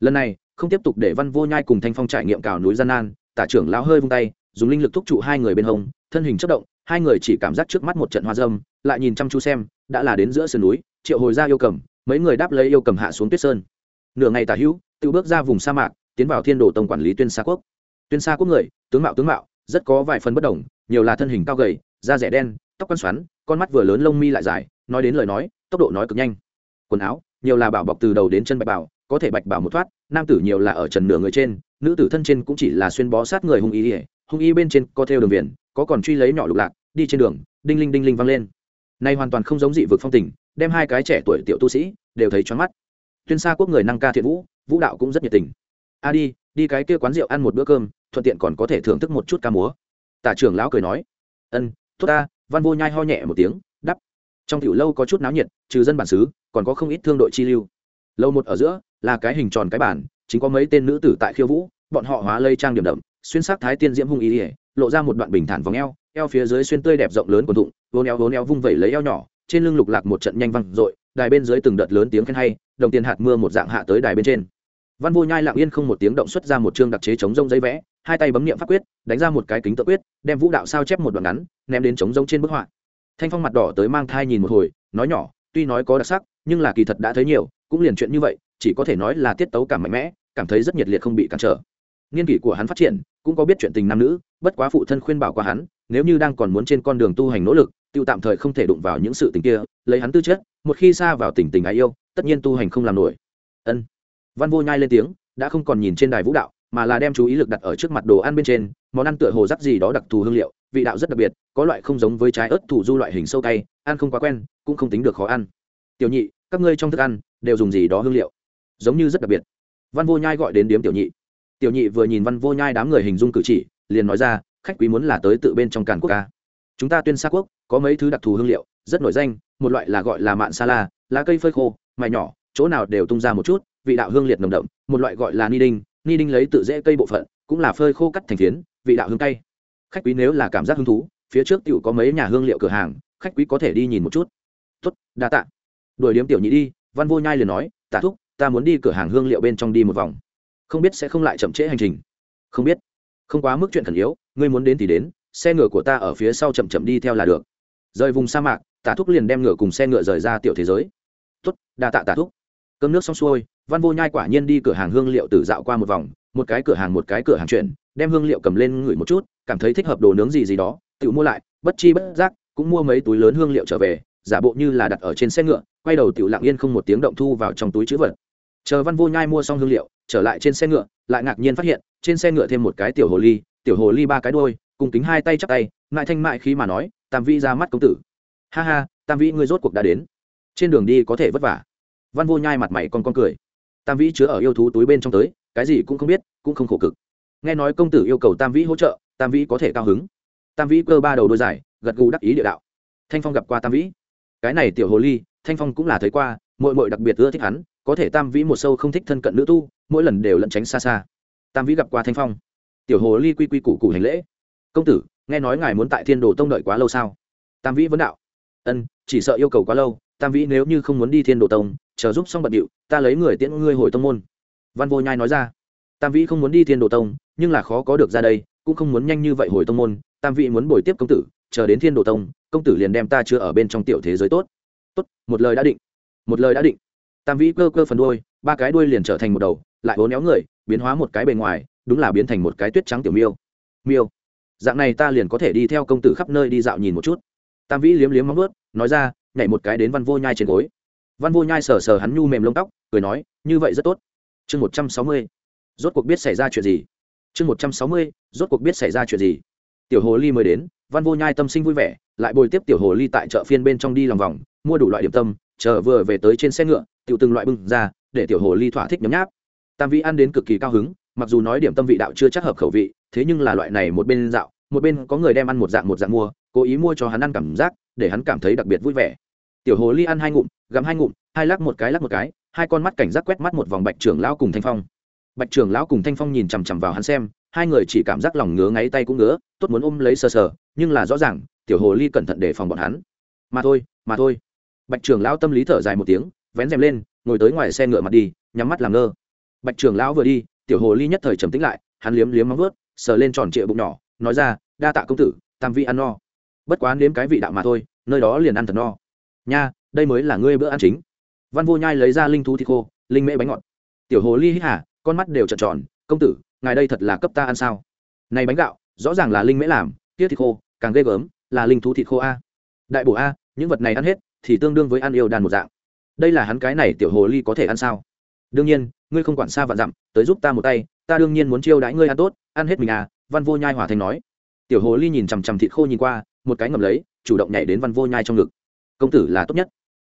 Lần này, không tiếp tục để văn vô nhai cùng thanh phong trải nghiệm cào núi gian nan, tả trưởng lão hơi vung tay, dùng linh lực thúc trụ hai người bên hông, thân hình chất động, hai người chỉ cảm giác trước mắt một trận hoa dâm, lại nhìn chăm chú xem, đã là đến giữa sườn núi, triệu hồi ra yêu cầm, mấy người đáp lấy yêu cầm hạ xuống tuyết sơn. Nửa ngày tả hữu, tự bước ra vùng sa mạc tiến vào thiên đồ tông quản lý tuyên xa quốc. Tuyên xa quốc người, tướng mạo tướng mạo, rất có vài phần bất đồng, nhiều là thân hình cao gầy, da rẻ đen, tóc con xoắn, con mắt vừa lớn lông mi lại dài, nói đến lời nói, tốc độ nói cực nhanh. Quần áo, nhiều là bảo bọc từ đầu đến chân bạch bảo, có thể bạch bảo một thoát, nam tử nhiều là ở trần nửa người trên, nữ tử thân trên cũng chỉ là xuyên bó sát người hung y hung y bên trên có theo đường viền có còn truy lấy nhỏ lục lạc, đi trên đường, đinh linh đinh linh văng lên. Nay hoàn toàn không giống dị vực phong tình, đem hai cái trẻ tuổi tiểu tu sĩ đều thấy choáng mắt. Tuyên xa quốc người năng ca thiện vũ vũ đạo cũng rất nhiệt tình a đi đi cái kia quán rượu ăn một bữa cơm, thuận tiện còn có thể thưởng thức một chút ca múa. Tả trưởng lão cười nói. Ân, tốt ta. Văn vô nhai ho nhẹ một tiếng đắp trong tiểu lâu có chút náo nhiệt, trừ dân bản xứ, còn có không ít thương đội chi lưu. Lâu một ở giữa, là cái hình tròn cái bản chính có mấy tên nữ tử tại khiêu vũ, bọn họ hóa lây trang điểm đậm, xuyên sắc thái tiên diễm hung ý ỉa lộ ra một đoạn bình thản vòng eo eo phía dưới xuyên tươi đẹp rộng lớn của thụng vốn eo vốn eo vung vẩy lấy eo nhỏ, trên lưng lục lạc một trận nhanh văng dội, đài bên dưới từng đợt lớn tiếng khen hay, đồng tiền hạt mưa một dạng hạ tới đài bên trên văn vô nhai lặng yên không một tiếng động xuất ra một chương đặc chế chống rông giấy vẽ, hai tay bấm niệm pháp quyết, đánh ra một cái kính tự quyết, đem vũ đạo sao chép một đoạn ngắn, ném đến chống rông trên bức họa. Thanh phong mặt đỏ tới mang thai nhìn một hồi, nói nhỏ, tuy nói có đặc sắc, nhưng là kỳ thật đã thấy nhiều, cũng liền chuyện như vậy, chỉ có thể nói là tiết tấu cảm mạnh mẽ, cảm thấy rất nhiệt liệt không bị cản trở. Nghiên kỷ của hắn phát triển, cũng có biết chuyện tình nam nữ, bất quá phụ thân khuyên bảo qua hắn, nếu như đang còn muốn trên con đường tu hành nỗ lực, tiêu tạm thời không thể đụng vào những sự tình kia, lấy hắn tư chất, một khi xa vào tình tình ái yêu, tất nhiên tu hành không làm nổi. Ân văn vô nhai lên tiếng, đã không còn nhìn trên đài vũ đạo, mà là đem chú ý lực đặt ở trước mặt đồ ăn bên trên, món ăn tựa hồ rắc gì đó đặc thù hương liệu, vị đạo rất đặc biệt, có loại không giống với trái ớt thủ du loại hình sâu cay, ăn không quá quen, cũng không tính được khó ăn. Tiểu nhị, các ngươi trong thức ăn đều dùng gì đó hương liệu? Giống như rất đặc biệt. Văn vô nhai gọi đến điếm tiểu nhị. Tiểu nhị vừa nhìn văn vô nhai đám người hình dung cử chỉ, liền nói ra, khách quý muốn là tới tự bên trong càn quốc ca chúng ta tuyên xa quốc có mấy thứ đặc thù hương liệu, rất nổi danh, một loại là gọi là mạn sa la, lá cây phơi khô, mài nhỏ, chỗ nào đều tung ra một chút vị đạo hương liệt nồng đậm, một loại gọi là ni đinh ni đinh lấy tự dễ cây bộ phận, cũng là phơi khô cắt thành phiến, vị đạo hương cay. Khách quý nếu là cảm giác hứng thú, phía trước tiểu có mấy nhà hương liệu cửa hàng, khách quý có thể đi nhìn một chút. Tốt, đa tạ. Đuổi điếm tiểu nhị đi, văn vô nhai liền nói, tạ thúc, ta muốn đi cửa hàng hương liệu bên trong đi một vòng. Không biết sẽ không lại chậm trễ hành trình. Không biết. Không quá mức chuyện khẩn yếu, ngươi muốn đến thì đến, xe ngựa của ta ở phía sau chậm chậm đi theo là được. Rời vùng sa mạc tả thúc liền đem ngựa cùng xe ngựa rời ra tiểu thế giới. Tốt, đa tạ tả thúc. Cơm nước xong xuôi văn vô nhai quả nhiên đi cửa hàng hương liệu tử dạo qua một vòng, một cái cửa hàng một cái cửa hàng chuyển, đem hương liệu cầm lên ngửi một chút, cảm thấy thích hợp đồ nướng gì gì đó, tự mua lại, bất chi bất giác, cũng mua mấy túi lớn hương liệu trở về, giả bộ như là đặt ở trên xe ngựa, quay đầu tiểu lặng yên không một tiếng động thu vào trong túi chữ vật. Chờ văn vô nhai mua xong hương liệu, trở lại trên xe ngựa, lại ngạc nhiên phát hiện, trên xe ngựa thêm một cái tiểu hồ ly, tiểu hồ ly ba cái đôi cùng kính hai tay chắp tay, ngại thanh mại khi mà nói, tam vĩ ra mắt công tử. Ha ha, tam vĩ ngươi rốt cuộc đã đến. Trên đường đi có thể vất vả. Văn vô nhai mặt mày con con cười tam vĩ chứa ở yêu thú túi bên trong tới, cái gì cũng không biết, cũng không khổ cực. Nghe nói công tử yêu cầu tam vĩ hỗ trợ, tam vĩ có thể cao hứng. Tam vĩ cơ ba đầu đôi dài, gật gù đắc ý địa đạo. Thanh phong gặp qua tam vĩ. Cái này tiểu hồ ly, thanh phong cũng là thấy qua mội mội đặc biệt ưa thích hắn, có thể tam vĩ một sâu không thích thân cận nữ tu, mỗi lần đều lẩn tránh xa xa. Tam vĩ gặp qua thanh phong. Tiểu hồ ly quy quy củ củ hành lễ. Công tử, nghe nói ngài muốn tại thiên đồ tông đợi quá lâu sao? Tam vĩ vấn đạo. Ân, chỉ sợ yêu cầu quá lâu tam vĩ nếu như không muốn đi thiên đồ tông, chờ giúp xong bận điệu, ta lấy người tiễn ngươi hồi tông môn. Văn vô nhai nói ra. Tam vĩ không muốn đi thiên đồ tông, nhưng là khó có được ra đây, cũng không muốn nhanh như vậy hồi tông môn. Tam vĩ muốn bồi tiếp công tử, chờ đến thiên đồ tông, công tử liền đem ta chưa ở bên trong tiểu thế giới tốt. Tốt, một lời đã định. Một lời đã định. Tam vĩ cơ cơ phần đuôi, ba cái đuôi liền trở thành một đầu, lại hố néo người, biến hóa một cái bề ngoài, đúng là biến thành một cái tuyết trắng tiểu miêu. Miêu. Dạng này ta liền có thể đi theo công tử khắp nơi đi dạo nhìn một chút. Tam vĩ liếm liếm móng ướt nói ra nhảy một cái đến văn vô nhai trên gối. Văn vô nhai sờ sờ hắn nhu mềm lông tóc, cười nói, như vậy rất tốt. Chương một trăm sáu mươi. Rốt cuộc biết xảy ra chuyện gì? Chương một trăm sáu mươi, rốt cuộc biết xảy ra chuyện gì? Tiểu hồ ly mới đến, văn vô nhai tâm sinh vui vẻ, lại bồi tiếp tiểu hồ ly tại chợ phiên bên trong đi lòng vòng, mua đủ loại điểm tâm, chờ vừa về tới trên xe ngựa, tiểu từng loại bưng ra, để tiểu hồ ly thỏa thích nhấm nháp. Tam vĩ ăn đến cực kỳ cao hứng, mặc dù nói điểm tâm vị đạo chưa chắc hợp khẩu vị, thế nhưng là loại này một bên dạo, một bên có người đem ăn một dạng một dạng mua, cố ý mua cho hắn ăn cảm giác để hắn cảm thấy đặc biệt vui vẻ. Tiểu hồ ly ăn hai ngụm gắm hai ngụm, hai lắc một cái lắc một cái, hai con mắt cảnh giác quét mắt một vòng bạch trưởng lão cùng thanh phong. Bạch trưởng lão cùng thanh phong nhìn chằm chằm vào hắn xem, hai người chỉ cảm giác lòng ngứa ngáy tay cũng ngứa, tốt muốn ôm lấy sờ sờ, nhưng là rõ ràng, tiểu hồ ly cẩn thận để phòng bọn hắn. Mà thôi mà thôi. Bạch trưởng lão tâm lý thở dài một tiếng, vén rèm lên, ngồi tới ngoài xe ngựa mặt đi, nhắm mắt làm ngơ. Bạch trưởng lão vừa đi, tiểu hồ ly nhất thời trầm tĩnh lại, hắn liếm liếm móng vớt sờ lên tròn trịa bụng nhỏ, nói ra, đa tạ công tử, tam vị ăn no. Bất quá nếm cái vị đạo mà thôi nơi đó liền ăn thật no. Nha, đây mới là ngươi bữa ăn chính. Văn vô nhai lấy ra linh thú thịt khô, linh mễ bánh ngọt. Tiểu hồ ly hít hả con mắt đều trợn tròn, công tử, ngài đây thật là cấp ta ăn sao? Này bánh gạo, rõ ràng là linh mễ làm tiết thịt khô, càng ghê gớm, là linh thú thịt khô a. Đại bổ a, những vật này ăn hết, thì tương đương với ăn yêu đàn một dạng. Đây là hắn cái này tiểu hồ ly có thể ăn sao? Đương nhiên, ngươi không quản xa vạn dặm, tới giúp ta một tay, ta đương nhiên muốn chiêu đãi ngươi ăn tốt, ăn hết mình à văn vô nhai hòa thành nói. Tiểu hồ ly nhìn chằm chằm thịt khô nhìn qua một cái ngầm lấy, chủ động nhảy đến văn vô nhai trong ngực. Công tử là tốt nhất.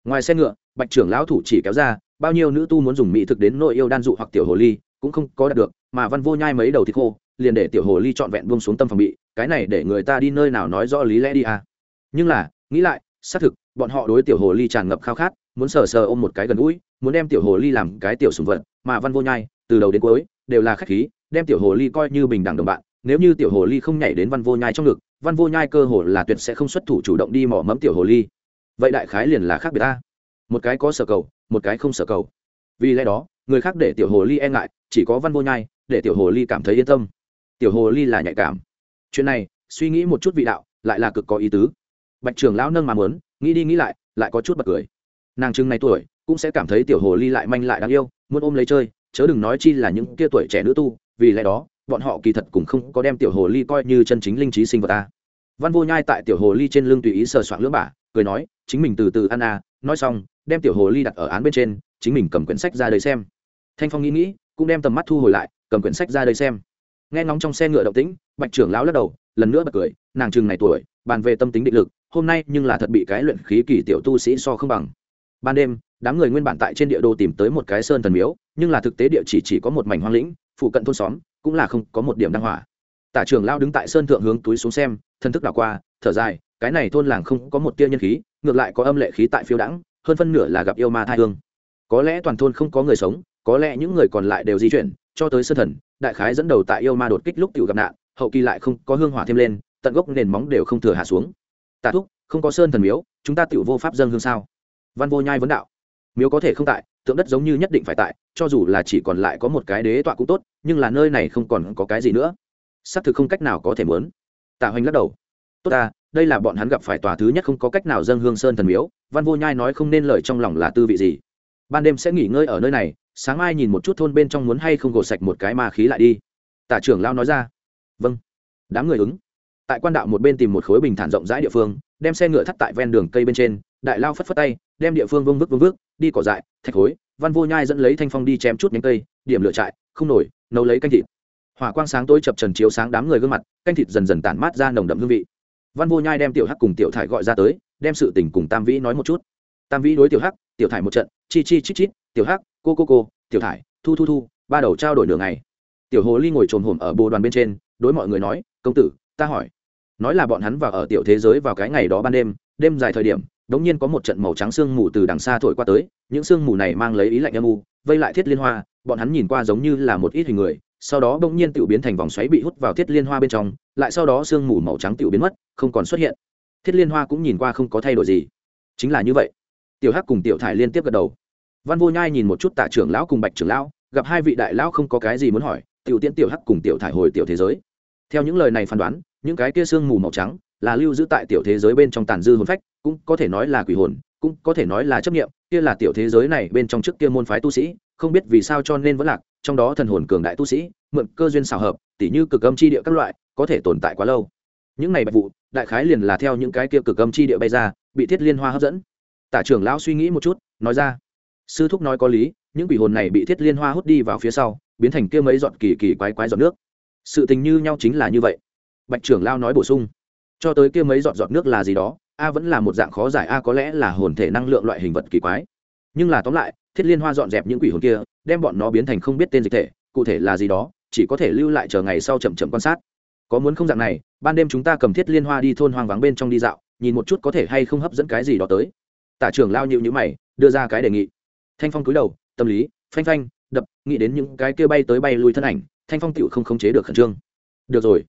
Ngoài xe ngựa, bạch trưởng lão thủ chỉ kéo ra, bao nhiêu nữ tu muốn dùng mỹ thực đến nội yêu đan dụ hoặc tiểu hồ ly, cũng không có đạt được, mà văn vô nhai mấy đầu thịt khô, liền để tiểu hồ ly trọn vẹn buông xuống tâm phòng bị, cái này để người ta đi nơi nào nói rõ lý lẽ đi à. Nhưng là, nghĩ lại, xác thực, bọn họ đối tiểu hồ ly tràn ngập khao khát, muốn sờ sờ ôm một cái gần gũi, muốn đem tiểu hồ ly làm cái tiểu sùng vật, mà văn vô nhai, từ đầu đến cuối, đều là khách khí, đem tiểu hồ ly coi như bình đẳng đồng bạn, nếu như tiểu hồ ly không nhảy đến văn vô nhai trong ngực văn vô nhai cơ hồ là tuyệt sẽ không xuất thủ chủ động đi mỏ mẫm tiểu hồ ly. Vậy đại khái liền là khác biệt ta. Một cái có sở cầu, một cái không sở cầu. Vì lẽ đó, người khác để tiểu hồ ly e ngại, chỉ có văn vô nhai, để tiểu hồ ly cảm thấy yên tâm. Tiểu hồ ly là nhạy cảm. Chuyện này, suy nghĩ một chút vị đạo, lại là cực có ý tứ. Bạch trường lão nâng mà muốn, nghĩ đi nghĩ lại lại có chút bật cười. Nàng trưng này tuổi, cũng sẽ cảm thấy tiểu hồ ly lại manh lại đáng yêu, muốn ôm lấy chơi, chớ đừng nói chi là những kia tuổi trẻ nữ tu, vì lẽ đó bọn họ kỳ thật cũng không có đem tiểu hồ ly coi như chân chính linh trí sinh vật ta. Văn vô nhai tại tiểu hồ ly trên lưng tùy ý sờ soạng lưỡng bả, cười nói, chính mình từ từ ăn à nói xong, đem tiểu hồ ly đặt ở án bên trên, chính mình cầm quyển sách ra đây xem. Thanh phong nghĩ nghĩ, cũng đem tầm mắt thu hồi lại, cầm quyển sách ra đây xem. Nghe ngóng trong xe ngựa động tĩnh, bạch trưởng lão lắc đầu, lần nữa bật cười, nàng chừng này tuổi, bàn về tâm tính định lực, hôm nay nhưng là thật bị cái luyện khí kỳ tiểu tu sĩ so không bằng. Ban đêm, đám người nguyên bản tại trên địa đồ tìm tới một cái sơn thần miếu, nhưng là thực tế địa chỉ chỉ có một mảnh hoang lĩnh, phụ cận thôn xóm cũng là không có một điểm đăng hỏa. Tả trưởng lao đứng tại sơn thượng hướng túi xuống xem thân thức đảo qua thở dài cái này thôn làng không có một tia nhân khí ngược lại có âm lệ khí tại phiêu đãng, hơn phân nửa là gặp yêu ma thai hương. Có lẽ toàn thôn không có người sống có lẽ những người còn lại đều di chuyển cho tới sơn thần đại khái dẫn đầu tại yêu ma đột kích lúc tiểu gặp nạn hậu kỳ lại không có hương hỏa thêm lên tận gốc nền móng đều không thừa hạ xuống. Tạ thúc không có sơn thần miếu chúng ta tiểu vô pháp dâng hương sao? Văn vô nhai vấn đạo. Miếu có thể không tại tượng đất giống như nhất định phải tại, cho dù là chỉ còn lại có một cái đế tọa cũng tốt, nhưng là nơi này không còn có cái gì nữa. Xác thực không cách nào có thể mớn tạ hoành lắc đầu. Tốt ta, đây là bọn hắn gặp phải tòa thứ nhất không có cách nào dâng hương sơn thần miếu, văn vô nhai nói không nên lời trong lòng là tư vị gì. Ban đêm sẽ nghỉ ngơi ở nơi này, sáng mai nhìn một chút thôn bên trong muốn hay không gột sạch một cái ma khí lại đi. Tả trưởng lao nói ra. Vâng. Đám người ứng. Tại quan đạo một bên tìm một khối bình thản rộng rãi địa phương, đem xe ngựa thắt tại ven đường cây bên trên đại lao phất phất tay, đem địa phương vương vức vương vức, đi cỏ dại, thạch khối, văn vô nhai dẫn lấy thanh phong đi chém chút nhánh cây, điểm lửa trại, không nổi, nấu lấy canh thịt. Hỏa quang sáng tối chập trần chiếu sáng đám người gương mặt, canh thịt dần dần tản mát ra nồng đậm hương vị. Văn vô nhai đem tiểu hắc cùng tiểu thải gọi ra tới, đem sự tình cùng tam vĩ nói một chút. Tam vĩ đối tiểu hắc, tiểu thải một trận, chi chi chít chít, tiểu hắc, cô cô cô, tiểu thải, thu thu thu, ba đầu trao đổi nửa ngày. Tiểu hồ ly ngồi trồm hổm ở bồ đoàn bên trên, đối mọi người nói, công tử, ta hỏi, nói là bọn hắn vào ở tiểu thế giới vào cái ngày đó ban đêm đêm dài thời điểm đống nhiên có một trận màu trắng sương mù từ đằng xa thổi qua tới, những sương mù này mang lấy ý lạnh âm u, vây lại thiết liên hoa, bọn hắn nhìn qua giống như là một ít hình người, sau đó bỗng nhiên tự biến thành vòng xoáy bị hút vào thiết liên hoa bên trong, lại sau đó sương mù màu trắng tự biến mất, không còn xuất hiện. Thiết liên hoa cũng nhìn qua không có thay đổi gì. Chính là như vậy. Tiểu hắc cùng tiểu thải liên tiếp gật đầu. Văn vô nhai nhìn một chút tạ trưởng lão cùng bạch trưởng lão, gặp hai vị đại lão không có cái gì muốn hỏi, tiểu tiễn tiểu hắc cùng tiểu thải hồi tiểu thế giới. Theo những lời này phán đoán, những cái kia sương mù màu trắng là lưu giữ tại tiểu thế giới bên trong tàn dư hồn phách, cũng có thể nói là quỷ hồn, cũng có thể nói là chấp nghiệm kia là tiểu thế giới này bên trong trước kia môn phái tu sĩ, không biết vì sao cho nên vẫn lạc, trong đó thần hồn cường đại tu sĩ, mượn cơ duyên xào hợp, tỉ như cực âm chi địa các loại, có thể tồn tại quá lâu. Những này bạch vụ, đại khái liền là theo những cái kia cực âm chi địa bay ra, bị thiết liên hoa hấp dẫn. Tả trưởng lão suy nghĩ một chút, nói ra, sư thúc nói có lý, những quỷ hồn này bị thiết liên hoa hút đi vào phía sau, biến thành kia mấy giọt kỳ kỳ quái quái giọt nước. Sự tình như nhau chính là như vậy. Bạch trưởng lao nói bổ sung cho tới kia mấy giọt giọt nước là gì đó, a vẫn là một dạng khó giải, a có lẽ là hồn thể năng lượng loại hình vật kỳ quái. Nhưng là tóm lại, thiết liên hoa dọn dẹp những quỷ hồn kia, đem bọn nó biến thành không biết tên dịch thể, cụ thể là gì đó, chỉ có thể lưu lại chờ ngày sau chậm chậm quan sát. Có muốn không dạng này, ban đêm chúng ta cầm thiết liên hoa đi thôn hoang vắng bên trong đi dạo, nhìn một chút có thể hay không hấp dẫn cái gì đó tới. Tả trưởng lao nhịu nhữ mày, đưa ra cái đề nghị. Thanh phong cúi đầu, tâm lý, phanh phanh, đập, nghĩ đến những cái kia bay tới bay lui thân ảnh, thanh phong tựu không khống chế được khẩn trương. Được rồi,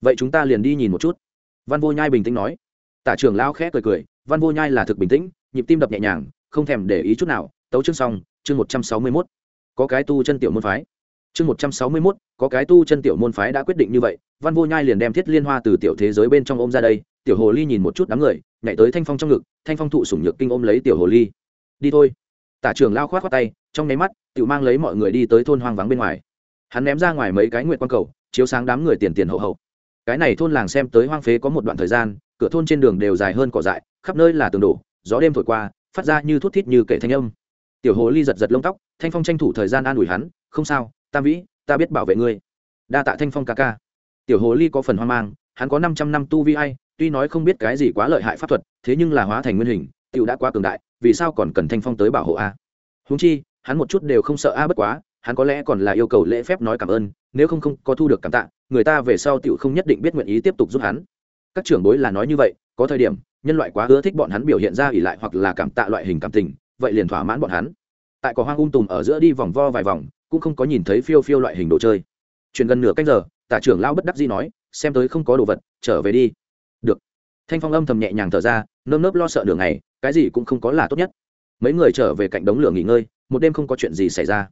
vậy chúng ta liền đi nhìn một chút văn vô nhai bình tĩnh nói. Tả trưởng Lão khẽ cười cười, văn vô nhai là thực bình tĩnh, nhịp tim đập nhẹ nhàng, không thèm để ý chút nào. Tấu chương xong, chương một trăm sáu mươi mốt. Có cái tu chân tiểu môn phái. Chương một trăm sáu mươi mốt, có cái tu chân tiểu môn phái đã quyết định như vậy. Văn vô nhai liền đem thiết liên hoa từ tiểu thế giới bên trong ôm ra đây. Tiểu hồ ly nhìn một chút đám người, nhảy tới thanh phong trong ngực, thanh phong thụ sủng nhược kinh ôm lấy tiểu hồ ly. Đi thôi. Tả trường lao khoát khoát tay, trong nháy mắt tự mang lấy mọi người đi tới thôn hoang vắng bên ngoài. Hắn ném ra ngoài mấy cái nguyện quang cầu, chiếu sáng đám người tiền tiền hậu hậu cái này thôn làng xem tới hoang phế có một đoạn thời gian, cửa thôn trên đường đều dài hơn cỏ dại, khắp nơi là tường đổ, gió đêm thổi qua, phát ra như thút thít như kể thanh âm. Tiểu hồ ly giật giật lông tóc, thanh phong tranh thủ thời gian an ủi hắn, không sao tam vĩ, ta biết bảo vệ ngươi. Đa tạ thanh phong ca ca. Tiểu hồ ly có phần hoang mang, hắn có năm trăm năm tu vi ai, tuy nói không biết cái gì quá lợi hại pháp thuật, thế nhưng là hóa thành nguyên hình, tiểu đã quá cường đại, vì sao còn cần thanh phong tới bảo hộ a? Huống chi, hắn một chút đều không sợ a, bất quá hắn có lẽ còn là yêu cầu lễ phép nói cảm ơn, nếu không không có thu được cảm tạ, người ta về sau tiểu không nhất định biết nguyện ý tiếp tục giúp hắn. Các trưởng bối là nói như vậy, có thời điểm, nhân loại quá ưa thích bọn hắn biểu hiện ra ỉ lại hoặc là cảm tạ loại hình cảm tình, vậy liền thỏa mãn bọn hắn. Tại có hoang ung tùm ở giữa đi vòng vo vài vòng, cũng không có nhìn thấy phiêu phiêu loại hình đồ chơi. Chuyện gần nửa canh giờ, tả trưởng lão bất đắc dĩ nói, xem tới không có đồ vật, trở về đi. Được. Thanh phong âm thầm nhẹ nhàng thở ra, nơm nớp lo sợ đường này cái gì cũng không có là tốt nhất. Mấy người trở về cạnh đống lửa nghỉ ngơi, một đêm không có chuyện gì xảy ra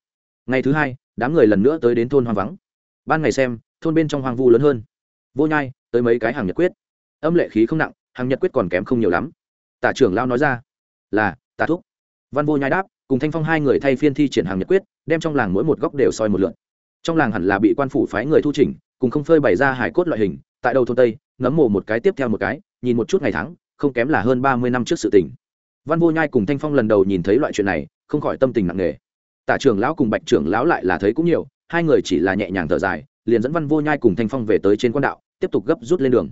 ngày thứ hai, đám người lần nữa tới đến thôn hoang vắng. Ban ngày xem, thôn bên trong hoang vu lớn hơn. Vô nhai, tới mấy cái hàng nhật quyết. Âm lệ khí không nặng, hàng nhật quyết còn kém không nhiều lắm. Tả trưởng lao nói ra, là tả thúc. Văn vô nhai đáp, cùng thanh phong hai người thay phiên thi triển hàng nhật quyết, đem trong làng mỗi một góc đều soi một lượn trong làng hẳn là bị quan phủ phái người thu chỉnh, cùng không phơi bày ra hải cốt loại hình, tại đầu thôn tây, ngấm mồ một cái tiếp theo một cái, nhìn một chút ngày tháng, không kém là hơn ba mươi năm trước sự tình. Văn vô nhai cùng thanh phong lần đầu nhìn thấy loại chuyện này, không khỏi tâm tình nặng nề tả trưởng lão cùng bạch trưởng lão lại là thấy cũng nhiều, hai người chỉ là nhẹ nhàng thở dài, liền dẫn văn vô nhai cùng thanh phong về tới trên quan đạo, tiếp tục gấp rút lên đường.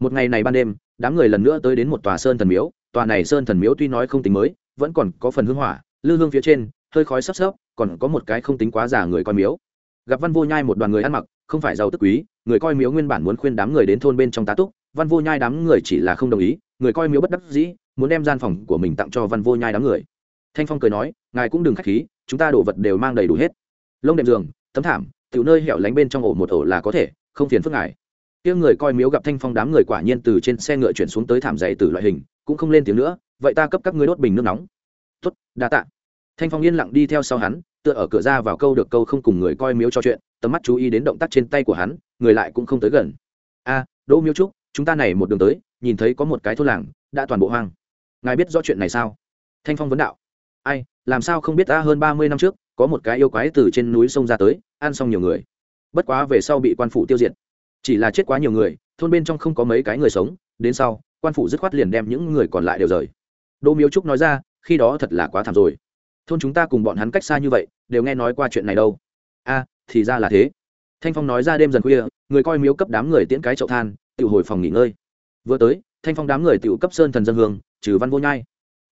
Một ngày này ban đêm, đám người lần nữa tới đến một tòa sơn thần miếu, tòa này sơn thần miếu tuy nói không tính mới, vẫn còn có phần hương hỏa, lư hương phía trên, hơi khói sắp sấp, còn có một cái không tính quá giả người coi miếu. Gặp văn vô nhai một đoàn người ăn mặc, không phải giàu tức quý, người coi miếu nguyên bản muốn khuyên đám người đến thôn bên trong tá túc, văn vô nhai đám người chỉ là không đồng ý, người coi miếu bất đắc dĩ, muốn đem gian phòng của mình tặng cho văn vô nhai đám người. Thanh phong cười nói ngài cũng đừng k h á c h khí, chúng ta đồ vật đều mang đầy đủ hết. Lông đệm giường, tấm thảm, tiểu nơi hẻo lánh bên trong ổ một ổ là có thể, không phiền phức ngài. Kia người coi miếu gặp thanh phong đám người quả nhiên từ trên xe ngựa chuyển xuống tới thảm dày từ loại hình, cũng không lên tiếng nữa, vậy ta cấp các ngươi đốt bình nước nóng. Tuất đa tạ. Thanh phong yên lặng đi theo sau hắn, tựa ở cửa ra vào câu được câu không cùng người coi miếu cho chuyện, tầm mắt chú ý đến động tác trên tay của hắn, người lại cũng không tới gần. A, đỗ miếu trúc, chúng ta này một đường tới, nhìn thấy có một cái thôn làng, đã toàn bộ hoang. Ngài biết rõ chuyện này sao? Thanh phong vấn đạo. Ai làm sao không biết ta hơn ba mươi năm trước, có một cái yêu quái từ trên núi sông ra tới, ăn xong nhiều người. Bất quá về sau bị quan phủ tiêu diệt. Chỉ là chết quá nhiều người, thôn bên trong không có mấy cái người sống, đến sau, quan phủ dứt khoát liền đem những người còn lại đều rời. Đỗ miếu trúc nói ra, khi đó thật là quá thảm rồi. Thôn chúng ta cùng bọn hắn cách xa như vậy, đều nghe nói qua chuyện này đâu. A, thì ra là thế. Thanh phong nói ra đêm dần khuya, người coi miếu cấp đám người tiễn cái chậu than tự hồi phòng nghỉ ngơi. Vừa tới, thanh phong đám người tự cấp sơn thần dân hương, trừ văn vô nhai.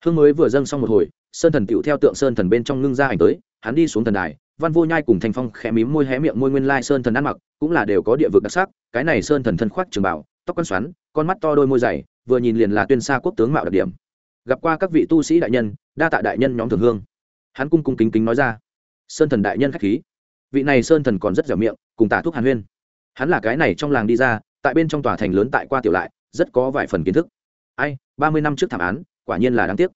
Hương mới vừa dâng xong một hồi sơn thần tự theo tượng sơn thần bên trong ngưng ra ảnh tới, hắn đi xuống thần đài, văn vô nhai cùng thanh phong khẽ mím môi hé miệng môi nguyên lai sơn thần ăn mặc cũng là đều có địa vực đặc sắc, cái này sơn thần thân khoác trường bảo tóc con xoắn, con mắt to đôi môi dày, vừa nhìn liền là tuyên xa quốc tướng mạo đặc điểm. Gặp qua các vị tu sĩ đại nhân, đa tạ đại nhân nhóm thường hương. Hắn cung cung kính kính nói ra. Sơn thần đại nhân khách khí. Vị này sơn thần còn rất dẻo miệng, cùng tả thuốc hàn huyên. Hắn là cái này trong làng đi ra, tại bên trong tòa thành lớn tại qua tiểu lại, rất có vài phần kiến thức. Ai, ba mươi năm trước thảm án, quả nhiên là đáng tiếc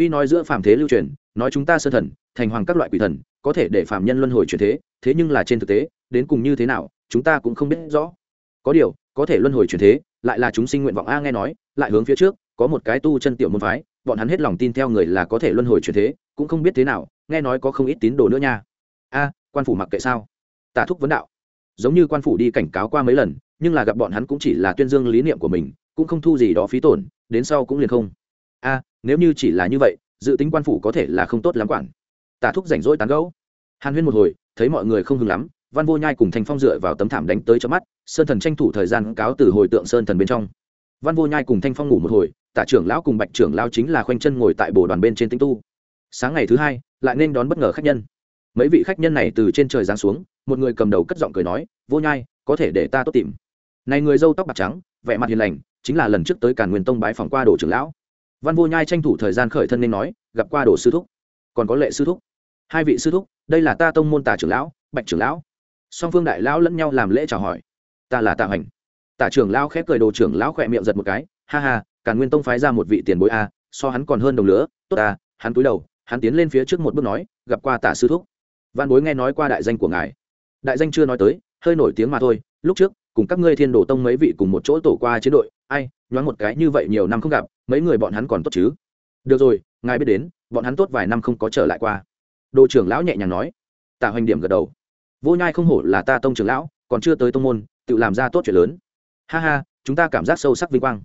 tuy nói giữa phàm thế lưu truyền, nói chúng ta sơ thần, thành hoàng các loại quỷ thần, có thể để phàm nhân luân hồi chuyển thế thế nhưng là trên thực tế, đến cùng như thế nào, chúng ta cũng không biết rõ. Có điều, có thể luân hồi chuyển thế, lại là chúng sinh nguyện vọng. A nghe nói, lại hướng phía trước, có một cái tu chân tiểu môn phái, bọn hắn hết lòng tin theo người là có thể luân hồi chuyển thế, cũng không biết thế nào, nghe nói có không ít tín đồ nữa nha. A, quan phủ mặc kệ sao? Tả thúc vấn đạo. Giống như quan phủ đi cảnh cáo qua mấy lần, nhưng là gặp bọn hắn cũng chỉ là tuyên dương lý niệm của mình, cũng không thu gì đó phí tổn, đến sau cũng liền không. A nếu như chỉ là như vậy, dự tính quan phủ có thể là không tốt lắm quản. Tả thúc rảnh rỗi tán gẫu. Hàn huyên một hồi, thấy mọi người không hứng lắm, văn vô nhai cùng thanh phong dựa vào tấm thảm đánh tới cho mắt, sơn thần tranh thủ thời gian cáo từ hồi tượng sơn thần bên trong. Văn vô nhai cùng thanh phong ngủ một hồi, tả trưởng lão cùng bạch trưởng lão chính là khoanh chân ngồi tại bồ đoàn bên trên tinh tu. Sáng ngày thứ hai, lại nên đón bất ngờ khách nhân. Mấy vị khách nhân này từ trên trời giáng xuống, một người cầm đầu cất giọng cười nói, vô nhai, có thể để ta tốt tìm. Này người dâu tóc bạc trắng, vẻ mặt hiền lành, chính là lần trước tới càn nguyên tông bái phòng qua đồ trưởng lão văn vô nhai tranh thủ thời gian khởi thân nên nói, gặp qua đồ sư thúc. Còn có lệ sư thúc. Hai vị sư thúc, đây là ta tông môn tả trưởng lão, bạch trưởng lão. Song phương đại lão lẫn nhau làm lễ chào hỏi. Ta là tạ hành tả trưởng lão khép cười đồ trưởng lão khỏe miệng giật một cái, ha ha cả nguyên tông phái ra một vị tiền bối a, so hắn còn hơn đồng lứa tốt ta, hắn cúi đầu, hắn tiến lên phía trước một bước nói, gặp qua tả sư thúc. Văn bối nghe nói qua đại danh của ngài. Đại danh chưa nói tới, hơi nổi tiếng mà thôi, lúc trước, cùng các ngươi thiên đồ tông mấy vị cùng một chỗ tổ qua chiến đội, ai, nhoáng một cái như vậy nhiều năm không gặp mấy người bọn hắn còn tốt chứ? Được rồi, ngài biết đến, bọn hắn tốt vài năm không có trở lại qua. Đồ trưởng lão nhẹ nhàng nói. Tạ hoành điểm gật đầu. Vô nhai không hổ là ta tông trưởng lão, còn chưa tới tông môn, tự làm ra tốt chuyện lớn. Ha ha, chúng ta cảm giác sâu sắc vinh quang.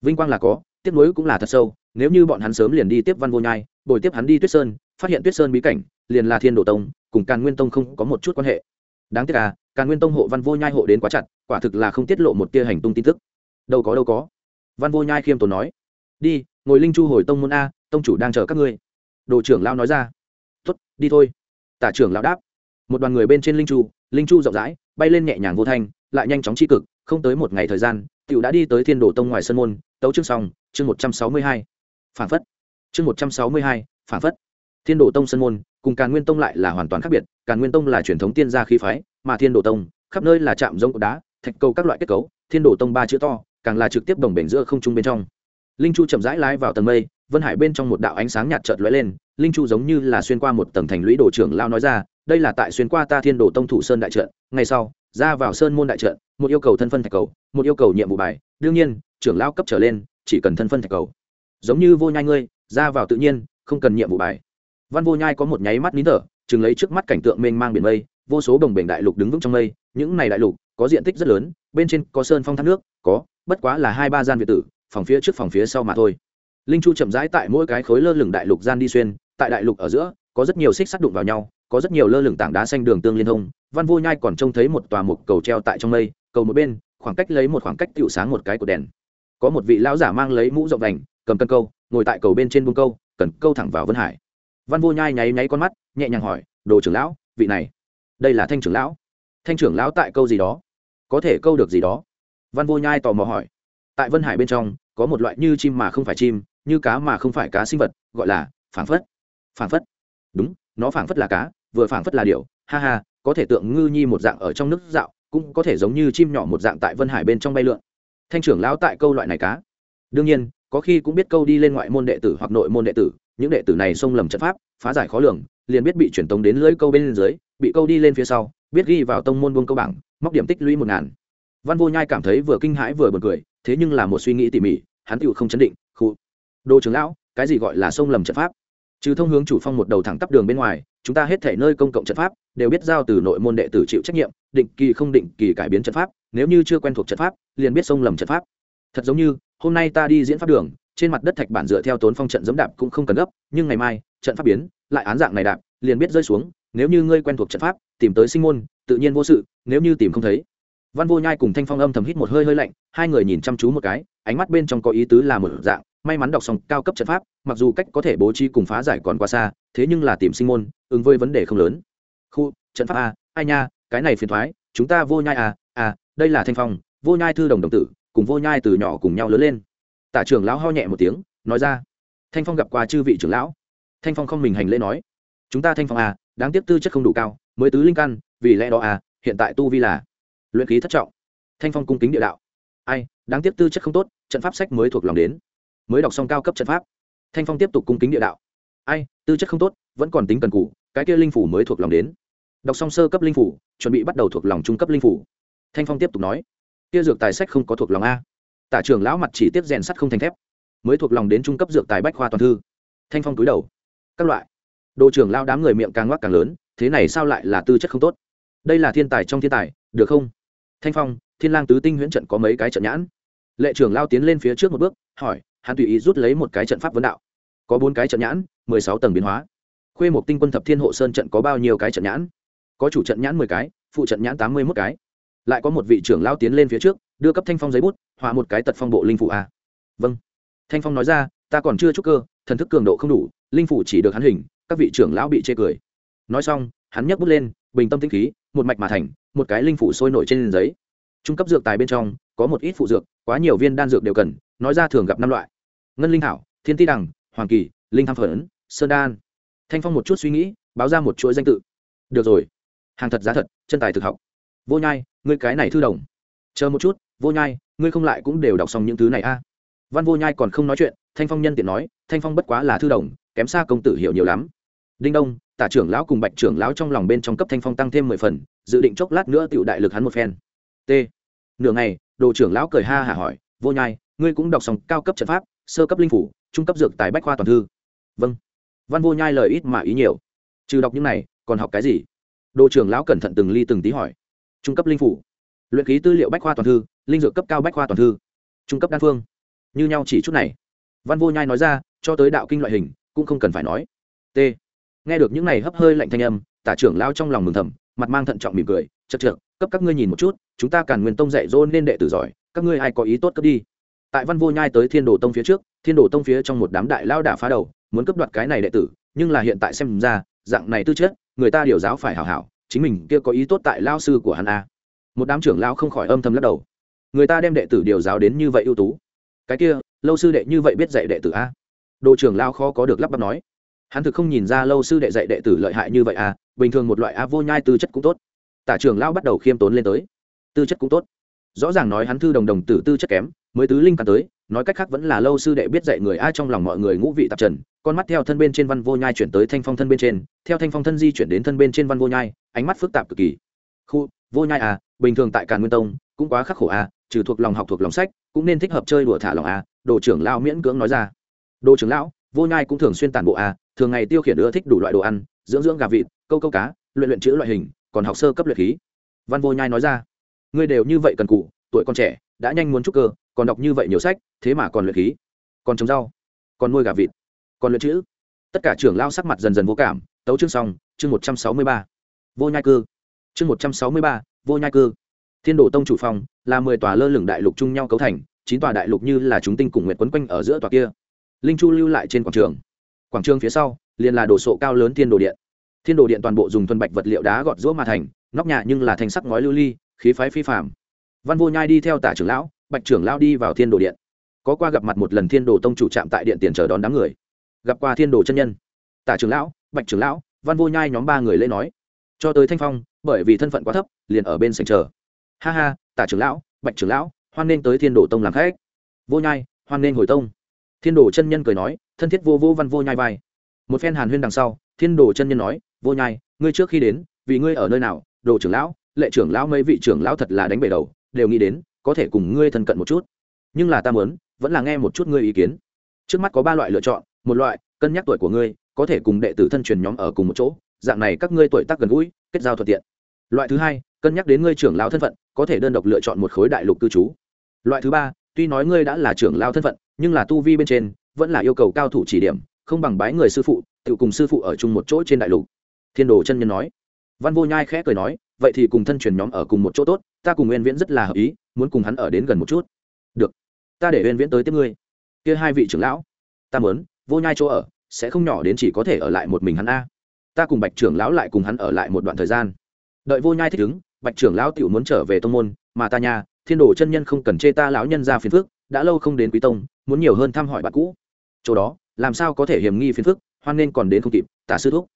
Vinh quang là có, tiếc nuối cũng là thật sâu. Nếu như bọn hắn sớm liền đi tiếp văn vô nhai, bồi tiếp hắn đi tuyết sơn, phát hiện tuyết sơn bí cảnh, liền là thiên đồ tông, cùng càn nguyên tông không có một chút quan hệ. Đáng tiếc à càn nguyên tông hộ văn vô nhai hộ đến quá chặt, quả thực là không tiết lộ một tia hành tung tin tức. Đâu có đâu có. Văn vô nhai khiêm tốn nói đi, ngồi linh chu hồi tông môn a, tông chủ đang chờ các ngươi. Đồ trưởng lao nói ra. Tuất đi thôi. Tả trưởng lão đáp. Một đoàn người bên trên linh chu linh chu rộng rãi, bay lên nhẹ nhàng vô thanh, lại nhanh chóng tri cực, không tới một ngày thời gian, tiểu đã đi tới thiên đồ tông ngoài sân môn, tấu chương xong, chương một trăm sáu mươi hai. Phản phất. Chương một trăm sáu mươi hai, phản phất. Thiên đồ tông sân môn, cùng càn nguyên tông lại là hoàn toàn khác biệt, càn nguyên tông là truyền thống tiên gia khí phái, mà thiên đồ tông, khắp nơi là chạm giống cột đá, thạch cầu các loại kết cấu, thiên đồ tông ba chữ to, càng là trực tiếp đồng bể giữa không trung bên trong linh chu chậm rãi lái vào tầng mây, vân hải bên trong một đạo ánh sáng nhạt chợt lóe lên, linh chu giống như là xuyên qua một tầng thành lũy đồ trưởng lao nói ra, đây là tại xuyên qua ta thiên đồ tông thủ sơn đại trận ngay sau, ra vào sơn môn đại trận, một yêu cầu thân phân thạch cầu, một yêu cầu nhiệm vụ bài, đương nhiên, trưởng lao cấp trở lên, chỉ cần thân phân thạch cầu. Giống như vô nhai ngươi, ra vào tự nhiên, không cần nhiệm vụ bài. Văn vô nhai có một nháy mắt nín thở, chừng lấy trước mắt cảnh tượng mênh mang biển mây, vô số đồng bể đại lục đứng vững trong mây, những này đại lục có diện tích rất lớn, bên trên có sơn phong thác nước, có, bất quá là hai ba gian việt tử phòng phía trước phòng phía sau mà thôi. Linh chu chậm rãi tại mỗi cái khối lơ lửng đại lục gian đi xuyên, tại đại lục ở giữa, có rất nhiều xích sắt đụng vào nhau, có rất nhiều lơ lửng tảng đá xanh đường tương liên thông, văn vô nhai còn trông thấy một tòa mục cầu treo tại trong mây, cầu một bên, khoảng cách lấy một khoảng cách tựu sáng một cái của đèn. Có một vị lão giả mang lấy mũ rộng vành cầm cân câu, ngồi tại cầu bên trên buông câu, cần câu thẳng vào vân hải. Văn vô nhai nháy nháy con mắt, nhẹ nhàng hỏi, đồ trưởng lão, vị này, đây là thanh trưởng lão? Thanh trưởng lão tại câu gì đó? Có thể câu được gì đó. Văn vô nhai tò mò hỏi tại vân hải bên trong, có một loại như chim mà không phải chim, như cá mà không phải cá sinh vật, gọi là phảng phất. Phảng phất. Đúng, nó phảng phất là cá, vừa phảng phất là điều ha ha, có thể tượng ngư nhi một dạng ở trong nước dạo, cũng có thể giống như chim nhỏ một dạng tại vân hải bên trong bay lượn. Thanh trưởng lão tại câu loại này cá. Đương nhiên, có khi cũng biết câu đi lên ngoại môn đệ tử hoặc nội môn đệ tử, những đệ tử này xông lầm trận pháp, phá giải khó lường, liền biết bị truyền tống đến lưỡi câu bên dưới, bị câu đi lên phía sau, biết ghi vào tông môn buông câu bảng, móc điểm tích lũy một ngàn văn vô nhai cảm thấy vừa kinh hãi vừa buồn cười, thế nhưng là một suy nghĩ tỉ mỉ, hắn tựu không chấn định khu đô trưởng lão, cái gì gọi là sông lầm trận pháp? Trừ thông hướng chủ phong một đầu thẳng tắp đường bên ngoài, chúng ta hết thể nơi công cộng trận pháp, đều biết giao từ nội môn đệ tử chịu trách nhiệm, định kỳ không định kỳ cải biến trận pháp, nếu như chưa quen thuộc trận pháp, liền biết sông lầm trận pháp. Thật giống như, hôm nay ta đi diễn pháp đường, trên mặt đất thạch bản dựa theo tốn phong trận dẫm đạp cũng không cần gấp, nhưng ngày mai, trận pháp biến, lại án dạng này đạp, liền biết rơi xuống, nếu như ngươi quen thuộc trận pháp, tìm tới sinh môn, tự nhiên vô sự, nếu như tìm không thấy văn vô nhai cùng thanh phong âm thầm hít một hơi hơi lạnh, hai người nhìn chăm chú một cái, ánh mắt bên trong có ý tứ là một dạng, may mắn đọc xong cao cấp trận pháp, mặc dù cách có thể bố trí cùng phá giải còn quá xa, thế nhưng là tìm sinh môn, ứng với vấn đề không lớn. Khu, trận pháp a, ai nha, cái này phiền thoái, chúng ta vô nhai à à đây là thanh phong, vô nhai thư đồng đồng tử, cùng vô nhai từ nhỏ cùng nhau lớn lên. Tả trưởng lão ho nhẹ một tiếng, nói ra. Thanh phong gặp qua chư vị trưởng lão. Thanh phong không mình hành lễ nói. Chúng ta thanh phong à đáng tiếc tư chất không đủ cao, mới tứ linh căn, vì lẽ đó à hiện tại tu vi là luyện khí thất trọng, thanh phong cung kính địa đạo. Ai, đáng tiếc tư chất không tốt, trận pháp sách mới thuộc lòng đến. Mới đọc xong cao cấp trận pháp, thanh phong tiếp tục cung kính địa đạo. Ai, tư chất không tốt, vẫn còn tính cần cụ cái kia linh phủ mới thuộc lòng đến. Đọc xong sơ cấp linh phủ, chuẩn bị bắt đầu thuộc lòng trung cấp linh phủ. Thanh phong tiếp tục nói, kia dược tài sách không có thuộc lòng a. Tả trưởng lão mặt chỉ tiếp rèn sắt không thành thép, mới thuộc lòng đến trung cấp dược tài bách khoa toàn thư. Thanh phong túi đầu, các loại. Đồ trưởng lao đám người miệng càng ngoác càng lớn, thế này sao lại là tư chất không tốt? Đây là thiên tài trong thiên tài, được không? Thanh phong, thiên lang tứ tinh huyễn trận có mấy cái trận nhãn? Lệ trưởng lao tiến lên phía trước một bước, hỏi, hắn tùy ý rút lấy một cái trận pháp vấn đạo. Có bốn cái trận nhãn, mười sáu tầng biến hóa. Khuê một tinh quân thập thiên hộ sơn trận có bao nhiêu cái trận nhãn? Có chủ trận nhãn mười cái, phụ trận nhãn tám mươi mốt cái. Lại có một vị trưởng lao tiến lên phía trước, đưa cấp thanh phong giấy bút hòa một cái tật phong bộ linh phụ a. Vâng. Thanh phong nói ra, ta còn chưa chúc cơ, thần thức cường độ không đủ, linh phủ chỉ được hắn hình, các vị trưởng lão bị chê cười. Nói xong, hắn nhấc bút lên, bình tâm tĩnh khí, một mạch mà thành một cái linh phủ sôi nổi trên giấy. Trung cấp dược tài bên trong có một ít phụ dược quá nhiều viên đan dược đều cần nói ra thường gặp năm loại. Ngân linh thảo thiên ti đằng hoàng kỳ linh tham phởn, sơn đan. Thanh phong một chút suy nghĩ báo ra một chuỗi danh tự. Được rồi. Hàng thật giá thật chân tài thực học. Vô nhai ngươi cái này thư đồng. Chờ một chút vô nhai ngươi không lại cũng đều đọc xong những thứ này a. À? văn vô nhai còn không nói chuyện thanh phong nhân tiện nói thanh phong bất quá là thư đồng kém xa công tử hiểu nhiều lắm. Đinh đông tả trưởng lão cùng bạch trưởng lão trong lòng bên trong cấp thanh phong tăng thêm mười phần, dự định chốc lát nữa tựu đại lực hắn một phen. T. Nửa ngày, đồ trưởng lão cười ha hả hỏi, vô nhai, ngươi cũng đọc xong cao cấp trận pháp, sơ cấp linh phủ, trung cấp dược tài bách khoa toàn thư. Vâng. Văn vô nhai lời ít mà ý nhiều. Trừ đọc những này, còn học cái gì? Đồ trưởng lão cẩn thận từng ly từng tí hỏi. Trung cấp linh phủ, luyện ký tư liệu bách khoa toàn thư, linh dược cấp cao bách khoa toàn thư, trung cấp đan phương, như nhau chỉ chút này. Văn vô nhai nói ra, cho tới đạo kinh loại hình, cũng không cần phải nói. T nghe được những này hấp hơi lạnh thanh âm, tả trưởng lao trong lòng mừng thầm, mặt mang thận trọng mỉm cười chật trượt cấp các ngươi nhìn một chút, chúng ta càn nguyên tông dạy dỗ nên đệ tử giỏi, các ngươi ai có ý tốt cấp đi. Tại văn vô nhai tới thiên đồ tông phía trước, thiên đồ tông phía trong một đám đại lao đả phá đầu, muốn cấp đoạt cái này đệ tử, nhưng là hiện tại xem ra, dạng này tư chất, người ta điều giáo phải hảo hảo, chính mình kia có ý tốt tại lao sư của hắn a. Một đám trưởng lao không khỏi âm thầm lắc đầu. Người ta đem đệ tử điều giáo đến như vậy ưu tú. Cái kia, lâu sư đệ như vậy biết dạy đệ tử a? Đồ trưởng lao khó có được lắp bắp nói hắn thực không nhìn ra lâu sư đệ dạy đệ tử lợi hại như vậy à bình thường một loại a vô nhai tư chất cũng tốt. Tả trưởng lao bắt đầu khiêm tốn lên tới. Tư chất cũng tốt. Rõ ràng nói hắn thư đồng đồng tử tư chất kém, mới tứ linh càn tới, nói cách khác vẫn là lâu sư đệ biết dạy người ai trong lòng mọi người ngũ vị tạp trần, con mắt theo thân bên trên văn vô nhai chuyển tới thanh phong thân bên trên, theo thanh phong thân di chuyển đến thân bên trên văn vô nhai, ánh mắt phức tạp cực kỳ. Khu, vô nhai à bình thường tại càn nguyên tông, cũng quá khắc khổ à trừ thuộc lòng học thuộc lòng sách, cũng nên thích hợp chơi đùa thả lòng à đồ trưởng lao miễn cưỡng nói ra. Đồ trưởng lão, vô nhai cũng thường xuyên tản bộ à thường ngày tiêu khiển ưa thích đủ loại đồ ăn, dưỡng dưỡng gà vịt, câu câu cá, luyện luyện chữ loại hình, còn học sơ cấp luyện khí. Văn vô nhai nói ra, ngươi đều như vậy cần cụ tuổi còn trẻ, đã nhanh muốn trúc cơ, còn đọc như vậy nhiều sách, thế mà còn luyện khí, còn trồng rau, còn nuôi gà vịt, còn luyện chữ. Tất cả trưởng lao sắc mặt dần dần vô cảm, tấu chương xong, chương một trăm sáu mươi ba. Vô nhai cư. Chương một trăm sáu mươi ba, vô nhai cư. Thiên đồ tông chủ phòng, là mười tòa lơ lửng đại lục chung nhau cấu thành, chín tòa đại lục như là chúng tinh cùng nguyện quấn quanh ở giữa tòa kia. Linh chu lưu lại trên quảng trường quảng trường phía sau, liền là đồ sộ cao lớn thiên đồ điện. Thiên đồ điện toàn bộ dùng thuần bạch vật liệu đá gọt rũa mà thành, nóc nhà nhưng là thành sắc ngói lưu ly, khí phái phi phạm văn vô nhai đi theo tả trưởng lão, bạch trưởng lão đi vào thiên đồ điện. Có qua gặp mặt một lần thiên đồ tông chủ trạm tại điện tiền chờ đón đám người. Gặp qua thiên đồ chân nhân. Tả trưởng lão, bạch trưởng lão, văn vô nhai nhóm ba người lên nói. Cho tới thanh phong, bởi vì thân phận quá thấp, liền ở bên sảnh chờ. Ha ha, tả trưởng lão, bạch trưởng lão, hoan nên tới thiên đồ tông làm khách. Vô nhai, hoan nên hồi tông thiên đồ chân nhân cười nói, thân thiết vô vô văn vô nhai vai. Một phen hàn huyên đằng sau, thiên đồ chân nhân nói, vô nhai, ngươi trước khi đến, vì ngươi ở nơi nào, đồ trưởng lão, lệ trưởng lão mấy vị trưởng lão thật là đánh bể đầu, đều nghĩ đến, có thể cùng ngươi thân cận một chút. Nhưng là ta muốn, vẫn là nghe một chút ngươi ý kiến. Trước mắt có ba loại lựa chọn, một loại, cân nhắc tuổi của ngươi, có thể cùng đệ tử thân truyền nhóm ở cùng một chỗ, dạng này các ngươi tuổi tác gần gũi, kết giao thuận tiện. Loại thứ hai, cân nhắc đến ngươi trưởng lão thân phận, có thể đơn độc lựa chọn một khối đại lục cư trú. Loại thứ ba, tuy nói ngươi đã là trưởng lão thân phận nhưng là tu vi bên trên vẫn là yêu cầu cao thủ chỉ điểm, không bằng bái người sư phụ, tự cùng sư phụ ở chung một chỗ trên đại lục. Thiên đồ chân nhân nói. Văn vô nhai khẽ cười nói, vậy thì cùng thân truyền nhóm ở cùng một chỗ tốt, ta cùng nguyên viễn rất là hợp ý, muốn cùng hắn ở đến gần một chút. Được, ta để nguyên viễn tới tiếp ngươi. Kia hai vị trưởng lão, ta muốn, vô nhai chỗ ở, sẽ không nhỏ đến chỉ có thể ở lại một mình hắn a. Ta cùng bạch trưởng lão lại cùng hắn ở lại một đoạn thời gian. Đợi vô nhai thích ứng, bạch trưởng lão tiểu muốn trở về tông môn, mà ta nha, thiên đồ chân nhân không cần chê ta lão nhân ra phiền phức đã lâu không đến quý tông, muốn nhiều hơn thăm hỏi bạn cũ. Chỗ đó, làm sao có thể hiểm nghi phiền phức, hoan nên còn đến không kịp, tả sư thúc.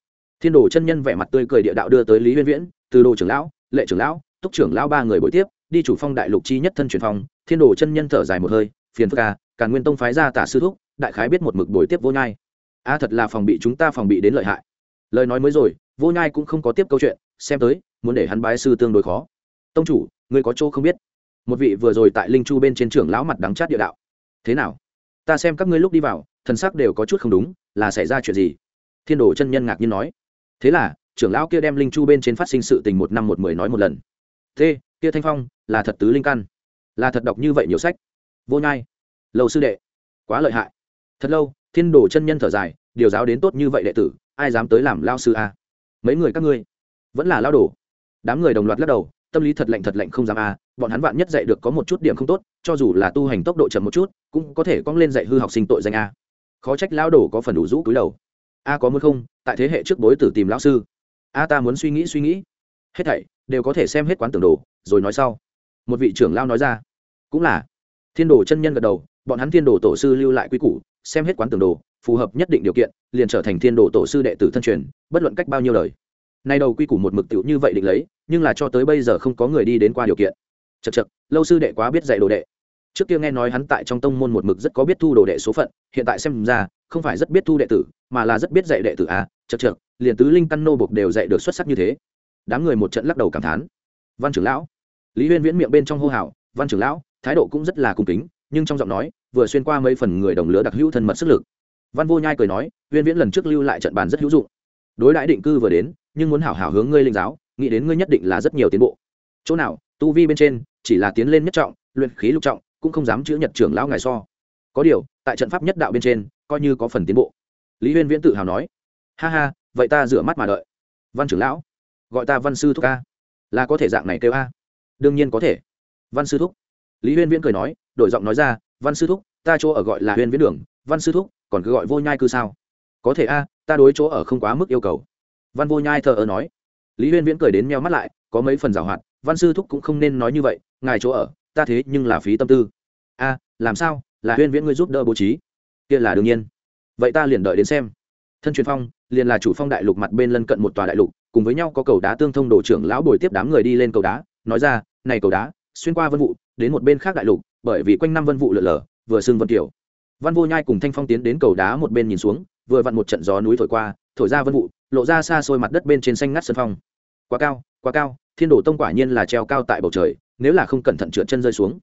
Thiên đồ chân nhân vẻ mặt tươi cười địa đạo đưa tới lý huyên viễn, từ đồ trưởng lão, lệ trưởng lão, túc trưởng lão ba người buổi tiếp, đi chủ phong đại lục chi nhất thân truyền phong. Thiên đồ chân nhân thở dài một hơi, phiền phức à cả nguyên tông phái ra tả sư thúc, đại khái biết một mực buổi tiếp vô nhai. A thật là phòng bị chúng ta phòng bị đến lợi hại. Lời nói mới rồi, vô nhai cũng không có tiếp câu chuyện, xem tới, muốn để hắn bái sư tương đối khó. Tông chủ, ngươi có chỗ không biết? Một vị vừa rồi tại linh chu bên trên trưởng lão mặt đắng chát địa đạo. Thế nào? Ta xem các ngươi lúc đi vào, thần sắc đều có chút không đúng, là xảy ra chuyện gì? Thiên đồ chân nhân ngạc nhiên nói. Thế là, trưởng lão kia đem linh chu bên trên phát sinh sự tình một năm một mười nói một lần. Thế, kia thanh phong, là thật tứ linh căn. Là thật đọc như vậy nhiều sách. Vô nhai. Lâu sư đệ. Quá lợi hại. Thật lâu, thiên đồ chân nhân thở dài, điều giáo đến tốt như vậy đệ tử, ai dám tới làm lao sư a? À? mấy người các ngươi? Vẫn là lao đồ. Đám người đồng loạt lắc đầu, tâm lý thật lạnh thật lạnh không dám a à bọn hắn vạn nhất dạy được có một chút điểm không tốt, cho dù là tu hành tốc độ chậm một chút, cũng có thể cong lên dạy hư học sinh tội danh a. Khó trách lao đồ có phần đủ rũ cúi đầu. A có muốn không? Tại thế hệ trước bối tử tìm lão sư. A ta muốn suy nghĩ suy nghĩ. Hết thảy đều có thể xem hết quán tưởng đồ, rồi nói sau. Một vị trưởng lao nói ra. Cũng là. Thiên đồ chân nhân gật đầu, bọn hắn thiên đồ tổ sư lưu lại quy củ, xem hết quán tưởng đồ, phù hợp nhất định điều kiện, liền trở thành thiên đồ tổ sư đệ tử thân truyền, bất luận cách bao nhiêu lời nay đầu quy củ một mực tiểu như vậy định lấy, nhưng là cho tới bây giờ không có người đi đến qua điều kiện chật chật, lâu sư đệ quá biết dạy đồ đệ. Trước kia nghe nói hắn tại trong tông môn một mực rất có biết thu đồ đệ số phận, hiện tại xem ra, không phải rất biết thu đệ tử, mà là rất biết dạy đệ tử à chật chật, liền tứ linh căn nô bộc đều dạy được xuất sắc như thế. Đám người một trận lắc đầu cảm thán. Văn trưởng lão, lý huyên viễn miệng bên trong hô hào, văn trưởng lão, thái độ cũng rất là cung kính, nhưng trong giọng nói, vừa xuyên qua mấy phần người đồng lứa đặc hữu thân mật sức lực. Văn vô nhai cười nói, huyên viễn lần trước lưu lại trận bàn rất hữu dụng. Đối đãi định cư vừa đến, nhưng muốn hảo hảo hướng ngươi linh giáo, nghĩ đến ngươi nhất định là rất nhiều tiến bộ. Chỗ nào, tu vi bên trên chỉ là tiến lên nhất trọng, luyện khí lục trọng, cũng không dám chữ nhật trưởng lão ngài so. Có điều, tại trận pháp nhất đạo bên trên, coi như có phần tiến bộ. Lý huyên viễn tự hào nói, ha ha, vậy ta rửa mắt mà đợi. Văn trưởng lão, gọi ta văn sư thúc ca là có thể dạng này kêu a? Đương nhiên có thể. Văn sư thúc? Lý huyên viễn cười nói, đổi giọng nói ra, văn sư thúc, ta chỗ ở gọi là huyên viễn đường, văn sư thúc, còn cứ gọi vô nhai cư sao? Có thể a, ta đối chỗ ở không quá mức yêu cầu. Văn vô nhai thờ ơ nói. Lý huyên viễn cười đến meo mắt lại, có mấy phần giảo hoạt văn sư thúc cũng không nên nói như vậy, ngài chỗ ở, ta thế nhưng là phí tâm tư. A, làm sao? Là huyên viễn ngươi giúp đỡ bố trí. Kia là đương nhiên. Vậy ta liền đợi đến xem. Thân truyền phong, liền là chủ phong đại lục mặt bên lân cận một tòa đại lục, cùng với nhau có cầu đá tương thông đồ trưởng lão bồi tiếp đám người đi lên cầu đá, nói ra, này cầu đá, xuyên qua vân vụ, đến một bên khác đại lục, bởi vì quanh năm vân vụ lở lở, vừa xưng vân kiểu. Văn vô nhai cùng thanh phong tiến đến cầu đá một bên nhìn xuống, vừa vặn một trận gió núi thổi qua, thổi ra vân vụ, lộ ra xa xôi mặt đất bên trên xanh ngắt sân phong. Quá cao quá cao thiên đồ tông quả nhiên là treo cao tại bầu trời, nếu là không cẩn thận trượt chân rơi xuống.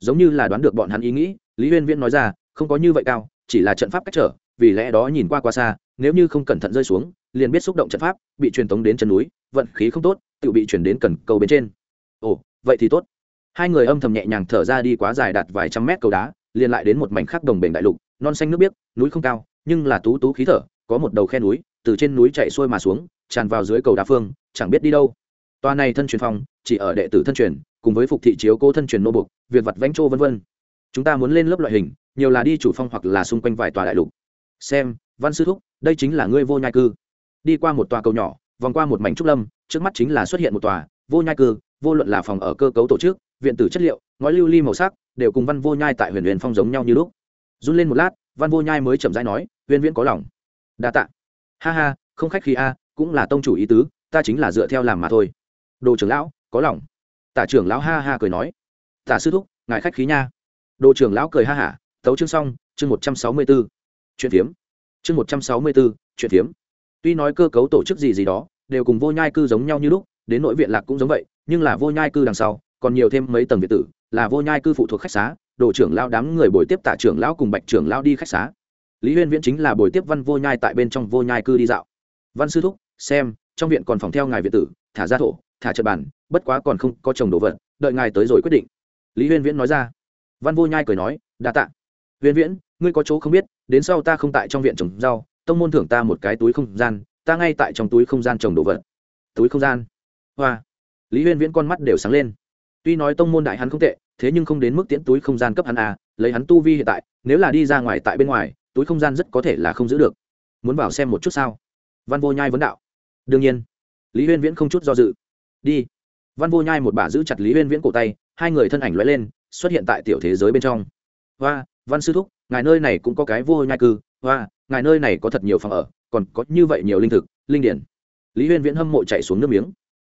Giống như là đoán được bọn hắn ý nghĩ, lý huyên viễn nói ra, không có như vậy cao, chỉ là trận pháp cách trở, vì lẽ đó nhìn qua qua xa, nếu như không cẩn thận rơi xuống, liền biết xúc động trận pháp, bị truyền tống đến chân núi, vận khí không tốt, tự bị chuyển đến cần cầu bên trên. Ồ, vậy thì tốt. Hai người âm thầm nhẹ nhàng thở ra đi quá dài đạt vài trăm mét cầu đá, liền lại đến một mảnh khắc đồng bền đại lục, non xanh nước biếc, núi không cao, nhưng là tú tú khí thở, có một đầu khe núi, từ trên núi chạy xuôi mà xuống, tràn vào dưới cầu đá phương, chẳng biết đi đâu toa này thân truyền phong chỉ ở đệ tử thân truyền cùng với phục thị chiếu cố thân truyền nô buộc, việc vặt vánh trô vân vân. Chúng ta muốn lên lớp loại hình nhiều là đi chủ phong hoặc là xung quanh vài tòa đại lục. Xem văn sư thúc đây chính là ngươi vô nhai cư. Đi qua một tòa cầu nhỏ vòng qua một mảnh trúc lâm trước mắt chính là xuất hiện một tòa vô nhai cư vô luận là phòng ở cơ cấu tổ chức viện tử chất liệu ngói lưu ly màu sắc đều cùng văn vô nhai tại huyền huyền phong giống nhau như lúc. Run lên một lát văn vô nhai mới chậm rãi nói huyền viễn có lòng. Đa tạ. Ha ha không khách khí a cũng là tông chủ ý tứ ta chính là dựa theo làm mà thôi đồ trưởng lão, có lòng. Tả trưởng lão ha ha cười nói. Tả sư thúc, ngài khách khí nha. Đồ trưởng lão cười ha hả, tấu chương xong, chương một trăm sáu mươi b ố chuyện phiếm chương một trăm sáu mươi b ố chuyện phiếm tuy nói cơ cấu tổ chức gì gì đó, đều cùng vô nhai cư giống nhau như lúc, đến nội viện lạc cũng giống vậy, nhưng là vô nhai cư đằng sau, còn nhiều thêm mấy tầng viện tử, là vô nhai cư phụ thuộc khách xá, đồ trưởng lao đám người bồi tiếp tạ trưởng lão cùng bạch trưởng lao đi khách xá. Lý huyên viễn chính là bồi tiếp văn vô nhai tại bên trong vô nhai cư đi dạo. Văn sư thúc, xem, trong viện còn phòng theo ngài việt tử, thả ra thổ thả trận bàn, bất quá còn không có chồng đồ vật, đợi ngài tới rồi quyết định. Lý huyên viễn nói ra. Văn vô nhai cười nói, đa tạ. Huyên viễn, ngươi có chỗ không biết, đến sau ta không tại trong viện trồng rau, tông môn thưởng ta một cái túi không gian, ta ngay tại trong túi không gian trồng đồ vật. Túi không gian? Hoa. Lý huyên viễn con mắt đều sáng lên. Tuy nói tông môn đại hắn không tệ, thế nhưng không đến mức tiễn túi không gian cấp hắn à lấy hắn tu vi hiện tại, nếu là đi ra ngoài tại bên ngoài, túi không gian rất có thể là không giữ được. Muốn vào xem một chút sao? Văn vô nhai vấn đạo. Đương nhiên. Lý huyên viễn không chút do dự đi. Văn vô nhai một bà giữ chặt lý huyên viễn cổ tay, hai người thân ảnh l lên, xuất hiện tại tiểu thế giới bên trong. Hoa, văn sư thúc, ngài nơi này cũng có cái vô nhai cư. Hoa, ngài nơi này có thật nhiều phòng ở, còn có như vậy nhiều linh thực, linh điển. Lý huyên viễn hâm mộ chạy xuống nước miếng.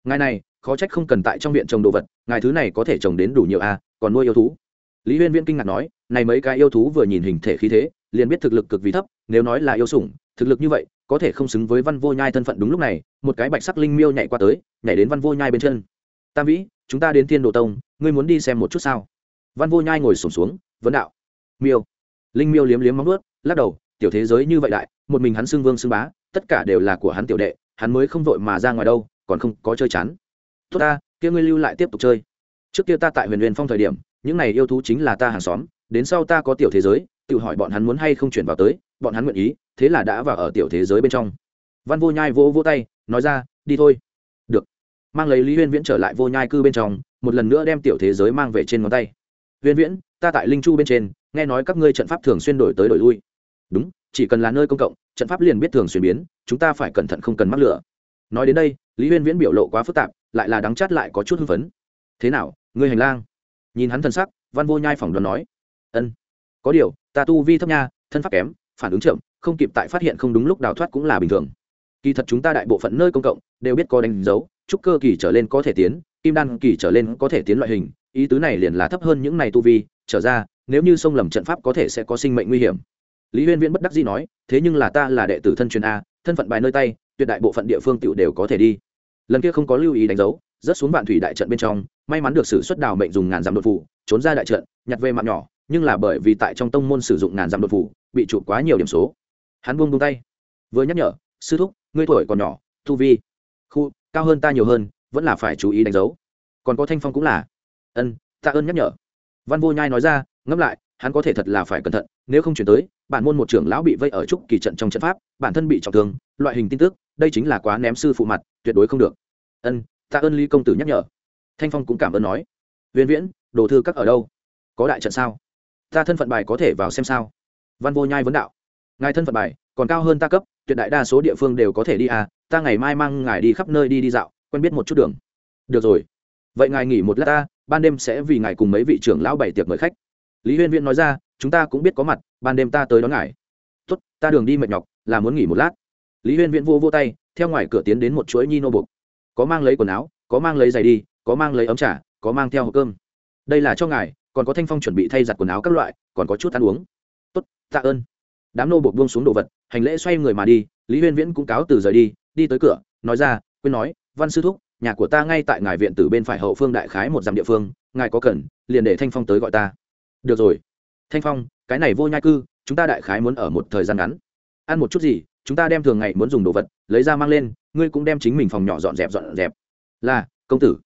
Ngài này, khó trách không cần tại trong viện trồng đồ vật, ngài thứ này có thể trồng đến đủ nhiều a còn nuôi yêu thú. Lý huyên viễn kinh ngạc nói, này mấy cái yêu thú vừa nhìn hình thể khí thế, liền biết thực lực cực vì thấp, nếu nói là yêu sủng, thực lực như vậy có thể không xứng với văn vô nhai thân phận đúng lúc này, một cái bạch sắc linh miêu nhảy qua tới, nhảy đến văn vô nhai bên chân. Tam vĩ, chúng ta đến thiên đồ tông, ngươi muốn đi xem một chút sao? Văn vô nhai ngồi sổm xuống, vấn đạo. Miêu. Linh miêu liếm liếm móng ướt lắc đầu, tiểu thế giới như vậy đại, một mình hắn xưng vương xưng bá, tất cả đều là của hắn tiểu đệ, hắn mới không vội mà ra ngoài đâu, còn không có chơi chán. Tốt ta, kia ngươi lưu lại tiếp tục chơi. Trước kia ta tại huyền huyền phong thời điểm, những này yêu thú chính là ta hàng xóm, đến sau ta có tiểu thế giới tự hỏi bọn hắn muốn hay không chuyển vào tới, bọn hắn nguyện ý, thế là đã vào ở tiểu thế giới bên trong. Văn vô nhai vỗ vỗ tay, nói ra, đi thôi. Được. Mang lấy lý huyên viễn trở lại vô nhai cư bên trong, một lần nữa đem tiểu thế giới mang về trên ngón tay. Huyên viễn, ta tại linh chu bên trên, nghe nói các ngươi trận pháp thường xuyên đổi tới đổi lui. Đúng, chỉ cần là nơi công cộng, trận pháp liền biết thường xuyên biến, chúng ta phải cẩn thận không cần mắc lửa. Nói đến đây, lý huyên viễn biểu lộ quá phức tạp, lại là đắng chát lại có chút hưng phấn. Thế nào, ngươi hành lang? Nhìn hắn thân sắc, văn vô nhai phỏng đoán nói, ân, có điều ta tu vi thấp nha, thân pháp kém, phản ứng chậm, không kịp tại phát hiện không đúng lúc đào thoát cũng là bình thường. Kỳ thật chúng ta đại bộ phận nơi công cộng đều biết có đánh dấu, trúc cơ kỳ trở lên có thể tiến, kim đan kỳ trở lên có thể tiến loại hình, ý tứ này liền là thấp hơn những này tu vi, trở ra, nếu như sông lầm trận pháp có thể sẽ có sinh mệnh nguy hiểm. Lý huyên viễn bất đắc dĩ nói, thế nhưng là ta là đệ tử thân truyền a, thân phận bài nơi tay, tuyệt đại bộ phận địa phương tựu đều có thể đi. Lần kia không có lưu ý đánh dấu, rớt xuống vạn thủy đại trận bên trong, may mắn được sử xuất đào mệnh dùng ngàn dặm đột phủ trốn ra đại trận, nhặt về mạng nhỏ nhưng là bởi vì tại trong tông môn sử dụng ngàn dặm đột phủ, bị chụp quá nhiều điểm số. Hắn buông buông tay. Vừa nhắc nhở, sư thúc, ngươi tuổi còn nhỏ, tu vi, khu, cao hơn ta nhiều hơn, vẫn là phải chú ý đánh dấu. Còn có thanh phong cũng là. Ân ta ơn nhắc nhở. Văn vô nhai nói ra, ngẫm lại, hắn có thể thật là phải cẩn thận, nếu không chuyển tới, bản môn một trưởng lão bị vây ở trúc kỳ trận trong trận pháp, bản thân bị trọng thương, loại hình tin tức, đây chính là quá ném sư phụ mặt, tuyệt đối không được. Ân ta ơn ly công tử nhắc nhở. Thanh phong cũng cảm ơn nói. Viên viễn, đồ thư các ở đâu? Có đại trận sao? Ta thân phận bài có thể vào xem sao? Văn vô nhai vấn đạo. Ngài thân phận bài, còn cao hơn ta cấp, tuyệt đại đa số địa phương đều có thể đi à ta ngày mai mang ngài đi khắp nơi đi đi dạo, quen biết một chút đường. Được rồi. Vậy ngài nghỉ một lát ta, ban đêm sẽ vì ngài cùng mấy vị trưởng lão bảy tiệc mời khách. Lý huyên viễn nói ra, chúng ta cũng biết có mặt, ban đêm ta tới đón ngài. Tốt, ta đường đi mệt nhọc, là muốn nghỉ một lát. Lý huyên viễn vô vô tay, theo ngoài cửa tiến đến một chuỗi nhi nô bục có mang lấy quần áo, có mang lấy giày đi, có mang lấy ấm trà, có mang theo hộp cơm. Đây là cho ngài còn có thanh phong chuẩn bị thay giặt quần áo các loại, còn có chút ăn uống. Tốt, tạ ơn. Đám nô buộc buông xuống đồ vật, hành lễ xoay người mà đi, lý huyên viễn cũng cáo từ rời đi đi tới cửa, nói ra quên nói, văn sư thúc, nhà của ta ngay tại ngài viện từ bên phải hậu phương đại khái một dặm địa phương, ngài có cần, liền để thanh phong tới gọi ta. Được rồi. Thanh phong, cái này vô nhai cư, chúng ta đại khái muốn ở một thời gian ngắn. Ăn một chút gì, chúng ta đem thường ngày muốn dùng đồ vật, lấy ra mang lên, ngươi cũng đem chính mình phòng nhỏ dọn dẹp dọn dẹp. Là, công tử.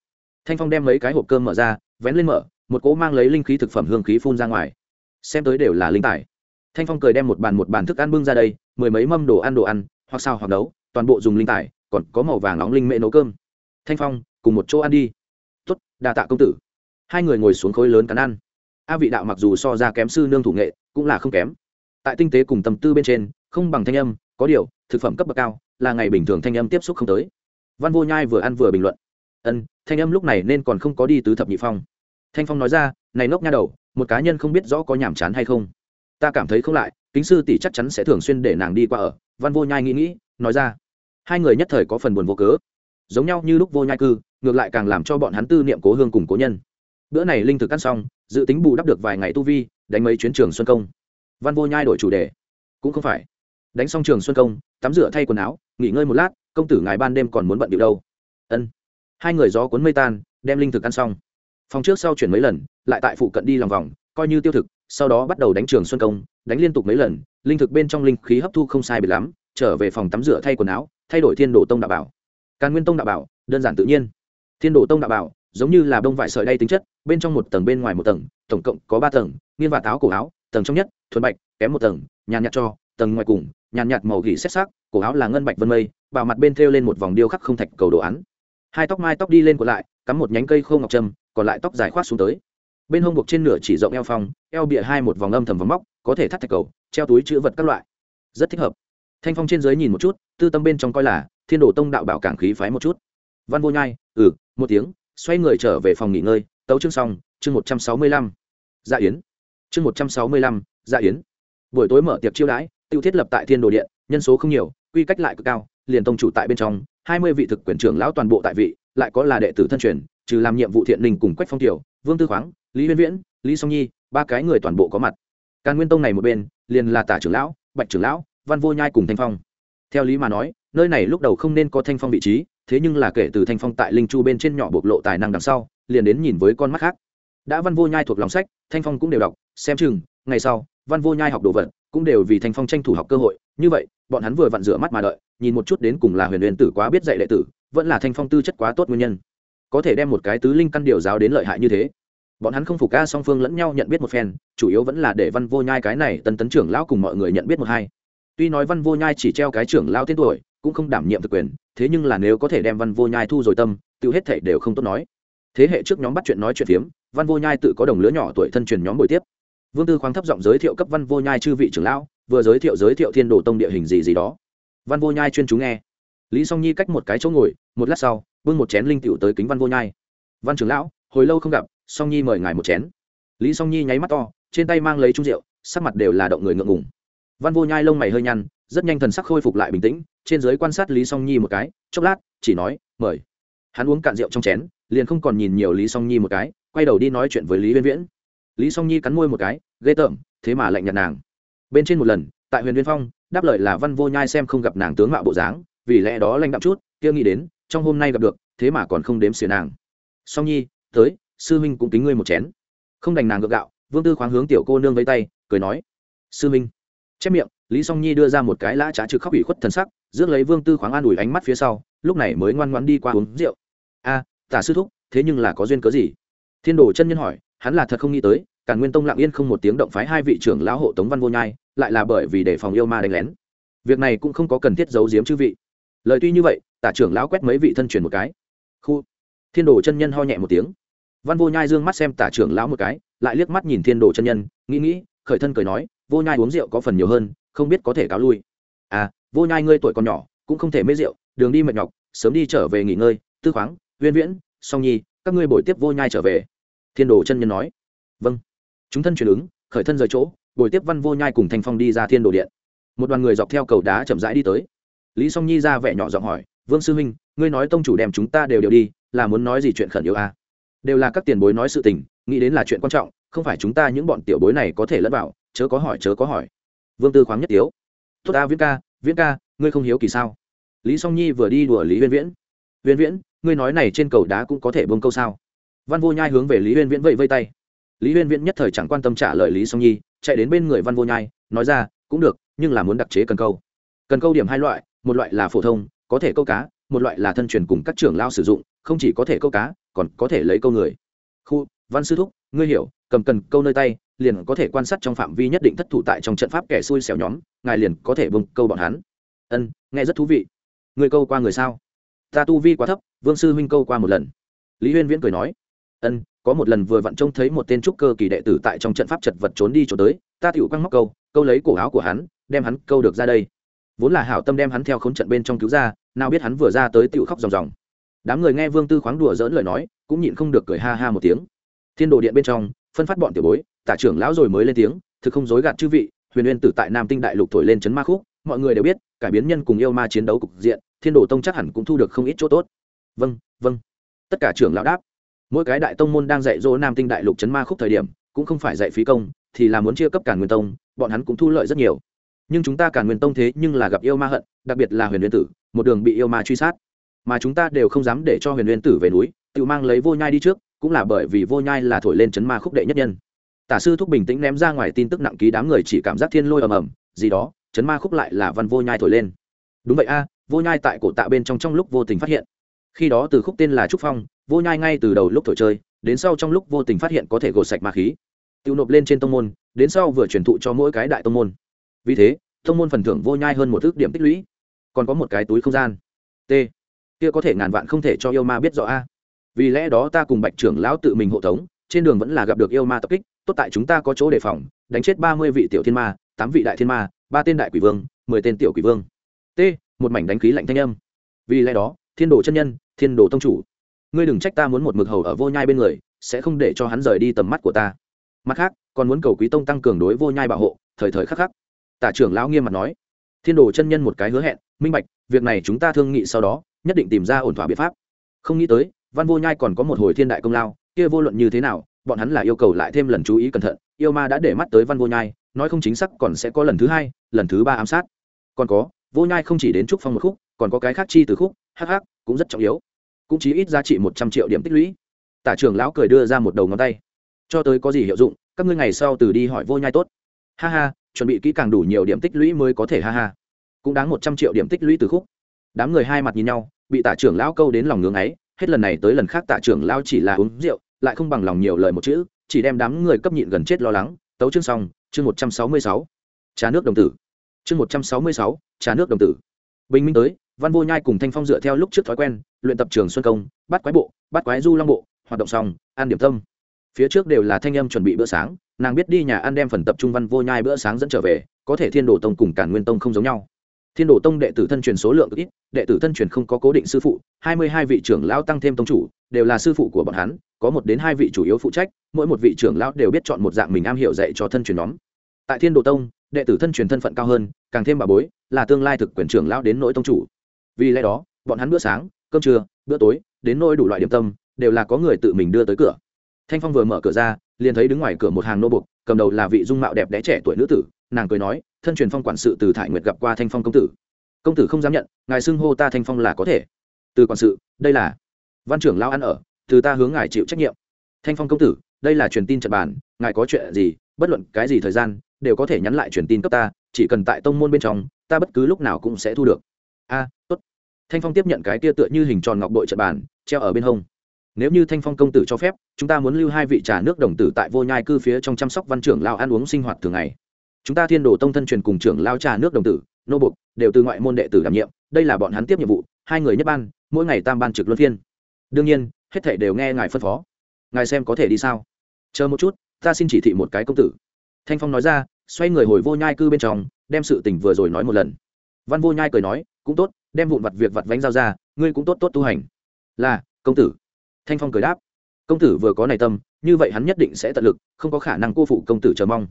Thanh phong đem mấy cái hộp cơm mở ra, vén lên mở một cỗ mang lấy linh khí thực phẩm hương khí phun ra ngoài. Xem tới đều là linh tài. Thanh phong cười đem một bàn một bàn thức ăn bưng ra đây, mười mấy mâm đồ ăn đồ ăn, hoặc sao hoặc nấu, toàn bộ dùng linh tài, còn có màu vàng nóng linh mễ nấu cơm. Thanh phong, cùng một chỗ ăn đi. Tuất đa tạ công tử. Hai người ngồi xuống khối lớn cắn ăn. A vị đạo mặc dù so ra kém sư nương thủ nghệ, cũng là không kém. Tại tinh tế cùng tâm tư bên trên, không bằng thanh âm, có điều, thực phẩm cấp bậc cao, là ngày bình thường thanh âm tiếp xúc không tới. Văn vô nhai vừa ăn vừa bình luận. Ân, thanh âm lúc này nên còn không có đi tứ thập nhị phong thanh phong nói ra, này ngốc nha đầu, một cá nhân không biết rõ có nhàm chán hay không. Ta cảm thấy không lại, kính sư tỷ chắc chắn sẽ thường xuyên để nàng đi qua ở. Văn vô nhai nghĩ nghĩ, nói ra, hai người nhất thời có phần buồn vô cớ. Giống nhau như lúc vô nhai cư, ngược lại càng làm cho bọn hắn tư niệm cố hương cùng cố nhân. Bữa này linh thực ăn xong, dự tính bù đắp được vài ngày tu vi, đánh mấy chuyến trường xuân công. Văn vô nhai đổi chủ đề, cũng không phải. Đánh xong trường xuân công, tắm rửa thay quần áo, nghỉ ngơi một lát, công tử ngài ban đêm còn muốn bận điệu đâu. Ân. Hai người gió cuốn mây tan, đem linh thực ăn xong phòng trước sau chuyển mấy lần, lại tại phụ cận đi lòng vòng, coi như tiêu thực, sau đó bắt đầu đánh trường xuân công, đánh liên tục mấy lần, linh thực bên trong linh khí hấp thu không sai biệt lắm, trở về phòng tắm rửa thay quần áo, thay đổi thiên đồ tông đạo bảo. Càn nguyên tông đạo bảo, đơn giản tự nhiên. Thiên đồ tông đạo bảo, giống như là bông vải sợi đay tính chất, bên trong một tầng bên ngoài một tầng, tổng cộng có ba tầng, nghiên và táo cổ áo, tầng trong nhất, thuần bạch, kém một tầng, nhàn nhạt cho, tầng ngoài cùng, nhàn nhạt màu gỉ xét sắc, cổ áo là ngân bạch vân mây, bảo mặt bên thêu lên một vòng điêu khắc không thạch cầu đồ án. Hai tóc mai tóc đi lên của lại, cắm một nhánh cây khô ngọc trâm còn lại tóc dài khoác xuống tới. Bên hông buộc trên nửa chỉ rộng eo phong, eo bịa hai một vòng âm thầm vòng móc, có thể thắt thạch cầu, treo túi chữ vật các loại. Rất thích hợp. Thanh phong trên dưới nhìn một chút, tư tâm bên trong coi là thiên đồ tông đạo bảo cảng khí phái một chút. Văn vô nhai ừ một tiếng, xoay người trở về phòng nghỉ ngơi, tấu chương xong, chương một trăm sáu mươi lăm. Dạ yến. Chương một trăm sáu mươi lăm dạ yến. Buổi tối mở tiệc chiêu đãi tự thiết lập tại thiên đồ điện, nhân số không nhiều, quy cách lại cực cao, liền tông chủ tại bên trong, hai mươi vị thực quyền trưởng lão toàn bộ tại vị, lại có là đệ tử thân truyền trừ làm nhiệm vụ thiện linh cùng quách phong tiểu, vương tư khoáng, lý huyên viễn, lý song nhi, ba cái người toàn bộ có mặt. Càn nguyên tông này một bên, liền là tả trưởng lão, bạch trưởng lão, văn vô nhai cùng thanh phong. Theo lý mà nói, nơi này lúc đầu không nên có thanh phong vị trí, thế nhưng là kể từ thanh phong tại linh chu bên trên nhỏ bộc lộ tài năng đằng sau, liền đến nhìn với con mắt khác. Đã văn vô nhai thuộc lòng sách, thanh phong cũng đều đọc, xem chừng, ngày sau, văn vô nhai học đồ vật, cũng đều vì thanh phong tranh thủ học cơ hội. Như vậy, bọn hắn vừa vặn rửa mắt mà đợi, nhìn một chút đến cùng là huyền huyền tử quá biết dạy đệ tử, vẫn là thanh phong tư chất quá tốt nguyên nhân có thể đem một cái tứ linh căn điều giáo đến lợi hại như thế. Bọn hắn không phục ca song phương lẫn nhau nhận biết một phen, chủ yếu vẫn là để văn vô nhai cái này tân tấn trưởng lão cùng mọi người nhận biết một hai. Tuy nói văn vô nhai chỉ treo cái trưởng lão tên tuổi, cũng không đảm nhiệm thực quyền, thế nhưng là nếu có thể đem văn vô nhai thu rồi tâm tự hết thể đều không tốt nói. Thế hệ trước nhóm bắt chuyện nói chuyện phiếm, văn vô nhai tự có đồng lứa nhỏ tuổi thân truyền nhóm buổi tiếp. Vương tư khoáng thấp giọng giới thiệu cấp văn vô nhai chư vị trưởng lão, vừa giới thiệu giới thiệu thiên đồ tông địa hình gì gì đó. Văn vô nhai chuyên chú nghe lý song nhi cách một cái chỗ ngồi, một lát sau, bưng một chén linh tiểu tới kính văn vô nhai. Văn trưởng lão, hồi lâu không gặp, song nhi mời ngài một chén. Lý song nhi nháy mắt to, trên tay mang lấy chung rượu, sắc mặt đều là động người ngượng ngùng. Văn vô nhai lông mày hơi nhăn, rất nhanh thần sắc khôi phục lại bình tĩnh, trên giới quan sát lý song nhi một cái, chốc lát, chỉ nói, mời. Hắn uống cạn rượu trong chén, liền không còn nhìn nhiều lý song nhi một cái, quay đầu đi nói chuyện với lý viên viễn. Lý song nhi cắn môi một cái, ghê tởm, thế mà lạnh nhạt nàng. Bên trên một lần, tại huyền viên phong, đáp lời là văn vô nhai xem không gặp nàng tướng mạo bộ dáng vì lẽ đó lanh đạm chút, kia nghĩ đến, trong hôm nay gặp được, thế mà còn không đếm xỉa nàng. Song nhi, tới, sư minh cũng kính ngươi một chén. Không đành nàng gượng gạo, vương tư khoáng hướng tiểu cô nương vây tay, cười nói, sư minh chép miệng, lý song nhi đưa ra một cái lã trá trực khóc ủy khuất thần sắc, rước lấy vương tư khoáng an ủi ánh mắt phía sau, lúc này mới ngoan ngoan đi qua uống rượu. A, tả sư thúc, thế nhưng là có duyên cớ gì? Thiên đồ chân nhân hỏi, hắn là thật không nghĩ tới, càn nguyên tông lặng yên không một tiếng động phái hai vị trưởng lão hộ tống văn vô nhai, lại là bởi vì để phòng yêu ma đánh lén. Việc này cũng không có cần thiết giấu giếm chư vị lời tuy như vậy, tả trưởng lão quét mấy vị thân truyền một cái. Khu. Thiên đồ chân nhân ho nhẹ một tiếng. Văn vô nhai dương mắt xem tả trưởng lão một cái, lại liếc mắt nhìn thiên đồ chân nhân, nghĩ nghĩ, khởi thân cười nói, vô nhai uống rượu có phần nhiều hơn, không biết có thể cáo lui. À vô nhai ngươi tuổi còn nhỏ, cũng không thể mê rượu, đường đi mệt nhọc, sớm đi trở về nghỉ ngơi, tư khoáng, uyên viễn, song nhi, các ngươi bồi tiếp vô nhai trở về. Thiên đồ chân nhân nói. Vâng. Chúng thân chuyển ứng, khởi thân rời chỗ bồi tiếp văn vô nhai cùng thanh phong đi ra thiên đồ điện. Một đoàn người dọc theo cầu đá chậm rãi đi tới lý song nhi ra vẻ nhỏ giọng hỏi, vương sư huynh, ngươi nói tông chủ đem chúng ta đều đều đi, là muốn nói gì chuyện khẩn yếu à? đều là các tiền bối nói sự tình, nghĩ đến là chuyện quan trọng, không phải chúng ta những bọn tiểu bối này có thể lẫn vào, chớ có hỏi, chớ có hỏi. Vương tư khoáng nhất tiếu, tốt ta, viễn ca viễn ca, ngươi không hiếu kỳ sao? Lý song nhi vừa đi đùa lý huyên viễn huyên viễn, ngươi nói này trên cầu đá cũng có thể bông câu sao? Văn vô nhai hướng về lý huyên viễn vẫy vây tay. Lý huyên viễn nhất thời chẳng quan tâm trả lời lý song nhi, chạy đến bên người văn vô nhai, nói ra, cũng được, nhưng là muốn đặc chế cần câu. Cần câu điểm hai loại một loại là phổ thông, có thể câu cá, một loại là thân truyền cùng các trưởng lao sử dụng, không chỉ có thể câu cá, còn có thể lấy câu người. Khu, văn sư thúc, ngươi hiểu, cầm cần câu nơi tay, liền có thể quan sát trong phạm vi nhất định thất thủ tại trong trận pháp kẻ xui xẻo nhóm, ngài liền có thể bông câu bọn hắn. Ân, nghe rất thú vị. Ngươi câu qua người sao? Ta tu vi quá thấp, vương sư huynh câu qua một lần. Lý huyên viễn cười nói. Ân, có một lần vừa vặn trông thấy một tên trúc cơ kỳ đệ tử tại trong trận pháp chật vật trốn đi chỗ tới, ta tiểu quăng móc câu câu lấy cổ áo của hắn, đem hắn câu được ra đây vốn là hảo tâm đem hắn theo khốn trận bên trong cứu ra, nào biết hắn vừa ra tới tựu khóc ròng ròng. Đám người nghe vương tư khoáng đùa dỡn lời nói, cũng nhịn không được cười ha ha một tiếng. Thiên đồ điện bên trong, phân phát bọn tiểu bối, tả trưởng lão rồi mới lên tiếng, thực không dối gạt chư vị, huyền uyên tử tại nam tinh đại lục thổi lên chấn ma khúc, mọi người đều biết, cải biến nhân cùng yêu ma chiến đấu cục diện, thiên đồ tông chắc hẳn cũng thu được không ít chỗ tốt. Vâng vâng. Tất cả trưởng lão đáp. Mỗi cái đại tông môn đang dạy dỗ nam tinh đại lục chấn ma khúc thời điểm, cũng không phải dạy phí công, thì là muốn chia cấp cản nguyên tông, bọn hắn cũng thu lợi rất nhiều nhưng chúng ta cả nguyên tông thế nhưng là gặp yêu ma hận, đặc biệt là huyền nguyên tử, một đường bị yêu ma truy sát. Mà chúng ta đều không dám để cho huyền nguyên tử về núi, tự mang lấy vô nhai đi trước, cũng là bởi vì vô nhai là thổi lên chấn ma khúc đệ nhất nhân. Tả sư thúc bình tĩnh ném ra ngoài tin tức nặng ký đám người chỉ cảm giác thiên lôi ầm ầm, gì đó, chấn ma khúc lại là văn vô nhai thổi lên. Đúng vậy a, vô nhai tại cổ tạ bên trong trong lúc vô tình phát hiện. Khi đó từ khúc tên là trúc phong, vô nhai ngay từ đầu lúc thổi chơi, đến sau trong lúc vô tình phát hiện có thể gột sạch ma khí. Tiêu nộp lên trên tông môn, đến sau vừa truyền thụ cho mỗi cái đại tông môn vì thế, thông môn phần thưởng vô nhai hơn một thước điểm tích lũy. Còn có một cái túi không gian. T. Kia có thể ngàn vạn không thể cho yêu ma biết rõ a. Vì lẽ đó ta cùng bạch trưởng lão tự mình hộ tống, trên đường vẫn là gặp được yêu ma tập kích, tốt tại chúng ta có chỗ đề phòng, đánh chết ba mươi vị tiểu thiên ma, tám vị đại thiên ma, ba tên đại quỷ vương, mười tên tiểu quỷ vương. T. Một mảnh đánh khí lạnh thanh âm. Vì lẽ đó, thiên đồ chân nhân, thiên đồ tông chủ, ngươi đừng trách ta muốn một mực hầu ở vô nhai bên người, sẽ không để cho hắn rời đi tầm mắt của ta. Mặt khác, còn muốn cầu quý tông tăng cường đối vô nhai bảo hộ, thời thời khắc khắc tả trưởng lão nghiêm mặt nói, thiên đồ chân nhân một cái hứa hẹn, minh bạch, việc này chúng ta thương nghị sau đó, nhất định tìm ra ổn thỏa biện pháp. Không nghĩ tới, văn vô nhai còn có một hồi thiên đại công lao, kia vô luận như thế nào, bọn hắn là yêu cầu lại thêm lần chú ý cẩn thận, yêu ma đã để mắt tới văn vô nhai, nói không chính xác còn sẽ có lần thứ hai, lần thứ ba ám sát. Còn có, vô nhai không chỉ đến trúc phong một khúc, còn có cái khác chi từ khúc hh cũng rất trọng yếu. Cũng chỉ ít giá trị một trăm triệu điểm tích lũy. Tả trưởng lão cười đưa ra một đầu ngón tay. Cho tới có gì hiệu dụng, các ngươi ngày sau từ đi hỏi vô nhai tốt. Ha ha chuẩn bị kỹ càng đủ nhiều điểm tích lũy mới có thể ha ha. Cũng đáng một trăm triệu điểm tích lũy từ khúc. Đám người hai mặt nhìn nhau, bị tạ trưởng lão câu đến lòng ngưỡng ấy, hết lần này tới lần khác tạ trưởng lão chỉ là uống rượu, lại không bằng lòng nhiều lời một chữ, chỉ đem đám người cấp nhịn gần chết lo lắng. Tấu chương xong, chương một trăm sáu mươi sáu. Trà nước đồng tử. Chương một trăm sáu mươi sáu, trà nước đồng tử. Bình minh tới, văn vô nhai cùng thanh phong dựa theo lúc trước thói quen, luyện tập trường xuân công, bắt quái bộ, bắt quái du long bộ, hoạt động xong, ăn điểm tâm. Phía trước đều là thanh âm chuẩn bị bữa sáng nàng biết đi nhà ăn đem phần tập trung văn vô nhai bữa sáng dẫn trở về, có thể thiên đồ tông cùng cản nguyên tông không giống nhau. Thiên đồ tông đệ tử thân truyền số lượng ít, đệ tử thân truyền không có cố định sư phụ, hai mươi hai vị trưởng lão tăng thêm tông chủ, đều là sư phụ của bọn hắn, có một đến hai vị chủ yếu phụ trách, mỗi một vị trưởng lão đều biết chọn một dạng mình am hiểu dạy cho thân truyền nhóm. Tại thiên đồ tông, đệ tử thân truyền thân phận cao hơn, càng thêm bà bối, là tương lai thực quyền trưởng lão đến nỗi tông chủ. Vì lẽ đó, bọn hắn bữa sáng, cơm trưa, bữa tối, đến nỗi đủ loại điểm tâm, đều là có người tự mình đưa tới cửa. Thanh phong vừa mở cửa ra liền thấy đứng ngoài cửa một hàng nô bục cầm đầu là vị dung mạo đẹp đẽ trẻ tuổi nữ tử, nàng cười nói, thân truyền phong quản sự từ thải nguyệt gặp qua thanh phong công tử. Công tử không dám nhận, ngài xưng hô ta thanh phong là có thể. Từ quản sự, đây là văn trưởng lao ăn ở, từ ta hướng ngài chịu trách nhiệm. Thanh phong công tử, đây là truyền tin trận bàn, ngài có chuyện gì, bất luận cái gì thời gian, đều có thể nhắn lại truyền tin cấp ta, chỉ cần tại tông môn bên trong, ta bất cứ lúc nào cũng sẽ thu được. A, tốt. Thanh phong tiếp nhận cái tia tựa như hình tròn ngọc bội trận bàn, treo ở bên hông nếu như thanh phong công tử cho phép, chúng ta muốn lưu hai vị trà nước đồng tử tại vô nhai cư phía trong chăm sóc văn trưởng lao ăn uống sinh hoạt thường ngày. Chúng ta thiên đồ tông thân truyền cùng trưởng lao trà nước đồng tử, nô bục đều từ ngoại môn đệ tử đảm nhiệm, đây là bọn hắn tiếp nhiệm vụ, hai người nhất ban, mỗi ngày tam ban trực luân phiên. Đương nhiên, hết thể đều nghe ngài phân phó. Ngài xem có thể đi sao? Chờ một chút, ta xin chỉ thị một cái công tử. Thanh phong nói ra, xoay người hồi vô nhai cư bên trong, đem sự tình vừa rồi nói một lần. Văn vô nhai cười nói, cũng tốt, đem vụn vặt việc vặt vánh giao ra, ngươi cũng tốt tốt tu hành. Là, công tử thanh phong cười đáp, công tử vừa có này tâm, như vậy hắn nhất định sẽ tận lực, không có khả năng cô phụ công tử chờ mong.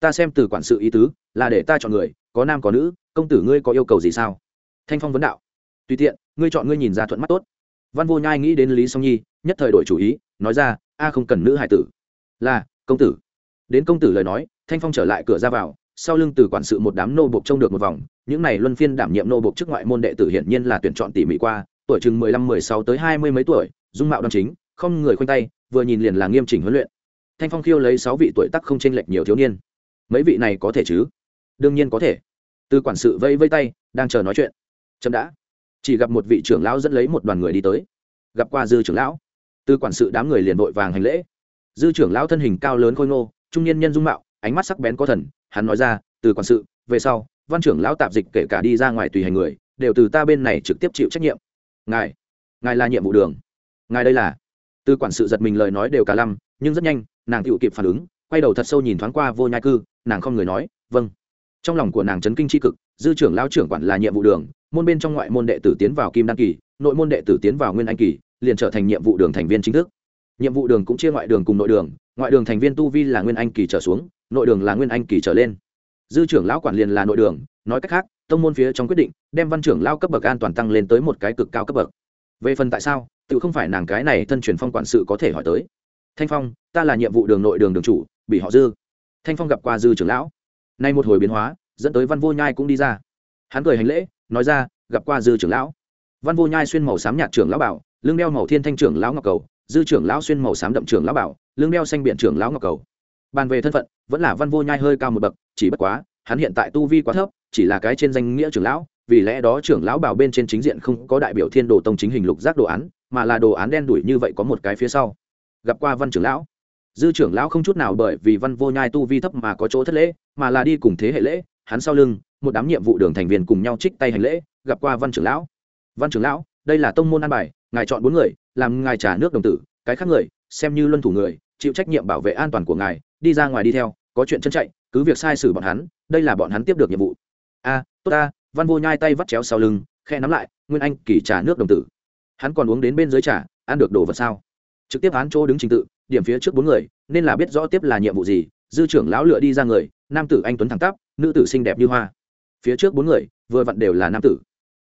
Ta xem từ quản sự ý tứ, là để ta chọn người, có nam có nữ, công tử ngươi có yêu cầu gì sao? Thanh phong vấn đạo, tùy tiện, ngươi chọn ngươi nhìn ra thuận mắt tốt. Văn vô nhai nghĩ đến lý song nhi, nhất thời đổi chủ ý, nói ra, a không cần nữ hải tử. Là, công tử. Đến công tử lời nói, thanh phong trở lại cửa ra vào, sau lưng từ quản sự một đám nô bộc trông được một vòng, những này luân phiên đảm nhiệm nô bộc chức ngoại môn đệ tử hiển nhiên là tuyển chọn tỉ mỉ qua, tuổi chừng mười lăm mười sáu tới hai mươi mấy tuổi dung mạo đoan chính, không người khoanh tay, vừa nhìn liền là nghiêm chỉnh huấn luyện. Thanh phong khiêu lấy sáu vị tuổi tắc không chênh lệch nhiều thiếu niên. Mấy vị này có thể chứ? Đương nhiên có thể. Từ quản sự vây vây tay, đang chờ nói chuyện. Chậm đã. Chỉ gặp một vị trưởng lão dẫn lấy một đoàn người đi tới. Gặp qua dư trưởng lão. Từ quản sự đám người liền vội vàng hành lễ. Dư trưởng lão thân hình cao lớn khôi ngô, trung niên nhân dung mạo, ánh mắt sắc bén có thần. Hắn nói ra, từ quản sự, về sau, văn trưởng lão tạp dịch kể cả đi ra ngoài tùy hành người, đều từ ta bên này trực tiếp chịu trách nhiệm. Ngài ngài là nhiệm vụ đường ngài đây là? Từ quản sự giật mình lời nói đều cả lăm, nhưng rất nhanh, nàng tự kịp phản ứng, quay đầu thật sâu nhìn thoáng qua vô nhai cư, nàng không người nói vâng. Trong lòng của nàng chấn kinh c h i cực, dư trưởng lao trưởng quản là nhiệm vụ đường, môn bên trong ngoại môn đệ tử tiến vào kim đăng kỳ, nội môn đệ tử tiến vào nguyên anh kỳ, liền trở thành nhiệm vụ đường thành viên chính thức. Nhiệm vụ đường cũng chia ngoại đường cùng nội đường, ngoại đường thành viên tu vi là nguyên anh kỳ trở xuống, nội đường là nguyên anh kỳ trở lên. Dư trưởng lão quản liền là nội đường, nói cách khác, tông môn phía trong quyết định, đem văn trưởng lao cấp bậc an toàn tăng lên tới một cái cực cao cấp bậc về phần tại sao, tự không phải nàng cái này thân truyền phong quản sự có thể hỏi tới. Thanh phong, ta là nhiệm vụ đường nội đường đường chủ, bị họ dư. Thanh phong gặp qua dư trưởng lão. Nay một hồi biến hóa, dẫn tới văn vô nhai cũng đi ra. Hắn cười hành lễ, nói ra, gặp qua dư trưởng lão. Văn vô nhai xuyên màu xám nhạt trưởng lão bảo, lưng đeo màu thiên thanh trưởng lão ngọc cầu. Dư trưởng lão xuyên màu xám đậm trưởng lão bảo, lưng đeo xanh biện trưởng lão ngọc cầu. Bàn về thân phận, vẫn là văn vô nhai hơi cao một bậc, chỉ bất quá, hắn hiện tại tu vi quá thấp chỉ là cái trên danh nghĩa trưởng lão, vì lẽ đó trưởng lão bảo bên trên chính diện không có đại biểu thiên đồ tông chính hình lục giác đồ án, mà là đồ án đen đủi như vậy có một cái phía sau. Gặp qua văn trưởng lão. Dư trưởng lão không chút nào bởi vì văn vô nhai tu vi thấp mà có chỗ thất lễ, mà là đi cùng thế hệ lễ, hắn sau lưng, một đám nhiệm vụ đường thành viên cùng nhau trích tay hành lễ, gặp qua văn trưởng lão. Văn trưởng lão, đây là tông môn an bài, ngài chọn bốn người, làm ngài trả nước đồng tử, cái khác người, xem như luân thủ người, chịu trách nhiệm bảo vệ an toàn của ngài, đi ra ngoài đi theo, có chuyện chân chạy, cứ việc sai sử bọn hắn, đây là bọn hắn tiếp được nhiệm vụ a tốt ta, văn vô nhai tay vắt chéo sau lưng khe nắm lại, nguyên anh kỳ trà nước đồng tử. Hắn còn uống đến bên dưới trà, ăn được đồ vật sao? Trực tiếp án chỗ đứng trình tự, điểm phía trước bốn người, nên là biết rõ tiếp là nhiệm vụ gì, dư trưởng lão lựa đi ra người, nam tử anh tuấn thẳng tắp, nữ tử xinh đẹp như hoa. Phía trước bốn người, vừa vặn đều là nam tử.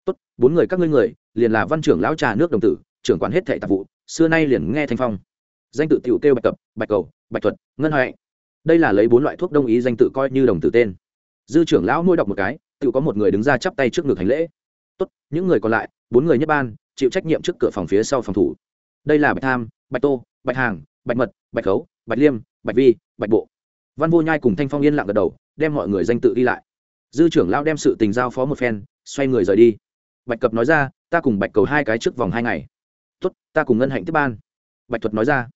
Tốt, bốn người các ngươi người, liền là văn trưởng lão trà nước đồng tử, trưởng quản hết thệ tạp vụ, xưa nay liền nghe thanh phong. Danh tự tiểu kêu bạch cập, bạch cầu, bạch thuật, ngân hoại đây là lấy bốn loại thuốc đông ý danh tự coi như đồng tử tên. Dư trưởng lão nuôi đọc một cái tự có một người đứng ra chắp tay trước ngực hành lễ. Tốt, những người còn lại, bốn người nhất ban, chịu trách nhiệm trước cửa phòng phía sau phòng thủ. Đây là bạch tham, bạch tô, bạch hàng, bạch mật, bạch khấu, bạch liêm, bạch vi, bạch bộ. Văn vô nhai cùng thanh phong yên lặng gật đầu, đem mọi người danh tự đi lại. Dư trưởng lao đem sự tình giao phó một phen, xoay người rời đi. Bạch cập nói ra, ta cùng bạch cầu hai cái trước vòng hai ngày. Tốt, ta cùng ngân hạnh tiếp ban. Bạch thuật nói ra.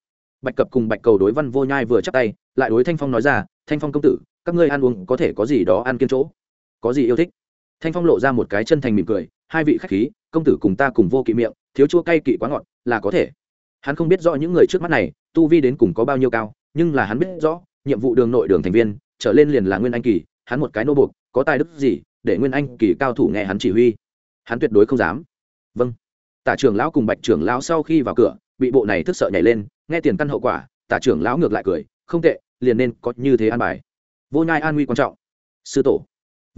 Bạch cập cùng bạch cầu đối văn vô nhai vừa chắc tay, lại đối thanh phong nói ra, thanh phong công tử, các ngươi ăn uống có thể có gì đó ăn kiên chỗ? Có gì yêu thích? Thanh phong lộ ra một cái chân thành mỉm cười, hai vị khách khí, công tử cùng ta cùng vô kỵ miệng, thiếu chua cay kỵ quá ngọt, là có thể. Hắn không biết rõ những người trước mắt này, tu vi đến cùng có bao nhiêu cao, nhưng là hắn biết rõ, nhiệm vụ đường nội đường thành viên, trở lên liền là nguyên anh kỳ, hắn một cái nô buộc, có tài đức gì, để nguyên anh kỳ cao thủ nghe hắn chỉ huy. Hắn tuyệt đối không dám. Vâng. Tả trưởng lão cùng bạch trưởng lão sau khi vào cửa, bị bộ này thức sợ nhảy lên, nghe tiền căn hậu quả, tả trưởng lão ngược lại cười, không tệ, liền nên có như thế an bài. Vô nhai an nguy quan trọng. Sư tổ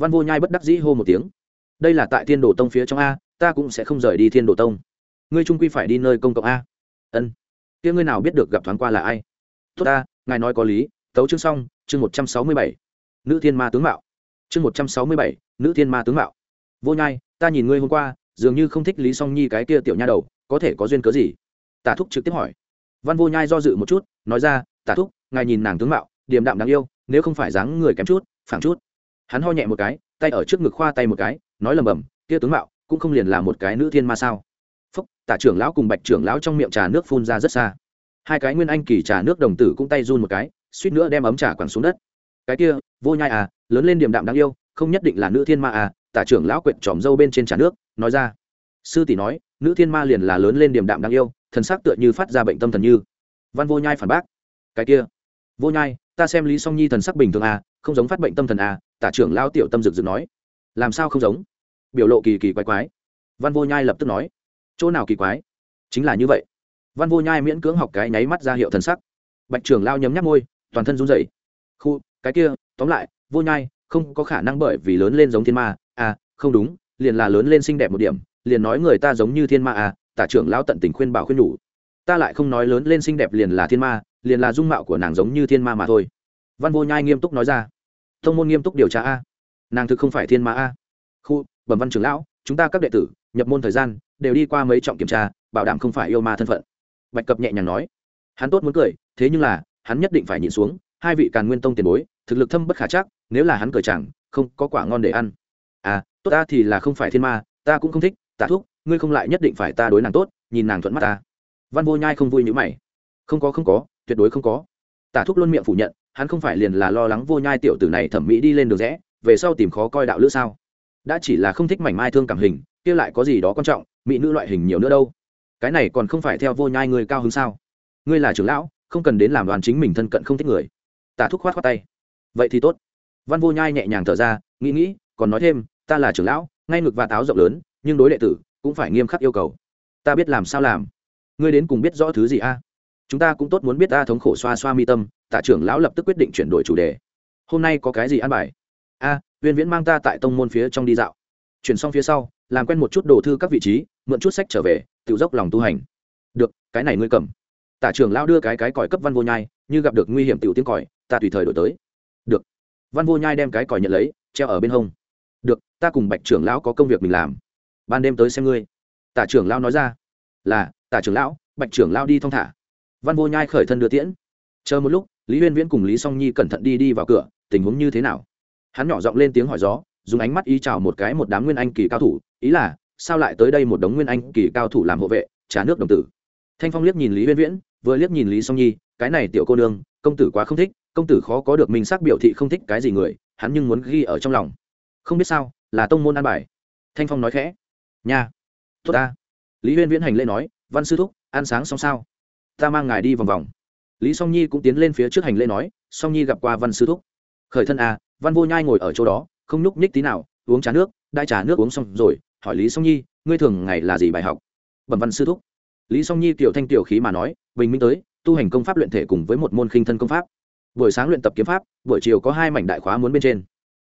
văn vô nhai bất đắc dĩ hô một tiếng. Đây là tại thiên đồ tông phía trong a, ta cũng sẽ không rời đi thiên đồ tông. Ngươi trung quy phải đi nơi công cộng a. Ân. Kia ngươi nào biết được gặp thoáng qua là ai? Tốt ta, ngài nói có lý, tấu chương xong, chương một trăm sáu mươi bảy. Nữ thiên ma tướng mạo. Chương một trăm sáu mươi bảy, nữ thiên ma tướng mạo. Vô nhai, ta nhìn ngươi hôm qua, dường như không thích lý song nhi cái kia tiểu nha đầu, có thể có duyên cớ gì? Tả thúc trực tiếp hỏi. Văn vô nhai do dự một chút, nói ra, tả thúc, ngài nhìn nàng tướng mạo, điềm đạm đáng yêu, nếu không phải dáng người kém chút, phẳng chút hắn ho nhẹ một cái, tay ở trước ngực khoa tay một cái, nói lầm bầm, kia tướng mạo, cũng không liền là một cái nữ thiên ma sao? Phúc, tả trưởng lão cùng bạch trưởng lão trong miệng trà nước phun ra rất xa. Hai cái nguyên anh kỳ trà nước đồng tử cũng tay run một cái, suýt nữa đem ấm trà quẳng xuống đất. Cái kia, vô nhai à lớn lên điểm đạm đáng yêu, không nhất định là nữ thiên ma à tả trưởng lão quệt tròm dâu bên trên trà nước, nói ra. Sư tỷ nói, nữ thiên ma liền là lớn lên điểm đạm đáng yêu, thần sắc tựa như phát ra bệnh tâm thần như. Văn vô nhai phản bác. Cái kia, vô nhai, ta xem lý song nhi thần sắc bình thường à không giống phát bệnh tâm thần à tả trưởng lão tiểu tâm rực rực nói. Làm sao không giống? Biểu lộ kỳ kỳ quái quái. Văn vô nhai lập tức nói. Chỗ nào kỳ quái? Chính là như vậy. Văn vô nhai miễn cưỡng học cái nháy mắt ra hiệu thần sắc. Bạch trưởng lao nhấm nhắc môi, toàn thân run rẩy. Khu, cái kia, tóm lại, vô nhai không có khả năng bởi vì lớn lên giống thiên ma. À không đúng, liền là lớn lên xinh đẹp một điểm, liền nói người ta giống như thiên ma à tả trưởng lão tận tình khuyên bảo khuyên nhủ. Ta lại không nói lớn lên xinh đẹp liền là thiên ma, liền là dung mạo của nàng giống như thiên ma mà thôi văn vô nhai nghiêm túc nói ra. Thông môn nghiêm túc điều tra a. Nàng thực không phải thiên ma a. Khu, bẩm văn trưởng lão, chúng ta các đệ tử, nhập môn thời gian, đều đi qua mấy trọng kiểm tra, bảo đảm không phải yêu ma thân phận. Bạch cập nhẹ nhàng nói. Hắn tốt muốn cười, thế nhưng là, hắn nhất định phải nhịn xuống, hai vị càn nguyên tông tiền bối, thực lực thâm bất khả chắc, nếu là hắn cười chẳng, không có quả ngon để ăn. À tốt ta thì là không phải thiên ma, ta cũng không thích tạ thuốc ngươi không lại nhất định phải ta đối nàng tốt, nhìn nàng thuận mắt ta. Văn vô nhai không vui như mày. Không có không có, tuyệt đối không có. Tả thúc luôn miệng phủ nhận hắn không phải liền là lo lắng vô nhai tiểu tử này thẩm mỹ đi lên đường rẽ, về sau tìm khó coi đạo lữ sao? Đã chỉ là không thích mảnh mai thương cảm hình, kia lại có gì đó quan trọng, mỹ nữ loại hình nhiều nữa đâu. Cái này còn không phải theo vô nhai người cao hứng sao? Ngươi là trưởng lão, không cần đến làm đoàn chính mình thân cận không thích người. Tả thúc khoát khoát tay. Vậy thì tốt. Văn vô nhai nhẹ nhàng thở ra, nghĩ nghĩ, còn nói thêm, ta là trưởng lão, ngay ngực và táo rộng lớn, nhưng đối đệ tử cũng phải nghiêm khắc yêu cầu. Ta biết làm sao làm. Ngươi đến cùng biết rõ thứ gì a? Chúng ta cũng tốt muốn biết ta thống khổ xoa xoa mi tâm tạ trưởng lão lập tức quyết định chuyển đổi chủ đề. Hôm nay có cái gì ăn bài? A à, viên viễn mang ta tại tông môn phía trong đi dạo. Chuyển xong phía sau làm quen một chút đồ thư các vị trí mượn chút sách trở về tự dốc lòng tu hành. Được cái này ngươi cầm. Tả trưởng lão đưa cái cái còi cấp văn vô nhai như gặp được nguy hiểm tiểu tiếng còi ta tùy thời đổi tới. Được. Văn vô nhai đem cái còi nhận lấy treo ở bên hông. Được ta cùng bạch trưởng lão có công việc mình làm. Ban đêm tới xem ngươi. Tả trưởng lão nói ra. Là tả trưởng lão bạch trưởng lão đi thong thả văn vô nhai khởi thân đưa tiễn. Chờ một lúc, lý huyên viễn cùng lý song nhi cẩn thận đi đi vào cửa, tình huống như thế nào? Hắn nhỏ giọng lên tiếng hỏi gió, dùng ánh mắt ý chào một cái một đám nguyên anh kỳ cao thủ, ý là, sao lại tới đây một đống nguyên anh kỳ cao thủ làm hộ vệ trả nước đồng tử? Thanh phong liếc nhìn lý huyên viễn, vừa liếc nhìn lý song nhi, cái này tiểu cô nương, công tử quá không thích, công tử khó có được mình xác biểu thị không thích cái gì người, hắn nhưng muốn ghi ở trong lòng. Không biết sao, là tông môn an bài. Thanh phong nói khẽ. Nha. Tốt ta. Lý huyên viễn hành lễ nói, văn sư thúc, ăn sáng xong sao? Ta mang ngài đi vòng vòng. Lý song nhi cũng tiến lên phía trước hành lễ nói, song nhi gặp qua văn sư thúc. Khởi thân à văn vô nhai ngồi ở chỗ đó, không nhúc nhích tí nào, uống trà nước đai trà nước uống xong rồi, hỏi lý song nhi, ngươi thường ngày là gì bài học? Bẩm văn sư thúc. Lý song nhi tiểu thanh tiểu khí mà nói, bình minh tới, tu hành công pháp luyện thể cùng với một môn khinh thân công pháp. Buổi sáng luyện tập kiếm pháp, buổi chiều có hai mảnh đại khóa muốn bên trên.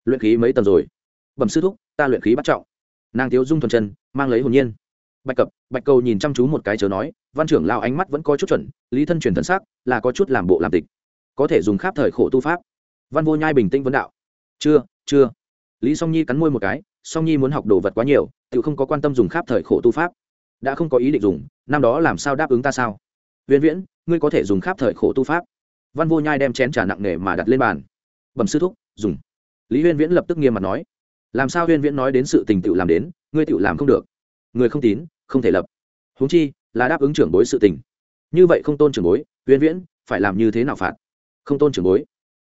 Luyện khí mấy tầng rồi? Bẩm sư thúc, ta luyện khí bắt trọng. Nàng thiếu dung thuần chân, mang lấy hồn nhiên bạch cập, bạch cầu nhìn chăm chú một cái chớ nói, văn trưởng lao ánh mắt vẫn có chút chuẩn, lý thân truyền thần sắc là có chút làm bộ làm tịch. Có thể dùng kháp thời khổ tu pháp. Văn vô nhai bình tĩnh vấn đạo. Chưa chưa. Lý song nhi cắn môi một cái, song nhi muốn học đồ vật quá nhiều, tự không có quan tâm dùng kháp thời khổ tu pháp. Đã không có ý định dùng, năm đó làm sao đáp ứng ta sao? Viễn viễn, ngươi có thể dùng kháp thời khổ tu pháp. Văn vô nhai đem chén trà nặng nề mà đặt lên bàn. Bẩm sư thúc, dùng. Lý huyên viễn lập tức nghiêm mặt nói. Làm sao huyên viễn nói đến sự tình tự làm đến, ngươi tự làm không được người không tín, không thể lập. Huống chi, là đáp ứng trưởng bối sự tình. Như vậy không tôn trưởng bối huyên viễn, phải làm như thế nào phạt? Không tôn trưởng bối.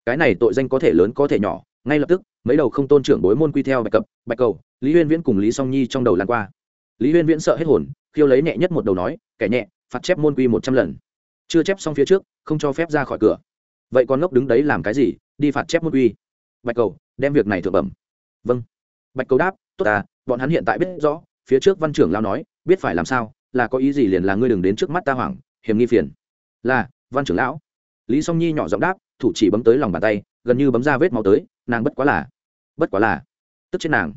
Cái này tội danh có thể lớn có thể nhỏ, ngay lập tức, mấy đầu không tôn trưởng bối môn quy theo bạch cập, bạch cầu, lý huyên viễn cùng lý song nhi trong đầu lan qua. Lý huyên viễn sợ hết hồn, khiêu lấy nhẹ nhất một đầu nói, kẻ nhẹ, phạt chép môn quy một trăm lần. Chưa chép xong phía trước, không cho phép ra khỏi cửa. Vậy con ngốc đứng đấy làm cái gì, đi phạt chép môn quy? Bạch cầu, đem việc này thượng bẩm. Vâng. Bạch cầu đáp, tốt à bọn hắn hiện tại biết rõ phía trước văn trưởng lao nói, biết phải làm sao, là có ý gì liền là ngươi đừng đến trước mắt ta hoảng, hiểm nghi phiền. Là, văn trưởng lão. Lý song nhi nhỏ giọng đáp, thủ chỉ bấm tới lòng bàn tay, gần như bấm ra vết máu tới, nàng bất quá là, bất quá là. Tức trên nàng.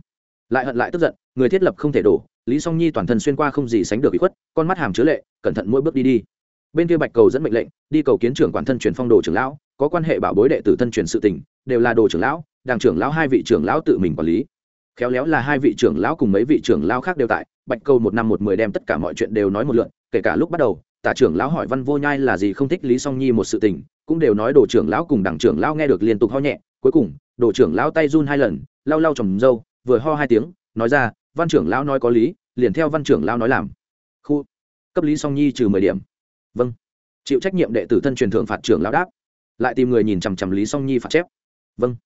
Lại hận lại tức giận, người thiết lập không thể đổ, lý song nhi toàn thân xuyên qua không gì sánh được bị khuất, con mắt hàm chứa lệ, cẩn thận mỗi bước đi đi. Bên kia bạch cầu dẫn mệnh lệnh, đi cầu kiến trưởng quản thân truyền phong đồ trưởng lão, có quan hệ bảo bối đệ tử thân truyền sự tình, đều là đồ trưởng lão, đảng trưởng lão hai vị trưởng lão tự mình quản lý khéo léo là hai vị trưởng lão cùng mấy vị trưởng lão khác đều tại, bạch câu một năm một mười đem tất cả mọi chuyện đều nói một lượn, kể cả lúc bắt đầu, tả trưởng lão hỏi văn vô nhai là gì không thích lý song nhi một sự tình, cũng đều nói đồ trưởng lão cùng đảng trưởng lão nghe được liên tục ho nhẹ, cuối cùng, đồ trưởng lão tay run hai lần, lau lau trồng dâu vừa ho hai tiếng, nói ra, văn trưởng lão nói có lý, liền theo văn trưởng lão nói làm. Khu. Cấp lý song nhi trừ mười điểm. Vâng. Chịu trách nhiệm đệ tử thân truyền thượng phạt trưởng lão đáp. Lại tìm người nhìn chằm chằm lý song nhi phạt chép. Vâng.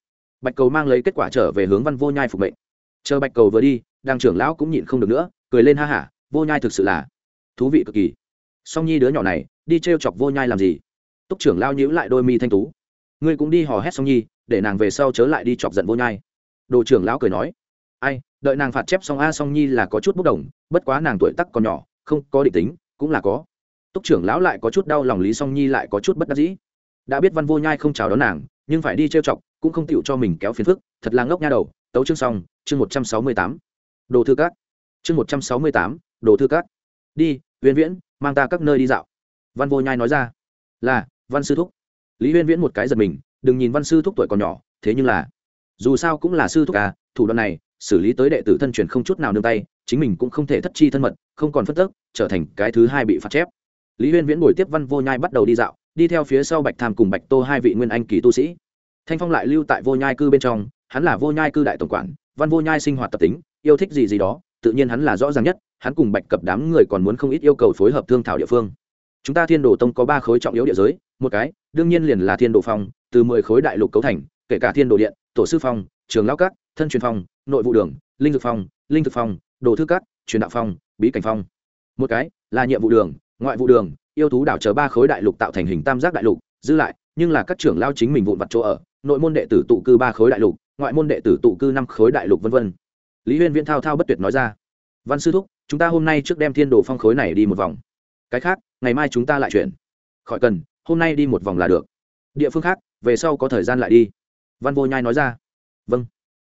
Bạch cầu mang lấy kết quả trở về hướng văn vô nhai phục mệnh chờ bạch cầu vừa đi đang trưởng lão cũng nhịn không được nữa, cười lên ha hả, vô nhai thực sự là thú vị cực kỳ. Song nhi đứa nhỏ này, đi t r e o chọc vô nhai làm gì? Túc trưởng lao nhíu lại đôi mi thanh tú. Ngươi cũng đi hò hét song nhi, để nàng về sau chớ lại đi chọc giận vô nhai. Đồ trưởng lão cười nói. Ai, đợi nàng phạt chép xong a, song nhi là có chút bốc đồng, bất quá nàng tuổi tắc còn nhỏ, không có định tính, cũng là có. Túc trưởng lão lại có chút đau lòng lý song nhi lại có chút bất đắc dĩ. Đã biết văn vô nhai không chào đón nàng, nhưng phải đi trêu chọc, cũng không tựu cho mình kéo phiền phức, thật là ngốc nha đầu tấu chương xong, chương một trăm sáu mươi tám. Đồ thư cát chương một trăm sáu mươi tám, đồ thư cát đi, huyền viễn, mang ta các nơi đi dạo. Văn vô nhai nói ra. Là, văn sư thúc. Lý huyên viễn một cái giật mình, đừng nhìn văn sư thúc tuổi còn nhỏ, thế nhưng là, dù sao cũng là sư thúc à thủ đoạn này, xử lý tới đệ tử thân truyền không chút nào nương tay, chính mình cũng không thể thất chi thân mật, không còn phất tức, trở thành cái thứ hai bị phạt chép. Lý huyên viễn ngồi tiếp văn vô nhai bắt đầu đi dạo, đi theo phía sau bạch tham cùng bạch tô hai vị nguyên anh kỳ tu sĩ. Thanh phong lại lưu tại vô nhai cư bên trong hắn là vô nhai cư đại tổng quản, văn vô nhai sinh hoạt tập tính, yêu thích gì gì đó, tự nhiên hắn là rõ ràng nhất, hắn cùng bạch cập đám người còn muốn không ít yêu cầu phối hợp thương thảo địa phương. Chúng ta thiên đồ tông có ba khối trọng yếu địa giới, một cái, đương nhiên liền là thiên đồ phong, từ mười khối đại lục cấu thành, kể cả thiên đồ điện, tổ sư phong, trường lao cát thân truyền phong, nội vụ đường, linh thực phong, linh thực phong, đồ thư cát truyền đạo phong, bí cảnh phong. Một cái, là nhiệm vụ đường, ngoại vụ đường, yêu thú đảo chờ ba khối đại lục tạo thành hình tam giác đại lục dư lại, nhưng là các trưởng lao chính mình vụn vặt chỗ ở nội môn đệ tử tụ cư ba khối đại lục, ngoại môn đệ tử tụ cư năm khối đại lục v v lý huyên viễn thao thao bất tuyệt nói ra, văn sư thúc, chúng ta hôm nay trước đem thiên đồ phong khối này đi một vòng. Cái khác, ngày mai chúng ta lại chuyển. Khỏi cần, hôm nay đi một vòng là được. Địa phương khác, về sau có thời gian lại đi. Văn vô nhai nói ra vâng.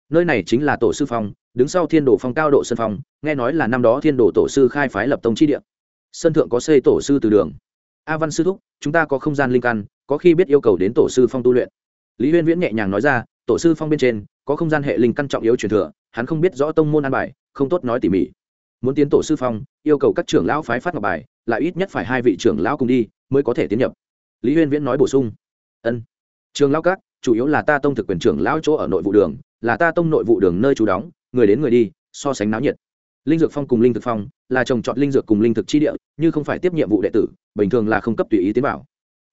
Nơi này chính là tổ sư phong đứng sau thiên đồ phong cao độ sân phong nghe nói là năm đó thiên đồ tổ sư khai phái lập tông chi địa. Sân thượng có xây tổ sư từ đường. A văn sư thúc, chúng ta có không gian linh căn, có khi biết yêu cầu đến tổ sư phong tu luyện lý huyên viễn nhẹ nhàng nói ra, tổ sư phong bên trên, có không gian hệ linh căn trọng yếu truyền thừa, hắn không biết rõ tông môn an bài, không tốt nói tỉ mỉ. Muốn tiến tổ sư phong, yêu cầu các trưởng lão phái phát ngọc bài, lại ít nhất phải hai vị trưởng lão cùng đi, mới có thể tiến nhập. Lý huyên viễn nói bổ sung, ân. Trường lão các, chủ yếu là ta tông thực quyền trưởng lão chỗ ở nội vụ đường, là ta tông nội vụ đường nơi trú đóng, người đến người đi, so sánh náo nhiệt. Linh dược phong cùng linh thực phong, là trồng trọt linh dược cùng linh thực chi địa, như không phải tiếp nhiệm vụ đệ tử, bình thường là không cấp tùy ý tiến vào.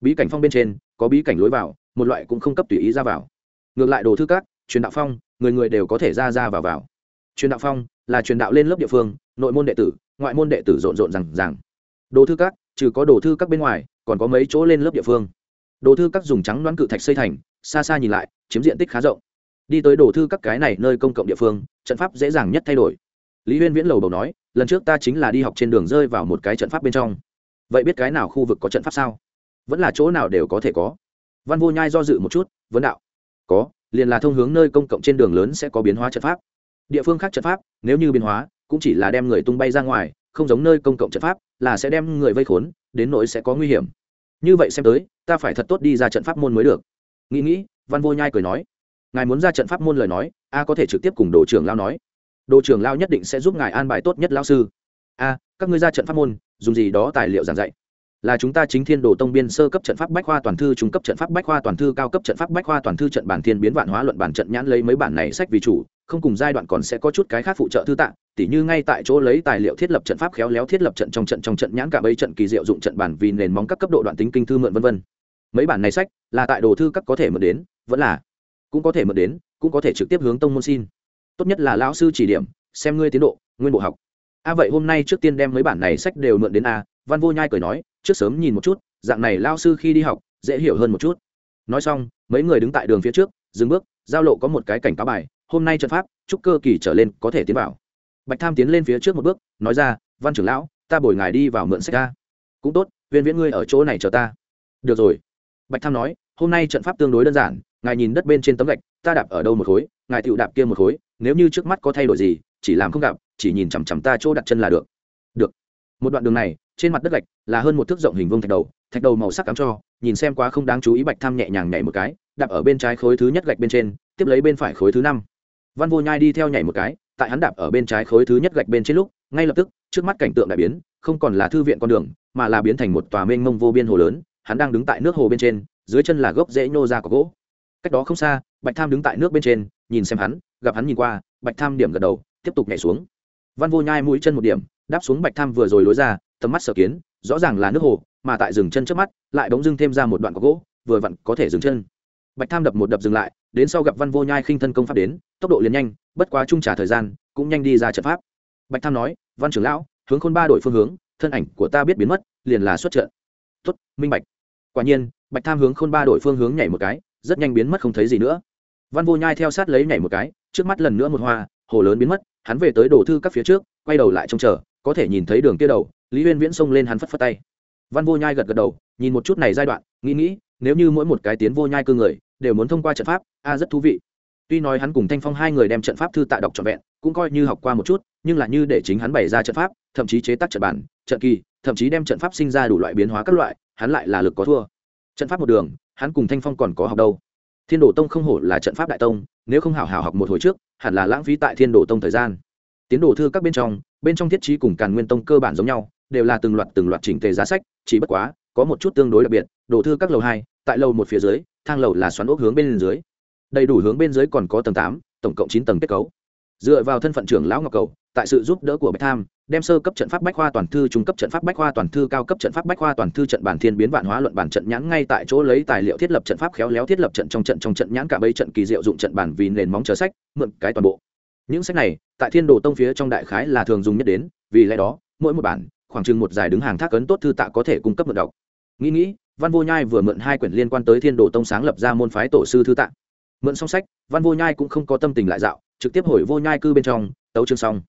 Bí cảnh phong bên trên, có bí cảnh lối vào một loại cũng không cấp tùy ý ra vào. Ngược lại đồ thư các, truyền đạo phong, người người đều có thể ra ra vào vào. Truyền đạo phong là truyền đạo lên lớp địa phương, nội môn đệ tử, ngoại môn đệ tử rộn rộn rằng rằng đồ thư các, trừ có đồ thư các bên ngoài, còn có mấy chỗ lên lớp địa phương. Đồ thư các dùng trắng đoán cự thạch xây thành, xa xa nhìn lại, chiếm diện tích khá rộng. Đi tới đồ thư các cái này nơi công cộng địa phương, trận pháp dễ dàng nhất thay đổi. Lý huyên viễn lầu đầu nói, lần trước ta chính là đi học trên đường rơi vào một cái trận pháp bên trong. Vậy biết cái nào khu vực có trận pháp sao? Vẫn là chỗ nào đều có thể có văn vô nhai do dự một chút, vấn đạo. Có, liền là thông hướng nơi công cộng trên đường lớn sẽ có biến hóa trận pháp. Địa phương khác trận pháp, nếu như biến hóa, cũng chỉ là đem người tung bay ra ngoài, không giống nơi công cộng trận pháp, là sẽ đem người vây khốn, đến nỗi sẽ có nguy hiểm. Như vậy xem tới, ta phải thật tốt đi ra trận pháp môn mới được. Nghĩ nghĩ, văn vô nhai cười nói. Ngài muốn ra trận pháp môn lời nói, a có thể trực tiếp cùng đồ trưởng lao nói. Đồ trưởng lao nhất định sẽ giúp ngài an bài tốt nhất lao sư. A, các ngươi ra trận pháp môn, dùng gì đó tài liệu giảng dạy là chúng ta chính thiên đồ tông biên sơ cấp trận pháp bách khoa toàn thư, trung cấp trận pháp bách khoa toàn thư, cao cấp trận pháp bách khoa toàn thư trận bản thiên biến vạn hóa luận bản trận nhãn lấy mấy bản này sách vì chủ, không cùng giai đoạn còn sẽ có chút cái khác phụ trợ thư tạng, tỉ như ngay tại chỗ lấy tài liệu thiết lập trận pháp khéo léo thiết lập trận trong trận trong trận nhãn cả bấy trận kỳ diệu dụng trận bản vì nền móng các cấp độ đoạn tính kinh thư mượn vân vân. Mấy bản này sách là tại đồ thư các có thể mượn đến, vẫn là cũng có thể mượn đến, cũng có thể trực tiếp hướng tông môn xin. Tốt nhất là lão sư chỉ điểm, xem ngươi tiến độ, nguyên bộ học. A vậy hôm nay trước tiên đem mấy bản này sách đều mượn đến a văn vô nhai cười nói, trước sớm nhìn một chút, dạng này lao sư khi đi học, dễ hiểu hơn một chút. Nói xong, mấy người đứng tại đường phía trước, dừng bước, giao lộ có một cái cảnh cáo bài, hôm nay trận pháp, chúc cơ kỳ trở lên, có thể tiến vào. Bạch tham tiến lên phía trước một bước, nói ra, văn trưởng lão, ta bồi ngài đi vào mượn sách ta. Cũng tốt viên viễn ngươi ở chỗ này chờ ta. Được rồi. Bạch tham nói, hôm nay trận pháp tương đối đơn giản, ngài nhìn đất bên trên tấm gạch, ta đạp ở đâu một khối, ngài tựu đạp kia một khối, nếu như trước mắt có thay đổi gì, chỉ làm không gặp, chỉ nhìn chằm chằm ta chỗ đặt chân là được. Được. Một đoạn đường này trên mặt đất gạch là hơn một thước rộng hình vuông thạch đầu thạch đầu màu sắc cắm cho, nhìn xem quá không đáng chú ý bạch tham nhẹ nhàng nhảy một cái, đạp ở bên trái khối thứ nhất gạch bên trên, tiếp lấy bên phải khối thứ năm. Văn vô nhai đi theo nhảy một cái, tại hắn đạp ở bên trái khối thứ nhất gạch bên trên lúc, ngay lập tức, trước mắt cảnh tượng đại biến, không còn là thư viện con đường, mà là biến thành một tòa mênh mông vô biên hồ lớn, hắn đang đứng tại nước hồ bên trên, dưới chân là gốc rễ nhô ra có gỗ. Cách đó không xa, bạch tham đứng tại nước bên trên, nhìn xem hắn, gặp hắn nhìn qua, bạch tham điểm gật đầu, tiếp tục nhảy xuống. Văn vô nhai mũi chân một điểm, đáp xuống bạch tham vừa rồi lối ra tầm mắt sở kiến, rõ ràng là nước hồ, mà tại dừng chân trước mắt, lại bỗng dưng thêm ra một đoạn có gỗ, vừa vặn có thể dừng chân. Bạch tham đập một đập dừng lại, đến sau gặp văn vô nhai khinh thân công pháp đến, tốc độ liền nhanh, bất quá trung trả thời gian, cũng nhanh đi ra trận pháp. Bạch tham nói, văn trưởng lão, hướng khôn ba đổi phương hướng, thân ảnh của ta biết biến mất, liền là xuất trận. Tuất minh bạch. Quả nhiên, bạch tham hướng khôn ba đổi phương hướng nhảy một cái, rất nhanh biến mất không thấy gì nữa. Văn vô nhai theo sát lấy nhảy một cái, trước mắt lần nữa một hoa, hồ lớn biến mất, hắn về tới đổ thư các phía trước, quay đầu lại trông chờ có thể nhìn thấy đường kia đầu, lý huyên viễn xông lên hắn phất phất tay. Văn vô nhai gật gật đầu, nhìn một chút này giai đoạn, nghĩ nghĩ, nếu như mỗi một cái tiến vô nhai cơ người, đều muốn thông qua trận pháp, a, rất thú vị. Tuy nói hắn cùng thanh phong hai người đem trận pháp thư tạ đọc trọn vẹn, cũng coi như học qua một chút, nhưng là như để chính hắn bày ra trận pháp, thậm chí chế tác trận bản, trận kỳ, thậm chí đem trận pháp sinh ra đủ loại biến hóa các loại, hắn lại là lực có thua. Trận pháp một đường, hắn cùng thanh phong còn có học đâu. Thiên đồ tông không hổ là trận pháp đại tông, nếu không hảo hảo học một hồi trước, hẳn là lãng phí tại thiên đồ tông thời gian. Tiến đồ thư các bên trong bên trong thiết trí cùng càn nguyên tông cơ bản giống nhau, đều là từng loạt từng loạt chỉnh tề giá sách, chỉ bất quá, có một chút tương đối đặc biệt đổ thư các lầu hai, tại lầu một phía dưới, thang lầu là xoắn ốc hướng bên dưới. Đầy đủ hướng bên dưới còn có tầng tám, tổng cộng chín tầng kết cấu. Dựa vào thân phận trưởng lão ngọc cầu, tại sự giúp đỡ của bạch tham, đem sơ cấp trận pháp bách khoa toàn thư, trung cấp trận pháp bách khoa toàn thư, cao cấp trận pháp bách khoa toàn thư trận bản thiên biến vạn hóa luận bản trận nhãn ngay tại chỗ lấy tài liệu thiết lập trận pháp khéo léo thiết lập trận trong trận trong trận nhãn cả bấy trận kỳ diệu dụng trận bản vì nền móng chờ sách, mượn cái toàn bộ. Những sách này tại thiên đồ tông phía trong đại khái là thường dùng nhất đến, vì lẽ đó, mỗi một bản, khoảng chừng một dài đứng hàng thác ấn tốt thư tạ có thể cung cấp mượn đọc. Nghĩ nghĩ, văn vô nhai vừa mượn hai quyển liên quan tới thiên đồ tông sáng lập ra môn phái tổ sư thư tạ. Mượn xong sách, văn vô nhai cũng không có tâm tình lại dạo, trực tiếp hồi vô nhai cư bên trong, tấu chương xong.